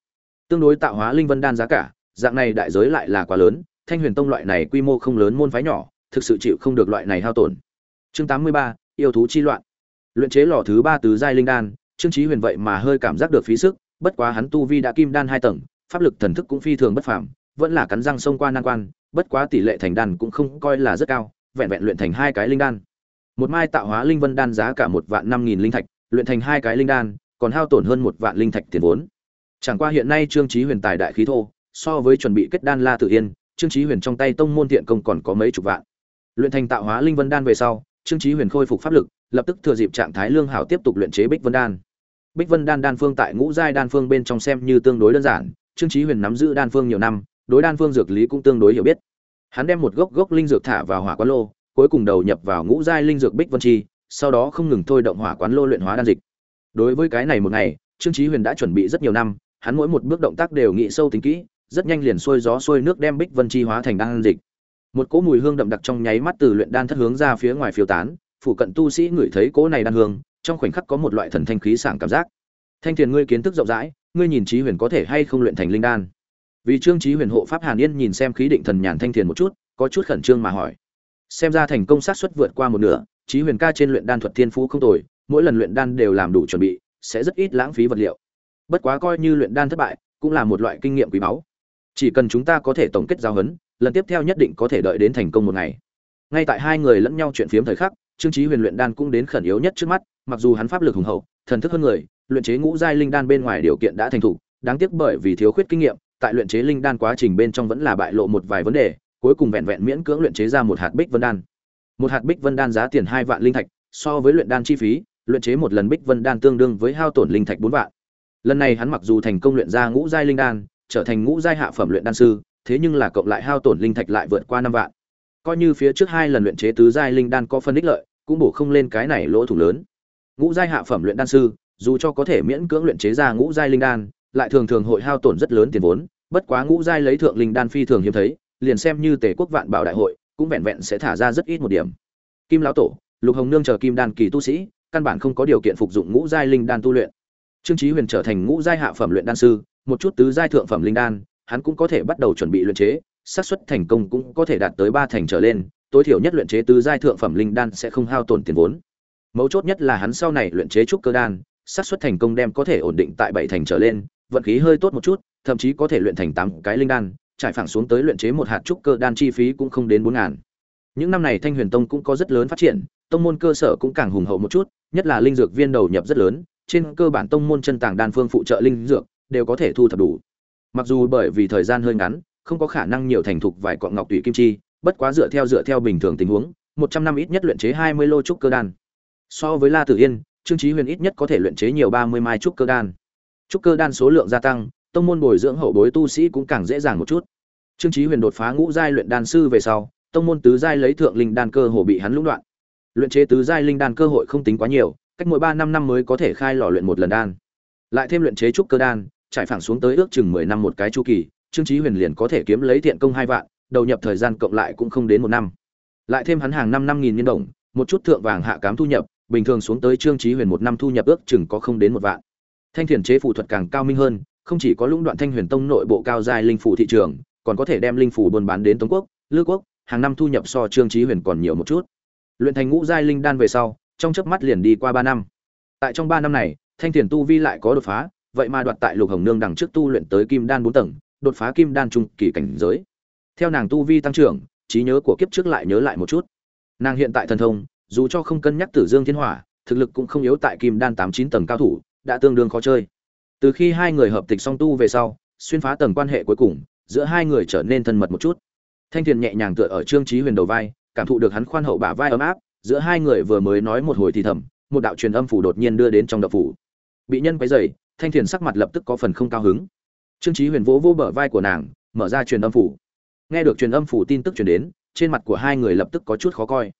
Tương đối tạo hóa linh vân đan giá cả, dạng này đại giới lại là quá lớn thanh huyền tông loại này quy mô không lớn môn phái nhỏ, thực sự chịu không được loại này hao tổn. Chương tám mươi ba, yêu thú chi loạn. Luyện chế lò thứ ba tứ giai linh đan, trương chí huyền vậy mà hơi cảm giác được phí sức, bất quá hắn tu vi đã kim đan hai tầng, pháp lực thần thức cũng phi thường bất phàm, vẫn là cắn răng xông qua nan quan, bất quá tỷ lệ thành đan cũng không coi là rất cao, vẹn vẹn luyện thành hai cái linh đan. Một mai tạo hóa linh vân đan giá cả một vạn năm nghìn linh thạch, luyện thành hai cái linh đan, còn hao tổn hơn một vạn linh thạch tiền vốn. Chẳng qua hiện nay trương chí huyền tài đại khí thô, so với chuẩn bị kết đan la tử yên trương chí huyền trong tay tông môn thiện công còn có mấy chục vạn. Luyện thành tạo hóa linh vân đan về sau, trương chí huyền khôi phục pháp lực, lập tức thừa dịp trạng thái lương hảo tiếp tục luyện chế bích vân đan. Bích vân đan đan phương tại ngũ giai đan phương bên trong xem như tương đối đơn giản, trương chí huyền nắm giữ đan phương nhiều năm, đối đan phương dược lý cũng tương đối hiểu biết. Hắn đem một gốc gốc linh dược thả vào hỏa quán lô, cuối cùng đầu nhập vào ngũ giai linh dược bích vân chi, sau đó không ngừng thôi động hỏa quán lô luyện hóa đan dịch. Đối với cái này một ngày, trương chí huyền đã chuẩn bị rất nhiều năm, hắn mỗi một bước động tác đều nghĩ sâu tính kỹ rất nhanh liền xuôi gió xuôi nước đem bích vân chi hóa thành đan dịch. Một cỗ mùi hương đậm đặc trong nháy mắt từ luyện đan thất hướng ra phía ngoài phiêu tán phụ cận tu sĩ ngửi thấy cỗ này đan hương, trong khoảnh khắc có một loại thần thanh khí sảng cảm giác. Thanh thiền ngươi kiến thức rộng rãi, ngươi nhìn chí huyền có thể hay không luyện thành linh đan? Vì trương chí huyền hộ pháp hàn yên nhìn xem khí định thần nhàn thanh thiền một chút, có chút khẩn trương mà hỏi. Xem ra thành công sát suất vượt qua một nửa, chí huyền ca trên luyện đan thuật thiên phú không tồi, mỗi lần luyện đan đều làm đủ chuẩn bị, sẽ rất ít lãng phí vật liệu. Bất quá coi như luyện đan thất bại, cũng là một loại kinh nghiệm quý báu chỉ cần chúng ta có thể tổng kết giao hấn, lần tiếp theo nhất định có thể đợi đến thành công một ngày. Ngay tại hai người lẫn nhau chuyện phiếm thời khắc, trương chí huyền luyện đan cũng đến khẩn yếu nhất trước mắt, mặc dù hắn pháp lực hùng hậu, thần thức hơn người, luyện chế ngũ giai linh đan bên ngoài điều kiện đã thành thục, đáng tiếc bởi vì thiếu khuyết kinh nghiệm, tại luyện chế linh đan quá trình bên trong vẫn là bại lộ một vài vấn đề, cuối cùng vẹn vẹn miễn cưỡng luyện chế ra một hạt bích vân đan. Một hạt bích vân đan giá tiền hai vạn linh thạch, so với luyện đan chi phí, luyện chế một lần bích vân đan tương đương với hao tổn linh thạch bốn vạn. Lần này hắn mặc dù thành công luyện ra ngũ giai linh đan trở thành ngũ giai hạ phẩm luyện đan sư, thế nhưng là cộng lại hao tổn linh thạch lại vượt qua năm vạn. Coi như phía trước hai lần luyện chế tứ giai linh đan có phân ích lợi, cũng bổ không lên cái này lỗ thủ lớn. Ngũ giai hạ phẩm luyện đan sư, dù cho có thể miễn cưỡng luyện chế ra ngũ giai linh đan, lại thường thường hội hao tổn rất lớn tiền vốn, bất quá ngũ giai lấy thượng linh đan phi thường hiếm thấy, liền xem như tề quốc vạn bảo đại hội, cũng vẹn vẹn sẽ thả ra rất ít một điểm. Kim lão tổ, lục hồng nương chờ kim đan kỳ tu sĩ, căn bản không có điều kiện phục dụng ngũ giai linh đan tu luyện. Trương chí huyền trở thành ngũ giai hạ phẩm luyện đan sư một chút tứ giai thượng phẩm linh đan, hắn cũng có thể bắt đầu chuẩn bị luyện chế, xác suất thành công cũng có thể đạt tới ba thành trở lên, tối thiểu nhất luyện chế tứ giai thượng phẩm linh đan sẽ không hao tổn tiền vốn. Mấu chốt nhất là hắn sau này luyện chế trúc cơ đan, xác suất thành công đem có thể ổn định tại bảy thành trở lên, vận khí hơi tốt một chút, thậm chí có thể luyện thành tám cái linh đan, trải phẳng xuống tới luyện chế một hạt trúc cơ đan chi phí cũng không đến bốn ngàn. Những năm này thanh huyền tông cũng có rất lớn phát triển, tông môn cơ sở cũng càng hùng hậu một chút, nhất là linh dược viên đầu nhập rất lớn, trên cơ bản tông môn chân tàng đan phương phụ trợ linh dược đều có thể thu thập đủ. Mặc dù bởi vì thời gian hơi ngắn, không có khả năng nhiều thành thục vài cọng ngọc tùy kim chi, bất quá dựa theo dựa theo bình thường tình huống, một trăm năm ít nhất luyện chế hai mươi lô trúc cơ đan. So với la tử yên, trương trí huyền ít nhất có thể luyện chế nhiều ba mươi mai trúc cơ đan. Trúc cơ đan số lượng gia tăng, tông môn bồi dưỡng hậu bối tu sĩ cũng càng dễ dàng một chút. Trương trí huyền đột phá ngũ giai luyện đan sư về sau, tông môn tứ giai lấy thượng linh đan cơ hồ bị hắn lũng đoạn. Luyện chế tứ giai linh đan cơ hội không tính quá nhiều, cách mỗi ba năm năm mới có thể khai lò luyện một lần đan. Lại thêm luyện chế trúc cơ đan trải phẳng xuống tới ước chừng mười năm một cái chu kỳ, trương chí huyền liền có thể kiếm lấy thiện công hai vạn, đầu nhập thời gian cộng lại cũng không đến một năm. Lại thêm hắn hàng năm năm nghìn nhân đồng, một chút thượng vàng hạ cám thu nhập, bình thường xuống tới trương chí huyền một năm thu nhập ước chừng có không đến một vạn. Thanh thiền chế phù thuật càng cao minh hơn, không chỉ có lũng đoạn thanh huyền tông nội bộ cao giai linh phù thị trường, còn có thể đem linh phù buôn bán đến tống quốc, lư quốc, hàng năm thu nhập so trương chí huyền còn nhiều một chút. Luyện thành ngũ giai linh đan về sau, trong chớp mắt liền đi qua ba năm. Tại trong ba năm này, thanh thiền tu vi lại có đột phá vậy mà đoạt tại lục hồng nương đằng trước tu luyện tới kim đan bốn tầng, đột phá kim đan trung kỳ cảnh giới. Theo nàng tu vi tăng trưởng, trí nhớ của kiếp trước lại nhớ lại một chút. Nàng hiện tại thần thông, dù cho không cân nhắc tử dương thiên hỏa, thực lực cũng không yếu tại kim đan tám chín tầng cao thủ, đã tương đương khó chơi. Từ khi hai người hợp tịch song tu về sau, xuyên phá tầng quan hệ cuối cùng, giữa hai người trở nên thân mật một chút. Thanh thiền nhẹ nhàng tựa ở trương trí huyền đầu vai, cảm thụ được hắn khoan hậu bả vai ấm áp, giữa hai người vừa mới nói một hồi thì thầm, một đạo truyền âm phủ đột nhiên đưa đến trong đập phủ. Bị nhân quấy dày thanh thiền sắc mặt lập tức có phần không cao hứng. Trương trí huyền vỗ vỗ bờ vai của nàng, mở ra truyền âm phủ. Nghe được truyền âm phủ tin tức truyền đến, trên mặt của hai người lập tức có chút khó coi.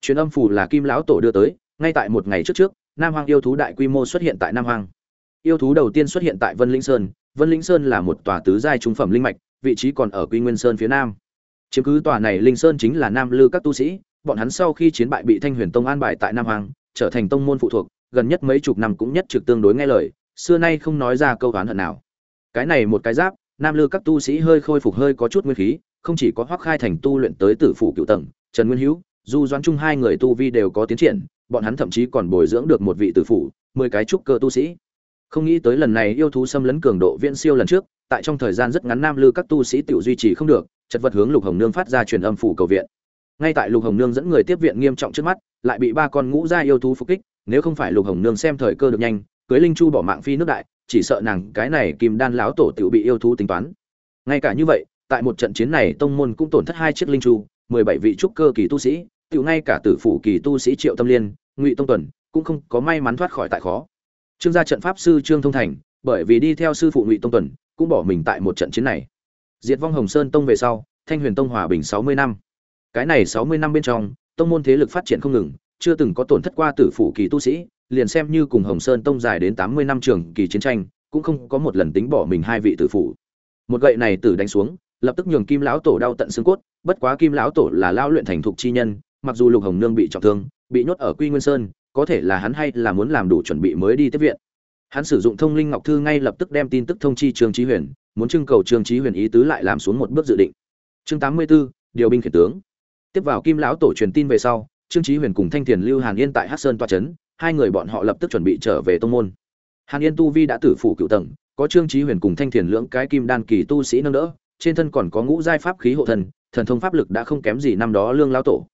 Truyền âm phủ là kim lão tổ đưa tới, ngay tại một ngày trước trước, nam hoang yêu thú đại quy mô xuất hiện tại nam hoang. Yêu thú đầu tiên xuất hiện tại vân linh sơn, vân linh sơn là một tòa tứ giai trung phẩm linh mạch, vị trí còn ở quy nguyên sơn phía nam. Chiếm cứ tòa này linh sơn chính là nam lư các tu sĩ, bọn hắn sau khi chiến bại bị thanh huyền tông an bài tại nam hoàng trở thành tông môn phụ thuộc, gần nhất mấy chục năm cũng nhất trực tương đối nghe lời xưa nay không nói ra câu oán hận nào. Cái này một cái giáp, nam lư các tu sĩ hơi khôi phục hơi có chút nguyên khí, không chỉ có hoắc khai thành tu luyện tới tử phủ cựu tầng, trần nguyên hữu du doãn trung hai người tu vi đều có tiến triển, bọn hắn thậm chí còn bồi dưỡng được một vị tử phủ, mười cái trúc cơ tu sĩ. Không nghĩ tới lần này yêu thú xâm lấn cường độ viễn siêu lần trước, tại trong thời gian rất ngắn nam lư các tu sĩ tự duy trì không được, chật vật hướng lục hồng nương phát ra truyền âm phủ cầu viện. Ngay tại lục hồng nương dẫn người tiếp viện nghiêm trọng trước mắt, lại bị ba con ngũ gia yêu thú phục kích, nếu không phải lục hồng nương xem thời cơ được nhanh cưới linh chu bỏ mạng phi nước đại, chỉ sợ nàng cái này kim đan láo tổ tự bị yêu thú tính toán. Ngay cả như vậy, tại một trận chiến này tông môn cũng tổn thất hai chiếc linh chu, mười bảy vị trúc cơ kỳ tu sĩ tự ngay cả tử phủ kỳ tu sĩ triệu tâm liên, ngụy tông tuần cũng không có may mắn thoát khỏi tại khó. Trương gia trận pháp sư trương thông thành, bởi vì đi theo sư phụ ngụy tông tuần, cũng bỏ mình tại một trận chiến này. Diệt vong hồng sơn tông về sau, thanh huyền tông hòa bình sáu mươi năm. Cái này sáu mươi năm bên trong, tông môn thế lực phát triển không ngừng, chưa từng có tổn thất qua tử phủ kỳ tu sĩ liền xem như cùng hồng sơn tông dài đến tám mươi năm trường kỳ chiến tranh cũng không có một lần tính bỏ mình hai vị tử phụ. Một gậy này tử đánh xuống lập tức nhường kim lão tổ đau tận xương cốt bất quá kim lão tổ là lao luyện thành thục chi nhân mặc dù lục hồng nương bị trọng thương bị nhốt ở quy nguyên sơn có thể là hắn hay là muốn làm đủ chuẩn bị mới đi tiếp viện. Hắn sử dụng thông linh ngọc thư ngay lập tức đem tin tức thông chi trương Chí huyền muốn trưng cầu trương Chí huyền ý tứ lại làm xuống một bước dự định. Chương tám mươi 84, điều binh khiển tướng. Tiếp vào kim lão tổ truyền tin về sau trương Chí huyền cùng thanh thiền lưu hàn yên tại Hắc sơn toa trấn hai người bọn họ lập tức chuẩn bị trở về tông môn. Hàn yên tu vi đã tử phủ cựu tầng, có trương trí huyền cùng thanh thiền lưỡng cái kim đan kỳ tu sĩ nâng đỡ, trên thân còn có ngũ giai pháp khí hộ thần thần thông pháp lực đã không kém gì năm đó lương lão tổ.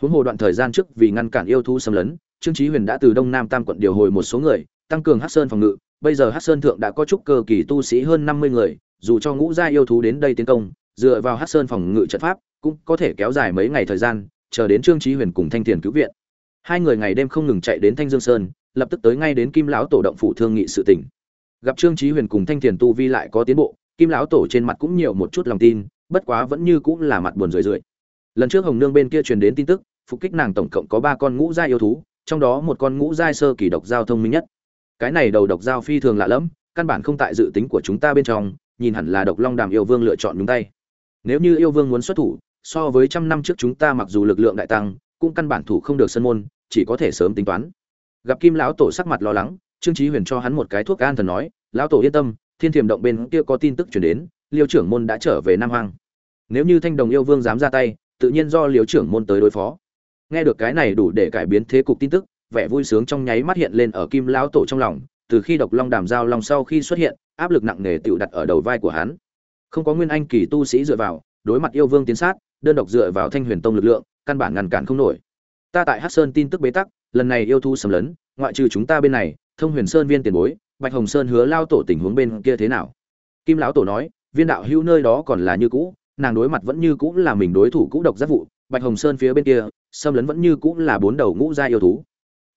Huống hồ đoạn thời gian trước vì ngăn cản yêu thú xâm lấn, trương trí huyền đã từ đông nam tam quận điều hồi một số người, tăng cường hát sơn phòng ngự, bây giờ hát sơn thượng đã có chút cơ kỳ tu sĩ hơn năm mươi người, dù cho ngũ gia yêu thú đến đây tiến công, dựa vào hát sơn phòng ngự trận pháp, cũng có thể kéo dài mấy ngày thời gian, chờ đến trương trí huyền cùng thanh thiền cứu viện hai người ngày đêm không ngừng chạy đến thanh dương sơn, lập tức tới ngay đến kim lão tổ động phủ thương nghị sự tỉnh. Gặp trương trí huyền cùng thanh thiền tu vi lại có tiến bộ, kim lão tổ trên mặt cũng nhiều một chút lòng tin, bất quá vẫn như cũng là mặt buồn rười rượi. Lần trước hồng nương bên kia truyền đến tin tức, phục kích nàng tổng cộng có ba con ngũ gia yêu thú, trong đó một con ngũ giai sơ kỳ độc giao thông minh nhất. Cái này đầu độc giao phi thường lạ lẫm, căn bản không tại dự tính của chúng ta bên trong, nhìn hẳn là độc long đàm yêu vương lựa chọn đúng tay. Nếu như yêu vương muốn xuất thủ, so với trăm năm trước chúng ta mặc dù lực lượng đại tăng cũng căn bản thủ không được sân môn, chỉ có thể sớm tính toán. Gặp kim lão tổ sắc mặt lo lắng, trương trí huyền cho hắn một cái thuốc an thần nói, lão tổ yên tâm, thiên thiềm động bên kia có tin tức chuyển đến, liêu trưởng môn đã trở về nam hoang. Nếu như thanh đồng yêu vương dám ra tay, tự nhiên do liêu trưởng môn tới đối phó. Nghe được cái này đủ để cải biến thế cục tin tức, vẻ vui sướng trong nháy mắt hiện lên ở kim lão tổ trong lòng, từ khi độc long đàm giao long sau khi xuất hiện, áp lực nặng nề tựu đặt ở đầu vai của hắn. Không có nguyên anh kỳ tu sĩ dựa vào, đối mặt yêu vương tiến sát, đơn độc dựa vào thanh huyền tông lực lượng căn bản ngăn cản không nổi. Ta tại hắc sơn tin tức bế tắc, lần này yêu thu sầm lấn, ngoại trừ chúng ta bên này, thông huyền sơn viên tiền bối, bạch hồng sơn hứa lao tổ tình huống bên kia thế nào? Kim lão tổ nói, viên đạo hữu nơi đó còn là như cũ, nàng đối mặt vẫn như cũ là mình đối thủ cũ độc giác vụ, bạch hồng sơn phía bên kia, xâm lấn vẫn như cũ là bốn đầu ngũ gia yêu thú.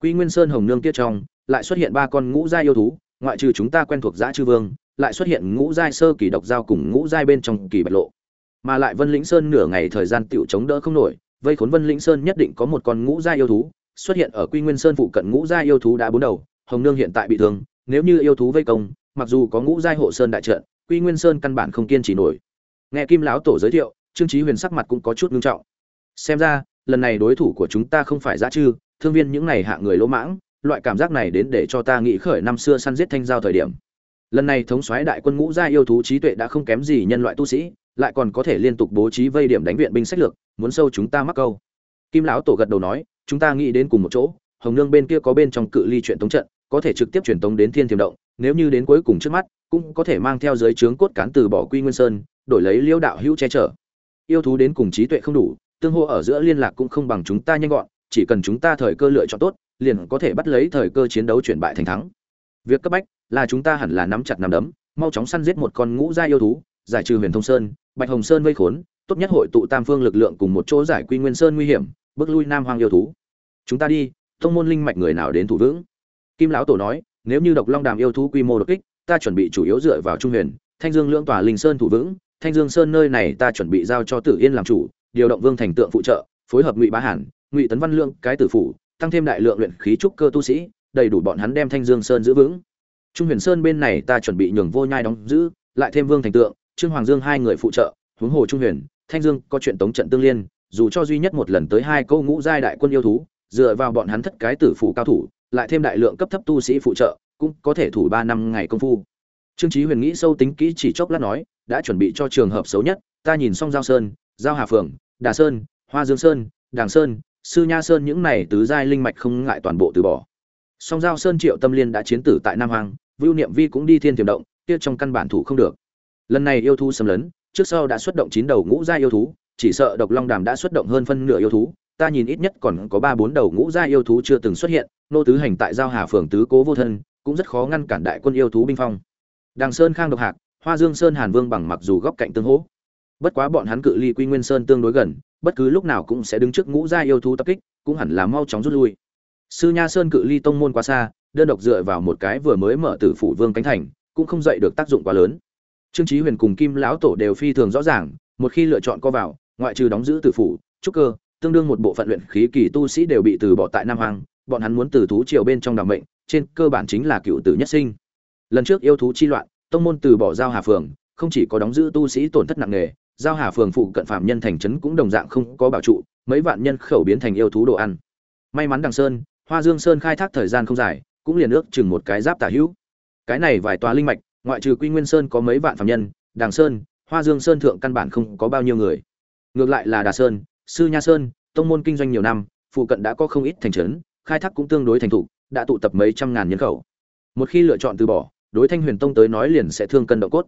Quy nguyên sơn hồng nương kia trong, lại xuất hiện ba con ngũ gia yêu thú, ngoại trừ chúng ta quen thuộc giã chư vương, lại xuất hiện ngũ giai sơ kỳ độc giao cùng ngũ giai bên trong kỳ bạch lộ. Mà lại vân lĩnh sơn nửa ngày thời gian tựu chống đỡ không nổi vây khốn vân lĩnh sơn nhất định có một con ngũ giai yêu thú, xuất hiện ở quy nguyên sơn phụ cận ngũ giai yêu thú đã bốn đầu, hồng nương hiện tại bị thương, nếu như yêu thú vây công, mặc dù có ngũ giai hộ sơn đại trận, quy nguyên sơn căn bản không kiên trì nổi. Nghe kim lão tổ giới thiệu, trương trí huyền sắc mặt cũng có chút ngưng trọng. Xem ra, lần này đối thủ của chúng ta không phải giã chư, thương viên những này hạ người lỗ mãng, loại cảm giác này đến để cho ta nghĩ khởi năm xưa săn giết thanh giao thời điểm. Lần này thống soái đại quân ngũ gia yêu thú trí tuệ đã không kém gì nhân loại tu sĩ lại còn có thể liên tục bố trí vây điểm đánh viện binh sách lược, muốn sâu chúng ta mắc câu. Kim lão tổ gật đầu nói, chúng ta nghĩ đến cùng một chỗ, hồng nương bên kia có bên trong cự ly chuyện tống trận, có thể trực tiếp truyền tống đến thiên thiềm động, nếu như đến cuối cùng trước mắt, cũng có thể mang theo giới trướng cốt cán từ bỏ quy nguyên sơn, đổi lấy liêu đạo hữu che chở. Yêu thú đến cùng trí tuệ không đủ, tương hô ở giữa liên lạc cũng không bằng chúng ta nhanh gọn, chỉ cần chúng ta thời cơ lựa chọn tốt, liền có thể bắt lấy thời cơ chiến đấu chuyển bại thành thắng. Việc cấp bách là chúng ta hẳn là nắm chặt nắm đấm, mau chóng săn giết một con ngũ gia yêu thú giải trừ huyền thông sơn, bạch hồng sơn vây khốn, tốt nhất hội tụ tam phương lực lượng cùng một chỗ giải quy nguyên sơn nguy hiểm, bước lui nam hoang yêu thú. Chúng ta đi thông môn linh mạch người nào đến thủ vững? Kim lão tổ nói, nếu như độc long đàm yêu thú quy mô đột kích, ta chuẩn bị chủ yếu dựa vào trung huyền, thanh dương lưỡng tòa linh sơn thủ vững, thanh dương sơn nơi này ta chuẩn bị giao cho tử yên làm chủ, điều động vương thành tượng phụ trợ, phối hợp ngụy bá hàn, ngụy tấn văn lương cái tử phủ, tăng thêm đại lượng luyện khí trúc cơ tu sĩ, đầy đủ bọn hắn đem thanh dương sơn giữ vững. Trung huyền sơn bên này ta chuẩn bị nhường vô nhai đóng giữ, lại thêm vương thành tượng trương hoàng dương hai người phụ trợ, huống hồ trung huyền, thanh dương có chuyện tống trận tương liên, dù cho duy nhất một lần tới hai câu ngũ giai đại quân yêu thú, dựa vào bọn hắn thất cái tử phủ cao thủ, lại thêm đại lượng cấp thấp tu sĩ phụ trợ, cũng có thể thủ ba năm ngày công phu. Trương chí huyền nghĩ sâu tính kỹ chỉ chốc lát nói, đã chuẩn bị cho trường hợp xấu nhất, ta nhìn xong giao sơn, giao hà phường đà sơn, hoa dương sơn, đàng sơn, sư nha sơn những này tứ giai linh mạch không ngại toàn bộ từ bỏ. Song giao sơn triệu tâm liên đã chiến tử tại nam hoàng vưu niệm vi cũng đi thiên tiềm động, kia trong căn bản thủ không được lần này yêu thú xâm lấn, trước sau đã xuất động chín đầu ngũ gia yêu thú, chỉ sợ độc long đàm đã xuất động hơn phân nửa yêu thú, ta nhìn ít nhất còn có ba bốn đầu ngũ gia yêu thú chưa từng xuất hiện, nô tứ hành tại giao hà phường tứ cố vô thân, cũng rất khó ngăn cản đại quân yêu thú binh phong. Đàng sơn khang độc hạc, hoa dương sơn hàn vương bằng mặc dù góc cạnh tương hỗ, bất quá bọn hắn cự ly quy nguyên sơn tương đối gần, bất cứ lúc nào cũng sẽ đứng trước ngũ gia yêu thú tập kích, cũng hẳn là mau chóng rút lui. Sư nha sơn cự ly tông môn quá xa, đơn độc dựa vào một cái vừa mới mở tử phủ vương cánh thành, cũng không dậy được tác dụng quá lớn trương chí huyền cùng kim lão tổ đều phi thường rõ ràng, một khi lựa chọn co vào, ngoại trừ đóng giữ tử phủ, trúc cơ, tương đương một bộ phận luyện khí kỳ tu sĩ đều bị từ bỏ tại nam hoàng bọn hắn muốn từ thú triều bên trong đảm mệnh, trên cơ bản chính là cựu tử nhất sinh. Lần trước yêu thú chi loạn, tông môn từ bỏ giao hà phường, không chỉ có đóng giữ tu sĩ tổn thất nặng nề, giao hà phường phụ cận phạm nhân thành trấn cũng đồng dạng không có bảo trụ, mấy vạn nhân khẩu biến thành yêu thú đồ ăn. May mắn đằng sơn, hoa dương sơn khai thác thời gian không dài, cũng liền ước chừng một cái giáp tả hữu. Cái này vài tòa linh mạch ngoại trừ quy nguyên sơn có mấy vạn phạm nhân, đàng sơn, hoa dương sơn thượng căn bản không có bao nhiêu người. Ngược lại là đà sơn, sư nha sơn, tông môn kinh doanh nhiều năm, phụ cận đã có không ít thành trấn, khai thác cũng tương đối thành thục, đã tụ tập mấy trăm ngàn nhân khẩu. Một khi lựa chọn từ bỏ, đối thanh huyền tông tới nói liền sẽ thương cân độ cốt.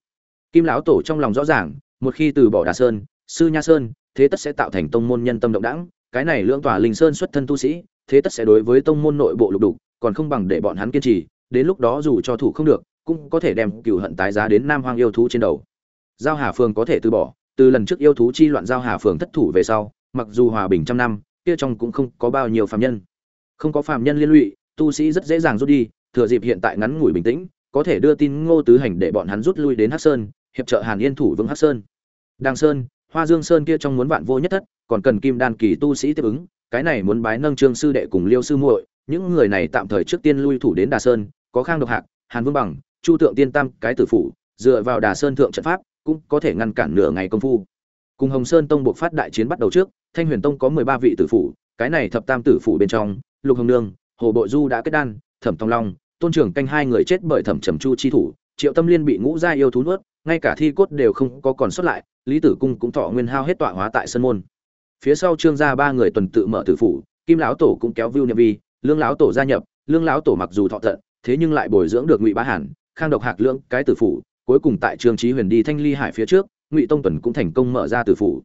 Kim lão tổ trong lòng rõ ràng, một khi từ bỏ đà sơn, sư nha sơn, thế tất sẽ tạo thành tông môn nhân tâm động đẳng, cái này lưỡng tòa linh sơn xuất thân tu sĩ, thế tất sẽ đối với tông môn nội bộ lục đục, còn không bằng để bọn hắn kiên trì, đến lúc đó dù cho thủ không được cũng có thể đem cựu hận tái giá đến nam hoang yêu thú trên đầu. Giao hà phường có thể từ bỏ, từ lần trước yêu thú chi loạn giao hà phường thất thủ về sau, mặc dù hòa bình trăm năm, kia trong cũng không có bao nhiêu phạm nhân. Không có phạm nhân liên lụy, tu sĩ rất dễ dàng rút đi, thừa dịp hiện tại ngắn ngủi bình tĩnh, có thể đưa tin ngô tứ hành để bọn hắn rút lui đến hắc sơn, hiệp trợ hàn yên thủ vững hắc sơn. Đàng sơn, hoa dương sơn kia trong muốn vạn vô nhất thất, còn cần kim đan kỳ tu sĩ tiếp ứng, cái này muốn bái nâng trương sư đệ cùng liêu sư muội, những người này tạm thời trước tiên lui thủ đến đà sơn, có khang độc hạc, hàn vương bằng chu tượng tiên tam cái tử phủ, dựa vào đà sơn thượng trận pháp, cũng có thể ngăn cản nửa ngày công phu. Cùng hồng sơn tông buộc phát đại chiến bắt đầu trước, thanh huyền tông có mười ba vị tử phủ, cái này thập tam tử phủ bên trong, lục hồng nương, hồ bội du đã kết đan, thẩm tòng long, tôn trưởng canh hai người chết bởi thẩm trầm chu chi thủ, triệu tâm liên bị ngũ gia yêu thú nuốt, ngay cả thi cốt đều không có còn sót lại, lý tử cung cũng thọ nguyên hao hết tọa hóa tại sân môn. Phía sau trương gia ba người tuần tự mở tử phủ, kim lão tổ cũng kéo vưu niệm vi, lương lão tổ gia nhập, lương lão tổ mặc dù thọ tận, thế nhưng lại bồi dưỡng được ngụy bá hàn khang độc hạc lưỡng cái tử phủ, cuối cùng tại trương trí huyền đi thanh ly hải phía trước, ngụy tông tuần cũng thành công mở ra tử phủ.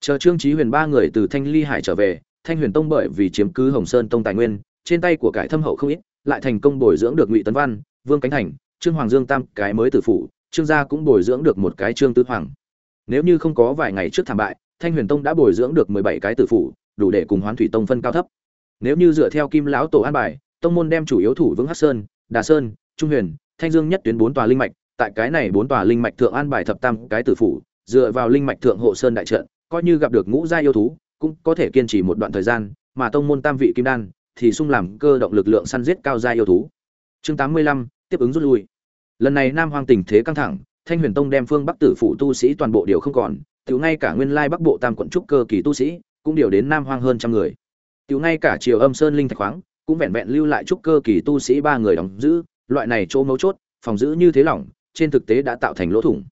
Chờ trương trí huyền ba người từ thanh ly hải trở về, thanh huyền tông bởi vì chiếm cứ hồng sơn tông tài nguyên, trên tay của cải thâm hậu không ít, lại thành công bồi dưỡng được ngụy tấn văn, vương cánh thành, trương hoàng dương tam cái mới tử phủ, trương gia cũng bồi dưỡng được một cái trương tứ hoàng. Nếu như không có vài ngày trước thảm bại, thanh huyền tông đã bồi dưỡng được mười bảy cái tử phủ, đủ để cùng hoán thủy tông phân cao thấp. Nếu như dựa theo kim lão tổ an bài, tông môn đem chủ yếu thủ vững hắc sơn, đà sơn, trung huyền thanh dương nhất tuyến bốn tòa linh mạch, tại cái này bốn tòa linh mạch thượng an bài thập tam cái tử phủ, dựa vào linh mạch thượng hộ sơn đại trận, coi như gặp được ngũ gia yêu thú, cũng có thể kiên trì một đoạn thời gian, mà tông môn tam vị kim đan thì sung làm cơ động lực lượng săn giết cao gia yêu thú. Chương tám mươi lăm, tiếp ứng rút lui. Lần này nam hoang tình thế căng thẳng, thanh huyền tông đem phương bắc tử phủ tu sĩ toàn bộ điều không còn, tiểu ngay cả nguyên lai bắc bộ tam quận trúc cơ kỳ tu sĩ cũng điều đến nam hoang hơn trăm người. Tiểu ngay cả triều âm sơn linh thạch khoáng cũng vẹn vẹn lưu lại trúc cơ kỳ tu sĩ ba người đóng giữ loại này chỗ mấu chốt phòng giữ như thế lỏng trên thực tế đã tạo thành lỗ thủng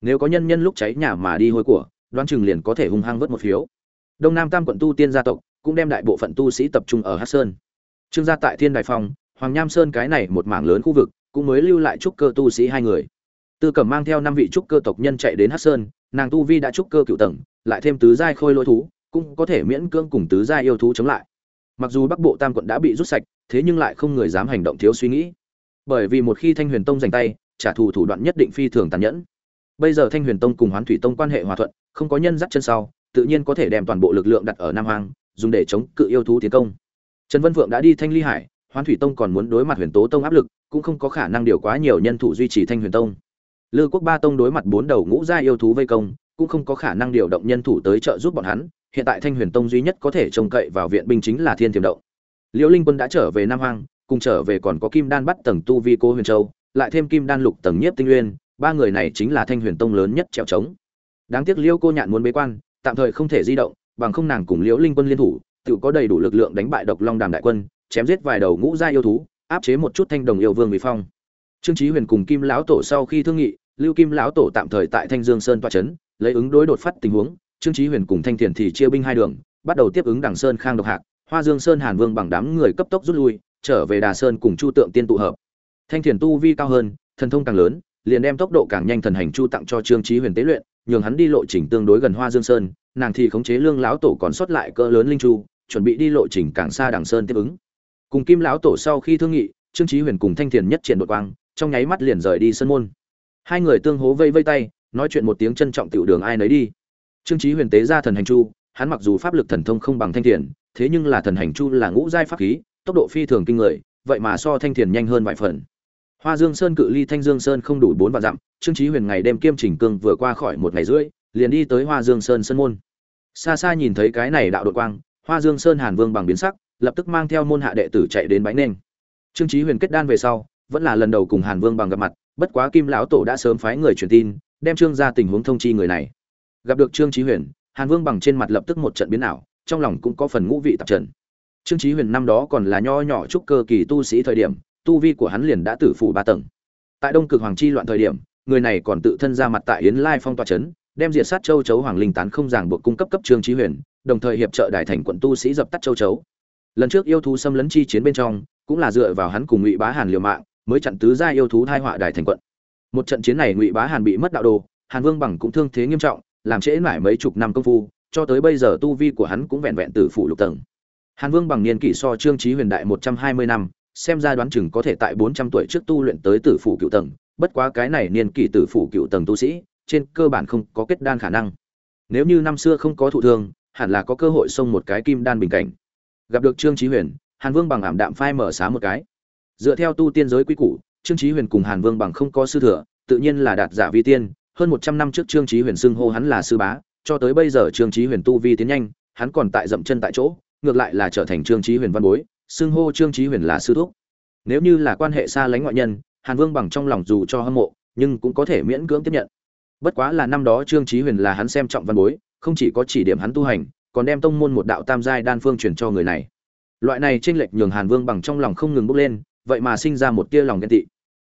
nếu có nhân nhân lúc cháy nhà mà đi hôi của Đoan chừng liền có thể hung hăng vớt một phiếu đông nam tam quận tu tiên gia tộc cũng đem đại bộ phận tu sĩ tập trung ở hát sơn trương gia tại thiên đại phong hoàng nham sơn cái này một mảng lớn khu vực cũng mới lưu lại trúc cơ tu sĩ hai người Tư Cẩm mang theo năm vị trúc cơ tộc nhân chạy đến Hát Sơn, nàng tu vi đã trúc cơ cựu tầng, lại thêm tứ giai khôi lôi thú, cũng có thể miễn cưỡng cùng tứ giai yêu thú chống lại. Mặc dù Bắc Bộ Tam quận đã bị rút sạch, thế nhưng lại không người dám hành động thiếu suy nghĩ. Bởi vì một khi Thanh Huyền Tông giành tay, trả thù thủ đoạn nhất định phi thường tàn nhẫn. Bây giờ Thanh Huyền Tông cùng Hoán Thủy Tông quan hệ hòa thuận, không có nhân dắt chân sau, tự nhiên có thể đem toàn bộ lực lượng đặt ở Nam hoàng dùng để chống cự yêu thú tiến công. Trần Vân Vượng đã đi Thanh Ly Hải, Hoán Thủy Tông còn muốn đối mặt Huyền Tố Tông áp lực, cũng không có khả năng điều quá nhiều nhân thủ duy trì Thanh Huyền Tông. Lư Quốc Ba Tông đối mặt bốn đầu ngũ gia yêu thú vây công, cũng không có khả năng điều động nhân thủ tới trợ giúp bọn hắn, hiện tại Thanh Huyền Tông duy nhất có thể trông cậy vào viện binh chính là Thiên Tiềm Động. Liễu Linh Quân đã trở về Nam hoàng cùng trở về còn có Kim Đan bắt tầng tu vi cô Huyền Châu, lại thêm Kim Đan lục tầng nhiếp tinh nguyên, ba người này chính là Thanh Huyền Tông lớn nhất trèo trống. Đáng tiếc Liễu cô nhạn muốn bế quan, tạm thời không thể di động, bằng không nàng cùng Liễu Linh Quân liên thủ, tự có đầy đủ lực lượng đánh bại Độc Long Đàm đại quân, chém giết vài đầu ngũ gia yêu thú, áp chế một chút Thanh Đồng yêu vương mỹ phong. Trương Chí Huyền cùng Kim lão tổ sau khi thương nghị, Lưu Kim lão tổ tạm thời tại Thanh Dương Sơn tọa trấn, lấy ứng đối đột phát tình huống, Trương Chí Huyền cùng Thanh Thiền thì chia binh hai đường, bắt đầu tiếp ứng Đằng Sơn Khang độc hạc, Hoa Dương Sơn Hàn Vương bằng đám người cấp tốc rút lui, trở về Đà Sơn cùng Chu Tượng Tiên tụ hợp. Thanh Thiền tu vi cao hơn, thần thông càng lớn, liền đem tốc độ càng nhanh thần hành chu tặng cho Trương Chí Huyền tế luyện, nhường hắn đi lộ trình tương đối gần Hoa Dương Sơn, nàng thì khống chế Lương lão tổ còn sót lại cỡ lớn linh chu, chuẩn bị đi lộ trình càng xa Đằng Sơn tiếp ứng. Cùng Kim lão tổ sau khi thương nghị, Trương Chí Huyền cùng Thanh Thiền nhất triển đột quang, trong nháy mắt liền rời đi sân môn. Hai người tương hố vây vây tay, nói chuyện một tiếng trân trọng tiểu đường ai nấy đi. Trương Chí Huyền tế ra thần hành chu, hắn mặc dù pháp lực thần thông không bằng Thanh Thiền, thế nhưng là thần hành chu là ngũ giai pháp khí, tốc độ phi thường kinh người, vậy mà so Thanh Thiền nhanh hơn vài phần. Hoa Dương Sơn cự ly Thanh Dương Sơn không đủ bốn vạn dặm, Trương Chí Huyền ngày đêm kiêm chỉnh cương vừa qua khỏi một ngày rưỡi, liền đi tới Hoa Dương Sơn sơn môn. Xa xa nhìn thấy cái này đạo đột quang, Hoa Dương Sơn Hàn Vương bằng biến sắc, lập tức mang theo môn hạ đệ tử chạy đến bái nền. Trương Chí Huyền kết đan về sau, vẫn là lần đầu cùng Hàn Vương bằng gặp mặt, bất quá Kim lão tổ đã sớm phái người truyền tin, đem Trương gia tình huống thông chi người này. Gặp được Trương Chí Huyền, Hàn Vương bằng trên mặt lập tức một trận biến ảo, trong lòng cũng có phần ngũ vị tạp trận. Trương Chí Huyền năm đó còn là nho nhỏ trúc cơ kỳ tu sĩ thời điểm, tu vi của hắn liền đã tử phủ ba tầng. Tại Đông Cực Hoàng chi loạn thời điểm, người này còn tự thân ra mặt tại Yến Lai Phong tọa chấn, đem diệt sát châu chấu hoàng linh tán không ràng buộc cung cấp cấp Trương Chí Huyền, đồng thời hiệp trợ đại thành quận tu sĩ dập tắt châu chấu. Lần trước yêu thú xâm lấn chi chiến bên trong, cũng là dựa vào hắn cùng Ngụy Bá Hàn liều mạng, mới chặn tứ gia yêu thú thai họa đại thành quận. Một trận chiến này Ngụy Bá Hàn bị mất đạo đồ, Hàn Vương bằng cũng thương thế nghiêm trọng, làm trễ mãi mấy chục năm công phu, cho tới bây giờ tu vi của hắn cũng vẹn vẹn tử phủ lục tầng. Hàn Vương bằng niên kỷ so Trương Chí Huyền đại 120 năm, xem ra đoán chừng có thể tại 400 tuổi trước tu luyện tới tử phủ cựu tầng, bất quá cái này niên kỷ tử phủ cựu tầng tu sĩ, trên cơ bản không có kết đan khả năng. Nếu như năm xưa không có thụ thương, hẳn là có cơ hội xông một cái kim đan bình cảnh. Gặp được Trương Chí Huyền, Hàn Vương bằng ảm đạm phai mở xá một cái. Dựa theo tu tiên giới quý củ, Trương Chí Huyền cùng Hàn Vương bằng không có sư thừa, tự nhiên là đạt giả vi tiên, hơn 100 năm trước Trương Chí Huyền xưng hô hắn là sư bá, cho tới bây giờ Trương Chí Huyền tu vi tiến nhanh, hắn còn tại dậm chân tại chỗ, ngược lại là trở thành Trương Chí Huyền văn bối, xưng hô Trương Chí Huyền là sư thúc. Nếu như là quan hệ xa lánh ngoại nhân, Hàn Vương bằng trong lòng dù cho hâm mộ, nhưng cũng có thể miễn cưỡng tiếp nhận. Bất quá là năm đó Trương Chí Huyền là hắn xem trọng văn bối, không chỉ có chỉ điểm hắn tu hành, còn đem tông môn một đạo tam giai đan phương truyền cho người này. Loại này chênh lệch nhường Hàn Vương bằng trong lòng không ngừng bốc lên, vậy mà sinh ra một tia lòng ghen tị.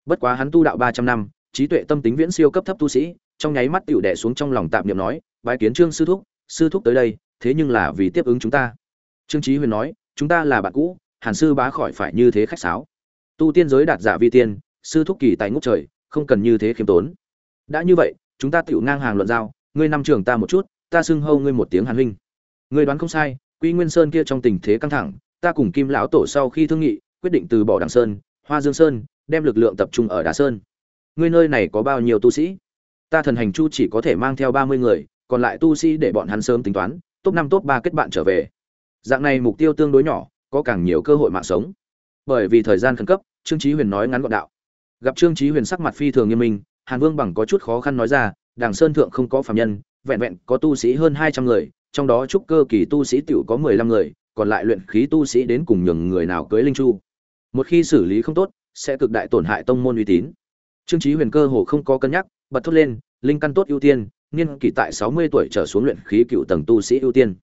Bất quá hắn tu đạo 300 năm, trí tuệ tâm tính viễn siêu cấp thấp tu sĩ, trong nháy mắt tiểu đệ xuống trong lòng tạm niệm nói, bái kiến Trương sư thúc, sư thúc tới đây, thế nhưng là vì tiếp ứng chúng ta. Trương Chí Huyền nói, chúng ta là bạn cũ, Hàn sư bá khỏi phải như thế khách sáo. Tu tiên giới đạt giả vi tiên, sư thúc kỳ tài ngút trời, không cần như thế khiêm tốn. Đã như vậy, chúng ta tiểu ngang hàng luận giao, ngươi năm trưởng ta một chút, ta xưng hâu ngươi một tiếng Hàn huynh. Ngươi đoán không sai, Quy Nguyên Sơn kia trong tình thế căng thẳng, ta cùng Kim lão tổ sau khi thương nghị, quyết định từ bỏ Đằng Sơn, Hoa Dương Sơn, đem lực lượng tập trung ở Đà Sơn. Ngươi nơi này có bao nhiêu tu sĩ? Ta thần hành chu chỉ có thể mang theo ba mươi người, còn lại tu sĩ để bọn hắn sớm tính toán, top năm top ba kết bạn trở về. Dạng này mục tiêu tương đối nhỏ, có càng nhiều cơ hội mạng sống. Bởi vì thời gian khẩn cấp, Trương Chí Huyền nói ngắn gọn đạo. Gặp Trương Chí Huyền sắc mặt phi thường nghiêm minh, Hàn Vương bằng có chút khó khăn nói ra, đảng Sơn thượng không có phàm nhân, vẹn vẹn có tu sĩ hơn hai trăm người, trong đó trúc cơ kỳ tu sĩ tiểu có mười lăm người, còn lại luyện khí tu sĩ đến cùng nhường người nào cưới linh chu. Một khi xử lý không tốt, sẽ cực đại tổn hại tông môn uy tín. Trương Chí Huyền cơ hồ không có cân nhắc, bật thốt lên, linh căn tốt ưu tiên, niên kỳ tại 60 tuổi trở xuống luyện khí cựu tầng tu sĩ ưu tiên.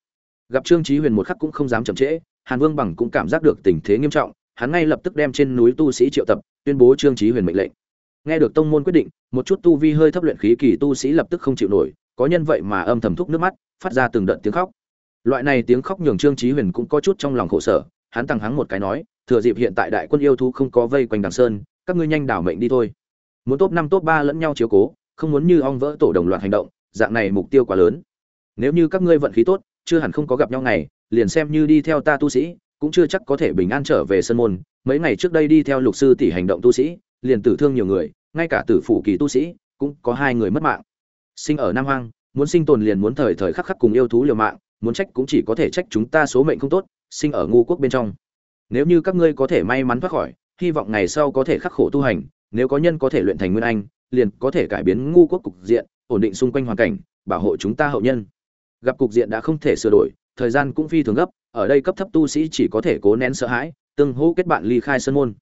Gặp Trương Chí Huyền một khắc cũng không dám chậm trễ, Hàn Vương bằng cũng cảm giác được tình thế nghiêm trọng, hắn ngay lập tức đem trên núi tu sĩ triệu tập, tuyên bố Trương Chí Huyền mệnh lệnh. Nghe được tông môn quyết định, một chút tu vi hơi thấp luyện khí kỳ tu sĩ lập tức không chịu nổi, có nhân vậy mà âm thầm thúc nước mắt, phát ra từng đợt tiếng khóc. Loại này tiếng khóc nhường Trương Chí Huyền cũng có chút trong lòng khổ sở, hắn tăng hắng một cái nói, thừa dịp hiện tại đại quân yêu thú không có vây quanh Đằng Sơn, các ngươi nhanh đảo mệnh đi thôi. muốn top năm top ba lẫn nhau chiếu cố không muốn như ong vỡ tổ đồng loạt hành động dạng này mục tiêu quá lớn nếu như các ngươi vận khí tốt chưa hẳn không có gặp nhau ngày, liền xem như đi theo ta tu sĩ, cũng chưa chắc có thể bình an trở về sân môn. Mấy ngày trước đây đi theo lục sư tỷ hành động tu sĩ, liền tử thương nhiều người, ngay cả tử phủ kỳ tu sĩ, cũng có hai người mất mạng. Sinh ở nam hoang, muốn sinh tồn liền muốn thời thời khắc khắc cùng yêu thú liều mạng, muốn trách cũng chỉ có thể trách chúng ta số mệnh không tốt, sinh ở ngu quốc bên trong. Nếu như các ngươi có thể may mắn thoát khỏi, hy vọng ngày sau có thể khắc khổ tu hành, nếu có nhân có thể luyện thành nguyên anh, liền có thể cải biến ngu quốc cục diện, ổn định xung quanh hoàn cảnh, bảo hộ chúng ta hậu nhân gặp cục diện đã không thể sửa đổi thời gian cũng phi thường gấp ở đây cấp thấp tu sĩ chỉ có thể cố nén sợ hãi tương hỗ kết bạn ly khai sân môn.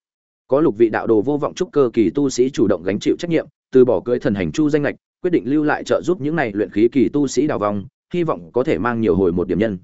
Có lục vị đạo đồ vô vọng trúc cơ kỳ tu sĩ chủ động gánh chịu trách nhiệm từ bỏ cưỡi thần hành chu danh lệch quyết định lưu lại trợ giúp những này luyện khí kỳ tu sĩ đào vòng, hy vọng có thể mang nhiều hồi một điểm nhân.